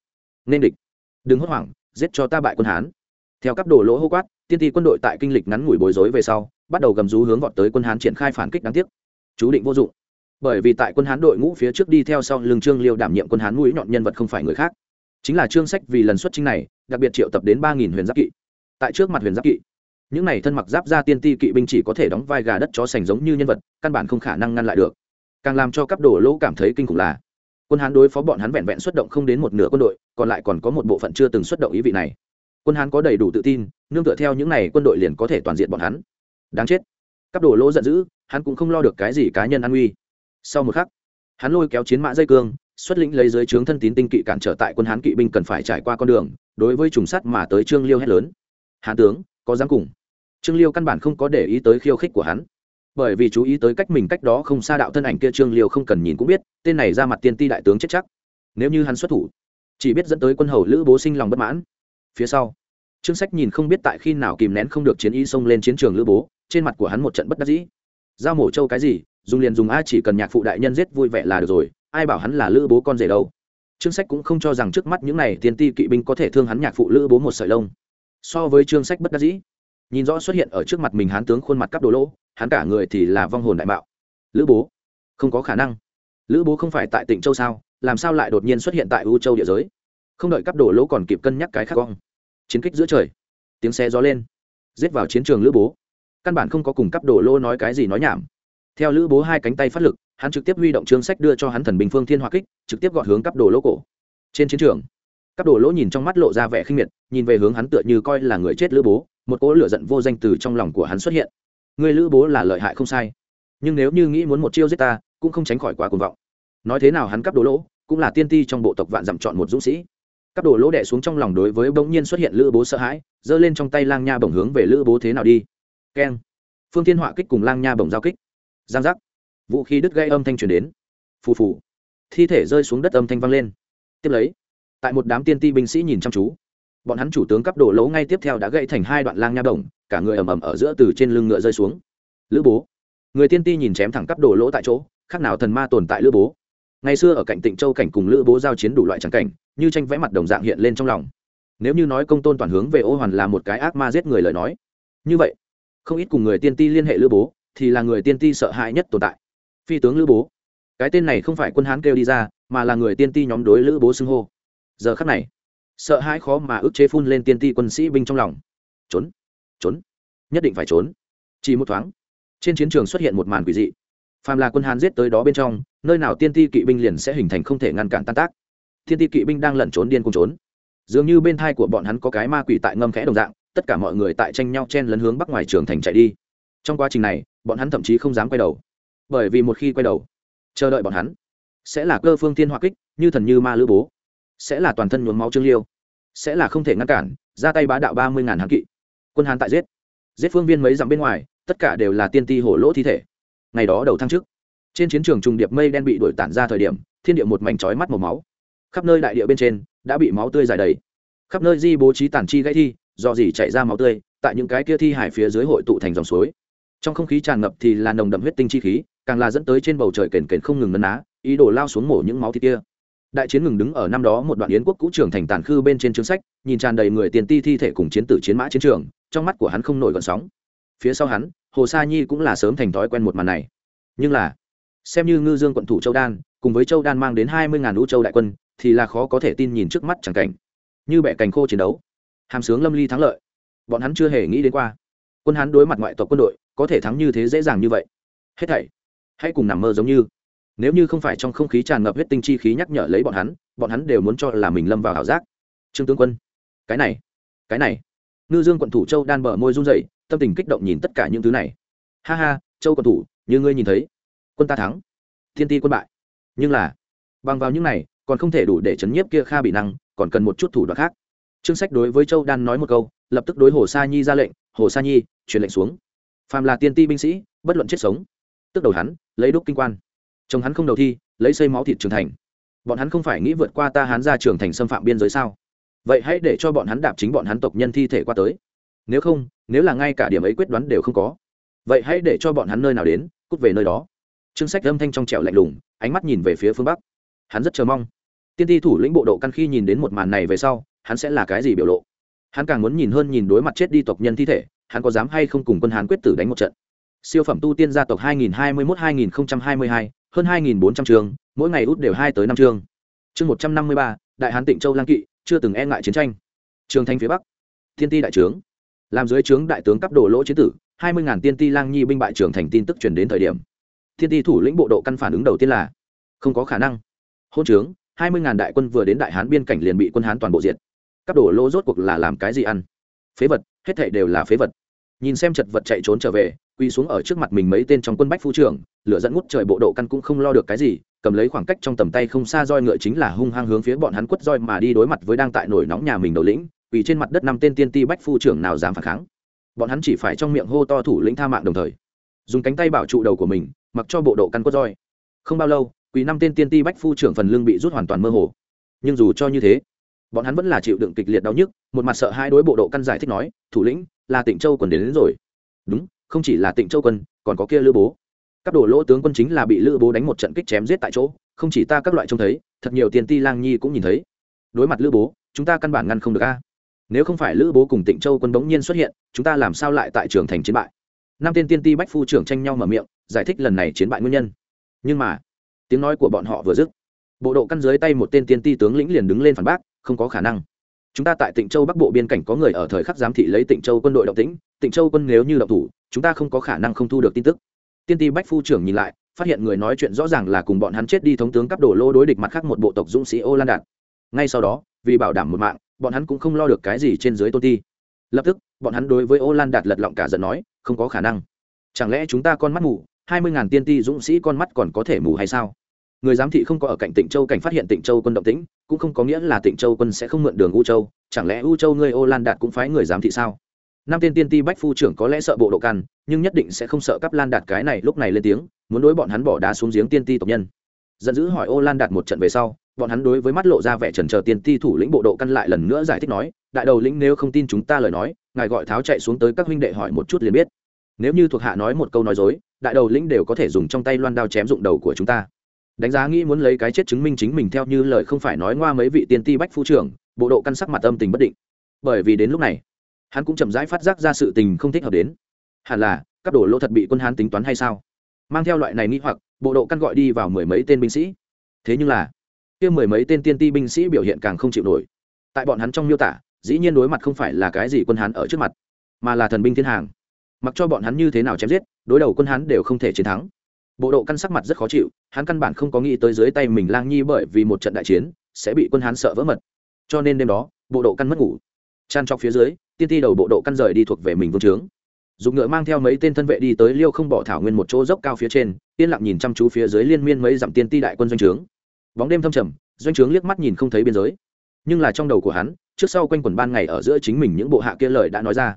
nên địch. Đừng hốt hoảng, giết cho ta bại quân hán. Theo cấp đổ lỗ hô quát, tiên ti quân đội tại kinh lịch ngắn ngủi bối rối về sau, bắt đầu gầm rú hướng vọt tới quân hán triển khai phản kích đáng tiếc. Chú định vô dụng. Bởi vì tại quân hán đội ngũ phía trước đi theo sau lưng trương liêu đảm nhiệm quân hán mũi nhọn nhân vật không phải người khác. Chính là trương sách vì lần xuất chính này, đặc biệt triệu tập đến ba nghìn huyền giáp kỵ. Tại trước mặt huyền giáp kỵ những này thân mặc giáp ra tiên ti kỵ binh chỉ có thể đóng vai gà đất chó sành giống như nhân vật, căn bản không khả năng ngăn lại được. Càng làm cho cấp đồ lỗ cảm thấy kinh khủng là, quân hán đối phó bọn hắn vẹn vẹn xuất động không đến một nửa quân đội, còn lại còn có một bộ phận chưa từng xuất động ý vị này. Quân hán có đầy đủ tự tin, nương tựa theo những này quân đội liền có thể toàn diện bọn hắn. Đáng chết. Cấp đồ lỗ giận dữ, hắn cũng không lo được cái gì cá nhân an nguy sau một khắc, hắn lôi kéo chiến mã dây cương, xuất lĩnh lấy dưới trướng thân tín tinh kỵ cản trở tại quân hán kỵ binh cần phải trải qua con đường, đối với trùng sắt mà tới trương liêu hét lớn. Hán tướng có dám cùng. Trương liêu căn bản không có để ý tới khiêu khích của hắn. Bởi vì chú ý tới cách mình cách đó không xa đạo thân ảnh kia trương liêu không cần nhìn cũng biết, tên này ra mặt tiên ti đại tướng chết chắc. Nếu như hắn xuất thủ, chỉ biết dẫn tới quân hầu lữ bố sinh lòng bất mãn. Phía sau, trương sách nhìn không biết tại khi nào kìm nén không được chiến y xông lên chiến trường lữ bố, trên mặt của hắn một trận bất đắc dĩ. Giao mổ châu cái gì, dùng liền dùng a chỉ cần nhạc phụ đại nhân giết vui vẻ là được rồi, ai bảo hắn là lữ bố con rể đâu. Trương sách cũng không cho rằng trước mắt những này tiên ti kỵ binh có thể thương hắn nhạc phụ lữ bố một sợi lông so với trương sách bất đắc dĩ. Nhìn rõ xuất hiện ở trước mặt mình hán tướng khuôn mặt cắp đồ lỗ, hắn cả người thì là vong hồn đại mạo. Lữ bố. Không có khả năng. Lữ bố không phải tại tỉnh châu sao, làm sao lại đột nhiên xuất hiện tại u châu địa giới? Không đợi cắp đồ lỗ còn kịp cân nhắc cái khác cong chiến kích giữa trời. Tiếng xe gió lên. Giết vào chiến trường lữ bố. Căn bản không có cùng cắp đồ lỗ nói cái gì nói nhảm. Theo lữ bố hai cánh tay phát lực, hắn trực tiếp huy động trương sách đưa cho hắn thần bình phương thiên hoa kích, trực tiếp gọn hướng cắp đồ lỗ cổ. Trên chiến trường các đồ lỗ nhìn trong mắt lộ ra vẻ khinh miệt, nhìn về hướng hắn tựa như coi là người chết lữ bố, một cỗ lửa giận vô danh từ trong lòng của hắn xuất hiện. Người lữ bố là lợi hại không sai, nhưng nếu như nghĩ muốn một chiêu giết ta, cũng không tránh khỏi quá cuồng vọng. Nói thế nào hắn cắp đồ lỗ, cũng là tiên ti trong bộ tộc vạn dặm chọn một dũng sĩ. Cắp đồ lỗ đẻ xuống trong lòng đối với bỗng nhiên xuất hiện lữ bố sợ hãi, giơ lên trong tay lang nha bổng hướng về lữ bố thế nào đi. Keng. Phương thiên họa kích cùng lang nha bổng giao kích. Giang giác. Vũ khí đứt gây âm thanh truyền đến. Phù phù. Thi thể rơi xuống đất âm thanh vang lên. Tiếp lấy tại một đám tiên ti binh sĩ nhìn chăm chú. Bọn hắn chủ tướng cấp đổ lỗ ngay tiếp theo đã gãy thành hai đoạn lang nha đồng, cả người ầm ầm ở giữa từ trên lưng ngựa rơi xuống. Lữ bố. Người tiên ti nhìn chém thẳng cấp đổ lỗ tại chỗ, khác nào thần ma tồn tại lữ bố. Ngày xưa ở cạnh tịnh châu cảnh cùng lữ bố giao chiến đủ loại trắng cảnh, như tranh vẽ mặt đồng dạng hiện lên trong lòng. Nếu như nói công tôn toàn hướng về ô hoàn là một cái ác ma giết người lời nói, như vậy, không ít cùng người tiên ti liên hệ lữ bố, thì là người tiên ti sợ hãi nhất tồn tại. Phi tướng lữ bố. Cái tên này không phải quân hán kêu đi ra, mà là người tiên ti nhóm đối lữ bố xưng hô giờ khắc này, sợ hãi khó mà ức chế phun lên tiên ti quân sĩ binh trong lòng. Trốn trốn, nhất định phải trốn. Chỉ một thoáng, trên chiến trường xuất hiện một màn quỷ dị. Phàm là quân hán giết tới đó bên trong, nơi nào tiên ti kỵ binh liền sẽ hình thành không thể ngăn cản tan tác. Tiên ti kỵ binh đang lẩn trốn điên cùng trốn. Dường như bên thai của bọn hắn có cái ma quỷ tại ngâm khẽ đồng dạng, tất cả mọi người tại tranh nhau chen lấn hướng bắc ngoài trường thành chạy đi. Trong quá trình này, bọn hắn thậm chí không dám quay đầu. Bởi vì một khi quay đầu, chờ đợi bọn hắn, sẽ là cơ phương thiên hoa kích, như thần như ma lữ bố sẽ là toàn thân nhuốm máu trương liêu. Sẽ là không thể ngăn cản, ra tay bá đạo ba mươi ngàn hán kỵ. Quân hán tại giết. Giết phương viên mấy dặm bên ngoài, tất cả đều là tiên ti hổ lỗ thi thể. Ngày đó đầu thăng trước, trên chiến trường trùng điệp mây đen bị đổi tản ra thời điểm, thiên địa một mảnh trói mắt màu máu. Khắp nơi đại địa bên trên đã bị máu tươi dài đầy. Khắp nơi di bố trí tản chi gãy thi, do gì chạy ra máu tươi, tại những cái kia thi hải phía dưới hội tụ thành dòng suối. Trong không khí tràn ngập thì là nồng đậm huyết tinh chi khí, càng là dẫn tới trên bầu trời kền kền không ngừng nấn á ý đồ lao xuống mổ những máu thịt kia đại chiến ngừng đứng ở năm đó một đoạn yến quốc cũ trường thành tàn khư bên trên chương sách, nhìn tràn đầy người tiền ti thi thể cùng chiến tử chiến mã chiến trường, trong mắt của hắn không nổi gọn sóng. Phía sau hắn, hồ sa nhi cũng là sớm thành thói quen một màn này. Nhưng là, xem như ngư dương quận thủ châu đan, cùng với châu đan mang đến hai mươi ngàn lũ châu đại quân, thì là khó có thể tin nhìn trước mắt chẳng cảnh. Như bẻ cành khô chiến đấu, hàm sướng lâm ly thắng lợi. Bọn hắn chưa hề nghĩ đến qua, quân hắn đối mặt ngoại tộc quân đội, có thể thắng như thế dễ dàng như vậy. Hết thảy, hãy cùng nằm mơ giống như nếu như không phải trong không khí tràn ngập huyết tinh chi khí nhắc nhở lấy bọn hắn bọn hắn đều muốn cho là mình lâm vào ảo giác. Trương tướng quân, cái này cái này. Ngư dương quận thủ châu đan bờ môi run rẩy, tâm tình kích động nhìn tất cả những thứ này. Ha ha, châu quận thủ, như ngươi nhìn thấy, quân ta thắng, thiên ti quân bại. Nhưng là, bằng vào những này, còn không thể đủ để chấn nhiếp kia kha bị năng, còn cần một chút thủ đoạn khác. Trương sách đối với châu đan nói một câu, lập tức đối hồ sa nhi ra lệnh, hồ sa nhi, truyền lệnh xuống. Phàm là tiên ti binh sĩ, bất luận chết sống. Tức đầu hắn, lấy đúc kinh quan chồng hắn không đầu thi lấy xây máu thịt trưởng thành. Bọn hắn không phải nghĩ vượt qua ta hán ra trưởng thành xâm phạm biên giới sao? Vậy hãy để cho bọn hắn đạp chính bọn hắn tộc nhân thi thể qua tới. Nếu không nếu là ngay cả điểm ấy quyết đoán đều không có. Vậy hãy để cho bọn hắn nơi nào đến cút về nơi đó. Trương sách âm thanh trong trẻo lạnh lùng ánh mắt nhìn về phía phương bắc. Hắn rất chờ mong. Tiên ti thủ lĩnh bộ độ căn khi nhìn đến một màn này về sau hắn sẽ là cái gì biểu lộ? Hắn càng muốn nhìn hơn nhìn đối mặt chết đi tộc nhân thi thể hắn có dám hay không cùng quân hán quyết tử đánh một trận? Siêu phẩm tu tiên gia tộc 2021-2022, hơn 2.400 trường mỗi ngày út đều hai tới năm chương. Chương 153, đại hán tịnh châu lang kỵ chưa từng e ngại chiến tranh. Trường thanh phía bắc thiên ti đại trướng. Làm dưới trướng đại tướng cấp độ lỗ chế tử hai mươi ngàn tiên ti lang nhi binh bại trưởng thành tin tức truyền đến thời điểm. Thiên ti thủ lĩnh bộ độ căn phản ứng đầu tiên là không có khả năng. Hôn trướng hai mươi ngàn đại quân vừa đến đại hán biên cảnh liền bị quân hán toàn bộ diệt. Cấp độ lỗ rốt cuộc là làm cái gì ăn? Phế vật hết thảy đều là phế vật. Nhìn xem chật vật chạy trốn trở về quỳ xuống ở trước mặt mình mấy tên trong quân bách phu trưởng lửa dẫn ngút trời bộ độ căn cũng không lo được cái gì cầm lấy khoảng cách trong tầm tay không xa roi ngựa chính là hung hăng hướng phía bọn hắn quất roi mà đi đối mặt với đang tại nổi nóng nhà mình đầu lĩnh vì trên mặt đất năm tên tiên ti bách phu trưởng nào dám phản kháng. Bọn hắn chỉ phải trong miệng hô to thủ lĩnh tha mạng đồng thời dùng cánh tay bảo trụ đầu của mình mặc cho bộ độ căn quất roi. Không bao lâu quỳ năm tên tiên ti bách phu trưởng phần lưng bị rút hoàn toàn mơ hồ. Nhưng dù cho như thế bọn hắn vẫn là chịu đựng kịch liệt đau nhức một mặt sợ hai đối bộ độ căn giải thích nói thủ lĩnh là tịnh châu còn đến, đến rồi. Đúng không chỉ là tịnh châu quân, còn có kia lữ bố. Các đồ lỗ tướng quân chính là bị lữ bố đánh một trận kích chém giết tại chỗ, không chỉ ta các loại trông thấy, thật nhiều tiền ti lang nhi cũng nhìn thấy. Đối mặt lữ bố, chúng ta căn bản ngăn không được a. Nếu không phải lữ bố cùng tịnh châu quân bỗng nhiên xuất hiện, chúng ta làm sao lại tại trường thành chiến bại? Năm tên tiên ti bách phu trưởng tranh nhau mở miệng, giải thích lần này chiến bại nguyên nhân. Nhưng mà, tiếng nói của bọn họ vừa dứt, bộ độ căn dưới tay một tên tiên ti tướng lĩnh liền đứng lên phản bác, không có khả năng. Chúng ta tại tịnh châu bắc bộ biên cảnh có người ở thời khắc giám thị lấy tịnh châu quân đội động tĩnh, tịnh châu quân nếu như động thủ chúng ta không có khả năng không thu được tin tức. Tiên ti bách phu trưởng nhìn lại, phát hiện người nói chuyện rõ ràng là cùng bọn hắn chết đi thống tướng cắp đổ lô đối địch mặt khác một bộ tộc dũng sĩ ô lan đạt ngay sau đó, vì bảo đảm một mạng, bọn hắn cũng không lo được cái gì trên dưới tôn ti. Lập tức, bọn hắn đối với ô lan đạt lật lọng cả giận nói, không có khả năng. Chẳng lẽ chúng ta con mắt mù, hai mươi ngàn tiên ti dũng sĩ con mắt còn có thể mù hay sao? Người giám thị không có ở cạnh tịnh châu cảnh phát hiện tịnh châu quân động tĩnh, cũng không có nghĩa là tịnh châu quân sẽ không mượn đường u châu. Chẳng lẽ u châu ngươi ô lan đạt cũng phái người giám thị sao? Năm tên tiên ti bách phu trưởng có lẽ sợ bộ độ căn, nhưng nhất định sẽ không sợ cắp lan đạt cái này lúc này lên tiếng, muốn đối bọn hắn bỏ đá xuống giếng tiên ti tộc nhân. Giận dữ hỏi ô lan đạt một trận về sau, bọn hắn đối với mắt lộ ra vẻ trần chờ tiên ti thủ lĩnh bộ độ căn lại lần nữa giải thích nói, đại đầu lĩnh nếu không tin chúng ta lời nói, ngài gọi tháo chạy xuống tới các huynh đệ hỏi một chút liền biết. Nếu như thuộc hạ nói một câu nói dối, đại đầu lĩnh đều có thể dùng trong tay loan đao chém dụng đầu của chúng ta. Đánh giá nghĩ muốn lấy cái chết chứng minh chính mình theo như lời không phải nói ngoa mấy vị tiên ti bách phu trưởng, bộ độ căn sắc mặt âm tình bất định. Bởi vì đến lúc này hắn cũng chậm rãi phát giác ra sự tình không thích hợp đến. Hẳn là các đổ lỗ thật bị quân hán tính toán hay sao? Mang theo loại này nghĩ hoặc, bộ độ căn gọi đi vào mười mấy tên binh sĩ. Thế nhưng là, kia mười mấy tên tiên ti binh sĩ biểu hiện càng không chịu nổi. Tại bọn hắn trong miêu tả, dĩ nhiên đối mặt không phải là cái gì quân hán ở trước mặt, mà là thần binh thiên hàng. Mặc cho bọn hắn như thế nào chém giết, đối đầu quân hán đều không thể chiến thắng. Bộ độ căn sắc mặt rất khó chịu, hắn căn bản không có nghĩ tới dưới tay mình lang nhi bởi vì một trận đại chiến, sẽ bị quân hán sợ vỡ mật. Cho nên đêm đó, bộ độ căn mất ngủ. Tràn trọc phía dưới tiên ti đầu bộ độ căn rời đi thuộc về mình vương trướng. Dùng ngựa mang theo mấy tên thân vệ đi tới liêu không bỏ thảo nguyên một chỗ dốc cao phía trên, yên lặng nhìn chăm chú phía dưới liên miên mấy dặm tiên ti đại quân doanh trướng. Bóng đêm thâm trầm, doanh trướng liếc mắt nhìn không thấy biên giới. Nhưng là trong đầu của hắn, trước sau quanh quần ban ngày ở giữa chính mình những bộ hạ kia lời đã nói ra.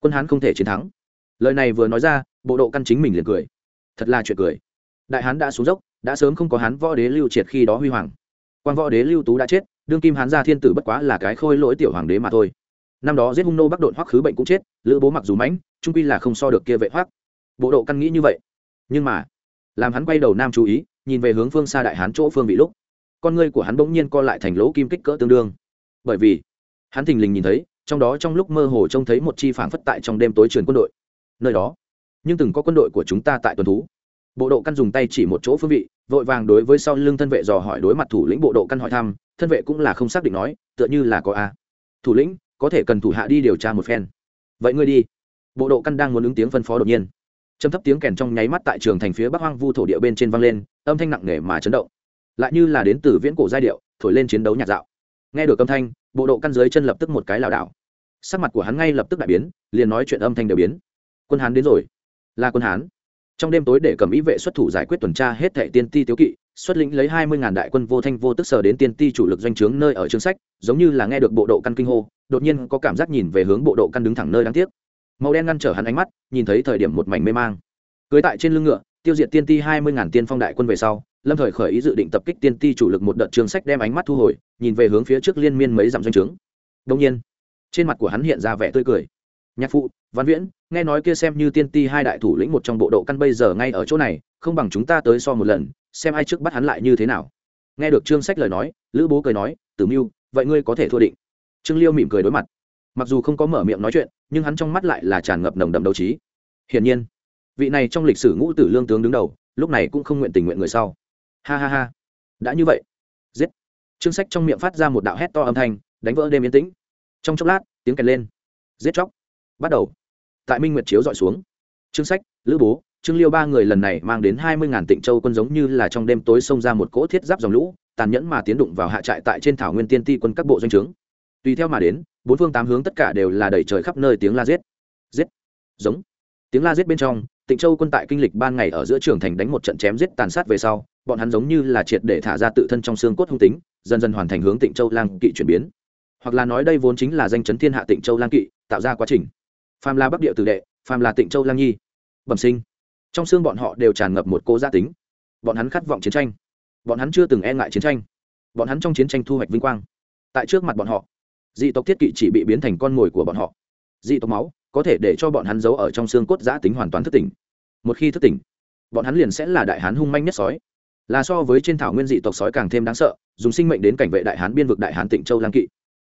Quân hán không thể chiến thắng. Lời này vừa nói ra, bộ độ căn chính mình liền cười. Thật là chuyện cười. Đại hán đã xuống dốc, đã sớm không có hán võ đế lưu triệt khi đó huy hoàng. Quan võ đế lưu tú đã chết, đương kim hán gia thiên tử bất quá là cái khôi lỗi tiểu hoàng đế mà thôi năm đó giết hung nô bắc độn hoắc khứ bệnh cũng chết, lữ bố mặc dù mãnh, trung quy là không so được kia vệ hoắc. Bộ độ căn nghĩ như vậy. Nhưng mà, làm hắn quay đầu nam chú ý, nhìn về hướng phương xa đại hán chỗ phương vị lúc, con ngươi của hắn bỗng nhiên co lại thành lỗ kim kích cỡ tương đương. Bởi vì, hắn thình lình nhìn thấy, trong đó trong lúc mơ hồ trông thấy một chi phản phất tại trong đêm tối truyền quân đội. Nơi đó, nhưng từng có quân đội của chúng ta tại tuần thú. Bộ độ căn dùng tay chỉ một chỗ phương vị, vội vàng đối với sau lưng thân vệ dò hỏi đối mặt thủ lĩnh bộ độ căn hỏi thăm, thân vệ cũng là không xác định nói, tựa như là có a. Thủ lĩnh có thể cần thủ hạ đi điều tra một phen. Vậy ngươi đi. Bộ độ căn đang muốn ứng tiếng phân phó đột nhiên. Châm thấp tiếng kèn trong nháy mắt tại trường thành phía bắc hoang vu thổ địa bên trên vang lên, âm thanh nặng nề mà chấn động. Lại như là đến từ viễn cổ giai điệu, thổi lên chiến đấu nhạc dạo. Nghe được âm thanh, bộ độ căn dưới chân lập tức một cái lảo đảo. Sắc mặt của hắn ngay lập tức đại biến, liền nói chuyện âm thanh đều biến. Quân hán đến rồi. Là quân hán trong đêm tối để cầm ý vệ xuất thủ giải quyết tuần tra hết thệ tiên ti tiếu kỵ, xuất lĩnh lấy hai mươi ngàn đại quân vô thanh vô tức sờ đến tiên ti chủ lực doanh trướng nơi ở chương sách, giống như là nghe được bộ độ căn kinh hô, đột nhiên có cảm giác nhìn về hướng bộ độ căn đứng thẳng nơi đáng tiếc. Màu đen ngăn trở hắn ánh mắt, nhìn thấy thời điểm một mảnh mê mang. Cưới tại trên lưng ngựa, tiêu diệt tiên ti hai mươi ngàn tiên phong đại quân về sau, lâm thời khởi ý dự định tập kích tiên ti chủ lực một đợt trường sách đem ánh mắt thu hồi, nhìn về hướng phía trước liên miên mấy dặm doanh trướng. Đông nhiên, trên mặt của hắn hiện ra vẻ tươi cười nhạc phụ, văn viễn, nghe nói kia xem như tiên ti hai đại thủ lĩnh một trong bộ độ căn bây giờ ngay ở chỗ này, không bằng chúng ta tới so một lần, xem ai trước bắt hắn lại như thế nào. Nghe được trương sách lời nói, lữ bố cười nói, tử mưu, vậy ngươi có thể thua định. Trương liêu mỉm cười đối mặt. Mặc dù không có mở miệng nói chuyện, nhưng hắn trong mắt lại là tràn ngập nồng đầm đấu trí. Hiển nhiên, vị này trong lịch sử ngũ tử lương tướng đứng đầu, lúc này cũng không nguyện tình nguyện người sau. Ha ha ha. Đã như vậy. Giết. Trương sách trong miệng phát ra một đạo hét to âm thanh, đánh vỡ đêm yên tĩnh. Trong chốc lát, tiếng kèn lên. Giết chóc bắt đầu. Tại minh nguyệt chiếu dọi xuống. Trương sách, lữ bố, trương liêu ba người lần này mang đến hai mươi ngàn tịnh châu quân giống như là trong đêm tối xông ra một cỗ thiết giáp dòng lũ, tàn nhẫn mà tiến đụng vào hạ trại tại trên thảo nguyên tiên ti quân các bộ doanh trướng. Tùy theo mà đến, bốn phương tám hướng tất cả đều là đẩy trời khắp nơi tiếng la giết. Giết. Giống. Tiếng la giết bên trong, tịnh châu quân tại kinh lịch ban ngày ở giữa trường thành đánh một trận chém giết tàn sát về sau, bọn hắn giống như là triệt để thả ra tự thân trong xương cốt hung tính, dần dần hoàn thành hướng tịnh châu lang kỵ chuyển biến. Hoặc là nói đây vốn chính là danh chấn thiên hạ tịnh châu lang kỵ, tạo ra quá trình phàm là bắc địa tử đệ phàm là tịnh châu lang nhi bẩm sinh. Trong xương bọn họ đều tràn ngập một cô gia tính. Bọn hắn khát vọng chiến tranh. Bọn hắn chưa từng e ngại chiến tranh. Bọn hắn trong chiến tranh thu hoạch vinh quang. Tại trước mặt bọn họ dị tộc thiết kỵ chỉ bị biến thành con mồi của bọn họ. Dị tộc máu có thể để cho bọn hắn giấu ở trong xương cốt giã tính hoàn toàn thức tỉnh. Một khi thức tỉnh bọn hắn liền sẽ là đại hán hung manh nhất sói. Là so với trên thảo nguyên dị tộc sói càng thêm đáng sợ dùng sinh mệnh đến cảnh vệ đại hán biên vực đại hán tịnh châu lang kỵ.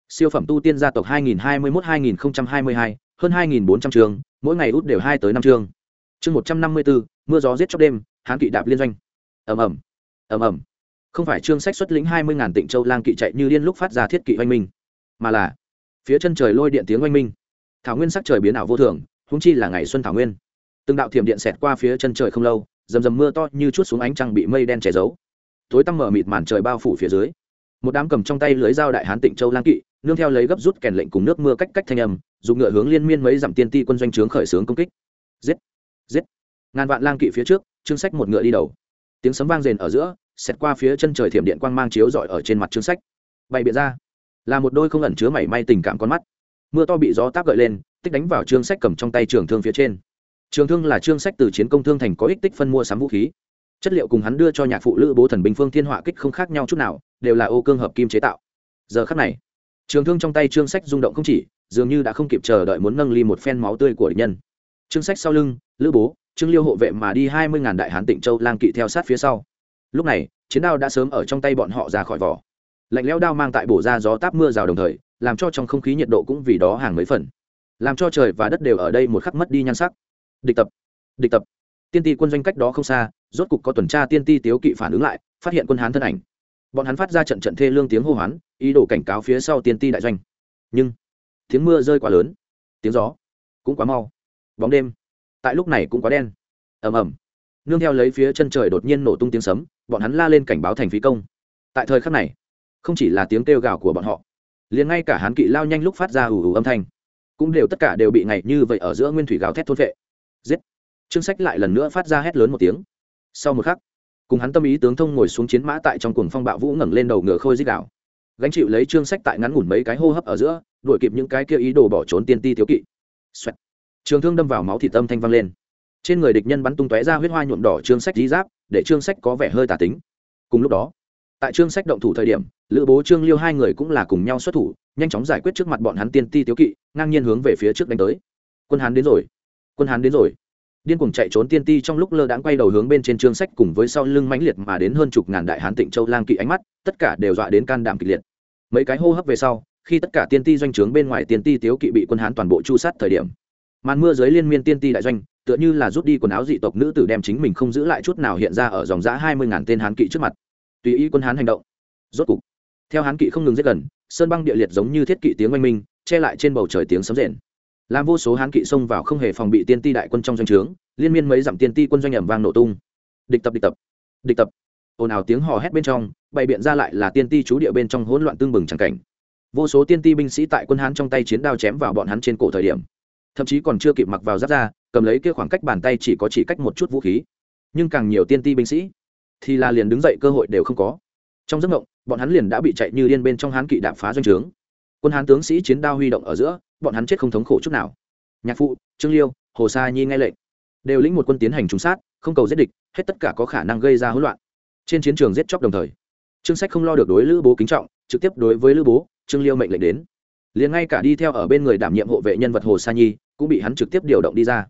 Siêu phẩm tu tiên gia tộc 2021-2022, hơn 2.400 trường mỗi ngày út đều hai tới năm chương chương 154, mưa gió giết chóc đêm hán kỵ đạp liên doanh. Ầm ầm ầm ầm. Không phải trương sách xuất lĩnh hai mươi ngàn tịnh châu lang kỵ chạy như điên lúc phát ra thiết kỵ oanh minh mà là phía chân trời lôi điện tiếng oanh minh. Thảo nguyên sắc trời biến ảo vô thường húng chi là ngày xuân thảo nguyên. Từng đạo thiểm điện xẹt qua phía chân trời không lâu rầm rầm mưa to như chút xuống ánh trăng bị mây đen che giấu. Tối tăm mở mịt màn trời bao phủ phía dưới một đám cầm trong tay lưới dao đại hán tịnh châu lang kỵ nương theo lấy gấp rút kèn lệnh cùng nước mưa cách cách thanh âm, dùng ngựa hướng liên miên mấy dặm tiên ti quân doanh trướng khởi xướng công kích. Giết! Giết! Ngàn vạn lang kỵ phía trước, trương sách một ngựa đi đầu. Tiếng sấm vang rền ở giữa, xẹt qua phía chân trời thiểm điện quang mang chiếu rọi ở trên mặt trương sách. Bày biện ra. Là một đôi không ẩn chứa mảy may tình cảm con mắt. Mưa to bị gió táp gợi lên, tích đánh vào trương sách cầm trong tay trường thương phía trên. Trường thương là trương sách từ chiến công thương thành có ích tích phân mua sắm vũ khí. Chất liệu cùng hắn đưa cho nhạc phụ lữ bố thần bình phương thiên họa kích không khác nhau chút nào, đều là ô cương hợp kim chế tạo. Giờ khắc này trường thương trong tay trương sách rung động không chỉ, dường như đã không kịp chờ đợi muốn nâng ly một phen máu tươi của địch nhân. Trương sách sau lưng, lữ bố, trương liêu hộ vệ mà đi hai mươi ngàn đại hán tịnh châu lang kỵ theo sát phía sau. Lúc này, chiến đao đã sớm ở trong tay bọn họ ra khỏi vỏ. Lạnh lẽo đao mang tại bổ ra gió táp mưa rào đồng thời, làm cho trong không khí nhiệt độ cũng vì đó hàng mấy phần. Làm cho trời và đất đều ở đây một khắc mất đi nhan sắc. Địch tập địch tập. Tiên ti quân doanh cách đó không xa, rốt cục có tuần tra tiên ti tiếu kỵ phản ứng lại, phát hiện quân hán thân ảnh bọn hắn phát ra trận trận thê lương tiếng hô hoán, ý đồ cảnh cáo phía sau tiên ti đại doanh. Nhưng, tiếng mưa rơi quá lớn, tiếng gió cũng quá mau, bóng đêm tại lúc này cũng quá đen. Ầm ầm. Nương theo lấy phía chân trời đột nhiên nổ tung tiếng sấm, bọn hắn la lên cảnh báo thành phí công. Tại thời khắc này, không chỉ là tiếng kêu gào của bọn họ, liền ngay cả hán kỵ lao nhanh lúc phát ra ủ ủ âm thanh, cũng đều tất cả đều bị ngày như vậy ở giữa nguyên thủy gào thét thôn vệ. Giết. Trương sách lại lần nữa phát ra hét lớn một tiếng. Sau một khắc cùng hắn tâm ý tướng thông ngồi xuống chiến mã tại trong cuồng phong bạo vũ ngẩng lên đầu ngựa khôi dích đảo gánh chịu lấy trương sách tại ngắn ngủn mấy cái hô hấp ở giữa, đuổi kịp những cái kia ý đồ bỏ trốn tiên ti thiếu kỵ. Xoẹt. trường thương đâm vào máu thị tâm thanh vang lên. Trên người địch nhân bắn tung tóe ra huyết hoa nhuộm đỏ trương sách dí giáp, để trương sách có vẻ hơi tà tính. Cùng lúc đó, tại trương sách động thủ thời điểm, lữ bố, trương liêu hai người cũng là cùng nhau xuất thủ, nhanh chóng giải quyết trước mặt bọn hắn tiên ti tiếu kỵ, ngang nhiên hướng về phía trước đánh tới. Quân hán đến rồi. Quân hán đến rồi điên cuồng chạy trốn tiên ti trong lúc lơ đãng quay đầu hướng bên trên trương sách cùng với sau lưng mãnh liệt mà đến hơn chục ngàn đại hán tịnh châu lang kỵ ánh mắt, tất cả đều dọa đến can đảm kịch liệt. Mấy cái hô hấp về sau, khi tất cả tiên ti doanh trướng bên ngoài tiên ti tiếu kỵ bị quân hán toàn bộ chu sát thời điểm, màn mưa dưới liên miên tiên ti đại doanh, tựa như là rút đi quần áo dị tộc nữ tử đem chính mình không giữ lại chút nào hiện ra ở dòng giã hai mươi ngàn tên hán kỵ trước mặt. Tùy ý quân hán hành động. Rốt cục, theo hán kỵ không ngừng giết gần, sơn băng địa liệt giống như thiết kỵ tiếng oanh minh, che lại trên bầu trời tiếng sấm rền làm vô số hán kỵ xông vào không hề phòng bị tiên ti đại quân trong doanh trướng, liên miên mấy dặm tiên ti quân doanh ẩm vang nổ tung. Địch tập địch tập địch tập. Ồn ào tiếng hò hét bên trong, bày biện ra lại là tiên ti chú địa bên trong hỗn loạn tương bừng trắng cảnh. Vô số tiên ti binh sĩ tại quân hán trong tay chiến đao chém vào bọn hắn trên cổ thời điểm. Thậm chí còn chưa kịp mặc vào giáp ra, cầm lấy kia khoảng cách bàn tay chỉ có chỉ cách một chút vũ khí. Nhưng càng nhiều tiên ti binh sĩ thì là liền đứng dậy cơ hội đều không có. Trong giấc mộng, bọn hắn liền đã bị chạy như điên bên trong hán kỵ đạp phá doanh trướng. Quân hán tướng sĩ chiến đao huy động ở giữa bọn hắn chết không thống khổ chút nào. Nhạc phụ, trương liêu, hồ sa nhi nghe lệnh. Đều lĩnh một quân tiến hành trúng sát, không cầu giết địch, hết tất cả có khả năng gây ra hỗn loạn. Trên chiến trường giết chóc đồng thời, trương sách không lo được đối lữ bố kính trọng, trực tiếp đối với lữ bố, trương liêu mệnh lệnh đến. Liền ngay cả đi theo ở bên người đảm nhiệm hộ vệ nhân vật hồ sa nhi, cũng bị hắn trực tiếp điều động đi ra.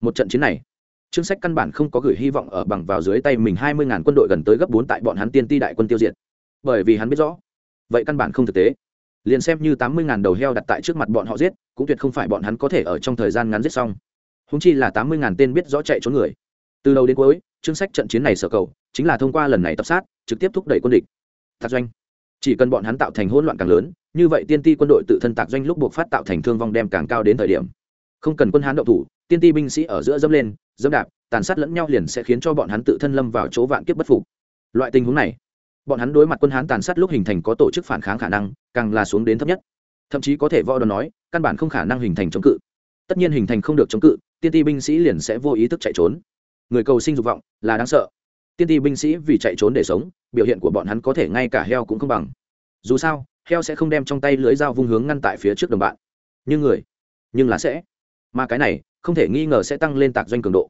Một trận chiến này, trương sách căn bản không có gửi hy vọng ở bằng vào dưới tay mình hai mươi ngàn quân đội gần tới gấp bốn tại bọn hắn tiên ti đại quân tiêu diệt. Bởi vì hắn biết rõ, vậy căn bản không thực tế liền xem như tám mươi ngàn đầu heo đặt tại trước mặt bọn họ giết, cũng tuyệt không phải bọn hắn có thể ở trong thời gian ngắn giết xong. Húng chi là tám mươi ngàn tên biết rõ chạy trốn người. Từ đầu đến cuối, chương sách trận chiến này sở cầu, chính là thông qua lần này tập sát, trực tiếp thúc đẩy quân địch. Tạc doanh. Chỉ cần bọn hắn tạo thành hỗn loạn càng lớn, như vậy tiên ti quân đội tự thân tạc doanh lúc buộc phát tạo thành thương vong đem càng cao đến thời điểm. Không cần quân hán động thủ, tiên ti binh sĩ ở giữa dâm lên dâm đạp, tàn sát lẫn nhau liền sẽ khiến cho bọn hắn tự thân lâm vào chỗ vạn kiếp bất phục. Loại tình huống này bọn hắn đối mặt quân hán tàn sát lúc hình thành có tổ chức phản kháng khả năng, càng là xuống đến thấp nhất. Thậm chí có thể võ đòn nói, căn bản không khả năng hình thành chống cự. Tất nhiên hình thành không được chống cự, tiên ti binh sĩ liền sẽ vô ý thức chạy trốn. Người cầu sinh dục vọng là đáng sợ. Tiên ti binh sĩ vì chạy trốn để sống, biểu hiện của bọn hắn có thể ngay cả heo cũng không bằng. Dù sao, heo sẽ không đem trong tay lưới dao vung hướng ngăn tại phía trước đồng bạn. Nhưng người, nhưng là sẽ. Mà cái này, không thể nghi ngờ sẽ tăng lên tạc doanh cường độ.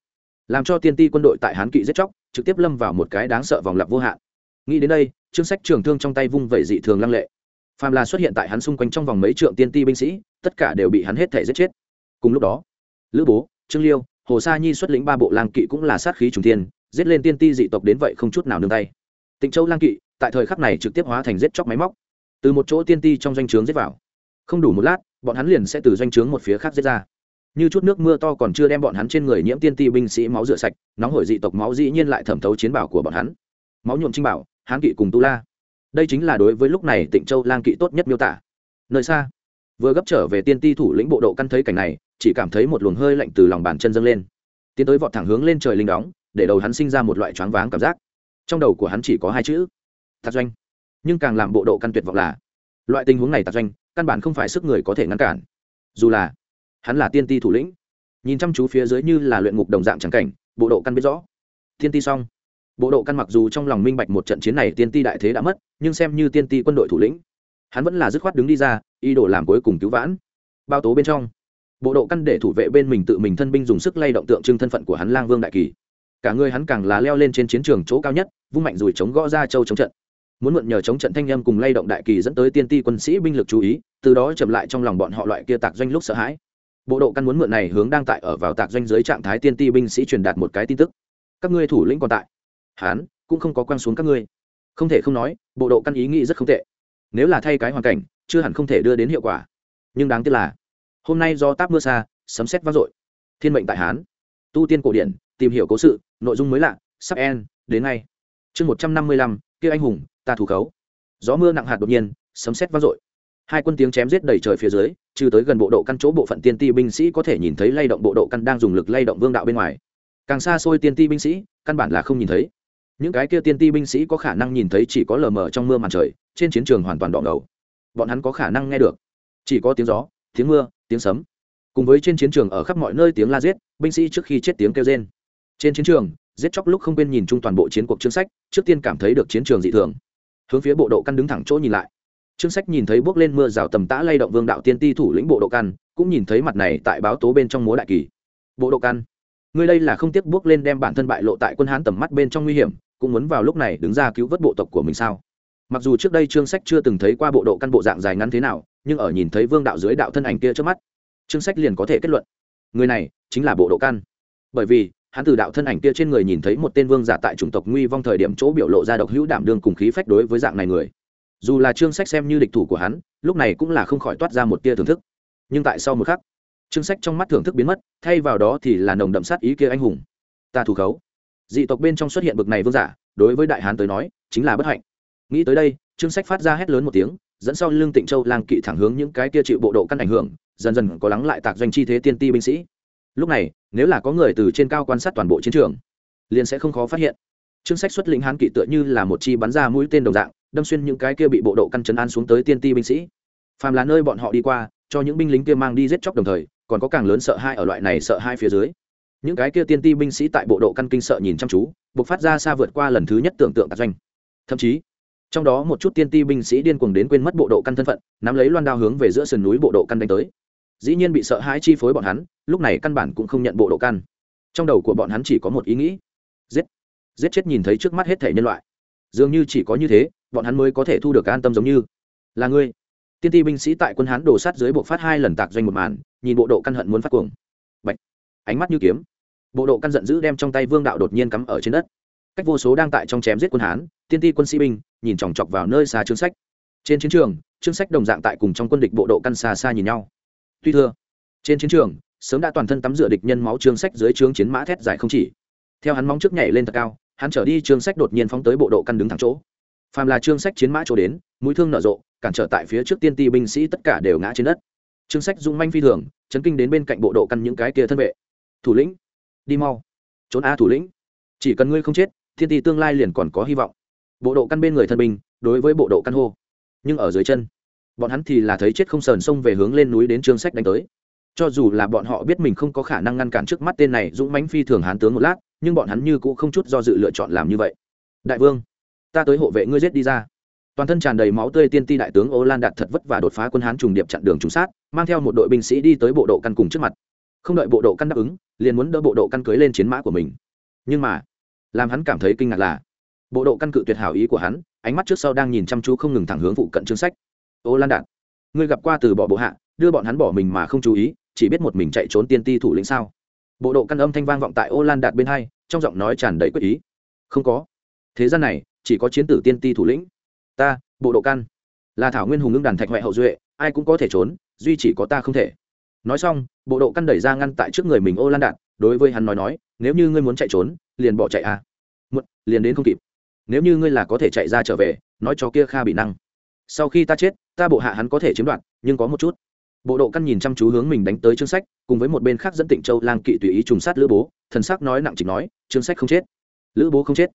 Làm cho tiên ti quân đội tại hán kỵ giết chóc, trực tiếp lâm vào một cái đáng sợ vòng lặp vô hạn nghĩ đến đây chương sách trường thương trong tay vung vẩy dị thường lăng lệ. Phàm là xuất hiện tại hắn xung quanh trong vòng mấy trượng tiên ti binh sĩ, tất cả đều bị hắn hết thể giết chết. Cùng lúc đó, lữ bố, trương liêu, hồ sa nhi xuất lĩnh ba bộ lang kỵ cũng là sát khí trùng thiên, giết lên tiên ti dị tộc đến vậy không chút nào nương tay. Tịnh châu lang kỵ, tại thời khắc này trực tiếp hóa thành giết chóc máy móc. Từ một chỗ tiên ti trong doanh trướng giết vào. Không đủ một lát, bọn hắn liền sẽ từ doanh trướng một phía khác giết ra. Như chút nước mưa to còn chưa đem bọn hắn trên người nhiễm tiên ti binh sĩ máu rửa sạch, nóng hổi dị tộc máu dĩ nhiên lại thẩm thấu chiến bảo của bọn hắn. Máu nhuộm trinh bảo hán kỵ cùng tu la. Đây chính là đối với lúc này tịnh châu lang kỵ tốt nhất miêu tả. Nơi xa, vừa gấp trở về tiên ti thủ lĩnh bộ độ căn thấy cảnh này, chỉ cảm thấy một luồng hơi lạnh từ lòng bàn chân dâng lên. Tiến tới vọt thẳng hướng lên trời linh đóng, để đầu hắn sinh ra một loại choáng váng cảm giác. Trong đầu của hắn chỉ có hai chữ, tạc doanh. Nhưng càng làm bộ độ căn tuyệt vọng là, loại tình huống này tạc doanh, căn bản không phải sức người có thể ngăn cản. Dù là, hắn là tiên ti thủ lĩnh, nhìn chăm chú phía dưới như là luyện ngục đồng dạng trắng cảnh, bộ độ căn biết rõ. Tiên ti xong bộ độ căn mặc dù trong lòng minh bạch một trận chiến này tiên ti đại thế đã mất, nhưng xem như tiên ti quân đội thủ lĩnh, hắn vẫn là dứt khoát đứng đi ra, ý đồ làm cuối cùng cứu vãn. Bao tố bên trong, bộ độ căn để thủ vệ bên mình tự mình thân binh dùng sức lay động tượng trưng thân phận của hắn lang vương đại kỳ. Cả người hắn càng là leo lên trên chiến trường chỗ cao nhất, vung mạnh rùi chống gõ ra châu chống trận. Muốn mượn nhờ chống trận thanh â cùng lay động đại kỳ dẫn tới tiên ti quân sĩ binh lực chú ý, từ đó chậm lại trong lòng bọn họ loại kia tạc doanh lúc sợ hãi. Bộ độ căn muốn mượn này hướng đang tại ở vào tạc doanh dưới trạng thái tiên ti binh sĩ truyền đạt một cái tin tức. Các ngươi thủ lĩnh còn tại hán, cũng không có quăng xuống các ngươi. Không thể không nói, bộ độ căn ý nghĩ rất không tệ. Nếu là thay cái hoàn cảnh, chưa hẳn không thể đưa đến hiệu quả. Nhưng đáng tiếc là, hôm nay do táp mưa xa, sấm xét vang dội. Thiên mệnh tại hán. Tu tiên cổ điển, tìm hiểu cố sự, nội dung mới lạ, sắp en, đến ngay. Chương một trăm năm mươi lăm, kia anh hùng, ta thủ khấu. Gió mưa nặng hạt đột nhiên, sấm xét vang dội. Hai quân tiếng chém giết đầy trời phía dưới, trừ tới gần bộ độ căn chỗ bộ phận tiên ti binh sĩ có thể nhìn thấy lay động bộ độ căn đang dùng lực lay động vương đạo bên ngoài. Càng xa xôi tiên ti binh sĩ, căn bản là không nhìn thấy những cái kia tiên ti binh sĩ có khả năng nhìn thấy chỉ có lờ mờ trong mưa màn trời, trên chiến trường hoàn toàn đỏ ngầu. Bọn hắn có khả năng nghe được. Chỉ có tiếng gió, tiếng mưa, tiếng sấm. Cùng với trên chiến trường ở khắp mọi nơi tiếng la giết, binh sĩ trước khi chết tiếng kêu rên. Trên chiến trường, giết chóc lúc không quên nhìn chung toàn bộ chiến cuộc chương sách, trước tiên cảm thấy được chiến trường dị thường. Hướng phía bộ độ căn đứng thẳng chỗ nhìn lại. Chương sách nhìn thấy bước lên mưa rào tầm tã lay động vương đạo tiên ti thủ lĩnh bộ độ căn, cũng nhìn thấy mặt này tại báo tố bên trong múa đại kỳ. Bộ độ căn. Người đây là không tiếc bước lên đem bản thân bại lộ tại quân hán tầm mắt bên trong nguy hiểm cũng muốn vào lúc này đứng ra cứu vớt bộ tộc của mình sao? Mặc dù trước đây trương sách chưa từng thấy qua bộ độ căn bộ dạng dài ngắn thế nào, nhưng ở nhìn thấy vương đạo dưới đạo thân ảnh kia trước mắt, trương sách liền có thể kết luận, người này chính là bộ độ căn. Bởi vì, hắn từ đạo thân ảnh kia trên người nhìn thấy một tên vương giả tại chủng tộc nguy vong thời điểm chỗ biểu lộ ra độc hữu đảm đương cùng khí phách đối với dạng này người. Dù là trương sách xem như địch thủ của hắn, lúc này cũng là không khỏi toát ra một tia thưởng thức. Nhưng tại sau một khắc, trương sách trong mắt thưởng thức biến mất, thay vào đó thì là nồng đậm sát ý kia anh hùng. Ta thủ khấu dị tộc bên trong xuất hiện bực này vương giả, đối với đại hán tới nói, chính là bất hạnh. Nghĩ tới đây, trương sách phát ra hét lớn một tiếng, dẫn sau lưng tịnh châu lang kỵ thẳng hướng những cái kia chịu bộ độ căn ảnh hưởng, dần dần có lắng lại tạc doanh chi thế tiên ti binh sĩ. Lúc này, nếu là có người từ trên cao quan sát toàn bộ chiến trường, liền sẽ không khó phát hiện. Trương sách xuất lĩnh hán kỵ tựa như là một chi bắn ra mũi tên đồng dạng, đâm xuyên những cái kia bị bộ độ căn chấn an xuống tới tiên ti binh sĩ. Phàm là nơi bọn họ đi qua, cho những binh lính kia mang đi giết chóc đồng thời, còn có càng lớn sợ hai ở loại này sợ hai phía dưới những cái kia tiên ti binh sĩ tại bộ độ căn kinh sợ nhìn chăm chú buộc phát ra xa vượt qua lần thứ nhất tưởng tượng tạc doanh. Thậm chí, trong đó một chút tiên ti binh sĩ điên cuồng đến quên mất bộ độ căn thân phận, nắm lấy loan đao hướng về giữa sườn núi bộ độ căn đánh tới. Dĩ nhiên bị sợ hãi chi phối bọn hắn, lúc này căn bản cũng không nhận bộ độ căn. Trong đầu của bọn hắn chỉ có một ý nghĩ. Giết. Giết chết nhìn thấy trước mắt hết thể nhân loại. Dường như chỉ có như thế, bọn hắn mới có thể thu được an tâm giống như. Là ngươi. Tiên ti binh sĩ tại quân hán đổ sát dưới bộ phát hai lần tạc doanh một màn, nhìn bộ độ căn hận muốn phát cuồng. Bạch. ánh mắt như kiếm bộ độ căn giận dữ đem trong tay vương đạo đột nhiên cắm ở trên đất. Cách vô số đang tại trong chém giết quân hán, tiên ti quân sĩ binh, nhìn chòng chọc vào nơi xa chương sách. Trên chiến trường chương sách đồng dạng tại cùng trong quân địch bộ độ căn xa xa nhìn nhau. Tuy thưa, trên chiến trường, sớm đã toàn thân tắm rửa địch nhân máu chương sách dưới trướng chiến mã thét dài không chỉ. Theo hắn móng trước nhảy lên thật cao, hắn trở đi chương sách đột nhiên phóng tới bộ độ căn đứng thẳng chỗ. Phàm là chương sách chiến mã chỗ đến, mũi thương nở rộ, cản trở tại phía trước tiên ti binh sĩ tất cả đều ngã trên đất. Chương sách dung manh phi thường, chấn kinh đến bên cạnh bộ độ căn những cái kia thân vệ. Thủ lĩnh đi mau. Trốn a thủ lĩnh. Chỉ cần ngươi không chết, thiên ti tương lai liền còn có hy vọng. Bộ độ căn bên người thân binh, đối với bộ độ căn hô. Nhưng ở dưới chân, bọn hắn thì là thấy chết không sờn xông về hướng lên núi đến trương sách đánh tới. Cho dù là bọn họ biết mình không có khả năng ngăn cản trước mắt tên này dũng mãnh phi thường hán tướng một lát, nhưng bọn hắn như cũng không chút do dự lựa chọn làm như vậy. Đại vương, ta tới hộ vệ ngươi giết đi ra. Toàn thân tràn đầy máu tươi tiên ti đại tướng ô lan đạt thật vất và đột phá quân hán trùng điệp chặn đường trùng sát, mang theo một đội binh sĩ đi tới bộ độ căn cùng trước mặt không đợi bộ độ căn đáp ứng, liền muốn đỡ bộ độ căn cưới lên chiến mã của mình. Nhưng mà, làm hắn cảm thấy kinh ngạc là, bộ độ căn cự tuyệt hảo ý của hắn, ánh mắt trước sau đang nhìn chăm chú không ngừng thẳng hướng phụ cận chương sách. Ô lan đạt, ngươi gặp qua từ bỏ bộ hạ, đưa bọn hắn bỏ mình mà không chú ý, chỉ biết một mình chạy trốn tiên ti thủ lĩnh sao? Bộ độ căn âm thanh vang vọng tại ô lan đạt bên hai, trong giọng nói tràn đầy quyết ý. Không có. Thế gian này, chỉ có chiến tử tiên ti thủ lĩnh. Ta, bộ độ căn, là thảo nguyên hùng ngưng đàn thạch huệ hậu duệ, ai cũng có thể trốn, duy chỉ có ta không thể nói xong bộ độ căn đẩy ra ngăn tại trước người mình ô lan đạt đối với hắn nói nói nếu như ngươi muốn chạy trốn liền bỏ chạy à. Mượn, liền đến không kịp. Nếu như ngươi là có thể chạy ra trở về nói cho kia kha bị năng. Sau khi ta chết ta bộ hạ hắn có thể chiếm đoạt nhưng có một chút. Bộ độ căn nhìn chăm chú hướng mình đánh tới chương sách cùng với một bên khác dẫn tịnh châu lang kỵ tùy ý trùng sát lữ bố thần sắc nói nặng chỉ nói chương sách không chết. Lữ bố không chết.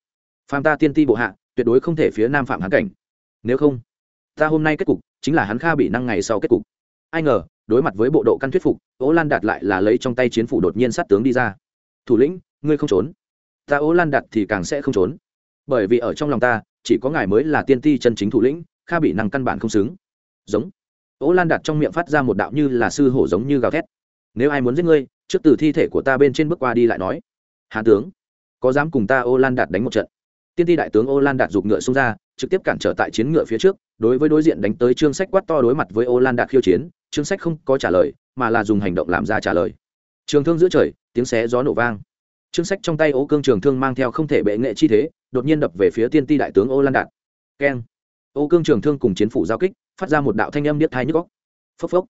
Phàm ta tiên ti bộ hạ tuyệt đối không thể phía nam phạm hắn cảnh. Nếu không ta hôm nay kết cục chính là hắn kha bị năng ngày sau kết cục. Ai ngờ đối mặt với bộ độ căn thuyết phục ố lan đạt lại là lấy trong tay chiến phủ đột nhiên sát tướng đi ra. Thủ lĩnh, ngươi không trốn. Ta ố lan đạt thì càng sẽ không trốn. Bởi vì ở trong lòng ta, chỉ có ngài mới là tiên ti chân chính thủ lĩnh, kha bị năng căn bản không xứng. Giống. Ố lan đạt trong miệng phát ra một đạo như là sư hổ giống như gào thét. Nếu ai muốn giết ngươi, trước từ thi thể của ta bên trên bước qua đi lại nói. Hạ tướng, có dám cùng ta ô lan đạt đánh một trận? Tiên ti đại tướng ô lan đạt giục ngựa xông ra, trực tiếp cản trở tại chiến ngựa phía trước, đối với đối diện đánh tới trương sách quát to đối mặt với ô lan đạt khiêu chiến, trương sách không có trả lời, mà là dùng hành động làm ra trả lời. Trường thương giữa trời, tiếng xé gió nổ vang. Trương sách trong tay ô cương trường thương mang theo không thể bệ nghệ chi thế, đột nhiên đập về phía tiên ti đại tướng ô lan đạt. Keng. Ô cương trường thương cùng chiến phủ giao kích, phát ra một đạo thanh âm điếc thai nhức góc phốc phốc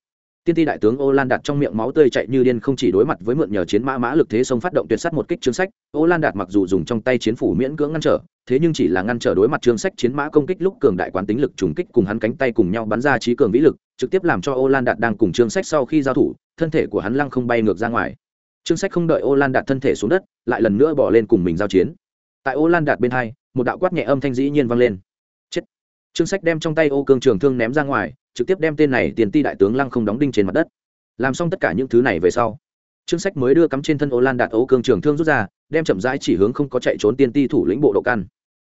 tiên ti đại tướng ô lan đạt trong miệng máu tươi chạy như điên không chỉ đối mặt với mượn nhờ chiến mã mã lực thế sông phát động tuyệt sắt một kích chương sách ô lan đạt mặc dù dùng trong tay chiến phủ miễn cưỡng ngăn trở, thế nhưng chỉ là ngăn trở đối mặt chương sách chiến mã công kích lúc cường đại quán tính lực trùng kích cùng hắn cánh tay cùng nhau bắn ra trí cường vĩ lực, trực tiếp làm cho ô lan đạt đang cùng chương sách sau khi giao thủ, thân thể của hắn lăng không bay ngược ra ngoài. Chương sách không đợi ô lan đạt thân thể xuống đất, lại lần nữa bỏ lên cùng mình giao chiến. Tại ô lan đạt bên hai, một đạo quát nhẹ âm thanh dĩ nhiên vang lên. Trương sách đem trong tay ô cương trường thương ném ra ngoài trực tiếp đem tên này tiền ti đại tướng lăng không đóng đinh trên mặt đất. Làm xong tất cả những thứ này về sau Trương sách mới đưa cắm trên thân ô lan đạt ấu cương trường thương rút ra đem chậm rãi chỉ hướng không có chạy trốn tiên ti thủ lĩnh bộ độ căn.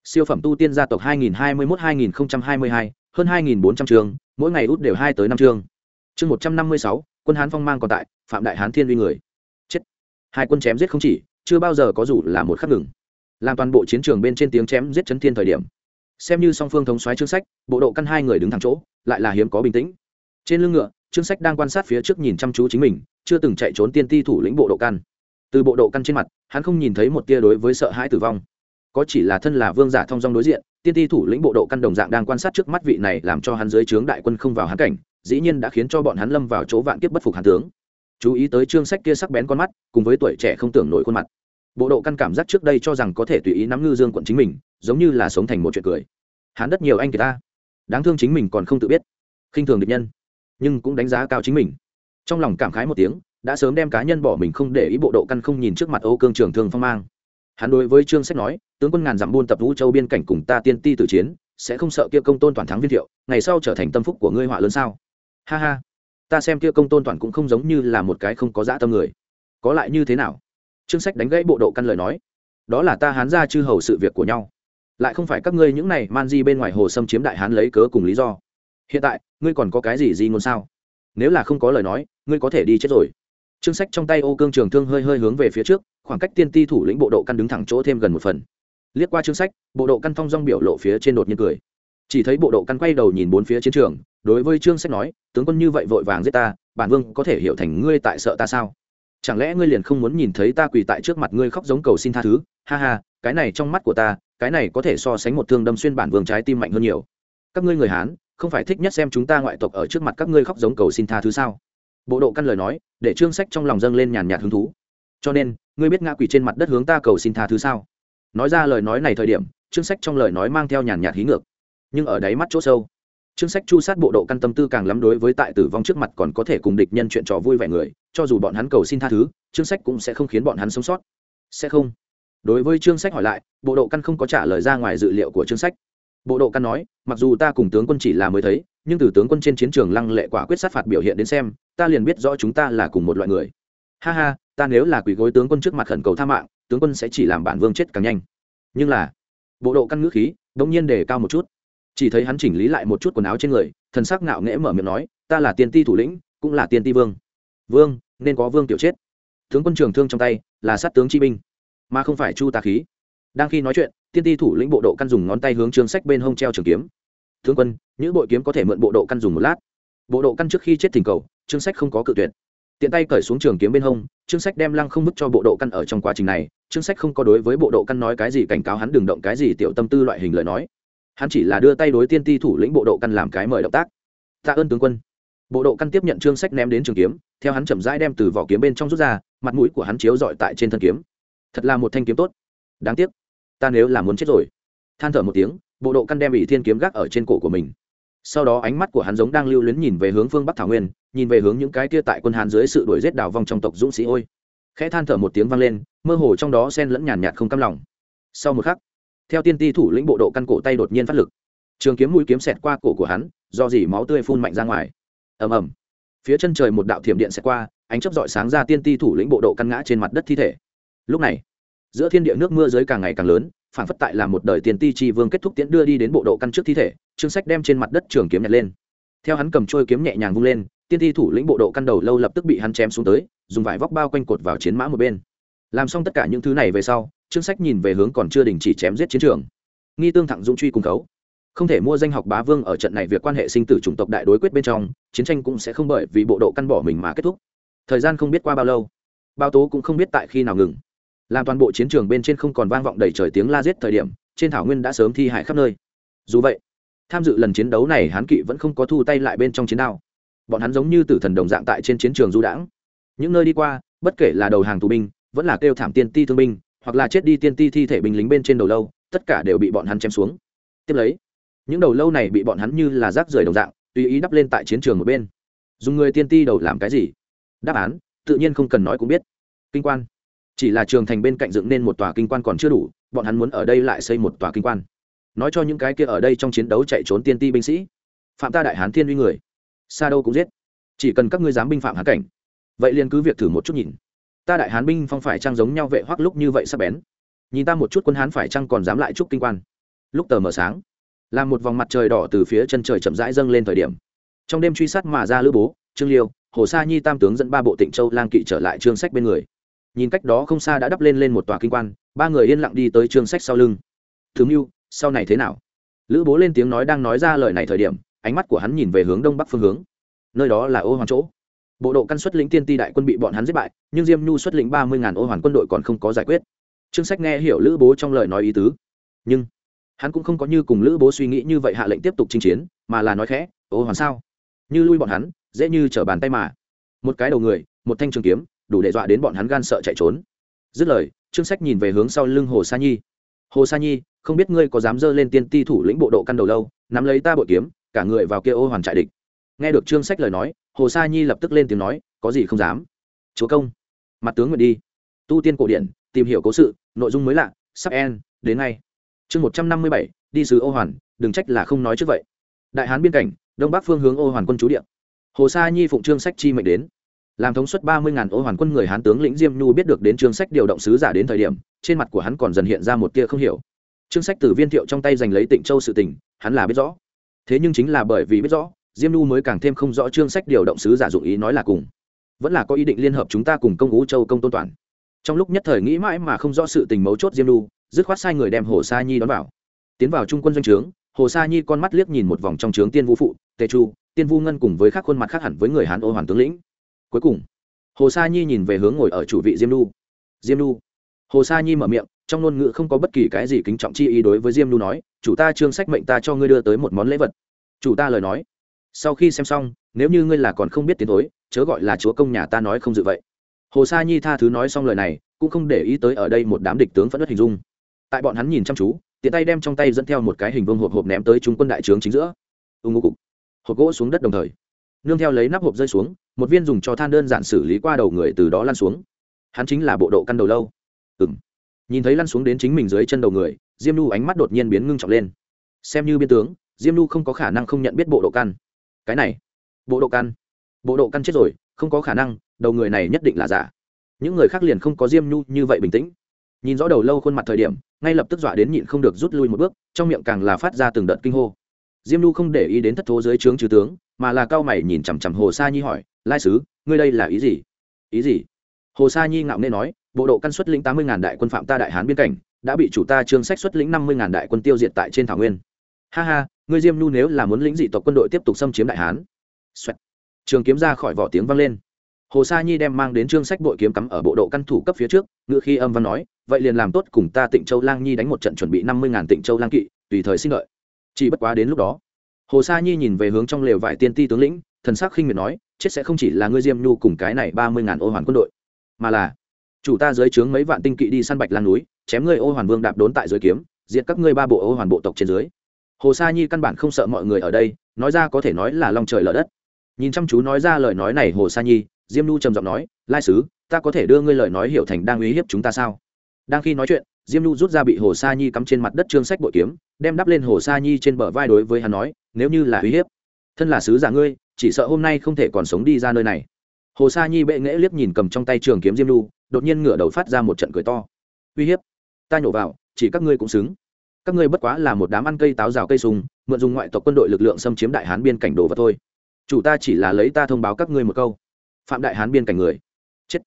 Siêu phẩm tu tiên gia tộc 2021-2022, hơn 2.400 trường mỗi ngày út đều hai tới năm chương chương 156, quân hán phong mang còn tại phạm đại hán thiên uy người. Chết. Hai quân chém giết không chỉ chưa bao giờ có dù là một khắc ngừng. Làm toàn bộ chiến trường bên trên tiếng chém giết chấn thiên thời điểm xem như song phương thống xoáy chương sách, bộ độ căn hai người đứng thẳng chỗ, lại là hiếm có bình tĩnh. Trên lưng ngựa, chương sách đang quan sát phía trước nhìn chăm chú chính mình, chưa từng chạy trốn tiên ti thủ lĩnh bộ độ căn. Từ bộ độ căn trên mặt, hắn không nhìn thấy một tia đối với sợ hãi tử vong. Có chỉ là thân là vương giả thông dong đối diện, tiên ti thủ lĩnh bộ độ căn đồng dạng đang quan sát trước mắt vị này làm cho hắn dưới trướng đại quân không vào hắn cảnh, dĩ nhiên đã khiến cho bọn hắn lâm vào chỗ vạn kiếp bất phục hàn tướng. Chú ý tới chương sách kia sắc bén con mắt, cùng với tuổi trẻ không tưởng nổi khuôn mặt bộ độ căn cảm giác trước đây cho rằng có thể tùy ý nắm ngư dương quận chính mình, giống như là sống thành một chuyện cười. Hắn đất nhiều anh kỳ ta. Đáng thương chính mình còn không tự biết. Khinh thường địch nhân. Nhưng cũng đánh giá cao chính mình. Trong lòng cảm khái một tiếng, đã sớm đem cá nhân bỏ mình không để ý bộ độ căn không nhìn trước mặt âu cương trường thương phong mang. Hắn đối với trương sách nói, tướng quân ngàn dặm buôn tập vũ châu biên cảnh cùng ta tiên ti tử chiến, sẽ không sợ kia công tôn toàn thắng viên thiệu, ngày sau trở thành tâm phúc của ngươi họa lớn sao? Ha ha. Ta xem kia công tôn toàn cũng không giống như là một cái không có dã tâm người. Có lại như thế nào? Trương sách đánh gãy bộ độ căn lời nói. Đó là ta hán ra chư hầu sự việc của nhau. Lại không phải các ngươi những này man di bên ngoài hồ xâm chiếm đại hán lấy cớ cùng lý do. Hiện tại, ngươi còn có cái gì gì ngôn sao? Nếu là không có lời nói, ngươi có thể đi chết rồi. Chương sách trong tay ô cương trường thương hơi hơi hướng về phía trước, khoảng cách tiên ti thủ lĩnh bộ độ căn đứng thẳng chỗ thêm gần một phần. Liếc qua chương sách, bộ độ căn phong rong biểu lộ phía trên đột nhiên cười. Chỉ thấy bộ độ căn quay đầu nhìn bốn phía chiến trường, đối với chương sách nói, tướng quân như vậy vội vàng giết ta, bản vương có thể hiểu thành ngươi tại sợ ta sao? Chẳng lẽ ngươi liền không muốn nhìn thấy ta quỳ tại trước mặt ngươi khóc giống cầu xin tha thứ? Ha ha, cái này trong mắt của ta, cái này có thể so sánh một thương đâm xuyên bản vương trái tim mạnh hơn nhiều. Các ngươi người hán, không phải thích nhất xem chúng ta ngoại tộc ở trước mặt các ngươi khóc giống cầu xin tha thứ sao? Bộ độ căn lời nói, để trương sách trong lòng dâng lên nhàn nhạt hứng thú. Cho nên, ngươi biết ngã quỳ trên mặt đất hướng ta cầu xin tha thứ sao? Nói ra lời nói này thời điểm, trương sách trong lời nói mang theo nhàn nhạt hí ngược. Nhưng ở đáy mắt chỗ sâu trương sách chu sát bộ độ căn tâm tư càng lắm đối với tại tử vong trước mặt còn có thể cùng địch nhân chuyện trò vui vẻ người, cho dù bọn hắn cầu xin tha thứ trương sách cũng sẽ không khiến bọn hắn sống sót. Sẽ không. Đối với trương sách hỏi lại, bộ độ căn không có trả lời ra ngoài dự liệu của trương sách. Bộ độ căn nói, mặc dù ta cùng tướng quân chỉ là mới thấy, nhưng từ tướng quân trên chiến trường lăng lệ quả quyết sát phạt biểu hiện đến xem, ta liền biết rõ chúng ta là cùng một loại người. Ha ha, ta nếu là quỷ gối tướng quân trước mặt khẩn cầu tha mạng, tướng quân sẽ chỉ làm bản vương chết càng nhanh. Nhưng là, bộ độ căn ngữ khí đ nhiên đề cao một chút chỉ thấy hắn chỉnh lý lại một chút quần áo trên người, thần sắc ngạo nghễ mở miệng nói, ta là tiên ti thủ lĩnh, cũng là tiên ti vương. Vương, nên có vương tiểu chết. Tướng quân trường thương trong tay, là sát tướng chi binh, mà không phải chu tà khí. Đang khi nói chuyện, tiên ti thủ lĩnh bộ độ căn dùng ngón tay hướng trường sách bên hông treo trường kiếm. Tướng quân, những bội kiếm có thể mượn bộ độ căn dùng một lát. Bộ độ căn trước khi chết thỉnh cầu, trương sách không có cự tuyệt. Tiện tay cởi xuống trường kiếm bên hông, trương sách đem lăng không mức cho bộ độ căn ở trong quá trình này. Trương sách không có đối với bộ độ căn nói cái gì cảnh cáo hắn đừng động cái gì tiểu tâm tư loại hình lời nói hắn chỉ là đưa tay đối tiên ti thủ lĩnh bộ độ căn làm cái mời động tác. Tạ ơn tướng quân. Bộ độ căn tiếp nhận trương sách ném đến trường kiếm, theo hắn chậm rãi đem từ vỏ kiếm bên trong rút ra, mặt mũi của hắn chiếu dọi tại trên thân kiếm. Thật là một thanh kiếm tốt. Đáng tiếc, ta nếu là muốn chết rồi. Than thở một tiếng, bộ độ căn đem ỷ thiên kiếm gác ở trên cổ của mình. Sau đó ánh mắt của hắn giống đang lưu luyến nhìn về hướng phương bắc thảo nguyên, nhìn về hướng những cái kia tại quân hàn dưới sự đuổi giết đào vong trong tộc dũng sĩ ôi. Khẽ than thở một tiếng vang lên, mơ hồ trong đó sen lẫn nhàn nhạt không cam lòng. Sau một khắc theo tiên ti thủ lĩnh bộ độ căn cổ tay đột nhiên phát lực. Trường kiếm mũi kiếm xẹt qua cổ của hắn, do dỉ máu tươi phun mạnh ra ngoài. Ầm ầm. Phía chân trời một đạo thiểm điện xẹt qua, ánh chớp dọi sáng ra tiên ti thủ lĩnh bộ độ căn ngã trên mặt đất thi thể. Lúc này, giữa thiên địa nước mưa dưới càng ngày càng lớn, phản phất tại là một đời tiền ti chi vương kết thúc tiễn đưa đi đến bộ độ căn trước thi thể, trương sách đem trên mặt đất trường kiếm nhặt lên. Theo hắn cầm trôi kiếm nhẹ nhàng vung lên, tiên ti thủ lĩnh bộ độ căn đầu lâu lập tức bị hắn chém xuống tới, dùng vải vóc bao quanh cột vào chiến mã một bên. Làm xong tất cả những thứ này về sau Chương sách nhìn về hướng còn chưa đình chỉ chém giết chiến trường. Nghi tương thẳng dũng truy cùng cấu không thể mua danh học bá vương ở trận này việc quan hệ sinh tử chủng tộc đại đối quyết bên trong, chiến tranh cũng sẽ không bởi vì bộ độ căn bỏ mình mà kết thúc. Thời gian không biết qua bao lâu, bao tố cũng không biết tại khi nào ngừng. Làm toàn bộ chiến trường bên trên không còn vang vọng đầy trời tiếng la giết thời điểm, trên thảo nguyên đã sớm thi hại khắp nơi. Dù vậy, tham dự lần chiến đấu này hán kỵ vẫn không có thu tay lại bên trong chiến đao. Bọn hắn giống như tử thần đồng dạng tại trên chiến trường du đãng. Những nơi đi qua, bất kể là đầu hàng tù binh, vẫn là kêu thảm tiên ti thương binh hoặc là chết đi tiên ti thi thể binh lính bên trên đầu lâu, tất cả đều bị bọn hắn chém xuống. Tiếp lấy, những đầu lâu này bị bọn hắn như là rác rưởi đồng dạng, tùy ý đắp lên tại chiến trường một bên. Dùng người tiên ti đầu làm cái gì? Đáp án, tự nhiên không cần nói cũng biết. Kinh quan. Chỉ là trường thành bên cạnh dựng nên một tòa kinh quan còn chưa đủ, bọn hắn muốn ở đây lại xây một tòa kinh quan. Nói cho những cái kia ở đây trong chiến đấu chạy trốn tiên ti binh sĩ. Phạm ta đại hán thiên uy người. Xa đâu cũng giết. Chỉ cần các ngươi dám binh phạm hán cảnh. Vậy liền cứ việc thử một chút nhìn ta đại hán binh phong phải trang giống nhau vệ hoắc lúc như vậy sắp bén. Nhìn ta một chút quân hán phải chăng còn dám lại chúc kinh quan. Lúc tờ mờ sáng là một vòng mặt trời đỏ từ phía chân trời chậm rãi dâng lên thời điểm. Trong đêm truy sát mà ra lữ bố, trương liêu, hồ sa nhi tam tướng dẫn ba bộ tịnh châu lang kỵ trở lại trương sách bên người. Nhìn cách đó không xa đã đắp lên lên một tòa kinh quan, ba người yên lặng đi tới trương sách sau lưng. Thứ mưu, sau này thế nào? Lữ bố lên tiếng nói đang nói ra lời này thời điểm, ánh mắt của hắn nhìn về hướng đông bắc phương hướng. Nơi đó là ô hoàng chỗ bộ độ căn xuất lĩnh tiên ti đại quân bị bọn hắn giết bại, nhưng diêm nhu xuất lĩnh ba mươi ngàn ô hoàn quân đội còn không có giải quyết. Trương sách nghe hiểu lữ bố trong lời nói ý tứ. Nhưng, hắn cũng không có như cùng lữ bố suy nghĩ như vậy hạ lệnh tiếp tục chinh chiến, mà là nói khẽ, ô hoàn sao? Như lui bọn hắn, dễ như t bàn tay mà. Một cái đầu người, một thanh trường kiếm, đủ để dọa đến bọn hắn gan sợ chạy trốn. Dứt lời, trương sách nhìn về hướng sau lưng hồ sa nhi. Hồ sa nhi, không biết ngươi có dám dơ lên tiên ti thủ lĩnh bộ độ căn đầu lâu, nắm lấy ta bội kiếm, cả người vào kia ô hoàn trại địch nghe được trương sách lời nói, hồ sa nhi lập tức lên tiếng nói, có gì không dám? Chúa công, mặt tướng nguyện đi. Tu tiên cổ điển, tìm hiểu cố sự, nội dung mới lạ, sắp en đến ngay. Chương một trăm năm mươi bảy, đi sứ ô hoàn, đừng trách là không nói trước vậy. Đại hán biên cảnh, đông bắc phương hướng ô hoàn quân chú điện hồ sa nhi phụng trương sách chi mệnh đến. Làm thống suất ba mươi ngàn ô hoàn quân người hán tướng lĩnh diêm nhu biết được đến trương sách điều động sứ giả đến thời điểm, trên mặt của hắn còn dần hiện ra một tia không hiểu. Trương sách từ viên thiệu trong tay giành lấy tịnh châu sự tình, hắn là biết rõ. Thế nhưng chính là bởi vì biết rõ diêm nhu mới càng thêm không rõ chương sách điều động sứ giả dụng ý nói là cùng. Vẫn là có ý định liên hợp chúng ta cùng công ngũ châu công tôn toàn. Trong lúc nhất thời nghĩ mãi mà không rõ sự tình mấu chốt diêm lu dứt khoát sai người đem hồ sa nhi đón vào. Tiến vào trung quân doanh trướng, hồ sa nhi con mắt liếc nhìn một vòng trong trướng tiên vũ phụ, tề chu, tiên vu ngân cùng với các khuôn mặt khác hẳn với người hán ô hoàn tướng lĩnh. Cuối cùng, hồ sa nhi nhìn về hướng ngồi ở chủ vị diêm lu diêm lu hồ sa nhi mở miệng, trong ngôn ngữ không có bất kỳ cái gì kính trọng chi ý đối với diêm lu nói, chủ ta trương sách mệnh ta cho ngươi đưa tới một món lễ vật. Chủ ta lời nói sau khi xem xong, nếu như ngươi là còn không biết tiến thối, chớ gọi là chúa công nhà ta nói không dự vậy. Hồ sa nhi tha thứ nói xong lời này, cũng không để ý tới ở đây một đám địch tướng phẫn nộ hình dung. Tại bọn hắn nhìn chăm chú, tiện tay đem trong tay dẫn theo một cái hình vương hộp hộp ném tới trung quân đại trướng chính giữa. Ưng ngô cục. Hộp gỗ xuống đất đồng thời. Nương theo lấy nắp hộp rơi xuống, một viên dùng cho than đơn giản xử lý qua đầu người từ đó lăn xuống. Hắn chính là bộ độ căn đầu lâu. Ừ m nhìn thấy lăn xuống đến chính mình dưới chân đầu người, diêm nu ánh mắt đột nhiên biến ngưng trọng lên. Xem như biên tướng, diêm nu không có khả năng không nhận biết bộ độ căn cái này, bộ độ căn, bộ độ căn chết rồi, không có khả năng, đầu người này nhất định là giả. Những người khác liền không có diêm nhu như vậy bình tĩnh. Nhìn rõ đầu lâu khuôn mặt thời điểm, ngay lập tức dọa đến nhịn không được rút lui một bước, trong miệng càng là phát ra từng đợt kinh hô. Diêm nhu không để ý đến thất thố dưới trướng trừ tướng, mà là cao mày nhìn chằm chằm hồ sa nhi hỏi, lai sứ, ngươi đây là ý gì? Ý gì? Hồ sa nhi ngạo nghê nói, bộ độ căn xuất lĩnh tám mươi ngàn đại quân phạm ta đại hán biên cảnh, đã bị chủ ta trương sách xuất lĩnh năm mươi ngàn đại quân tiêu diệt tại trên thảo nguyên. Ha ha ngươi diêm nhu nếu là muốn lĩnh dị tộc quân đội tiếp tục xâm chiếm đại hán. Xoẹt. trường kiếm ra khỏi vỏ tiếng vang lên. Hồ sa nhi đem mang đến trương sách bội kiếm cắm ở bộ độ căn thủ cấp phía trước ngựa khi âm văn nói, vậy liền làm tốt cùng ta tịnh châu lang nhi đánh một trận chuẩn bị năm mươi ngàn tịnh châu lang kỵ, tùy thời sinh lợi. Chỉ bất quá đến lúc đó, hồ sa nhi nhìn về hướng trong lều vải tiên ti tướng lĩnh, thần sắc khinh miệt nói, chết sẽ không chỉ là ngươi diêm nhu cùng cái này ba mươi ngàn ô hoàn quân đội, mà là chủ ta dưới trướng mấy vạn tinh kỵ đi săn bạch lang núi, chém ngươi ô hoàn vương đạp đốn tại dưới kiếm, diệt các ngươi ba bộ ô hoàn bộ tộc trên dưới hồ sa nhi căn bản không sợ mọi người ở đây, nói ra có thể nói là lòng trời lở đất. Nhìn chăm chú nói ra lời nói này, hồ sa nhi, diêm nu trầm giọng nói, lai sứ, ta có thể đưa ngươi lời nói hiểu thành đang uy hiếp chúng ta sao? Đang khi nói chuyện, diêm nu rút ra bị hồ sa nhi cắm trên mặt đất trương sách bội kiếm, đem đắp lên hồ sa nhi trên bờ vai đối với hắn nói, nếu như là uy hiếp, thân là sứ giả ngươi, chỉ sợ hôm nay không thể còn sống đi ra nơi này. Hồ sa nhi bệ nghễ liếc nhìn cầm trong tay trường kiếm diêm nu đột nhiên ngửa đầu phát ra một trận cười to. Uy hiếp, ta nhổ vào, chỉ các ngươi cũng xứng các ngươi bất quá là một đám ăn cây táo rào cây sùng, mượn dùng ngoại tộc quân đội lực lượng xâm chiếm đại hán biên cảnh đồ vật thôi. Chủ ta chỉ là lấy ta thông báo các ngươi một câu. Phạm đại hán biên cảnh người. Chết.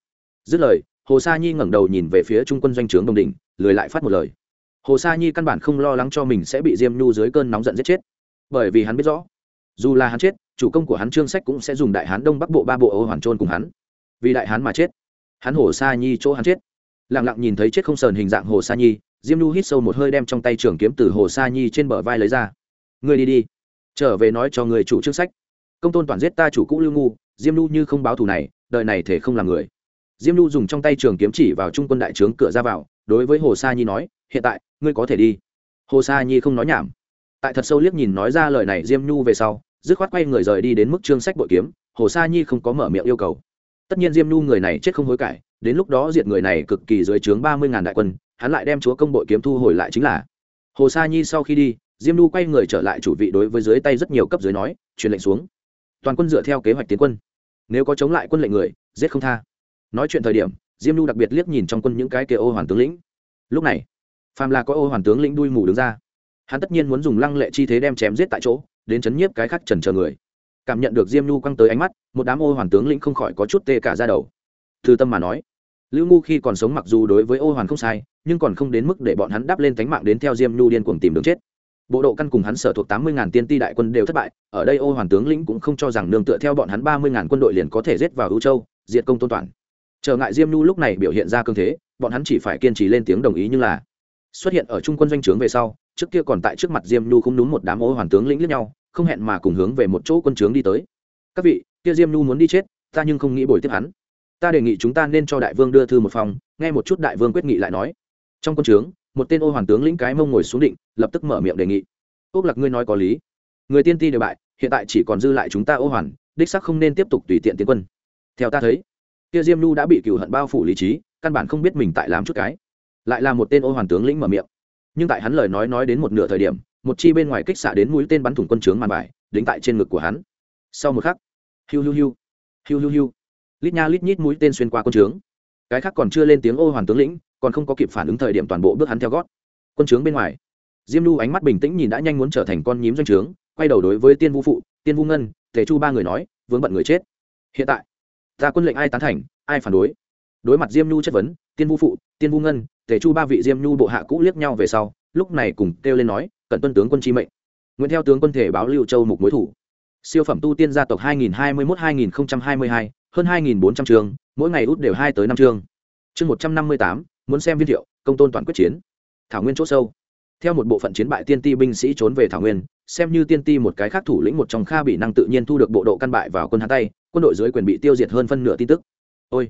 Dứt lời, hồ sa nhi ngẩng đầu nhìn về phía trung quân doanh trướng đồng đình lười lại phát một lời. Hồ sa nhi căn bản không lo lắng cho mình sẽ bị diêm nhu dưới cơn nóng giận giết chết. Bởi vì hắn biết rõ, dù là hắn chết, chủ công của hắn trương sách cũng sẽ dùng đại hán đông bắc bộ ba bộ ô hoàn trôn cùng hắn. Vì đại hán mà chết, hắn hồ sa nhi chỗ hắn chết. Lẳng lặng nhìn thấy chết không sờn hình dạng hồ sa nhi diêm nhu hít sâu một hơi đem trong tay trường kiếm từ hồ sa nhi trên bờ vai lấy ra. Ngươi đi đi, trở về nói cho người chủ trương sách. Công tôn toàn giết ta chủ cũ lưu ngu, diêm nhu như không báo thù này, đời này thể không làm người. Diêm nhu dùng trong tay trường kiếm chỉ vào trung quân đại trướng cửa ra vào, đối với hồ sa nhi nói, hiện tại, ngươi có thể đi. Hồ sa nhi không nói nhảm. Tại thật sâu liếc nhìn nói ra lời này diêm nhu về sau, dứt khoát quay người rời đi đến mức trương sách bội kiếm, hồ sa nhi không có mở miệng yêu cầu tất nhiên diêm nhu người này chết không hối cải, đến lúc đó diệt người này cực kỳ dưới trướng ba mươi ngàn đại quân, hắn lại đem chúa công bội kiếm thu hồi lại chính là. Hồ sa nhi sau khi đi, diêm nhu quay người trở lại chủ vị đối với dưới tay rất nhiều cấp dưới nói, truyền lệnh xuống. Toàn quân dựa theo kế hoạch tiến quân. Nếu có chống lại quân lệnh người, giết không tha. Nói chuyện thời điểm, diêm nhu đặc biệt liếc nhìn trong quân những cái kia ô hoàn tướng lĩnh. Lúc này, phàm là có ô hoàn tướng lĩnh đuôi mù đứng ra, hắn tất nhiên muốn dùng lăng lệ chi thế đem chém giết tại chỗ, đến chấn nhiếp cái khác trần chờ người cảm nhận được diêm nhu quăng tới ánh mắt, một đám ô hoàn tướng lĩnh không khỏi có chút tê cả ra đầu. Thư tâm mà nói, lưu ngu khi còn sống mặc dù đối với ô hoàn không sai, nhưng còn không đến mức để bọn hắn đáp lên tánh mạng đến theo diêm nhu điên cuồng tìm đường chết. Bộ độ căn cùng hắn sở thuộc tám mươi ngàn tiên ti đại quân đều thất bại, ở đây ô hoàn tướng lĩnh cũng không cho rằng nương tựa theo bọn hắn ba mươi ngàn quân đội liền có thể giết vào ưu châu, diệt công tôn toàn. Trở ngại diêm nhu lúc này biểu hiện ra cương thế, bọn hắn chỉ phải kiên trì lên tiếng đồng ý nhưng là xuất hiện ở trung quân doanh trướng về sau, trước kia còn tại trước mặt diêm nhu không đúng một đám ô hoàn tướng lĩnh lẫn nhau không hẹn mà cùng hướng về một chỗ quân trướng đi tới. Các vị, kia diêm nhu muốn đi chết, ta nhưng không nghĩ bồi tiếp hắn. Ta đề nghị chúng ta nên cho đại vương đưa thư một phòng, nghe một chút đại vương quyết nghị lại nói. Trong quân trướng, một tên ô hoàn tướng lĩnh cái mông ngồi xuống định, lập tức mở miệng đề nghị. Ốc lạc ngươi nói có lý. Người tiên ti đều bại, hiện tại chỉ còn dư lại chúng ta ô hoàn, đích sắc không nên tiếp tục tùy tiện tiến quân. Theo ta thấy, kia diêm nhu đã bị cựu hận bao phủ lý trí, căn bản không biết mình tại làm chút cái. Lại là một tên ô hoàn tướng lĩnh mở miệng. Nhưng tại hắn lời nói nói đến một nửa thời điểm một chi bên ngoài kích xạ đến mũi tên bắn thủng quân trướng màn bài, đính tại trên ngực của hắn. Sau một khắc, hiu hiu hiu hiu hiu hiu, lít nha lít nhít mũi tên xuyên qua quân trướng. Cái khác còn chưa lên tiếng ô hoàn tướng lĩnh, còn không có kịp phản ứng thời điểm toàn bộ bước hắn theo gót. Quân trướng bên ngoài, diêm lu ánh mắt bình tĩnh nhìn đã nhanh muốn trở thành con nhím doanh trướng, quay đầu đối với tiên vũ phụ, tiên vũ ngân, tề chu ba người nói, vướng bận người chết. Hiện tại, ta quân lệnh ai tán thành, ai phản đối? Đối mặt diêm nhu chất vấn, tiên vu phụ, tiên vu ngân, tề chu ba vị diêm nhu bộ hạ cũ liếc nhau về sau, lúc này cùng kêu lên nói cận tuân tướng quân chi mệnh. Nguyễn theo tướng quân thể báo lưu châu mục mối thủ. Siêu phẩm tu tiên gia tộc 2021-2022, hơn 2.400 trường mỗi ngày út đều hai tới năm chương chương 158, muốn xem viên thiệu công tôn toàn quyết chiến. Thảo nguyên c h ỗ sâu. Theo một bộ phận chiến bại tiên ti binh sĩ trốn về thảo nguyên xem như tiên ti một cái khác thủ lĩnh một trong kha bị năng tự nhiên thu được bộ độ căn bại vào quân hắn tay quân đội dưới quyền bị tiêu diệt hơn phân nửa tin tức. Ôi!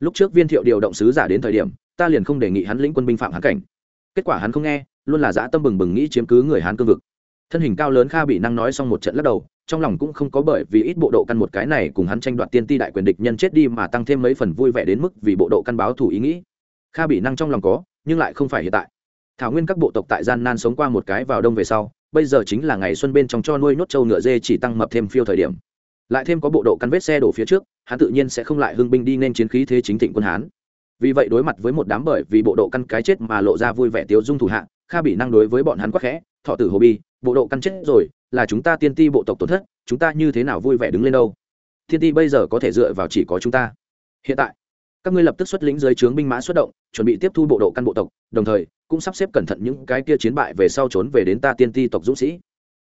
Lúc trước viên thiệu điều động sứ giả đến thời điểm ta liền không đề nghị hắn lĩnh quân binh phạm hắn cảnh. Kết quả hắn không nghe luôn là dã tâm bừng bừng nghĩ chiếm cứ người hán cương vực. Thân hình cao lớn kha bị năng nói xong một trận lắc đầu, trong lòng cũng không có bởi vì ít bộ độ căn một cái này cùng hắn tranh đoạt tiên ti đại quyền địch nhân chết đi mà tăng thêm mấy phần vui vẻ đến mức vì bộ độ căn báo thủ ý nghĩ. Kha bị năng trong lòng có, nhưng lại không phải hiện tại. Thảo nguyên các bộ tộc tại gian nan sống qua một cái vào đông về sau, bây giờ chính là ngày xuân bên trong cho nuôi nốt trâu ngựa dê chỉ tăng mập thêm phiêu thời điểm. Lại thêm có bộ độ căn vết xe đổ phía trước, hắn tự nhiên sẽ không lại hưng binh đi nên chiến khí thế chính thịnh quân hán. Vì vậy đối mặt với một đám bởi vì bộ độ căn cái chết mà lộ ra vui vẻ tiêu dung thủ hạ kha bị năng đối với bọn hắn quá khẽ, thọ tử hồ bi bộ độ căn chết rồi, là chúng ta tiên ti bộ tộc tổn thất, chúng ta như thế nào vui vẻ đứng lên đâu? Thiên ti bây giờ có thể dựa vào chỉ có chúng ta. Hiện tại, các ngươi lập tức xuất lĩnh dưới trướng binh mã xuất động, chuẩn bị tiếp thu bộ độ căn bộ tộc, đồng thời cũng sắp xếp cẩn thận những cái kia chiến bại về sau trốn về đến ta tiên ti tộc dũng sĩ.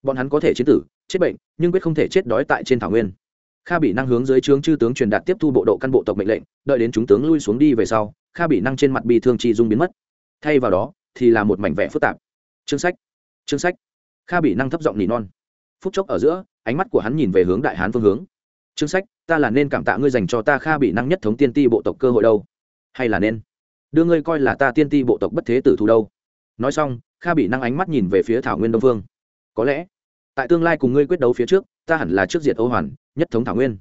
Bọn hắn có thể chiến tử, chết bệnh, nhưng quyết không thể chết đói tại trên thảo nguyên. Kha bị năng hướng dưới trướng chư tướng truyền đạt tiếp thu bộ độ căn bộ tộc mệnh lệnh, đợi đến chúng tướng lui xuống đi về sau, kha bị năng trên mặt bi thương chi dung biến mất. Thay vào đó thì là một mảnh vẽ phức tạp. Chương sách chương sách. Kha bị năng thấp giọng nỉ non. Phút chốc ở giữa, ánh mắt của hắn nhìn về hướng đại hán phương hướng. Chương sách, ta là nên cảm tạ ngươi dành cho ta kha bị năng nhất thống tiên ti bộ tộc cơ hội đâu? Hay là nên đưa ngươi coi là ta tiên ti bộ tộc bất thế tử thủ đâu? Nói xong, kha bị năng ánh mắt nhìn về phía thảo nguyên đông phương có lẽ, tại tương lai cùng ngươi quyết đấu phía trước, ta hẳn là trước diệt âu hoàn, nhất thống thảo nguyên.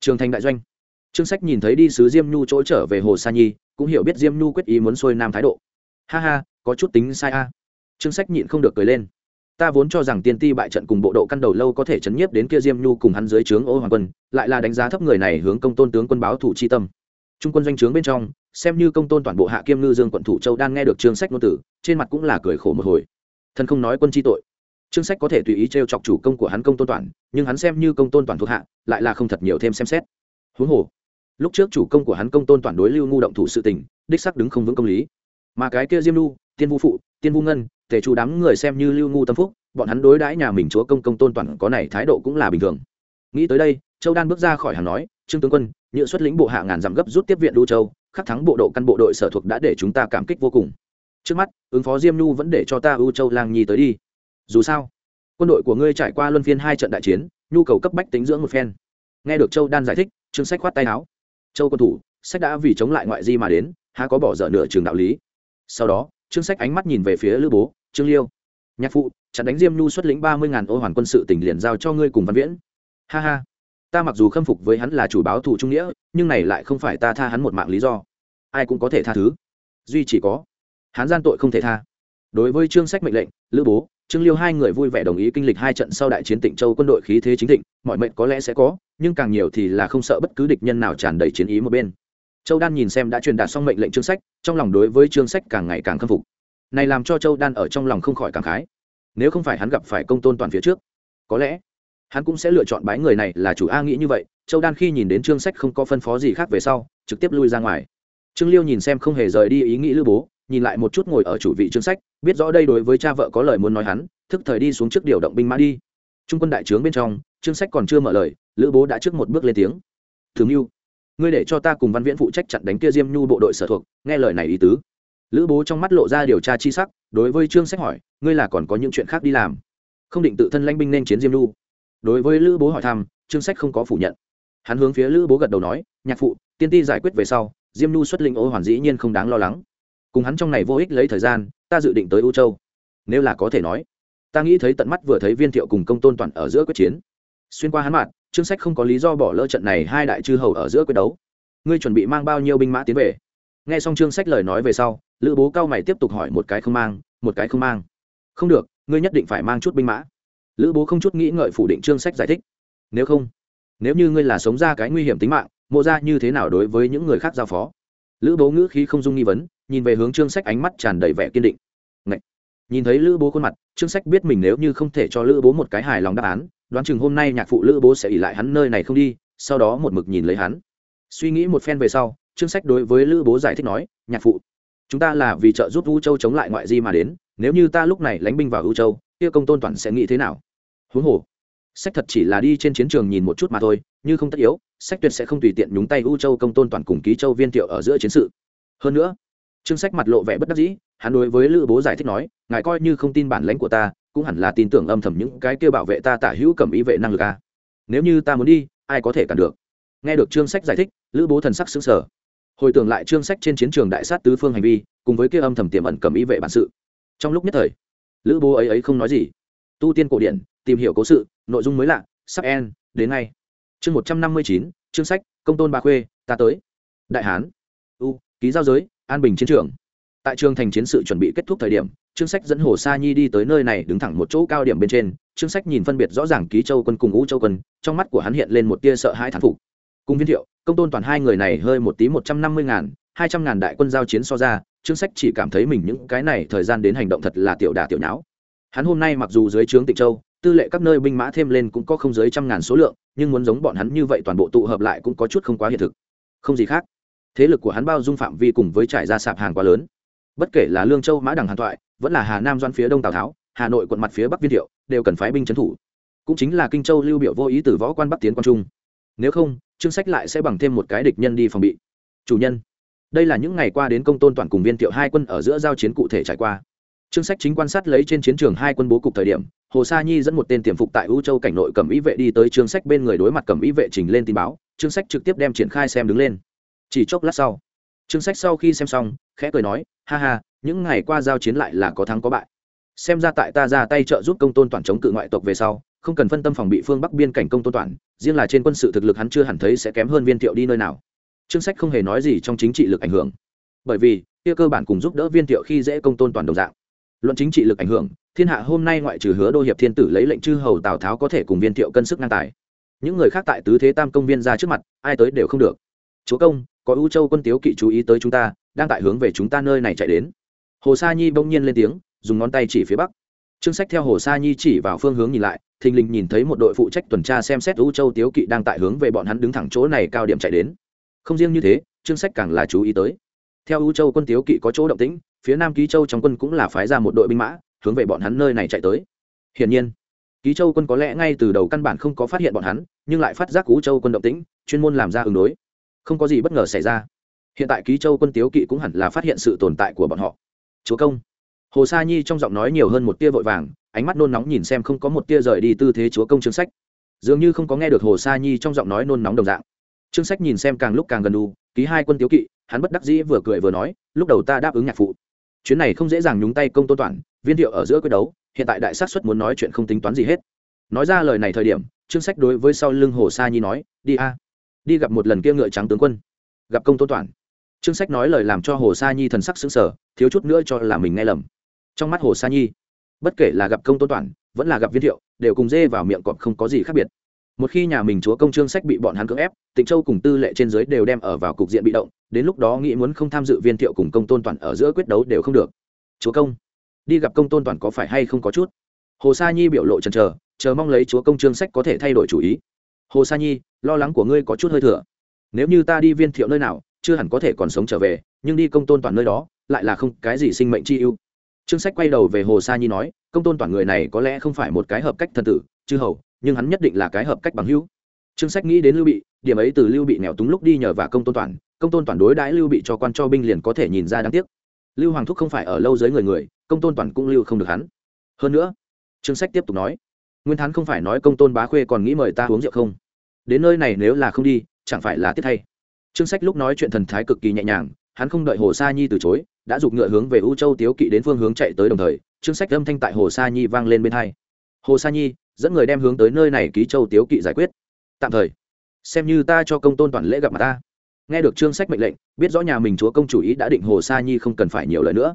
Trường thành đại doanh. Trương sách nhìn thấy đi sứ diêm nhu chỗ trở về hồ sa nhi, cũng hiểu biết diêm nhu quyết ý muốn xuôi nam thái độ ha ha, có chút tính sai a. Trương sách nhịn không được cười lên. Ta vốn cho rằng tiên ti bại trận cùng bộ độ căn đầu lâu có thể chấn nhiếp đến kia diêm nhu cùng hắn dưới trướng ô hoàng quân, lại là đánh giá thấp người này hướng công tôn tướng quân báo thủ chi tâm. Trung quân doanh trướng bên trong, xem như công tôn toàn bộ hạ kiêm ngư dương quận thủ châu đang nghe được chương sách ngôn tử, trên mặt cũng là cười khổ một hồi. Thân không nói quân chi tội. Chương sách có thể tùy ý t r e o chọc chủ công của hắn công tôn toàn, nhưng hắn xem như công tôn toàn thuộc hạ, lại là không thật nhiều thêm xem xét. Huống hồ, lúc trước chủ công của hắn công tôn toàn đối lưu ngu động thủ sự tình, đích sắc đứng không vững công lý mà cái kia diêm lu, tiên vu phụ, tiên vu ngân, tề Chu đám người xem như lưu ngu tâm phúc, bọn hắn đối đãi nhà mình chúa công công tôn toàn có này thái độ cũng là bình thường. Nghĩ tới đây, châu đan bước ra khỏi hàng nói, trương tướng quân, nhựa xuất lĩnh bộ hạ ngàn dặm gấp rút tiếp viện lưu châu, khắc thắng bộ độ căn bộ đội sở thuộc đã để chúng ta cảm kích vô cùng. Trước mắt, ứng phó diêm nhu vẫn để cho ta ưu châu lang nhi tới đi. Dù sao, quân đội của ngươi trải qua luân phiên hai trận đại chiến, nhu cầu cấp bách tính dưỡng một phen. Nghe được châu đan giải thích, trương sách khoát tay áo. Châu quân thủ, sách đã vì chống lại ngoại di mà đến, há có bỏ dở nửa trường đạo lý sau đó, trương sách ánh mắt nhìn về phía lữ bố, trương liêu, nhạc phụ chặn đánh diêm nhu xuất lĩnh ba mươi ngàn ô hoàn quân sự tỉnh liền giao cho ngươi cùng văn viễn. Ha ha, ta mặc dù khâm phục với hắn là chủ báo thủ trung nghĩa, nhưng này lại không phải ta tha hắn một mạng lý do. Ai cũng có thể tha thứ. Duy chỉ có hắn gian tội không thể tha. Đối với chương sách mệnh lệnh, lữ bố, trương liêu hai người vui vẻ đồng ý kinh lịch hai trận sau đại chiến tịnh châu quân đội khí thế chính thịnh, mọi mệnh có lẽ sẽ có, nhưng càng nhiều thì là không sợ bất cứ địch nhân nào tràn đầy chiến ý một bên châu đan nhìn xem đã truyền đạt xong mệnh lệnh chương sách, trong lòng đối với chương sách càng ngày càng khâm phục. Này làm cho châu đan ở trong lòng không khỏi cảm khái. Nếu không phải hắn gặp phải công tôn toàn phía trước, có lẽ hắn cũng sẽ lựa chọn bái người này là chủ a nghĩ như vậy. Châu đan khi nhìn đến chương sách không có phân phó gì khác về sau, trực tiếp lui ra ngoài. Trương liêu nhìn xem không hề rời đi ý nghĩ lữ bố, nhìn lại một chút ngồi ở chủ vị chương sách, biết rõ đây đối với cha vợ có lời muốn nói hắn, thức thời đi xuống trước điều động binh mã đi. Trung quân đại trướng bên trong, chương sách còn chưa mở lời, lữ bố đã trước một bước lên tiếng. Thường mưu ngươi để cho ta cùng văn viễn phụ trách chặn đánh kia diêm nhu bộ đội sở thuộc, nghe lời này ý tứ. Lữ bố trong mắt lộ ra điều tra chi sắc, đối với trương sách hỏi, ngươi là còn có những chuyện khác đi làm? Không định tự thân lãnh binh nên chiến diêm nhu. Đối với lữ bố hỏi thăm, trương sách không có phủ nhận. Hắn hướng phía lữ bố gật đầu nói, nhạc phụ, tiên ti giải quyết về sau, diêm nhu xuất linh ô hoàn dĩ nhiên không đáng lo lắng. Cùng hắn trong này vô ích lấy thời gian, ta dự định tới u châu. Nếu là có thể nói, ta nghĩ thấy tận mắt vừa thấy viên thiệu cùng công tôn toàn ở giữa quyết chiến. Xuyên qua hắn mặt trương sách không có lý do bỏ lỡ trận này, hai đại chư hầu ở giữa quyết đấu. Ngươi chuẩn bị mang bao nhiêu binh mã tiến về? Nghe xong trương sách lời nói về sau, lữ bố cao mày tiếp tục hỏi một cái không mang, một cái không mang. Không được, ngươi nhất định phải mang chút binh mã. Lữ bố không chút nghĩ ngợi phủ định trương sách giải thích. Nếu không, nếu như ngươi là sống ra cái nguy hiểm tính mạng, mộ ra như thế nào đối với những người khác giao phó? Lữ bố ngữ khí không dung nghi vấn, nhìn về hướng trương sách ánh mắt tràn đầy vẻ kiên định. Ngậy! Nhìn thấy lữ bố khuôn mặt, trương sách biết mình nếu như không thể cho lữ bố một cái hài lòng đáp án, đoán chừng hôm nay nhạc phụ lữ bố sẽ ỉ lại hắn nơi này không đi, sau đó một mực nhìn lấy hắn. Suy nghĩ một phen về sau, trương sách đối với lữ bố giải thích nói, nhạc phụ, chúng ta là vì trợ giúp u châu chống lại ngoại di mà đến, nếu như ta lúc này lánh binh vào u châu, kia công tôn toàn sẽ nghĩ thế nào? Huống hồ, sách thật chỉ là đi trên chiến trường nhìn một chút mà thôi, như không tất yếu, sách tuyệt sẽ không tùy tiện nhúng tay u châu công tôn toàn cùng ký châu viên thiệu ở giữa chiến sự. Hơn nữa, trương sách mặt lộ vẻ bất đắc dĩ hắn đối với lữ bố giải thích nói, ngài coi như không tin bản lãnh của ta, cũng hẳn là tin tưởng âm thầm những cái kêu bảo vệ ta tả hữu cầm ý vệ năng lực a. Nếu như ta muốn đi, ai có thể cản được? Nghe được chương sách giải thích, lữ bố thần sắc xứng sở hồi tưởng lại chương sách trên chiến trường đại sát tứ phương hành vi, cùng với kia âm thầm tiềm ẩn cầm ý vệ bản sự. Trong lúc nhất thời, lữ bố ấy ấy không nói gì. Tu tiên cổ điển, tìm hiểu cố sự, nội dung mới lạ, sắp en đến ngay. Chương một trăm năm mươi chín, chương sách, công tôn ba khuê, ta tới. Đại hán. U, ký giao giới, an bình chiến trường tại trường thành chiến sự chuẩn bị kết thúc thời điểm, trương sách dẫn hồ sa nhi đi tới nơi này đứng thẳng một chỗ cao điểm bên trên. Trương sách nhìn phân biệt rõ ràng ký châu quân cùng ngũ châu quân, trong mắt của hắn hiện lên một tia sợ hãi thán phục. Cùng viên thiệu, công tôn toàn hai người này hơi một tí một trăm năm mươi ngàn, hai trăm ngàn đại quân giao chiến so ra, trương sách chỉ cảm thấy mình những cái này thời gian đến hành động thật là tiểu đà tiểu nháo. Hắn hôm nay mặc dù dưới trướng tịnh châu, tư lệ các nơi binh mã thêm lên cũng có không dưới trăm ngàn số lượng, nhưng muốn giống bọn hắn như vậy toàn bộ tụ hợp lại cũng có chút không quá hiện thực. Không gì khác. Thế lực của hắn bao dung phạm vi cùng với trải ra sạp hàng quá lớn bất kể là lương châu, mã đằng, hàn thoại, vẫn là hà nam doan phía đông tào tháo, hà nội quận mặt phía bắc viên thiệu, đều cần phái binh trấn thủ. Cũng chính là kinh châu lưu biểu vô ý từ võ quan bắc tiến quan trung. Nếu không chương sách lại sẽ bằng thêm một cái địch nhân đi phòng bị. Chủ nhân, đây là những ngày qua đến công tôn toàn cùng viên thiệu hai quân ở giữa giao chiến cụ thể trải qua. Chương sách chính quan sát lấy trên chiến trường hai quân bố cục thời điểm, hồ sa nhi dẫn một tên tiềm phục tại u châu cảnh nội cầm ý vệ đi tới chương sách bên người đối mặt cầm ý vệ trình lên tin báo. Chương sách trực tiếp đem triển khai xem đứng lên. Chỉ chốc lát sau chương sách sau khi xem xong, khẽ cười nói, ha ha, những ngày qua giao chiến lại là có thắng có bại. Xem ra tại ta ra tay trợ giúp công tôn toàn chống cự ngoại tộc về sau, không cần phân tâm phòng bị phương bắc biên cảnh công tôn toàn, riêng là trên quân sự thực lực hắn chưa hẳn thấy sẽ kém hơn viên thiệu đi nơi nào. Chương sách không hề nói gì trong chính trị lực ảnh hưởng. Bởi vì, kia cơ bản cùng giúp đỡ viên thiệu khi dễ công tôn toàn đồng dạng. Luận chính trị lực ảnh hưởng, thiên hạ hôm nay ngoại trừ hứa đô hiệp thiên tử lấy lệnh chư hầu tào tháo có thể cùng viên thiệu cân sức ngang tài. Những người khác tại tứ thế tam công viên ra trước mặt, ai tới đều không được chúa công, có ưu châu quân tiếu kỵ chú ý tới chúng ta, đang tại hướng về chúng ta nơi này chạy đến. Hồ sa nhi bỗng nhiên lên tiếng, dùng ngón tay chỉ phía bắc. Trương sách theo hồ sa nhi chỉ vào phương hướng nhìn lại, thình lình nhìn thấy một đội phụ trách tuần tra xem xét ưu châu tiếu kỵ đang tại hướng về bọn hắn đứng thẳng chỗ này cao điểm chạy đến. Không riêng như thế, trương sách càng là chú ý tới. Theo ưu châu quân tiếu kỵ có chỗ động tĩnh, phía nam ký châu trong quân cũng là phái ra một đội binh mã, hướng về bọn hắn nơi này chạy tới. Hiển nhiên, ký châu quân có lẽ ngay từ đầu căn bản không có phát hiện bọn hắn, nhưng lại phát giác ưu châu quân động tĩnh, chuyên môn làm ra ứng đối không có gì bất ngờ xảy ra. Hiện tại ký châu quân tiếu kỵ cũng hẳn là phát hiện sự tồn tại của bọn họ. Chúa công. Hồ sa nhi trong giọng nói nhiều hơn một tia vội vàng, ánh mắt nôn nóng nhìn xem không có một tia rời đi tư thế chúa công chương sách. Dường như không có nghe được hồ sa nhi trong giọng nói nôn nóng đồng dạng. Chương sách nhìn xem càng lúc càng gần đủ ký hai quân tiếu kỵ, hắn bất đắc dĩ vừa cười vừa nói, lúc đầu ta đáp ứng nhạc phụ. Chuyến này không dễ dàng nhúng tay công tôn toàn, viên thiệu ở giữa quyết đấu, hiện tại đại sát xuất muốn nói chuyện không tính toán gì hết. Nói ra lời này thời điểm chương sách đối với sau lưng hồ sa nhi nói, đi a đi gặp một lần kia ngựa trắng tướng quân. Gặp công tôn toàn. Chương sách nói lời làm cho hồ sa nhi thần sắc xứng sở thiếu chút nữa cho là mình nghe lầm. Trong mắt hồ sa nhi, bất kể là gặp công tôn toàn, vẫn là gặp viên thiệu, đều cùng dê vào miệng cọp không có gì khác biệt. Một khi nhà mình chúa công trương sách bị bọn hắn cưỡng ép, tịnh châu cùng tư lệ trên dưới đều đem ở vào cục diện bị động, đến lúc đó nghĩ muốn không tham dự viên thiệu cùng công tôn toàn ở giữa quyết đấu đều không được. Chúa công, đi gặp công tôn toàn có phải hay không có chút? Hồ sa nhi biểu lộ trần chờ chờ mong lấy chúa công trương sách có thể thay đổi chủ ý hồ sa nhi, lo lắng của ngươi có chút hơi thừa. Nếu như ta đi viên thiệu nơi nào, chưa hẳn có thể còn sống trở về, nhưng đi công tôn toàn nơi đó, lại là không cái gì sinh mệnh chi ưu. Trương sách quay đầu về hồ sa nhi nói, công tôn toàn người này có lẽ không phải một cái hợp cách thần tử, chư hầu, nhưng hắn nhất định là cái hợp cách bằng hữu. Trương sách nghĩ đến lưu bị, điểm ấy từ lưu bị nghèo túng lúc đi nhờ và công tôn toàn, công tôn toàn đối đãi lưu bị cho quan cho binh liền có thể nhìn ra đáng tiếc. Lưu hoàng thúc không phải ở lâu dưới người người, công tôn toàn cũng lưu không được hắn. Hơn nữa, trương sách tiếp tục nói, nguyên thán không phải nói công tôn bá khuê còn nghĩ mời ta uống rượu không? Đến nơi này nếu là không đi, chẳng phải là tiếc thay. Trương sách lúc nói chuyện thần thái cực kỳ nhẹ nhàng, hắn không đợi hồ sa nhi từ chối, đã giục ngựa hướng về u châu tiếu kỵ đến phương hướng chạy tới đồng thời, trương sách âm thanh tại hồ sa nhi vang lên bên hai. Hồ sa nhi, dẫn người đem hướng tới nơi này ký châu tiếu kỵ giải quyết. Tạm thời, xem như ta cho công tôn toàn lễ gặp mặt ta. Nghe được trương sách mệnh lệnh, biết rõ nhà mình chúa công chủ ý đã định hồ sa nhi không cần phải nhiều lời nữa.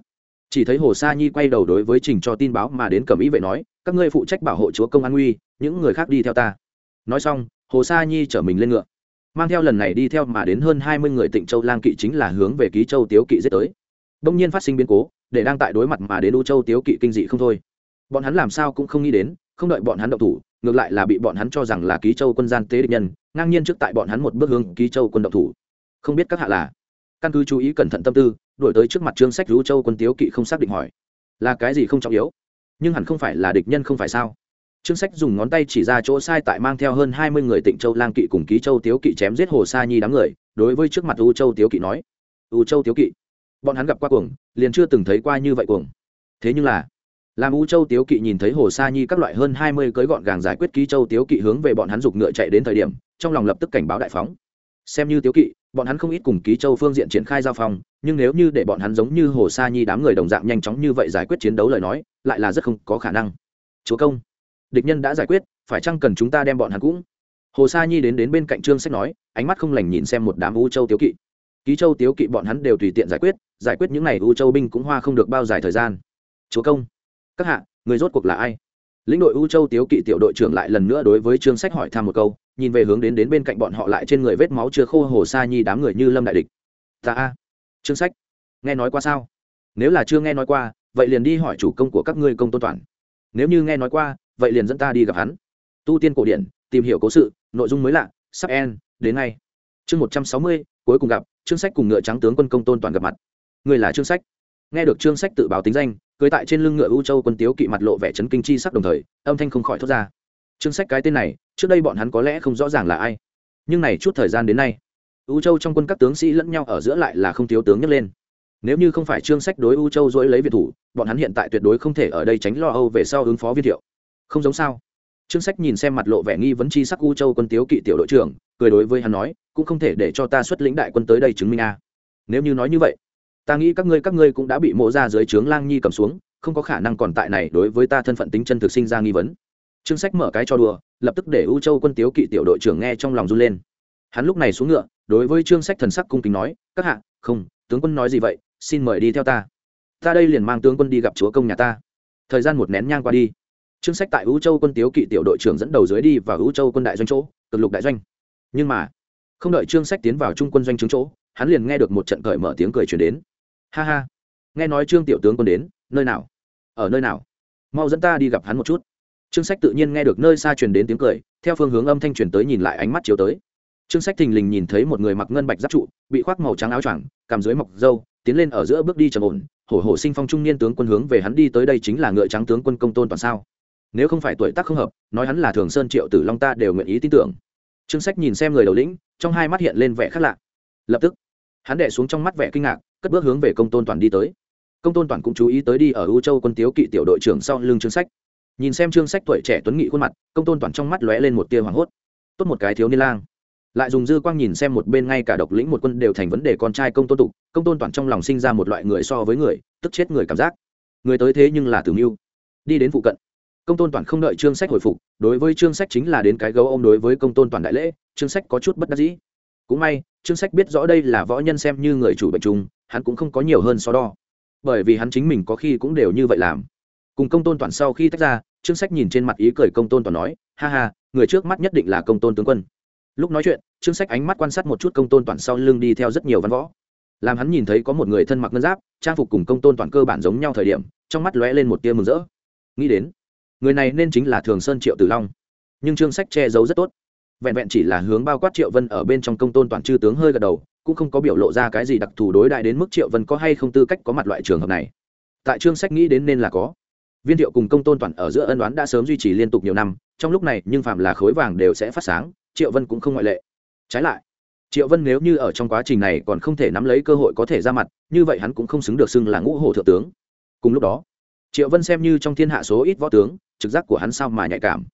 Chỉ thấy hồ sa nhi quay đầu đối với trình cho tin báo mà đến cầm ý vệ nói, các ngươi phụ trách bảo hộ chúa công an nguy những người khác đi theo ta. Nói xong hồ sa nhi chở mình lên ngựa. Mang theo lần này đi theo mà đến hơn hai mươi người tịnh châu lang kỵ chính là hướng về ký châu tiếu kỵ giết tới. Đông nhiên phát sinh biến cố, để đang tại đối mặt mà đến u châu tiếu kỵ kinh dị không thôi. Bọn hắn làm sao cũng không nghĩ đến, không đợi bọn hắn động thủ, ngược lại là bị bọn hắn cho rằng là ký châu quân gian tế địch nhân, ngang nhiên trước tại bọn hắn một bước hướng ký châu quân động thủ. Không biết các hạ là căn cứ chú ý cẩn thận tâm tư đổi tới trước mặt trương sách u châu quân tiếu kỵ không xác định hỏi, là cái gì không trọng yếu? Nhưng hẳn không phải là địch nhân không phải sao? Trương sách dùng ngón tay chỉ ra chỗ sai tại mang theo hơn hai mươi người tịnh châu lang kỵ cùng ký châu tiếu kỵ chém giết hồ sa nhi đám người, đối với trước mặt u châu tiếu kỵ nói, u châu tiếu kỵ, bọn hắn gặp qua cuồng, liền chưa từng thấy qua như vậy cuồng. Thế nhưng là, làm u châu tiếu kỵ nhìn thấy hồ sa nhi các loại hơn hai mươi cưới gọn gàng giải quyết ký châu tiếu kỵ hướng về bọn hắn giục ngựa chạy đến thời điểm, trong lòng lập tức cảnh báo đại phóng. Xem như tiếu kỵ, bọn hắn không ít cùng ký châu phương diện triển khai giao phong, nhưng nếu như để bọn hắn giống như hồ sa nhi đám người đồng dạng nhanh chóng như vậy giải quyết chiến đấu lời nói, lại là rất không có khả năng. Chúa công địch nhân đã giải quyết, phải chăng cần chúng ta đem bọn hắn cũng? Hồ sa nhi đến đến bên cạnh trương sách nói, ánh mắt không lành nhìn xem một đám u châu tiếu kỵ. Ký châu tiếu kỵ bọn hắn đều tùy tiện giải quyết giải quyết những n à y u châu binh cũng hoa không được bao dài thời gian. Chúa công, các hạ, người rốt cuộc là ai? Lĩnh đội u châu tiếu kỵ tiểu đội trưởng lại lần nữa đối với trương sách hỏi thăm một câu, nhìn về hướng đến đến bên cạnh bọn họ lại trên người vết máu chưa khô hồ sa nhi đám người như lâm đại địch. Ta a, trương sách, nghe nói qua sao? Nếu là chưa nghe nói qua, vậy liền đi hỏi chủ công của các ngươi công tôn toàn. Nếu như nghe nói qua vậy liền dẫn ta đi gặp hắn. Tu tiên cổ điển, tìm hiểu cố sự, nội dung mới lạ, sắp en đến ngay. Chương một trăm sáu mươi, cuối cùng gặp trương sách cùng ngựa trắng tướng quân công tôn toàn gặp mặt. Người là trương sách. Nghe được trương sách tự báo tính danh, cưới tại trên lưng ngựa u châu quân tiếu kỵ mặt lộ vẻ chấn kinh chi sắc đồng thời, âm thanh không khỏi thốt ra. Trương sách cái tên này, trước đây bọn hắn có lẽ không rõ ràng là ai. Nhưng này chút thời gian đến nay, u châu trong quân các tướng sĩ lẫn nhau ở giữa lại là không thiếu tướng nhấc lên. Nếu như không phải trương sách đối u châu dỗi lấy việt thủ, bọn hắn hiện tại tuyệt đối không thể ở đây tránh lo âu về sau ứng phó viên thiệu không giống sao? Trương sách nhìn xem mặt lộ vẻ nghi vấn chi sắc u châu quân tiếu kỵ tiểu đội trưởng, cười đối với hắn nói, cũng không thể để cho ta xuất lĩnh đại quân tới đây chứng minh a. Nếu như nói như vậy, ta nghĩ các ngươi các ngươi cũng đã bị mộ ra dưới trướng lang nhi cầm xuống, không có khả năng còn tại này đối với ta thân phận tính chân thực sinh ra nghi vấn. Trương sách mở cái cho đùa, lập tức để u châu quân tiếu kỵ tiểu đội trưởng nghe trong lòng run lên. Hắn lúc này xuống ngựa, đối với trương sách thần sắc cung kính nói, các hạ, không, tướng quân nói gì vậy, xin mời đi theo ta. Ta đây liền mang tướng quân đi gặp chúa công nhà ta. Thời gian một nén nhang qua đi trương sách tại u châu quân tiếu kỵ tiểu đội trưởng dẫn đầu dưới đi và u châu quân đại doanh chỗ, cực lục đại doanh. Nhưng mà, không đợi trương sách tiến vào trung quân doanh trướng chỗ, hắn liền nghe được một trận cởi mở tiếng cười chuyển đến. Ha ha, nghe nói trương tiểu tướng quân đến, nơi nào? Ở nơi nào? Mau dẫn ta đi gặp hắn một chút. Trương sách tự nhiên nghe được nơi xa truyền đến tiếng cười, theo phương hướng âm thanh truyền tới nhìn lại ánh mắt chiếu tới. Trương sách thình lình nhìn thấy một người mặc ngân bạch giáp trụ, bị khoác màu trắng áo choàng cằm dưới mọc dâu tiến lên ở giữa bước đi trầm ổn, hổ hổ sinh phong trung niên tướng quân hướng về hắn đi tới đây chính là ngựa trắng tướng quân công tôn toàn sao? Nếu không phải tuổi tác không hợp, nói hắn là thường sơn triệu tử long ta đều nguyện ý tin tưởng. Trương sách nhìn xem người đầu lĩnh, trong hai mắt hiện lên vẻ khác lạ. Lập tức, hắn đệ xuống trong mắt vẻ kinh ngạc, cất bước hướng về công tôn toàn đi tới. Công tôn toàn cũng chú ý tới đi ở u châu quân tiếu kỵ tiểu đội trưởng sau lưng trương sách. Nhìn xem trương sách tuổi trẻ tuấn nghị khuôn mặt, công tôn toàn trong mắt lóe lên một tia hoảng hốt. Tốt một cái thiếu niên lang. Lại dùng dư quang nhìn xem một bên ngay cả độc lĩnh một quân đều thành vấn đề con trai công tôn tục, công tôn toàn trong lòng sinh ra một loại người so với người, tức chết người cảm giác. Người tới thế nhưng là tử mưu. Đi đến phụ cận công tôn toàn không đợi trương sách hồi phục, đối với trương sách chính là đến cái gấu ông đối với công tôn toàn đại lễ, trương sách có chút bất đắc dĩ. Cũng may, trương sách biết rõ đây là võ nhân xem như người chủ bệnh chung, hắn cũng không có nhiều hơn so đo. Bởi vì hắn chính mình có khi cũng đều như vậy làm. Cùng công tôn toàn sau khi tách ra, trương sách nhìn trên mặt ý cười công tôn toàn nói, ha ha, người trước mắt nhất định là công tôn tướng quân. Lúc nói chuyện, trương sách ánh mắt quan sát một chút công tôn toàn sau lưng đi theo rất nhiều văn võ. Làm hắn nhìn thấy có một người thân mặc ngân giáp, trang phục cùng công tôn toàn cơ bản giống nhau thời điểm, trong mắt lóe lên một tia mừng rỡ. Nghĩ đến người này nên chính là thường sơn triệu tử long. Nhưng trương sách che giấu rất tốt. Vẹn vẹn chỉ là hướng bao quát triệu vân ở bên trong công tôn toàn chư tướng hơi gật đầu, cũng không có biểu lộ ra cái gì đặc thù đối đại đến mức triệu vân có hay không tư cách có mặt loại trường hợp này. Tại trương sách nghĩ đến nên là có. Viên thiệu cùng công tôn toàn ở giữa ân đoán đã sớm duy trì liên tục nhiều năm, trong lúc này nhưng phạm là khối vàng đều sẽ phát sáng, triệu vân cũng không ngoại lệ. Trái lại, triệu vân nếu như ở trong quá trình này còn không thể nắm lấy cơ hội có thể ra mặt, như vậy hắn cũng không xứng được xưng là ngũ hổ thượng tướng. Cùng lúc đó, triệu vân xem như trong thiên hạ số ít võ tướng trực giác của hắn sao mà nhạy cảm.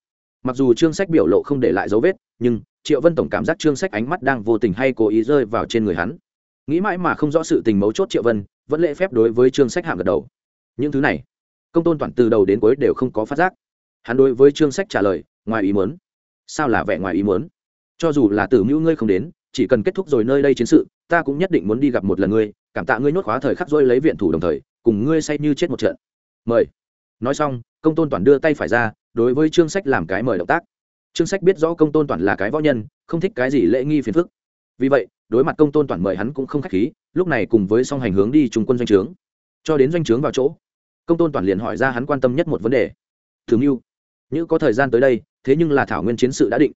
Mặc dù chương sách biểu lộ không để lại dấu vết, nhưng triệu vân tổng cảm giác chương sách ánh mắt đang vô tình hay cố ý rơi vào trên người hắn. Nghĩ mãi mà không rõ sự tình mấu chốt triệu vân vẫn lễ phép đối với chương sách hạng gật đầu. Những thứ này, công tôn toàn từ đầu đến cuối đều không có phát giác. Hắn đối với chương sách trả lời, ngoài ý muốn. Sao là vẻ ngoài ý muốn? Cho dù là tử mưu ngươi không đến, chỉ cần kết thúc rồi nơi đây chiến sự, ta cũng nhất định muốn đi gặp một lần ngươi, cảm tạ ngươi nhốt khóa thời khắc rồi lấy viện thủ đồng thời, cùng ngươi say như chết một trận. Mời. Nói xong công tôn toàn đưa tay phải ra, đối với trương sách làm cái mời động tác. Trương sách biết rõ công tôn toàn là cái võ nhân, không thích cái gì lễ nghi phiền phức. Vì vậy, đối mặt công tôn toàn mời hắn cũng không k h á c h khí, lúc này cùng với song hành hướng đi trung quân doanh trướng. Cho đến doanh trướng vào chỗ, công tôn toàn liền hỏi ra hắn quan tâm nhất một vấn đề. Thường mưu, như có thời gian tới đây, thế nhưng là thảo nguyên chiến sự đã định.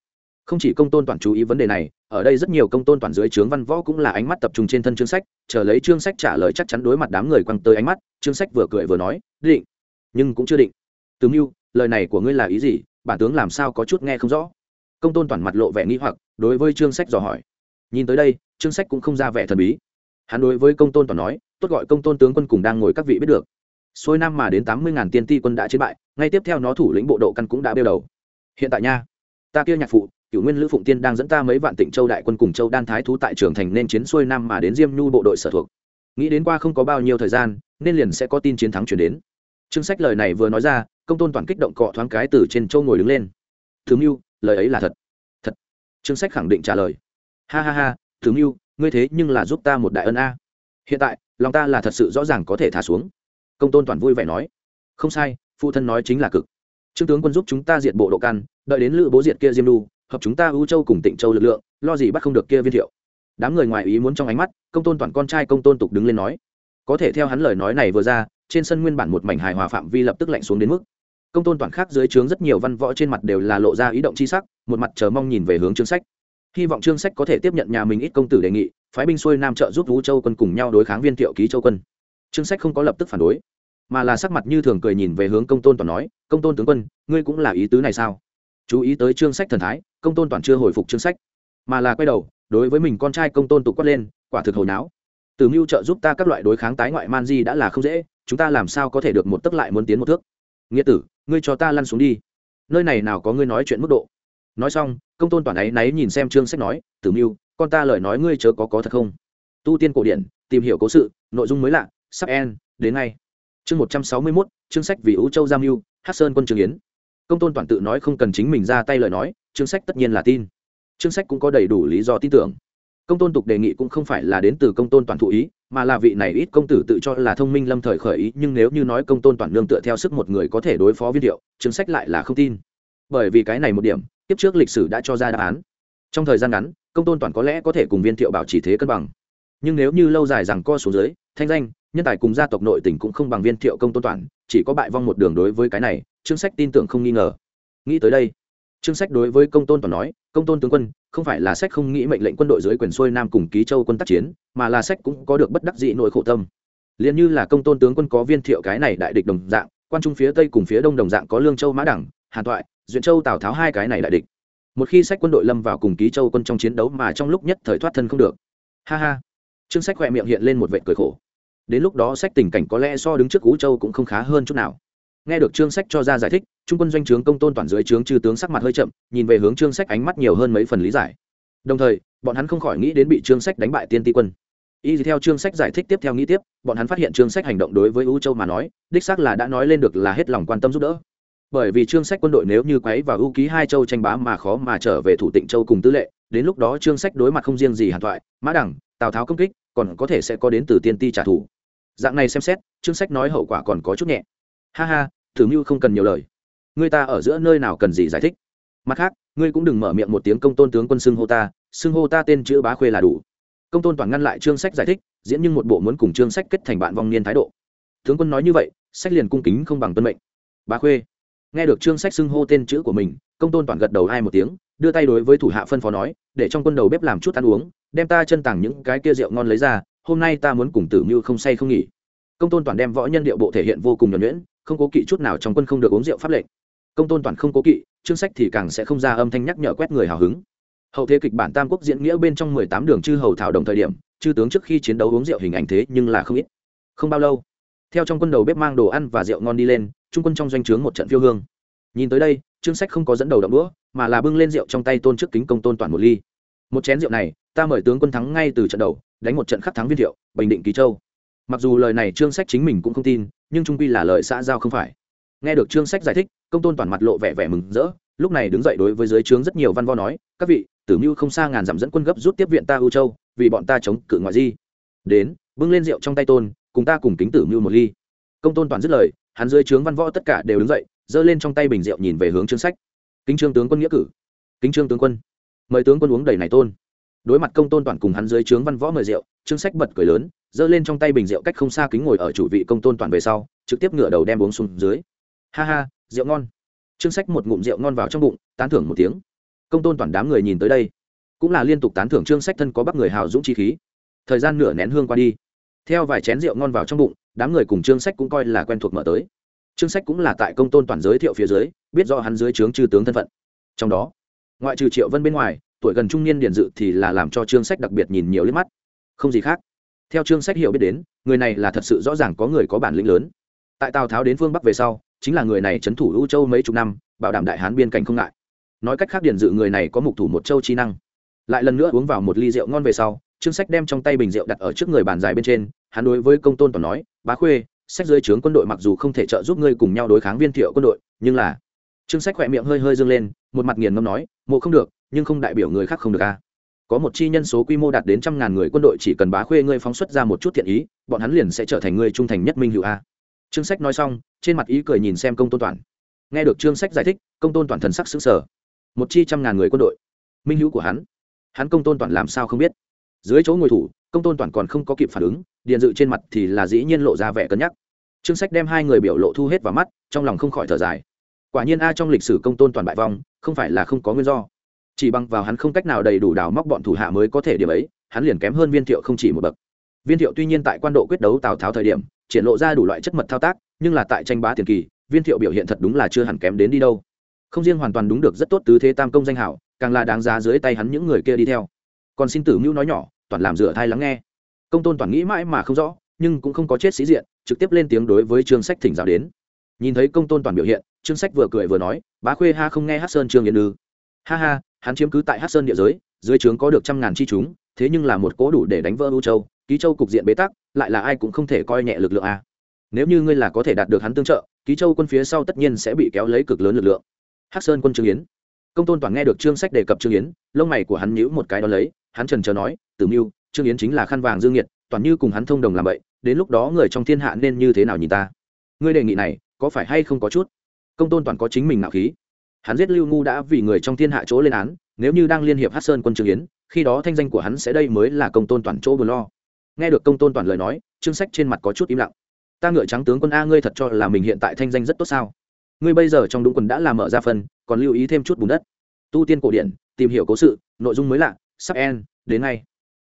Không chỉ công tôn toàn chú ý vấn đề này, ở đây rất nhiều công tôn toàn dưới trướng văn võ cũng là ánh mắt tập trung trên thân chương sách, chờ lấy chương sách trả lời chắc chắn đối mặt đám người quăng tới ánh mắt chương sách vừa cười vừa nói, định, nhưng cũng chưa định từ mưu, lời này của ngươi là ý gì? Bản tướng làm sao có chút nghe không rõ? Công tôn toàn mặt lộ vẻ nghi hoặc, đối với Trương sách dò hỏi. Nhìn tới đây, Trương sách cũng không ra vẻ thần bí. Hắn đối với công tôn toàn nói, tốt gọi công tôn tướng quân cùng đang ngồi các vị biết được. Xuôi năm mà đến tám mươi ngàn tiên ti quân đã chiến bại, ngay tiếp theo nó thủ lĩnh bộ độ căn cũng đã bêu đầu. Hiện tại nha, ta kia nhạc phụ cựu nguyên lữ phụng tiên đang dẫn ta mấy vạn tịnh châu đại quân cùng châu đan thái thú tại trường thành nên chiến xuôi năm mà đến diêm nhu bộ đội sở thuộc. Nghĩ đến qua không có bao nhiêu thời gian, nên liền sẽ có tin chiến thắng chuyển đến. Chương sách lời này vừa nói ra công tôn toàn kích động cọ thoáng cái từ trên châu ngồi đứng lên. Thứ mưu lời ấy là thật. Thật. Chương sách khẳng định trả lời. Ha ha ha thứ mưu ngươi thế nhưng là giúp ta một đại ân a. Hiện tại lòng ta là thật sự rõ ràng có thể thả xuống. Công tôn toàn vui vẻ nói. Không sai phụ thân nói chính là cực. Trương tướng quân giúp chúng ta diệt bộ độ căn đợi đến lữ bố diệt kia diêm Lu, hợp chúng ta ưu châu cùng tịnh châu lực lượng lo gì bắt không được kia viên thiệu. Đám người ngoài ý muốn trong ánh mắt công tôn toàn con trai công tôn tục đứng lên nói. Có thể theo hắn lời nói này vừa ra trên sân nguyên bản một mảnh hài hòa phạm vi lập tức lạnh xuống đến mức công tôn toàn khác dưới trướng rất nhiều văn võ trên mặt đều là lộ ra ý động c h i sắc, một mặt chờ mong nhìn về hướng chương sách. Hy vọng chương sách có thể tiếp nhận nhà mình ít công tử đề nghị, phái binh xuôi nam trợ giúp vũ châu quân cùng nhau đối kháng viên thiệu ký châu quân. Chương sách không có lập tức phản đối, mà là sắc mặt như thường cười nhìn về hướng công tôn toàn nói, công tôn tướng quân, ngươi cũng là ý tứ này sao? Chú ý tới chương sách thần thái, công tôn toàn chưa hồi phục chương sách, mà là quay đầu, đối với mình con trai công tôn tục quát lên, quả thực hồi não từ mưu trợ giúp ta các loại đối kháng tái ngoại man di đã là không dễ, chúng ta làm sao có thể được một tấc lại muốn tiến một thước? Nghĩa tử ngươi cho ta lăn xuống đi. Nơi này nào có ngươi nói chuyện mức độ. Nói xong, công tôn toàn ấy náy nhìn xem trương sách nói, tử mưu, con ta lời nói ngươi chớ có có thật không? Tu tiên cổ điển, tìm hiểu cố sự, nội dung mới lạ, sắp en đến ngay. Chương một trăm sáu mươi mốt chương sách vì ưu châu giam mưu hát sơn quân trường yến. Công tôn toàn tự nói không cần chính mình ra tay lời nói chương sách tất nhiên là tin. Chương sách cũng có đầy đủ lý do tin tưởng. Công tôn tục đề nghị cũng không phải là đến từ công tôn toàn thụ ý mà là vị này ít công tử tự cho là thông minh lâm thời khởi ý, nhưng nếu như nói công tôn toàn nương tựa theo sức một người có thể đối phó viên điệu chương sách lại là không tin. Bởi vì cái này một điểm tiếp trước lịch sử đã cho ra đáp án. Trong thời gian ngắn, công tôn toàn có lẽ có thể cùng viên thiệu bảo chỉ thế cân bằng. Nhưng nếu như lâu dài rằng co số dưới, thanh danh, nhân tài cùng gia tộc nội tỉnh cũng không bằng viên thiệu công tôn toàn, chỉ có bại vong một đường đối với cái này chương sách tin tưởng không nghi ngờ. Nghĩ tới đây Trương sách đối với công tôn toàn nói, công tôn tướng quân, không phải là sách không nghĩ mệnh lệnh quân đội dưới quyền xuôi nam cùng ký châu quân tác chiến, mà là sách cũng có được bất đắc dĩ nội khổ tâm. Liên như là công tôn tướng quân có viên thiệu cái này đại địch đồng dạng, quan trung phía tây cùng phía đông đồng dạng có lương châu, mã đẳng, hàn toại duyện châu, tào tháo hai cái này đại địch. Một khi sách quân đội lâm vào cùng ký châu quân trong chiến đấu mà trong lúc nhất thời thoát thân không được. Ha ha. Trương sách khoe miệng hiện lên một vệt cười khổ. Đến lúc đó sách tình cảnh có lẽ so đứng trước cú châu cũng không khá hơn chút nào nghe được trương sách cho ra giải thích, trung quân doanh trướng công tôn toàn dưới trướng chư tướng sắc mặt hơi chậm, nhìn về hướng trương sách ánh mắt nhiều hơn mấy phần lý giải. Đồng thời, bọn hắn không khỏi nghĩ đến bị trương sách đánh bại tiên ti quân. Y theo trương sách giải thích tiếp theo nghĩ tiếp, bọn hắn phát hiện trương sách hành động đối với u châu mà nói, đích xác là đã nói lên được là hết lòng quan tâm giúp đỡ. Bởi vì trương sách quân đội nếu như quấy và ưu ký hai châu tranh bá mà khó mà trở về thủ tịnh châu cùng tư lệ, đến lúc đó trương sách đối mặt không riêng gì hàn thoại, mã đẳng, tào tháo công kích, còn có thể sẽ có đến từ tiên ti trả thù. Dạng này xem xét trương sách nói hậu quả còn có chút nhẹ. Ha ha thử mưu không cần nhiều lời. Người ta ở giữa nơi nào cần gì giải thích. Mặt khác, ngươi cũng đừng mở miệng một tiếng công tôn tướng quân xưng hô ta, xưng hô ta tên chữ bá khuê là đủ. Công tôn toàn ngăn lại chương sách giải thích, diễn nhưng một bộ muốn cùng chương sách kết thành bạn vong niên thái độ. Tướng quân nói như vậy, sách liền cung kính không bằng tuân mệnh. Bá khuê. Nghe được chương sách xưng hô tên chữ của mình, công tôn toàn gật đầu hai một tiếng, đưa tay đối với thủ hạ phân phó nói, để trong quân đầu bếp làm chút ăn uống, đem ta chân tàng những cái kia rượu ngon lấy ra, hôm nay ta muốn cùng tử mưu không say không nghỉ. Công tôn toàn đem võ nhân điệu bộ thể hiện vô cùng nhuẩn nhuyễn không cố kỵ chút nào trong quân không được uống rượu pháp lệnh. Công tôn toàn không cố kỵ, chương sách thì càng sẽ không ra âm thanh nhắc nhở quét người hào hứng. Hậu thế kịch bản tam quốc diễn nghĩa bên trong mười tám đường chư hầu thảo đồng thời điểm, chư tướng trước khi chiến đấu uống rượu hình ảnh thế nhưng là không ít. Không bao lâu, theo trong quân đầu bếp mang đồ ăn và rượu ngon đi lên, trung quân trong doanh trướng một trận phiêu hương. Nhìn tới đây, chương sách không có dẫn đầu đậm đũa, mà là bưng lên rượu trong tay tôn trước kính công tôn toàn một ly. Một chén rượu này, ta mời tướng quân thắng ngay từ trận đầu, đánh một trận khắc thắng viên thiệu, bình định ký châu. Mặc dù lời này trương sách chính mình cũng không tin nhưng trung quy là lời xã giao không phải. Nghe được trương sách giải thích, công tôn toàn mặt lộ vẻ vẻ mừng rỡ, lúc này đứng dậy đối với dưới trướng rất nhiều văn vo nói, các vị, tử mưu không xa ngàn dặm dẫn quân gấp rút tiếp viện ta ưu châu, vì bọn ta chống cự ngoại di. Đến, bưng lên rượu trong tay tôn, cùng ta cùng kính tử mưu một ly. Công tôn toàn dứt lời, hắn dưới trướng văn võ tất cả đều đứng dậy, giơ lên trong tay bình rượu nhìn về hướng trương sách. Kính trương tướng quân nghĩa cử. Kính trương tướng quân, mời tướng quân uống đầy này tôn đối mặt công tôn toàn cùng hắn dưới trướng văn võ mời rượu, trương sách bật cười lớn, giơ lên trong tay bình rượu cách không xa kính ngồi ở chủ vị công tôn toàn về sau, trực tiếp ngửa đầu đem uống xuống dưới. Ha ha, rượu ngon. Trương sách một ngụm rượu ngon vào trong bụng, tán thưởng một tiếng. Công tôn toàn đám người nhìn tới đây, cũng là liên tục tán thưởng trương sách thân có bắc người hào dũng chi khí. Thời gian nửa nén hương qua đi. Theo vài chén rượu ngon vào trong bụng, đám người cùng trương sách cũng coi là quen thuộc mở tới. Trương sách cũng là tại công tôn toàn giới thiệu phía dưới, biết do hắn dưới trướng chư tướng thân phận. Trong đó, ngoại trừ triệu vân bên ngoài tuổi gần trung niên điển dự thì là làm cho trương sách đặc biệt nhìn nhiều liếc mắt. Không gì khác. Theo trương sách hiểu biết đến, người này là thật sự rõ ràng có người có bản lĩnh lớn. Tại tào tháo đến phương bắc về sau, chính là người này c h ấ n thủ u châu mấy chục năm, bảo đảm đại hán biên cảnh không ngại. Nói cách khác điển dự người này có mục thủ một châu trí năng. Lại lần nữa uống vào một ly rượu ngon về sau, trương sách đem trong tay bình rượu đặt ở trước người bàn dài bên trên, hắn đối với công tôn toàn nói, bá khuê, sách dưới trướng quân đội mặc dù không thể trợ giúp ngươi cùng nhau đối kháng viên thiệu quân đội, nhưng là trương sách khỏe miệng hơi hơi dâng lên, một mặt nghiền ngâm nói, mộ không được nhưng không đại biểu người khác không được a. Có một chi nhân số quy mô đạt đến trăm ngàn người quân đội chỉ cần bá khuê ngươi phóng xuất ra một chút thiện ý, bọn hắn liền sẽ trở thành người trung thành nhất minh hữu a. Trương sách nói xong, trên mặt ý cười nhìn xem công tôn toàn. Nghe được trương sách giải thích, công tôn toàn thần sắc xứng sở một chi trăm ngàn người quân đội. Minh hữu của hắn. Hắn công tôn toàn làm sao không biết? Dưới chỗ ngồi thủ, công tôn toàn còn không có kịp phản ứng, điện dự trên mặt thì là dĩ nhiên lộ ra vẻ cân nhắc. Trương sách đem hai người biểu lộ thu hết vào mắt, trong lòng không khỏi thở dài. Quả nhiên a trong lịch sử công tôn toàn bại vong, không phải là không có nguyên do chỉ bằng vào hắn không cách nào đầy đủ đào móc bọn thủ hạ mới có thể điểm ấy, hắn liền kém hơn viên thiệu không chỉ một bậc. Viên thiệu tuy nhiên tại quan độ quyết đấu tào tháo thời điểm, triển lộ ra đủ loại chất mật thao tác, nhưng là tại tranh bá tiền kỳ, viên thiệu biểu hiện thật đúng là chưa hẳn kém đến đi đâu. Không riêng hoàn toàn đúng được rất tốt tứ thế tam công danh hảo, càng là đáng giá dưới tay hắn những người kia đi theo. Còn xin tử mưu nói nhỏ, toàn làm rửa thai lắng nghe. Công tôn toàn nghĩ mãi mà không rõ, nhưng cũng không có chết sĩ diện, trực tiếp lên tiếng đối với trương sách thỉnh giáo đến. Nhìn thấy công tôn toàn biểu hiện, trương sách vừa cười vừa nói, bá khuê ha không nghe hát sơn trương yên ư. Ha ha hắn chiếm cứ tại hát sơn địa giới, dưới trướng có được trăm ngàn chi chúng, thế nhưng là một cố đủ để đánh vỡ ưu châu, ký châu cục diện bế tắc, lại là ai cũng không thể coi nhẹ lực lượng a. Nếu như ngươi là có thể đạt được hắn tương trợ, ký châu quân phía sau tất nhiên sẽ bị kéo lấy cực lớn lực lượng. Hắc sơn quân trương yến. Công tôn toàn nghe được trương sách đề cập trương yến, lông mày của hắn nhíu một cái đó lấy, hắn trần chờ nói, tử mưu, trương yến chính là khăn vàng dương nhiệt, toàn như cùng hắn thông đồng làm vậy, đến lúc đó người trong thiên hạ nên như thế nào nhìn ta? Ngươi đề nghị này, có phải hay không có chút? Công tôn toàn có chính mình nạo khí hắn giết lưu ngu đã vì người trong thiên hạ chỗ lên án, nếu như đang liên hiệp hát sơn quân trương yến, khi đó thanh danh của hắn sẽ đây mới là công tôn toàn chỗ buồn lo. Nghe được công tôn toàn lời nói, chương sách trên mặt có chút im lặng. Ta ngựa trắng tướng quân a, ngươi thật cho là mình hiện tại thanh danh rất tốt sao? Ngươi bây giờ trong đúng quần đã làm mở ra phân còn lưu ý thêm chút bùn đất. Tu tiên cổ điển, tìm hiểu cố sự, nội dung mới lạ, sắp en đến ngay.